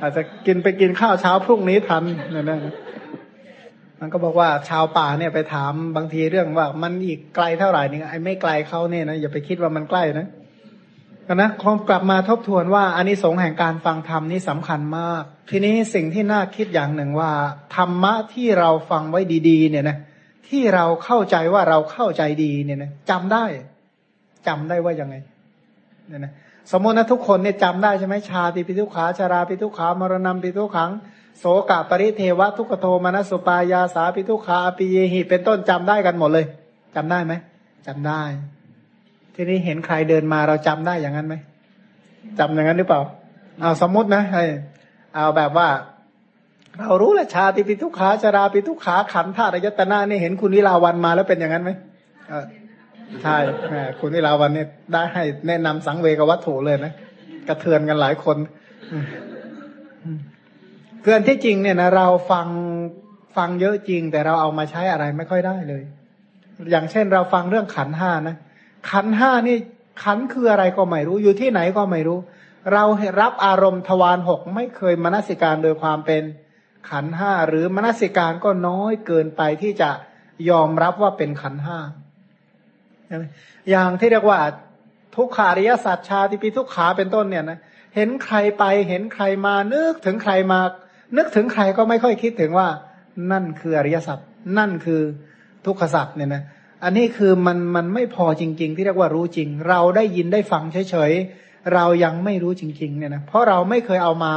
อาจจะกินไปกินข้าวเช้าพรุ่งนี้ทันเนี่ยนะมันก็บอกว่าชาวป่าเนี่ยไปถามบางทีเรื่องว่า มันอีกไกลเท่าไหร่นี่ไอ้ไม่ไกลเขาเนี่ยนะอย่าไปคิดว่ามันใกล้นะ นะคงกลับมาทบทวนว่าอานิสงส์แห่งการฟังธรรมนี่สำคัญมาก ทีนี้สิ่งที่น่าคิดอย่างหนึ่งว่า ธรรมะที่เราฟังไว้ดีๆ เนี่ยนะที่เราเข้าใจว่าเราเข้าใจดีเนี่ยนะจำได้จำได้ว่ายังไงเนี่ยนะสมมตินะทุกคนเนี่ยจำได้ใช่ไหมชาติปิทุขาชาราปิทุขามรณะปิทุขัง โสกะปริเทวะทุกโทมนัสสุปายาสาปิทุขาอปิเยหิเป็นต้นจำได้กันหมดเลยจำได้ไหมจำได้ ทีนี้เห็นใครเดินมาเราจำได้อย่างนั้นไหมจำอย่างนั้นหรือเปล่า เอาสมมตินะเอาแบบว่า เรารู้ละชาติปิทุขาชราปิทุขาขันธาตุยตนาเนี่เห็นคุณวิลาวันมาแล้วเป็นอย่างนั้นไหมใช่คุณวิลาวันเนี่ยได้ให้แนะนำสังเวกวัตถุเลยนะกระเทือนกันหลายคนเกินที่จริงเนี่ยนะเราฟังฟังเยอะจริง แต่เราเอามาใช้อะไรไม่ค่อยได้เลย อย่างเช่นเราฟังเรื่องขันห้านะ ขันห้านี่ขันคืออะไรก็ไม่รู้อยู่ที่ไหนก็ไม่รู้ เรารับอารมณ์ทวารหกไม่เคยมนสิการโดยความเป็นขันห้าหรือมนสิการก็น้อยเกินไปที่จะยอมรับว่าเป็นขันห้าอย่างที่เรียกว่า ทุกขาริยสัจชาติปีทุกขาเป็นต้นเนี่ยนะเห็นใครไปเห็นใครมานึกถึงใครมา นึกถึงใครก็ไม่ค่อยคิดถึงว่า นั่นคืออริยสัจนั่นคือทุกขสัจเนี่ยนะ อันนี้คือมันมันไม่พอจริง ๆ ที่เรียกว่ารู้จริง เราได้ยินได้ฟังเฉยๆเรายังไม่รู้จริง ๆ เนี่ยนะเพราะเราไม่เคยเอามา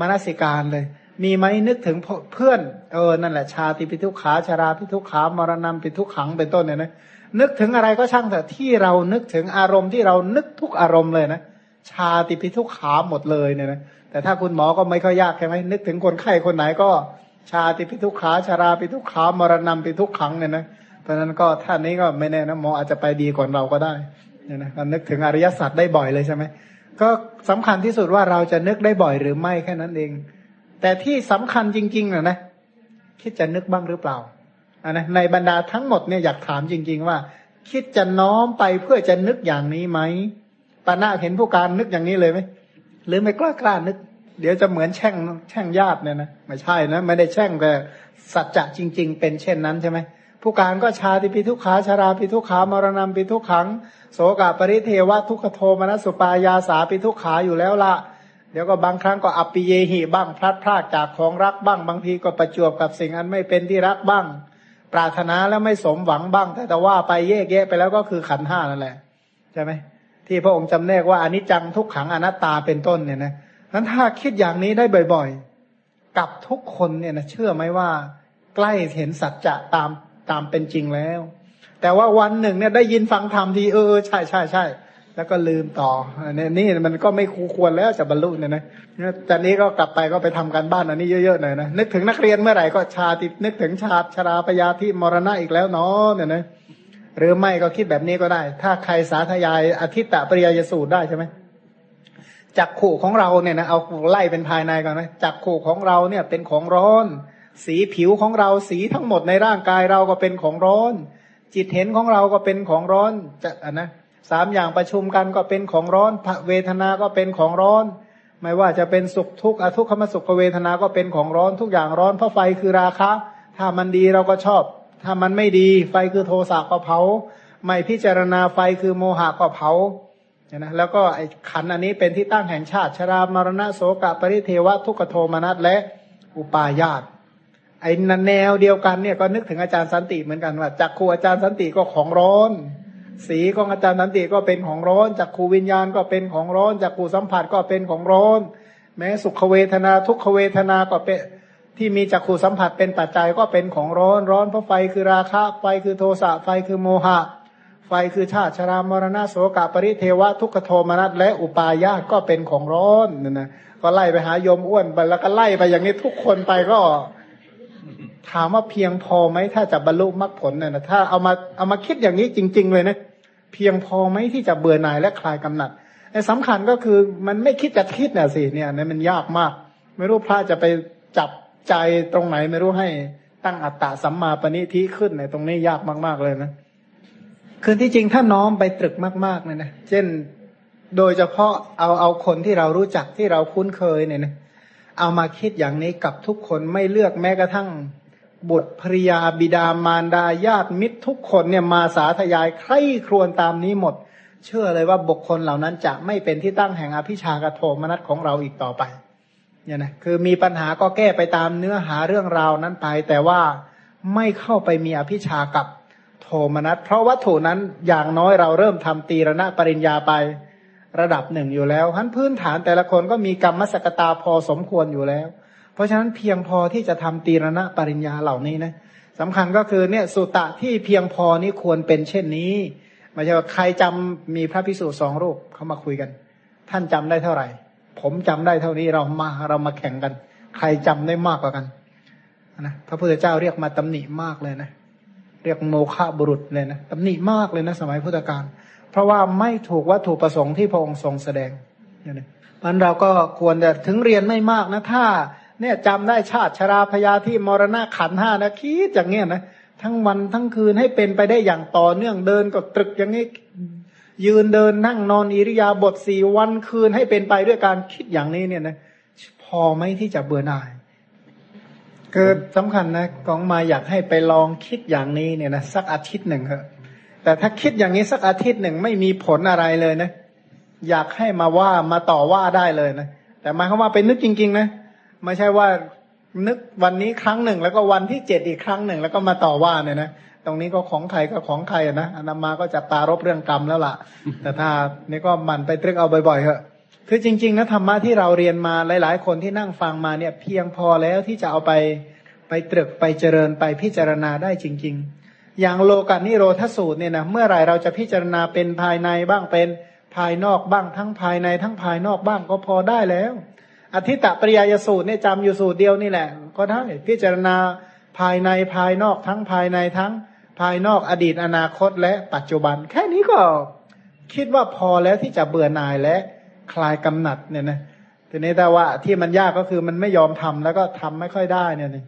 มนสิการเลย มีไหมนึกถึงเพื่อนเออนั่นแหละชาติปิทุขาชาราปิทุขามรณะปิทุขังเป็นต้นเนี่ยนะนึกถึงอะไรก็ช่างแต่ที่เรานึกถึงอารมณ์ที่เรานึกทุกอารมณ์เลยนะชาติปิทุขาหมดเลยเนี่ยนะแต่ถ้าคุณหมอก็ไม่ค่อยยากใช่ไหมนึกถึงคนไข้คนไหนก็ ชาติปิทุขาชาราปิทุขามรณะปิทุขังเนี่ยนะ เพราะฉะนั้นก็ท่านนี้ก็ไม่แน่นะหมออาจจะไปดีกว่าเราก็ได้เนี่ยนะก็นึกถึงอริยสัจได้บ่อยเลยใช่ไหมก็สำคัญที่สุดว่าเราจะนึกได้บ่อยหรือไม่แค่นั้นเอง แต่ที่สำคัญจริงๆนะนะคิดจะนึกบ้างหรือเปล่าอันนะในบรรดาทั้งหมดเนี่ยอยากถามจริง ๆ ว่า คิดจะน้อมไปเพื่อจะนึกอย่างนี้ไหมปานาเห็นผู้การนึกอย่างนี้เลยไหมหรือไม่กล้ากล้านึก เดี๋ยวจะเหมือนแช่งแช่งญาติเนี่ยนะไม่ใช่นะไม่ได้แช่งแต่สัจจะจริง ๆ เป็นเช่นนั้นใช่ไหม ผู้การก็ชาติปิทุกขาชาราปิทุกขามรณะปิทุกขัง โสกาปริเทวะทุกขโทมนัสสุปายาสาปิทุกขาอยู่แล้วละเดี๋ยวก็บางครั้งก็อัปปิเยหิบ้างพลัดพรากจากของรักบ้าง บางทีก็ประจวบกับสิ่งอันไม่เป็นที่รักบ้าง ปรารถนาแล้วไม่สมหวังบ้าง แต่แต่ว่าไปแยกแยะไปแล้วก็คือขันห้านั่นแหละใช่ไหมที่พระองค์จำแนกว่าอนิจจังทุกขังอนัตตาเป็นต้นเนี่ยนะนั้นถ้าคิดอย่างนี้ได้บ่อยๆ กับทุกคนเนี่ยนะเชื่อไหมว่า ใกล้เห็นสัจจะตาม ตามเป็นจริงแล้ว แต่ว่าวันหนึ่งเนี่ยได้ยินฟังธรรมทีเออใช่ใช่ใช่แล้วก็ลืมต่อเนี่ยนี่มันก็ไม่คูควรแล้วจะบรรลุเนี่ยนะจากนี้ก็กลับไปก็ไปทำการบ้านอันนี้เยอะๆหน่อยนะนึกถึงนักเรียนเมื่อไหร่ก็ชาตินึกถึงชาติชราปยาที่มรณะอีกแล้วเนาะเนี่ยนะหรือไม่ก็คิดแบบนี้ก็ได้ ถ้าใครสาธยายอธิตตปริยยสูตรได้ใช่ไหมจักขู่ของเราเนี่ยนะเอาไล่เป็นภายในก่อนนะจักขู่ของเราเนี่ยเป็นของร้อน สีผิวของเราสีทั้งหมดในร่างกายเราก็เป็นของร้อน จิตเห็นของเราก็เป็นของร้อนจะนะสามอย่างประชุมกันก็เป็นของร้อนเวทนาก็เป็นของร้อน ไม่ว่าจะเป็นสุขทุกข์อทุกขมสุขเวทนาก็เป็นของร้อนทุกอย่างร้อนเพราะไฟคือราคะ ถ้ามันดีเราก็ชอบ ถ้ามันไม่ดีไฟคือโทสะก็เผา ไม่พิจารณาไฟคือโมหะก็เผานะแล้วก็ไอ้ขันอันนี้เป็นที่ตั้งแห่งชาติชรามรณะโสกปริเทวะทุกขโทมนัสและอุปาญาต ไอ้แนวเดียวกันเนี่ยก็นึกถึงอาจารย์สันติเหมือนกันว่าจักขุอาจารย์สันติก็ของร้อน สีของอาจารย์สันติก็เป็นของร้อนจักขุวิญญาณก็เป็นของร้อนจักขุสัมผัสก็เป็นของร้อน แม้สุขเวทนาทุกขเวทนาก็เป็นที่มีจักขุสัมผัสเป็นปัจจัยก็เป็นของร้อนร้อนเพราะไฟคือราคะไฟคือโทสะไฟคือโมหะ ไฟคือชาติชรามรณะโสกปริเทวะทุกขโทมนัสและอุปายาสก็เป็นของร้อนนั่นนะก็ไล่ไปหายมอ้วนไปแล้วก็ไล่ไปอย่างนี้ทุกคนไปก็ ถามว่าเพียงพอไหมถ้าจะบรรลุมรรคผลเนี่ยนะถ้าเอามาเอามาคิดอย่างนี้จริง ๆ เลยนะเพียงพอไหมที่จะเบื่อหน่ายและคลายกำหนัดไอ้สำคัญก็คือมันไม่คิดจะคิดเนี่ยสิเนี่ยนี่มันยากมาก ไม่รู้พระจะไปจับใจตรงไหนไม่รู้ให้ตั้งอัตตาสัมมาปณิทิขึ้นในตรงนี้ยากมาก ๆเลยนะคือที่จริงถ้าน้อมไปตรึกมากๆเนี่ยนะเช่นโดยเฉพาะเอาเอาคนที่เรารู้จักที่เราคุ้นเคยเนี่ยนะเอามาคิดอย่างนี้กับทุกคนไม่เลือกแม้กระทั่ง บุตรภริยาบิดามารดาญาติมิตรทุกคนเนี่ยมาสาธยายใคร่ครวญตามนี้หมด เชื่อเลยว่าบุคคลเหล่านั้นจะไม่เป็นที่ตั้งแห่งอภิชากโทมนัสของเราอีกต่อไปเนี่ยนะคือมีปัญหาก็แก้ไปตามเนื้อหาเรื่องราวนั้นไป แต่ว่าไม่เข้าไปมีอภิชากับโทมนัสเพราะวัตถุนั้นอย่างน้อยเราเริ่มทำตีรณะปริญญาไประดับหนึ่งอยู่แล้วทั้นพื้นฐานแต่ละคนก็มีกรรมสกตาพอสมควรอยู่แล้ว ราะฉะนั้นเพียงพอที่จะทำตีรณะปริญญาเหล่านี้นะสำคัญก็คือเนี่ยสุตะที่เพียงพอนี้ควรเป็นเช่นนี้ไม่ใช่ว่าใครจำมีพระพิสุสองรูปเขามาคุยกัน ท่านจำได้เท่าไหร่ ผมจำได้เท่านี้เรามาเรามาแข่งกัน ใครจำได้มากกว่ากันนะพระพุทธเจ้าเรียกมาตำหนิมากเลยนะ เรียกโมฆะบุรุษเลยนะตำหนิมากเลยนะสมัยพุทธกาลเพราะว่าไม่ถูกวัตถุประสงค์ที่พระองค์ทรงแสดงเนี่ยมันเราก็ควรจะถึงเรียนไม่มากนะถ้า เนี่ยจำได้ชาติชราพยาที่มรณะขันห้านะคิดอย่างเงี้ยนะทั้งวันทั้งคืนให้เป็นไปได้อย่างต่อเนื่องเดินก็ตรึกอย่างนี้ ยืนเดินนั่งนอนอิริยาบถสี่วันคืนให้เป็นไปด้วยการคิดอย่างนี้เนี่ยนะพอไหมที่จะเบื่อหน่ายเกิดสำคัญนะกองมาอยากให้ไปลองคิดอย่างนี้เนี่ยนะสักอาทิตย์หนึ่งเถอะแต่ถ้าคิดอย่างนี้สักอาทิตย์หนึ่งไม่มีผลอะไรเลยนะ อยากให้มาว่ามาต่อว่าได้เลยนะแต่หมายความว่าไปนึกจริง ๆ นะ ไม่ใช่ว่านึกวันนี้ครั้งหนึ่ง แล้วก็วันที่เจ็ดอีกครั้งหนึ่ง แล้วก็มาต่อว่าเนี่ยนะตรงนี้ก็ของใครก็ของใครนะอนามาก็จะตารบเรื่องกรรมแล้วล่ะ แต่ถ้านี่ก็มันไปตรึกเอาบ่อยๆเถอะคือจริงๆนะธรรมะที่เราเรียนมาหลาย ๆ คนที่นั่งฟังมาเนี่ย เพียงพอแล้วที่จะเอาไปไปตรึกไปเจริญไปพิจารณาได้จริง ๆ อย่างโลกานิโรธสูตรเนี่ยนะเมื่อไหร่เราจะพิจารณาเป็นภายในบ้างเป็นภายนอกบ้างทั้งภายในทั้งภายนอกบ้างก็พอได้แล้ว อธิตปริยายสูตรเนี่ยจำอยู่สูตรเดียวนี่แหละ ก็ได้พิจารณาภายในภายนอกทั้งภายในทั้งภายนอกอดีตอนาคตและปัจจุบัน แค่นี้ก็คิดว่าพอแล้วที่จะเบื่อหน่ายและคลายกำหนัดเนี่ยนะทีนี้แต่ว่าที่มันยากก็คือมันไม่ยอมทำแล้วก็ทำไม่ค่อยได้เนี่ยนี่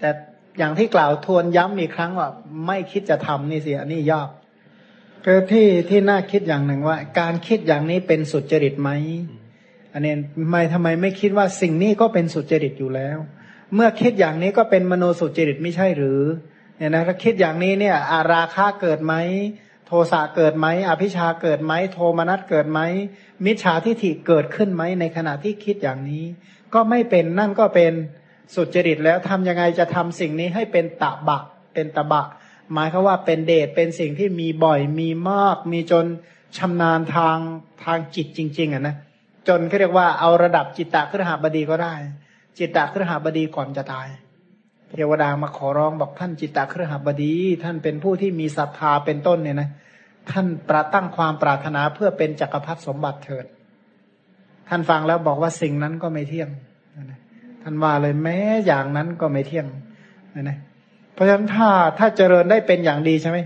แต่อย่างที่กล่าวทวนย้ำอีกครั้งว่า ไม่คิดจะทำนี่สิอันนี้ยากคือที่ที่น่าคิดอย่างหนึ่งว่า การคิดอย่างนี้เป็นสุจริตไหม อันนี้ไม่ทำไมไม่คิดว่าสิ่งนี้ก็เป็นสุจริตอยู่แล้ว เมื่อคิดอย่างนี้ก็เป็นมโนสุจริตไม่ใช่หรือเนี่ยนะถ้าคิดอย่างนี้เนี่ยอาราคาเกิดไหมโทสะเกิดไหมอภิชาเกิดไหมโทมนัสเกิดไหมมิจฉาทิฏฐิเกิดขึ้นไหมในขณะที่คิดอย่างนี้ ก็ไม่เป็นนั่นก็เป็นสุจริตแล้วทำยังไงจะทำสิ่งนี้ให้เป็นตะบะเป็นตะบะ หมายคือว่าเป็นเดชเป็นสิ่งที่มีบ่อยมีมาก มีจนชำนาญทางทางจิตจริง ๆอะนะ จนเขาเรียกว่าเอาระดับจิตตะครหาบดีก็ได้ จิตตะครหาบดีก่อนจะตาย เทวดามาขอร้องบอกท่านจิตตะครหาบดี ท่านเป็นผู้ที่มีศรัทธาเป็นต้นเนี่ยนะท่านประตั้งความปรารถนาเพื่อเป็นจักรพรรดิสมบัติเถิด ท่านฟังแล้วบอกว่าสิ่งนั้นก็ไม่เที่ยงท่านว่าเลยแม้อย่างนั้นก็ไม่เที่ยงนะเพราะฉะนั้นถ้าถ้าเจริญได้เป็นอย่างดีใช่ไหม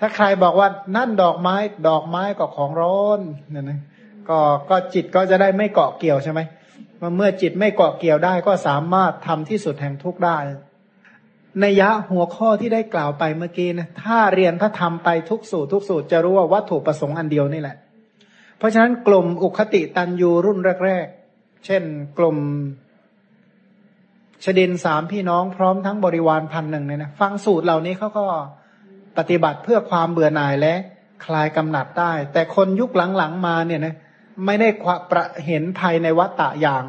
ถ้าใครบอกว่านั่นดอกไม้ ดอกไม้ก็ของร้อนเนี่ยนะ ก็ก็จิตก็จะได้ไม่เกาะเกี่ยวใช่ไหมเมื่อจิตไม่เกาะเกี่ยวได้ก็สามารถทำที่สุดแห่งทุกได้ในยะหัวข้อที่ได้กล่าวไปเมื่อกี้นะถ้าเรียนพระธรรมไปทุกสูตรทุกสูตรจะรู้ว่าวัตถุประสงค์อันเดียวนี่แหละ เพราะฉะนั้นกลุ่มอุคติตันยูรุ่นแรกๆ เช่นกลุ่มชเดนสามพี่น้องพร้อมทั้งบริวารพันหนึ่งเนี่ยนะฟังสูตรเหล่านี้เขาก็ปฏิบัติเพื่อความเบื่อหน่ายและคลายกำหนัดได้ แต่คนยุคหลังๆมาเนี่ยนะ ไม่ได้ประเห็นภายในวัตตะอย่าง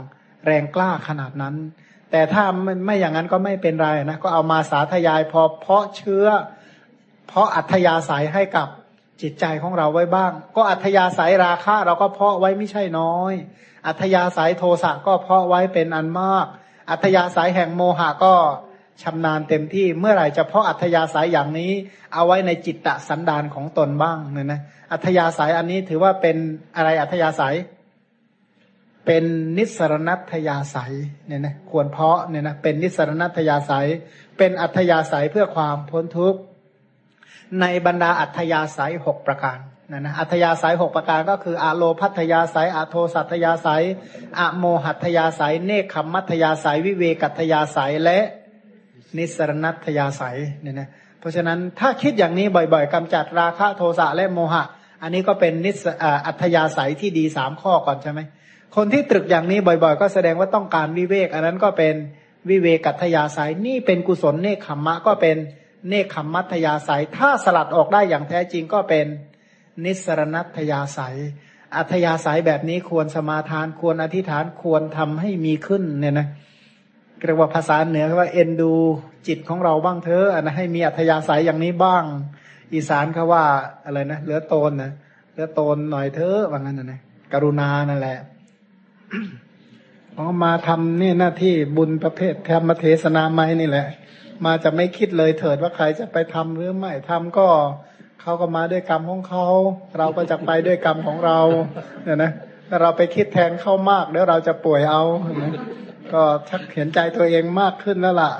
แรงกล้าขนาดนั้น แต่ถ้าไม่ไม่อย่างนั้นก็ไม่เป็นไรนะก็เอามาสาธยายพอเพาะเชื้อ เพาะอัธยาศัยให้กับจิตใจของเราไว้บ้าง ก็อัธยาศัยราคะเราก็เพาะไว้ไม่ใช่น้อย อัธยาศัยโทสะก็เพาะไว้เป็นอันมาก อัธยาศัยแห่งโมหะก็ ชำนาญเต็มที่เมื่อไหร่จะเพาะอัธยาศัยอย่างนี้ เอาไว้ในจิตตะสันดานของตนบ้างเนี่ยนะอัธยาศัยอันนี้ถือว่าเป็นอะไรอัธยาศัย เป็นนิสรณัตยาศัยเนี่ยนะควรเพาะเนี่ยนะเป็นนิสรณัตยาศัย เป็นอัธยาศัยเพื่อความพ้นทุกข์ในบรรดาอัธยาศัยหกประการนะนะอัธยาศัยหกประการก็คืออะโลพัทยาศัยอะโทสัตยาศัยอะโมหัตยาศัย เนคขมัตยาศัย วิเวกัตยาศัยและ นิสรณัตยาศัยเนี่ยนะเพราะฉะนั้นถ้าคิดอย่างนี้บ่อยๆกำจัดราคะโทสะและโมหะ อันนี้ก็เป็นนิสอัธยาศัยที่ดีสามข้อก่อนใช่ไหมคนที่ตรึกอย่างนี้บ่อยๆ ก็แสดงว่าต้องการวิเวก อันนั้นก็เป็นวิเวกัตยาสายนี่เป็นกุศลเนคขมมะก็เป็นเนคขมมัตยาสายถ้าสลัดออกได้อย่างแท้จริงก็เป็นนิสรณัตยาสายอัธยาศัยแบบนี้ควรสมาทานควรอธิษฐานควรทำให้มีขึ้นเนี่ยนะเเรียกว่าภาษาเหนือว่าเอ็นดูจิตของเราบ้างเถอะนะให้มีอัธยาศัยอย่างนี้บ้าง อีสานเขาว่าอะไรนะเหลือโตนนะเหลือโตนหน่อยเถอะว่างั้นนะนะกรุณานั่นแหละพอมาทำนี่หน้าที่บุญประเภทธรรมเทศนาไม้นี่แหละ มาจะไม่คิดเลยเถิดว่าใครจะไปทำหรือไม่ทำก็เขาก็มาด้วยกรรมของเขาเราก็จะไปด้วยกรรมของเราเนี่ยนะถ้าเราไปคิดแทนเขามากเดี๋ยวเราจะป่วยเอา ก็ชักเห็นใจตัวเองมากขึ้นแล้วล่ะ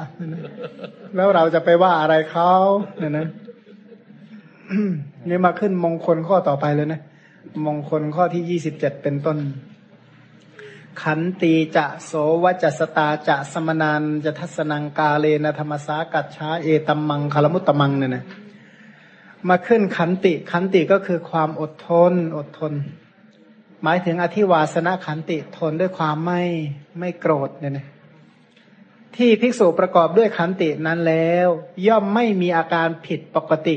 แล้วเราจะไปว่าอะไรเขาเนี่ยนะนี่มาขึ้นมงคลข้อต่อไปเลยนะ มงคลข้อที่ยี่สิบเจ็ดเป็นต้น ขันตีจะโสวจัสตาจะสมนานจะทัศนังกาเลนะธรรมสากัจฉาเอตัมมังคลมุตตมังเนี่ยนะมาขึ้นขันติ ขันติก็คือความอดทน อดทน หมายถึงอธิวาสนขันติทนด้วยความไม่ไม่โกรธเนี่ยนะที่ภิกษุประกอบด้วยขันตินั้นแล้ว ย่อมไม่มีอาการผิดปกติ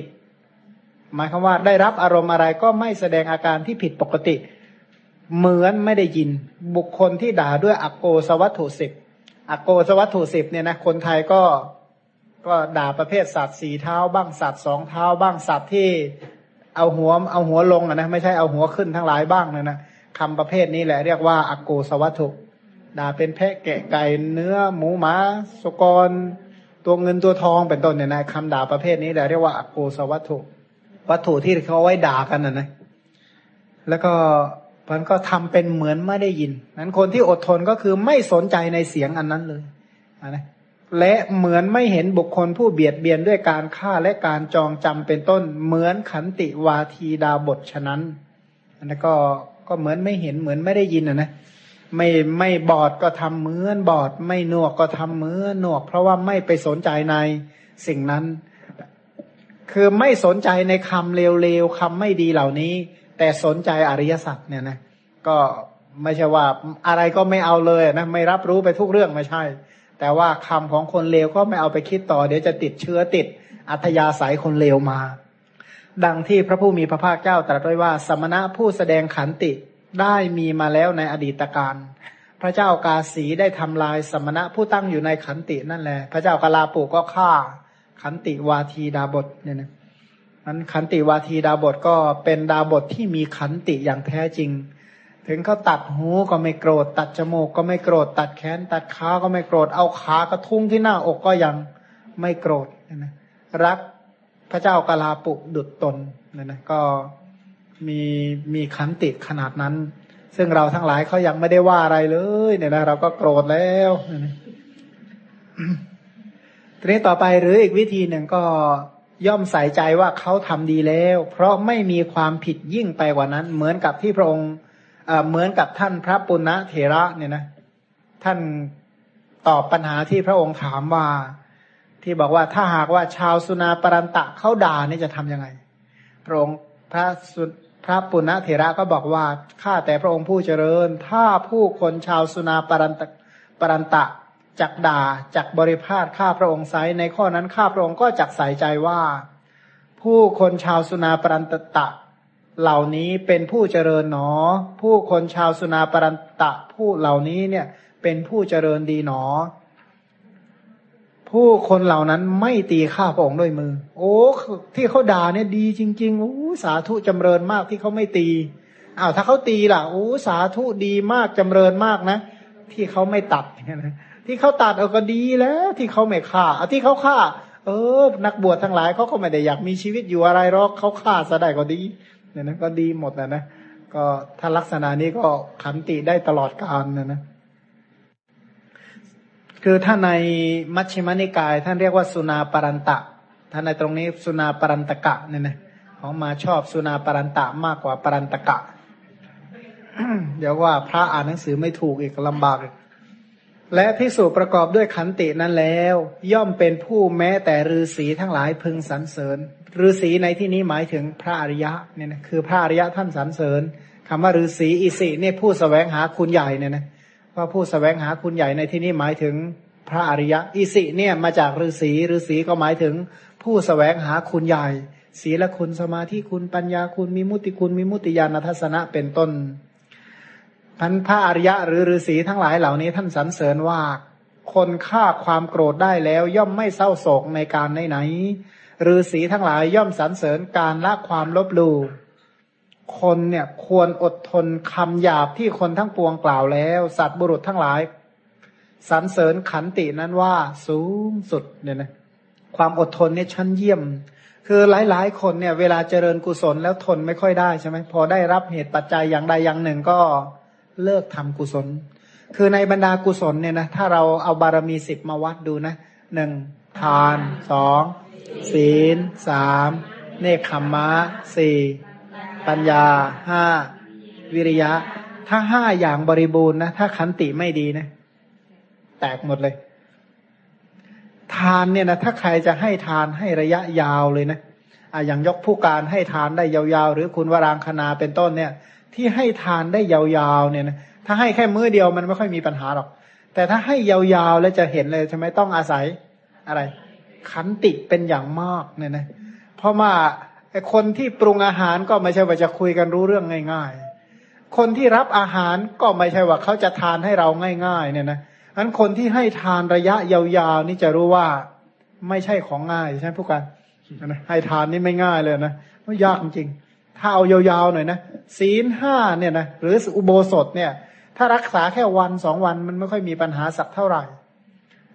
หมายความว่าได้รับอารมณ์อะไรก็ไม่แสดงอาการที่ผิดปกติ เหมือนไม่ได้ยิน บุคคลที่ด่าด้วยอโกสวัตถุสิบอโกสวัตถุสิบเนี่ยนะคนไทยก็ก็ด่าประเภทสัตว์สี่เท้า บ้างสัตว์สองเท้า บ้างสัตว์ที่เอาหัวเอาหัวลงอะนะไม่ใช่เอาหัวขึ้นทั้งหลายบ้างนะนะ คำประเภทนี้แหละเรียกว่าอโกสวัตถุด่าเป็นแพะแกะไก่เนื้อหมูหมาสุกร ตัวเงินตัวทองเป็นต้นเนี่ยนะคำด่าประเภทนี้แหละเรียกว่าอโกสวัตถุ วัตถุที่เขาไว้ด่ากันนะนะแล้วก็มันก็ทำเป็นเหมือนไม่ได้ยินนั้นคนที่อดทนก็คือไม่สนใจในเสียงอันนั้นเลยนะและเหมือนไม่เห็นบุคคลผู้เบียดเบียนด้วยการฆ่าและการจองจำเป็นต้น เหมือนขันติวาทีดาบทฉะนั้นอันนั้นก็ ก็เหมือนไม่เห็นเหมือนไม่ได้ยินนะนะไม่ไม่บอดก็ทำเหมือนบอด ไม่หนวกก็ทำเหมือนหนวก เพราะว่าไม่ไปสนใจในสิ่งนั้น คือไม่สนใจในคำเลวๆคำไม่ดีเหล่านี้ แต่สนใจอริยสัจเนี่ยนะก็ไม่ใช่ว่าอะไรก็ไม่เอาเลยนะไม่รับรู้ไปทุกเรื่องไม่ใช่ แต่ว่าคำของคนเลวก็ไม่เอาไปคิดต่อ เดี๋ยวจะติดเชื้อติดอัธยาศัยคนเลวมา ดังที่พระผู้มีพระภาคเจ้าตรัสไว้ว่า สมณะผู้แสดงขันติได้มีมาแล้วในอดีตการพระเจ้ากาสีได้ทำลายสมณะผู้ตั้งอยู่ในขันตินั่นแหละ พระเจ้ากาลาปุก็ฆ่าขันติวาทีดาบทเนี่ยนะมันขันติวาทีดาบทก็เป็นดาบทที่มีขันติอย่างแท้จริง ถึงเขาตัดหูก็ไม่โกรธ ตัดจมูกก็ไม่โกรธ ตัดแขน ตัดขาก็ไม่โกรธ เอาขากระทุ้งที่หน้าอกก็ยังไม่โกรธนะรัก พระเจ้ากาลาปุดุดตนเนี่ยนะก็มีมีขันติขนาดนั้น ซึ่งเราทั้งหลายเขายังไม่ได้ว่าอะไรเลยเนี่ยนะเราก็โกรธแล้วเนี่ยทีนี้ต่อไปหรืออีกวิธีหนึ่งก็ย่อมใส่ใจว่าเขาทำดีแล้ว เพราะไม่มีความผิดยิ่งไปกว่านั้น เหมือนกับที่พระองค์เหมือนกับท่านพระปุณณเถระเนี่ยนะ ท่านตอบปัญหาที่พระองค์ถามว่า ที่บอกว่าถ้าหากว่าชาวสุนาปรันตะเขาด่านี่จะทํำยังไง พระองค์พระสุพระปุณณเถระก็บอกว่าข้าแต่พระองค์ผู้เจริญ ถ้าผู้คนชาวสุนาปรันตะปรันตะจักด่าจักบริพาทข้าพระองค์ไซในข้อนั้นข้าพระองค์ก็จักใส่ใจว่า ผู้คนชาวสุนาปรันตะเหล่านี้เป็นผู้เจริญหนอ ผู้คนชาวสุนาปรันตะผู้เหล่านี้เนี่ยเป็นผู้เจริญดีหนอ ผู้คนเหล่านั้นไม่ตีข้าพระองค์ด้วยมือ โอ้ที่เขาด่าเนี่ยดีจริงๆโอ้สาธุจำเริญมากที่เขาไม่ตีอ้าวถ้าเขาตีล่ะโอ้สาธุดีมากจำเริญมากนะ ที่เขาไม่ตัดนะที่เขาตัดเออก็ดีแล้ว ที่เขาไม่ฆ่าเอาที่เขาฆ่า เออ นักบวชทั้งหลายเขาก็ไม่ได้อยากมีชีวิตอยู่อะไรหรอกเขาฆ่าซะได้ก็ดีเนี่ยนะก็ดีหมดนะนะก็ถ้าลักษณะนี้ก็ขันติได้ตลอดกาลนะนะ คือถ้าในมัชฌิมานิกาย ท่านเรียกว่าสุนาปรันตะท่านในตรงนี้สุนาปรันตกะเนี่ยนะของมาชอบสุนาปรันตะมากกว่าปรันตกะ เดี๋ยวว่าพระอ่านหนังสือไม่ถูกอีกลำบาก และพิสูจประกอบด้วยขันตินั้นแล้ว ย่อมเป็นผู้แม้แต่ฤาษีทั้งหลายพึงสรรเสริญฤาษีในที่นี้หมายถึงพระอริยะเนี่ยนะคือพระอริยะท่านสรรเสริญคำว่าฤาษีอิสิเนี่ยผู้สแสวงหาคุณใหญ่เนี่ยนะ ว่าผู้สแสวงหาคุณใหญ่ในที่นี้หมายถึงพระอริยะ อิสิเนี่ยมาจากฤาษีฤาษีก็หมายถึงผู้สแสวงหาคุณใหญ่ ศีลคุณสมาธิคุณปัญญาคุณมีมุติคุณมีมุติญาณทัศนะเป็นต้นพันพระอริยะหรือฤาษีทั้งหลายเหล่านี้ท่านสรรเสริญว่าคนฆ่าความโกรธได้แล้ว ย่อมไม่เศร้าโศกในการไหนไหนฤาษีทั้งหลายย่อมสรรเสริญการละความลบลู่ คนเนี่ยควรอดทนคำหยาบที่คนทั้งปวงกล่าวแล้ว สัตว์บุรุษทั้งหลายสรรเสริญขันตินั้นว่าสูงสุดเนี่ยนะความอดทนเนี่ยชั้นเยี่ยม คือหลายๆ คนเนี่ย เวลาเจริญกุศลแล้วทนไม่ค่อยได้ใช่ไหมพอได้รับเหตุปัจจัยอย่างใดอย่างหนึ่งก็เลิกทำกุศล คือในบรรดากุศลเนี่ยนะถ้าเราเอาบารมีสิบมาวัดดูนะหนึ่งทานสองศีลสามเนคขมมะสี่ ปัญญาห้าวิริยะ ถ้าห้าอย่างบริบูรณ์นะ ถ้าขันติไม่ดีนะ แตกหมดเลย ทานเนี่ยนะถ้าใครจะให้ทานให้ระยะยาวเลยนะอะอย่างยกผู้การให้ทานได้ยาวๆ หรือคุณวรางคณาเป็นต้นเนี่ย ที่ให้ทานได้ยาวๆเนี่ยนะถ้าให้แค่มื้อเดียวมันไม่ค่อยมีปัญหาหรอก แต่ถ้าให้ยาวๆแล้วจะเห็นเลยใช่ไหมต้องอาศัยอะไร ขันติเป็นอย่างมากเนี่ยนะเพราะว่า ไอ้คนที่ปรุงอาหารก็ไม่ใช่ว่าจะคุยกันรู้เรื่องง่าย ๆ คนที่รับอาหารก็ไม่ใช่ว่าเขาจะทานให้เราง่าย ๆ เนี่ยนะอันคนที่ให้ทานระยะยาวๆนี่จะรู้ว่าไม่ใช่ของง่ายใช่ไหมพวกกันให้ทานนี่ไม่ง่ายเลยนะยากจริงถ้าเอายาวๆหน่อยนะศีลห้าเนี่ยนะหรืออุโบสถเนี่ย ถ้ารักษาแค่วันสองวันมันไม่ค่อยมีปัญหาสักเท่าไหร่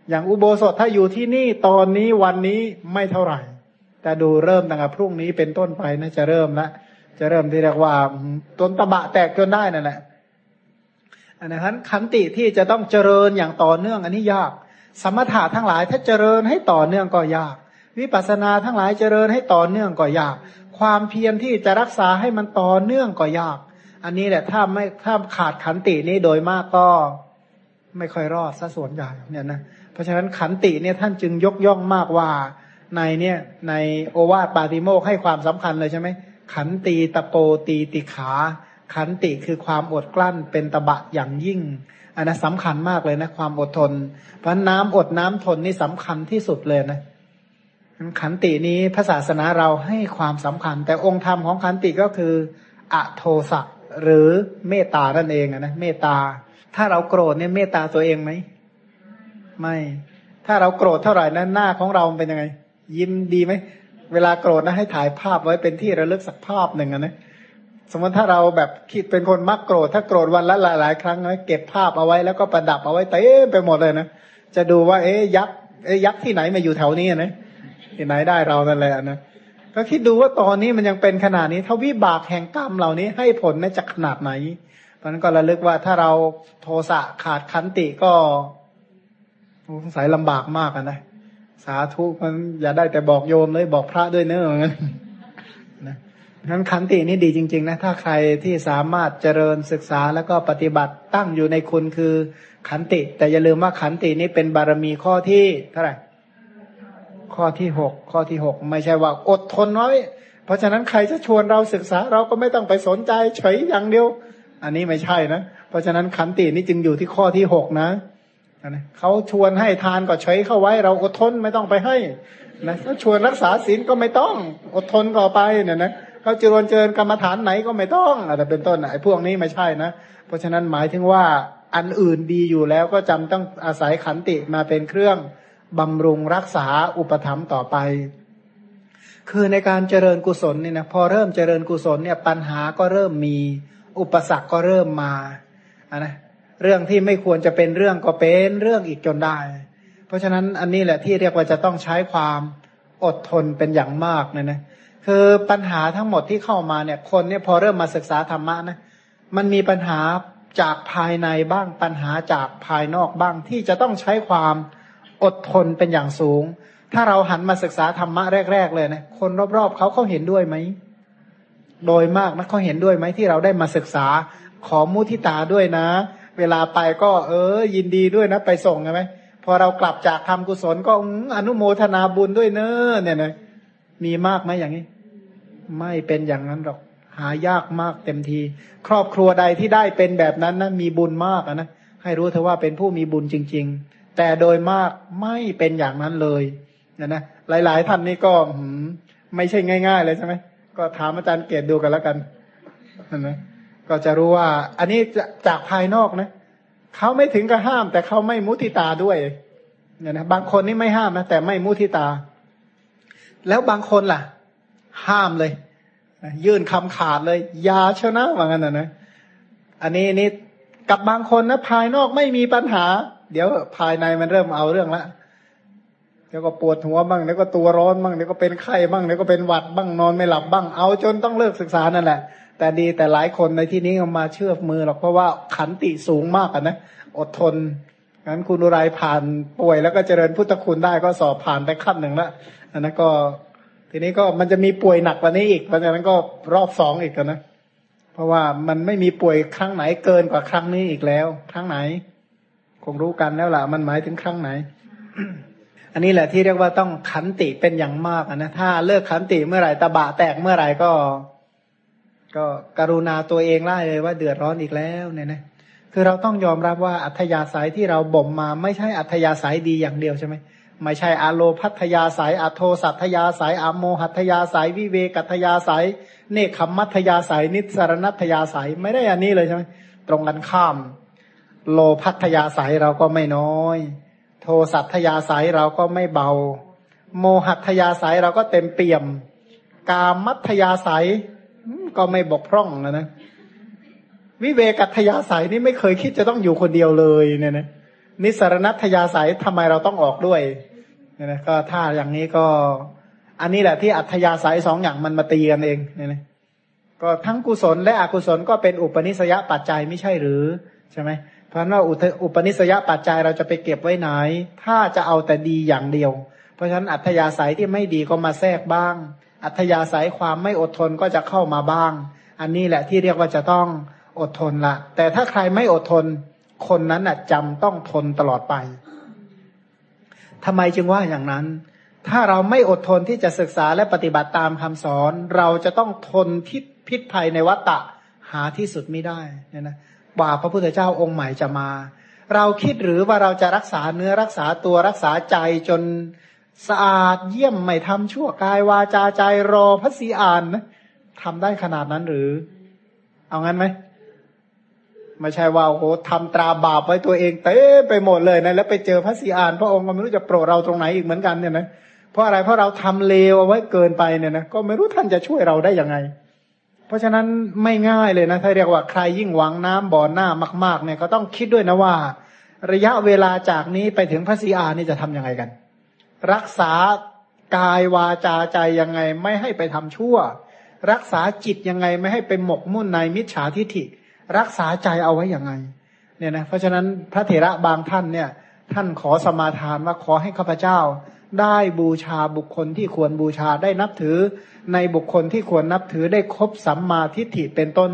อย่างอุโบสถถ้าอยู่ที่นี่ตอนนี้วันนี้ไม่เท่าไหร่ แต่ดูเริ่มตั้งแต่พรุ่งนี้เป็นต้นไปนะจะเริ่มละจะเริ่มที่เรียกว่าต้นตะบะแตกจนได้นั่นแหละอันนั้นขันติที่จะต้องเจริญอย่างต่อเนื่องอันนี้ยาก สมถะทั้งหลายถ้าเจริญให้ต่อเนื่องก็ยาก วิปัสสนาทั้งหลายเจริญให้ต่อเนื่องก็ยาก ความเพียรที่จะรักษาให้มันต่อเนื่องก็ยาก อันนี้แหละถ้าไม่ถ้าขาดขันตินี้โดยมากก็ไม่ค่อยรอดซะส่วนใหญ่เนี่ยนะเพราะฉะนั้นขันติเนี่ยท่านจึงยกย่องมากว่า ในเนี่ยในโอวาทปาติโมกให้ความสำคัญเลยใช่ไหมขันตีตะโปตีติขา ขันติคือความอดกลั้นเป็นตะบะอย่างยิ่งอันนั้นสำคัญมากเลยนะความอดทน เพราะน้ำอดน้ำทนนี่สำคัญที่สุดเลยนะขันตินี้พระศาสนาเราให้ความสำคัญ แต่องค์ธรรมของขันติก็คืออโทสะหรือเมตตานั่นเองนะเมตตา ถ้าเราโกรธเนี่ยเมตตาตัวเองไหมไม่ ถ้าเราโกรธเท่าไหร่นั้นหน้าของเราเป็นยังไง ยิ้มดีไหมเวลาโกรธนะให้ถ่ายภาพไว้เป็นที่ระลึกสักภาพหนึ่งนะสมมติถ้าเราแบบคิดเป็นคนมักโกรธถ้าโกรธวันละหลาย ๆ ครั้งนะเก็บภาพเอาไว้แล้วก็ประดับเอาไว้เต็มไปหมดเลยนะจะดูว่าเอ๊ยยักษ์เอ๊ยยักษ์ที่ไหนมาอยู่แถวนี้นะที่ไหนได้เรานั่นแหละนะก็คิดดูว่าตอนนี้มันยังเป็นขนาดนี้ถ้าวิบากแห่งกรรมเหล่านี้ให้ผลในจะขนาดไหนเพราะนั้นก็ระลึกว่าถ้าเราโทสะขาดขันติก็สงสัยลำบากมากนะ สาธุมันอย่าได้แต่บอกโยมเลยบอกพระด้วยเนอะเหมือนกันนะนั้นขันตินี่ดีจริง ๆ นะ ถ้าใครที่สามารถเจริญศึกษาแล้วก็ปฏิบัติตั้งอยู่ในคุณคือขันติ แต่อย่าลืมว่าขันตินี้เป็นบารมีข้อที่เท่าไหร่ข้อที่หกข้อที่หกไม่ใช่ว่าอดทนไว้เพราะฉะนั้นใครจะชวนเราศึกษาเราก็ไม่ต้องไปสนใจเฉยอย่างเดียว อันนี้ไม่ใช่นะ เพราะฉะนั้นขันตินี่จึงอยู่ที่ข้อที่หกนะ นะเขาชวนให้ทานก็เฉยเข้าไว้ เราอดทนไม่ต้องไปให้นะเขาชวนรักษาศีลก็ไม่ต้องอดทนก่อไปเนี่ยนะเขาจรวนเจริญกรรมฐานไหนก็ไม่ต้องอะไรเป็นต้นไอ้พวกนี้ไม่ใช่นะ เพราะฉะนั้นหมายถึงว่าอันอื่นดีอยู่แล้วก็จำต้องอาศัยขันติมาเป็นเครื่องบำรุงรักษาอุปธรรมต่อไป คือในการเจริญกุศลเนี่ยนะพอเริ่มเจริญกุศลเนี่ยปัญหาก็เริ่มมีอุปสรรคก็เริ่มมาอะนะ เรื่องที่ไม่ควรจะเป็นเรื่องก็เป็นเรื่องอีกจนได้ เพราะฉะนั้นอันนี้แหละที่เรียกว่าจะต้องใช้ความอดทนเป็นอย่างมากเนะนะคือปัญหาทั้งหมดที่เข้ามาเนี่ย คนเนี่ยพอเริ่มมาศึกษาธรรมะนะมันมีปัญหาจากภายในบ้างปัญหาจากภายนอกบ้างที่จะต้องใช้ความอดทนเป็นอย่างสูง ถ้าเราหันมาศึกษาธรรมะแรก ๆ เลยนะคนรอบๆเขาเขาเห็นด้วยไหมโดยมากนะเขาเห็นด้วยไหมที่เราได้มาศึกษาขอมุทิตาด้วยนะ เวลาไปก็เออ ยินดีด้วยนะ ไปส่งใช่ไหมพอเรากลับจากทำกุศลก็อนุโมทนาบุญด้วยเนอะเนี่ยนะมีมากไหมอย่างนี้ ไม่เป็นอย่างนั้นหรอก หายากมากเต็มที ครอบครัวใดที่ได้เป็นแบบนั้นนะมีบุญมากนะให้รู้เถอะว่าเป็นผู้มีบุญจริง ๆ แต่โดยมากไม่เป็นอย่างนั้นเลยนะนะหลาย ๆ ท่านนี่ก็ไม่ใช่ง่าย ๆ เลยใช่ไหมก็ถามอาจารย์เกตดูกันแล้วกันนะ ก็จะรู้ว่า อันนี้จากภายนอกนะเขาไม่ถึงกับห้าม แต่เขาไม่มุทิตาด้วยเนี่ยนะบางคนนี่ไม่ห้ามนะแต่ไม่มุทิตา แล้วบางคนล่ะ ห้ามเลย ยื่นคำขาดเลย ยาชนะว่างั้นนะนะอันนี้นี่กับบางคนนะภายนอกไม่มีปัญหา เดี๋ยวภายในมันเริ่มเอาเรื่องละเดี๋ยวก็ปวดหัวบ้างเดี๋ยวก็ตัวร้อนบ้างเดี๋ยวก็เป็นไข้บ้างเดี๋ยวก็เป็นหวัดบ้างนอนไม่หลับบ้างเอาจนต้องเลิกศึกษานั่นแหละ แต่ดีแต่หลายคนในที่นี้มาเชื่อมือหรอกเพราะว่าขันติสูงมากนะอดทนงั้นคุณอุไรผ่านป่วยแล้วก็เจริญพุทธคุณได้ก็สอบผ่านไปขั้นหนึ่งละอันนั้นก็ทีนี้ก็มันจะมีป่วยหนักกว่านี้อีกเพราะฉะนั้นก็รอบสองอีกนะ เพราะว่ามันไม่มีป่วยครั้งไหนเกินกว่าครั้งนี้อีกแล้ว ครั้งไหน คงรู้กันแล้วล่ะมันหมายถึงครั้งไหน อันนี้แหละที่เรียกว่าต้องขันติเป็นอย่างมากนะถ้าเลิกขันติเมื่อไหร่ตะบะแตกเมื่อไหร่ก็ ก็กรุณาตัวเองไล่เลยว่าเดือดร้อนอีกแล้วเนี่ยนะคือเราต้องยอมรับว่าอัธยาศัยที่เราบ่มมาไม่ใช่อัธยาศัยดีอย่างเดียวใช่ไหมไม่ใช่อโลพัทยาสายอโทสัทยาสายอโมหัทยาสายวิเวกัทยาสายเนคขมัทยาสายนิสรณัทยาสายไม่ได้อันนี้เลยใช่ไหมตรงกันข้าม โลพัทยาสายเราก็ไม่น้อย โทสัทยาสายเราก็ไม่เบา โมหัทยาสายเราก็เต็มเปี่ยม กามัทยาสาย ก็ไม่บกพร่องนะนะวิเวกัตยาสายนี่ไม่เคยคิดจะต้องอยู่คนเดียวเลยเนี่ยนะนิสรณัตยาสายทำไมเราต้องออกด้วยเนี่ยนะก็ถ้าอย่างนี้ก็ อันนี้แหละที่อัธยาศัยสองอย่างมันมาตีกันเองเนี่ยนะก็ทั้งกุศลและอกุศลก็เป็นอุปนิสยปัจจัยไม่ใช่หรือใช่ไหมเพราะว่าอุปนิสยปัจจัยเราจะไปเก็บไว้ไหน ถ้าจะเอาแต่ดีอย่างเดียว เพราะฉะนั้นอัธยาศัยที่ไม่ดีก็มาแทรกบ้าง อัธยาศัยความไม่อดทนก็จะเข้ามาบ้าง อันนี้แหละที่เรียกว่าจะต้องอดทนละ แต่ถ้าใครไม่อดทน คนนั้นน่ะจำต้องทนตลอดไปทำไมจึงว่าอย่างนั้น ถ้าเราไม่อดทนที่จะศึกษาและปฏิบัติตามคำสอน เราจะต้องทนทิศพิษภัยในวัฏฏะหาที่สุดไม่ได้เนี่ยนะว่าพระพุทธเจ้าองค์ใหม่จะมา เราคิดหรือว่าเราจะรักษาเนื้อรักษาตัวรักษาใจจน สะอาดเยี่ยมไม่ทำชั่วกายวาจาใจรอพระสีอานนะทำได้ขนาดนั้นหรือ เอางั้นไหมไม่ใช่ว่าโอ้โหทำตราบาปไว้ตัวเองเต้ไปหมดเลยนะแล้วไปเจอพระสีอาน พระองค์ก็ไม่รู้จะโปรดเราตรงไหนอีกเหมือนกันเนี่ยนะเพราะอะไรเพราะเราทำเลวเอาไว้เกินไปเนี่ยนะก็ไม่รู้ท่านจะช่วยเราได้ยังไง เพราะฉะนั้นไม่ง่ายเลยนะถ้าเรียกว่าใครยิ่งหวังน้ำบ่อหน้ามาก ๆ เนี่ยก็ต้องคิดด้วยนะว่า ระยะเวลาจากนี้ไปถึงพระสีอานนี่จะทํำยังไงกัน รักษากายวาจาใจยังไงไม่ให้ไปทำชั่ว รักษาจิตยังไงไม่ให้ไปหมกมุ่นในมิจฉาทิฐิ รักษาใจเอาไว้ย่างไงเนี่ยนะเพราะฉะนั้นพระเถระบางท่านเนี่ยท่านขอสมาทานว่าขอให้ข้าพเจ้า ได้บูชาบุคคลที่ควรบูชาได้นับถือ ในบุคคลที่ควรนับถือได้ครบสัมมาทิฏฐิเป็นต้น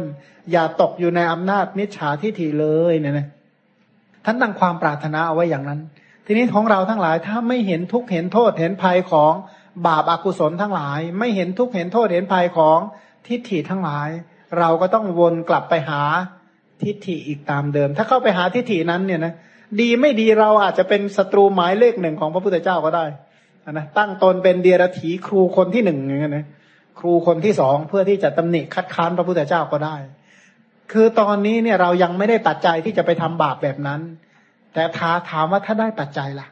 อย่าตกอยู่ในอำนาจมิจฉาทิฏฐิเลยเนี่ยนะท่านตั้งความปรารถนาเอาไว้อย่างนั้น ทีนี้ของเราทั้งหลายถ้าไม่เห็นทุกเห็นโทษเห็นภัยของบาปอากุศลทั้งหลาย ไม่เห็นทุกเห็นโทษเห็นภัยของทิฏฐิทั้งหลาย เราก็ต้องวนกลับไปหาทิฏฐิอีกตามเดิม ถ้าเข้าไปหาทิฏฐินั้นเนี่ยนะดีไม่ดีเราอาจจะเป็นศัตรูหมายเลขหนึ่งของพระพุทธเจ้าก็ได้นะตั้งตนเป็นเดียรถีครูคนที่หนึ่งอย่างเงี้ยนะครูคนที่สองเพื่อที่จะตำหนิคัดค้านพระพุทธเจ้าก็ได้ คือตอนนี้เนี่ยเรายังไม่ได้ปัจจัยที่จะไปทำบาปแบบนั้น แต่ท้าถามว่าถ้าได้ปัจจัยล่ะ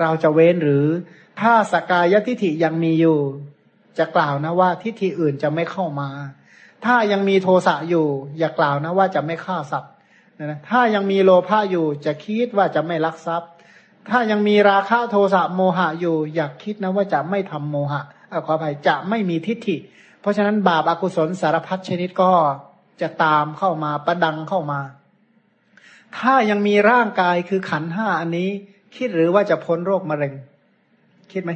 เราจะเว้นหรือถ้าสกายทิฐิยังมีอยู่ จะกล่าวนะว่าทิฐิอื่นจะไม่เข้ามา ถ้ายังมีโทสะอยู่ อย่ากล่าวนะว่าจะไม่ฆ่าสัตว์นะถ้ายังมีโลภะอยู่จะคิดว่าจะไม่ลักทรัพย์ ถ้ายังมีราคะโทสะโมหะอยู่ อยากคิดนะว่าจะไม่ทำโมหะอขออภัยจะไม่มีทิฏฐิ เพราะฉะนั้นบาปอากุศลสารพัดชนิดก็จะตามเข้ามาประดังเข้ามา ถ้ายังมีร่างกายคือขันห้าอันนี้ คิดหรือว่าจะพ้นโรคมะเร็ง คิดไหม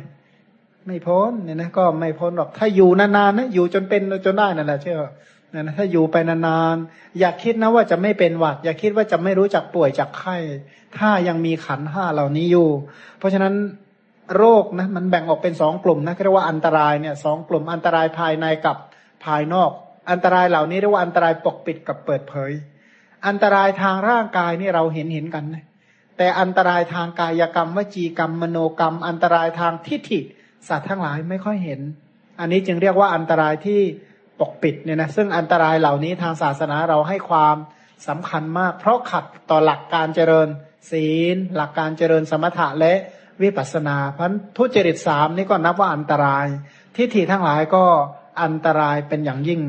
ไม่พ้นเนี่ยนะก็ไม่พ้นหรอก ถ้าอยู่นานๆนะอยู่จนเป็นจนได้นั่นแหละเชื่อนะถ้าอยู่ไปนานๆอย่าคิดนะว่าจะไม่เป็นหวัด อย่าคิดว่าจะไม่รู้จักป่วยจากไข้ ถ้ายังมีขันห้าเหล่านี้อยู่ เพราะฉะนั้นโรคนะมันแบ่งออกเป็นสองกลุ่มนะเรียกว่าอันตรายเนี่ยสองกลุ่มอันตรายภายในกับภายนอก อันตรายเหล่านี้เรียกว่าอันตรายปกปิดกับเปิดเผย อันตรายทางร่างกายนี่เราเห็นเห็นกันนะแต่อันตรายทางกายกรรมวจีกรรมมโนกรรม อันตรายทางทิฏฐิสัตว์ทั้งหลายไม่ค่อยเห็น อันนี้จึงเรียกว่าอันตรายที่ปกปิดเนี่ยนะซึ่งอันตรายเหล่านี้ทางศาสนาเราให้ความสำคัญมาก เพราะขัดต่อหลักการเจริญ ศีล หลักการเจริญสมถะและวิปัสสนาพันทุจริตสามนี่ก็นับว่าอันตราย ทิฏฐิทั้งหลายก็อันตรายเป็นอย่างยิ่ง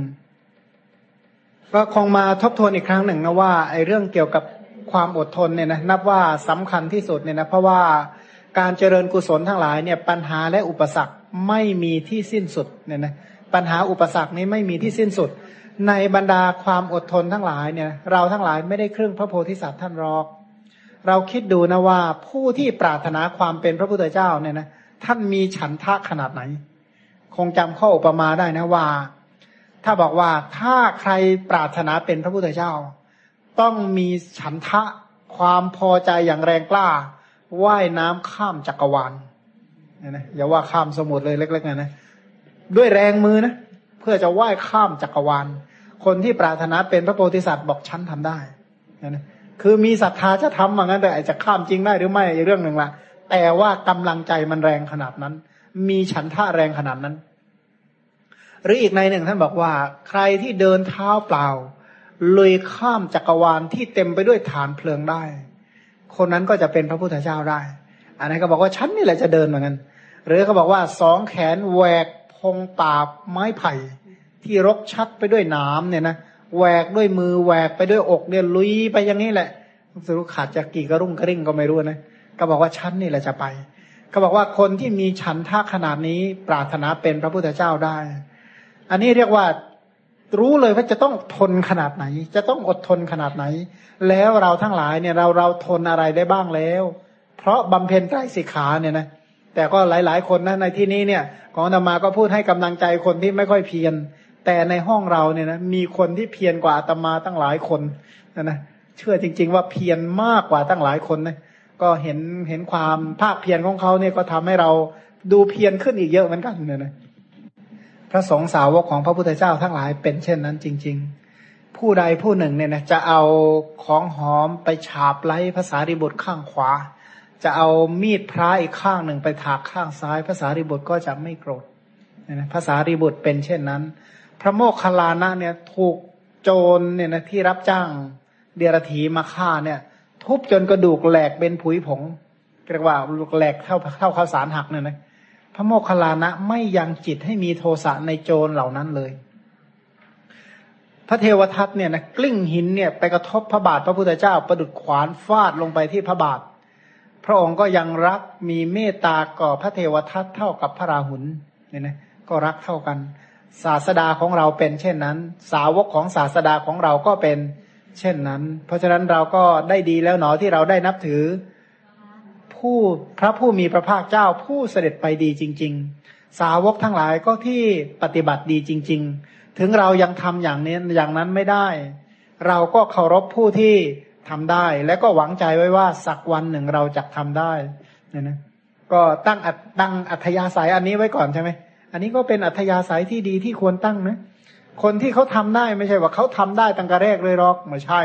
ก็คงมาทบทวนอีกครั้งหนึ่งนะว่าไอ้เรื่องเกี่ยวกับความอดทนเนี่ยนะนับว่าสำคัญที่สุดเนี่ยนะเพราะว่าการเจริญกุศลทั้งหลายเนี่ยปัญหาและอุปสรรคไม่มีที่สิ้นสุดเนี่ยนะปัญหาอุปสรรคนี้ไม่มีที่สิ้นสุด ในบรรดาความอดทนทั้งหลายเนี่ยเราทั้งหลายไม่ได้ครึ่งพระโพธิสัตว์ท่านรอก เราคิดดูนะว่าผู้ที่ปรารถนาความเป็นพระพุทธเจ้าเนี่ยนะท่านมีฉันทะขนาดไหน คงจำข้ออุปมาได้นะว่า ถ้าบอกว่าถ้าใครปรารถนาเป็นพระพุทธเจ้า ต้องมีฉันทะความพอใจอย่างแรงกล้าว่ายน้ำข้ามจักรวาลเนี่ยนะอย่าว่าข้ามสมุทรเลยเล็กๆนะนะด้วยแรงมือนะเพื่อจะว่ายข้ามจักรวาล คนที่ปรารถนาเป็นพระโพธิสัตว์บอกฉันทำได้นะคือมีศรัทธาจะทำเหมือนกันแต่จะข้ามจริงได้หรือไม่เรื่องหนึ่งละแต่ว่ากำลังใจมันแรงขนาดนั้น มีฉันท่าแรงขนาดนั้น หรืออีกในหนึ่งท่านบอกว่าใครที่เดินเท้าเปล่าเลยข้ามจักรวาลที่เต็มไปด้วยฐานเพลิงได้ คนนั้นก็จะเป็นพระพุทธเจ้าได้ อันนั้นก็บอกว่าฉันนี่แหละจะเดินเหมือนกัน หรือเขาบอกว่าสองแขนแหวกพงป่าไม้ไผ่ ที่รกชัดไปด้วยน้ำเนี่ยนะแหวกด้วยมือแหวกไปด้วยอกเนี่ยลุยไปอย่างนี้แหละสรุปขาดจากกี่กระรุ่งกระริ่งก็ไม่รู้นะก็บอกว่าฉันนี่แหละจะไป ก็บอกว่าคนที่มีฉันท่าขนาดนี้ปรารถนาเป็นพระพุทธเจ้าได้ อันนี้เรียกว่ารู้เลยว่าจะต้องทนขนาดไหน จะต้องอดทนขนาดไหน แล้วเราทั้งหลายเนี่ยเราเราทนอะไรได้บ้างแล้ว เพราะบำเพ็ญไตรสิกขาเนี่ยนะแต่ก็หลาย ๆ คนนะในที่นี้เนี่ย ของธรรมาก็พูดให้กำลังใจคนที่ไม่ค่อยเพียรแต่ในห้องเราเนี่ยนะมีคนที่เพียรกว่าอาตมาตั้งหลายคนนะนะเชื่อจริง ๆ ว่าเพียรมากกว่าตั้งหลายคนนะก็เห็นเห็นความภาคเพียรของเขาเนี่ยก็ทำให้เราดูเพียรขึ้นอีกเยอะเหมือนกันเนี่ยนะ พระสงฆ์สาวกของพระพุทธเจ้าทั้งหลายเป็นเช่นนั้นจริง ๆ ผู้ใดผู้หนึ่งเนี่ยนะจะเอาของหอมไปฉาบไล้ภาษาริบุตรข้างขวา จะเอามีดพระอีกข้างหนึ่งไปถากข้างซ้ายภาษาริบุตรก็จะไม่โกรธนะภาษาริบุตรเป็นเช่นนั้น พระโมคคัลลานะเนี่ยถูกโจรเนี่ยนะที่รับจ้างเดรถีมาฆ่าเนี่ย ทุบจนกระดูกแหลกเป็นผุยผงเรียกว่าแหลกเท่าเท่าข้าวสารหักเนี่ยนะ พระโมคคัลลานะไม่ยังจิตให้มีโทสะในโจรเหล่านั้นเลย พระเทวทัตเนี่ยนะกลิ้งหินเนี่ยไปกระทบพระบาทพระพุทธเจ้าประดุดขวานฟาดลงไปที่พระบาท พระองค์ก็ยังรักมีเมตตาก่อพระเทวทัตเท่ากับพระราหุลเนี่ยนะก็รักเท่ากัน ศาสดาของเราเป็นเช่นนั้น สาวกของศาสดาของเราก็เป็นเช่นนั้น เพราะฉะนั้นเราก็ได้ดีแล้วหนอที่เราได้นับถือ ผู้พระผู้มีพระภาคเจ้าผู้เสด็จไปดีจริง ๆ สาวกทั้งหลายก็ที่ปฏิบัติดีจริง ๆ ถึงเรายังทำอย่างนี้อย่างนั้นไม่ได้ เราก็เคารพผู้ที่ทำได้ และก็หวังใจไว้ว่าสักวันหนึ่งเราจะทำได้เนี่ยนะก็ตั้งตั้งอัธยาศัยอันนี้ไว้ก่อนใช่ไหมอันนี้ก็เป็นอัธยาศัยที่ดีที่ควรตั้งนะคนที่เขาทำได้ไม่ใช่ว่าเขาทำได้ตั้งแต่แรกเลยหรอกไม่ใช่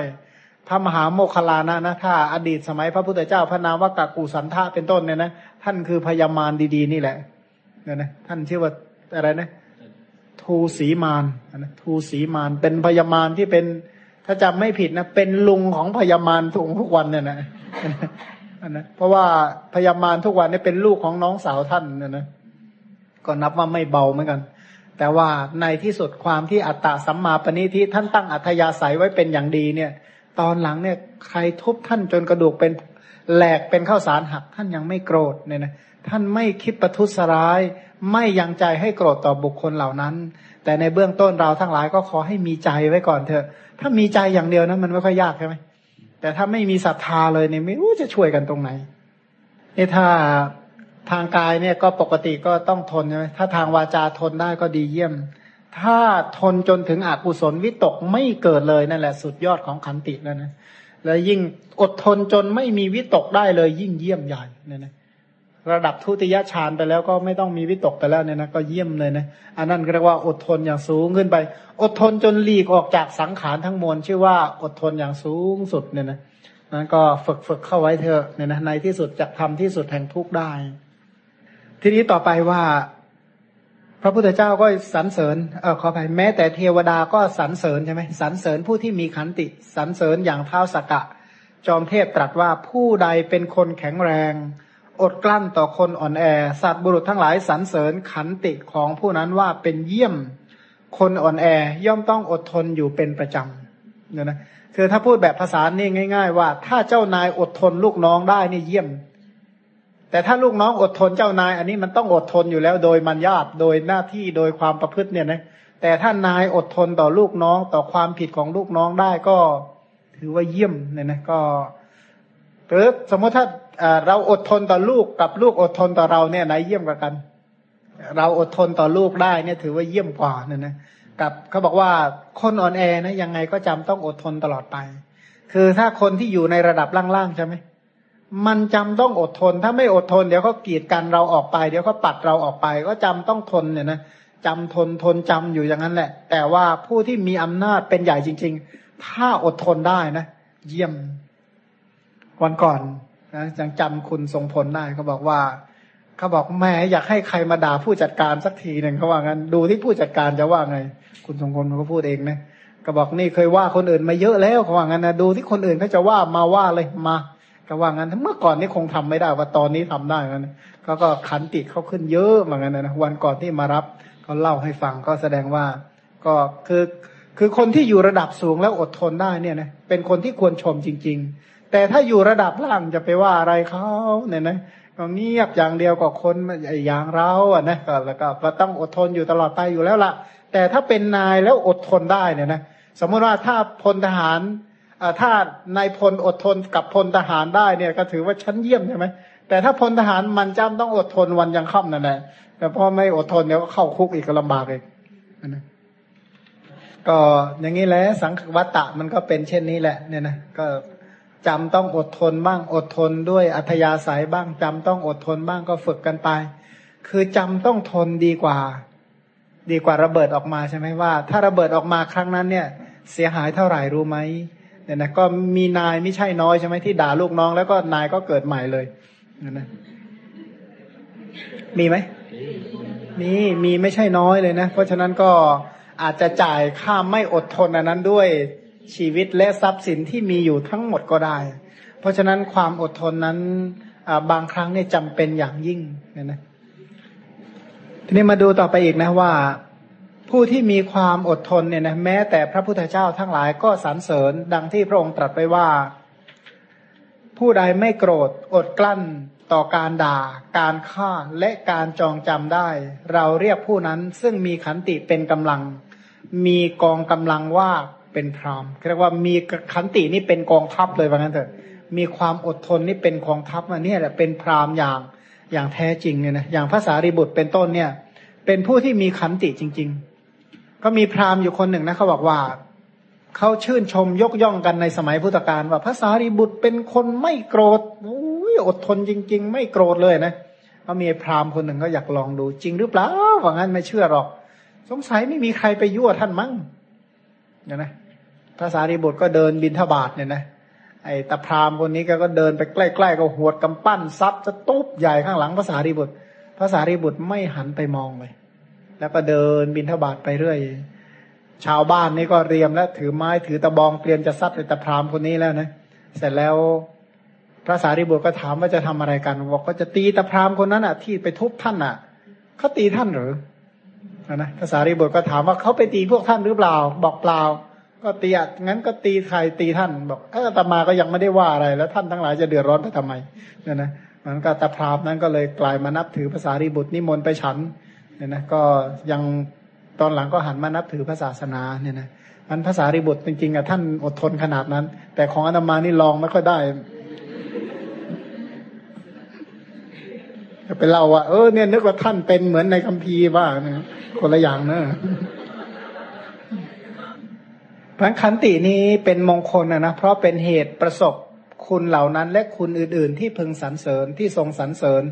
พระมหาโมคคลานะนะถ้าอดีตสมัยพระพุทธเจ้าพระนามว่ากากูสันทะเป็นต้นเนี่ยนะท่านคือพญามารดีๆนี่แหละเนี่ยนะท่านชื่อว่าอะไรนะทูสีมารนะทูสีมารเป็นพญามารที่เป็นถ้าจำไม่ผิดนะเป็นลุงของพญามารทุกทุกวันเนี่ยนะนะเพราะว่าพญามารทุกวันนี่เป็นลูกของน้องสาวท่านเนี่ยนะก็นับว่าไม่เบาเหมือนกัน แต่ว่าในที่สุดความที่อัตตาสัมมาปณิทิท่านตั้งอัธยาศัยไว้เป็นอย่างดีเนี่ย ตอนหลังเนี่ยใครทุบท่านจนกระดูกเป็นแหลกเป็นข้าวสารหักท่านยังไม่โกรธเนี่ยนะท่านไม่คิดประทุษร้าย ไม่ยังใจให้โกรธต่อบุคคลเหล่านั้น แต่ในเบื้องต้นเราทั้งหลายก็ขอให้มีใจไว้ก่อนเถอะ ถ้ามีใจอย่างเดียวนะมันไม่ค่อยยากใช่ไหมแต่ถ้าไม่มีศรัทธาเลยเนี่ยไม่รู้จะช่วยกันตรงไหนนี่ถ้าทางกายเนี่ยก็ปกติก็ต้องทนใช่ไหมถ้าทางวาจาทนได้ก็ดีเยี่ยม ถ้าทนจนถึงอกุศลวิตกไม่เกิดเลยนั่นแหละสุดยอดของขันติแล้วนะแล้วยิ่งอดทนจนไม่มีวิตกได้เลย ยิ่งเยี่ยมใหญ่เนี่ยนะระดับทุติยฌานไปแล้วก็ไม่ต้องมีวิตกไปแล้วเนี่ยนะก็เยี่ยมเลยนะอันนั้นเรียกว่าอดทนอย่างสูงขึ้นไป อดทนจนหลีกออกจากสังขารทั้งมวลชื่อว่าอดทนอย่างสูงสุดเนี่ยนะนั้นก็ฝึกฝึกเข้าไว้เถอะเนี่ยนะในที่สุดจะทำที่สุดแห่งทุกได้ ทีนี้ต่อไปว่า ระพุทธเจ้าก็สรรเสริญเออขออภัยแม้แต่เทวดาก็สรรเสริญใช่ไหมสรรเสริญผู้ที่มีขันติสรรเสริญอย่างเท้าสกกะ จอมเทพตรัสว่าผู้ใดเป็นคนแข็งแรง อดกลั้นต่อคนอ่อนแอ สัตว์บุรุษทั้งหลายสรรเสริญขันติของผู้นั้นว่าเป็นเยี่ยมคนอ่อนแอย่อมต้องอดทนอยู่เป็นประจำเนี่ยนะคือถ้าพูดแบบภาษานี่ง่าย ๆ ว่า ถ้าเจ้านายอดทนลูกน้องได้นี่เยี่ยม แต่ถ้าลูกน้องอดทนเจ้านาย อันนี้มันต้องอดทนอยู่แล้วโดยมันญาตโดยหน้าที่โดยความประพฤติเนี่ยนะแต่ถ้านายอดทนต่อลูกน้องต่อความผิดของลูกน้องได้ก็ถือว่าเยี่ยมเนี่ยนะก็หรือสมมติถ้าเราอดทนต่อลูกกับลูกอดทนต่อเราเนี่ยไหนเยี่ยมกว่ากัน เราอดทนต่อลูกได้เนี่ยถือว่าเยี่ยมกว่าเนี่ยนะกับเขาบอกว่าคนอ่อนแอนะยังไงก็จำต้องอดทนตลอดไป คือถ้าคนที่อยู่ในระดับล่างๆใช่ไหม มันจำต้องอดทน ถ้าไม่อดทนเดี๋ยวเขากีดกันเราออกไป เดี๋ยวเขาปัดเราออกไป ก็จำต้องทนเนี่ยนะจำทนทนจำอยู่อย่างนั้นแหละ แต่ว่าผู้ที่มีอำนาจเป็นใหญ่จริง ๆ ถ้าอดทนได้นะเยี่ยม วันก่อนนะยังจำคุณทรงพลได้เขาบอกว่าเขาบอกแม่อยากให้ใครมาด่าผู้จัดการสักทีหนึ่งเขาว่างั้นดูที่ผู้จัดการจะว่าไง คุณทรงพลเขาพูดเองนะก็บอกนี่เคยว่าคนอื่นมาเยอะแล้วเขาว่างั้นนะดูที่คนอื่นเขาจะว่ามาว่าเลยมา ก็ว่างั้นเมื่อก่อนนี้คงทำไม่ได้ ว่าตอนนี้ทำได้งั้นเขาก็ขันติเขาขึ้นเยอะเหมือนกันนะวันก่อนที่มารับเขาเล่าให้ฟังก็แสดงว่า ก็คือคือคนที่อยู่ระดับสูงแล้วอดทนได้เนี่ยนะเป็นคนที่ควรชมจริง ๆ แต่ถ้าอยู่ระดับล่างจะไปว่าอะไรเขาเนี่ยนะก็เงียบอย่างเดียวกับคนอย่างเราอะนะก็แล้วก็ต้องอดทนอยู่ตลอดไปอยู่แล้วล่ะ แต่ถ้าเป็นนายแล้วอดทนได้เนี่ยนะสมมติว่าถ้าพลทหาร ถ้านายพลอดทนกับพลทหารได้เนี่ยก็ถือว่าชั้นเยี่ยมใช่ไหมแต่ถ้าพลทหารมันจำต้องอดทนวันยังค่ำนั่นแหละแต่พอไม่อดทนเดี๋ยวก็เข้าคุกอีกก็ลำบากเอีกนะก็อย่างนี้แหละสังขวัตตะมันก็เป็นเช่นนี้แหละเนี่ยนะก็จำต้องอดทนบ้างอดทนด้วยอัธยาศัยบ้างจำต้องอดทนบ้างก็ฝึกกันไป คือจำต้องทนดีกว่า ดีกว่าระเบิดออกมาใช่ไหมว่า ถ้าระเบิดออกมาครั้งนั้นเนี่ย เสียหายเท่าไหร่รู้ไหม เนี่ยนะก็มีนายไม่ใช่น้อยใช่ไหมที่ด่าลูกน้อง แล้วก็นายก็เกิดใหม่เลยเนี่ยนะมีไหมมีมีไม่ใช่น้อยเลยนะ เพราะฉะนั้นก็อาจจะจ่ายค่าไม่อดทนอันนั้นด้วยชีวิตและทรัพย์สินที่มีอยู่ทั้งหมดก็ได้ เพราะฉะนั้นความอดทนนั้นบางครั้งเนี่ยจำเป็นอย่างยิ่งเนี่ยนะทีนี้มาดูต่อไปอีกนะว่า ผู้ที่มีความอดทนเนี่ยนะแม้แต่พระพุทธเจ้าทั้งหลายก็สรรเสริญดังที่พระองค์ตรัสไปว่า ผู้ใดไม่โกรธอดกลั้นต่อการด่า การฆ่าและการจองจำได้ เราเรียกผู้นั้นซึ่งมีขันติเป็นกำลัง มีกองกำลังว่าเป็นพรามเรียกว่ามีขันตินี่เป็นกองทัพเลยว่างั้นเถอะ มีความอดทนนี่เป็นกองทัพอันนี้แหละเป็นพรามอย่างอย่างแท้จริงเนี่ยนะอย่างภาษาริบุตรเป็นต้นเนี่ย เป็นผู้ที่มีขันติจริง ๆ ก็มีพราหมอยู่คนหนึ่งนะเขาบอกว่าเขาชื่นชมยกย่องกันในสมัยพุทธกาลว่าภาษาริบุตรเป็นคนไม่โกรธอดทนจริง ๆ ไม่โกรธเลยนะเขามีพราหมคนหนึ่งก็อยากลองดูจริงหรือเปล่าว่างั้นไม่เชื่อหรอก สงสัยไม่มีใครไปยั่วท่านมั้งเนี่ยนะภาษาริบุตรก็เดินบินทบาทเนี่ยนะไอ้ตาพรามคนนี้ก็เดินไปใกล้ๆก็หวดกำปั้นซับจะตุ๊บใหญ่ข้างหลังภาษาริบุตรภาษาริบุตรไม่หันไปมองเลย แล้วก็เดินบินทบาทไปเรื่อย ชาวบ้านนี่ก็เรียมแล้วถือไม้ถือตะบองเตรียมจะซัดไอ้ตาพรามคนนี้แล้วนะ เสร็จแล้วพระสารีบุตรก็ถามว่าจะทำอะไรกันบอกก็จะตีตาพรามคนนั้นอะ ที่ไปทุบท่านอะเขาตีท่านหรือนะภาษารีบุตรก็ถามว่าเขาไปตีพวกท่านหรือเปล่า บอกเปล่า ก็ตีอะงั้นก็ตีใครตีท่าน บอกเออตมาก็ยังไม่ได้ว่าอะไร แล้วท่านทั้งหลายจะเดือดร้อนไปทำไมเนี่ยนะมันก็ตาพรามนั้นก็เลยกลายมานับถือภาษารีบุตรนิมนต์ไปฉัน เนี่ยนะก็ยังตอนหลังก็หันมานับถือพระศาสนาเนี่ยนะมันภาษารีบุตรจริงๆอะท่านอดทนขนาดนั้น แต่ของอามานี่ลองไม่ค่อยได้จะไปเล่าว่าเออเนี่ยนึกว่าท่านเป็นเหมือนในคัมภีร์บ้างคนละอย่างเนอะพระขันตินี้เป็นมงคลนะนะเพราะเป็นเหตุประสบคุณเหล่านั้น และคุณอื่น ๆ ที่พึงสรรเสริญที่ทรงสรรเสริญ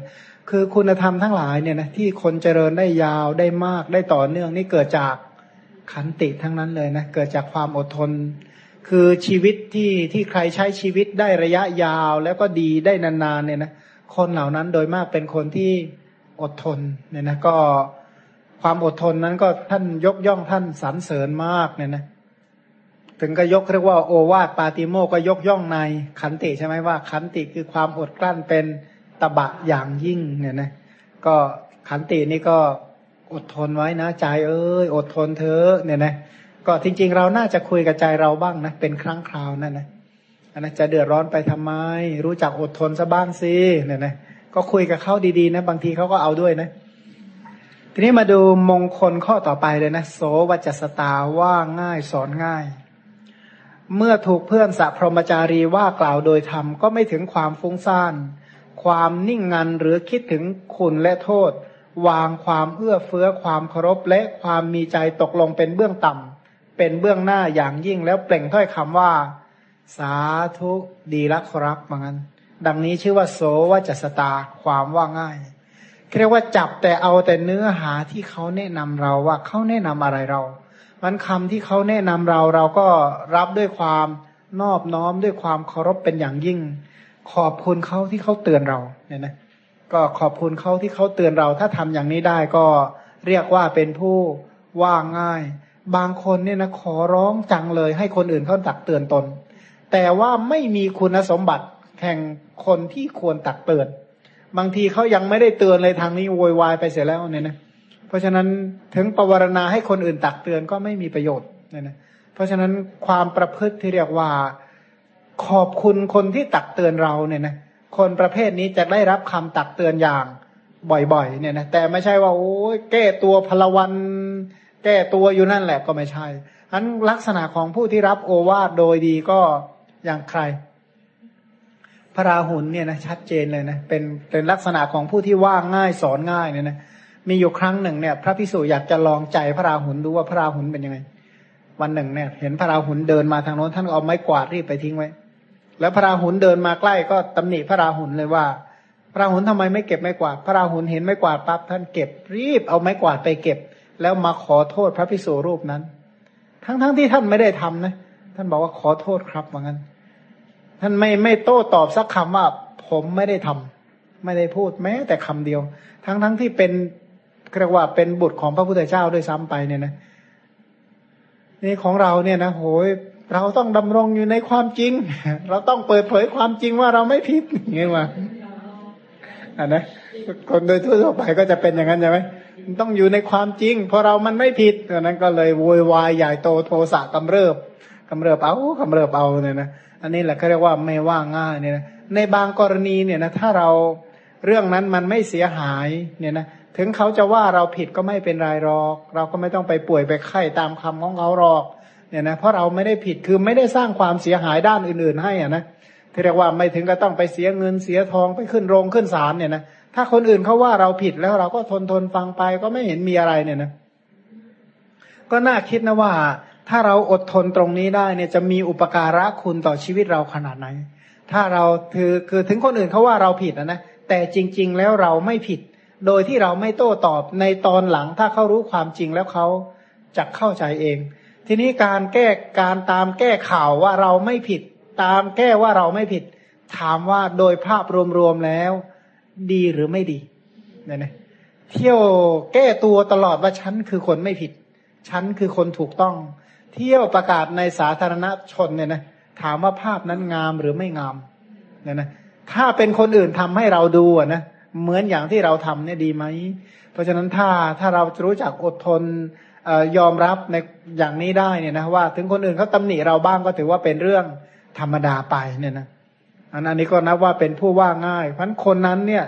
คือคุณธรรมทั้งหลายเนี่ยนะที่คนเจริญได้ยาวได้มากได้ต่อเนื่องนี่เกิดจากขันติทั้งนั้นเลยนะเกิดจากความอดทน คือชีวิตที่ที่ใครใช้ชีวิตได้ระยะยาวแล้วก็ดีได้นานๆเนี่ยนะคนเหล่านั้นโดยมากเป็นคนที่อดทนเนี่ยนะก็ความอดทนนั้นก็ท่านยกย่องท่านสรรเสริญมากเนี่ยนะถึงก็ยกเรียกว่าโอวาทปาติโมก็ยกย่องในขันติใช่ไหมว่าขันติคือความอดกลั้นเป็น ตบะอย่างยิ่งเนี่ยนะก็ขันตินี่ก็อดทนไว้นะใจเอ้ยอดทนเธอเนี่ยนะก็จริงๆ เราน่าจะคุยกับใจเราบ้างนะเป็นครั้งคราวนั่นนะอันนั้นจะเดือดร้อนไปทำไม รู้จักอดทนซะบ้างสิเนี่ยนะก็คุยกับเขาดีๆนะ บางทีเขาก็เอาด้วยนะ ทีนี้มาดูมงคลข้อต่อไปเลยนะโสวัจสตาว่าง่ายสอนง่าย เมื่อถูกเพื่อนสัพพรมจารีว่ากล่าวโดยธรรมก็ไม่ถึงความฟุ้งซ่าน ความนิ่งงันหรือคิดถึงคุณและโทษ วางความเอื้อเฟื้อความเคารพและความมีใจตกลงเป็นเบื้องต่ำเป็นเบื้องหน้าอย่างยิ่งแล้วเปล่งถ้อยคำว่า สาธุดีละครับเหมือนกันดังนี้ชื่อว่าโสวจัสตาความว่าง่ายเรียกว่าจับแต่เอาแต่เนื้อหาที่เขาแนะนำเราว่าเขาแนะนำอะไรเรา มันคำที่เขาแนะนำเราเราก็รับด้วยความนอบน้อมด้วยความเคารพเป็นอย่างยิ่ง ขอบคุณเขาที่เขาเตือนเราเนี่ยนะก็ขอบคุณเขาที่เขาเตือนเรา ถ้าทำอย่างนี้ได้ก็เรียกว่าเป็นผู้ว่าง่าย บางคนเนี่ยนะขอร้องจังเลย ให้คนอื่นเขาตักเตือนตน แต่ว่าไม่มีคุณสมบัติแห่งคนที่ควรตักเตือน บางทีเขายังไม่ได้เตือนเลยทางนี้โวยวายไปเสียแล้วเนี่ยนะเพราะฉะนั้นถึงปวารณาให้คนอื่นตักเตือนก็ไม่มีประโยชน์เนี่ยนะเพราะฉะนั้นความประพฤติที่เรียกว่า ขอบคุณคนที่ตักเตือนเราเนี่ยนะคนประเภทนี้จะได้รับคำตักเตือนอย่างบ่อยๆ เนี่ยนะแต่ไม่ใช่ว่าโอ้ยแก้ตัวพลวัน แก้ตัวอยู่นั่นแหละก็ไม่ใช่อันลักษณะของผู้ที่รับโอวาทโดยดีก็อย่างใคร พระราหุลเนี่ยนะชัดเจนเลยนะเป็นเป็นลักษณะของผู้ที่ว่าง่ายสอนง่ายเนี่ยนะมีอยู่ครั้งหนึ่งเนี่ย พระพิสุอยากจะลองใจพระราหุลดูว่าพระราหุลเป็นยังไง วันหนึ่งเนี่ย เห็นพระราหุลเดินมาทางโน้นท่านเอาไม้กวาดรีบไปทิ้งไว้ แล้วพระราหุลเดินมาใกล้ก็ตำหนิพระราหุลเลยว่า พระราหุลทำไมไม่เก็บไม้กวาด พระราหุลเห็นไม้กวาดปั๊บท่านเก็บรีบเอาไม้กวาดไปเก็บ แล้วมาขอโทษพระพิสุรูปนั้น ทั้งๆทที่ท่านไม่ได้ทำนะ ท่านบอกว่าขอโทษครับว่างั้น ท่านไม่ไม่โต้ตอบสักคำว่าผมไม่ได้ทำไม่ได้พูดแม้ แต่คำเดียว ทั้งๆทที่เป็นเรียกว่าเป็นบุตรของพระพุทธเจ้าด้วยซ้ำไปเนี่ยนะนี่ของเราเนี่ยนะโหย เราต้องดำรงอยู่ในความจริง เราต้องเปิดเผยความจริงว่าเราไม่ผิดอย่างนี้ว่าอันนะคนโดยทั่วไปก็จะเป็นอย่างนั้นใช่ไหมต้องอยู่ในความจริง เพราะเรามันไม่ผิดดังนั้นก็เลยโวยวายใหญ่โตโทสะกำเริบกำเริบเอากำเริบเอาเนี่ยนะอันนี้แหละเขาเรียกว่าไม่ว่าง่ายเนี่ยนะในบางกรณีเนี่ยนะถ้าเราเรื่องนั้นมันไม่เสียหายเนี่ยนะถึงเขาจะว่าเราผิดก็ไม่เป็นไรหรอก เราก็ไม่ต้องไปป่วยไปไข้ตามคำของเขาหรอก เนี่ยนะเพราะเราไม่ได้ผิดคือไม่ได้สร้างความเสียหายด้านอื่น ๆ ให้อะนะที่เรียกว่าไม่ถึงก็ต้องไปเสียเงินเสียทองไปขึ้นโรงขึ้นศาลเนี่ยนะถ้าคนอื่นเขาว่าเราผิดแล้วเราก็ทนทนฟังไปก็ไม่เห็นมีอะไรเนี่ยนะก็น่าคิดนะว่า ถ้าเราอดทนตรงนี้ได้เนี่ยจะมีอุปการะคุณต่อชีวิตเราขนาดไหน ถ้าเราคือคือถึงคนอื่นเขาว่าเราผิดนะนะแต่จริง ๆ แล้วเราไม่ผิด โดยที่เราไม่โต้ตอบในตอนหลังถ้าเขารู้ความจริงแล้วเขาจะเข้าใจเอง ทีนี้การแก้การตามแก้ข่าวว่าเราไม่ผิด ตามแก้ว่าเราไม่ผิด ถามว่าโดยภาพรวมๆแล้ว ดีหรือไม่ดีเนี่ยนะเที่ยวแก้ตัวตลอดว่าฉันคือคนไม่ผิด ฉันคือคนถูกต้อง เที่ยวประกาศในสาธารณชนเนี่ยนะถามว่าภาพนั้นงามหรือไม่งามเนี่ยนะถ้าเป็นคนอื่นทำให้เราดูนะเหมือนอย่างที่เราทำเนี่ยดีไหม เพราะฉะนั้นถ้าถ้าเราจะรู้จักอดทน ยอมรับในอย่างนี้ได้เนี่ยนะว่าถึงคนอื่นเขาตำหนิเราบ้างก็ถือว่าเป็นเรื่องธรรมดาไปเนี่ยนะอันนี้ก็นับว่าเป็นผู้ว่าง่ายเพราะคนนั้นเนี่ย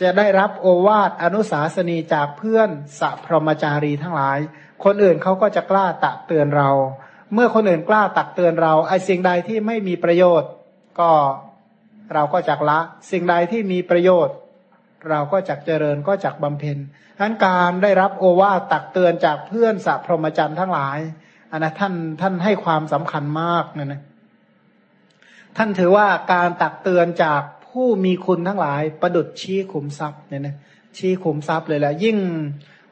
จะได้รับโอวาทอนุสาสนีจากเพื่อนสัพรมจารีทั้งหลาย คนอื่นเขาก็จะกล้าตักเตือนเรา เมื่อคนอื่นกล้าตักเตือนเราไอ้สิ่งใดที่ไม่มีประโยชน์ ก็เราก็จักละ สิ่งใดที่มีประโยชน์ เราก็จักเจริญก็จักบำเพ็ญทั้นการได้รับโอวาตักเตือนจากเพื่อนสัพพรหมจันทร์ทั้งหลายอันนะท่านท่านให้ความสำคัญมากนะนะท่านถือว่าการตักเตือนจากผู้มีคุณทั้งหลาย ประดุดชี้ขุมทรัพย์เนี่ยนะชี้ขุมทรัพย์เลยแหละยิ่ง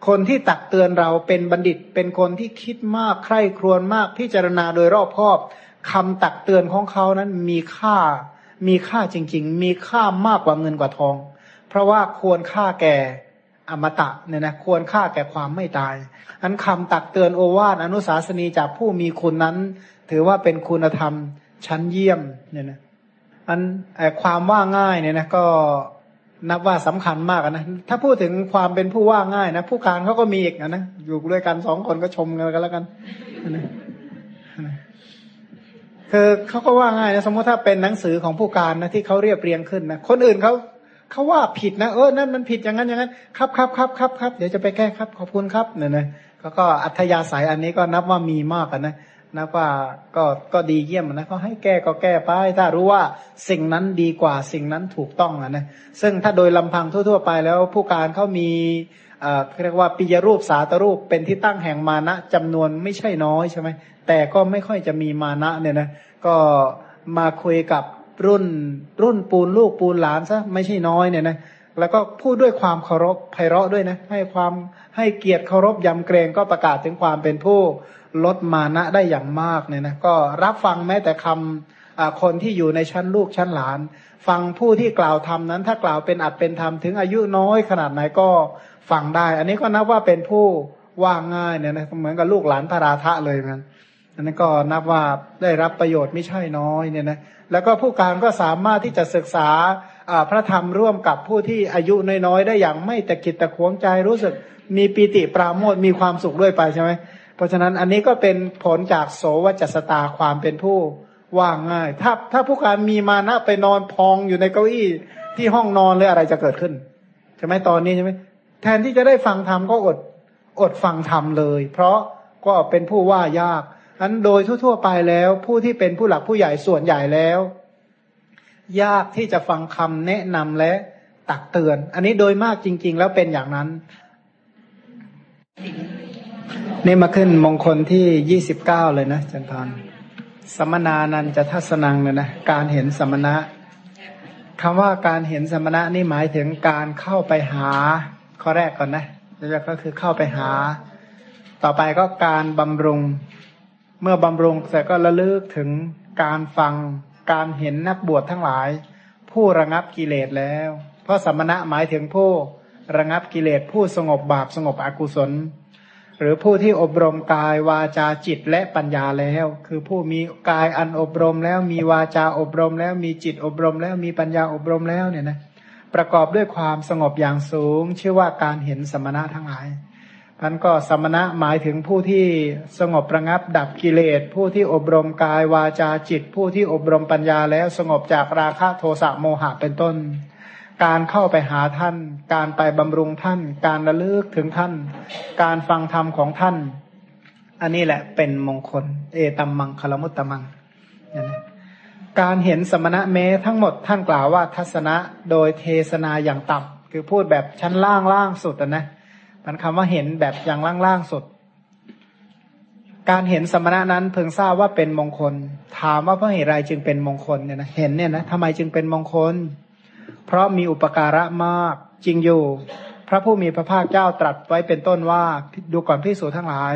คนที่ตักเตือนเราเป็นบัณฑิต เป็นคนที่คิดมากใคร่ครวญมากพิจารณาโดยรอบคอบคำตักเตือนของเขานั้นมีค่า มีค่าจริง ๆ มีค่ามากกว่าเงินกว่าทอง เพราะว่าควรค่าแก่อมตะเนี่ยนะควรค่าแก่ความไม่ตาย อันคำตักเตือนโอวาทอนุสาสนีจากผู้มีคุณนั้น ถือว่าเป็นคุณธรรมชั้นเยี่ยมเนี่ยนะอันความว่าง่ายเนี่ยนะก็นับว่าสำคัญมากนะถ้าพูดถึงความเป็นผู้ว่าง่ายนะผู้การเขาก็มีอีกนะอยู่ด้วยกันสองคนก็ชมกันกันแล้วกันนะคือเขาก็ว่าง่ายนะสมมติถ้าเป็นหนังสือของผู้การนะที่เขาเรียบเรียงขึ้นนะคนอื่นเขา เขาว่าผิดนะเออนั่นมันผิดอย่างนั้นอย่างนั้น ครับครับครับครับครับเดี๋ยวจะไปแก้ครับ ขอบคุณครับเนี่ยนะเขาก็อัธยาศัยอันนี้ก็นับว่ามีมากนะนะว่าก็ก็ดีเยี่ยมนะเขาให้แก้ก็แก้ไป ถ้ารู้ว่าสิ่งนั้นดีกว่าสิ่งนั้นถูกต้องนะซึ่งถ้าโดยลำพังทั่ว ๆ ไปแล้วผู้การเขามีเอ่อเรียกว่าปิยรูปสาตรูปเป็นที่ตั้งแห่งมานะจำนวนไม่ใช่น้อยใช่ไหมแต่ก็ไม่ค่อยจะมีมานะเนี่ยนะก็มาคุยกับ รุ่นรุ่นปูนลูกปูนหลานซะไม่ใช่น้อยเนี่ยนะแล้วก็พูดด้วยความเคารพไพเราะด้วยนะ ให้ความให้เกียรติเคารพยำเกรงก็ประกาศถึงความเป็นผู้ลดมานะได้อย่างมากเนี่ยนะก็รับฟังแม้แต่คำคนที่อยู่ในชั้นลูกชั้นหลาน ฟังผู้ที่กล่าวธรรมนั้น ถ้ากล่าวเป็นอัดเป็นธรรมถึงอายุน้อยขนาดไหนก็ฟังได้ อันนี้ก็นับว่าเป็นผู้ว่าง่ายเนี่ยนะเหมือนกับลูกหลานพระราธะเลยมัน อันนั้นก็นับว่าได้รับประโยชน์ไม่ใช่น้อยเนี่ยนะแล้วก็ผู้การก็สามารถที่จะศึกษาพระธรรมร่วมกับผู้ที่อายุน้อยๆได้อย่างไม่ตะกิดตะขวงใจรู้สึกมีปีติปราโมทมีความสุขด้วยไปใช่ไหมเพราะฉะนั้นอันนี้ก็เป็นผลจากโสวจัสตาความเป็นผู้ว่าง่าย ถ้าถ้าผู้การมีมานะไปนอนพองอยู่ในเก้าอี้ที่ห้องนอนเลยอะไรจะเกิดขึ้นใช่ไหมตอนนี้ใช่ไหมแทนที่จะได้ฟังธรรมก็อดอดฟังธรรมเลย เพราะก็เป็นผู้ว่ายาก อันโดยทั่วๆไปแล้ว ผู้ที่เป็นผู้หลักผู้ใหญ่ส่วนใหญ่แล้ว ยากที่จะฟังคำแนะนำและตักเตือน อันนี้โดยมากจริง ๆ แล้วเป็นอย่างนั้น นี่มาขึ้นมงคลที่ยี่สิบเก้าเลยนะจันทานสมนานันจะทัศนังเลยนะการเห็นสมณะคำว่าการเห็นสมณะนี่หมายถึงการเข้าไปหาข้อแรกก่อนนะแล้วก็คือเข้าไปหา ต่อไปก็การบำรุง เมื่อบำรุงเสร็จก็ระลึกถึงการฟังการเห็นนักบวชทั้งหลาย ผู้ระงับกิเลสแล้ว เพราะสมณะหมายถึงผู้ระงับกิเลสผู้สงบบาปสงบอกุศล หรือผู้ที่อบรมกายวาจาจิตและปัญญาแล้ว คือผู้มีกายอันอบรมแล้วมีวาจาอบรมแล้วมีจิตอบรมแล้วมีปัญญาอบรมแล้วเนี่ยนะประกอบด้วยความสงบอย่างสูง ชื่อว่าการเห็นสมณะทั้งหลาย พันก็สมณะหมายถึงผู้ที่สงบประงับดับกิเลส ผู้ที่อบรมกายวาจาจิต ผู้ที่อบรมปัญญาแล้วสงบจากราคะโทสะโมหะเป็นต้น การเข้าไปหาท่าน การไปบำรุงท่าน การระลึกถึงท่าน การฟังธรรมของท่าน อันนี้แหละเป็นมงคล เอตัมมังคลมุตตมังนะการเห็นสมณะเมทั้งหมดท่านกล่าวว่าทัศนะโดยเทศนาอย่างต่ำคือพูดแบบชั้นล่างล่างสุดนะ มันคำว่าเห็นแบบอย่างล่างล่างสุด การเห็นสมณะนั้นเพิ่งทราบว่าเป็นมงคล ถามว่าเพราะเหตุไรจึงเป็นมงคลเนี่ยนะเห็นเนี่ยนะทำไมจึงเป็นมงคล เพราะมีอุปการะมากจริงอยู่ พระผู้มีพระภาคเจ้าตรัสไว้เป็นต้นว่าดูก่อนพิสูจทั้งหลาย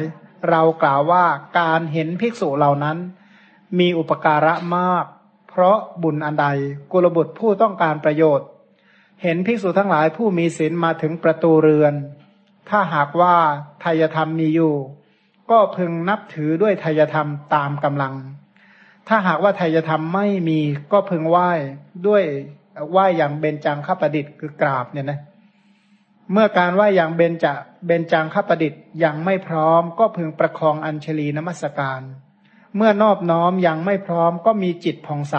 เรากล่าวว่าการเห็นภิกษุเหล่านั้น มีอุปการะมาก เพราะบุญอันใดกุลบุตรผู้ต้องการประโยชน์เห็นภิกษุทั้งหลายผู้มีศีลมาถึงประตูเรือน ถ้าหากว่าทายธรรมมีอยู่ ก็พึงนับถือด้วยทายธรรมตามกำลัง ถ้าหากว่าทายธรรมไม่มีก็พึงไหว้ด้วยไหว้อย่างเบญจังข้าประดิษฐ์คือกราบเนี่ยนะ เมื่อการไหว้อย่างเบญจะเบญจังข้าประดิษฐ์ยังไม่พร้อม ก็พึงประคองอัญชลีนมัสการ เมื่อนอบน้อมยังไม่พร้อม ก็มีจิตผ่องใส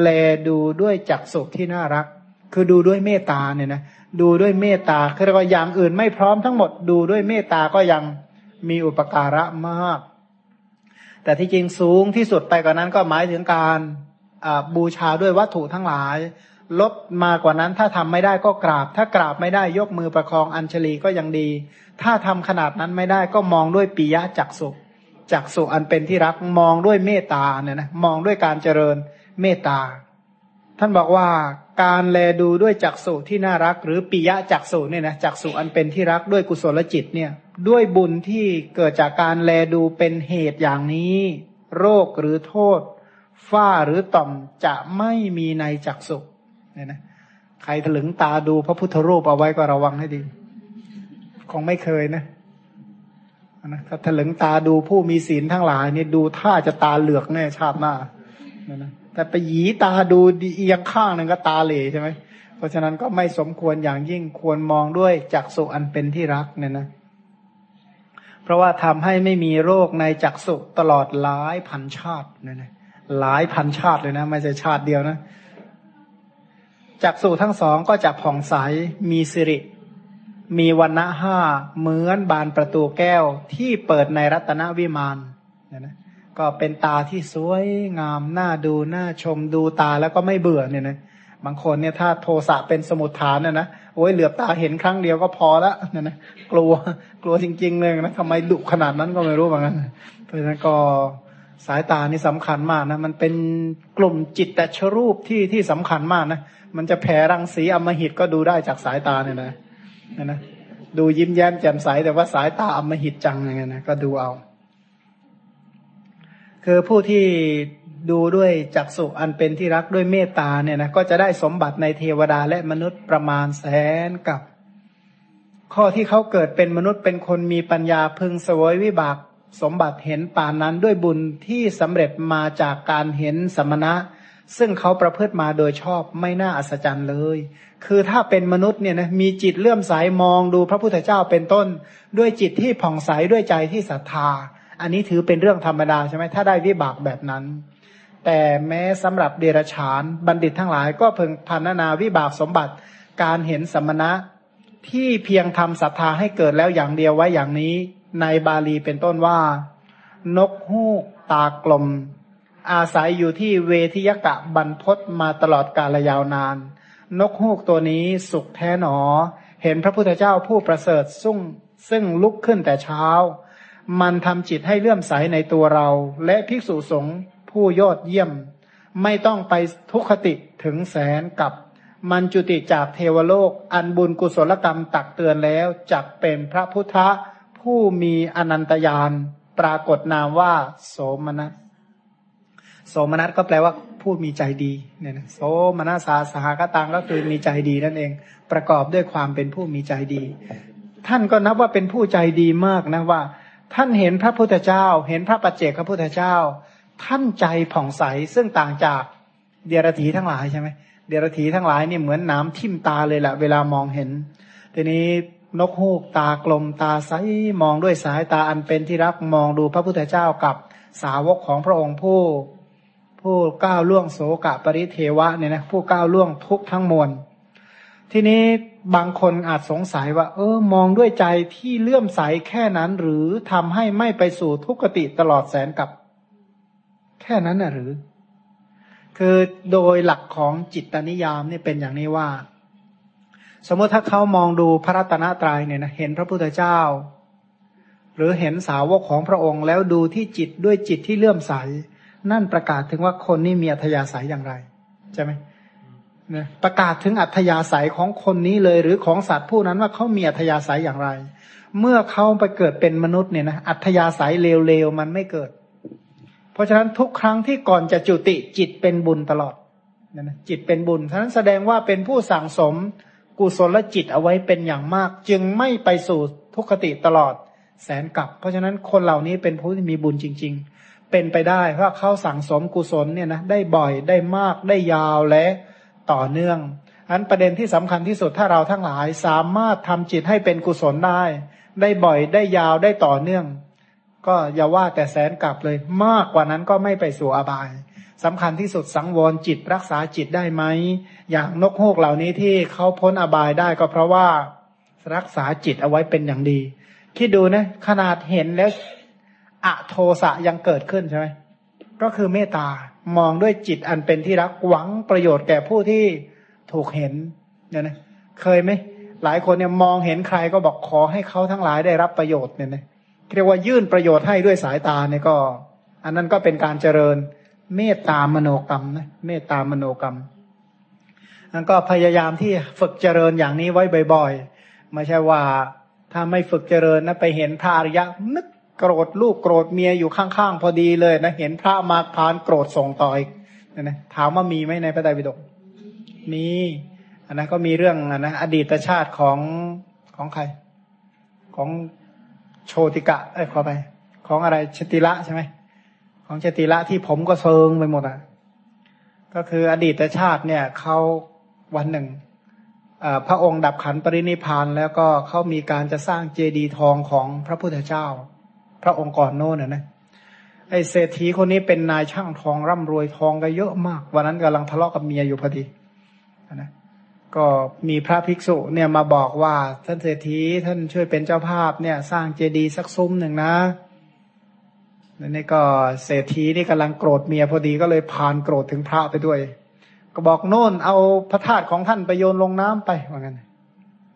แลดูด้วยจักสุที่น่ารัก คือดูด้วยเมตตาเนี่ยนะ ดูด้วยเมตตาคือว่าอย่างอื่นไม่พร้อมทั้งหมด ดูด้วยเมตตาก็ยังมีอุปการะมาก แต่ที่จริงสูงที่สุดไปกว่านั้นก็หมายถึงการบูชาด้วยวัตถุทั้งหลาย ลบมากว่านั้นถ้าทำไม่ได้ก็กราบ ถ้ากราบไม่ได้ยกมือประคองอัญชลีก็ยังดี ถ้าทำขนาดนั้นไม่ได้ก็มองด้วยปิยะจักสุจักสุอันเป็นที่รักมองด้วยเมตตาเนี่ยนะมองด้วยการเจริญเมตตา ท่านบอกว่าการแลดูด้วยจักสุที่น่ารัก หรือปิยะจักสุเนี่ยนะจักสุอันเป็นที่รักด้วยกุศลจิตเนี่ย ด้วยบุญที่เกิดจากการแลดูเป็นเหตุอย่างนี้ โรคหรือโทษ ฝ้าหรือต่อมจะไม่มีในจักสุเนี่ยนะใครถลึงตาดูพระพุทธรูปเอาไว้ก็ระวังให้ดี คงไม่เคยนะนะถ้าถลึงตาดูผู้มีศีลทั้งหลายนี่ดูท่าจะตาเหลือกแน่ชาติหน้านะ แต่ไปหยีตาดูดเอียงข้างหนึ่งก็ตาเหล่ใช่ไหมเพราะฉะนั้นก็ไม่สมควรอย่างยิ่งควรมองด้วยจักสุอันเป็นที่รักเนี่ยนะเพราะว่าทำให้ไม่มีโรคในจักสุตลอดหลายพันชาติเนี่ยนะหลายพันชาติเลยนะ ไม่ใช่ชาติเดียวนะจักสุทั้งสองก็จะผ่องใสมีสิริ มีวันณะห้าเหมือนบานประตูแก้วที่เปิดในรัตนวิมานเนี่ยนะ ก็เป็นตาที่สวยงามน่าดูน่าชมดูตาแล้วก็ไม่เบื่อเนี่ยนะบางคนเนี่ยถ้าโทสะเป็นสมุทฐานนะนะโอ้ยเหลือบตาเห็นครั้งเดียวก็พอละเนี่ยนะกลัวกลัวจริง ๆ เลยนะทำไมดุขนาดนั้นก็ไม่รู้เหมือนกันเพราะฉะนั้นก็สายตานี่สำคัญมากนะมันเป็นกลุ่มจิตแต่ชรูปที่ที่สำคัญมากนะมันจะแผ่รังสีอมหิตก็ดูได้จากสายตาเนี่ยนะนะนะดูยิ้มแย้มแจ่มใสแต่ว่าสายตาอมหิตจังอย่างเงี้ยนะก็ดูเอา คือผู้ที่ดูด้วยจักษุอันเป็นที่รักด้วยเมตตาเนี่ยนะก็จะได้สมบัติในเทวดาและมนุษย์ประมาณแสนกับ ข้อที่เขาเกิดเป็นมนุษย์เป็นคนมีปัญญาพึงสวยวิบากสมบัติเห็นป่านนั้นด้วยบุญที่สำเร็จมาจากการเห็นสมณะ ซึ่งเขาประพฤติมาโดยชอบไม่น่าอัศจรรย์เลย คือถ้าเป็นมนุษย์เนี่ยนะมีจิตเลื่อมใสมองดูพระพุทธเจ้าเป็นต้น ด้วยจิตที่ผ่องใสด้วยใจที่ศรัทธา อันนี้ถือเป็นเรื่องธรรมดาใช่ไหมถ้าได้วิบากแบบนั้น แต่แม้สำหรับเดรฉานบัณฑิตทั้งหลาย ก็เพึงพันนาวิบากสมบัติการเห็นสมณะที่เพียงทำศรัทธาให้เกิดแล้วอย่างเดียวไว้อย่างนี้ ในบาลีเป็นต้นว่า นกฮูกตากลม อาศัยอยู่ที่เวทิยกะบรรพศมาตลอดกาลยาวนาน นกฮูกตัวนี้สุขแท้หนอ เห็นพระพุทธเจ้าผู้ประเสริฐซึ่งซึ่งลุกขึ้นแต่เช้า มันทำจิตให้เลื่อมใสในตัวเรา และภิกษุสงฆ์ผู้ยอดเยี่ยม ไม่ต้องไปทุกขติถึงแสนกับ มันจุติจากเทวโลก อันบุญกุศลกรรมตักเตือนแล้วจักเป็นพระพุทธผู้มีอนันตญาณปรากฏนามว่า โสมนัสโสมนัสก็แปลว่าผู้มีใจดีเนี่ยนะโสมนัสสาสหกตังก็คือมีใจดีนั่นเอง ประกอบด้วยความเป็นผู้มีใจดี ท่านก็นับว่าเป็นผู้ใจดีมากนะว่า ท่านเห็นพระพุทธเจ้า เห็นพระปัจเจกพระพุทธเจ้า ท่านใจผ่องใสซึ่งต่างจากเดียรถีทั้งหลายใช่ไหมเดียรถีทั้งหลายนี่เหมือนน้ำทิ่มตาเลยแหละเวลามองเห็น ทีนี้นกฮูกตากลมตาใสมองด้วยสายตาอันเป็นที่รักมองดูพระพุทธเจ้ากับสาวกของพระองค์ผู้ ผู้ก้าวล่วงโสกะปริเทวะเนี่ยนะผู้ก้าวล่วงทุกทั้งมวล ทีนี้บางคนอาจสงสัยว่า เออ มองด้วยใจที่เลื่อมใสแค่นั้น หรือทำให้ไม่ไปสู่ทุกขติตลอดแสนกับ แค่นั้นน่ะหรือ คือโดยหลักของจิตตนิยามเนี่ยเป็นอย่างนี้ว่า สมมติถ้าเขามองดูพระรัตนตรัยเนี่ยนะเห็นพระพุทธเจ้า หรือเห็นสาวกของพระองค์แล้วดูที่จิตด้วยจิตที่เลื่อมใส นั่นประกาศถึงว่าคนนี้มีอัธยาศัยอย่างไรใช่ไหม ประกาศถึงอัธยาศัยของคนนี้เลย หรือของสัตว์ผู้นั้นว่าเขามีอัธยาศัยอย่างไร เมื่อเขาไปเกิดเป็นมนุษย์เนี่ยนะอัธยาศัยเลวๆมันไม่เกิด เพราะฉะนั้นทุกครั้งที่ก่อนจะจุติจิตเป็นบุญตลอดนะนะจิตเป็นบุญฉะนั้นแสดงว่าเป็นผู้สั่งสมกุศลจิตเอาไว้เป็นอย่างมาก จึงไม่ไปสู่ทุกขติตลอดแสนกลับ เพราะฉะนั้นคนเหล่านี้เป็นผู้ที่มีบุญจริง ๆ เป็นไปได้เพราะเขาสั่งสมกุศลเนี่ยนะได้บ่อยได้มากได้ยาวและ ต่อเนื่อง อันประเด็นที่สำคัญที่สุดถ้าเราทั้งหลายสามารถทำจิตให้เป็นกุศลได้ ได้บ่อยได้ยาวได้ต่อเนื่อง ก็อย่าว่าแต่แสนกลับเลย มากกว่านั้นก็ไม่ไปสู่อบายสำคัญที่สุดสังวรจิตรักษาจิตได้ไหมอย่างนกฮูกเหล่านี้ที่เขาพ้นอบายได้ก็เพราะว่ารักษาจิตเอาไว้เป็นอย่างดี คิดดูนะ ขนาดเห็นแล้วอะโทสะยังเกิดขึ้นใช่ไหมก็คือเมตตา มองด้วยจิตอันเป็นที่รักหวังประโยชน์แก่ผู้ที่ถูกเห็นเนี่ยนะเคยไหมหลายคนเนี่ยมองเห็นใครก็บอกขอให้เขาทั้งหลายได้รับประโยชน์เนี่ยนะเรียกว่ายื่นประโยชน์ให้ด้วยสายตาเนี่ยก็ อันนั้นก็เป็นการเจริญเมตตามโนกรรมนะเมตตามโนกรรมอันก็พยายามที่ฝึกเจริญอย่างนี้ไว้บ่อย ๆ ไม่ใช่ว่าถ้าไม่ฝึกเจริญนะไปเห็นพระอริยะนึก โกรธลูกโกรธเมียอยู่ข้างๆพอดีเลยนะเห็นพระมาพานโกรธส่งต่ออีกนะถามว่ามีไหมในพระไตรปิฎกมีอันนั้นก็มีเรื่องอันนะอดีตชาติของของใคร ของโชติกะเอ้ยขอไป ของอะไรชติละใช่ไหมของชติละที่ผมก็เซิงไปหมดอะก็คืออดีตชาติเนี่ยเขาวันหนึ่งพระองค์ดับขันปรินิพานแล้วก็เขามีการจะสร้างเจดีย์ทองของพระพุทธเจ้า พระองค์ก่อนโน้นนะไอเศรษฐีคนนี้เป็นนายช่างทองร่ำรวยทองก็เยอะมาก วันนั้นกำลังทะเลาะกับเมียอยู่พอดีนะก็มีพระภิกษุเนี่ยมาบอกว่าท่านเศรษฐีท่านช่วยเป็นเจ้าภาพเนี่ย สร้างเจดีย์สักซุ้มหนึ่งนะนี่ก็เศรษฐีนี่กำลังโกรธเมียพอดีก็เลยพานโกรธถึงพระไปด้วย ก็บอกโน่นเอาพระธาตุของท่านไปโยนลงน้ำไปว่างั้น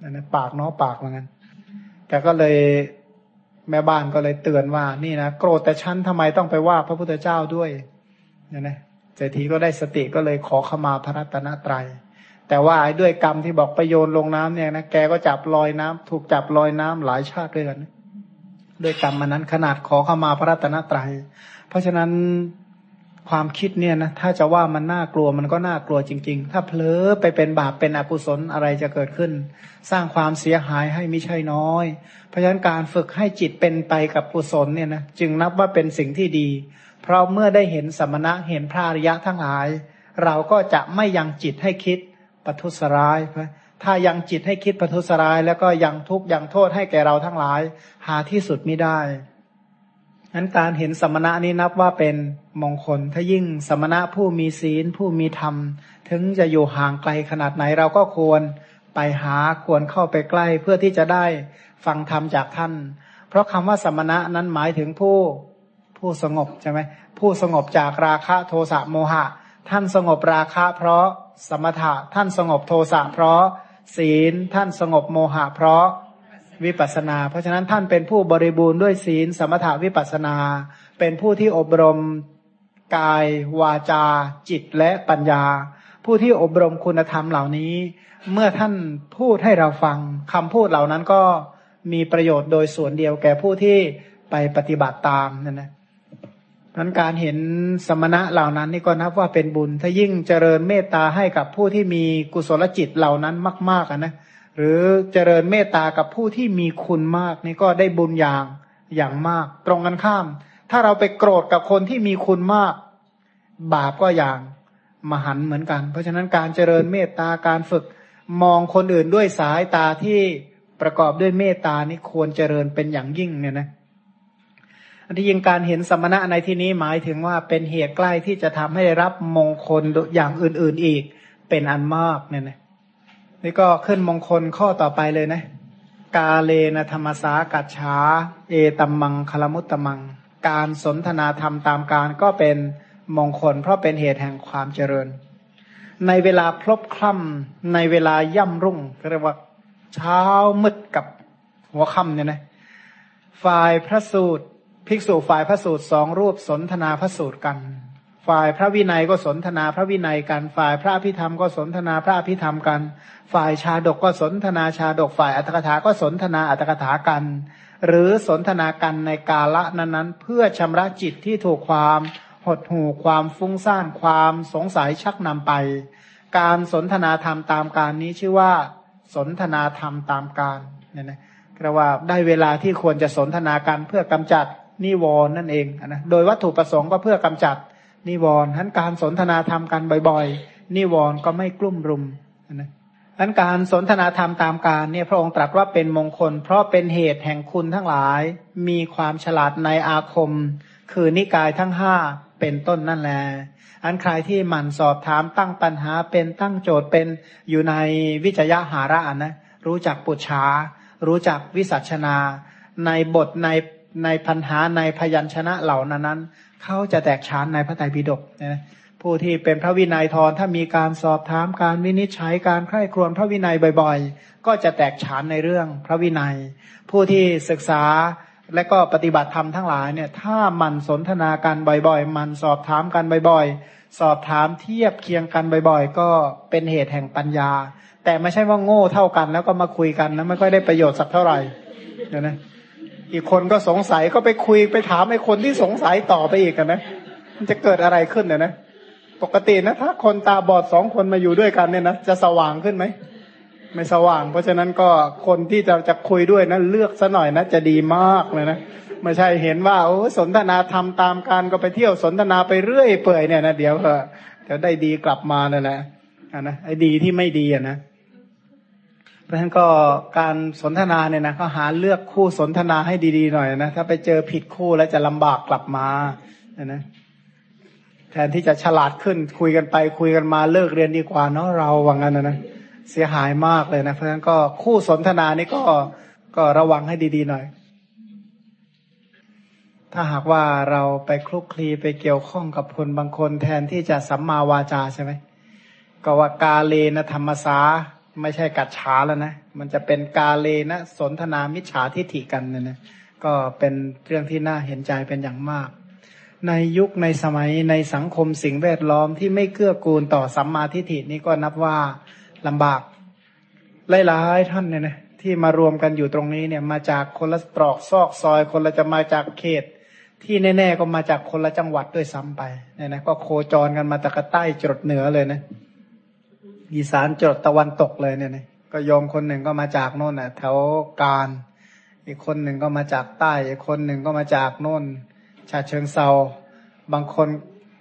นั่นปากเนาะปากว่างั้นแกก็เลย แม่บ้านก็เลยเตือนว่า นี่นะโกรธแต่ฉันทำไมต้องไปว่าพระพุทธเจ้าด้วยเนี่ยนะเศรษฐีก็ได้สติก็เลยขอขมาพระรัตนตรยัย แต่ว่าด้วยกรรมที่บอกไปโยนลงน้ำเนี่ยนะแกก็จับลอยน้ำถูกจับลอยน้ำหลายชาติด้วยกันด้วยกรรมมันนั้นขนาดขอขมาพระรัตนตรยัย เพราะฉะนั้น ความคิดเนี่ยนะถ้าจะว่ามันน่ากลัวมันก็น่ากลัวจริง ๆ ถ้าเผลอไปเป็นบาปเป็นอกุศลอะไรจะเกิดขึ้น สร้างความเสียหายให้ไม่ใช่น้อย เพราะฉะนั้นการฝึกให้จิตเป็นไปกับกุศลเนี่ยนะจึงนับว่าเป็นสิ่งที่ดี เพราะเมื่อได้เห็นสมณะเห็นพระอริยะทั้งหลาย เราก็จะไม่ยังจิตให้คิดปัทุสร้ายถ้ายังจิตให้คิดปัทุสร้าย แล้วก็ยังทุกข์ยังโทษให้แก่เราทั้งหลาย หาที่สุดไม่ได้ นั้นการเห็นสมณะนี้นับว่าเป็นมงคล ถ้ายิ่งสมณะผู้มีศีลผู้มีธรรม ถึงจะอยู่ห่างไกลขนาดไหนเราก็ควรไปหาควรเข้าไปใกล้เพื่อที่จะได้ฟังธรรมจากท่าน เพราะคำว่าสมณะนั้นหมายถึงผู้ผู้สงบใช่ไหมผู้สงบจากราคะโทสะโมหะ ท่านสงบราคะเพราะสมถะท่านสงบโทสะเพราะศีลท่านสงบโมหะเพราะ วิปัสนา เพราะฉะนั้นท่านเป็นผู้บริบูรณ์ด้วยศีลสมถาวิปัสนา เป็นผู้ที่อบรมกาย วาจา จิตและปัญญา ผู้ที่อบรมคุณธรรมเหล่านี้ เมื่อท่านพูดให้เราฟังคำพูดเหล่านั้นก็มีประโยชน์โดยส่วนเดียวแก่ผู้ที่ไปปฏิบัติตามนั่นนะนั้นการเห็นสมณะเหล่านั้นนี่ก็นับว่าเป็นบุญ ถ้ายิ่งเจริญเมตตาให้กับผู้ที่มีกุศลจิตเหล่านั้นมากๆนะ หรือเจริญเมตตากับผู้ที่มีคุณมาก นี่ก็ได้บุญอย่างอย่างมาก ตรงกันข้าม ถ้าเราไปโกรธกับคนที่มีคุณมาก บาปก็อย่างมหันเหมือนกัน เพราะฉะนั้นการเจริญเมตตาการฝึกมองคนอื่นด้วยสายตาที่ประกอบด้วยเมตตานี่ควรเจริญเป็นอย่างยิ่งเนี่ยนะอันที่ยิงการเห็นสมณะในที่นี้หมายถึงว่าเป็นเหตุใกล้ที่จะทำให้รับมงคลอย่างอื่นๆอีกเป็นอันมากเนี่ยนะ นี่ก็ขึ้นมงคลข้อต่อไปเลยนะ กาเลนะธรรมสากัจฉาเอตัมมังคลมุตตมัง การสนทนาธรรมตามการก็เป็นมงคล เพราะเป็นเหตุแห่งความเจริญ ในเวลาพลบคล่ำในเวลาย่ำรุ่งเรียกว่าเช้ามืดกับหัวค่ำเนี่ยนะฝ่ายพระสูตร ภิกษุฝ่ายพระสูตรสองรูปสนทนาพระสูตรกัน ฝ่ายพระวินัยก็สนทนาพระวินัยกัน ฝ่ายพระพิธรรมก็สนทนาพระพิธรรมกัน ฝ่ายชาดกก็สนทนาชาดกฝ่ายอัตถกถาก็สนทนาอัตถกถากัน หรือสนทนากันในกาละนั้นๆ เพื่อชำระจิตที่ถูกความหดหู่ความฟุ้งซ่านความสงสัยชักนำไป การสนทนาธรรมตามการนี้ชื่อว่า สนทนาธรรมตามการเนี่ยนะกระว่าได้เวลาที่ควรจะสนทนากันเพื่อกำจัดนิวรณ์นั่นเองนะโดยวัตถุประสงค์ก็เพื่อกำจัดนิวรณ์ทั้นการสนทนาธรรมกันบ่อย ๆ นิวรณ์ก็ไม่กลุ่มรุมนะ ทั้นการสนทนาธรรมตามการเนี่ยพระองค์ตรัสว่าเป็นมงคล เพราะเป็นเหตุแห่งคุณทั้งหลาย มีความฉลาดในอาคม คือนิกายทั้งห้าเป็นต้นนั่นแหละอันใครที่หมั่นสอบถามตั้งปัญหาเป็นตั้งโจทย์เป็นอยู่ในวิจยะหาระนะรู้จักปุจฉารู้จักวิสัชนา ในบทในในพันหาในพยัญชนะเหล่านั้นนั้น เขาจะแตกฉานในพระไตรปิฎกนะ ผู้ที่เป็นพระวินัยทรถ้ามีการสอบถามการวินิจฉัยการใคร่ครวญพระวินัยบ่อยๆ ก็จะแตกฉานในเรื่องพระวินัย ผู้ที่ศึกษาและก็ปฏิบัติธรรมทั้งหลายเนี่ยถ้ามันสนทนากันบ่อยๆ มันสอบถามกันบ่อยๆ สอบถามเทียบเคียงกันบ่อยๆ ก็เป็นเหตุแห่งปัญญา แต่ไม่ใช่ว่าโง่เท่ากัน แล้วก็มาคุยกันนะไม่ค่อยได้ประโยชน์สักเท่าไหร่เดี๋ยวนะอีกคนก็สงสัยก็ไปคุยไปถามไอ้คนที่สงสัยต่อไปอีกกันนะมันจะเกิดอะไรขึ้นเนี่ยนะ ปกตินะถ้าคนตาบอดสองคนมาอยู่ด้วยกันเนี่ยนะจะสว่างขึ้นไหมไม่สว่าง เพราะฉะนั้นก็คนที่จะจะคุยด้วยนะเลือกซะหน่อยนะจะดีมากเลยนะไม่ใช่เห็นว่าโอ้สนทนาทำตามการก็ไปเที่ยวสนทนาไปเรื่อยเปื่อยเนี่ยนะเดี๋ยวเดี๋ยวได้ดีกลับมานั่นแหละอะนะไอ้ดีที่ไม่ดีอะนะเพราะฉะนั้นก็การสนทนาเนี่ยนะก็หาเลือกคู่สนทนาให้ดีๆหน่อยนะถ้าไปเจอผิดคู่แล้วจะลำบากกลับมานะ แทนที่จะฉลาดขึ้นคุยกันไป คุยกันมาเลิกเรียนดีกว่าเนาะเราว่างั้นนะนะเสียหายมากเลยนะ เพราะฉะนั้นก็คู่สนทนานี่ก็ก็ระวังให้ดีๆหน่อย ถ้าหากว่าเราไปคลุกคลีไปเกี่ยวข้องกับคนบางคน แทนที่จะสัมมาวาจาใช่ไหมก็ว่ากาเลนะธรรมสาไม่ใช่กัดฉาแล้วนะ มันจะเป็นกาเลนะสนทนามิจฉาทิฐิกันเนี่ยนะ ก็เป็นเรื่องที่น่าเห็นใจเป็นอย่างมาก ในยุคในสมัยในสังคมสิ่งแวดล้อมที่ไม่เกื้อกูลต่อสัมมาทิฏฐินี้ก็นับว่าลำบากหลายๆท่านเนี่ยนะที่มารวมกันอยู่ตรงนี้เนี่ย มาจากคนละตรอกซอกซอย คนละจะมาจากเขต ที่แน่ๆก็มาจากคนละจังหวัดด้วยซ้ำไปเนี่ยนะก็โคจรกันมาตะกใต้จดเหนือเลยนะอีสานจดตะวันตกเลยเนี่ยนะก็โยมคนหนึ่งก็มาจากโน่นน่ะแถวการ อีกคนหนึ่งก็มาจากใต้ อีกคนหนึ่งก็มาจากโน่น ชาเชิงเซาบางคน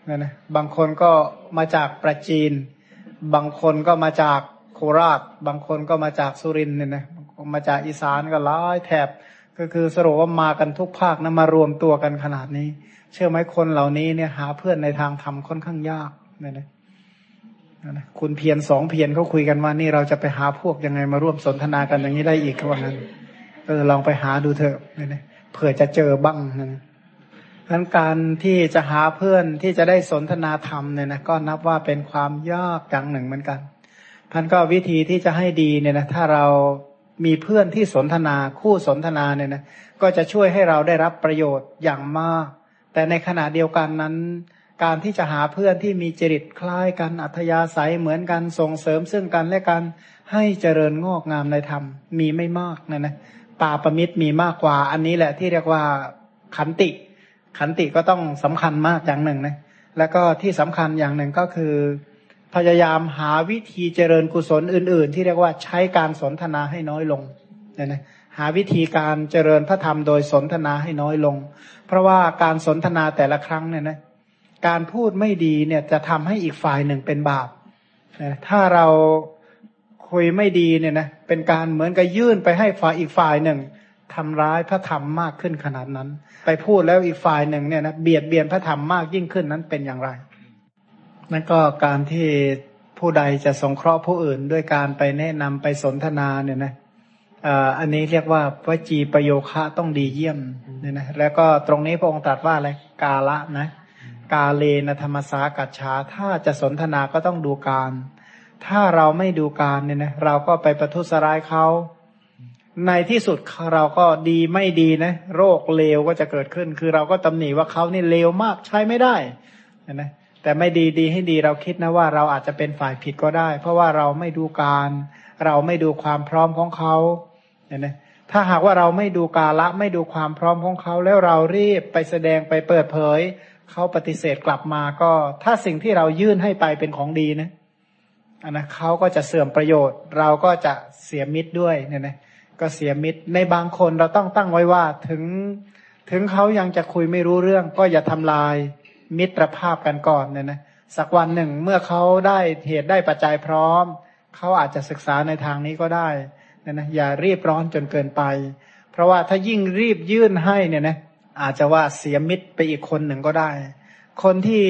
นี่ยนะบางคนก็มาจากประจีน บางคนก็มาจากโคราช บางคนก็มาจากสุรินเนี่ยนะมาจากอีสานก็หลายแถบก็คือสรุปว่ามากันทุกภาคนะมารวมตัวกันขนาดนี้ เชื่อไหมคนเหล่านี้เนี่ยหาเพื่อนในทางธรรมค่อนข้างยากเนี่ยนะนะคุณเพียรสองเพียรเขาคุยกันว่านี่เราจะไปหาพวกยังไงมาร่วมสนทนากันอย่างนี้ได้อีกเขาว่างั้นเออลองไปหาดูเถอะเนี่ยนะเผื่อจะเจอบ้างนะ นั้นการที่จะหาเพื่อนที่จะได้สนทนาธรรมเนี่ยนะก็นับว่าเป็นความยากอย่างหนึ่งเหมือนกันท่านก็วิธีที่จะให้ดีเนี่ยนะถ้าเรามีเพื่อนที่สนทนาคู่สนทนาเนี่ยนะก็จะช่วยให้เราได้รับประโยชน์อย่างมาก แต่ในขณะเดียวกันนั้น การที่จะหาเพื่อนที่มีจริตคล้ายกันอัธยาศัยเหมือนกันส่งเสริมซึ่งกันและกันให้เจริญงอกงามในธรรมมีไม่มากนะนะปาประมิตรมีมากกว่าอันนี้แหละที่เรียกว่าขันติ ขันติก็ต้องสำคัญมากอย่างหนึ่งนะแล้วก็ที่สำคัญอย่างหนึ่งก็คือ พยายามหาวิธีเจริญกุศลอื่น ๆ ที่เรียกว่าใช้การสนทนาให้น้อยลงเนี่ยนะหาวิธีการเจริญพระธรรมโดยสนทนาให้น้อยลง เพราะว่าการสนทนาแต่ละครั้งเนี่ยนะการพูดไม่ดีเนี่ยจะทำให้อีกฝ่ายหนึ่งเป็นบาปนะถ้าเราคุยไม่ดีเนี่ยนะเป็นการเหมือนกับยื่นไปให้ฝ่ายอีกฝ่ายหนึ่ง ทำร้ายพระธรรมมากขึ้นขนาดนั้น ไปพูดแล้วอีกฝ่ายหนึ่งเนี่ยนะเบียดเบียนพระธรรมมากยิ่งขึ้นนั้นเป็นอย่างไร นั่นก็การที่ผู้ใดจะสงเคราะห์ผู้อื่นด้วยการไปแนะนำไปสนทนาเนี่ยนะอันนี้เรียกว่าวจีประโยคะต้องดีเยี่ยมเนี่ยนะแล้วก็ตรงนี้พระองค์ตรัสว่าอะไรกาละนะ กาเลนธรรมสากัจฉาถ้าจะสนทนาก็ต้องดูการ ถ้าเราไม่ดูการเนี่ยนะเราก็ไปประทุษร้ายเขา ในที่สุดเราก็ดีไม่ดีนะ โรคเลวก็จะเกิดขึ้น คือเราก็ตำหนิว่าเขานี่เลวมากใช้ไม่ได้นะแต่ไม่ดีดีให้ดีเราคิดนะว่าเราอาจจะเป็นฝ่ายผิดก็ได้ เพราะว่าเราไม่ดูการ เราไม่ดูความพร้อมของเขาเนี่ยนะถ้าหากว่าเราไม่ดูกาละไม่ดูความพร้อมของเขา แล้วเรารีบไปแสดงไปเปิดเผย เขาปฏิเสธกลับมาก็ ถ้าสิ่งที่เรายื่นให้ไปเป็นของดีนะอันนะเขาก็จะเสื่อมประโยชน์ เราก็จะเสียมิตรด้วยเนี่ยนะ ก็เสียมิตร ในบางคนเราต้องตั้งไว้ว่าถึงถึงเขายังจะคุยไม่รู้เรื่อง ก็อย่าทำลายมิตรภาพกันก่อนเนี่ยนะสักวันหนึ่งเมื่อเขาได้เหตุได้ปัจจัยพร้อม เขาอาจจะศึกษาในทางนี้ก็ได้เนี่ยนะอย่ารีบร้อนจนเกินไป เพราะว่าถ้ายิ่งรีบยื่นให้เนี่ยนะอาจจะว่าเสียมิตรไปอีกคนหนึ่งก็ได้ คนที่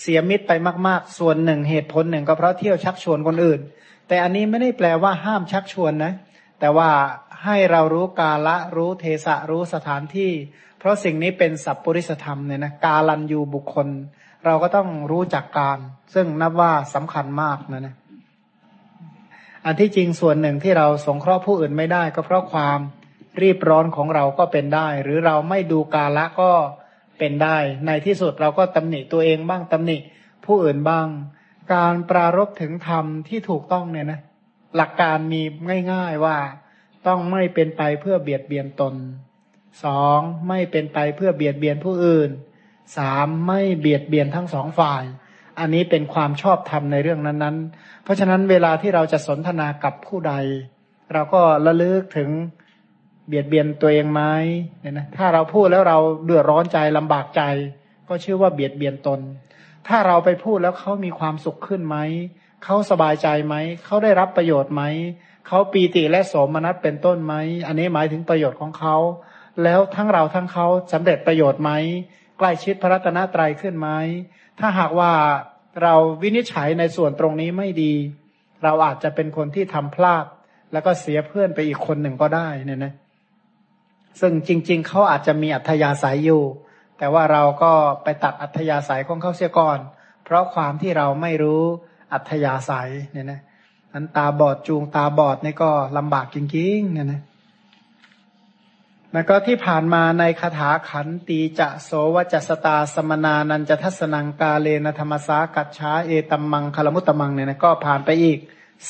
เสียมิตรไปมากๆ ส่วนหนึ่งเหตุผลหนึ่งก็เพราะเที่ยวชักชวนคนอื่น แต่อันนี้ไม่ได้แปลว่าห้ามชักชวนนะ แต่ว่าให้เรารู้กาละรู้เทสะรู้สถานที่ เพราะสิ่งนี้เป็นสัพปริสธรรมเนี่ยนะกาลันยูบุคคล เราก็ต้องรู้จักการ ซึ่งนับว่าสำคัญมากนะนะอันที่จริงส่วนหนึ่งที่เราสงเคราะห์ผู้อื่นไม่ได้ ก็เพราะความรีบร้อนของเราก็เป็นได้ หรือเราไม่ดูกาละก็เป็นได้ ในที่สุดเราก็ตำหนิตัวเองบ้างตำหนิผู้อื่นบ้าง การปรารบถึงธรรมที่ถูกต้องเนี่ยนะ หลักการมีง่ายๆว่าต้องไม่เป็นไปเพื่อเบียดเบียนตนสองไม่เป็นไปเพื่อเบียดเบียนผู้อื่นสามไม่เบียดเบียนทั้งสองฝ่าย อันนี้เป็นความชอบธรรมในเรื่องนั้นๆ เพราะฉะนั้นเวลาที่เราจะสนทนากับผู้ใด เราก็ระลึกถึงเบียดเบียนตัวเองไหมเนี่ยนะถ้าเราพูดแล้วเราเดือดร้อนใจลำบากใจ ก็ชื่อว่าเบียดเบียนตน ถ้าเราไปพูดแล้วเขามีความสุขขึ้นไหม เขาสบายใจไหม เขาได้รับประโยชน์ไหม เขาปีติและโสมนัสเป็นต้นไหม อันนี้หมายถึงประโยชน์ของเขา แล้วทั้งเราทั้งเขาสำเร็จประโยชน์ไหม ใกล้ชิดพระรัตนตรัยขึ้นไหม ถ้าหากว่าเราวินิจฉัยในส่วนตรงนี้ไม่ดี เราอาจจะเป็นคนที่ทำพลาด แล้วก็เสียเพื่อนไปอีกคนหนึ่งก็ได้เนี่ยนะ ซึ่งจริง ๆ เขาอาจจะมีอัธยาศัยอยู่ แต่ว่าเราก็ไปตัดอัธยาศัยของเขาเสียก่อน เพราะความที่เราไม่รู้ อัธยาศัยเนี่ยนะอันตาบอดจูงตาบอดนี่ก็ลำบากจริงๆเนี่ยนะแล้วก็ที่ผ่านมาในคาถาขันตีจะโสวจัสตาสมนานันจะทัศนังกาเลนธรรมสากัจฉาเอตัมมังคลมุตตมังเนี่ยนะก็ผ่านไปอีก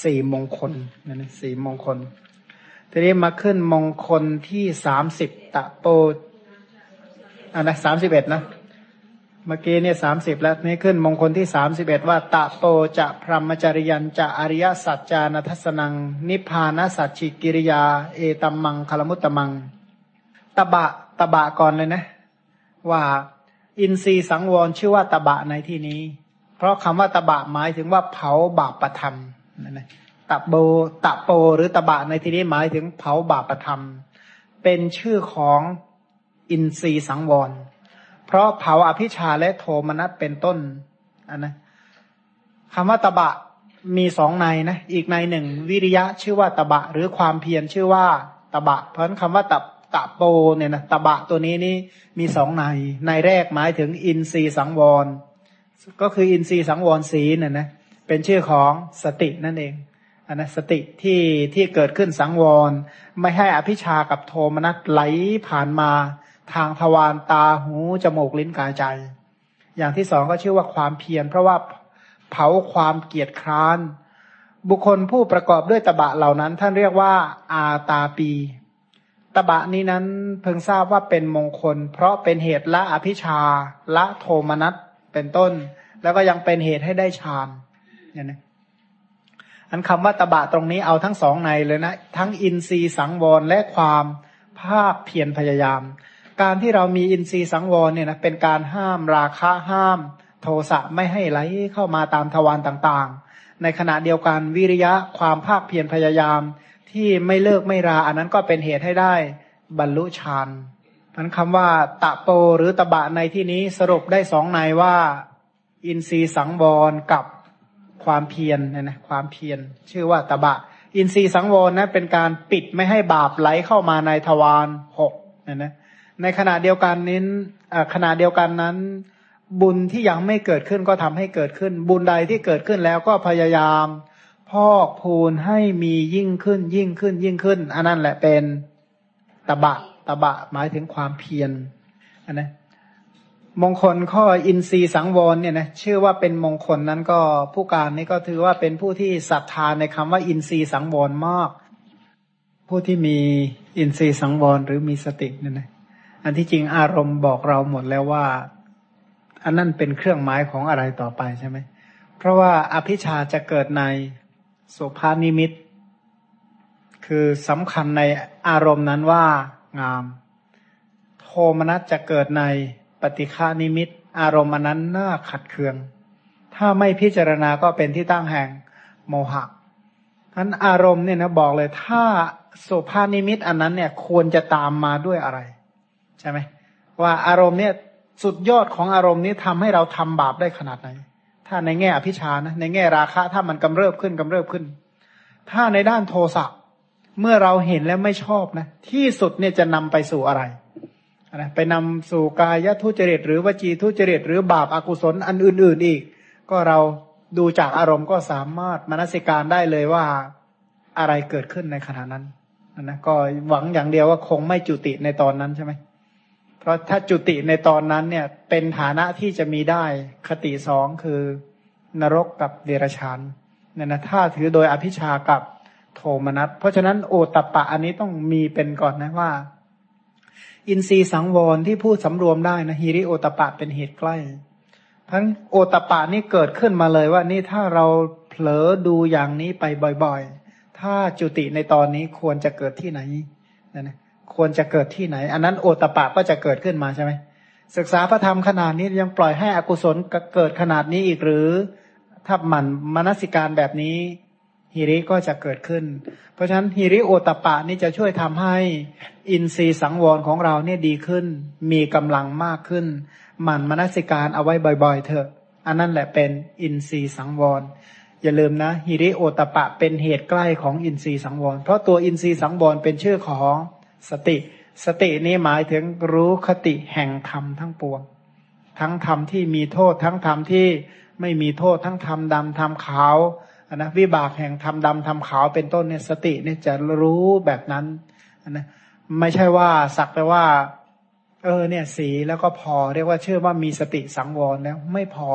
สี่มงคลเนี่ยนะสี่มงคล ทีนี้มาขึ้นมงคลที่สามสิบตะโปอันนะสามสิบเอ็ดนะ เมื่อกี้เนี่ยสามสิบแล้วนี่ขึ้นมงคลที่สามสิบเอ็ดว่าตะโปจะพรหมจริยันจะอริยสัจจานัทัศนัง นิพพานสัจฉิกิริยา เอตัมมังคลมุตตมัง ตบะตบะก่อนเลยนะ ว่าอินทรีสังวรชื่อว่าตบะในที่นี้ เพราะคำว่าตบะหมายถึงว่าเผาบาปประธรรมนั่นนะตะโบตะโปหรือตบะในที่นี้หมายถึงเผาบาปประธรรม เป็นชื่อของอินทรีสังวร เพราะเผาอภิชาและโทมนัสเป็นต้นอันนะคำว่าตบะมีสองในนะ อีกในหนึ่ง วิริยะชื่อว่าตบะ หรือความเพียรชื่อว่าตบะ เพราะฉะนั้นคำว่าตบตะโปเนี่ยนะตบะตัวนี้นี่มีสองในในแรกหมายถึงอินทรีย์สังวร ก็คืออินทรีย์สังวรศีลน่ะนะเป็นชื่อของสตินั่นเองอันนะสติที่ที่เกิดขึ้นสังวร ไม่ให้อภิชากับโทมนัสไหลผ่านมา ทางทวารตาหูจมูกลิ้นกายใจ อย่างที่สองก็ชื่อว่าความเพียรเพราะว่าเผาความเกียจคร้าน บุคคลผู้ประกอบด้วยตบะเหล่านั้น ท่านเรียกว่า อาตาปี ตบะนี้นั้นเพิ่งทราบว่าเป็นมงคล เพราะเป็นเหตุละอภิชา ละโทมนัสเป็นต้น แล้วก็ยังเป็นเหตุให้ได้ฌานเนี่ยนะอันคำว่าตบะตรงนี้เอาทั้งสองในเลยนะ ทั้งอินทรีย์สังวรและความภาคเพียรพยายาม การที่เรามีอินทรีย์สังวรเนี่ยนะเป็นการห้ามราคะห้าม โทสะไม่ให้ไหลเข้ามาตามทวารต่างๆ ในขณะเดียวกันวิริยะความภาคเพียรพยายาม ที่ไม่เลิกไม่รา อันนั้นก็เป็นเหตุให้ได้บรรลุฌานนั้นคำว่าตะโปหรือตะบะในที่นี้สรุปได้สองในว่า อินทรีย์สังวรกับความเพียรนะนะความเพียรชื่อว่าตะบะ อินทรีย์สังวรนะเป็นการปิดไม่ให้บาปไหลเข้ามาในทวารหกนะนะ ในขณะเดียวกันนี้ขณะเดียวกันนั้น บุญที่ยังไม่เกิดขึ้นก็ทำให้เกิดขึ้น บุญใดที่เกิดขึ้นแล้วก็พยายาม พอกพูนให้มียิ่งขึ้น ยิ่งขึ้น ยิ่งขึ้น อันนั้นแหละเป็นตบะตบะหมายถึงความเพียรอันนะมงคลข้ออินทรีย์สังวรเนี่ยนะชื่อว่าเป็นมงคลนั้นก็ผู้การนี่ก็ถือว่าเป็นผู้ที่ศรัทธาในคำว่าอินทรีย์สังวรมาก ผู้ที่มีอินทรีย์สังวรหรือมีสติเนี่ยนะ อันที่จริงอารมณ์บอกเราหมดแล้วว่า อันนั้นเป็นเครื่องหมายของอะไรต่อไปใช่ไหม เพราะว่าอภิชาจะเกิดในโสภานิมิต คือสำคัญในอารมณ์นั้นว่างาม โทมนัสจะเกิดในปฏิฆานิมิต อารมณ์นั้นน่าขัดเคือง ถ้าไม่พิจารณาก็เป็นที่ตั้งแห่งโมหะทั้นอารมณ์เนี่ยนะบอกเลยถ้าโสภานิมิตอันนั้นเนี่ยควรจะตามมาด้วยอะไร ใช่ไหมว่าอารมณ์เนี่ยสุดยอดของอารมณ์นี้ทำให้เราทำบาปได้ขนาดไหน ถ้าในแง่อภิชานะในแง่ราคะถ้ามันกำเริบขึ้นกำเริบขึ้น ถ้าในด้านโทสะเมื่อเราเห็นแล้วไม่ชอบนะ ที่สุดเนี่ยจะนำไปสู่อะไรนะไปนำสู่กายทุจริตหรือวจีทุจริตหรือบาปอากุศลอันอื่น ๆอีก ก็เราดูจากอารมณ์ก็สามารถมนสิการได้เลยว่าอะไรเกิดขึ้นในขณะนั้นนะก็หวังอย่างเดียวว่าคงไม่จุติในตอนนั้นใช่ไหม ราะถ้าจุติในตอนนั้นเนี่ยเป็นฐานะที่จะมีได้คติสองคือนรกกับเดรัจฉานเนี่ยนะถ้าถือโดยอภิชากับโทมนัสเพราะฉะนั้นโอตปะอันนี้ต้องมีเป็นก่อนนะว่า อินทรีย์สังวรที่พูดสำรวมได้นะฮิริโอตปะเป็นเหตุใกล้ ทั้งโอตปะนี่เกิดขึ้นมาเลยว่านี่ถ้าเราเผลอดูอย่างนี้ไปบ่อยๆ ถ้าจุติในตอนนี้ควรจะเกิดที่ไหนนะนะ ควรจะเกิดที่ไหน อันนั้นโอตปะก็จะเกิดขึ้นมาใช่ไหมศึกษาพระธรรมขนาดนี้ยังปล่อยให้อกุศลเกิดขนาดนี้อีกหรือ ถ้าหมั่นมนสิการแบบนี้ฮิริก็จะเกิดขึ้น เพราะฉะนั้นฮิริโอตปะนี่จะช่วยทำให้อินทรีย์สังวรของเราเนี่ยดีขึ้น มีกำลังมากขึ้น หมั่นมนสิการเอาไว้บ่อยๆ เถอะ อันนั้นแหละเป็นอินทรีย์สังวร อย่าลืมนะหิริโอตตัปปะเป็นเหตุใกล้ของอินทรีย์สังวร เพราะตัวอินทรีย์สังวรเป็นชื่อของ สติ สตินี้หมายถึงรู้คติแห่งธรรมทั้งปวง ทั้งธรรมที่มีโทษทั้งธรรมที่ไม่มีโทษทั้งธรรมดำธรรมขาวนะวิบากแห่งธรรมดำธรรมขาวเป็นต้นเนี่ยสติเนี่ยจะรู้แบบนั้นนะไม่ใช่ว่าสักแต่ว่า เออเนี่ยสีแล้วก็พอ เรียกว่าเชื่อว่ามีสติสังวรแล้วไม่พอ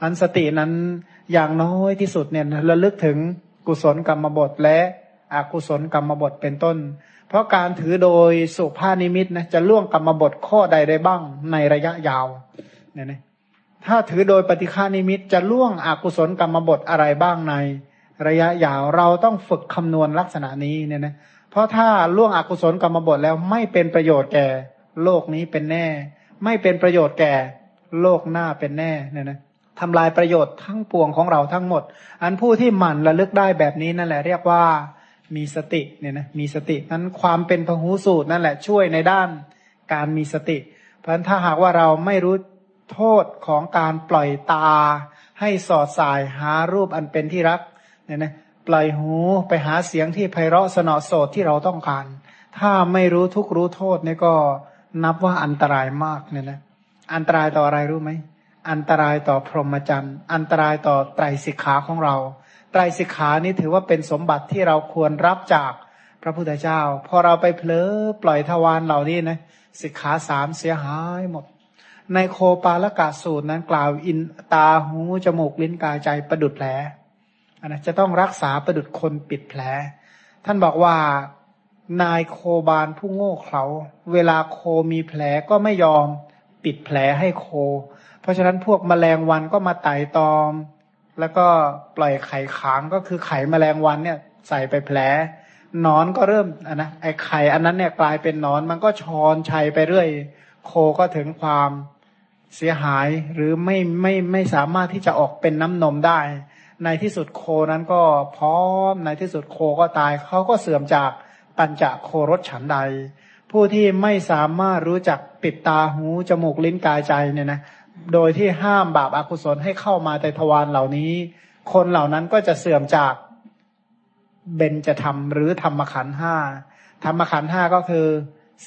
อันสตินั้นอย่างน้อยที่สุดเนี่ยระลึกถึงกุศลกรรมบทและอกุศลกรรมบทเป็นต้น เพราะการถือโดยสุภานิมิตนะจะล่วงกรรมบทข้อใดได้บ้างในระยะยาวเนี่ยนะถ้าถือโดยปฏิฆานิมิตจะล่วงอกุศลกรรมบทอะไรบ้างในระยะยาว เราต้องฝึกคำนวณลักษณะนี้เนี่ยนะเพราะถ้าล่วงอกุศลกรรมบทแล้วไม่เป็นประโยชน์แก่โลกนี้เป็นแน่ ไม่เป็นประโยชน์แก่โลกหน้าเป็นแน่เนี่ยนะทำลายประโยชน์ทั้งปวงของเราทั้งหมด อันผู้ที่หมั่นระลึกได้แบบนี้นั่นแหละเรียกว่า มีสติเนี่ยนะมีสตินั้นความเป็นพหูสูตรนั่นแหละช่วยในด้านการมีสติ เพราะฉะนั้นถ้าหากว่าเราไม่รู้โทษของการปล่อยตา ให้สอดสายหารูปอันเป็นที่รักเนี่ยนะปล่อยหูไปหาเสียงที่ไพเราะสนอโสดที่เราต้องการ ถ้าไม่รู้ทุกรู้โทษเนี่ยก็นับว่าอันตรายมากเนี่ยนะอันตรายต่ออะไรรู้ไหมอันตรายต่อพรหมจรรย์ อันตรายต่อไตรสิกขาของเรา ไตรสิกขานี้ถือว่าเป็นสมบัติที่เราควรรับจากพระพุทธเจ้า พอเราไปเผลอปล่อยทวารเหล่านี้นะสิกขาสามเสียหายหมด ในโคปาลกาสูตรนั้นกล่าวอินตาหูจมูกลิ้นกายใจประดุดแผลอันนะจะต้องรักษาประดุดคนปิดแผล ท่านบอกว่านายโคบาลผู้โง่เขลาเวลาโคมีแผลก็ไม่ยอมปิดแผลให้โค เพราะฉะนั้นพวกมแมลงวันก็มาไต่ตอม แล้วก็ปล่อยไข่ค้างก็คือไข่มแมลงวันเนี่ย ใส่ไปแผลนอนก็เริ่มอะนะไอไข่อันนั้นเนี่ยกลายเป็นนอนมันก็ชอนชัยไปเรื่อย โคก็ถึงความเสียหายหรือไม่ไม่ไม่สามารถที่จะออกเป็นน้ำนมได้ ในที่สุดโคนั้นก็พร้อมในที่สุดโคก็ตายเขาก็เสื่อมจากปัญจโครถฉันใด ผู้ที่ไม่สามารถรู้จักปิดตาหูจมูกลิ้นกายใจเนี่ยนะ โดยที่ห้ามบาปอากุศลให้เข้ามาในทวารเหล่านี้ คนเหล่านั้นก็จะเสื่อมจากเบญจะทำหรือธรรมขันห้าธรรมขันห้าก็คือ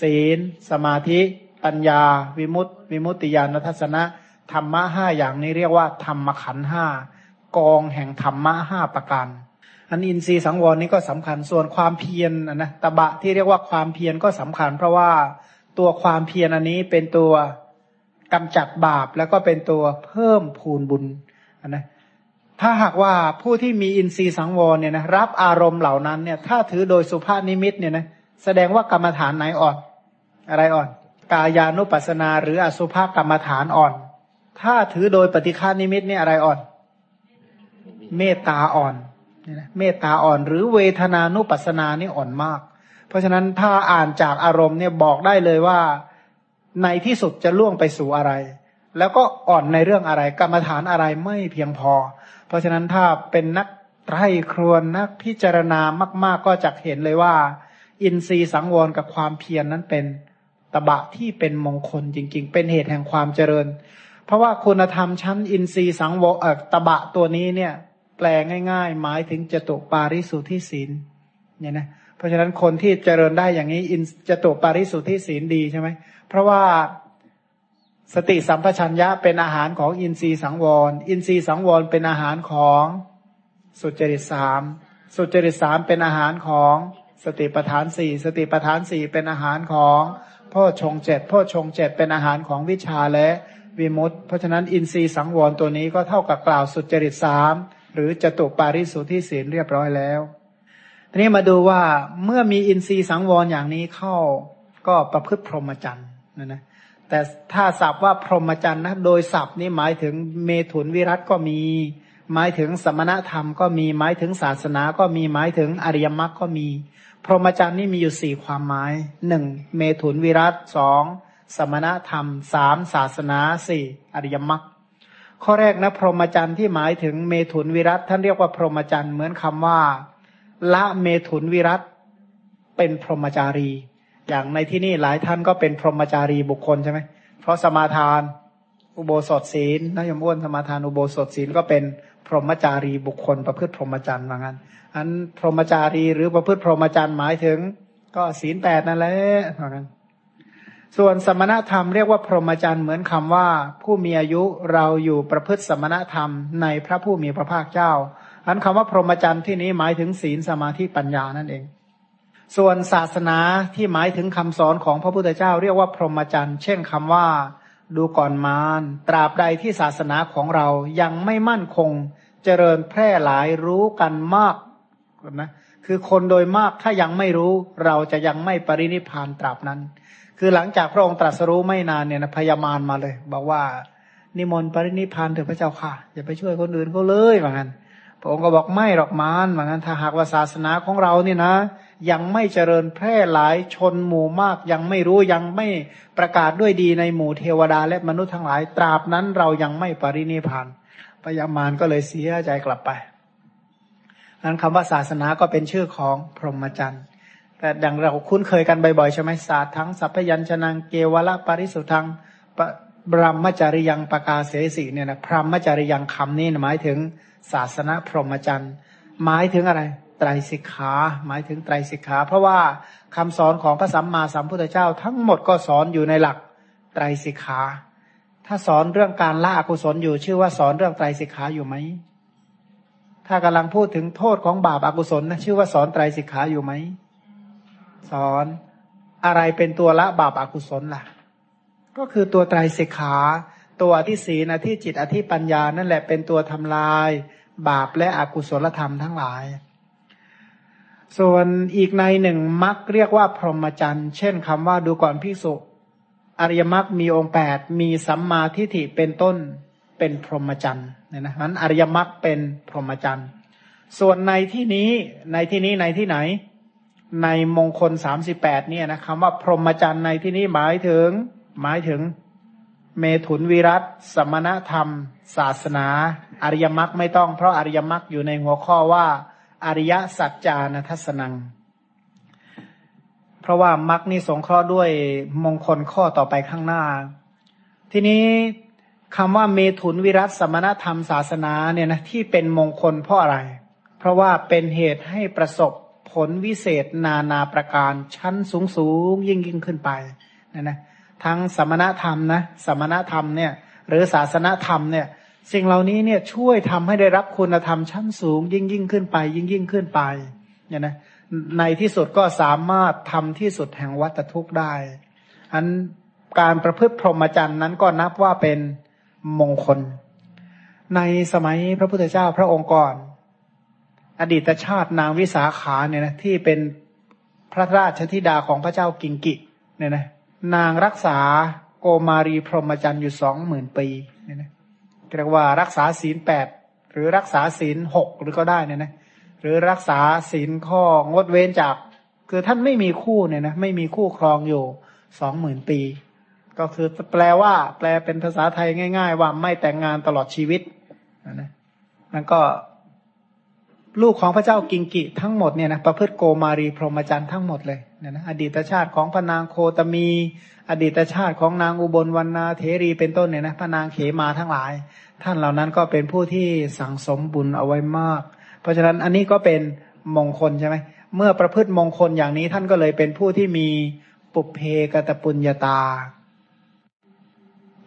ศีล สมาธิ ปัญญา วิมุตติ วิมุตติญาณทัศนะธรรมะห้าอย่างนี้เรียกว่าธรรมขันห้ากองแห่งธรรมะห้าประการอันอินทรีย์สังวรนี้ก็สำคัญส่วนความเพียรนนะตะบะที่เรียกว่าความเพียรก็สำคัญ เพราะว่าตัวความเพียรอันนี้เป็นตัว กำจัดบาปแล้วก็เป็นตัวเพิ่มพูนบุญนะถ้าหากว่าผู้ที่มีอินทรีย์สังวรเนี่ยนะรับอารมณ์เหล่านั้นเนี่ย ถ้าถือโดยสุภาพนิมิตเนี่ยนะแสดงว่ากรรมฐานไหนอ่อน อะไรอ่อน กายานุปัสสนา หรืออสุภกรรมฐานอ่อน ถ้าถือโดยปฏิฆนิมิตเนี่ยอะไรอ่อน เมตตาอ่อนเนี่ยนะเมตตาอ่อน หรือเวทนานุปัสสนานี่อ่อนมาก เพราะฉะนั้นถ้าอ่านจากอารมณ์เนี่ยบอกได้เลยว่า ในที่สุดจะล่วงไปสู่อะไร แล้วก็อ่อนในเรื่องอะไร กรรมฐานอะไรไม่เพียงพอ เพราะฉะนั้นถ้าเป็นนักไตรครวนนักพิจารณามาก ๆ ก็จะเห็นเลยว่า อินทรีย์สังวรกับความเพียรนนั้นเป็นตบะที่เป็นมงคลจริง ๆ เป็นเหตุแห่งความเจริญ เพราะว่าคุณธรรมชั้นอินทรีย์สังวรตบะตัวนี้เนี่ย แปลง่าย ๆ หมายถึงจตุปาริสุทธิศีลเนี่ยนะเพราะฉะนั้นคนที่เจริญได้อย่างนี้อินจตุปาริสุทธิศีลดีใช่ไหม เพราะว่าสติสัมปชัญญะเป็นอาหารของอินทรีย์สังวร อินทรีย์สังวรเป็นอาหารของสุจริตสามสุจริตสามเป็นอาหารของสติปทานสี่สติปทานสี่เป็นอาหารของพ่อชงเจ็ดพ่อชงเจ็ดเป็นอาหารของวิชาและวิมุตต์เพราะฉะนั้นอินทรีย์สังวรตัวนี้ก็เท่ากับกล่าวสุจริตสามหรือจตุปาริสุทธิศีลเรียบร้อยแล้วทีนี้มาดูว่าเมื่อมีอินทรีย์สังวรอย่างนี้เข้าก็ประพฤติพรหมจรรย์ นะนะแต่ถ้าศัพท์ว่าพรหมจรรย์นะโดยศัพท์นี่หมายถึงเมถุนวิรัตก็มี หมายถึงสมณธรรมก็มีหมายถึงศาสนาก็มีหมายถึงอริยมรรคก็มี พรหมจรรย์นี่มีอยู่สี่ความหมายหนึ่งเมถุนวิรัตสองสมณธรรมสามศาสนาสี่อริยมรรคข้อแรกนะพรหมจรรย์ที่หมายถึงเมถุนวิรัตท่านเรียกว่าพรหมจรรย์เหมือนคำว่า ละเมถุนวิรัตเป็นพรหมจารี อย่างในที่นี่หลายท่านก็เป็นพรหมจารีบุคคลใช่ไหมเพราะสมาทาน อุโบสถศีลนายมอ้วนสมาทานอุโบสถศีลก็เป็นพรหมจารีบุคคล ประพฤติพรหมจรรย์ว่างั้นอันพรหมจารีหรือประพฤติพรหมจรรย์หมายถึง ก็ศีลแปดนั่นแหละว่างั้นส่วนสมณธรรมเรียกว่าพรหมจรรย์เหมือนคำว่า ผู้มีอายุเราอยู่ประพฤติสมณธรรมในพระผู้มีพระภาคเจ้าอันคำว่าพรหมจรรย์ที่นี้หมายถึงศีลสมาธิปัญญานั่นเอง ส่วนศาสนาที่หมายถึงคำสอนของพระพุทธเจ้าเรียกว่าพรหมจรรย์เช่นคำว่า ดูก่อนมารตราบใดที่ศาสนาของเรายังไม่มั่นคง เจริญแพร่หลายรู้กันมากนะคือคนโดยมากถ้ายังไม่รู้เราจะยังไม่ปรินิพานตราบนั้น คือหลังจากพระองค์ตรัสรู้ไม่นานเนี่ยนะพยามารมาเลย บอกว่า นิมนต์ปรินิพานเถอะพระเจ้าค่ะ อย่าไปช่วยคนอื่นเขาเลยเหมือนกันพระองค์ก็บอกไม่หรอกมารเหมือนกันถ้าหากว่าศาสนาของเราเนี่ยนะ ยังไม่เจริญแพร่หลายชนหมู่มาก ยังไม่รู้ยังไม่ประกาศด้วยดีในหมู่เทวดาและมนุษย์ทั้งหลาย ตราบนั้นเรายังไม่ปรินิพานพยามารก็เลยเสียใจกลับไปนั้นคำว่าศาสนาก็เป็นชื่อของพรหมจรรย์แต่ดังเราคุ้นเคยกันบ่อยๆใช่ไหมศาสตร์ทั้งสัพยัญชนะเกวละปริสุทธังบรมจริยังปกาเสสีเนี่ยนะพรหมจริยังคำนี้หมายถึงศาสนาพรหมจรรย์หมายถึงอะไร ไตรสิกขาหมายถึงไตรสิกขา เพราะว่าคำสอนของพระสัมมาสัมพุทธเจ้า ทั้งหมดก็สอนอยู่ในหลักไตรสิกขา ถ้าสอนเรื่องการละอกุศลอยู่ชื่อว่าสอนเรื่องไตรสิกขาอยู่ไหม ถ้ากำลังพูดถึงโทษของบาปอากุศลนะชื่อว่าสอนไตรสิกขาอยู่ไหม สอนอะไรเป็นตัวละบาปอากุศลล่ะ ก็คือตัวไตรสิกขา ตัวอธิศีนอธิจิตอธิปัญญานั่นแหละเป็นตัวทำลาย บาปและอกุศลธรรมทั้งหลาย ส่วนอีกในหนึ่งมักเรียกว่าพรหมจรรย์ เช่นคำว่าดูก่อนพิสุอริยมรรคมีองค์แปดมีสัมมาทิฏฐิเป็นต้นเป็นพรหมจรรย์เนี่ยนะนั้นอริยมรรคเป็นพรหมจรรย์ ส่วนในที่นี้ในที่นี้ในที่ไหน ในมงคลสามสิบแปดเนี่ยนะคำว่าพรหมจรรย์ในที่นี้หมายถึง หมายถึง เมถุนวิรัตสมณธรรม ศาสนา อริยมรรคไม่ต้องเพราะอริยมรรคอยู่ในหัวข้อว่า อริยสัจจานทัศนัง เพราะว่ามรรคนี่สงเคราะห์ด้วยมงคลข้อต่อไปข้างหน้า ทีนี้คำว่าเมถุนวิรัตสมณธรรมศาสนาเนี่ยนะที่เป็นมงคลเพราะอะไร เพราะว่าเป็นเหตุให้ประสบผลวิเศษนานาประการชั้นสูงสูงยิ่งยิ่งขึ้นไปนะนะทั้งสมณธรรมนะสมณธรรมเนี่ย หรือศาสนธรรมเนี่ย สิ่งเหล่านี้เนี่ยช่วยทำให้ได้รับคุณธรรมชั้นสูง ยิ่งยิ่งขึ้นไป ยิ่งยิ่งขึ้นไปเนี่ยนะในที่สุดก็สามารถทำที่สุดแห่งวัตทุกข์ได้อันการประพฤติพรหมจรรย์นั้นก็นับว่าเป็นมงคล ในสมัยพระพุทธเจ้าพระองค์ก่อน อดีตชาตินางวิสาขาเนี่ยนะที่เป็นพระราชธิดาของพระเจ้ากิงกิเนี่ยนะนางรักษาโกมารีพรหมจรรย์อยู่สองหมื่นปีเนี่ยนะ เรียกว่ารักษาศีลแปดหรือรักษาศีลหกหรือก็ได้เนี่ยนะหรือรักษาศีลข้องดเว้นจาก คือท่านไม่มีคู่เนี่ยนะไม่มีคู่ครองอยู่สองหมื่นปี ก็คือแปลว่า แปลเป็นภาษาไทยง่าย ๆ ว่าไม่แต่งงานตลอดชีวิตนะนั่นก็ ลูกของพระเจ้ากิงกิทั้งหมดเนี่ยนะประพฤติโกมารีพรหมจรรย์ทั้งหมดเลยเนี่ยนะอดีตชาติของพระนางโคตมี อดีตชาติของนางอุบลวรรณาเทรีเป็นต้นเนี่ยนะพระนางเขมาทั้งหลาย ท่านเหล่านั้นก็เป็นผู้ที่สั่งสมบุญเอาไว้มาก เพราะฉะนั้นอันนี้ก็เป็นมงคลใช่ไหมเมื่อประพฤติมงคลอย่างนี้ท่านก็เลยเป็นผู้ที่มีปุเพกตปุญญาตา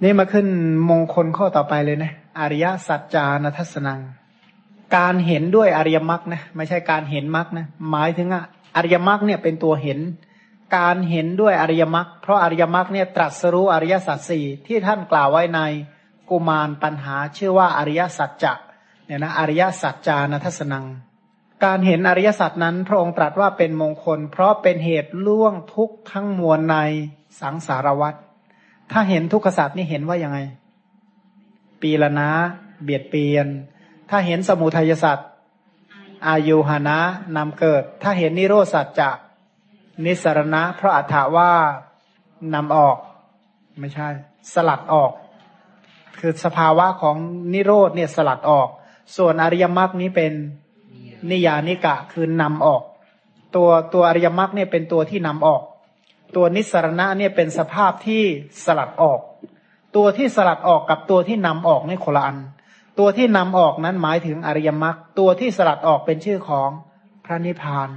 นี่มาขึ้นมงคลข้อต่อไปเลยนะ อริยสัจจานทัศนัง การเห็นด้วยอริยมรรคนะไม่ใช่การเห็นมรรคนะหมายถึงอะอริยมรรคเนี่ยเป็นตัวเห็น การเห็นด้วยอริยมรรคเพราะอริยมรรคเนี่ยตรัสรู้อริยสัจสี่ที่ท่านกล่าวไว้ใน กุมารปัญหาชื่อว่าอริยสัจจะเนี่ยนะอริยสัจจานัทัศนัง การเห็นอริยสัจนั้นพระองค์ตรัสว่าเป็นมงคล เพราะเป็นเหตุล่วงทุกทั้งมวลในสังสารวัฏถ้าเห็นทุกขสัจนี่เห็นว่ายังไง ปีละนะ เบียดเบียน ถ้าเห็นสมุทัยสัจอายุหานะนำเกิด ถ้าเห็นนิโรสัจจะนิสรณะ เพราะอัฏฐาว่านำออก ไม่ใช่ สลัดออก คือสภาวะของนิโรธเนี่ยสลัดออก ส่วนอริยมรรคนี้เป็นนิยานิกะคือนำออก ตัวตัวอริยมรรคเนี่ยเป็นตัวที่นำออก ตัวนิสรณะเนี่ยเป็นสภาพที่สลัดออก ตัวที่สลัดออกกับตัวที่นำออกนี่คนละอัน ตัวที่นำออกนั้นหมายถึงอริยมรรคตัวที่สลัดออกเป็นชื่อของพระนิพพาน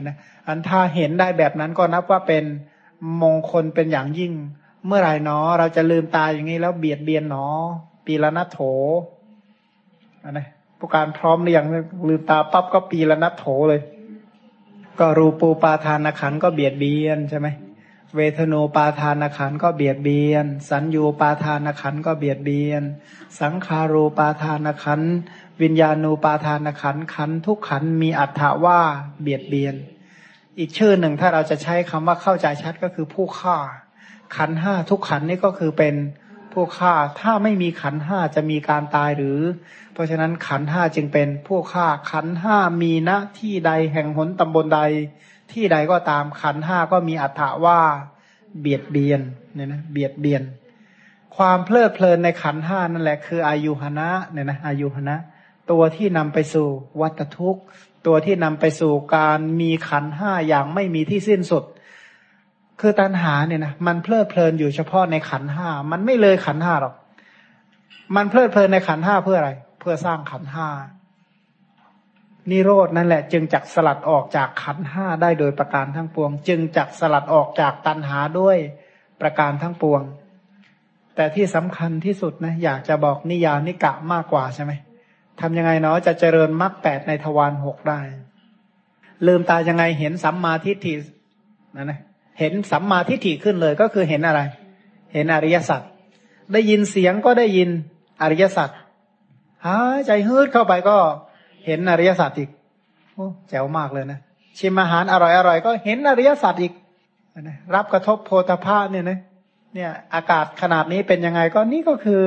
นะอันถ้าเห็นได้แบบนั้นก็นับว่าเป็นมงคลเป็นอย่างยิ่ง เมื่อไหร่เนาะเราจะลืมตาอย่างนี้แล้วเบียดเบียนเนาะปีละนัโถอันะผู้การพร้อมหรือยังลืมตาปั๊บก็ปีละนัดโถเลย ก็รูปูปาทานขันก็เบียดเบียนใช่ไหมเวทนูปาทานขันก็เบียดเบียน สัญญูปาทานขันก็เบียดเบียน สังคารูปาทานขันวิญญาณูปาทานขันขันทุกขันมีอัตถาว่าเบียดเบียน อีกชื่อหนึ่งถ้าเราจะใช้คำว่าเข้าใจชัดก็คือผู้ฆ่า ขันห้าทุกขันนี่ก็คือเป็นผู้ฆ่า ถ้าไม่มีขันห้าจะมีการตายหรือ เพราะฉะนั้นขันห้าจึงเป็นผู้ฆ่า ขันห้ามีณที่ใดแห่งหนตำบลใด ที่ใดก็ตามขันห้าก็มีอัตถาว่าเบียดเบียนเนี่ยนะเบียดเบียน ความเพลิดเพลินในขันห้านั่นแหละคืออายุหนะเนี่ยนะอายุหนะตัวที่นำไปสู่วัตทุกข์ ตัวที่นำไปสู่การมีขันห้าอย่างไม่มีที่สิ้นสุด คือตัณหาเนี่ยนะมันเพลิดเพลินอยู่เฉพาะในขันห้ามันไม่เลยขันห้าหรอก มันเพลิดเพลินในขันห้าเพื่ออะไร เพื่อสร้างขันห้านิโรดนั่นแหละจึงจักสลัดออกจากขันห้าได้โดยประการทั้งปวง จึงจักสลัดออกจากตัณหาด้วยประการทั้งปวง แต่ที่สำคัญที่สุดนะอยากจะบอกนิยานิกะมากกว่าใช่ไหมทำยังไงเนาะจะเจริญมรรคแปดในทวารหกได้ ลืมตายังไงเห็นสัมมาทิฏฐินะนะ เห็นสัมมาทิฏฐิขึ้นเลยก็คือเห็นอะไร เห็นอริยสัจได้ยินเสียงก็ได้ยินอริยสัจหายใจฮืดเข้าไปก็เห็นอริยสัจอีกโอ้แจ๋วมากเลยนะชิมอาหารอร่อยอร่อยก็เห็นอริยสัจอีกนะรับกระทบโพธาภาเนี่ยนะเนี่ย อากาศขนาดนี้เป็นยังไงก็นี่ก็คือ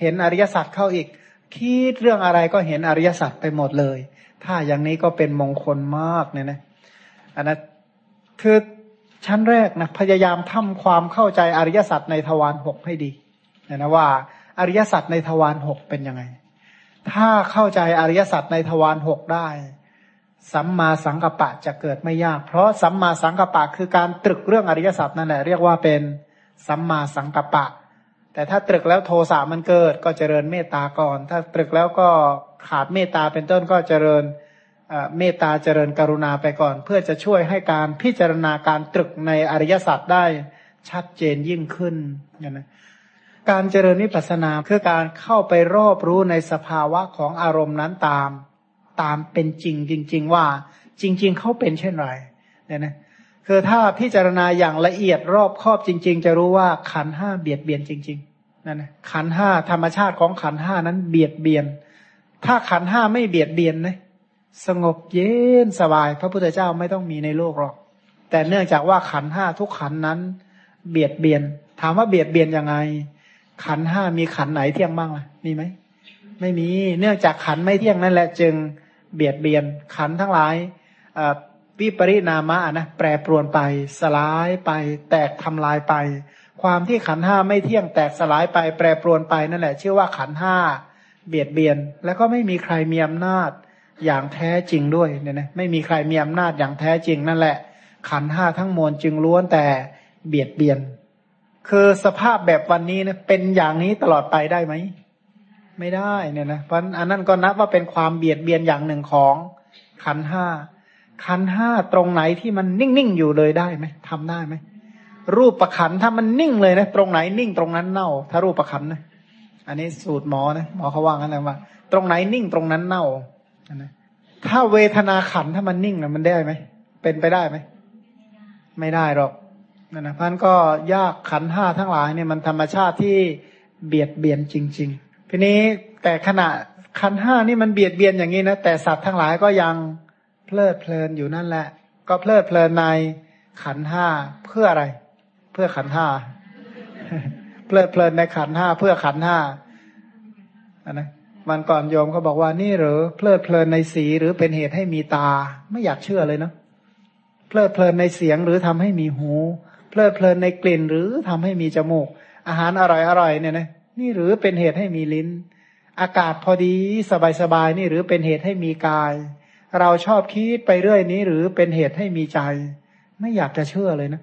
เห็นอริยสัจเข้าอีก คิดเรื่องอะไรก็เห็นอริยสัจไปหมดเลย ถ้าอย่างนี้ก็เป็นมงคลมากเนี่ยนะอันนั้นคือ ชั้นแรกนะพยายามทำความเข้าใจอริยสัจในทวารหกให้ดีนะว่า อริยสัจในทวารหกเป็นยังไง ถ้าเข้าใจอริยสัจในทวารหกได้ สัมมาสังกัปปะจะเกิดไม่ยาก เพราะสัมมาสังกัปปะคือการตรึกเรื่องอริยสัจนั่นแหละเรียกว่าเป็นสัมมาสังกัปปะ แต่ถ้าตรึกแล้วโทสะมันเกิดก็เจริญเมตตาก่อน ถ้าตรึกแล้วก็ขาดเมตตาเป็นต้นก็เจริญ เมตตาเจริญกรุณาไปก่อน เพื่อจะช่วยให้การพิจารณาการตรึกในอริยสัจได้ชัดเจนยิ่งขึ้นนะการเจริญนิพพานาคือการเข้าไปรอบรู้ในสภาวะของอารมณ์นั้นตาม ตามเป็นจริงจริง ๆ ว่า จริง ๆเขาเป็นเช่นไรเนี่ยนะคือถ้าพิจารณาอย่างละเอียดรอบครอบจริง ๆ จะรู้ว่าขันห้าเบียดเบียนจริงๆนั่นนะขันห้าธรรมชาติของขันห้านั้นเบียดเบียน ถ้าขันห้าไม่เบียดเบียนนะ สงบเย็นสบาย พระพุทธเจ้าไม่ต้องมีในโลกหรอก แต่เนื่องจากว่าขันห้าทุกขันนั้น เบียดเบียน ถามว่าเบียดเบียนยังไง ขันห้ามีขันไหนเที่ยงบ้างล่ะ มีไหมไม่มี เนื่องจากขันไม่เที่ยงนั่นแหละจึงเบียดเบียน ขันทั้งหลายวิปริณามะนะแปรปรวนไป สลายไป แตกทำลายไป ความที่ขันห้าไม่เที่ยงแตกสลายไป แปรปรวนไปนั่นแหละชื่อว่าขันห้าเบียดเบียน แล้วก็ไม่มีใครมีอำนาจ อย่างแท้จริงด้วยเนี่ยนะไม่มีใครมีอำนาจอย่างแท้จริงนั่นแหละ ขันห้าทั้งมวลจึงล้วนแต่เบียดเบียน คือสภาพแบบวันนี้นะเป็นอย่างนี้ตลอดไปได้ไหมไม่ได้เนี่ยนะเพราะอันนั้นก็นับว่าเป็นความเบียดเบียนอย่างหนึ่งของขันห้าขันห้าตรงไหนที่มันนิ่งๆอยู่เลยได้ไหมทำได้ไหมรูปประขันถ้ามันนิ่งเลยนะตรงไหนนิ่งตรงนั้นเน่า ถ้ารูปประขันนะอันนี้สูตรหมอนะหมอเขาว่างั้นเลยว่า ตรงไหนนิ่งตรงนั้นเน่า นะถ้าเวทนาขันถ้ามันนิ่งนะมันได้ไหมเป็นไปได้ไหมไม่ได้หรอกนั่นนะพันก็ยากขันห้าทั้งหลายเนี่ยมันธรรมชาติที่เบียดเบียนจริง ๆ ทีนี้แต่ขณะขันห้านี่มันเบียดเบียนอย่างนี้นะแต่สัตว์ทั้งหลายก็ยังเพลิดเพลินอยู่นั่นแหละ ก็เพลิดเพลินในขันห้าเพื่ออะไร เพื่อขันห้าเพลิดเพลินในขันห้าเพื่อขันห้าอันนะ วันก่อนโยมเขาบอกว่านี่หรือเพลิดเพลินในสีหรือเป็นเหตุให้มีตา ไม่อยากเชื่อเลยเนาะเพลิดเพลินในเสียงหรือทำให้มีหู เพลิดเพลินในกลิ่นหรือทำให้มีจมูก อาหารอร่อยอร่อยเนี่ยนะนี่หรือเป็นเหตุให้มีลิ้น อากาศพอดีสบายสบายนี่หรือเป็นเหตุให้มีกาย เราชอบคิดไปเรื่อยนี้หรือเป็นเหตุให้มีใจ ไม่อยากจะเชื่อเลยนะ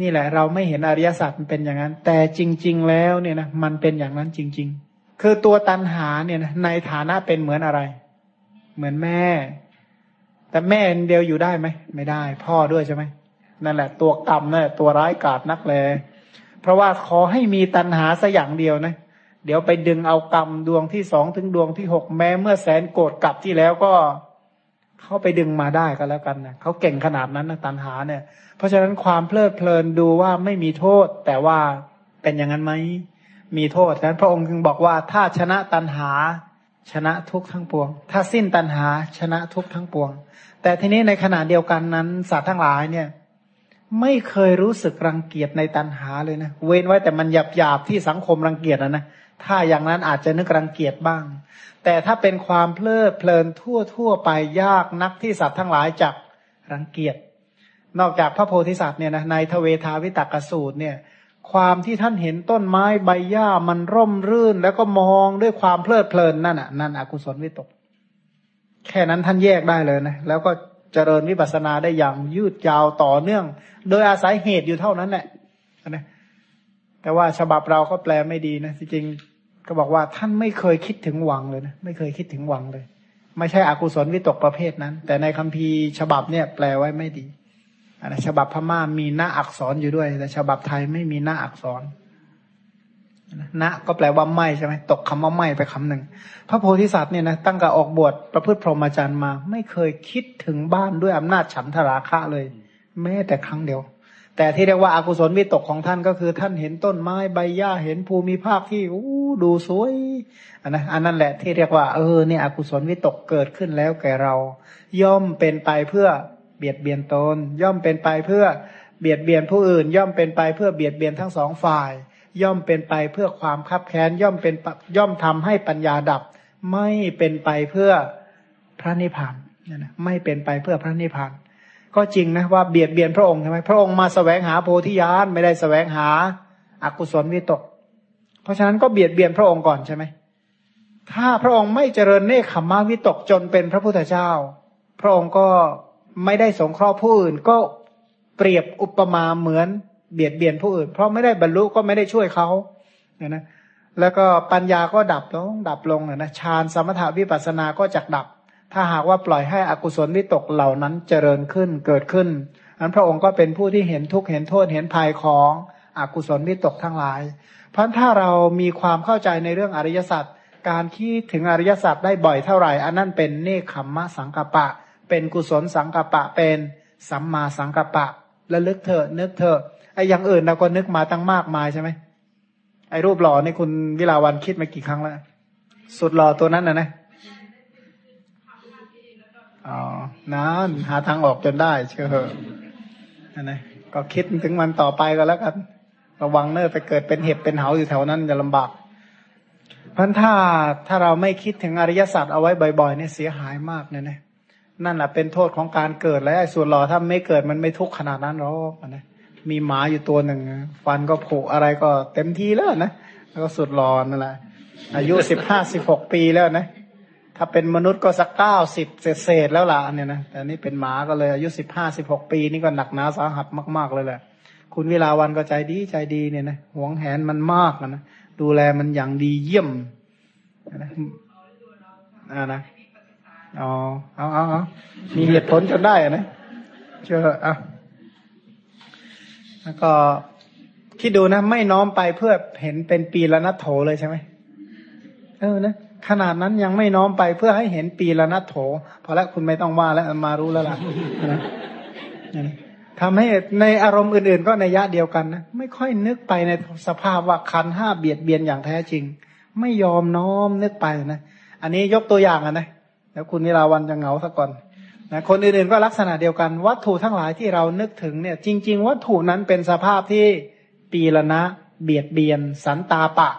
นี่แหละ เราไม่เห็นอริยสัจมันเป็นอย่างนั้น แต่จริง ๆ แล้วเนี่ยนะมันเป็นอย่างนั้นจริง ๆ คือตัวตันหาเนี่ยในฐานะเป็นเหมือนอะไร เหมือนแม่ แต่แม่เดียวอยู่ได้ไหมไม่ได้ พ่อด้วยใช่ไหมนั่นแหละ ตัวกรรมเนี่ยตัวร้ายกาจนักเลยเพราะว่าขอให้มีตันหาสัอย่างเดียวนะเดี๋ยวไปดึงเอากรรมดวงที่สองถึงดวงที่หกแม้เมื่อแสนโกรธกลับที่แล้วก็เขาไปดึงมาได้ก็แล้วกันนะเขาเก่งขนาดนั้นนะตันหาเนี่ย เพราะฉะนั้นความเพลิดเพลินดูว่าไม่มีโทษ แต่ว่าเป็นอย่างนั้นไหม มีโทษนั้นพระองค์จึงบอกว่าถ้าชนะตันหา ชนะทุกทั้งปวง ถ้าสิ้นตันหาชนะทุกทั้งปวง แต่ทีนี้ในขณะเดียวกันนั้นสัตว์ทั้งหลายเนี่ย ไม่เคยรู้สึกรังเกียจในตันหาเลยนะเว้นไว้แต่มันหยาบหยาบที่สังคมรังเกียจนะนะถ้าอย่างนั้นอาจจะนึกรังเกียจบ้าง แต่ถ้าเป็นความเพลิดเพลินทั่วทั่วไปยากนักที่สัตว์ทั้งหลายจักรังเกียจนอกจากพระโพธิสัตว์เนี่ยนะในทเวทาวิตกสูตรเนี่ย ความที่ท่านเห็นต้นไม้ใบหญ้ามันร่มรื่น แล้วก็มองด้วยความเพลิดเพลินนั่นอะนั่นอกุศลวิตก แค่นั้นท่านแยกได้เลยนะแล้วก็เจริญวิปัสสนาได้อย่างยืดยาวต่อเนื่อง โดยอาศัยเหตุอยู่เท่านั้นแหละนะแต่ว่าฉบับเราก็แปลไม่ดีนะจริงก็บอกว่าท่านไม่เคยคิดถึงหวังเลยนะไม่เคยคิดถึงหวังเลย ไม่ใช่อกุศลวิตกประเภทนั้น แต่ในคัมภีร์ฉบับเนี่ยแปลไว้ไม่ดี นะฉบับพม่ามีหน้าอักษรอยู่ด้วย แต่ฉบับไทยไม่มีหน้าอักษรนะก็แปลว่าไม่ใช่ไหมตกคำว่าไม่ไปคำหนึ่งพระโพธิสัตว์เนี่ยนะตั้งแต่ออกบวชประพฤติพรหมจรรย์มา ไม่เคยคิดถึงบ้านด้วยอำนาจฉันทราคะเลย แม้แต่ครั้งเดียว แต่ที่เรียกว่าอากุศลวิตกของท่านก็คือ ท่านเห็นต้นไม้ใบหญ้าเห็นภูมิภาคที่อู้ดูสวยอันนะอันนั้นแหละที่เรียกว่าเออเนี่ยอกุศลวิตกเกิดขึ้นแล้วแก่เรา ย่อมเป็นไปเพื่อ เบียดเบียนตน ย่อมเป็นไปเพื่อเบียดเบียนผู้อื่น ย่อมเป็นไปเพื่อเบียดเบียนทั้งสองฝ่าย ย่อมเป็นไปเพื่อความคับแค้นย่อมเป็นย่อมทำให้ปัญญาดับ ไม่เป็นไปเพื่อพระนิพพานนะไม่เป็นไปเพื่อพระนิพพาน ก็จริงนะว่าเบียดเบียนพระองค์ใช่ไหมพระองค์มาสแสวงหาโพธิญาณไม่ได้สแสวงหาอากุศลวิตก เพราะฉะนั้นก็เบียดเบียนพระองค์ก่อนใช่ไหมถ้าพระองค์ไม่เจริญเนคขมมาวิตกจนเป็นพระพุทธเจ้า พระองค์ก็ ไม่ได้สงเคราะห์ผู้อื่น ก็เปรียบอุปมาเหมือนเบียดเบียนผู้อื่น เพราะไม่ได้บรรลุก็ไม่ได้ช่วยเขาเนี่ยนะแล้วก็ปัญญาก็ดับลงดับลงนะฌานสมถาวิปัสสนาก็จักดับ ถ้าหากว่าปล่อยให้อกุศลวิตกเหล่านั้นเจริญขึ้นเกิดขึ้นอันพระองค์ก็เป็นผู้ที่เห็นทุกข์เห็นโทษเห็นภัยของอกุศลวิตกทั้งหลาย เพราะถ้าเรามีความเข้าใจในเรื่องอริยสัจการคิดถึงอริยสัจได้บ่อยเท่าไหร่ อันนั้นเป็นเนคขมมะสังกปะ เป็นกุศลสังกปะเป็นสัมมาสังกปะและลึกเถอะนึกเถอะไอ้อย่างอื่นเราก็นึกมาตั้งมากมายใช่ไหมไอ้รูปหล่อในคุณวิลาวันคิดมากี่ครั้งแล้วสุดหล่อตัวนั้นนะนะอ๋อนานหาทางออกจนได้เชื่อเหอะนะนะก็คิดถึงมันต่อไปก็แล้วกันระวังเนอไปเกิดเป็นเห็บเป็นเหาอยู่แถวนั้นจะลำบากเพราะถ้าถ้าเราไม่คิดถึงอริยสัจเอาไว้บ่อยๆเนี่ยเสียหายมากเนี่ยนะ นั่นแหละเป็นโทษของการเกิดแล้วไอ้ส่วนหล่อถ้าไม่เกิดมันไม่ทุกข์ขนาดนั้นหรอกนะมีหมาอยู่ตัวหนึ่งฟันก็ผุอะไรก็เต็มที่แล้วนะแล้วก็สุดรอนนั่นแหละอายุสิบห้าสิบหกปีแล้วนะ ถ้าเป็นมนุษย์ก็สักเก้าสิบเศษแล้วล่ะเนี่ยนะแต่นี่เป็นหมาก็เลยอายุสิบห้าสิบหกปีนี่ก็หนักหนาสาหัสมาก ๆ เลยแหละ คุณวิลาวันก็ใจดีใจดีเนี่ยนะหวงแหนมันมากนะดูแลมันอย่างดีเยี่ยมนะอ่านะ อ๋อเอาเอาเอามีเหตุผลจนได้นะเชื่ออะแล้วก็คิดดูนะ ไม่น้อมไปเพื่อเห็นเป็นปีละนัดโถเลยใช่ไหมเออนะขนาดนั้นยังไม่น้อมไปเพื่อให้เห็นปีละนัดโถพอแล้วคุณไม่ต้องว่าแล้วมารู้แล้วล่ะนะทำให้ในอารมณ์อื่น ๆ ก็ในยะเดียวกันนะไม่ค่อยนึกไปในสภาพว่าคันห้าเบียดเบียนอย่างแท้จริง ไม่ยอมน้อมนึกไปนะ อันนี้ยกตัวอย่างอะนะ แล้วคุณนิราวันจะเหงาซะก่อนนะคนอื่นๆก็ลักษณะเดียวกัน วัตถุทั้งหลายที่เรานึกถึงเนี่ย จริง ๆ วัตถุนั้นเป็นสภาพที่ปีละนะ เบียดเบียน สันตาปะ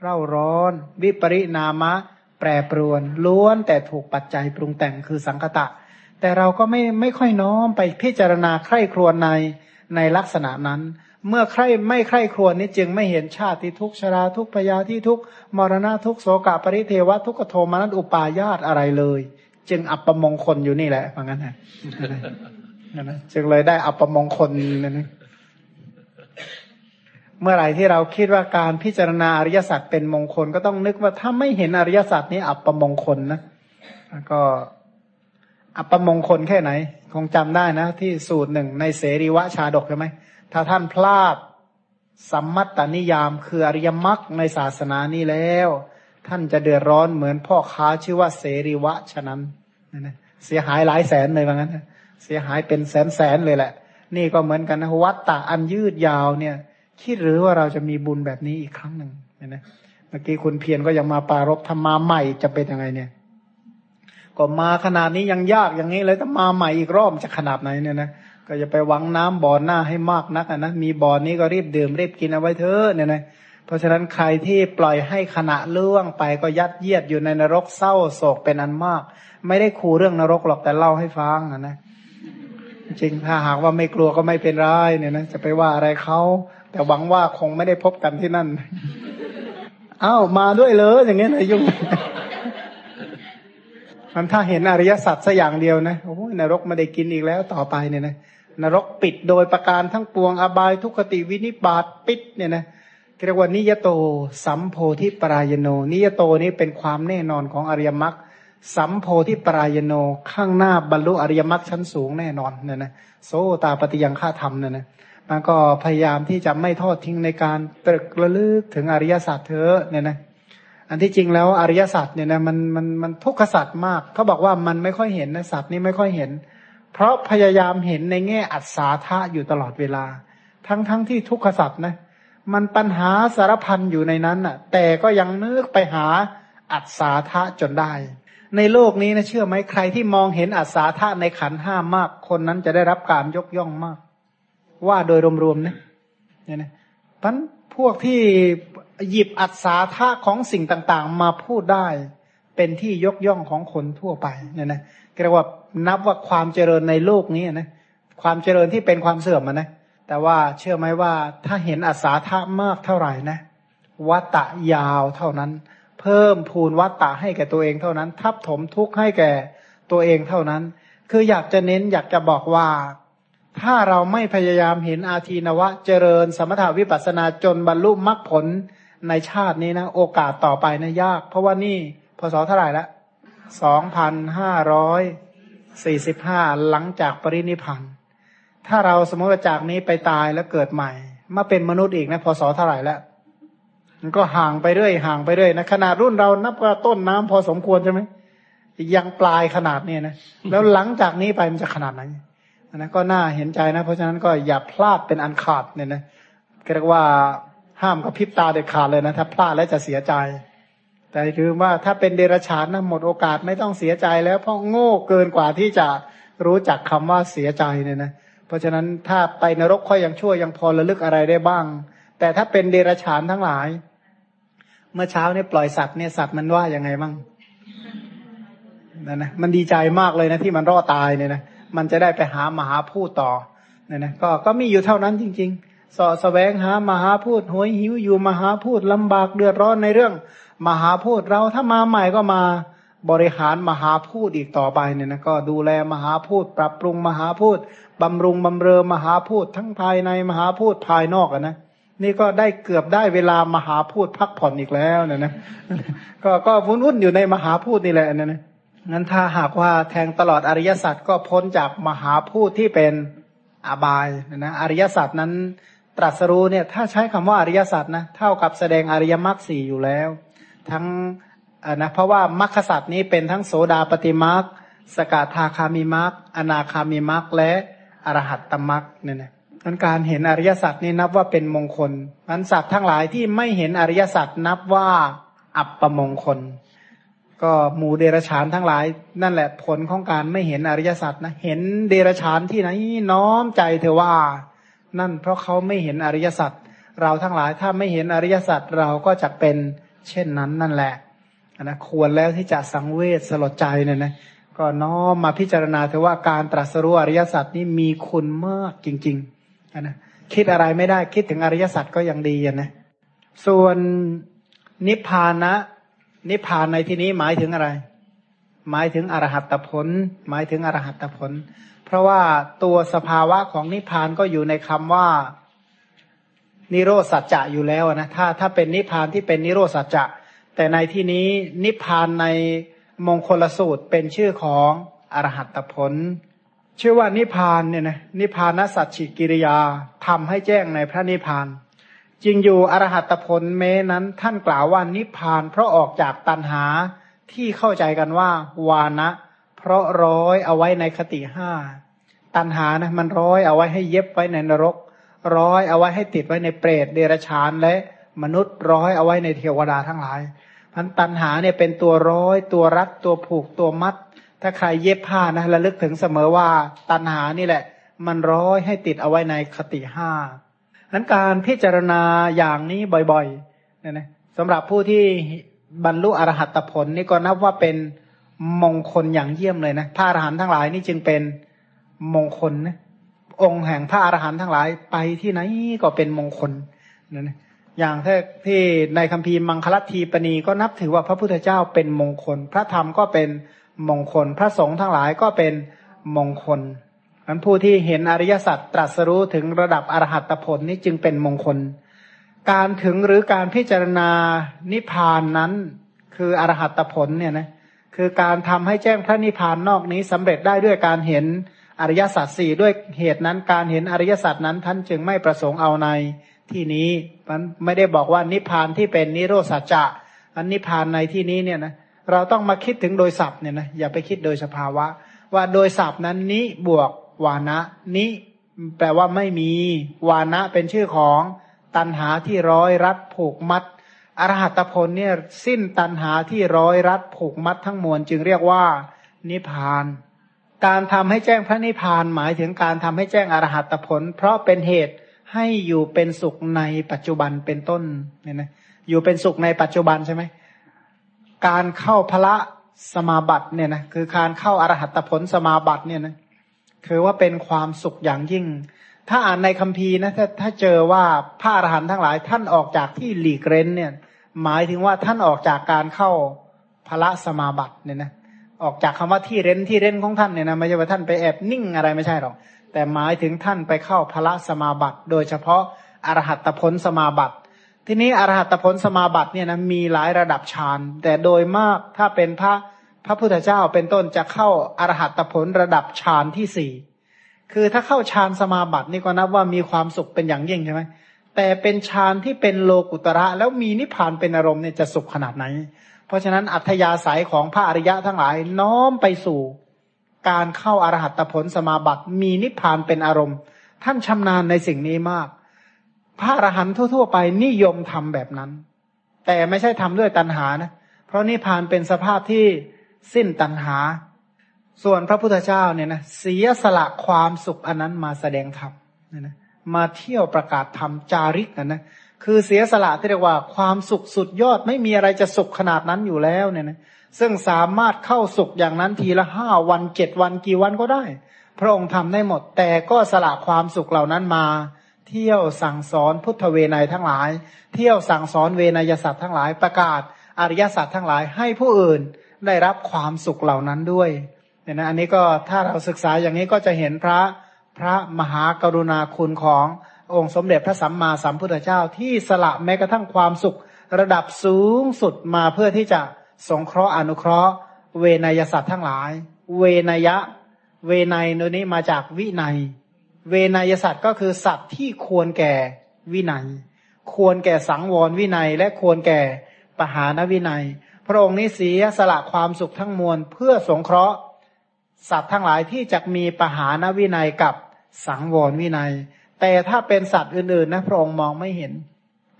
เร่าร้อน วิปริณามะ แปรปรวน ล้วนแต่ถูกปัจจัยปรุงแต่งคือสังคตะ แต่เราก็ไม่ไม่ค่อยน้อมไปพิจารณาใคร่ครวญในในลักษณะนั้น เมื่อใครไม่ใคร่ครวญนี้จึงไม่เห็นชาติทุกชราทุกพยาที่ทุกมรณะทุกโศกปริเทวะทุกโทมนัสอุปาญาตอะไรเลย จึงอัปมงคลอยู่นี่แหละว่างั้นนะนะจึงเลยได้อัปมงคลนะเมื่อไหร่ที่เราคิดว่าการพิจารณาอริยสัจเป็นมงคลก็ต้องนึกว่าถ้าไม่เห็นอริยสัจนี้อัปมงคลนะก็อัปมงคลแค่ไหน คงจำได้นะ ที่สูตรหนึ่งในเสรีวะชาดกใช่ไหม ถ้าท่านพลาดสัมมัตตนิยามคืออริยมรรคในศาสนานี้แล้ว ท่านจะเดือดร้อนเหมือนพ่อค้าชื่อว่าเสรีวะฉะนั้นนะเสียหายหลายแสนเลยว่างั้นเสียหายเป็นแสนแสนเลยแหละ นี่ก็เหมือนกันนะวัดตาอันยืดยาวเนี่ยคิดหรือว่าเราจะมีบุญแบบนี้อีกครั้งหนึ่งนะเมื่อกี้คุณเพียรก็ยังมาปารบธรรมาใหม่จะเป็นยังไงเนี่ย ก็มาขนาดนี้ยังยากอย่างนี้เลยถ้ามาใหม่อีกรอบจะขนาดไหนเนี่ยนะ ก็จะไปหวังน้ำบ่อหน้าให้มากนักนะมีบ่อนี้ก็รีบดื่มรีบกินเอาไว้เถอะเนี่ยนะเพราะฉะนั้นใครที่ปล่อยให้ขณะล่วงไปก็ยัดเยียดอยู่ในนรกเศร้าโศกเป็นอันมาก ไม่ได้คูเรื่องนรกหรอกแต่เล่าให้ฟังนะจริงถ้าหากว่าไม่กลัวก็ไม่เป็นไรเนี่ยนะจะไปว่าอะไรเขาแต่หวังว่าคงไม่ได้พบกันที่นั่นอ้าวมาด้วยเลยอย่างเงี้ยนะยุ่งมันถ้าเห็นอริยสัจสัอย่างเดียวนะโอ้ยนรกไม่ได้กินอีกแล้วต่อไปเนี่ยนะ นรกปิดโดยประการทั้งปวงอบายทุกขติวินิบาตปิดเนี่ยนะเรียกว่านิยโตสัมโพธิปรายโน นิยโตนี้เป็นความแน่นอนของอริยมรรคสัมโพธิปรายโนข้างหน้าบรรลุอริยมรรคชั้นสูงแน่นอนเนี่ยนะโซตาปฏิยังฆาธรรมเนี่ยนะมันก็พยายามที่จะไม่ทอดทิ้งในการตรึกระลึกถึงอริยสัจเธอเนี่ยนะอันที่จริงแล้วอริยสัจเนี่ยนะมันมันมันทุกขสัจมากเขาบอกว่ามันไม่ค่อยเห็นนะสัจนี่ไม่ค่อยเห็น เพราะพยายามเห็นในแง่อัศาธาอยู่ตลอดเวลา ทั้งทั้งที่ทุกขสัจนะ มันปัญหาสารพันอยู่ในนั้นน่ะ แต่ก็ยังนึกไปหาอัศาธาจนได้ ในโลกนี้นะเชื่อไหมใครที่มองเห็นอัศาธาในขันห้ามาก คนนั้นจะได้รับการยกย่องมาก ว่าโดยรวมๆนะเนี่ยนะพันพวกที่หยิบอัศาธาของสิ่งต่างๆ มาพูดได้ เป็นที่ยกย่องของคนทั่วไปเนี่ยนะ เรียกว่านับว่าความเจริญในโลกนี้นะความเจริญที่เป็นความเสื่อมนะ แต่ว่าเชื่อไหมว่าถ้าเห็นอัศาธามากเท่าไหร่นะวัตตะยาวเท่านั้น เพิ่มพูนวัตตะให้แก่ตัวเองเท่านั้น ทับถมทุกข์ให้แก่ตัวเองเท่านั้น คืออยากจะเน้นอยากจะบอกว่า ถ้าเราไม่พยายามเห็นอาทีนวะ เจริญ สมถาวิปัสสนาจนบรรลุมรรคผลในชาตินี้นะ โอกาสต่อไปนะยาก เพราะว่านี่พศเท่าไหร่ละ สองพันห้าร้อยสี่สิบห้าหลังจากปรินิพานถ้าเราสมมติว่าจากนี้ไปตายแล้วเกิดใหม่ มาเป็นมนุษย์อีกนะพศเท่าไหร่แล้วมันก็ห่างไปเรื่อยห่างไปเรื่อยนะขนาดรุ่นเรานับว่าต้นน้ำพอสมควรใช่ไหมยังปลายขนาดเนี่ยนะแล้วหลังจากนี้ไปมันจะขนาดไหนนะก็น่าเห็นใจนะ เพราะฉะนั้นก็อย่าพลาดเป็นอันขาดเนี่ยนะเรียกว่าห้ามกับพริบตาเด็ดขาดเลยนะถ้าพลาดแล้วจะเสียใจ แต่คือว่าถ้าเป็นเดรัจฉานนะหมดโอกาสไม่ต้องเสียใจแล้วเพราะโง่เกินกว่าที่จะรู้จักคำว่าเสียใจเนี่ยนะเพราะฉะนั้นถ้าไปนรกค่อยยังชั่วยังพอระลึกอะไรได้บ้าง แต่ถ้าเป็นเดรัจฉานทั้งหลาย เมื่อเช้าเนี่ยปล่อยสัตว์เนี่ยสัตว์มันว่ายังไงบ้างนั่นนะมันดีใจมากเลยนะที่มันรอดตายเนี่ยนะมันจะได้ไปหามหาพูดต่อเนี่ยนะก็ก็มีอยู่เท่านั้นจริง ๆสอสแสวงหามหาพูดหวยหิวอยู่มหาพูดลำบากเดือดร้อนในเรื่อง มหาพูดเราถ้ามาใหม่ก็มาบริหารมหาพูดอีกต่อไปเนี่ยนะก็ดูแลมหาพูดปรับปรุงมหาพูดบำรุงบำเรอมหาพูดทั้งภายในมหาพูดภายนอกอนะนี่ก็ได้เกือบได้เวลามหาพูดพักผ่อนอีกแล้วเนี่ยนะก็ก็วุ่นวุ่นอยู่ในมหาพูดนี่แหละนะนะงั้นถ้าหากว่าแทงตลอดอริยสัจก็พ้นจากมหาพูดที่เป็นอบายนะอริยสัจนั้นตรัสรู้เนี่ยถ้าใช้คำว่าอริยสัจนะเท่ากับแสดงอริยมรรคสี่อยู่แล้ว ทั้งนะเพราะว่ามรรคสัจนี้เป็นทั้งโสดาปฏิมรรคสกทาคามิมรรคอนาคามิมรรคและอรหัตตมรรคเนี่ยนะนั้นการเห็นอริยสัจนี่นับว่าเป็นมงคลมันสัตว์ทั้งหลายที่ไม่เห็นอริยสัจนับว่าอัปปมงคล ก็หมู่เดรฉานทั้งหลาย นั่นแหละผลของการไม่เห็นอริยสัจนะเห็นเดรฉานที่ไหนน้อมใจเธอว่า นั่นเพราะเขาไม่เห็นอริยสัจเราทั้งหลายถ้าไม่เห็นอริยสัจเราก็จะเป็น เช่นนั้นนั่นแหละนะควรแล้วที่จะสังเวชสลดใจเนี่ยนะก็น้อมมาพิจารณาเถอะว่าการตรัสรู้อริยสัจนี่มีคุณมากจริงๆนะคิดอะไรไม่ได้คิดถึงอริยสัจก็ยังดีนะส่วนนิพพานะ นิพพานในที่นี้หมายถึงอะไร หมายถึงอรหัตผล หมายถึงอรหัตผล เพราะว่าตัวสภาวะของนิพพานก็อยู่ในคำว่า นิโรสัจจะอยู่แล้วนะถ้าถ้าเป็นนิพพานที่เป็นนิโรสัจจะ แต่ในที่นี้นิพพานในมงคลสูตรเป็นชื่อของอรหัตผล ชื่อว่านิพพานเนี่ยนะนิพพานสัจฉิกิริยาทำให้แจ้งในพระนิพพานจริงอยู่อรหัตผลแม้นั้นท่านกล่าวว่านิพพาน เพราะออกจากตันหาที่เข้าใจกันว่าวานะ เพราะร้อยเอาไว้ในคติห้าตันหานะมันร้อยเอาไว้ให้เย็บไว้ในนรก ร้อยเอาไว้ให้ติดไว้ในเปรตเดรัจฉานและมนุษย์ร้อยเอาไว้ในเทวดาทั้งหลายพันตันหาเนี่ยเป็นตัวร้อย ตัวรัดตัวผูกตัวมัด ถ้าใครเย็บผ้านะระลึกถึงเสมอว่าตันหานี่แหละ มันร้อยให้ติดเอาไว้ในคติห้านั้นการพิจารณาอย่างนี้บ่อยๆเนี่ยนะสำหรับผู้ที่บรรลุอรหัตผลนี่ก็นับว่าเป็นมงคลอย่างเยี่ยมเลยนะพระอรหันต์ทั้งหลายนี่จึงเป็นมงคลนะ องค์แห่งพระอรหันต์ทั้งหลายไปที่ไหนก็เป็นมงคลนั่นอย่างที่ที่ในคัมภีร์มังคลัตทีปณีก็นับถือว่าพระพุทธเจ้าเป็นมงคล พระธรรมก็เป็นมงคล พระสงฆ์ทั้งหลายก็เป็นมงคลนั้นผู้ที่เห็นอริยสัจตรัสรู้ถึงระดับอรหัตผลนี้จึงเป็นมงคล การถึงหรือการพิจารณานิพพานนั้น คืออรหัตผลเนี่ยนะคือการทำให้แจ้งพระนิพพานนอกนี้สำเร็จได้ด้วยการเห็น อริยสัจสี่ด้วยเหตุนั้นการเห็นอริยสัจนั้นท่านจึงไม่ประสงค์เอาในที่นี้มันไม่ได้บอกว่านิพพานที่เป็นนิโรสัจจะอันนิพพานในที่นี้เนี่ยนะเราต้องมาคิดถึงโดยศัพท์เนี่ยนะอย่าไปคิดโดยสภาวะ ว่าโดยศัพท์นั้นนิบวกวานะนิแปลว่าไม่มีวานะเป็นชื่อของตันหาที่ร้อยรัดผูกมัดอรหัตผลเนี่ยสิ้นตันหาที่ร้อยรัดผูกมัดทั้งมวลจึงเรียกว่า นิพพาน การทำให้แจ้งพระนิพพานหมายถึงการทำให้แจ้งอรหัตผล เพราะเป็นเหตุให้อยู่เป็นสุขในปัจจุบันเป็นต้นเนี่ยนะอยู่เป็นสุขในปัจจุบันใช่ไหมการเข้าพระสมาบัติเนี่ยนะคือการเข้าอรหัตผลสมาบัติเนี่ยนะคือว่าเป็นความสุขอย่างยิ่ง ถ้าอ่านในคัมภีร์นะถ้าถ้าเจอว่าพระอรหันต์ทั้งหลายท่านออกจากที่หลีกเร้นเนี่ย หมายถึงว่าท่านออกจากการเข้าพระสมาบัติเนี่ยนะ ออกจากคำว่าที่เร้นที่เร้นของท่านเนี่ยนะไม่ใช่ว่าท่านไปแอบนิ่งอะไรไม่ใช่หรอกแต่หมายถึงท่านไปเข้าพระสมาบัติ โดยเฉพาะอรหัตผลสมาบัติ ทีนี้อรหัตผลสมาบัติเนี่ยนะมีหลายระดับฌานแต่โดยมากถ้าเป็นพระพระพุทธเจ้าเป็นต้นจะเข้าอรหัตผลระดับฌานที่สี่คือถ้าเข้าฌานสมาบัตินี่ก็นับว่ามีความสุขเป็นอย่างยิ่งใช่ไหมแต่เป็นฌานที่เป็นโลกุตระ แล้วมีนิพพานเป็นอารมณ์เนี่ยจะสุขขนาดไหน เพราะฉะนั้นอัธยาศัยของพระอริยะทั้งหลายน้อมไปสู่การเข้าอรหัตผลสมาบัติมีนิพพานเป็นอารมณ์ ท่านชำนาญในสิ่งนี้มาก พระอรหันต์ทั่ว ๆ ไปนิยมทำแบบนั้น แต่ไม่ใช่ทำด้วยตัณหานะเพราะนิพพานเป็นสภาพที่สิ้นตัณหา ส่วนพระพุทธเจ้าเนี่ยนะเสียสละความสุขอันนั้นมาแสดงธรรมนะมาเที่ยวประกาศธรรมจาริกนะนะ คือเสียสละที่เรียกว่าความสุขสุดยอดไม่มีอะไรจะสุขขนาดนั้นอยู่แล้วเนี่ยนะซึ่งสามารถเข้าสุขอย่างนั้นทีละห้าวันเจ็ดวันกี่วันก็ได้ พระองค์ทำได้หมด แต่ก็สละความสุขเหล่านั้นมา เที่ยวสั่งสอนพุทธเวไนทั้งหลาย เที่ยวสั่งสอนเวนยสัตว์ทั้งหลายประกาศ อริยสัตว์ทั้งหลายให้ผู้อื่นได้รับความสุขเหล่านั้นด้วยเนี่ยนะอันนี้ก็ถ้าเราศึกษาอย่างนี้ก็จะเห็นพระพระมหากรุณาคุณของ องค์สมเด็จพระสัมมาสัมพุทธเจ้าที่สละแม้กระทั่งความสุขระดับสูงสุดมาเพื่อที่จะสงเคราะห์อนุเคราะห์ เวนยสัตว์ทั้งหลาย เวนยะ เวนยโนนี้มาจากวินัย เวนยสัตว์ก็คือสัตว์ที่ควรแก่วินัย ควรแก่สังวรวินัย และควรแก่ปหานวินัย พระองค์นี้เสียสละความสุขทั้งมวลเพื่อสงเคราะห์ สัตว์ทั้งหลายที่จะมีปหานวินัยกับสังวรวินัย แต่ถ้าเป็นสัตว์อื่นๆนะพระองค์มองไม่เห็น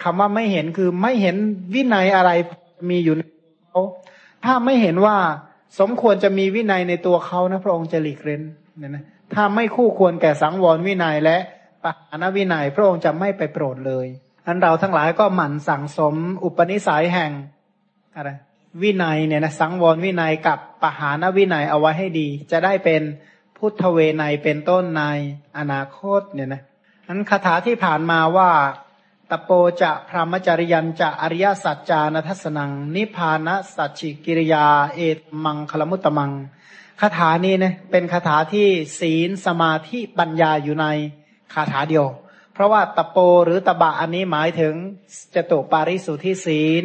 คำว่าไม่เห็นคือไม่เห็นวินัยอะไรมีอยู่ในเขาถ้าไม่เห็นว่าสมควรจะมีวินัยในตัวเขานะพระองค์จะหลีกเล่นเนี่ยนะถ้าไม่คู่ควรแก่สังวรวินัยและปานวินัย พระองค์จะไม่ไปโปรดเลยอันเราทั้งหลายก็หมั่นสั่งสมอุปนิสัยแห่งอะไรวินัยเนี่ยนะสังวรวินัยกับปหานวินัยเอาไว้ให้ดี จะได้เป็นพุทธเวไนเป็นต้นในอนาคตเนี่ยนะ นั้นคาถาที่ผ่านมาว่า ตโปจะพรหมจริยันจะอริยสัจจานทัศนัง นิพานสัจฉิกิริยา เอตมังคลมุตตมังคาถานี้นะเป็นคาถาที่ศีลสมาธิปัญญาอยู่ในคาถาเดียว เพราะว่าตโปหรือตบะอันนี้หมายถึงจตุปาริสุทธิศีล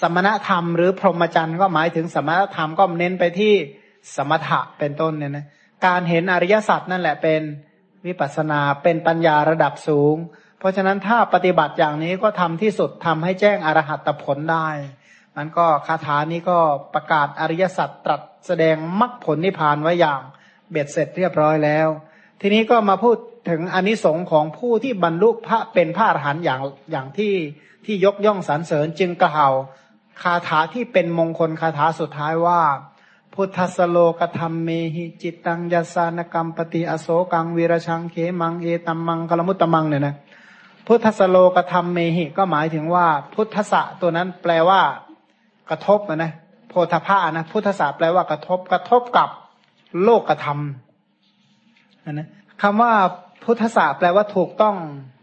สมณธรรมหรือพรหมจรรย์ก็หมายถึงสมณธรรมก็เน้นไปที่สมถะเป็นต้นเนี่ยนะการเห็นอริยสัจนั่นแหละเป็น วิปัสนาเป็นปัญญาระดับสูง เพราะฉะนั้นถ้าปฏิบัติอย่างนี้ก็ทำที่สุดทำให้แจ้งอรหัตผลได้มันก็คาถานี้ก็ประกาศอริยสัจตรัสแสดงมรรคผลนิพพานไว้อย่างเบ็ดเสร็จเรียบร้อยแล้ว ทีนี้ก็มาพูดถึงอนนิสงค์ของผู้ที่บรรลุพระเป็นพระอรหันต์อย่างอย่างที่ที่ยกย่องสรรเสริญจึงกล่าวคาถาที่เป็นมงคลคาถาสุดท้ายว่า พุทธสโลกธรรมเมหิจิตตังยสานกรรมปฏิอโศกังวีรชังเขมังเอตัมมังกลมุตตมังเนี่ยนะพุทธสโลกธรรมเมหิก็หมายถึงว่า พุทธะตัวนั้นแปลว่ากระทบนะโพธภานะพุทธะแปลว่ากระทบกระทบกับโลกธรรมนะคำว่าพุทธะแปลว่าถูกต้อง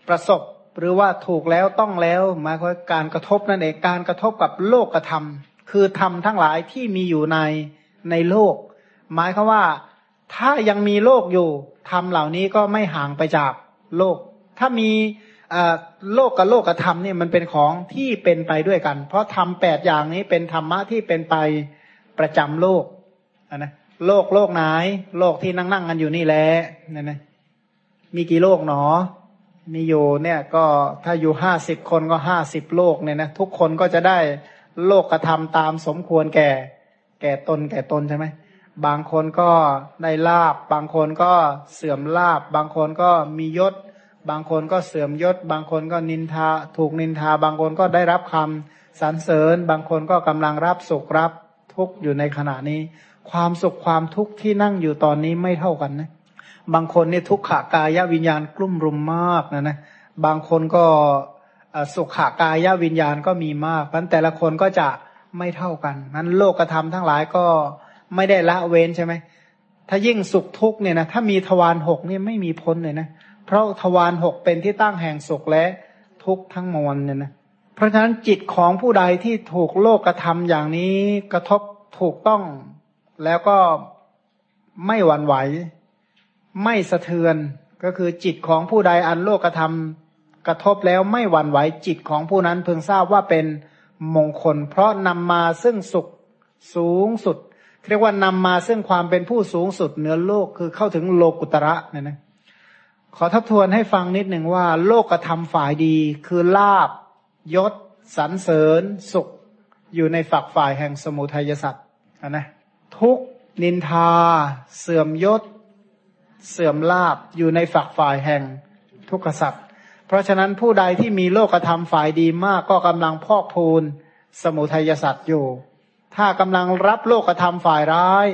ประสบ หรือว่าถูกแล้วต้องแล้วหมายความการกระทบนั่นเองการกระทบกับโลกธรรมคือธรรมทั้งหลายที่มีอยู่ใน ในโลก หมายคือว่า ถ้ายังมีโลกอยู่ธรรมเหล่านี้ก็ไม่ห่างไปจากโลก ถ้ามีโลกกับโลกกับธรรมเนี่ยมันเป็นของที่เป็นไปด้วยกัน เพราะธรรมแปดอย่างนี้เป็นธรรมะที่เป็นไปประจำโลกนะโลกโลกไหน โลกที่นั่งนั่งกันอยู่นี่แหละนี่นะมีกี่โลกหนอ มีอยู่เนี่ยก็ถ้าอยู่ห้าสิบคนก็ห้าสิบโลกเนี่ยนะทุกคนก็จะได้โลกกระทำตามสมควรแก่ แก่ตนแก่ตนใช่ไหมบางคนก็ได้ลาบบางคนก็เสื่อมลาบบางคนก็มียศ บางคนก็เสื่อมยศ บางคนก็นินทาถูกนินทา บางคนก็ได้รับคำสรรเสริญ บางคนก็กำลังรับสุขรับทุกข์อยู่ในขณะนี้ ความสุขความทุกข์ที่นั่งอยู่ตอนนี้ไม่เท่ากันนะ บางคนนี่ทุกขากายวิญญาณกลุ่มรุมมากนะนะบางคนก็สุขากายวิญญาณก็มีมากเพราะแต่ละคนก็จะ ไม่เท่ากันนั้นโลกธรรมทั้งหลายก็ไม่ได้ละเว้นใช่ไหมถ้ายิ่งสุขทุกเนี่ยนะถ้ามีทวารหกเนี่ยไม่มีพ้นเลยนะเพราะทวารหกเป็นที่ตั้งแห่งสุขและทุกทั้งมวลเนี่ยนะเพราะฉะนั้นจิตของผู้ใดที่ถูกโลกกระทำอย่างนี้กระทบถูกต้อง แล้วก็ไม่หวั่นไหว ไม่สะเทือนก็คือจิตของผู้ใดอันโลกกระทำกระทบแล้วไม่หวั่นไหวจิตของผู้นั้นเพิ่งทราบว่าเป็น มงคล เพราะนำมาซึ่งสุขสูงสุด เรียกว่านำมาซึ่งความเป็นผู้สูงสุดเหนือโลกคือเข้าถึงโลกุตระเนี่ยนะขอทบทวนให้ฟังนิดหนึ่งว่า โลกกระทำฝ่ายดีคือลาบยศสรรเสริญ สุข อยู่ในฝักฝ่ายแห่งสมุทัยสัตว์นะทุกนินทา เสื่อมยศ เสื่อมลาบอยู่ในฝักฝ่ายแห่งทุกขสัตว์ เพราะฉะนั้นผู้ใดที่มีโลกธรรมฝ่ายดีมากก็กำลังพอกพูนสมุทัยสัตว์อยู่ ถ้ากำลังรับโลกธรรมฝ่ายร้าย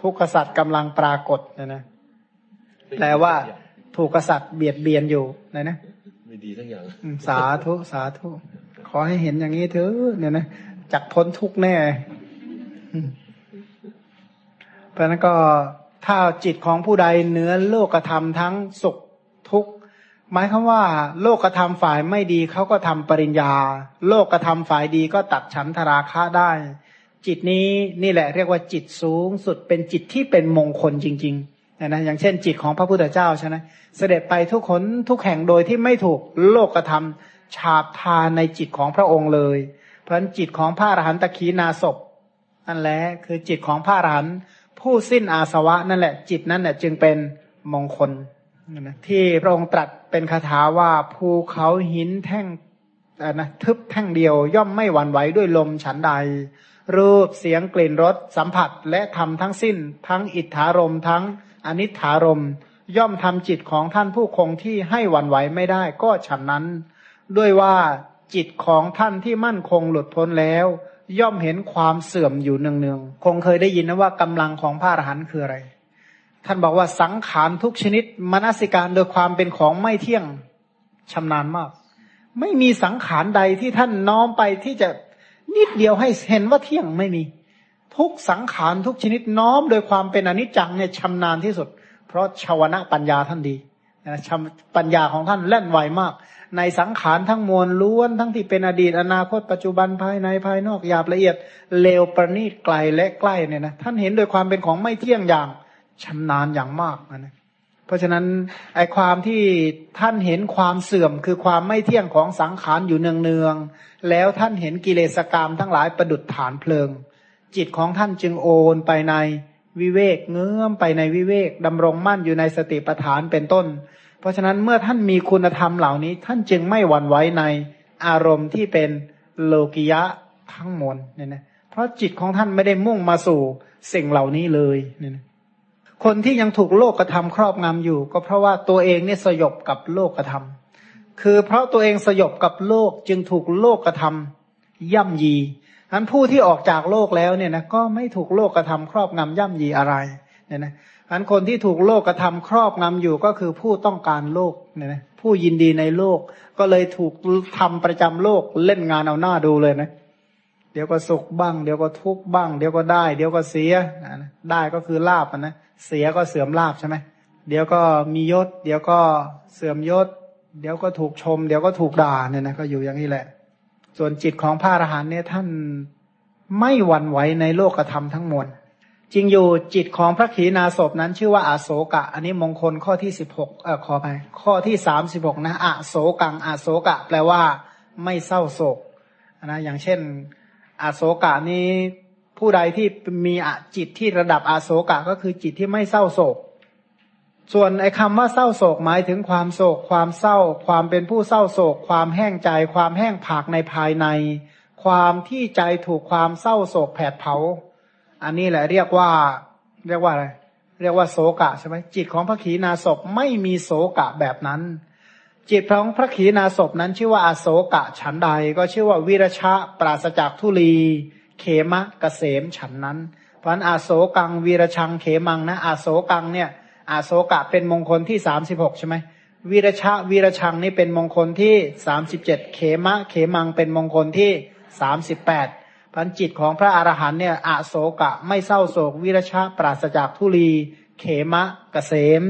ทุกขสัตว์กำลังปรากฏนะนะแปลว่าถูกกษัตริย์เบียดเบียนอยู่นะนะไม่ดีทั้งอย่างสาธุ สาธุ ขอให้เห็นอย่างนี้เถอะเนี่ยนะจักพ้นทุกแน่เพราะนั้นก็ถ้าจิตของผู้ใดเนื้อโลกธรรมทั้งสุขทุกข์ หมายคือว่า โลกธรรมฝ่ายไม่ดีเขาก็ทำปริญญา โลกธรรมฝ่ายดีก็ตัดฉันทราคะได้ จิตนี้นี่แหละเรียกว่าจิตสูงสุดเป็นจิตที่เป็นมงคลจริงๆนะนะอย่างเช่น จิตของพระพุทธเจ้าใช่ไหมเสด็จไปทุกคนทุกแห่งโดยที่ไม่ถูกโลกธรรมฉาบทาในจิตของพระองค์เลย เพราะจิตของพระอรหันตะขีนาศพนั่นแหละคือจิตของพระอรหันต์ผู้สิ้นอาสวะนั่นแหละ จิตนั้นแหละจึงเป็นมงคลนะที่พระองค์ตรัส เป็นคาถาว่าภูเขาหินแท่งนะทึบแท่งเดียวย่อมไม่หวั่นไหวด้วยลมฉันใด รูปเสียงกลิ่นรสสัมผัสและทำทั้งสิ้น ทั้งอิทธารมทั้งอนิถารมย่อมทำจิตของท่านผู้คงที่ให้หวั่นไหวไม่ได้ก็ฉันนั้น ด้วยว่าจิตของท่านที่มั่นคงหลุดพ้นแล้ว ย่อมเห็นความเสื่อมอยู่เนืองๆคงเคยได้ยินนะว่ากำลังของพระอรหันต์คืออะไร ท่านบอกว่าสังขารทุกชนิดมนสิการโดยความเป็นของไม่เที่ยงชำนาญมาก ไม่มีสังขารใดที่ท่านน้อมไปที่จะนิดเดียวให้เห็นว่าเที่ยงไม่มี ทุกสังขารทุกชนิดน้อมโดยความเป็นอนิจจังเนี่ยชำนาญที่สุด เพราะชาวนะปัญญาท่านดีนะปัญญาของท่านแล่นไวมาก ในสังขารทั้งมวลล้วนทั้งที่เป็นอดีตอนาคตปัจจุบันภายในภายนอกหยาบละเอียดเลวประณีตไกลและใกล้เนี่ยนะท่านเห็นโดยความเป็นของไม่เที่ยงอย่าง ชำนาญอย่างมากนะเพราะฉะนั้นไอความที่ท่านเห็นความเสื่อมคือความไม่เที่ยงของสังขารอยู่เนืองๆแล้วท่านเห็นกิเลสกรรมทั้งหลายประดุดฐานเพลิง จิตของท่านจึงโอนไปในวิเวกเงื้อมไปในวิเวกดำรงมั่นอยู่ในสติปัฏฐานเป็นต้น เพราะฉะนั้นเมื่อท่านมีคุณธรรมเหล่านี้ ท่านจึงไม่หวั่นไหวในอารมณ์ที่เป็นโลกิยะทั้งมวลเนี่ยนะเพราะจิตของท่านไม่ได้มุ่งมาสู่สิ่งเหล่านี้เลยเนี่ยนะ คนที่ยังถูกโลกกระทำครอบงำอยู่ ก็เพราะว่าตัวเองเนี่ยสยบกับโลกกระทำคือเพราะตัวเองสยบกับโลกจึงถูกโลกกระทำย่ำยีอันผู้ที่ออกจากโลกแล้วเนี่ยนะก็ไม่ถูกโลกกระทำครอบงำย่ำยีอะไรเนี่ยนะอันคนที่ถูกโลกกระทำครอบงำอยู่ก็คือผู้ต้องการโลกเนี่ยนะผู้ยินดีในโลกก็เลยถูกทำประจำโลกเล่นงานเอาหน้าดูเลยนะเเดี๋ยวก็สุขบ้าง เดี๋ยวก็ทุกข์บ้าง เดี๋ยวก็ได้ เดี๋ยวก็เสียได้ก็คือลาบนะเสียก็เสื่อมลาบใช่ไหมเดี๋ยวก็มียศ เดี๋ยวก็เสื่อมยศ เดี๋ยวก็ถูกชม เดี๋ยวก็ถูกด่าเนี่ยนะก็อยู่อย่างนี้แหละ ส่วนจิตของพระอรหันต์เนี่ยท่านไม่หวั่นไหวในโลกธรรมทั้งมวลจริงอยู่จิตของพระขีณาสพนั้นชื่อว่าอาโศกะ อันนี้มงคลข้อที่สิบหกเออขอไปข้อที่สามสิบหกนะอาโศกังอาโศกะ แปลว่า ไม่เศร้าโศกนะอย่างเช่น อาโศกะนี้ผู้ใดที่มีจิตที่ระดับอาโศกะก็คือจิตที่ไม่เศร้าโศก ส่วนไอ้คำว่าเศร้าโศกหมายถึงความโศก ความเศร้า ความเป็นผู้เศร้าโศก ความแห้งใจ ความแห้งผากในภายใน ความที่ใจถูกความเศร้าโศกแผดเผา อันนี้แหละเรียกว่า เรียกว่าอะไร เรียกว่าโศกะใช่ไหมจิตของพระขีณาสพไม่มีโศกะแบบนั้น จิตของพระขีณาสพนั้นชื่อว่าอาโศกะฉันใด ก็ชื่อว่าวิรชะปราศจากทุลี เขมะกะเกษมฉันนั้น เพราะนั้นอาโศกังวีรชังเขมังนะอาโศกังเนี่ย อาโศกะเป็นมงคลที่สามสิบหกใช่ไหมวีรชะวีรชังนี่เป็นมงคลที่สามสิบเจ็ดเขมะเขมังเป็นมงคลที่สามสิบแปดพันจิตของพระอรหันเนี่ยอาโศกะไม่เศร้าโศกวิรชะปราศจากทุลี เขมะกะเกษม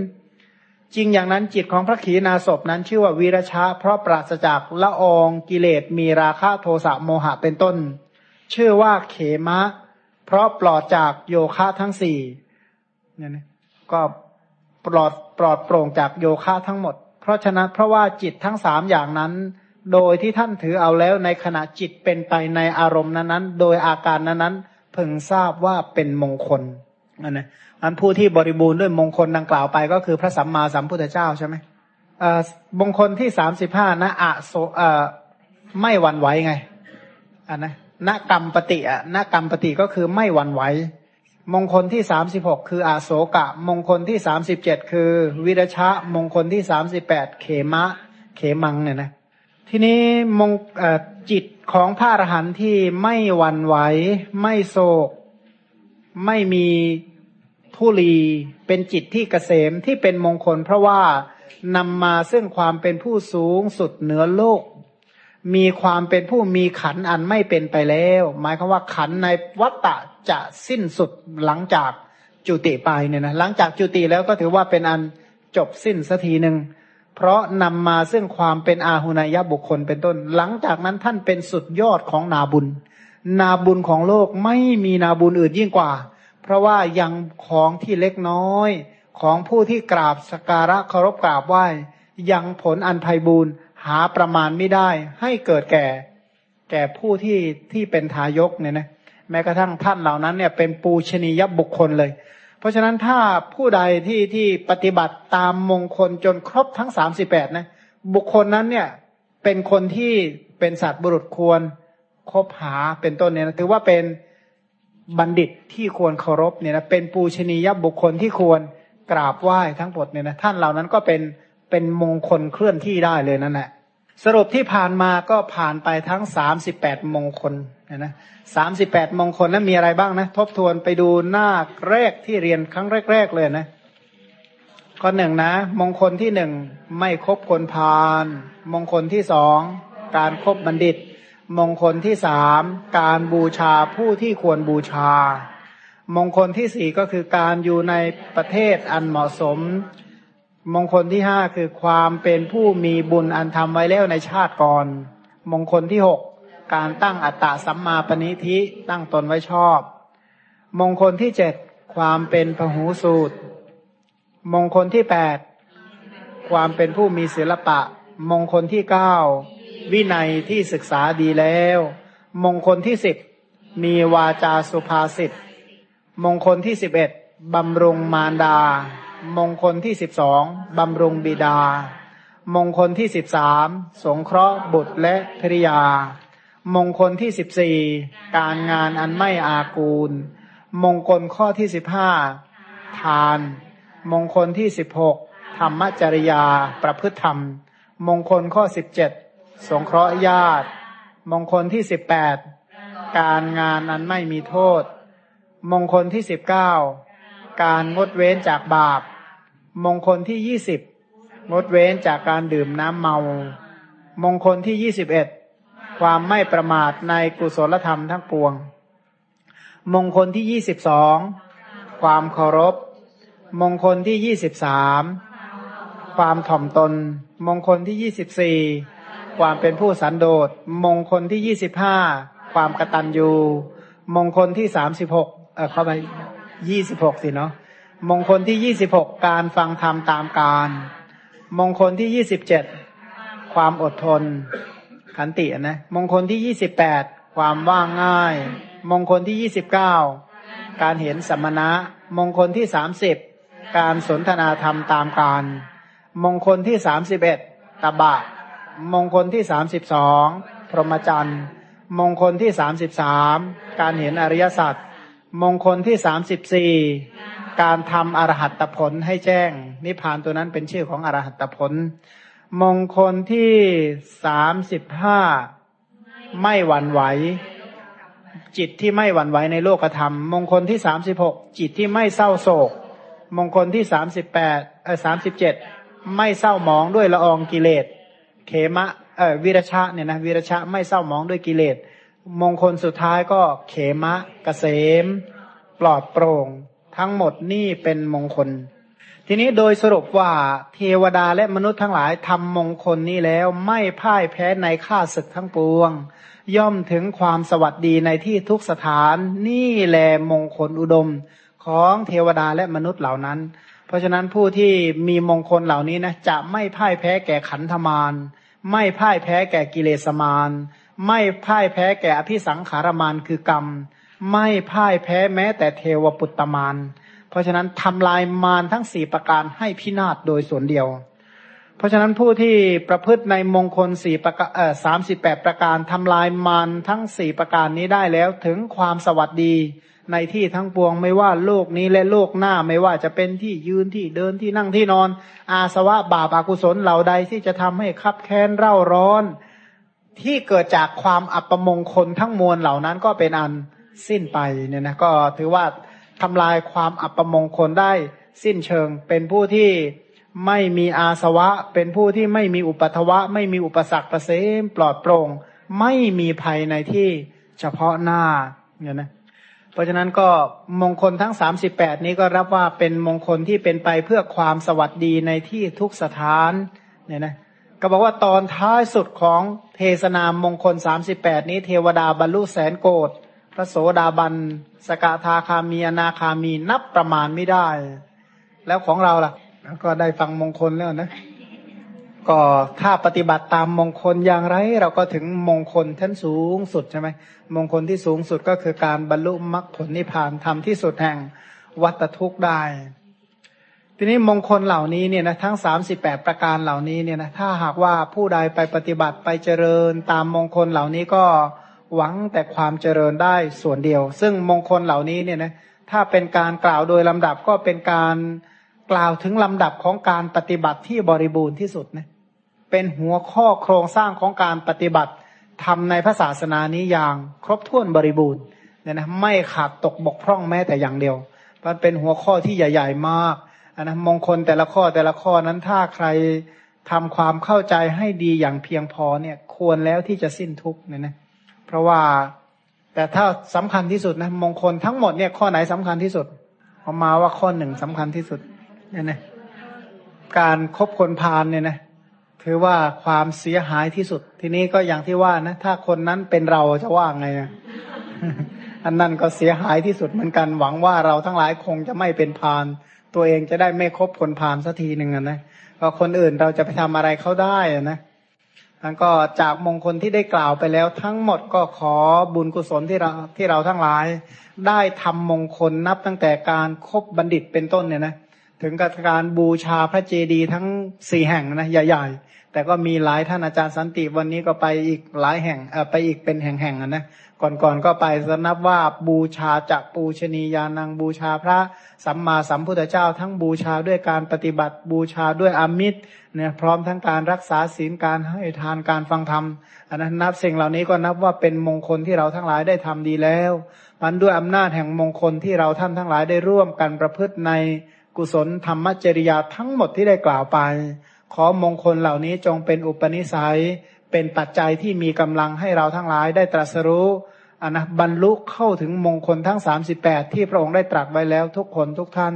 จริงอย่างนั้นจิตของพระขีณาสพนั้นชื่อว่าวีรชะเพราะปราศจากละอองกิเลสมีราคะโทสะโมหะเป็นต้น ชื่อว่าเขมะ เพราะปลอดจากโยคะทั้งสี่เนี่ยนะก็ปลอดปลอดโปร่งจากโยคะทั้งหมด เพราะฉะนั้นเพราะว่าจิตทั้งสามอย่างนั้น โดยที่ท่านถือเอาแล้วในขณะจิตเป็นไปในอารมณ์นั้นๆ โดยอาการนั้นๆพึงทราบว่าเป็นมงคลอันนะ อันผู้ที่บริบูรณ์ด้วยมงคลดังกล่าวไป ก็คือพระสัมมาสัมพุทธเจ้าใช่ไหมมงคลที่สามสิบห้านะอะโซไม่หวั่นไหวไงอันนะนกรรมปฏิอะนกรรมปฏิก็คือไม่หวั่นไหวมงคลที่สามสิบหกคืออาโศกะ มงคลที่สามสิบเจ็ดคือวิรชะ มงคลที่สามสิบแปดเขมะ เขมังเนี่ยนะ ทีนี้มงจิตของพระอรหันต์ที่ไม่หวั่นไหว ไม่โศก ไม่มี ทุลีเป็นจิตที่เกษมที่เป็นมงคล เพราะว่านำมาซึ่งความเป็นผู้สูงสุดเหนือโลก มีความเป็นผู้มีขันอันไม่เป็นไปแล้ว หมายความว่าขันในวัตตะจะสิ้นสุดหลังจากจุติไปเนี่ยนะหลังจากจุติแล้วก็ถือว่าเป็นอันจบสิ้นสักทีหนึ่งเพราะนำมาซึ่งความเป็นอาหุนายบุคคลเป็นต้น หลังจากนั้นท่านเป็นสุดยอดของนาบุญ นาบุญของโลกไม่มีนาบุญอื่นยิ่งกว่า เพราะว่ายังของที่เล็กน้อย ของผู้ที่กราบสการะเคารพกราบไหว้ ยังผลอันไพบูรณ์หาประมาณไม่ได้ ให้เกิดแก่ แก่ผู้ที่ที่เป็นทายกเนี่ยนะแม้กระทั่งท่านเหล่านั้นเนี่ยเป็นปูชนียบุคคลเลย เพราะฉะนั้นถ้าผู้ใดที่ที่ปฏิบัติตามมงคลจนครบทั้งสามสิบแปดนะบุคคลนั้นเนี่ยเป็นคนที่เป็นสัตว์บุรุษควรคบหาเป็นต้นเนี่ยนะถือว่าเป็น บัณฑิตที่ควรเคารพเนี่ยนะเป็นปูชนียบุคคลที่ควรกราบไหว้ทั้งหมดเนี่ยนะท่านเหล่านั้นก็เป็นเป็นมงคลเคลื่อนที่ได้เลยนั่นแหละสรุปที่ผ่านมาก็ผ่านไปทั้งสามสิบแปดมงคลนะนะสามสิบแปดมงคลนั้นมีอะไรบ้างนะ ทบทวนไปดูหน้าแรกที่เรียนครั้งแรก ๆ เลยนะข้อหนึ่งนะ มงคลที่หนึ่งไม่คบคนพาลมงคลที่สองการครบบัณฑิต มงคลที่สามการบูชาผู้ที่ควรบูชา มงคลที่สี่ก็คือการอยู่ในประเทศอันเหมาะสม มงคลที่ห้าคือความเป็นผู้มีบุญอันทำไว้แล้วในชาติก่อน มงคลที่หกการตั้งอัตตาสัมมาปณิธิตั้งตนไว้ชอบ มงคลที่เจ็ดความเป็นพหูสูตร มงคลที่แปดความเป็นผู้มีศิลปะ มงคลที่เก้า วินัยที่ศึกษาดีแล้ว มงคลที่สิบมีวาจาสุภาษิตมงคลที่สิบเอ็ดบำรุงมารดา มงคลที่สิบสองบำรุงบิดา มงคลที่สิบสามสงเคราะห์บุตรและภริยา มงคลที่สิบสี่การงานอันไม่อากูล มงคลข้อที่สิบห้าทาน มงคลที่สิบหกธรรมจริยาประพฤติธรรม มงคลข้อสิบเจ็ด สงเคราะห์ญาติ มงคลที่สิบแปดการงานอันไม่มีโทษ มงคลที่สิบเก้าการงดเว้นจากบาป มงคลที่ยี่สิบงดเว้นจากการดื่มน้ำเมา มงคลที่ยี่สิบเอ็ดความไม่ประมาทในกุศลธรรมทั้งปวง มงคลที่ยี่สิบสองความเคารพ มงคลที่ยี่สิบสามความถ่อมตน มงคลที่ยี่สิบสี่ ความเป็นผู้สันโดษ มงคลที่ยี่สิบห้าความกระตัญญูมงคลที่สามสิบหกเออเข้าไปยี่สิบหกสิเนาะมงคลที่ยี่สิบหกการฟังธรรมตามการ มงคลที่ยี่สิบเจ็ดความอดทนขันตินะมงคลที่ยี่สิบแปดความว่างง่าย มงคลที่ยี่สิบเก้าการเห็นสมณะ มงคลที่สามสิบการสนทนาธรรมตามการ มงคลที่สามสิบเอ็ดตบะ มงคลที่สามสิบสองพรหมจรรย์ มงคลที่สามสิบสามการเห็นอริยสัจมงคลที่สามสิบสี่การทำอรหัตผลให้แจ้ง นิพพานตัวนั้นเป็นชื่อของอรหัตผล มงคลที่สามสิบห้าไม่หวั่นไหว จิตที่ไม่หวั่นไหวในโลกธรรม มงคลที่สามสิบหกจิตที่ไม่เศร้าโศก มงคลที่สามสิบแปดเออสามสิบเจ็ดไม่เศร้าหมองด้วยละอองกิเลส เขมะเอ่อวิรชะเนี่ยนะวิรชะไม่เศร้ามองด้วยกิเลส มงคลสุดท้ายก็เขมะกะเกษม ปลอดโปร่ง ทั้งหมดนี่เป็นมงคล ทีนี้โดยสรุปว่าเทวดาและมนุษย์ทั้งหลายทำมงคลนี้แล้วไม่พ่ายแพ้ในข้าศึกทั้งปวง ย่อมถึงความสวัสดีในที่ทุกสถานนี่แลมงคลอุดมของเทวดาและมนุษย์เหล่านั้น ราะฉะนั้นผู้ที่มีมงคลเหล่านี้นะจะไม่พ่ายแพ้แก่ขันธมารไม่พ่ายแพ้แก่กิเลสมารไม่พ่ายแพ้แก่อภิสังขารมารคือกรรม ไม่พ่ายแพ้แม้แต่เทวปุตตมารเพราะฉะนั้นทำลายมารทั้งสี่ประการให้พินาศโดยส่วนเดียว เพราะฉะนั้นผู้ที่ประพฤติในมงคลสี่ประการสามสิบแปดประการทำลายมารทั้งสี่ประการนี้ได้แล้วถึงความสวัสดี ในที่ทั้งปวงไม่ว่าโลกนี้และโลกหน้าไม่ว่าจะเป็นที่ยืนที่เดินที่นั่งที่นอน อาสวะบาปอากุศลเหล่าใดที่จะทำให้คับแค้นเร่าร้อน ที่เกิดจากความอัปมงคลทั้งมวลเหล่านั้นก็เป็นอันสิ้นไปเนี่ยนะก็ถือว่าทำลายความอัปมงคลได้สิ้นเชิง เป็นผู้ที่ไม่มีอาสวะ เป็นผู้ที่ไม่มีอุปัทวะ ไม่มีอุปสรรคประเสมปลอดโปร่ง ไม่มีภัยในที่เฉพาะหน้าเนี่ยนะ เพราะฉะนั้นก็มงคลทั้งสามสิบแปดนี้ก็รับว่าเป็นมงคลที่เป็นไปเพื่อความสวัสดีในที่ทุกสถานเนี่ยนะก็บอกว่าตอนท้ายสุดของเทศนามมงคลสามสิบแปดนี้เทวดาบรรลุแสนโกดพระโสดาบัน สกทาคามีอนาคามีนับประมาณไม่ได้ แล้วของเราล่ะ ก็ได้ฟังมงคลแล้วนะ ก็ถ้าปฏิบัติตามมงคลอย่างไร เราก็ถึงมงคลชั้นสูงสุดใช่ไหมมงคลที่สูงสุดก็คือการบรรลุมรรคผลนิพพานทำที่สุดแห่งวัตทุกข์ได้ ทีนี้มงคลเหล่านี้เนี่ยนะทั้งสามสิบแปดประการเหล่านี้เนี่ยนะถ้าหากว่าผู้ใดไปปฏิบัติไปเจริญตามมงคลเหล่านี้ก็หวังแต่ความเจริญได้ส่วนเดียว ซึ่งมงคลเหล่านี้เนี่ยนะถ้าเป็นการกล่าวโดยลำดับก็เป็นการกล่าวถึงลำดับของการปฏิบัติที่บริบูรณ์ที่สุดนะ เป็นหัวข้อโครงสร้างของการปฏิบัติทำในพระศาสนานี้อย่างครบถ้วนบริบูรณ์เนี่ยนะไม่ขาดตกบกพร่องแม้แต่อย่างเดียวมันเป็นหัวข้อที่ใหญ่ ๆ มากนะมงคลแต่ละข้อแต่ละข้อนั้นถ้าใครทำความเข้าใจให้ดีอย่างเพียงพอเนี่ยควรแล้วที่จะสิ้นทุกเนี่ยนะเพราะว่าแต่ถ้าสำคัญที่สุดนะมงคลทั้งหมดเนี่ยข้อไหนสำคัญที่สุดเอามาว่าข้อหนึ่งสำคัญที่สุดเนี่ยนะการครบคนพาลเนี่ยนะ ถือว่าความเสียหายที่สุด ทีนี้ก็อย่างที่ว่านะ ถ้าคนนั้นเป็นเราจะว่าไงนะอันนั้นก็เสียหายที่สุดเหมือนกัน หวังว่าเราทั้งหลายคงจะไม่เป็นพาน ตัวเองจะได้ไม่คบคนพานสักทีหนึ่งนะก็คนอื่นเราจะไปทำอะไรเขาได้นะแล้วก็จากมงคลที่ได้กล่าวไปแล้ว ทั้งหมดก็ขอบุญกุศลที่เราที่เราทั้งหลาย ได้ทำมงคลนับตั้งแต่การครบบัณฑิตเป็นต้นเนี่ยนะถึงกับการบูชาพระเจดีย์ทั้งสี่แห่งนะใหญ่ ๆ แต่ก็มีหลายท่านอาจารย์สันติวันนี้ก็ไปอีกหลายแห่งไปอีกเป็นแห่งๆนะ ก่อนๆก็ไปสนับว่าบูชาจากปูชนียานังบูชาพระสัมมาสัมพุทธเจ้า ทั้งบูชาด้วยการปฏิบัติบูชาด้วยอามิตรเนี่ยพร้อมทั้งการรักษาศีลการให้ทานการฟังธรรมอันนั้นนับสิ่งเหล่านี้ก็นับว่าเป็นมงคลที่เราทั้งหลายได้ทำดีแล้วมันด้วยอำนาจแห่งมงคลที่เราท่านทั้งหลายได้ร่วมกันประพฤติในกุศลธรรมจริยาทั้งหมดที่ได้กล่าวไป ขอมงคลเหล่านี้จงเป็นอุปนิสัย เป็นปัจจัยที่มีกำลังให้เราทั้งหลายได้ตรัสรู้อนนะบรรลุเข้าถึงมงคลทั้งสามสิบแปดที่พระองค์ได้ตรัสไว้แล้วทุกคนทุกท่าน